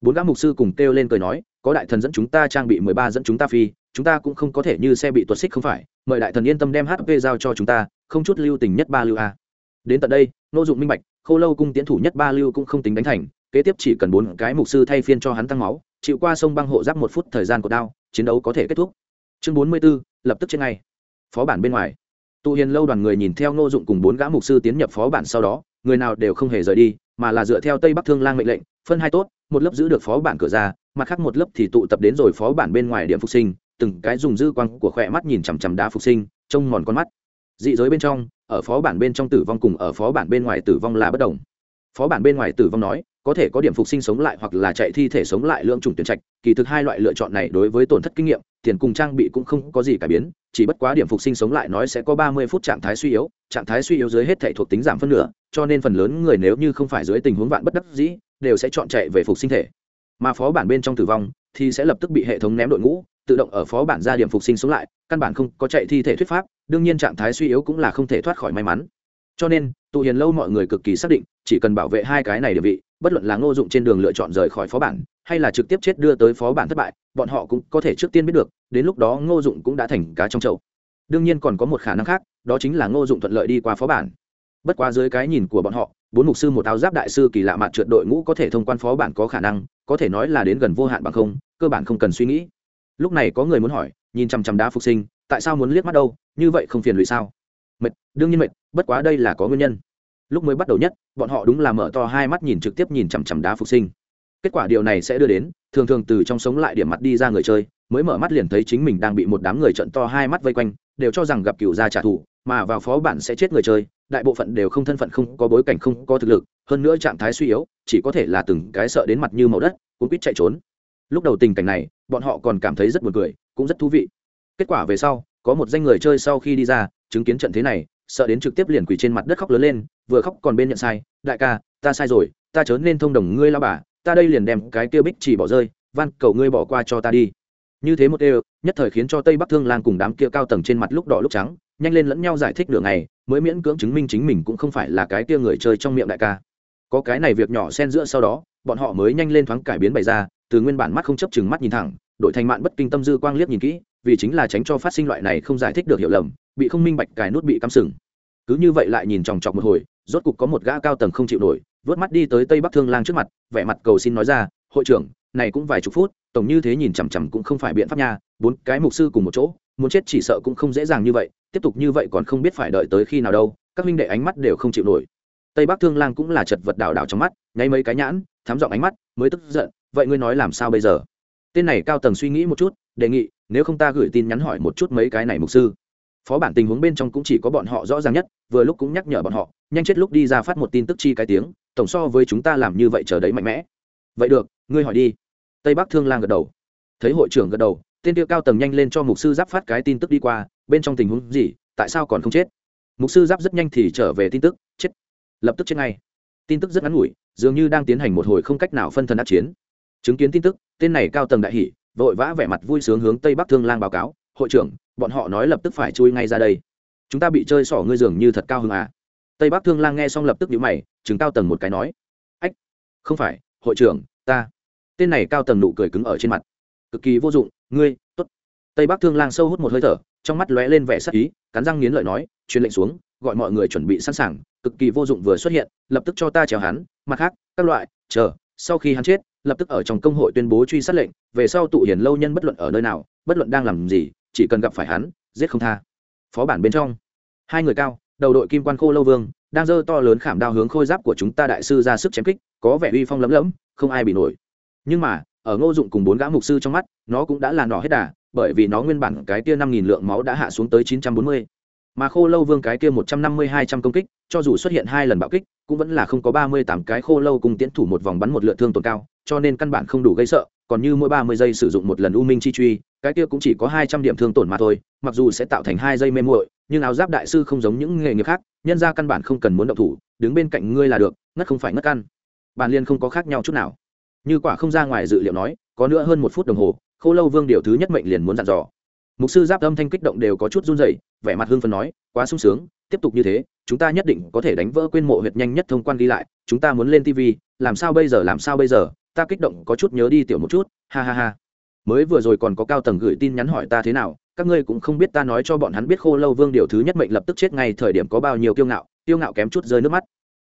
Bốn gã mục sư cùng kêu lên cười nói, có đại thần dẫn chúng ta trang bị mười ba dẫn chúng ta phi chúng ta cũng không có thể như xe bị tuột xích không phải mời đại thần yên tâm đem hp giao cho chúng ta không chút lưu tình nhất ba lưu a. Đến tận đây nô dụng minh bạch khâu lâu cung tiến thủ nhất ba lưu cũng không tính đánh thành kế tiếp chỉ cần bốn cái mục sư thay phiên cho hắn tăng máu chịu qua sông băng hộ giáp một phút thời gian của đao chiến đấu có thể kết thúc. Chương bốn mươi 44, lập tức trên ngay. Phó bản bên ngoài. Tụ hiền lâu đoàn người nhìn theo nô dụng cùng bốn gã mục sư tiến nhập phó bản sau đó người nào đều không hề rời đi mà là dựa theo tây bắc thương lang mệnh lệnh phân hai tốt một lớp giữ được phó bản cửa ra mặt khác một lớp thì tụ tập đến rồi phó bản bên ngoài điểm phục sinh từng cái dùng dư quang của khỏe mắt nhìn chằm chằm đá phục sinh, trông mòn con mắt. Dị giới bên trong, ở phó bản bên trong tử vong cùng ở phó bản bên ngoài tử vong là bất đồng. Phó bản bên ngoài tử vong nói, có thể có điểm phục sinh sống lại hoặc là chạy thi thể sống lại lượng chủng tuyển trạch, kỳ thực hai loại lựa chọn này đối với tổn thất kinh nghiệm, tiền cùng trang bị cũng không có gì cải biến, chỉ bất quá điểm phục sinh sống lại nói sẽ có ba mươi phút trạng thái suy yếu, trạng thái suy yếu dưới hết thể thuộc tính giảm phân nửa, cho nên phần lớn người nếu như không phải dưới tình huống vạn bất đắc dĩ, đều sẽ chọn chạy về phục sinh thể. Mà phó bản bên trong tử vong thì sẽ lập tức bị hệ thống ném đội ngũ tự động ở phó bản ra điểm phục sinh sống lại, căn bản không có chạy thi thể thuyết pháp, đương nhiên trạng thái suy yếu cũng là không thể thoát khỏi may mắn. Cho nên, tụ hiền lâu mọi người cực kỳ xác định, chỉ cần bảo vệ hai cái này địa vị, bất luận là ngô dụng trên đường lựa chọn rời khỏi phó bản, hay là trực tiếp chết đưa tới phó bản thất bại, bọn họ cũng có thể trước tiên biết được, đến lúc đó ngô dụng cũng đã thành cá trong chậu. Đương nhiên còn có một khả năng khác, đó chính là ngô dụng thuận lợi đi qua phó bản. Bất quá dưới cái nhìn của bọn họ, bốn mục sư một áo giáp đại sư kỳ lạ mặt trượt đội ngũ có thể thông quan phó bản có khả năng, có thể nói là đến gần vô hạn bằng không, cơ bản không cần suy nghĩ lúc này có người muốn hỏi, nhìn chằm chằm đá phục sinh, tại sao muốn liếc mắt đâu, như vậy không phiền lụy sao? Mệt, đương nhiên mệt, bất quá đây là có nguyên nhân. Lúc mới bắt đầu nhất, bọn họ đúng là mở to hai mắt nhìn trực tiếp nhìn chằm chằm đá phục sinh. Kết quả điều này sẽ đưa đến, thường thường từ trong sống lại điểm mặt đi ra người chơi, mới mở mắt liền thấy chính mình đang bị một đám người trận to hai mắt vây quanh, đều cho rằng gặp cựu gia trả thù, mà vào phó bản sẽ chết người chơi, đại bộ phận đều không thân phận, không có bối cảnh, không có thực lực, hơn nữa trạng thái suy yếu, chỉ có thể là từng cái sợ đến mặt như màu đất cũng biết chạy trốn. Lúc đầu tình cảnh này bọn họ còn cảm thấy rất buồn cười cũng rất thú vị. Kết quả về sau có một danh người chơi sau khi đi ra chứng kiến trận thế này sợ đến trực tiếp liền quỳ trên mặt đất khóc lớn lên vừa khóc còn bên nhận sai đại ca ta sai rồi ta chớ nên thông đồng ngươi lao bà ta đây liền đem cái kia bích chỉ bỏ rơi van cầu ngươi bỏ qua cho ta đi. Như thế một đều nhất thời khiến cho tây bắc thương lang cùng đám kia cao tầng trên mặt lúc đỏ lúc trắng nhanh lên lẫn nhau giải thích nửa ngày, mới miễn cưỡng chứng minh chính mình cũng không phải là cái kia người chơi trong miệng đại ca. Có cái này việc nhỏ xen giữa sau đó bọn họ mới nhanh lên thoáng cải biến bày ra từ nguyên bản mắt không chấp chừng mắt nhìn thẳng đội thành mạn bất kinh tâm dư quang liếc nhìn kỹ, vì chính là tránh cho phát sinh loại này không giải thích được hiểu lầm, bị không minh bạch cài nút bị cắm sừng. Cứ như vậy lại nhìn chòng chọc một hồi, rốt cục có một gã cao tầng không chịu nổi, vớt mắt đi tới tây bắc thương lang trước mặt, vẻ mặt cầu xin nói ra, hội trưởng, này cũng vài chục phút, tổng như thế nhìn chằm chằm cũng không phải biện pháp nha, bốn cái mục sư cùng một chỗ, muốn chết chỉ sợ cũng không dễ dàng như vậy, tiếp tục như vậy còn không biết phải đợi tới khi nào đâu, các minh đệ ánh mắt đều không chịu nổi. Tây bắc thương lang cũng là chật vật đảo đảo trong mắt, nháy mấy cái nhãn thám giọng ánh mắt, mới tức giận vậy ngươi nói làm sao bây giờ? Tên này cao tầng suy nghĩ một chút, đề nghị, nếu không ta gửi tin nhắn hỏi một chút mấy cái này mục sư. Phó bản tình huống bên trong cũng chỉ có bọn họ rõ ràng nhất, vừa lúc cũng nhắc nhở bọn họ, nhanh chết lúc đi ra phát một tin tức chi cái tiếng, tổng so với chúng ta làm như vậy chờ đấy mạnh mẽ. Vậy được, ngươi hỏi đi. Tây bắc thương lang gật đầu. Thấy hội trưởng gật đầu, tên tiêu cao tầng nhanh lên cho mục sư giáp phát cái tin tức đi qua, bên trong tình huống gì, tại sao còn không chết? Mục sư giáp rất nhanh thì trở về tin tức, chết. Lập tức chết ngay. Tin tức rất ngắn ngủi, dường như đang tiến hành một hồi không cách nào phân thân đắc chiến chứng kiến tin tức, tên này cao tầng đại hỷ vội vã vẻ mặt vui sướng hướng tây bắc thương lang báo cáo, hội trưởng, bọn họ nói lập tức phải chui ngay ra đây. Chúng ta bị chơi xỏ ngươi dường như thật cao hơn à? Tây bắc thương lang nghe xong lập tức nhíu mày chứng cao tầng một cái nói, ách, không phải, hội trưởng, ta. Tên này cao tầng nụ cười cứng ở trên mặt. Cực kỳ vô dụng, ngươi t ố t tây bắc thương lang sâu hút một hơi thở, trong mắt lóe lên vẻ sắc ý, cắn răng nghiến lợi nói, truyền lệnh xuống, gọi mọi người chuẩn bị sẵn sàng, cực kỳ vô dụng vừa xuất hiện, lập tức cho ta trèo hắn, mặt khác, các loại, chờ, sau khi hắn chết lập tức ở trong công hội tuyên bố truy sát lệnh, về sau tụ hiền lâu nhân bất luận ở nơi nào, bất luận đang làm gì, chỉ cần gặp phải hắn, giết không tha. Phó bản bên trong. Hai người cao, đầu đội kim quan khô lâu vương, đang dơ to lớn khảm đao hướng khôi giáp của chúng ta đại sư ra sức chém kích, có vẻ uy phong lấm lấm không ai bị nổi. Nhưng mà, ở ngô dụng cùng bốn gã mục sư trong mắt, nó cũng đã là nỏ hết đà, bởi vì nó nguyên bản cái tia năm nghìn lượng máu đã hạ xuống tới chín trăm bốn mươi mà khô lâu vương cái kia một trăm năm mươi hai trăm công kích, cho dù xuất hiện hai lần bạo kích, cũng vẫn là không có ba mươi tám cái khô lâu cùng tiến thủ một vòng bắn một lượt thương tổn cao, cho nên căn bản không đủ gây sợ, còn như mỗi ba mươi giây sử dụng một lần u minh chi truy, cái kia cũng chỉ có hai trăm điểm thương tổn mà thôi, mặc dù sẽ tạo thành hai giây mê muội, nhưng áo giáp đại sư không giống những nghề nghiệp khác, nhân ra căn bản không cần muốn động thủ, đứng bên cạnh ngươi là được, ngất không phải ngất căn. Bản liên không có khác nhau chút nào. Như quả không ra ngoài dự liệu nói, có nữa hơn một phút đồng hồ, khô lâu vương điều thứ nhất mệnh liền muốn dặn dò mục sư giáp âm thanh kích động đều có chút run rẩy, vẻ mặt hưng phấn nói, quá sung sướng, tiếp tục như thế, chúng ta nhất định có thể đánh vỡ quên mộ huyệt nhanh nhất thông quan đi lại, chúng ta muốn lên tv làm sao bây giờ, làm sao bây giờ? Ta kích động có chút nhớ đi tiểu một chút, ha ha ha. Mới vừa rồi còn có cao tầng gửi tin nhắn hỏi ta thế nào, các ngươi cũng không biết ta nói cho bọn hắn biết khô lâu vương điều thứ nhất mệnh lập tức chết ngay thời điểm có bao nhiêu kiêu ngạo kiêu ngạo kém chút rơi nước mắt.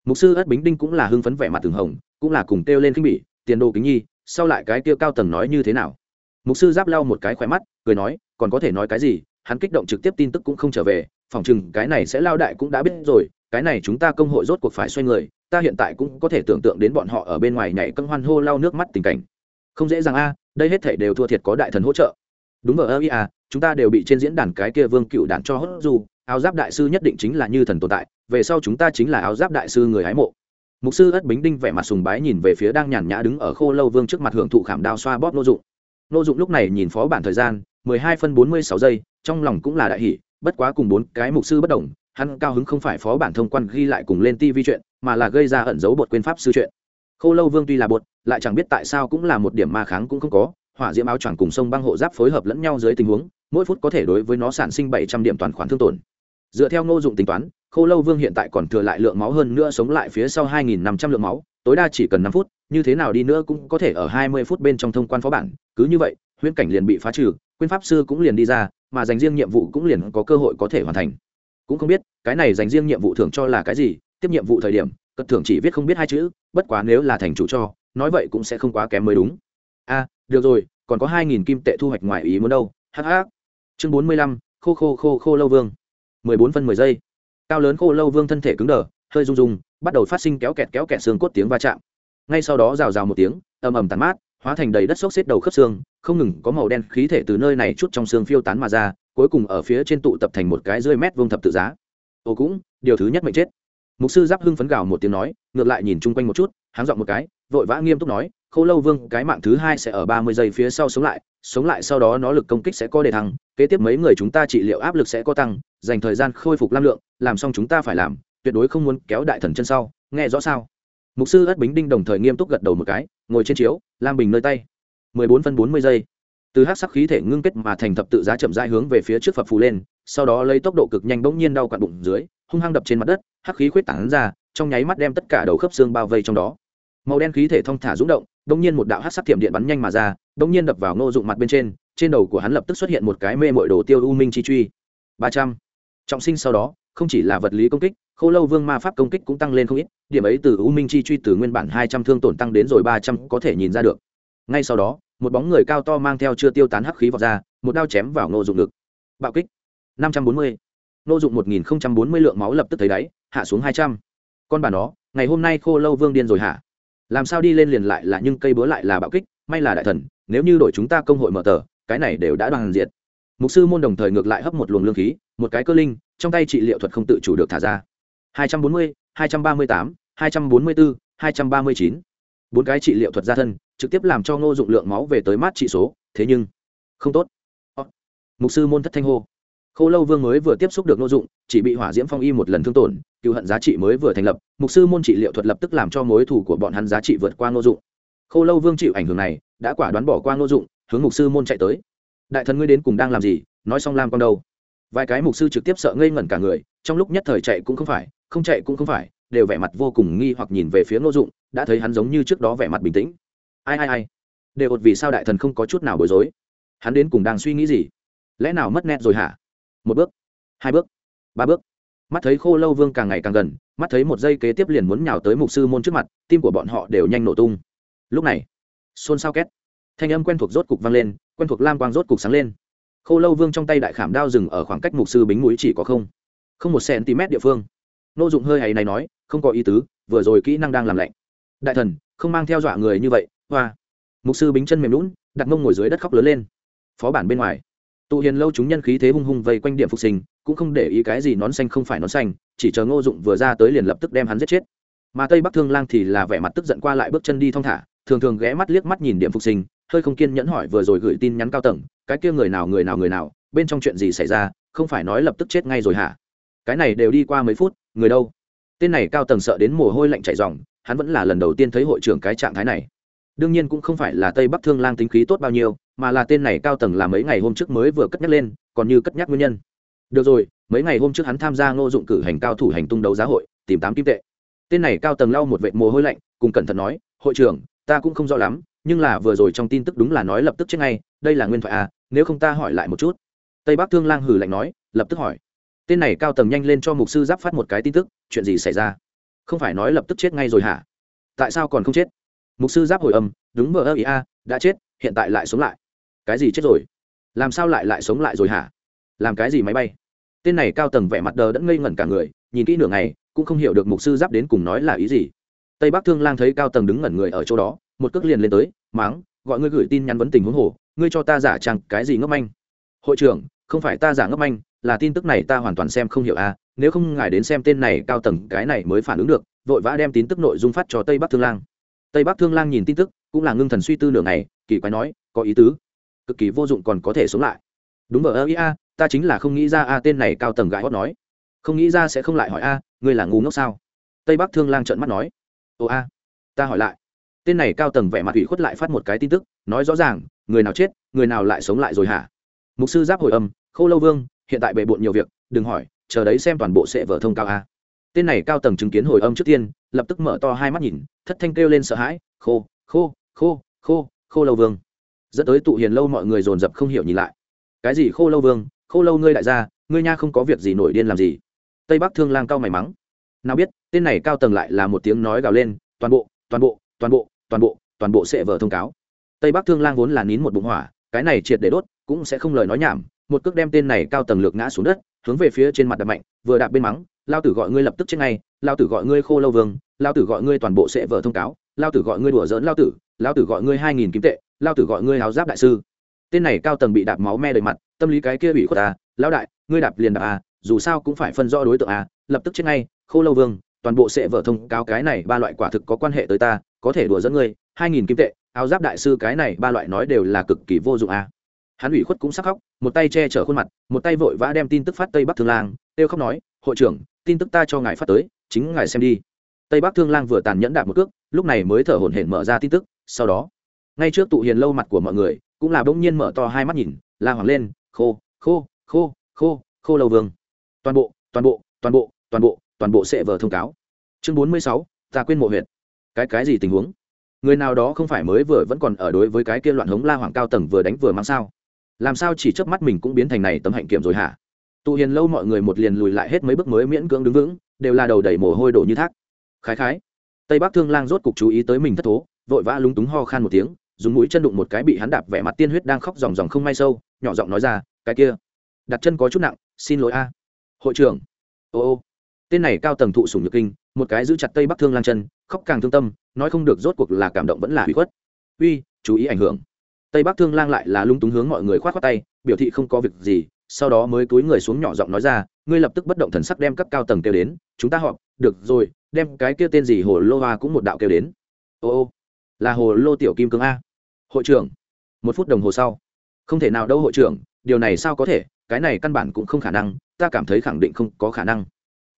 Mục sư ất bính đinh cũng là hưng phấn vẻ mặt từng hồng, cũng là cùng kêu lên khinh bỉ, tiền đồ kính nhi, sau lại cái kia cao tầng nói như thế nào? Mục sư giáp lau một cái khỏe mắt, cười nói còn có thể nói cái gì, hắn kích động trực tiếp tin tức cũng không trở về, phòng chừng cái này sẽ lao đại cũng đã biết rồi, cái này chúng ta công hội rốt cuộc phải xoay người, ta hiện tại cũng có thể tưởng tượng đến bọn họ ở bên ngoài nhảy cân hoan hô lau nước mắt tình cảnh. Không dễ dàng a, đây hết thể đều thua thiệt có đại thần hỗ trợ. Đúng ở ơ ý à chúng ta đều bị trên diễn đàn cái kia vương cựu đàn cho hốt dù, áo giáp đại sư nhất định chính là như thần tồn tại, về sau chúng ta chính là áo giáp đại sư người hái mộ. Mục sư ất bính đinh vẻ mặt sùng bái nhìn về phía đang nhàn nhã đứng ở khô lâu vương trước mặt hưởng thụ khảm đao xoa bóp nô dụng. Nô dụng lúc này nhìn phó bản thời gian mười hai phân bốn mươi sáu giây trong lòng cũng là đại hỉ, bất quá cùng bốn cái mục sư bất đồng hắn cao hứng không phải phó bản thông quan ghi lại cùng lên tivi chuyện mà là gây ra ẩn dấu bột quên pháp sư chuyện. Khô lâu vương tuy là bột lại chẳng biết tại sao cũng là một điểm ma kháng cũng không có hỏa diễm áo choàng cùng sông băng hộ giáp phối hợp lẫn nhau dưới tình huống mỗi phút có thể đối với nó sản sinh bảy trăm điểm toàn khoản thương tổn. Dựa theo ngô dụng tính toán khô lâu vương hiện tại còn thừa lại lượng máu hơn nữa sống lại phía sau hai nghìn năm trăm lượng máu tối đa chỉ cần năm phút như thế nào đi nữa cũng có thể ở hai mươi phút bên trong thông quan phó bản cứ như vậy huyễn cảnh liền bị phá trừ quyên pháp sư cũng liền đi ra, mà dành riêng nhiệm vụ cũng liền có cơ hội có thể hoàn thành. Cũng không biết, cái này dành riêng nhiệm vụ thưởng cho là cái gì, tiếp nhiệm vụ thời điểm, cất thưởng chỉ viết không biết hai chữ, bất quá nếu là thành chủ cho, nói vậy cũng sẽ không quá kém mới đúng. A được rồi, còn có hai nghìn kim tệ thu hoạch ngoài ý muốn đâu hh chương bốn mươi lăm, khô khô khô khô lâu vương. mười bốn phân mười giây. Cao lớn khô lâu vương thân thể cứng đờ, hơi rung rung, bắt đầu phát sinh kéo kẹt kéo kẹt xương cốt tiếng va chạm. Ngay sau đó rào rào một tiếng, ầm ầm tàn mát, hóa thành đầy đất xốc xếp đầu khớp xương không ngừng có màu đen khí thể từ nơi này chút trong xương phiêu tán mà ra, cuối cùng ở phía trên tụ tập thành một cái rơi mét vuông thập tự giá. Ô cũng, điều thứ nhất mệnh chết. Mục sư giáp hưng phấn gào một tiếng nói, ngược lại nhìn chung quanh một chút, háng dọn một cái, vội vã nghiêm túc nói, khô lâu vương, cái mạng thứ hai sẽ ở ba mươi giây phía sau sống lại sống lại sau đó nó lực công kích sẽ có đề thăng, kế tiếp mấy người chúng ta trị liệu áp lực sẽ có tăng, dành thời gian khôi phục lam lượng, làm xong chúng ta phải làm, tuyệt đối không muốn kéo đại thần chân sau, nghe rõ sao? Mục sư ất bính đinh đồng thời nghiêm túc gật đầu một cái, ngồi trên chiếu, lam bình nơi tay bốn phân bốn mươi giây. Từ hát sắc khí thể ngưng kết mà thành thập tự giá chậm rãi hướng về phía trước phập phù lên, sau đó lấy tốc độ cực nhanh bỗng nhiên đau quặn bụng dưới, hung hăng đập trên mặt đất, hắc khí khuyết tảng ra, trong nháy mắt đem tất cả đầu khớp xương bao vây trong đó. Màu đen khí thể thong thả rung động, bỗng nhiên một đạo hát sắc thiểm điện bắn nhanh mà ra, bỗng nhiên đập vào ngô dụng mặt bên trên trên đầu của hắn lập tức xuất hiện một cái mê mội đồ tiêu u minh chi truy. Ba trăm. Trọng sinh sau đó, không chỉ là vật lý công kích, khô lâu vương ma pháp công kích cũng tăng lên không ít, điểm ấy từ u minh chi truy từ nguyên bản hai trăm thương tổn tăng đến rồi ba trăm có thể nhìn ra được ngay sau đó một bóng người cao to mang theo chưa tiêu tán hắc khí vọt ra một đao chém vào ngô dụng ngực. Bạo kích. Năm trăm bốn mươi. Ngô dụng một nghìn bốn mươi lượng máu lập tức thấy đáy hạ xuống hai trăm. Con bà nó ngày hôm nay khô lâu vương điên rồi hả? Làm sao đi lên liền lại là nhưng cây búa lại là bạo kích may là đại thần nếu như đổi chúng ta công hội mở tờ cái này đều đã đoàn diệt. Mục sư môn đồng thời ngược lại hấp một luồng lương khí một cái cơ linh trong tay trị liệu thuật không tự chủ được thả ra. 240, 238, 244, 239. bốn cái trị liệu thuật ra thân trực tiếp làm cho ngô dụng lượng máu về tới mát trị số, thế nhưng, không tốt. Ờ, mục sư môn thất thanh hô. Khô lâu vương mới vừa tiếp xúc được ngô dụng, chỉ bị hỏa diễm phong y một lần thương tổn, cựu hận giá trị mới vừa thành lập, mục sư môn trị liệu thuật lập tức làm cho mối thủ của bọn hắn giá trị vượt qua ngô dụng. Khô lâu vương chịu ảnh hưởng này, đã quả đoán bỏ qua ngô dụng, hướng mục sư môn chạy tới. Đại thần ngươi đến cùng đang làm gì? Nói xong lam con đâu? Vài cái mục sư trực tiếp sợ ngây ngẩn cả người, trong lúc nhất thời chạy cũng không phải, không chạy cũng không phải, đều vẻ mặt vô cùng nghi hoặc nhìn về phía ngô dụng, đã thấy hắn giống như trước đó vẻ mặt bình tĩnh ai ai ai, đều ột vì sao đại thần không có chút nào bối rối. Hắn đến cùng đang suy nghĩ gì? Lẽ nào mất nét rồi hả? Một bước, hai bước, ba bước. Mắt thấy khô lâu vương càng ngày càng gần, mắt thấy một giây kế tiếp liền muốn nhào tới mục sư môn trước mặt, tim của bọn họ đều nhanh nổ tung. Lúc này, xôn xao két. Thanh âm quen thuộc rốt cục vang lên, quen thuộc lam quang rốt cục sáng lên. Khô lâu vương trong tay đại khảm đao dừng ở khoảng cách mục sư bính mũi chỉ có không không một cm địa phương. Nô dụng hơi hay này nói, không có ý tứ, vừa rồi kỹ năng đang làm lạnh. Đại thần, không mang theo dọa người như vậy hoa. Mục sư bính chân mềm lún đặt mông ngồi dưới đất khóc lớn lên. Phó bản bên ngoài. Tụ hiền lâu chúng nhân khí thế hung hung vây quanh điểm phục sinh, cũng không để ý cái gì nón xanh không phải nón xanh, chỉ chờ ngô dụng vừa ra tới liền lập tức đem hắn giết chết. Mà tây bắc thương lang thì là vẻ mặt tức giận qua lại bước chân đi thong thả, thường thường ghé mắt liếc mắt nhìn điểm phục sinh, hơi không kiên nhẫn hỏi vừa rồi gửi tin nhắn cao tầng, cái kia người nào người nào người nào, bên trong chuyện gì xảy ra, không phải nói lập tức chết ngay rồi hả? Cái này đều đi qua mấy phút, người đâu? Tên này cao tầng sợ đến mồ hôi lạnh chảy ròng, hắn vẫn là lần đầu tiên thấy hội trưởng cái trạng thái này đương nhiên cũng không phải là tây bắc thương lang tính khí tốt bao nhiêu, mà là tên này cao tầng là mấy ngày hôm trước mới vừa cất nhắc lên, còn như cất nhắc nguyên nhân. Được rồi, mấy ngày hôm trước hắn tham gia ngô dụng cử hành cao thủ hành tung đấu giá hội, tìm tám kim tệ. Tên này cao tầng lau một vệ mồ hôi lạnh, cùng cẩn thận nói, hội trưởng, ta cũng không rõ lắm, nhưng là vừa rồi trong tin tức đúng là nói lập tức chết ngay, đây là nguyên thoại à nếu không ta hỏi lại một chút. Tây bắc thương lang hử lạnh nói, lập tức hỏi. Tên này cao tầng nhanh lên cho mục sư giáp phát một cái tin tức, chuyện gì xảy ra? Không phải nói lập tức chết ngay rồi hả? Tại sao còn không chết? Mục sư giáp hồi âm, đúng mờ ơ ý a, đã chết, hiện tại lại sống lại. Cái gì chết rồi? Làm sao lại lại sống lại rồi hả? Làm cái gì máy bay? Tên này cao tầng vẻ mặt đờ đẫn ngây ngẩn cả người, nhìn kỹ nửa ngày, cũng không hiểu được mục sư giáp đến cùng nói là ý gì. Tây bắc thương lang thấy cao tầng đứng ngẩn người ở chỗ đó, một cước liền lên tới, máng, gọi ngươi gửi tin nhắn vấn tình huống hồ, ngươi cho ta giả chẳng cái gì ngốc manh? Hội trưởng, không phải ta giả ngốc manh, là tin tức này ta hoàn toàn xem không hiểu, a, nếu không ngài đến xem tên này cao tầng cái này mới phản ứng được, vội vã đem tin tức nội dung phát cho tây bắc thương lang tây bắc thương lang nhìn tin tức, cũng là ngưng thần suy tư nửa ngày, kỳ quái nói, có ý tứ. Cực kỳ vô dụng còn có thể sống lại. Đúng ở ơ, ý, a, ta chính là không nghĩ ra a tên này cao tầng gãi hót nói. Không nghĩ ra sẽ không lại hỏi a, ngươi là ngu ngốc sao? Tây bắc thương lang trợn mắt nói. Ồ, a, ta hỏi lại. Tên này cao tầng vẻ mặt ủy khuất lại phát một cái tin tức, nói rõ ràng, người nào chết, người nào lại sống lại rồi hả? Mục sư giáp hồi âm khâu lâu vương, hiện tại bề bộn nhiều việc, đừng hỏi, chờ đấy xem toàn bộ sẽ vở thông cao a tên này cao tầng chứng kiến hồi âm trước tiên, lập tức mở to hai mắt nhìn, thất thanh kêu lên sợ hãi, khô khô khô khô khô lâu vương. Dẫn tới tụ hiền lâu mọi người dồn dập không hiểu nhìn lại. Cái gì khô lâu vương? Khô lâu ngươi đại gia, ngươi nha không có việc gì nổi điên làm gì? Tây bắc thương lang cao mày mắng. Nào biết, tên này cao tầng lại là một tiếng nói gào lên, toàn bộ toàn bộ toàn bộ toàn bộ toàn bộ sẽ vở thông cáo. Tây bắc thương lang vốn là nín một bụng hỏa, cái này triệt để đốt, cũng sẽ không lời nói nhảm, một cước đem tên này cao tầng lược ngã xuống đất hướng về phía trên mặt đập mạnh, vừa đạp bên mắng, lao tử gọi ngươi lập tức chết ngay, lao tử gọi ngươi khô lâu vương, lao tử gọi ngươi toàn bộ sẽ vở thông cáo, lao tử gọi ngươi đùa dỡn lao tử lao tử gọi ngươi hai nghìn kim tệ, lao tử gọi ngươi háo giáp đại sư. Tên này cao tầng bị đạp máu me đầy mặt, tâm lý cái kia bị khuất à lao đại, ngươi đạp liền đạp à dù sao cũng phải phân rõ đối tượng à lập tức chết ngay, khô lâu vương, toàn bộ sẽ vở thông cáo cái này ba loại quả thực có quan hệ tới ta, có thể đùa dẫn ngươi, hai nghìn kim tệ, áo giáp đại sư cái này ba loại nói đều là cực kỳ vô dụng à hắn ủy khuất cũng sắc khóc, một tay che chở khuôn mặt, một tay vội vã đem tin tức phát tây bắc thương lang têu khóc nói, hội trưởng, tin tức ta cho ngài phát tới, chính ngài xem đi. Tây bắc thương lang vừa tàn nhẫn đạp một cước, lúc này mới thở hổn hển mở ra tin tức, sau đó, ngay trước tụ hiền lâu mặt của mọi người, cũng là bỗng nhiên mở to hai mắt nhìn, la hoảng lên, khô khô khô khô khô lâu vương. Toàn bộ toàn bộ toàn bộ toàn bộ toàn bộ sẽ vờ thông cáo. Chương bốn mươi sáu, ta quên mộ huyện cái cái gì tình huống? Người nào đó không phải mới vừa vẫn còn ở đối với cái kia loạn hống la hoàng cao tầng vừa đánh vừa mang sao? Làm sao chỉ chớp mắt mình cũng biến thành này tấm hạnh kiểm rồi hả? Tụ hiền lâu mọi người một liền lùi lại hết mấy bước mới miễn cưỡng đứng vững, đều là đầu đẩy mồ hôi đổ như thác. Khái khái. Tây bắc thương lang rốt cục chú ý tới mình thất thố, vội vã lúng túng ho khan một tiếng, dùng mũi chân đụng một cái bị hắn đạp vẻ mặt tiên huyết đang khóc ròng ròng không may sâu, nhỏ giọng nói ra, cái kia, đặt chân có chút nặng, xin lỗi a. Hội trưởng. Ô ô. Tên này cao tầng thụ sủng nhược kinh, một cái giữ chặt tây bắc thương lang chân, khóc càng thương tâm, nói không được rốt cuộc là cảm động vẫn là hủy khuất. Uy, chú ý ảnh hưởng tây bắc thương lang lại là lung túng hướng mọi người khoát khoát tay, biểu thị không có việc gì, sau đó mới cúi người xuống nhỏ giọng nói ra, ngươi lập tức bất động thần sắc đem các cao tầng kêu đến, chúng ta họp, được rồi, đem cái kia tên gì hồ lô hoa cũng một đạo kêu đến. Ô ô, là hồ lô tiểu kim cương a. Hội trưởng. Một phút đồng hồ sau, không thể nào đâu hội trưởng, điều này sao có thể, cái này căn bản cũng không khả năng, ta cảm thấy khẳng định không có khả năng.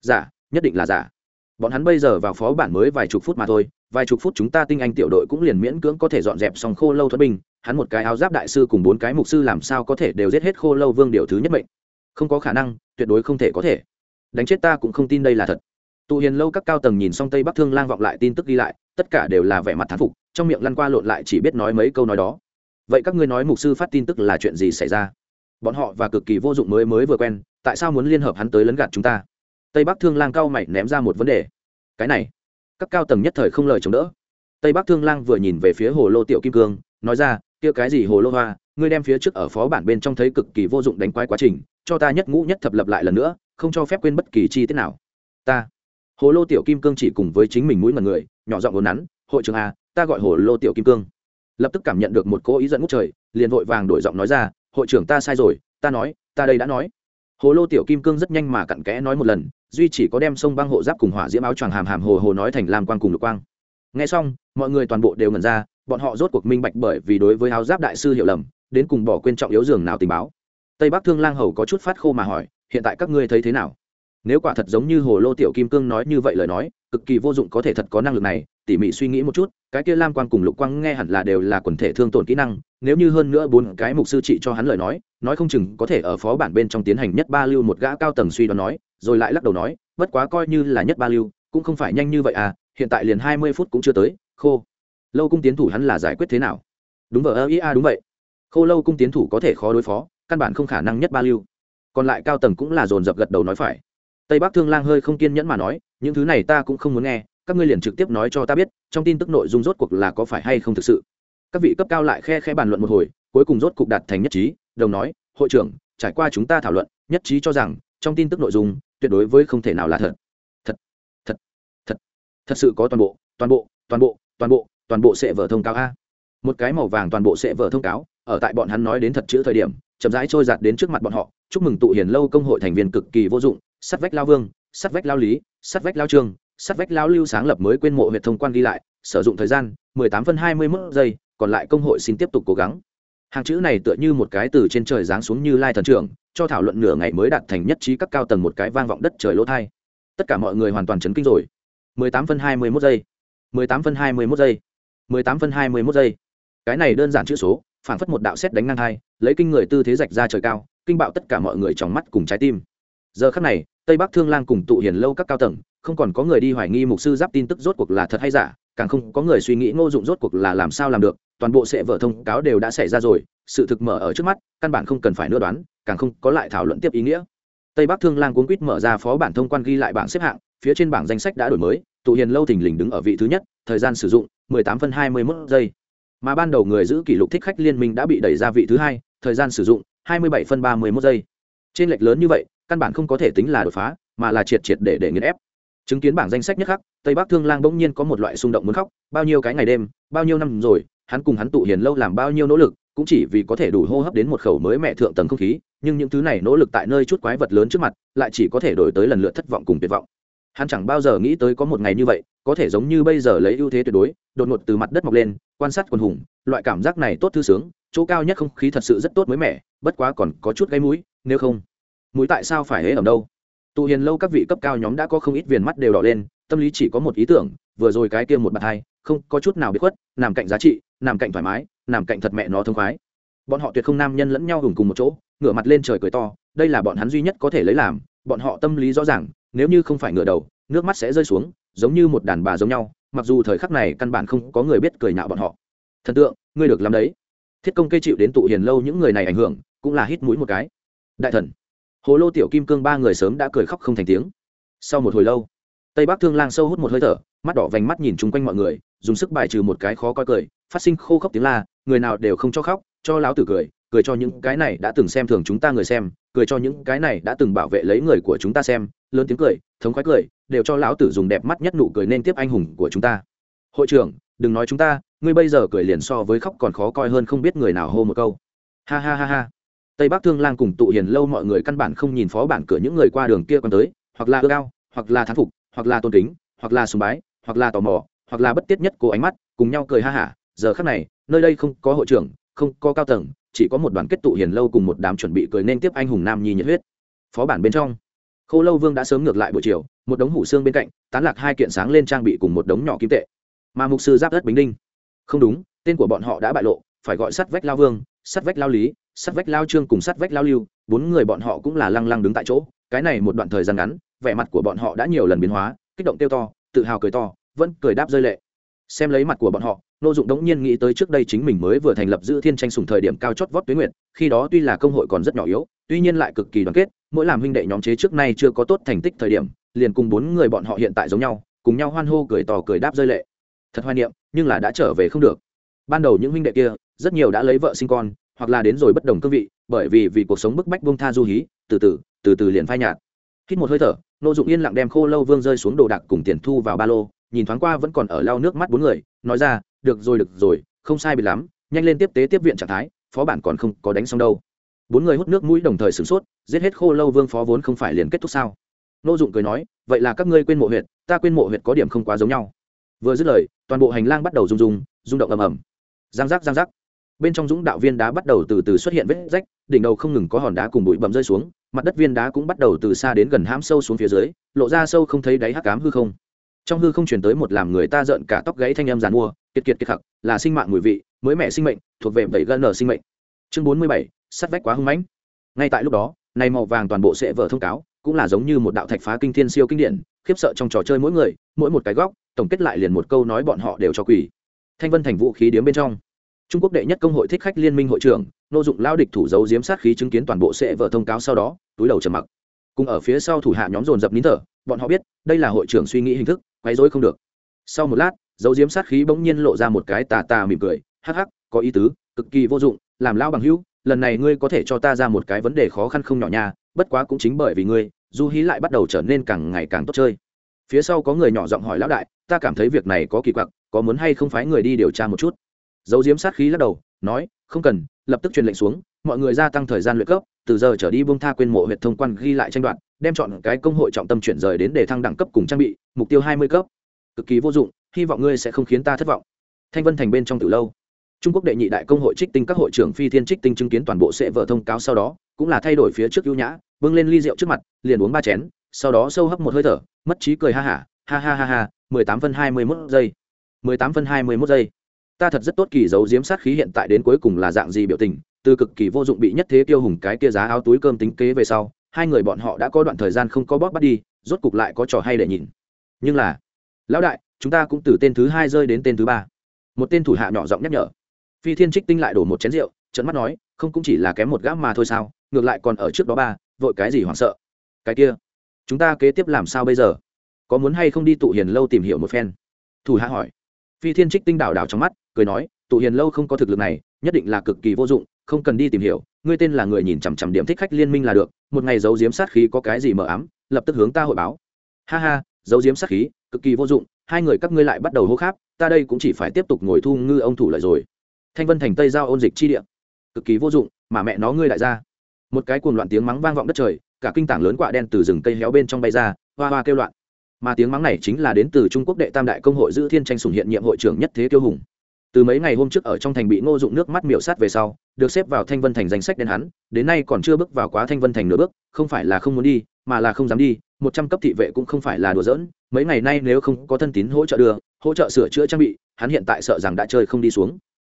Giả, nhất định là giả. Bọn hắn bây giờ vào phó bản mới vài chục phút mà thôi vài chục phút chúng ta tinh anh tiểu đội cũng liền miễn cưỡng có thể dọn dẹp xong khô lâu thuẫn binh, hắn một cái áo giáp đại sư cùng bốn cái mục sư làm sao có thể đều giết hết khô lâu vương điều thứ nhất mệnh. Không có khả năng, tuyệt đối không thể có thể. Đánh chết ta cũng không tin đây là thật. Tụ hiền lâu các cao tầng nhìn xong tây bắc thương lang vọng lại tin tức ghi lại, tất cả đều là vẻ mặt thán phục, trong miệng lăn qua lộn lại chỉ biết nói mấy câu nói đó. Vậy các ngươi nói mục sư phát tin tức là chuyện gì xảy ra? Bọn họ và cực kỳ vô dụng mới mới vừa quen, tại sao muốn liên hợp hắn tới lấn gạt chúng ta? Tây bắc thương lang cao mày ném ra một vấn đề. Cái này các cao tầng nhất thời không lời chống đỡ. Tây bắc thương lang vừa nhìn về phía hồ lô tiểu kim cương, nói ra, kia cái gì hồ lô hoa, ngươi đem phía trước ở phó bản bên trong thấy cực kỳ vô dụng đánh quái quá trình, cho ta nhất ngũ nhất thập lập lại lần nữa, không cho phép quên bất kỳ chi tiết nào. Ta. Hồ lô tiểu kim cương chỉ cùng với chính mình mũi mật người, nhỏ giọng vốn nắn, hội trưởng a, ta gọi hồ lô tiểu kim cương. Lập tức cảm nhận được một cố ý dẫn ngút trời, liền vội vàng đổi giọng nói ra, hội trưởng ta sai rồi, ta nói, ta đây đã nói. Hồ lô tiểu kim cương rất nhanh mà cặn kẽ nói một lần duy chỉ có đem sông băng hộ giáp cùng hỏa diễm áo choàng hàm hàm hồ hồ nói thành lam quang cùng lục quang. Nghe xong, mọi người toàn bộ đều ngẩn ra, bọn họ rốt cuộc minh bạch bởi vì đối với áo giáp đại sư hiểu lầm, đến cùng bỏ quên trọng yếu giường nào tình báo. Tây bắc thương lang hầu có chút phát khô mà hỏi, hiện tại các ngươi thấy thế nào? Nếu quả thật giống như hồ lô tiểu kim cương nói như vậy lời nói, cực kỳ vô dụng có thể thật có năng lực này, tỉ mỉ suy nghĩ một chút, cái kia lam quang cùng lục quang nghe hẳn là đều là quần thể thương tổn kỹ năng, nếu như hơn nữa bốn cái mục sư trị cho hắn lời nói nói không chừng có thể ở phó bản bên trong tiến hành nhất ba lưu một gã cao tầng suy đoán nói, rồi lại lắc đầu nói, bất quá coi như là nhất ba lưu, cũng không phải nhanh như vậy à hiện tại liền hai mươi phút cũng chưa tới, khô. Lâu cung tiến thủ hắn là giải quyết thế nào? Đúng vờ ơ, ý a đúng vậy. Khô lâu cung tiến thủ có thể khó đối phó, căn bản không khả năng nhất ba lưu. Còn lại cao tầng cũng là dồn dập gật đầu nói phải. Tây bắc thương lang hơi không kiên nhẫn mà nói, những thứ này ta cũng không muốn nghe, các ngươi liền trực tiếp nói cho ta biết, trong tin tức nội dung rốt cuộc là có phải hay không thực sự. Các vị cấp cao lại khe khe bàn luận một hồi, cuối cùng rốt cục đạt thành nhất trí đồng nói, hội trưởng, trải qua chúng ta thảo luận, nhất trí cho rằng trong tin tức nội dung tuyệt đối với không thể nào là thật. Thật thật thật. Thật sự có toàn bộ toàn bộ toàn bộ toàn bộ toàn bộ sẽ vở thông cáo a. Một cái màu vàng toàn bộ sẽ vở thông cáo, ở tại bọn hắn nói đến thật chữ thời điểm, chậm rãi trôi giạt đến trước mặt bọn họ. Chúc mừng tụ hiền lâu công hội thành viên cực kỳ vô dụng sắt vách lao vương sắt vách lao lý sắt vách lao trương sắt vách lao lưu sáng lập mới quên mộ huyện thông quan ghi lại, sử dụng thời gian 18 phân 21 giây, còn lại công hội xin tiếp tục cố gắng hàng chữ này tựa như một cái từ trên trời giáng xuống như lai thần trưởng, cho thảo luận nửa ngày mới đạt thành nhất trí các cao tầng một cái vang vọng đất trời lỗ thai. Tất cả mọi người hoàn toàn chấn kinh rồi. 18 phân 21 giây. 18 phân 21 giây. 18 phân 21 giây. Cái này đơn giản chữ số phản phất một đạo xét đánh ngang hai lấy kinh người tư thế rạch ra trời cao, kinh bạo tất cả mọi người trong mắt cùng trái tim. Giờ khắc này, tây bắc thương lang cùng tụ hiền lâu các cao tầng, không còn có người đi hoài nghi mục sư giáp tin tức rốt cuộc là thật hay giả, càng không có người suy nghĩ ngô dụng rốt cuộc là làm sao làm được toàn bộ sẽ vở thông cáo đều đã xảy ra rồi, sự thực mở ở trước mắt, căn bản không cần phải nữa đoán, càng không có lại thảo luận tiếp ý nghĩa. Tây bắc thương lang cuốn quýt mở ra phó bản thông quan ghi lại bảng xếp hạng, phía trên bảng danh sách đã đổi mới, tụ hiền lâu thình lình đứng ở vị thứ nhất, thời gian sử dụng 18 phân 21 giây. Mà ban đầu người giữ kỷ lục thích khách liên minh đã bị đẩy ra vị thứ hai, thời gian sử dụng 27 phân 31 giây. Trên lệch lớn như vậy, căn bản không có thể tính là đột phá, mà là triệt triệt để để nghiền ép. Chứng kiến bảng danh sách nhất khắc, tây bắc thương lang bỗng nhiên có một loại xung động muốn khóc. Bao nhiêu cái ngày đêm, bao nhiêu năm rồi hắn cùng hắn tụ hiền lâu làm bao nhiêu nỗ lực, cũng chỉ vì có thể đủ hô hấp đến một khẩu mới mẹ thượng tầng không khí, nhưng những thứ này nỗ lực tại nơi chút quái vật lớn trước mặt, lại chỉ có thể đổi tới lần lượt thất vọng cùng tuyệt vọng. Hắn chẳng bao giờ nghĩ tới có một ngày như vậy, có thể giống như bây giờ lấy ưu thế tuyệt đối, đột ngột từ mặt đất mọc lên, quan sát quần hùng, loại cảm giác này tốt thư sướng, chỗ cao nhất không khí thật sự rất tốt mới mẻ, bất quá còn có chút gây mũi, nếu không, mũi tại sao phải hễ ở đâu? Tụ hiền lâu các vị cấp cao nhóm đã có không ít viền mắt đều đỏ lên, tâm lý chỉ có một ý tưởng, vừa rồi cái kia một bạt hai, không có chút nào bị khuất, nằm cạnh giá trị nằm cạnh thoải mái, nằm cạnh thật mẹ nó thông khoái. Bọn họ tuyệt không nam nhân lẫn nhau hùng cùng một chỗ, ngửa mặt lên trời cười to, đây là bọn hắn duy nhất có thể lấy làm, bọn họ tâm lý rõ ràng, nếu như không phải ngửa đầu, nước mắt sẽ rơi xuống, giống như một đàn bà giống nhau, mặc dù thời khắc này căn bản không có người biết cười nhạo bọn họ. Thần tượng, ngươi được làm đấy. Thiết công cây chịu đến tụ hiền lâu những người này ảnh hưởng, cũng là hít mũi một cái. Đại thần, hồ lô tiểu kim cương ba người sớm đã cười khóc không thành tiếng. Sau một hồi lâu, tây bắc thương lang sâu hút một hơi thở, mắt đỏ vành mắt nhìn chung quanh mọi người, dùng sức bài trừ một cái khó coi cười phát sinh khô khốc tiếng la, người nào đều không cho khóc, cho láo tử cười cười cho những cái này đã từng xem thường chúng ta người xem, cười cho những cái này đã từng bảo vệ lấy người của chúng ta xem, lớn tiếng cười, thống khoái cười, đều cho lão tử dùng đẹp mắt nhất nụ cười nên tiếp anh hùng của chúng ta. Hội trưởng, đừng nói chúng ta, ngươi bây giờ cười liền so với khóc còn khó coi hơn không biết người nào hô một câu. Ha ha ha ha. Tây bắc thương lang cùng tụ hiền lâu mọi người căn bản không nhìn phó bản cửa những người qua đường kia còn tới, hoặc là ưa cao hoặc là thán phục, hoặc là tôn kính, hoặc là sùng bái, hoặc là tò mò, hoặc là bất tiết nhất cô ánh mắt, cùng nhau cười ha hả giờ khắc này, nơi đây không có hội trưởng, không có cao tầng, chỉ có một đoàn kết tụ hiền lâu cùng một đám chuẩn bị cười nên tiếp anh hùng nam nhi nhiệt huyết. Phó bản bên trong khô lâu vương đã sớm ngược lại buổi chiều, một đống hủ xương bên cạnh, tán lạc hai kiện sáng lên trang bị cùng một đống nhỏ kim tệ. Mà mục sư giáp đất bình đinh không đúng, tên của bọn họ đã bại lộ, phải gọi sắt vách lao vương, sắt vách lao lý, sắt vách lao trương cùng sắt vách lao lưu, bốn người bọn họ cũng là lăng lăng đứng tại chỗ. Cái này một đoạn thời gian ngắn, vẻ mặt của bọn họ đã nhiều lần biến hóa, kích động tiêu to, tự hào cười to, vẫn cười đáp rơi lệ. Xem lấy mặt của bọn họ nô dụng đống nhiên nghĩ tới trước đây chính mình mới vừa thành lập giữ thiên tranh sùng thời điểm cao chót vót tuyến nguyện khi đó tuy là công hội còn rất nhỏ yếu, tuy nhiên lại cực kỳ đoàn kết, mỗi làm huynh đệ nhóm chế trước nay chưa có tốt thành tích thời điểm, liền cùng bốn người bọn họ hiện tại giống nhau, cùng nhau hoan hô cười tỏ cười đáp rơi lệ. Thật hoài niệm, nhưng là đã trở về không được. Ban đầu những huynh đệ kia, rất nhiều đã lấy vợ sinh con, hoặc là đến rồi bất đồng cương vị, bởi vì vì cuộc sống bức bách bông tha du hí, từ từ từ từ liền phai nhạt. Hít một hơi thở, nô dụng yên lặng đem khô lâu vương rơi xuống đồ đạc cùng tiền thu vào ba lô, nhìn thoáng qua vẫn còn ở lau nước mắt bốn người, nói ra được rồi được rồi, không sai bị lắm, nhanh lên tiếp tế tiếp viện trạng thái, phó bản còn không có đánh xong đâu. Bốn người hút nước mũi đồng thời sửng sốt, giết hết khô lâu vương phó vốn không phải liền kết thúc sao? Nô dụng cười nói, vậy là các ngươi quên mộ huyệt, ta quên mộ huyệt có điểm không quá giống nhau. Vừa dứt lời, toàn bộ hành lang bắt đầu rung rung rung động ầm ầm. Giang giác giang giác. Bên trong dũng đạo viên đá bắt đầu từ từ xuất hiện vết rách, đỉnh đầu không ngừng có hòn đá cùng bụi bầm rơi xuống, mặt đất viên đá cũng bắt đầu từ xa đến gần hãm sâu xuống phía dưới, lộ ra sâu không thấy đáy hắc cám hư không trong hư không chuyển tới một làm người ta giận cả tóc gãy thanh âm giàn mua, kiệt kiệt kiệt khặc, là sinh mạng mùi vị, mới mẻ sinh mệnh, thuộc về bảy gân nở sinh mệnh. Chương bốn mươi bảy, sắt vách quá hưng mãnh. Ngay tại lúc đó, này màu vàng toàn bộ sẽ vở thông cáo, cũng là giống như một đạo thạch phá kinh thiên siêu kinh điển, khiếp sợ trong trò chơi mỗi người, mỗi một cái góc, tổng kết lại liền một câu nói bọn họ đều cho quỷ. Thanh vân thành vũ khí điếm bên trong. Trung quốc đệ nhất công hội thích khách liên minh hội trưởng, nô dụng lao địch thủ dấu diếm sát khí chứng kiến toàn bộ sẽ vở thông cáo sau đó, túi đầu trầm mặc. Cùng ở phía sau thủ hạ nhóm dồn dập nín thở, bọn họ biết, đây là hội trưởng suy nghĩ hình thức quấy rối không được. Sau một lát, dấu diếm sát khí bỗng nhiên lộ ra một cái tà tà mỉm cười. Hắc hắc, có ý tứ, cực kỳ vô dụng, làm lão bằng hữu, lần này ngươi có thể cho ta ra một cái vấn đề khó khăn không nhỏ nha, bất quá cũng chính bởi vì ngươi, du hí lại bắt đầu trở nên càng ngày càng tốt chơi. Phía sau có người nhỏ giọng hỏi lão đại, ta cảm thấy việc này có kỳ quặc, có muốn hay không phái người đi điều tra một chút? Dấu diếm sát khí lắc đầu, nói, không cần, lập tức truyền lệnh xuống, mọi người gia tăng thời gian luyện cấp, từ giờ trở đi bông tha quên mộ huyện thông quan ghi lại tranh đoạt đem chọn cái công hội trọng tâm chuyển rời đến để thăng đẳng cấp cùng trang bị mục tiêu hai mươi cấp. Cực kỳ vô dụng hy vọng ngươi sẽ không khiến ta thất vọng. Thanh vân thành bên trong từ lâu. Trung quốc đệ nhị đại công hội trích tinh các hội trưởng phi thiên trích tinh chứng kiến toàn bộ sẽ vở thông cáo sau đó cũng là thay đổi phía trước ưu nhã bưng lên ly rượu trước mặt liền uống ba chén sau đó sâu hấp một hơi thở mất trí cười ha hả ha, ha ha ha ha mười tám phân hai mươi mốt giây. mười tám phân hai mươi mốt giây. Ta thật rất tốt kỳ giấu diếm sát khí hiện tại đến cuối cùng là dạng gì biểu tình từ cực kỳ vô dụng bị nhất thế tiêu hùng cái kia giá áo túi cơm tính kế về sau hai người bọn họ đã có đoạn thời gian không có bóp bắt đi, rốt cục lại có trò hay để nhìn. Nhưng là, lão đại, chúng ta cũng từ tên thứ hai rơi đến tên thứ ba. Một tên thủ hạ nhỏ giọng nhắc nhở. Phi thiên trích tinh lại đổ một chén rượu trận mắt nói, không cũng chỉ là kém một gã mà thôi sao, ngược lại còn ở trước đó ba, vội cái gì hoảng sợ. Cái kia, chúng ta kế tiếp làm sao bây giờ? Có muốn hay không đi tụ hiền lâu tìm hiểu một phen? Thủ hạ hỏi. Phi thiên trích tinh đảo đảo trong mắt, cười nói, tụ hiền lâu không có thực lực này, nhất định là cực kỳ vô dụng, không cần đi tìm hiểu ngươi tên là người nhìn chằm chằm điểm thích khách liên minh là được, một ngày giấu diếm sát khí có cái gì mờ ám, lập tức hướng ta hội báo. Ha ha, giấu diếm sát khí, cực kỳ vô dụng, hai người các ngươi lại bắt đầu hô kháp, ta đây cũng chỉ phải tiếp tục ngồi thu ngư ông thủ lợi rồi. Thanh vân thành tây giao ôn dịch chi địa. Cực kỳ vô dụng, mà mẹ nó ngươi lại ra. Một cái cuồng loạn tiếng mắng vang vọng đất trời, cả kinh tảng lớn quạ đen từ rừng cây héo bên trong bay ra, hoa hoa kêu loạn. Mà tiếng mắng này chính là đến từ trung quốc đệ tam đại công hội giữ thiên tranh sùng hiện nhiệm hội trưởng nhất thế kiêu hùng từ mấy ngày hôm trước ở trong thành bị ngô dụng nước mắt miểu sát về sau, được xếp vào thanh vân thành danh sách đen hắn, đến nay còn chưa bước vào quá thanh vân thành nửa bước, không phải là không muốn đi, mà là không dám đi, một trăm cấp thị vệ cũng không phải là đùa giỡn, mấy ngày nay nếu không có thân tín hỗ trợ đưa, hỗ trợ sửa chữa trang bị, hắn hiện tại sợ rằng đã chơi không đi xuống.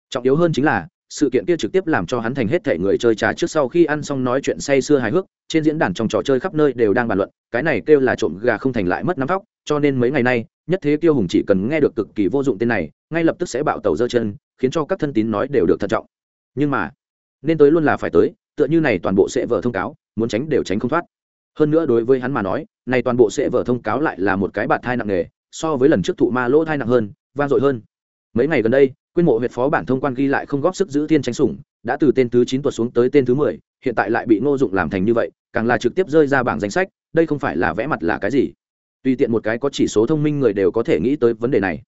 Trọng yếu hơn chính là, sự kiện kia trực tiếp làm cho hắn thành hết thể người chơi trà trước sau khi ăn xong nói chuyện say sưa hài hước, trên diễn đàn trong trò chơi khắp nơi đều đang bàn luận, cái này kêu là trộm gà không thành lại mất nắm tóc cho nên mấy ngày nay, nhất thế tiêu hùng chỉ cần nghe được cực kỳ vô dụng tên này, ngay lập tức sẽ bạo tàu dơ chân, khiến cho các thân tín nói đều được thận trọng. Nhưng mà, nên tới luôn là phải tới, tựa như này toàn bộ sẽ vở thông cáo, muốn tránh đều tránh không thoát. Hơn nữa đối với hắn mà nói, này toàn bộ sẽ vở thông cáo lại là một cái bạt thai nặng nề, so với lần trước thụ ma lỗ thai nặng hơn, vang dội hơn. Mấy ngày gần đây, quyên mộ huyện phó bản thông quan ghi lại không góp sức giữ thiên tranh sủng, đã từ tên thứ chín tuột xuống tới tên thứ mười, hiện tại lại bị ngô dụng làm thành như vậy, càng là trực tiếp rơi ra bảng danh sách, đây không phải là vẽ mặt là cái gì tùy tiện một cái có chỉ số thông minh người đều có thể nghĩ tới vấn đề này.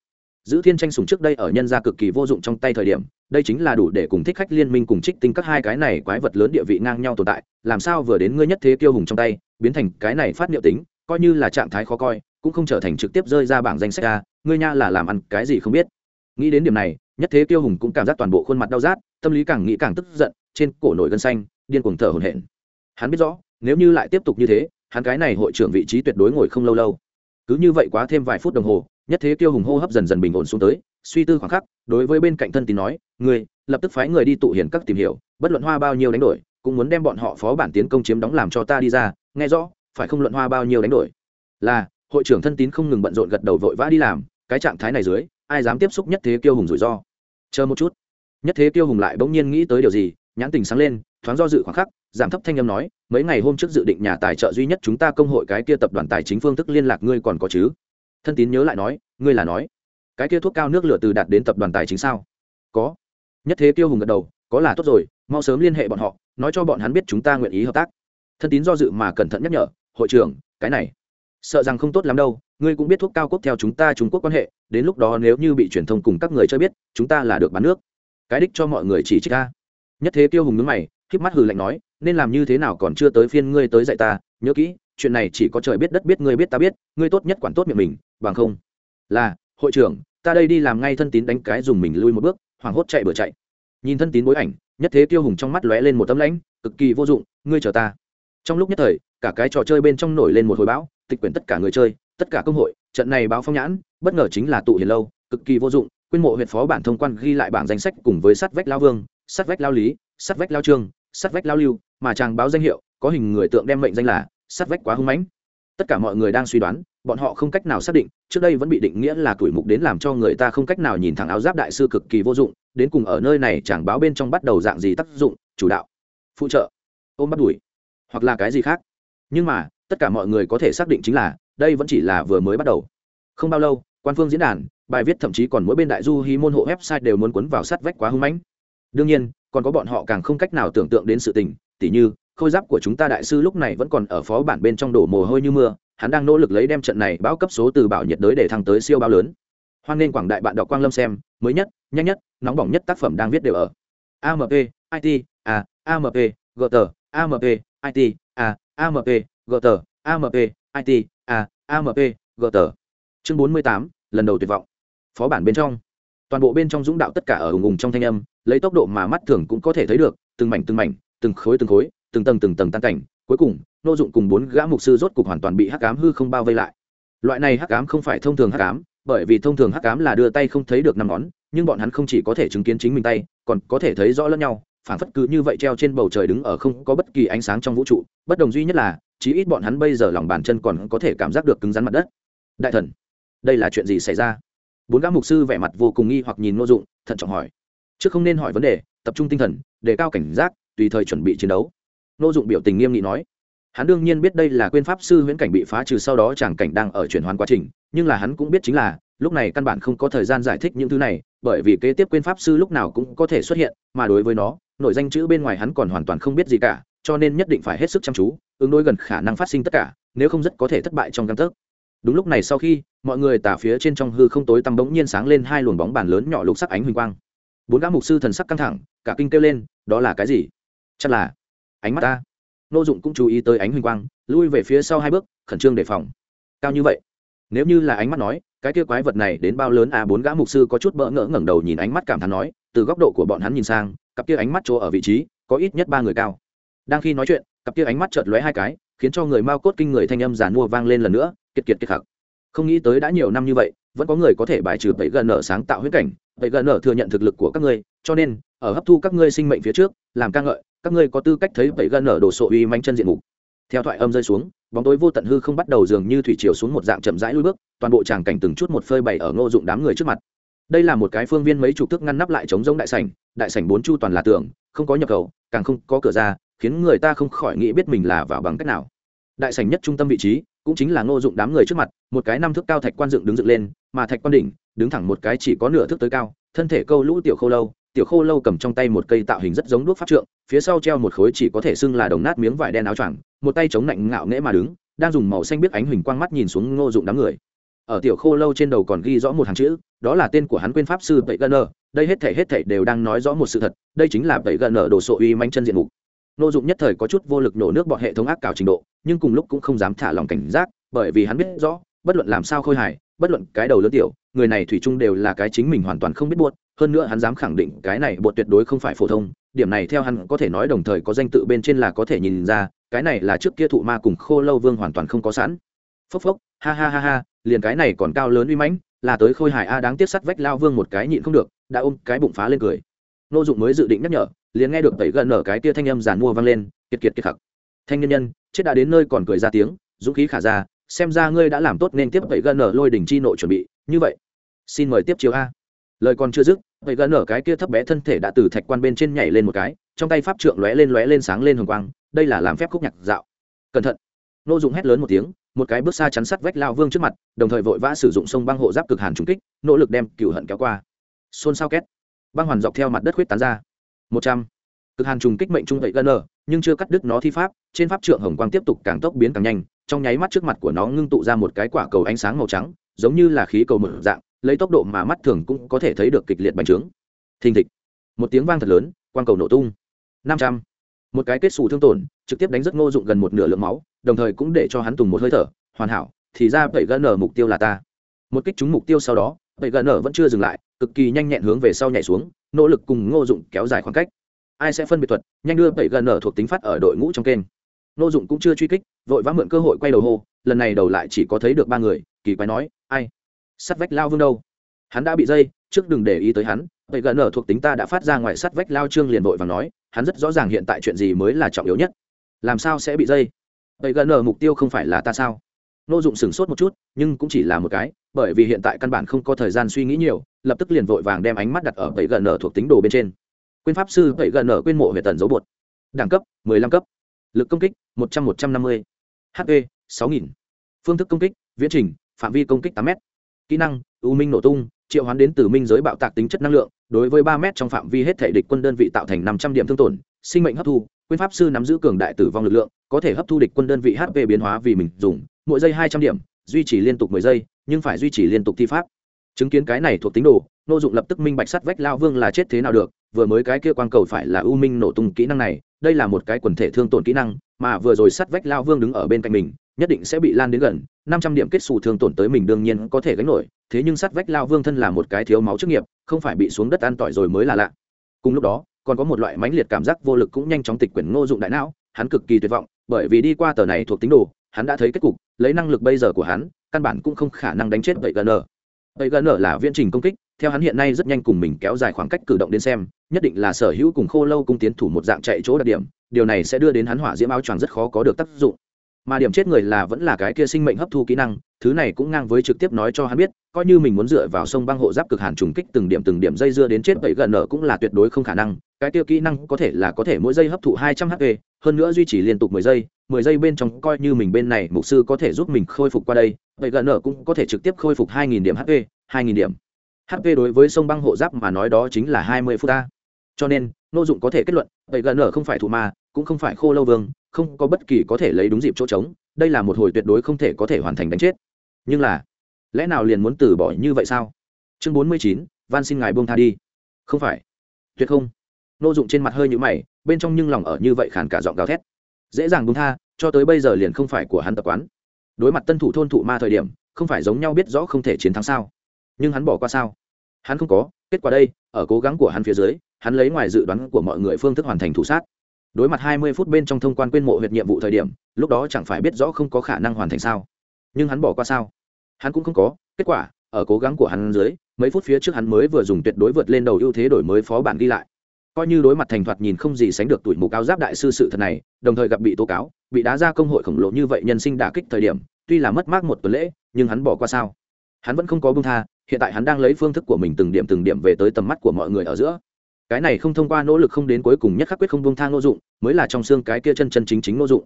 Giữ thiên tranh sủng trước đây ở nhân gia cực kỳ vô dụng trong tay thời điểm, đây chính là đủ để cùng thích khách liên minh cùng trích tinh các hai cái này quái vật lớn địa vị ngang nhau tồn tại, làm sao vừa đến ngươi nhất thế tiêu hùng trong tay, biến thành cái này phát niệu tính, coi như là trạng thái khó coi, cũng không trở thành trực tiếp rơi ra bảng danh sách ra ngươi nha là làm ăn cái gì không biết. Nghĩ đến điểm này, nhất thế tiêu hùng cũng cảm giác toàn bộ khuôn mặt đau rát, tâm lý càng nghĩ càng tức giận, trên cổ nổi gân xanh, điên cuồng thở hổn hển. Hắn biết rõ, nếu như lại tiếp tục như thế hắn cái này hội trưởng vị trí tuyệt đối ngồi không lâu lâu. Cứ như vậy quá thêm vài phút đồng hồ, nhất thế tiêu hùng hô hấp dần dần bình ổn xuống tới, suy tư khoảng khắc, đối với bên cạnh thân tín nói người lập tức phái người đi tụ hiển các tìm hiểu, bất luận hoa bao nhiêu đánh đổi, cũng muốn đem bọn họ phó bản tiến công chiếm đóng làm cho ta đi ra, nghe rõ, phải không luận hoa bao nhiêu đánh đổi? Là, hội trưởng thân tín không ngừng bận rộn gật đầu vội vã đi làm, cái trạng thái này dưới, ai dám tiếp xúc nhất thế kiêu hùng rủi ro? Chờ một chút. Nhất thế kiêu hùng lại bỗng nhiên nghĩ tới điều gì, nhãn tình sáng lên, thoáng do dự khoảng khắc giảm thấp thanh âm nói, mấy ngày hôm trước dự định nhà tài trợ duy nhất chúng ta công hội cái kia tập đoàn tài chính phương thức liên lạc ngươi còn có chứ? Thân tín nhớ lại nói, ngươi là nói, cái kia thuốc cao nước lửa từ đạt đến tập đoàn tài chính sao? Có. Nhất thế tiêu hùng gật đầu, có là tốt rồi, mau sớm liên hệ bọn họ, nói cho bọn hắn biết chúng ta nguyện ý hợp tác. Thân tín do dự mà cẩn thận nhắc nhở, hội trưởng, cái này, sợ rằng không tốt lắm đâu, ngươi cũng biết thuốc cao quốc theo chúng ta trung quốc quan hệ, đến lúc đó nếu như bị truyền thông cùng các người cho biết, chúng ta là được bán nước. Cái đích cho mọi người chỉ trích ta nhất thế tiêu hùng nước mày híp mắt hừ lạnh nói, nên làm như thế nào còn chưa tới phiên ngươi tới dạy ta? Nhớ kỹ, chuyện này chỉ có trời biết đất biết ngươi biết ta biết, ngươi tốt nhất quản tốt miệng mình, bằng không là, hội trưởng, ta đây đi làm ngay thân tín đánh cái dùng mình lui một bước, hoảng hốt chạy bừa chạy. Nhìn thân tín bối ảnh, nhất thế tiêu hùng trong mắt lóe lên một tấm lãnh, cực kỳ vô dụng, ngươi chờ ta. Trong lúc nhất thời, cả cái trò chơi bên trong nổi lên một hồi bão, tịch quyển tất cả người chơi, tất cả công hội, trận này báo phong nhãn, bất ngờ chính là tụ hiền lâu, cực kỳ vô dụng quyên mộ huyện phó bản thông quan ghi lại bảng danh sách cùng với sắt vách lao vương sắt vách lao lý sắt vách lao trương sắt vách lao lưu, mà chàng báo danh hiệu, có hình người tượng đem mệnh danh là sắt vách quá hưng mãnh. Tất cả mọi người đang suy đoán, bọn họ không cách nào xác định, trước đây vẫn bị định nghĩa là tuổi mục đến làm cho người ta không cách nào nhìn thẳng áo giáp đại sư cực kỳ vô dụng, đến cùng ở nơi này chàng báo bên trong bắt đầu dạng gì tác dụng, chủ đạo, phụ trợ, ôm bắt đuổi, hoặc là cái gì khác. Nhưng mà, tất cả mọi người có thể xác định chính là, đây vẫn chỉ là vừa mới bắt đầu. Không bao lâu, quan phương diễn đàn, bài viết thậm chí còn mỗi bên đại du hí môn hộ website đều muốn quấn vào sát vách quá hưng mãnh. Đương nhiên còn có bọn họ càng không cách nào tưởng tượng đến sự tình, tỉ như, khôi giáp của chúng ta đại sư lúc này vẫn còn ở phó bản bên trong đổ mồ hôi như mưa, hắn đang nỗ lực lấy đem trận này bão cấp số từ bảo nhiệt đới để thăng tới siêu bao lớn. Hoan nghênh quảng đại bạn đọc quang lâm xem, mới nhất, nhanh nhất, nóng bỏng nhất tác phẩm đang viết đều ở. Amp it a amp gt amp it a amp gt amp it a amp gt chương bốn mươi tám, lần đầu tuyệt vọng. Phó bản bên trong. Toàn bộ bên trong dũng đạo tất cả ở ùng ùng trong thanh âm lấy tốc độ mà mắt thường cũng có thể thấy được, từng mảnh từng mảnh, từng khối từng khối, từng tầng từng tầng tan cảnh, cuối cùng, nô dụng cùng bốn gã mục sư rốt cục hoàn toàn bị hắc ám hư không bao vây lại. Loại này hắc ám không phải thông thường hắc ám, bởi vì thông thường hắc ám là đưa tay không thấy được năm ngón, nhưng bọn hắn không chỉ có thể chứng kiến chính mình tay, còn có thể thấy rõ lẫn nhau phản phất cứ như vậy treo trên bầu trời đứng ở không có bất kỳ ánh sáng trong vũ trụ. Bất đồng duy nhất là, chí ít bọn hắn bây giờ lòng bàn chân còn có thể cảm giác được cứng rắn mặt đất. Đại thần, đây là chuyện gì xảy ra? Bốn gã mục sư vẻ mặt vô cùng nghi hoặc nhìn nô dụng, thận trọng hỏi trước không nên hỏi vấn đề, tập trung tinh thần, đề cao cảnh giác, tùy thời chuẩn bị chiến đấu. Nô dụng biểu tình nghiêm nghị nói. Hắn đương nhiên biết đây là quên pháp sư huyễn cảnh bị phá trừ sau đó chàng cảnh đang ở chuyển hoàn quá trình, nhưng là hắn cũng biết chính là, lúc này căn bản không có thời gian giải thích những thứ này, bởi vì kế tiếp quên pháp sư lúc nào cũng có thể xuất hiện, mà đối với nó, nội danh chữ bên ngoài hắn còn hoàn toàn không biết gì cả, cho nên nhất định phải hết sức chăm chú, ứng đối gần khả năng phát sinh tất cả, nếu không rất có thể thất bại trong căn tấc. Đúng lúc này sau khi, mọi người tả phía trên trong hư không tối tăm bỗng nhiên sáng lên hai luồng bóng bàn lớn nhỏ lục sắc ánh huỳnh quang bốn gã mục sư thần sắc căng thẳng, cả kinh kêu lên, đó là cái gì? Chắc là ánh mắt ta. Nô dụng cũng chú ý tới ánh huỳnh quang, lui về phía sau hai bước, khẩn trương đề phòng. Cao như vậy, nếu như là ánh mắt nói, cái kia quái vật này đến bao lớn à? Bốn gã mục sư có chút bỡ ngỡ ngẩng đầu nhìn ánh mắt cảm thán nói, từ góc độ của bọn hắn nhìn sang, cặp kia ánh mắt chỗ ở vị trí, có ít nhất ba người cao. Đang khi nói chuyện, cặp kia ánh mắt chợt lóe hai cái, khiến cho người mao cốt kinh người thanh âm giàn mua vang lên lần nữa, kiệt kiệt kiệt khắc không nghĩ tới đã nhiều năm như vậy, vẫn có người có thể bài trừ tẩy gần ở sáng tạo huyết cảnh. Tẩy gần ở thừa nhận thực lực của các ngươi, cho nên, ở hấp thu các ngươi sinh mệnh phía trước, làm ca ngợi, các ngươi có tư cách thấy tẩy gần ở đồ sộ uy manh chân diện mục. Theo thoại âm rơi xuống, bóng tối vô tận hư không bắt đầu dường như thủy chiều xuống một dạng chậm rãi lui bước, toàn bộ tràng cảnh từng chút một phơi bày ở ngô dụng đám người trước mặt. Đây là một cái phương viên mấy chục thước ngăn nắp lại chống giống đại sảnh đại sảnh bốn chu toàn là tường, không có nhập khẩu, càng không có cửa ra, khiến người ta không khỏi nghĩ biết mình là vào bằng cách nào. Đại sảnh nhất trung tâm vị trí cũng chính là ngô dụng đám người trước mặt, một cái năm thước cao thạch quan dựng đứng dựng lên, mà thạch quan đỉnh, đứng thẳng một cái chỉ có nửa thước tới cao, thân thể câu lũ tiểu khô lâu, tiểu khô lâu cầm trong tay một cây tạo hình rất giống đuốc pháp trượng, phía sau treo một khối chỉ có thể xưng là đồng nát miếng vải đen áo choàng, một tay chống lạnh ngạo nghễ mà đứng, đang dùng màu xanh biết ánh huỳnh quang mắt nhìn xuống ngô dụng đám người. Ở tiểu khô lâu trên đầu còn ghi rõ một hàng chữ, đó là tên của hắn quên pháp sư tẩy gân đây hết thể hết thể đều đang nói rõ một sự thật, đây chính là tẩy gân đồ sộ uy manh chân diện mục. Nô dụng nhất thời có chút vô lực nổ nước bọn hệ thống ác cào trình độ, nhưng cùng lúc cũng không dám thả lòng cảnh giác, bởi vì hắn biết rõ, bất luận làm sao khôi hài, bất luận cái đầu lớn tiểu, người này thủy chung đều là cái chính mình hoàn toàn không biết buốt hơn nữa hắn dám khẳng định cái này bột tuyệt đối không phải phổ thông, điểm này theo hắn có thể nói đồng thời có danh tự bên trên là có thể nhìn ra, cái này là trước kia thụ ma cùng khô lâu vương hoàn toàn không có sẵn. Phốc phốc, ha ha ha ha, liền cái này còn cao lớn uy mãnh, là tới khôi hài a, đáng tiếc sắt vách lao vương một cái nhịn không được, đã ôm cái bụng phá lên cười. Nô dụng mới dự định nhắc nhở liền nghe được tẩy gần ở cái tia thanh âm giàn mua vang lên, kiệt kiệt kiệt khặc. Thanh nhân nhân, chết đã đến nơi còn cười ra tiếng, dũng khí khả ra, xem ra ngươi đã làm tốt nên tiếp tẩy gần ở lôi đỉnh chi nội chuẩn bị, như vậy, xin mời tiếp chiếu a. Lời còn chưa dứt vậy gần ở cái kia thấp bé thân thể đã từ thạch quan bên trên nhảy lên một cái, trong tay pháp trượng lóe lên lóe lên sáng lên hồng quang, đây là làm phép khúc nhạc dạo. Cẩn thận. Nô dụng hét lớn một tiếng, một cái bước xa chắn sắt vách lao vương trước mặt, đồng thời vội vã sử dụng sông băng hộ giáp cực hàn trúng kích, nỗ lực đem cựu hận kéo qua. Xôn xao két. Băng hoàn dọc theo mặt đất huyết tán ra một trăm. Cực hàn trùng kích mệnh trung vậy gần ở, nhưng chưa cắt đứt nó thi pháp, trên pháp trượng hồng quang tiếp tục càng tốc biến càng nhanh, trong nháy mắt trước mặt của nó ngưng tụ ra một cái quả cầu ánh sáng màu trắng, giống như là khí cầu mở dạng, lấy tốc độ mà mắt thường cũng có thể thấy được kịch liệt bành trướng. Thình thịch. Một tiếng vang thật lớn, quang cầu nổ tung. Năm trăm. Một cái kết xù thương tổn, trực tiếp đánh rất ngô dụng gần một nửa lượng máu, đồng thời cũng để cho hắn tùng một hơi thở. Hoàn hảo, thì ra vậy gân ở mục tiêu là ta. Một kích trúng mục tiêu sau đó, vậy gần ở vẫn chưa dừng lại, cực kỳ nhanh nhẹn hướng về sau nhảy xuống nỗ lực cùng ngô dụng kéo dài khoảng cách. Ai sẽ phân biệt thuật, nhanh đưa vậy gần ở thuộc tính phát ở đội ngũ trong kênh. Ngô dụng cũng chưa truy kích, vội vã mượn cơ hội quay đầu hô, lần này đầu lại chỉ có thấy được ba người, kỳ quái nói, ai? Sắt vách lao vương đâu? Hắn đã bị dây, trước đừng để ý tới hắn vậy gần ở thuộc tính ta đã phát ra ngoài sắt vách lao trương liền vội và nói, hắn rất rõ ràng hiện tại chuyện gì mới là trọng yếu nhất. Làm sao sẽ bị dây? Vậy gần ở mục tiêu không phải là ta sao? Nô dụng sửng sốt một chút, nhưng cũng chỉ là một cái, bởi vì hiện tại căn bản không có thời gian suy nghĩ nhiều, lập tức liền vội vàng đem ánh mắt đặt ở tẩy gần nở thuộc tính đồ bên trên. Quyên pháp sư tẩy gần nở quyên mộ về tần dấu bột. Đẳng cấp 15 cấp. Lực công kích 100 150 hp 6000 phương thức công kích, viễn trình, phạm vi công kích 8 m kỹ năng, u minh nổ tung, triệu hoán đến từ minh giới bạo tạc tính chất năng lượng, đối với ba m trong phạm vi hết thể địch quân đơn vị tạo thành năm trăm điểm thương tổn, sinh mệnh hấp thu quyên pháp sư nắm giữ cường đại tử vong lực lượng, có thể hấp thu địch quân đơn vị hp biến hóa vì mình dùng, mỗi giây hai trăm điểm, duy trì liên tục mười giây, nhưng phải duy trì liên tục thi pháp. Chứng kiến cái này thuộc tính đồ, nô dụng lập tức minh bạch sắt vách lao vương là chết thế nào được, vừa mới cái kia quang cầu phải là u minh nổ tung kỹ năng này, đây là một cái quần thể thương tổn kỹ năng, mà vừa rồi sắt vách lao vương đứng ở bên cạnh mình, nhất định sẽ bị lan đến gần, năm trăm điểm kết xù thương tổn tới mình đương nhiên có thể gánh nổi, thế nhưng sắt vách lao vương thân là một cái thiếu máu chức nghiệp, không phải bị xuống đất ăn tỏi rồi mới là lạ. Cùng lúc đó còn có một loại mãnh liệt cảm giác vô lực cũng nhanh chóng tịch quyển ngô dụng đại não, hắn cực kỳ tuyệt vọng, bởi vì đi qua tờ này thuộc tính đồ, hắn đã thấy kết cục, lấy năng lực bây giờ của hắn, căn bản cũng không khả năng đánh chết vậy gần ở vậy gần ở là viễn trình công kích, theo hắn hiện nay rất nhanh cùng mình kéo dài khoảng cách cử động đến xem, nhất định là sở hữu cùng khô lâu cung tiến thủ một dạng chạy chỗ đặc điểm, điều này sẽ đưa đến hắn hỏa diễm áo choàng rất khó có được tác dụng. Mà điểm chết người là vẫn là cái kia sinh mệnh hấp thu kỹ năng, thứ này cũng ngang với trực tiếp nói cho hắn biết coi như mình muốn dựa vào sông băng hộ giáp cực hàn trùng kích từng điểm từng điểm dây dưa đến chết vậy gần nở cũng là tuyệt đối không khả năng, cái tiêu kỹ năng có thể là có thể mỗi giây hấp thụ hai trăm hp hơn nữa duy trì liên tục mười giây mười giây bên trong coi như mình bên này mục sư có thể giúp mình khôi phục qua đây vậy gần nở cũng có thể trực tiếp khôi phục hai nghìn điểm hp hai nghìn điểm. Hp đối với sông băng hộ giáp mà nói đó chính là hai mươi phút ta. Cho nên, nô dụng có thể kết luận vậy gần nở không phải thụ ma, cũng không phải khô lâu vương, không có bất kỳ có thể lấy đúng dịp chỗ trống, đây là một hồi tuyệt đối không thể có thể hoàn thành đánh chết. Nhưng là lẽ nào liền muốn từ bỏ như vậy sao? Chương bốn mươi chín, van xin ngài buông tha đi. Không phải. Tuyệt không. Nô dụng trên mặt hơi nhũ mày, bên trong nhưng lòng ở như vậy khản cả giọng gào thét. Dễ dàng buông tha, cho tới bây giờ liền không phải của hắn tập quán. Đối mặt tân thủ thôn thụ ma thời điểm, không phải giống nhau biết rõ không thể chiến thắng sao. Nhưng hắn bỏ qua sao? Hắn không có, kết quả đây, ở cố gắng của hắn phía dưới, hắn lấy ngoài dự đoán của mọi người phương thức hoàn thành thủ sát. Đối mặt hai mươi phút bên trong thông quan quên mộ huyệt nhiệm vụ thời điểm, lúc đó chẳng phải biết rõ không có khả năng hoàn thành sao. Nhưng hắn bỏ qua sao? Hắn cũng không có. Kết quả, ở cố gắng của hắn dưới, mấy phút phía trước hắn mới vừa dùng tuyệt đối vượt lên đầu ưu thế đổi mới phó bản ghi lại. Coi như đối mặt thành thoạt nhìn không gì sánh được tuổi mù cao giáp đại sư sự thật này, đồng thời gặp bị tố cáo, bị đá ra công hội khổng lồ như vậy nhân sinh đả kích thời điểm, tuy là mất mát một tuần lễ, nhưng hắn bỏ qua sao? Hắn vẫn không có bưng tha, hiện tại hắn đang lấy phương thức của mình từng điểm từng điểm về tới tầm mắt của mọi người ở giữa. Cái này không thông qua nỗ lực không đến cuối cùng nhất khắc quyết không bưng tha ngô dụng, mới là trong xương cái kia chân chân chính chính ngô dụng.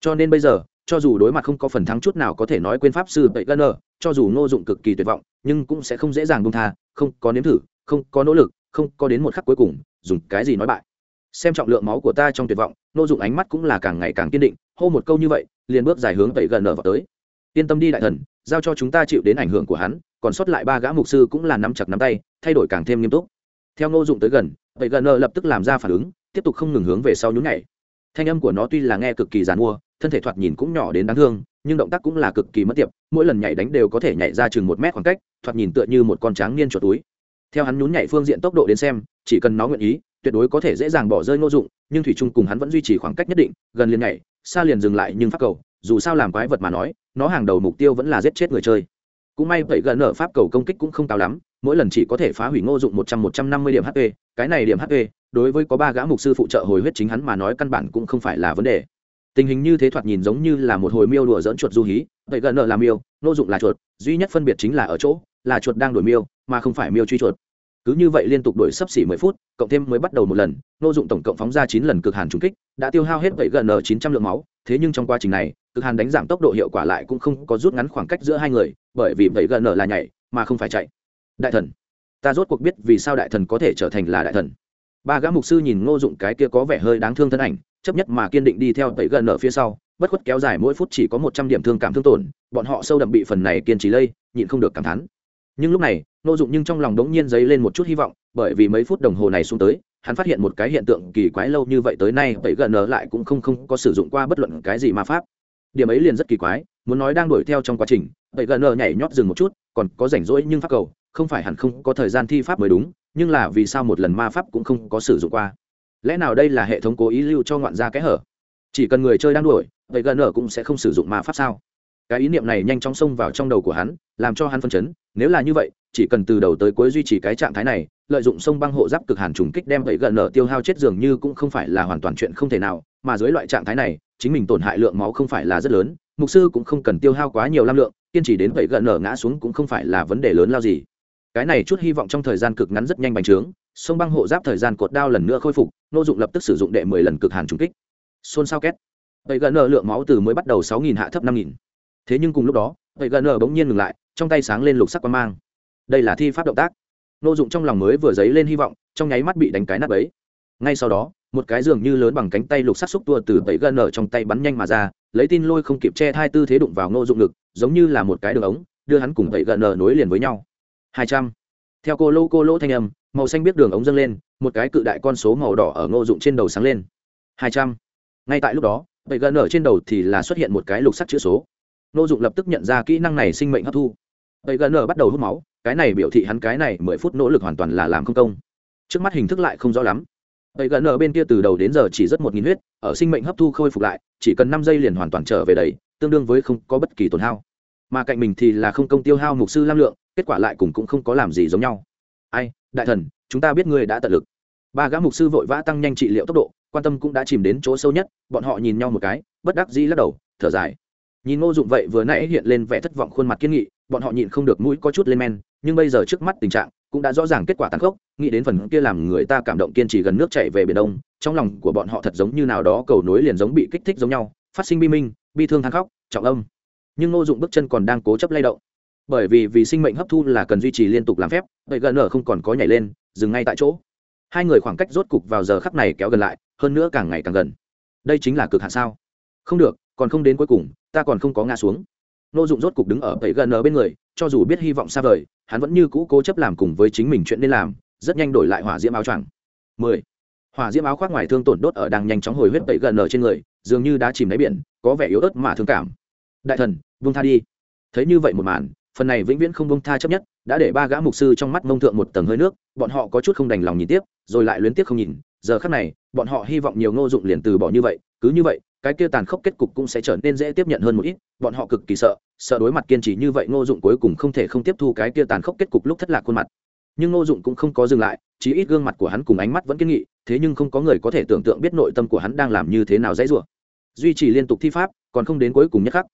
Cho nên bây giờ cho dù đối mặt không có phần thắng chút nào có thể nói quên pháp sư tẩy gân ở cho dù ngô dụng cực kỳ tuyệt vọng, nhưng cũng sẽ không dễ dàng bông tha, không có nếm thử, không có nỗ lực, không có đến một khắc cuối cùng, dùng cái gì nói bại. Xem trọng lượng máu của ta trong tuyệt vọng, ngô dụng ánh mắt cũng là càng ngày càng kiên định, hô một câu như vậy, liền bước dài hướng tẩy gần ở vào tới. Yên tâm đi đại thần, giao cho chúng ta chịu đến ảnh hưởng của hắn, còn sót lại ba gã mục sư cũng là nắm chặt nắm tay, thay đổi càng thêm nghiêm túc. Theo ngô dụng tới gần vậy gần lập tức làm ra phản ứng, tiếp tục không ngừng hướng về sau nhún nhảy. Thanh âm của nó tuy là nghe cực kỳ dàn mua thân thể thoạt nhìn cũng nhỏ đến đáng thương, nhưng động tác cũng là cực kỳ mất tiệp, mỗi lần nhảy đánh đều có thể nhảy ra chừng một mét khoảng cách, thoạt nhìn tựa như một con tráng niên chuột túi. Theo hắn nhún nhảy phương diện tốc độ đến xem, chỉ cần nó nguyện ý, tuyệt đối có thể dễ dàng bỏ rơi ngô dụng, nhưng thủy trung cùng hắn vẫn duy trì khoảng cách nhất định, gần liền nhảy, xa liền dừng lại nhưng pháp cầu, dù sao làm quái vật mà nói, nó hàng đầu mục tiêu vẫn là giết chết người chơi. Cũng may vậy gần ở pháp cầu công kích cũng không cao lắm, mỗi lần chỉ có thể phá hủy ngô dụng một trăm một trăm năm mươi điểm hp cái này điểm hp đối với có ba gã mục sư phụ trợ hồi huyết chính hắn mà nói căn bản cũng không phải là vấn đề tình hình như thế thoạt nhìn giống như là một hồi miêu đùa dỡn chuột du hí, vậy gần nợ là miêu, nô dụng là chuột, duy nhất phân biệt chính là ở chỗ, là chuột đang đuổi miêu, mà không phải miêu truy chuột. Cứ như vậy liên tục đuổi sấp xỉ mười phút, cộng thêm mới bắt đầu một lần, nô dụng tổng cộng phóng ra chín lần cực hàn trúng kích, đã tiêu hao hết vậy gần nợ chín trăm lượng máu, thế nhưng trong quá trình này, cực hàn đánh giảm tốc độ hiệu quả lại cũng không có rút ngắn khoảng cách giữa hai người, bởi vì vậy gần nợ là nhảy, mà không phải chạy. Đại thần, ta rốt cuộc biết vì sao đại thần có thể trở thành là đại thần ba gã mục sư nhìn ngô dụng cái kia có vẻ hơi đáng thương thân ảnh, chấp nhất mà kiên định đi theo tẩy gần ở phía sau, bất khuất kéo dài mỗi phút chỉ có một trăm điểm thương cảm thương tổn, bọn họ sâu đậm bị phần này kiên trì lây, nhịn không được cảm thán. Nhưng lúc này, ngô dụng nhưng trong lòng đống nhiên dấy lên một chút hy vọng, bởi vì mấy phút đồng hồ này xuống tới, hắn phát hiện một cái hiện tượng kỳ quái lâu như vậy tới nay, tẩy gần ở lại cũng không không có sử dụng qua bất luận cái gì ma pháp. Điểm ấy liền rất kỳ quái, muốn nói đang đuổi theo trong quá trình, tẩy gần ở nhảy nhót dừng một chút, còn có rảnh rỗi nhưng pháp cầu, không phải hẳn không có thời gian thi pháp mới đúng nhưng là vì sao một lần ma pháp cũng không có sử dụng qua? Lẽ nào đây là hệ thống cố ý lưu cho ngoạn gia kẽ hở? Chỉ cần người chơi đang đuổi, vậy gần ở cũng sẽ không sử dụng ma pháp sao? Cái ý niệm này nhanh chóng xông vào trong đầu của hắn, làm cho hắn phân chấn, nếu là như vậy, chỉ cần từ đầu tới cuối duy trì cái trạng thái này, lợi dụng sông băng hộ giáp cực hàn trùng kích đem vậy gần ở tiêu hao chết dường như cũng không phải là hoàn toàn chuyện không thể nào, mà dưới loại trạng thái này, chính mình tổn hại lượng máu không phải là rất lớn, mục sư cũng không cần tiêu hao quá nhiều lam lượng, kiên trì đến vậy gần ở ngã xuống cũng không phải là vấn đề lớn lao gì cái này chút hy vọng trong thời gian cực ngắn rất nhanh bành trướng, sông băng hộ giáp thời gian cột đao lần nữa khôi phục, nô dụng lập tức sử dụng đệ mười lần cực hàn trung kích. Xôn xao két. Vậy gần nợ lượng máu từ mới bắt đầu sáu nghìn hạ thấp năm nghìn. Thế nhưng cùng lúc đó vậy gần nợ bỗng nhiên ngừng lại, trong tay sáng lên lục sắc quan mang. Đây là thi pháp động tác. Nô dụng trong lòng mới vừa dấy lên hy vọng, trong nháy mắt bị đánh cái nắp ấy ngay sau đó, một cái giường như lớn bằng cánh tay lục sắc xúc tua từ tẩy gần nở trong tay bắn nhanh mà ra, lấy tin lôi không kịp che hai tư thế đụng vào nô dụng ngực, giống như là một cái đường ống, đưa hắn cùng tẩy gần nở nối liền với nhau hai trăm. Theo cô lô cô lỗ thanh âm, màu xanh biết đường ống dâng lên, một cái cự đại con số màu đỏ ở ngô dụng trên đầu sáng lên. Hai trăm. Ngay tại lúc đó bậy gần ở trên đầu thì là xuất hiện một cái lục sắc chữ số. Ngô dụng lập tức nhận ra kỹ năng này sinh mệnh hấp thu. Bậy gần ở bắt đầu hút máu, cái này biểu thị hắn cái này mười phút nỗ lực hoàn toàn là làm không công. Trước mắt hình thức lại không rõ lắm. Bậy gần ở bên kia từ đầu đến giờ chỉ rất một nghìn huyết, ở sinh mệnh hấp thu khôi phục lại, chỉ cần năm giây liền hoàn toàn trở về đầy, tương đương với không có bất kỳ tổn hao. Mà cạnh mình thì là không công tiêu hao mục sư lam lượng kết quả lại cùng cũng không có làm gì giống nhau. Ai, đại thần, chúng ta biết ngươi đã tận lực. Ba gã mục sư vội vã tăng nhanh trị liệu tốc độ, quan tâm cũng đã chìm đến chỗ sâu nhất, bọn họ nhìn nhau một cái, bất đắc dĩ lắc đầu, thở dài. Nhìn ngô dụng vậy vừa nãy hiện lên vẻ thất vọng khuôn mặt kiên nghị, bọn họ nhịn không được mũi có chút lên men, nhưng bây giờ trước mắt tình trạng cũng đã rõ ràng kết quả tàn khốc, nghĩ đến phần kia làm người ta cảm động kiên trì gần nước chảy về biển đông, trong lòng của bọn họ thật giống như nào đó cầu nối liền giống bị kích thích giống nhau, phát sinh bi minh, bi thương than khóc, trọng âm. Nhưng ngô dụng bước chân còn đang cố chấp lay động bởi vì vì sinh mệnh hấp thu là cần duy trì liên tục làm phép, vậy gần ở không còn có nhảy lên, dừng ngay tại chỗ. Hai người khoảng cách rốt cục vào giờ khắc này kéo gần lại, hơn nữa càng ngày càng gần. Đây chính là cực hạn sao? Không được, còn không đến cuối cùng, ta còn không có ngã xuống. Nô dụng rốt cục đứng ở vậy gần ở bên người, cho dù biết hy vọng xa vời, hắn vẫn như cũ cố chấp làm cùng với chính mình chuyện nên làm, rất nhanh đổi lại hỏa diễm áo choàng. Mười. Hỏa diễm áo khoác ngoài thương tổn đốt ở đang nhanh chóng hồi huyết vậy gần ở trên người, dường như đã chìm đáy biển, có vẻ yếu ớt mà thương cảm. Đại thần vung tha đi. Thấy như vậy một màn phần này vĩnh viễn không bông tha chấp nhất, đã để ba gã mục sư trong mắt mông thượng một tầng hơi nước, bọn họ có chút không đành lòng nhìn tiếp, rồi lại luyến tiếc không nhìn. Giờ khắc này, bọn họ hy vọng nhiều ngô dụng liền từ bỏ như vậy, cứ như vậy, cái kia tàn khốc kết cục cũng sẽ trở nên dễ tiếp nhận hơn một ít. Bọn họ cực kỳ sợ sợ đối mặt kiên trì như vậy ngô dụng cuối cùng không thể không tiếp thu cái kia tàn khốc kết cục lúc thất lạc khuôn mặt. Nhưng ngô dụng cũng không có dừng lại, chí ít gương mặt của hắn cùng ánh mắt vẫn kiên nghị, thế nhưng không có người có thể tưởng tượng biết nội tâm của hắn đang làm như thế nào dãy rủa. Duy trì liên tục thi pháp, còn không đến cuối cùng nhất khắc.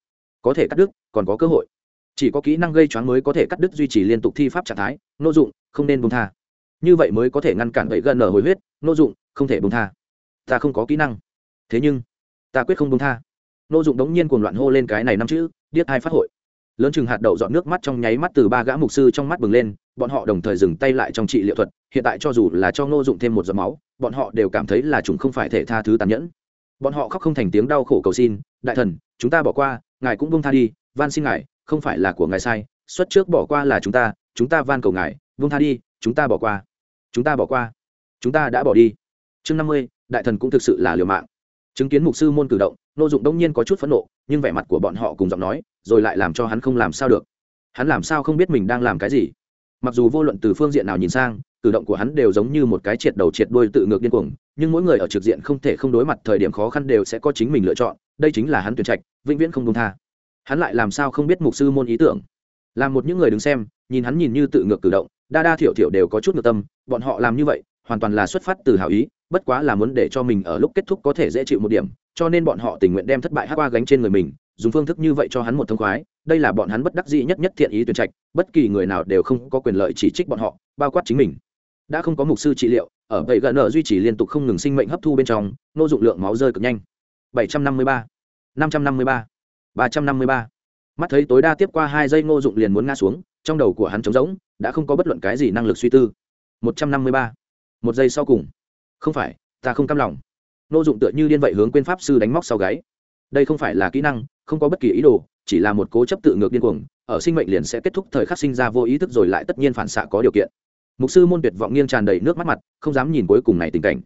Có thể cắt đứt, còn có cơ hội chỉ có kỹ năng gây choáng mới có thể cắt đứt duy trì liên tục thi pháp trạng thái, nô dụng, không nên bông tha. Như vậy mới có thể ngăn cản vậy gần ở hồi huyết, nô dụng, không thể bông tha. Ta không có kỹ năng. Thế nhưng, ta quyết không bông tha. Nô dụng đống nhiên cuồng loạn hô lên cái này năm chữ, điếc hai phát hội. Lớn chừng hạt đậu dọn nước mắt trong nháy mắt từ ba gã mục sư trong mắt bừng lên, bọn họ đồng thời dừng tay lại trong trị liệu thuật, hiện tại cho dù là cho ngô dụng thêm một giọt máu, bọn họ đều cảm thấy là chúng không phải thể tha thứ tàn nhẫn. Bọn họ khóc không thành tiếng đau khổ cầu xin, đại thần, chúng ta bỏ qua, ngài cũng bông tha đi, van xin ngài không phải là của ngài sai, xuất trước bỏ qua là chúng ta chúng ta van cầu ngài, vung tha đi, chúng ta bỏ qua. Chúng ta bỏ qua. Chúng ta đã bỏ đi. Chương năm mươi, đại thần cũng thực sự là liều mạng. Chứng kiến mục sư môn cử động, nô dụng đông nhiên có chút phẫn nộ, nhưng vẻ mặt của bọn họ cùng giọng nói, rồi lại làm cho hắn không làm sao được. Hắn làm sao không biết mình đang làm cái gì? Mặc dù vô luận từ phương diện nào nhìn sang, cử động của hắn đều giống như một cái triệt đầu triệt đuôi tự ngược điên cuồng, nhưng mỗi người ở trực diện không thể không đối mặt thời điểm khó khăn đều sẽ có chính mình lựa chọn, đây chính là hắn tuyển trạch, vĩnh viễn không công tha hắn lại làm sao không biết mục sư môn ý tưởng? Làm một những người đứng xem nhìn hắn nhìn như tự ngược cử động đa đa thiểu thiểu đều có chút ngược tâm bọn họ làm như vậy hoàn toàn là xuất phát từ hảo ý bất quá là muốn để cho mình ở lúc kết thúc có thể dễ chịu một điểm cho nên bọn họ tình nguyện đem thất bại hát qua gánh trên người mình dùng phương thức như vậy cho hắn một thông khoái đây là bọn hắn bất đắc dĩ nhất nhất thiện ý tuyển trạch bất kỳ người nào đều không có quyền lợi chỉ trích bọn họ bao quát chính mình. Đã không có mục sư trị liệu ở vậy gần ở duy trì liên tục không ngừng sinh mệnh hấp thu bên trong nô dụng lượng máu rơi cực nhanh. 753, 553, 353. mắt thấy tối đa tiếp qua hai giây ngô dụng liền muốn ngã xuống, trong đầu của hắn trống rỗng, đã không có bất luận cái gì năng lực suy tư. 153. một giây sau cùng. Không phải, ta không cam lòng. Ngô dụng tựa như điên vậy hướng quên pháp sư đánh móc sau gáy. Đây không phải là kỹ năng, không có bất kỳ ý đồ, chỉ là một cố chấp tự ngược điên cuồng, ở sinh mệnh liền sẽ kết thúc thời khắc sinh ra vô ý thức rồi lại tất nhiên phản xạ có điều kiện. Mục sư môn tuyệt vọng nghiêng tràn đầy nước mắt mặt, không dám nhìn cuối cùng này tình cảnh.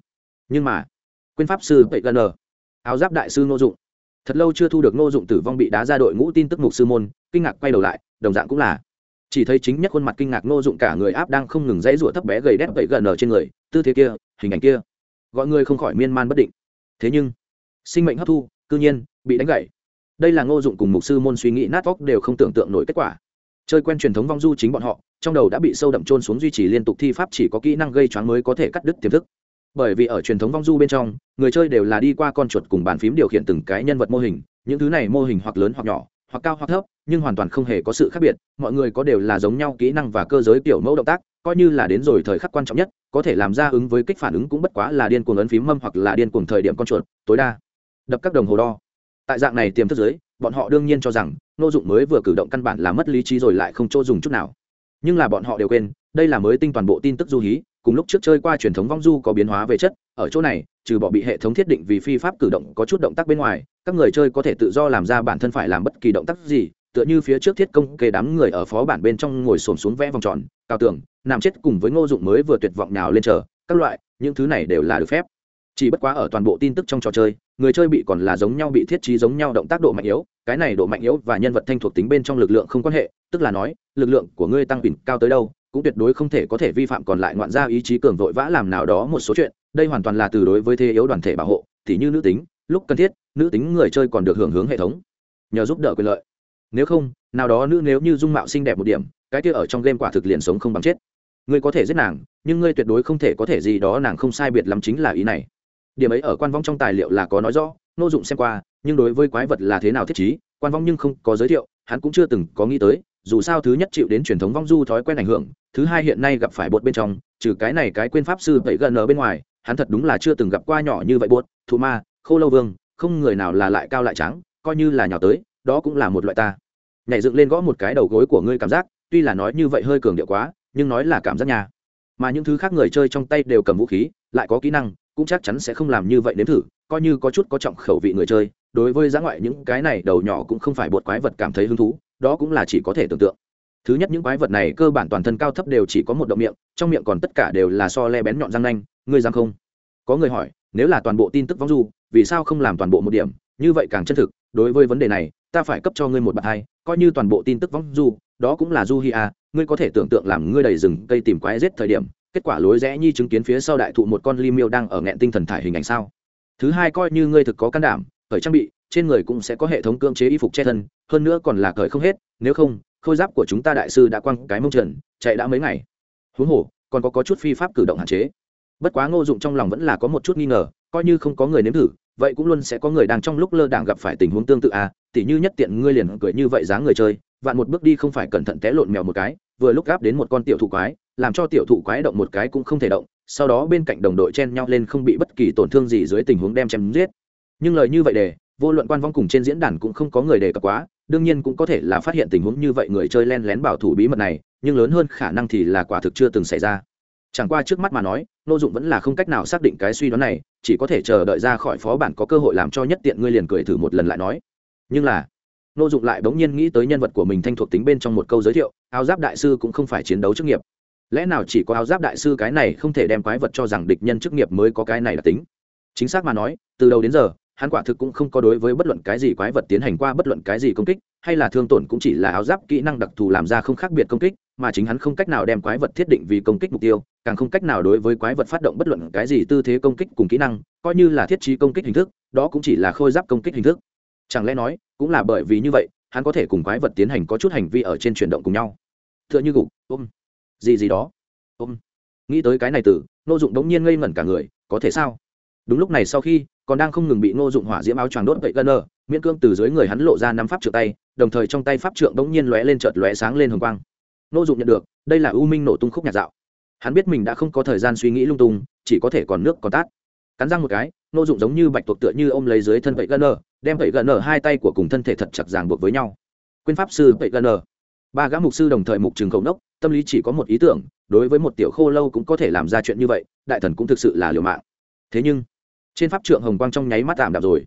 Nhưng mà, quên pháp sư vậy gần áo giáp đại sư Ngô dụng thật lâu chưa thu được Ngô dụng tử vong bị đá ra đội ngũ tin tức mục sư môn, kinh ngạc quay đầu lại, đồng dạng cũng là. Chỉ thấy chính nhất khuôn mặt kinh ngạc Ngô dụng cả người áp đang không ngừng dãy rủa thấp bé gầy đét vậy gần ở trên người, tư thế kia, hình ảnh kia. Gọi người không khỏi miên man bất định. Thế nhưng, sinh mệnh hấp thu, cư nhiên, bị đánh gãy. Đây là ngô dụng cùng mục sư môn suy nghĩ nát vóc đều không tưởng tượng nổi kết quả. Chơi quen truyền thống vong du chính bọn họ, trong đầu đã bị sâu đậm trôn xuống duy trì liên tục thi pháp chỉ có kỹ năng gây choáng mới có thể cắt đứt tiềm thức bởi vì ở truyền thống vong du bên trong, người chơi đều là đi qua con chuột cùng bàn phím điều khiển từng cái nhân vật mô hình, những thứ này mô hình hoặc lớn hoặc nhỏ, hoặc cao hoặc thấp, nhưng hoàn toàn không hề có sự khác biệt, mọi người có đều là giống nhau kỹ năng và cơ giới kiểu mẫu động tác, coi như là đến rồi thời khắc quan trọng nhất, có thể làm ra ứng với kích phản ứng cũng bất quá là điên cuồng ấn phím mâm hoặc là điên cuồng thời điểm con chuột, tối đa. Đập các đồng hồ đo. Tại dạng này tiềm thức giới, bọn họ đương nhiên cho rằng, nô dụng mới vừa cử động căn bản là mất lý trí rồi lại không chỗ dùng chút nào. Nhưng là bọn họ đều quên, đây là mới tinh toàn bộ tin tức du hí cùng lúc trước chơi qua truyền thống vong du có biến hóa về chất, ở chỗ này, trừ bỏ bị hệ thống thiết định vì phi pháp cử động có chút động tác bên ngoài, các người chơi có thể tự do làm ra bản thân phải làm bất kỳ động tác gì, tựa như phía trước thiết công kê đám người ở phó bản bên trong ngồi xổm xuống vẽ vòng tròn, cao tường nằm chết cùng với ngô dụng mới vừa tuyệt vọng nào lên chờ, các loại, những thứ này đều là được phép. Chỉ bất quá ở toàn bộ tin tức trong trò chơi, người chơi bị còn là giống nhau bị thiết trí giống nhau động tác độ mạnh yếu, cái này độ mạnh yếu và nhân vật thanh thuộc tính bên trong lực lượng không quan hệ, tức là nói, lực lượng của ngươi tăng bình cao tới đâu cũng tuyệt đối không thể có thể vi phạm còn lại ngoạn gia ý chí cường vội vã làm nào đó một số chuyện, đây hoàn toàn là từ đối với thế yếu đoàn thể bảo hộ t như nữ tính, lúc cần thiết, nữ tính người chơi còn được hưởng hướng hệ thống, nhờ giúp đỡ quyền lợi. Nếu không, nào đó nữ nếu như dung mạo xinh đẹp một điểm, cái kia ở trong game quả thực liền sống không bằng chết. Ngươi có thể giết nàng, nhưng ngươi tuyệt đối không thể có thể gì đó nàng không sai biệt lắm chính là ý này. Điểm ấy ở quan vong trong tài liệu là có nói rõ nô dụng xem qua, nhưng đối với quái vật là thế nào thiết trí, quan vong nhưng không có giới thiệu, hắn cũng chưa từng có nghĩ tới dù sao thứ nhất chịu đến truyền thống vong du thói quen ảnh hưởng, thứ hai hiện nay gặp phải bột bên trong, trừ cái này cái quên pháp sư vậy gần ở bên ngoài, hắn thật đúng là chưa từng gặp qua nhỏ như vậy bột, thụ ma, khô lâu vương, không người nào là lại cao lại trắng, coi như là nhỏ tới, đó cũng là một loại ta. Nhảy dựng lên gõ một cái đầu gối của ngươi cảm giác, tuy là nói như vậy hơi cường điệu quá, nhưng nói là cảm giác nhà mà những thứ khác người chơi trong tay đều cầm vũ khí, lại có kỹ năng, cũng chắc chắn sẽ không làm như vậy nếm thử, coi như có chút có trọng khẩu vị người chơi, đối với giã ngoại những cái này đầu nhỏ cũng không phải bột quái vật cảm thấy hứng thú đó cũng là chỉ có thể tưởng tượng. Thứ nhất, những quái vật này cơ bản toàn thân cao thấp đều chỉ có một động miệng, trong miệng còn tất cả đều là so le bén nhọn răng nanh, ngươi dám không? Có người hỏi, nếu là toàn bộ tin tức vong du, vì sao không làm toàn bộ một điểm? Như vậy càng chân thực, đối với vấn đề này, ta phải cấp cho ngươi một bậc hai, coi như toàn bộ tin tức vong du, đó cũng là du hi a ngươi có thể tưởng tượng làm ngươi đầy rừng cây tìm quái giết thời điểm, kết quả lối rẽ nhi chứng kiến phía sau đại thụ một con ly miêu đang ở nghẹn tinh thần thải hình ảnh sao? Thứ hai, coi như ngươi thực có can đảm, khởi trang bị trên người cũng sẽ có hệ thống cưỡng chế y phục che thân hơn nữa còn là cởi không hết nếu không khôi giáp của chúng ta đại sư đã quăng cái mông trần chạy đã mấy ngày. Huống hồ còn có, có chút phi pháp cử động hạn chế. Bất quá ngô dụng trong lòng vẫn là có một chút nghi ngờ coi như không có người nếm thử vậy cũng luôn sẽ có người đang trong lúc lơ đảng gặp phải tình huống tương tự à tỉ như nhất tiện ngươi liền cười như vậy dáng người chơi vạn một bước đi không phải cẩn thận té lộn mèo một cái vừa lúc gáp đến một con tiểu thụ quái làm cho tiểu thụ quái động một cái cũng không thể động sau đó bên cạnh đồng đội chen nhau lên không bị bất kỳ tổn thương gì dưới tình huống đem chém giết. Nhưng lời như vậy để vô luận quan vong cùng trên diễn đàn cũng không có người đề cập quá, đương nhiên cũng có thể là phát hiện tình huống như vậy người chơi len lén bảo thủ bí mật này, nhưng lớn hơn khả năng thì là quả thực chưa từng xảy ra. Chẳng qua trước mắt mà nói nô dụng vẫn là không cách nào xác định cái suy đoán này, chỉ có thể chờ đợi ra khỏi phó bản có cơ hội làm cho nhất tiện ngươi liền cười thử một lần lại nói. Nhưng là nô dụng lại bỗng nhiên nghĩ tới nhân vật của mình thanh thuộc tính bên trong một câu giới thiệu, áo giáp đại sư cũng không phải chiến đấu chức nghiệp. Lẽ nào chỉ có áo giáp đại sư cái này không thể đem quái vật cho rằng địch nhân chức nghiệp mới có cái này là tính? Chính xác mà nói, từ đầu đến giờ hắn quả thực cũng không có đối với bất luận cái gì quái vật tiến hành qua bất luận cái gì công kích, hay là thương tổn cũng chỉ là áo giáp kỹ năng đặc thù làm ra không khác biệt công kích, mà chính hắn không cách nào đem quái vật thiết định vì công kích mục tiêu, càng không cách nào đối với quái vật phát động bất luận cái gì tư thế công kích cùng kỹ năng, coi như là thiết trí công kích hình thức, đó cũng chỉ là khôi giáp công kích hình thức. Chẳng lẽ nói, cũng là bởi vì như vậy, hắn có thể cùng quái vật tiến hành có chút hành vi ở trên chuyển động cùng nhau? T h ư ợ n h ư gục, ôm. Gì gì đó. Ôm. Nghĩ tới cái này từ nô dụng đống nhiên ngây ngẩn cả người, có thể sao? Đúng lúc này sau khi, còn đang không ngừng bị ngô dụng hỏa diễm áo choàng đốt vậy gần nơ miễn cương từ dưới người hắn lộ ra năm pháp trượng tay, đồng thời trong tay pháp trượng bỗng nhiên lóe lên chợt lóe sáng lên hồng quang. Ngô dụng nhận được, đây là u minh nổ tung khúc nhạt dạo. Hắn biết mình đã không có thời gian suy nghĩ lung tung, chỉ có thể còn nước còn tát. Cắn răng một cái, ngô dụng giống như bạch tuộc tựa như ôm lấy dưới thân vậy gần nơ đem vậy gần nơ hai tay của cùng thân thể thật chặt ràng buộc với nhau. Quyên pháp sư vậy gần nơ ba gã mục sư đồng thời mục trường cầu đốc tâm lý chỉ có một ý tưởng, đối với một tiểu khô lâu cũng có thể làm ra chuyện như vậy, đại thần cũng thực sự là liều mạng. Thế nhưng trên pháp trượng hồng quang trong nháy mắt tạm đạp rồi.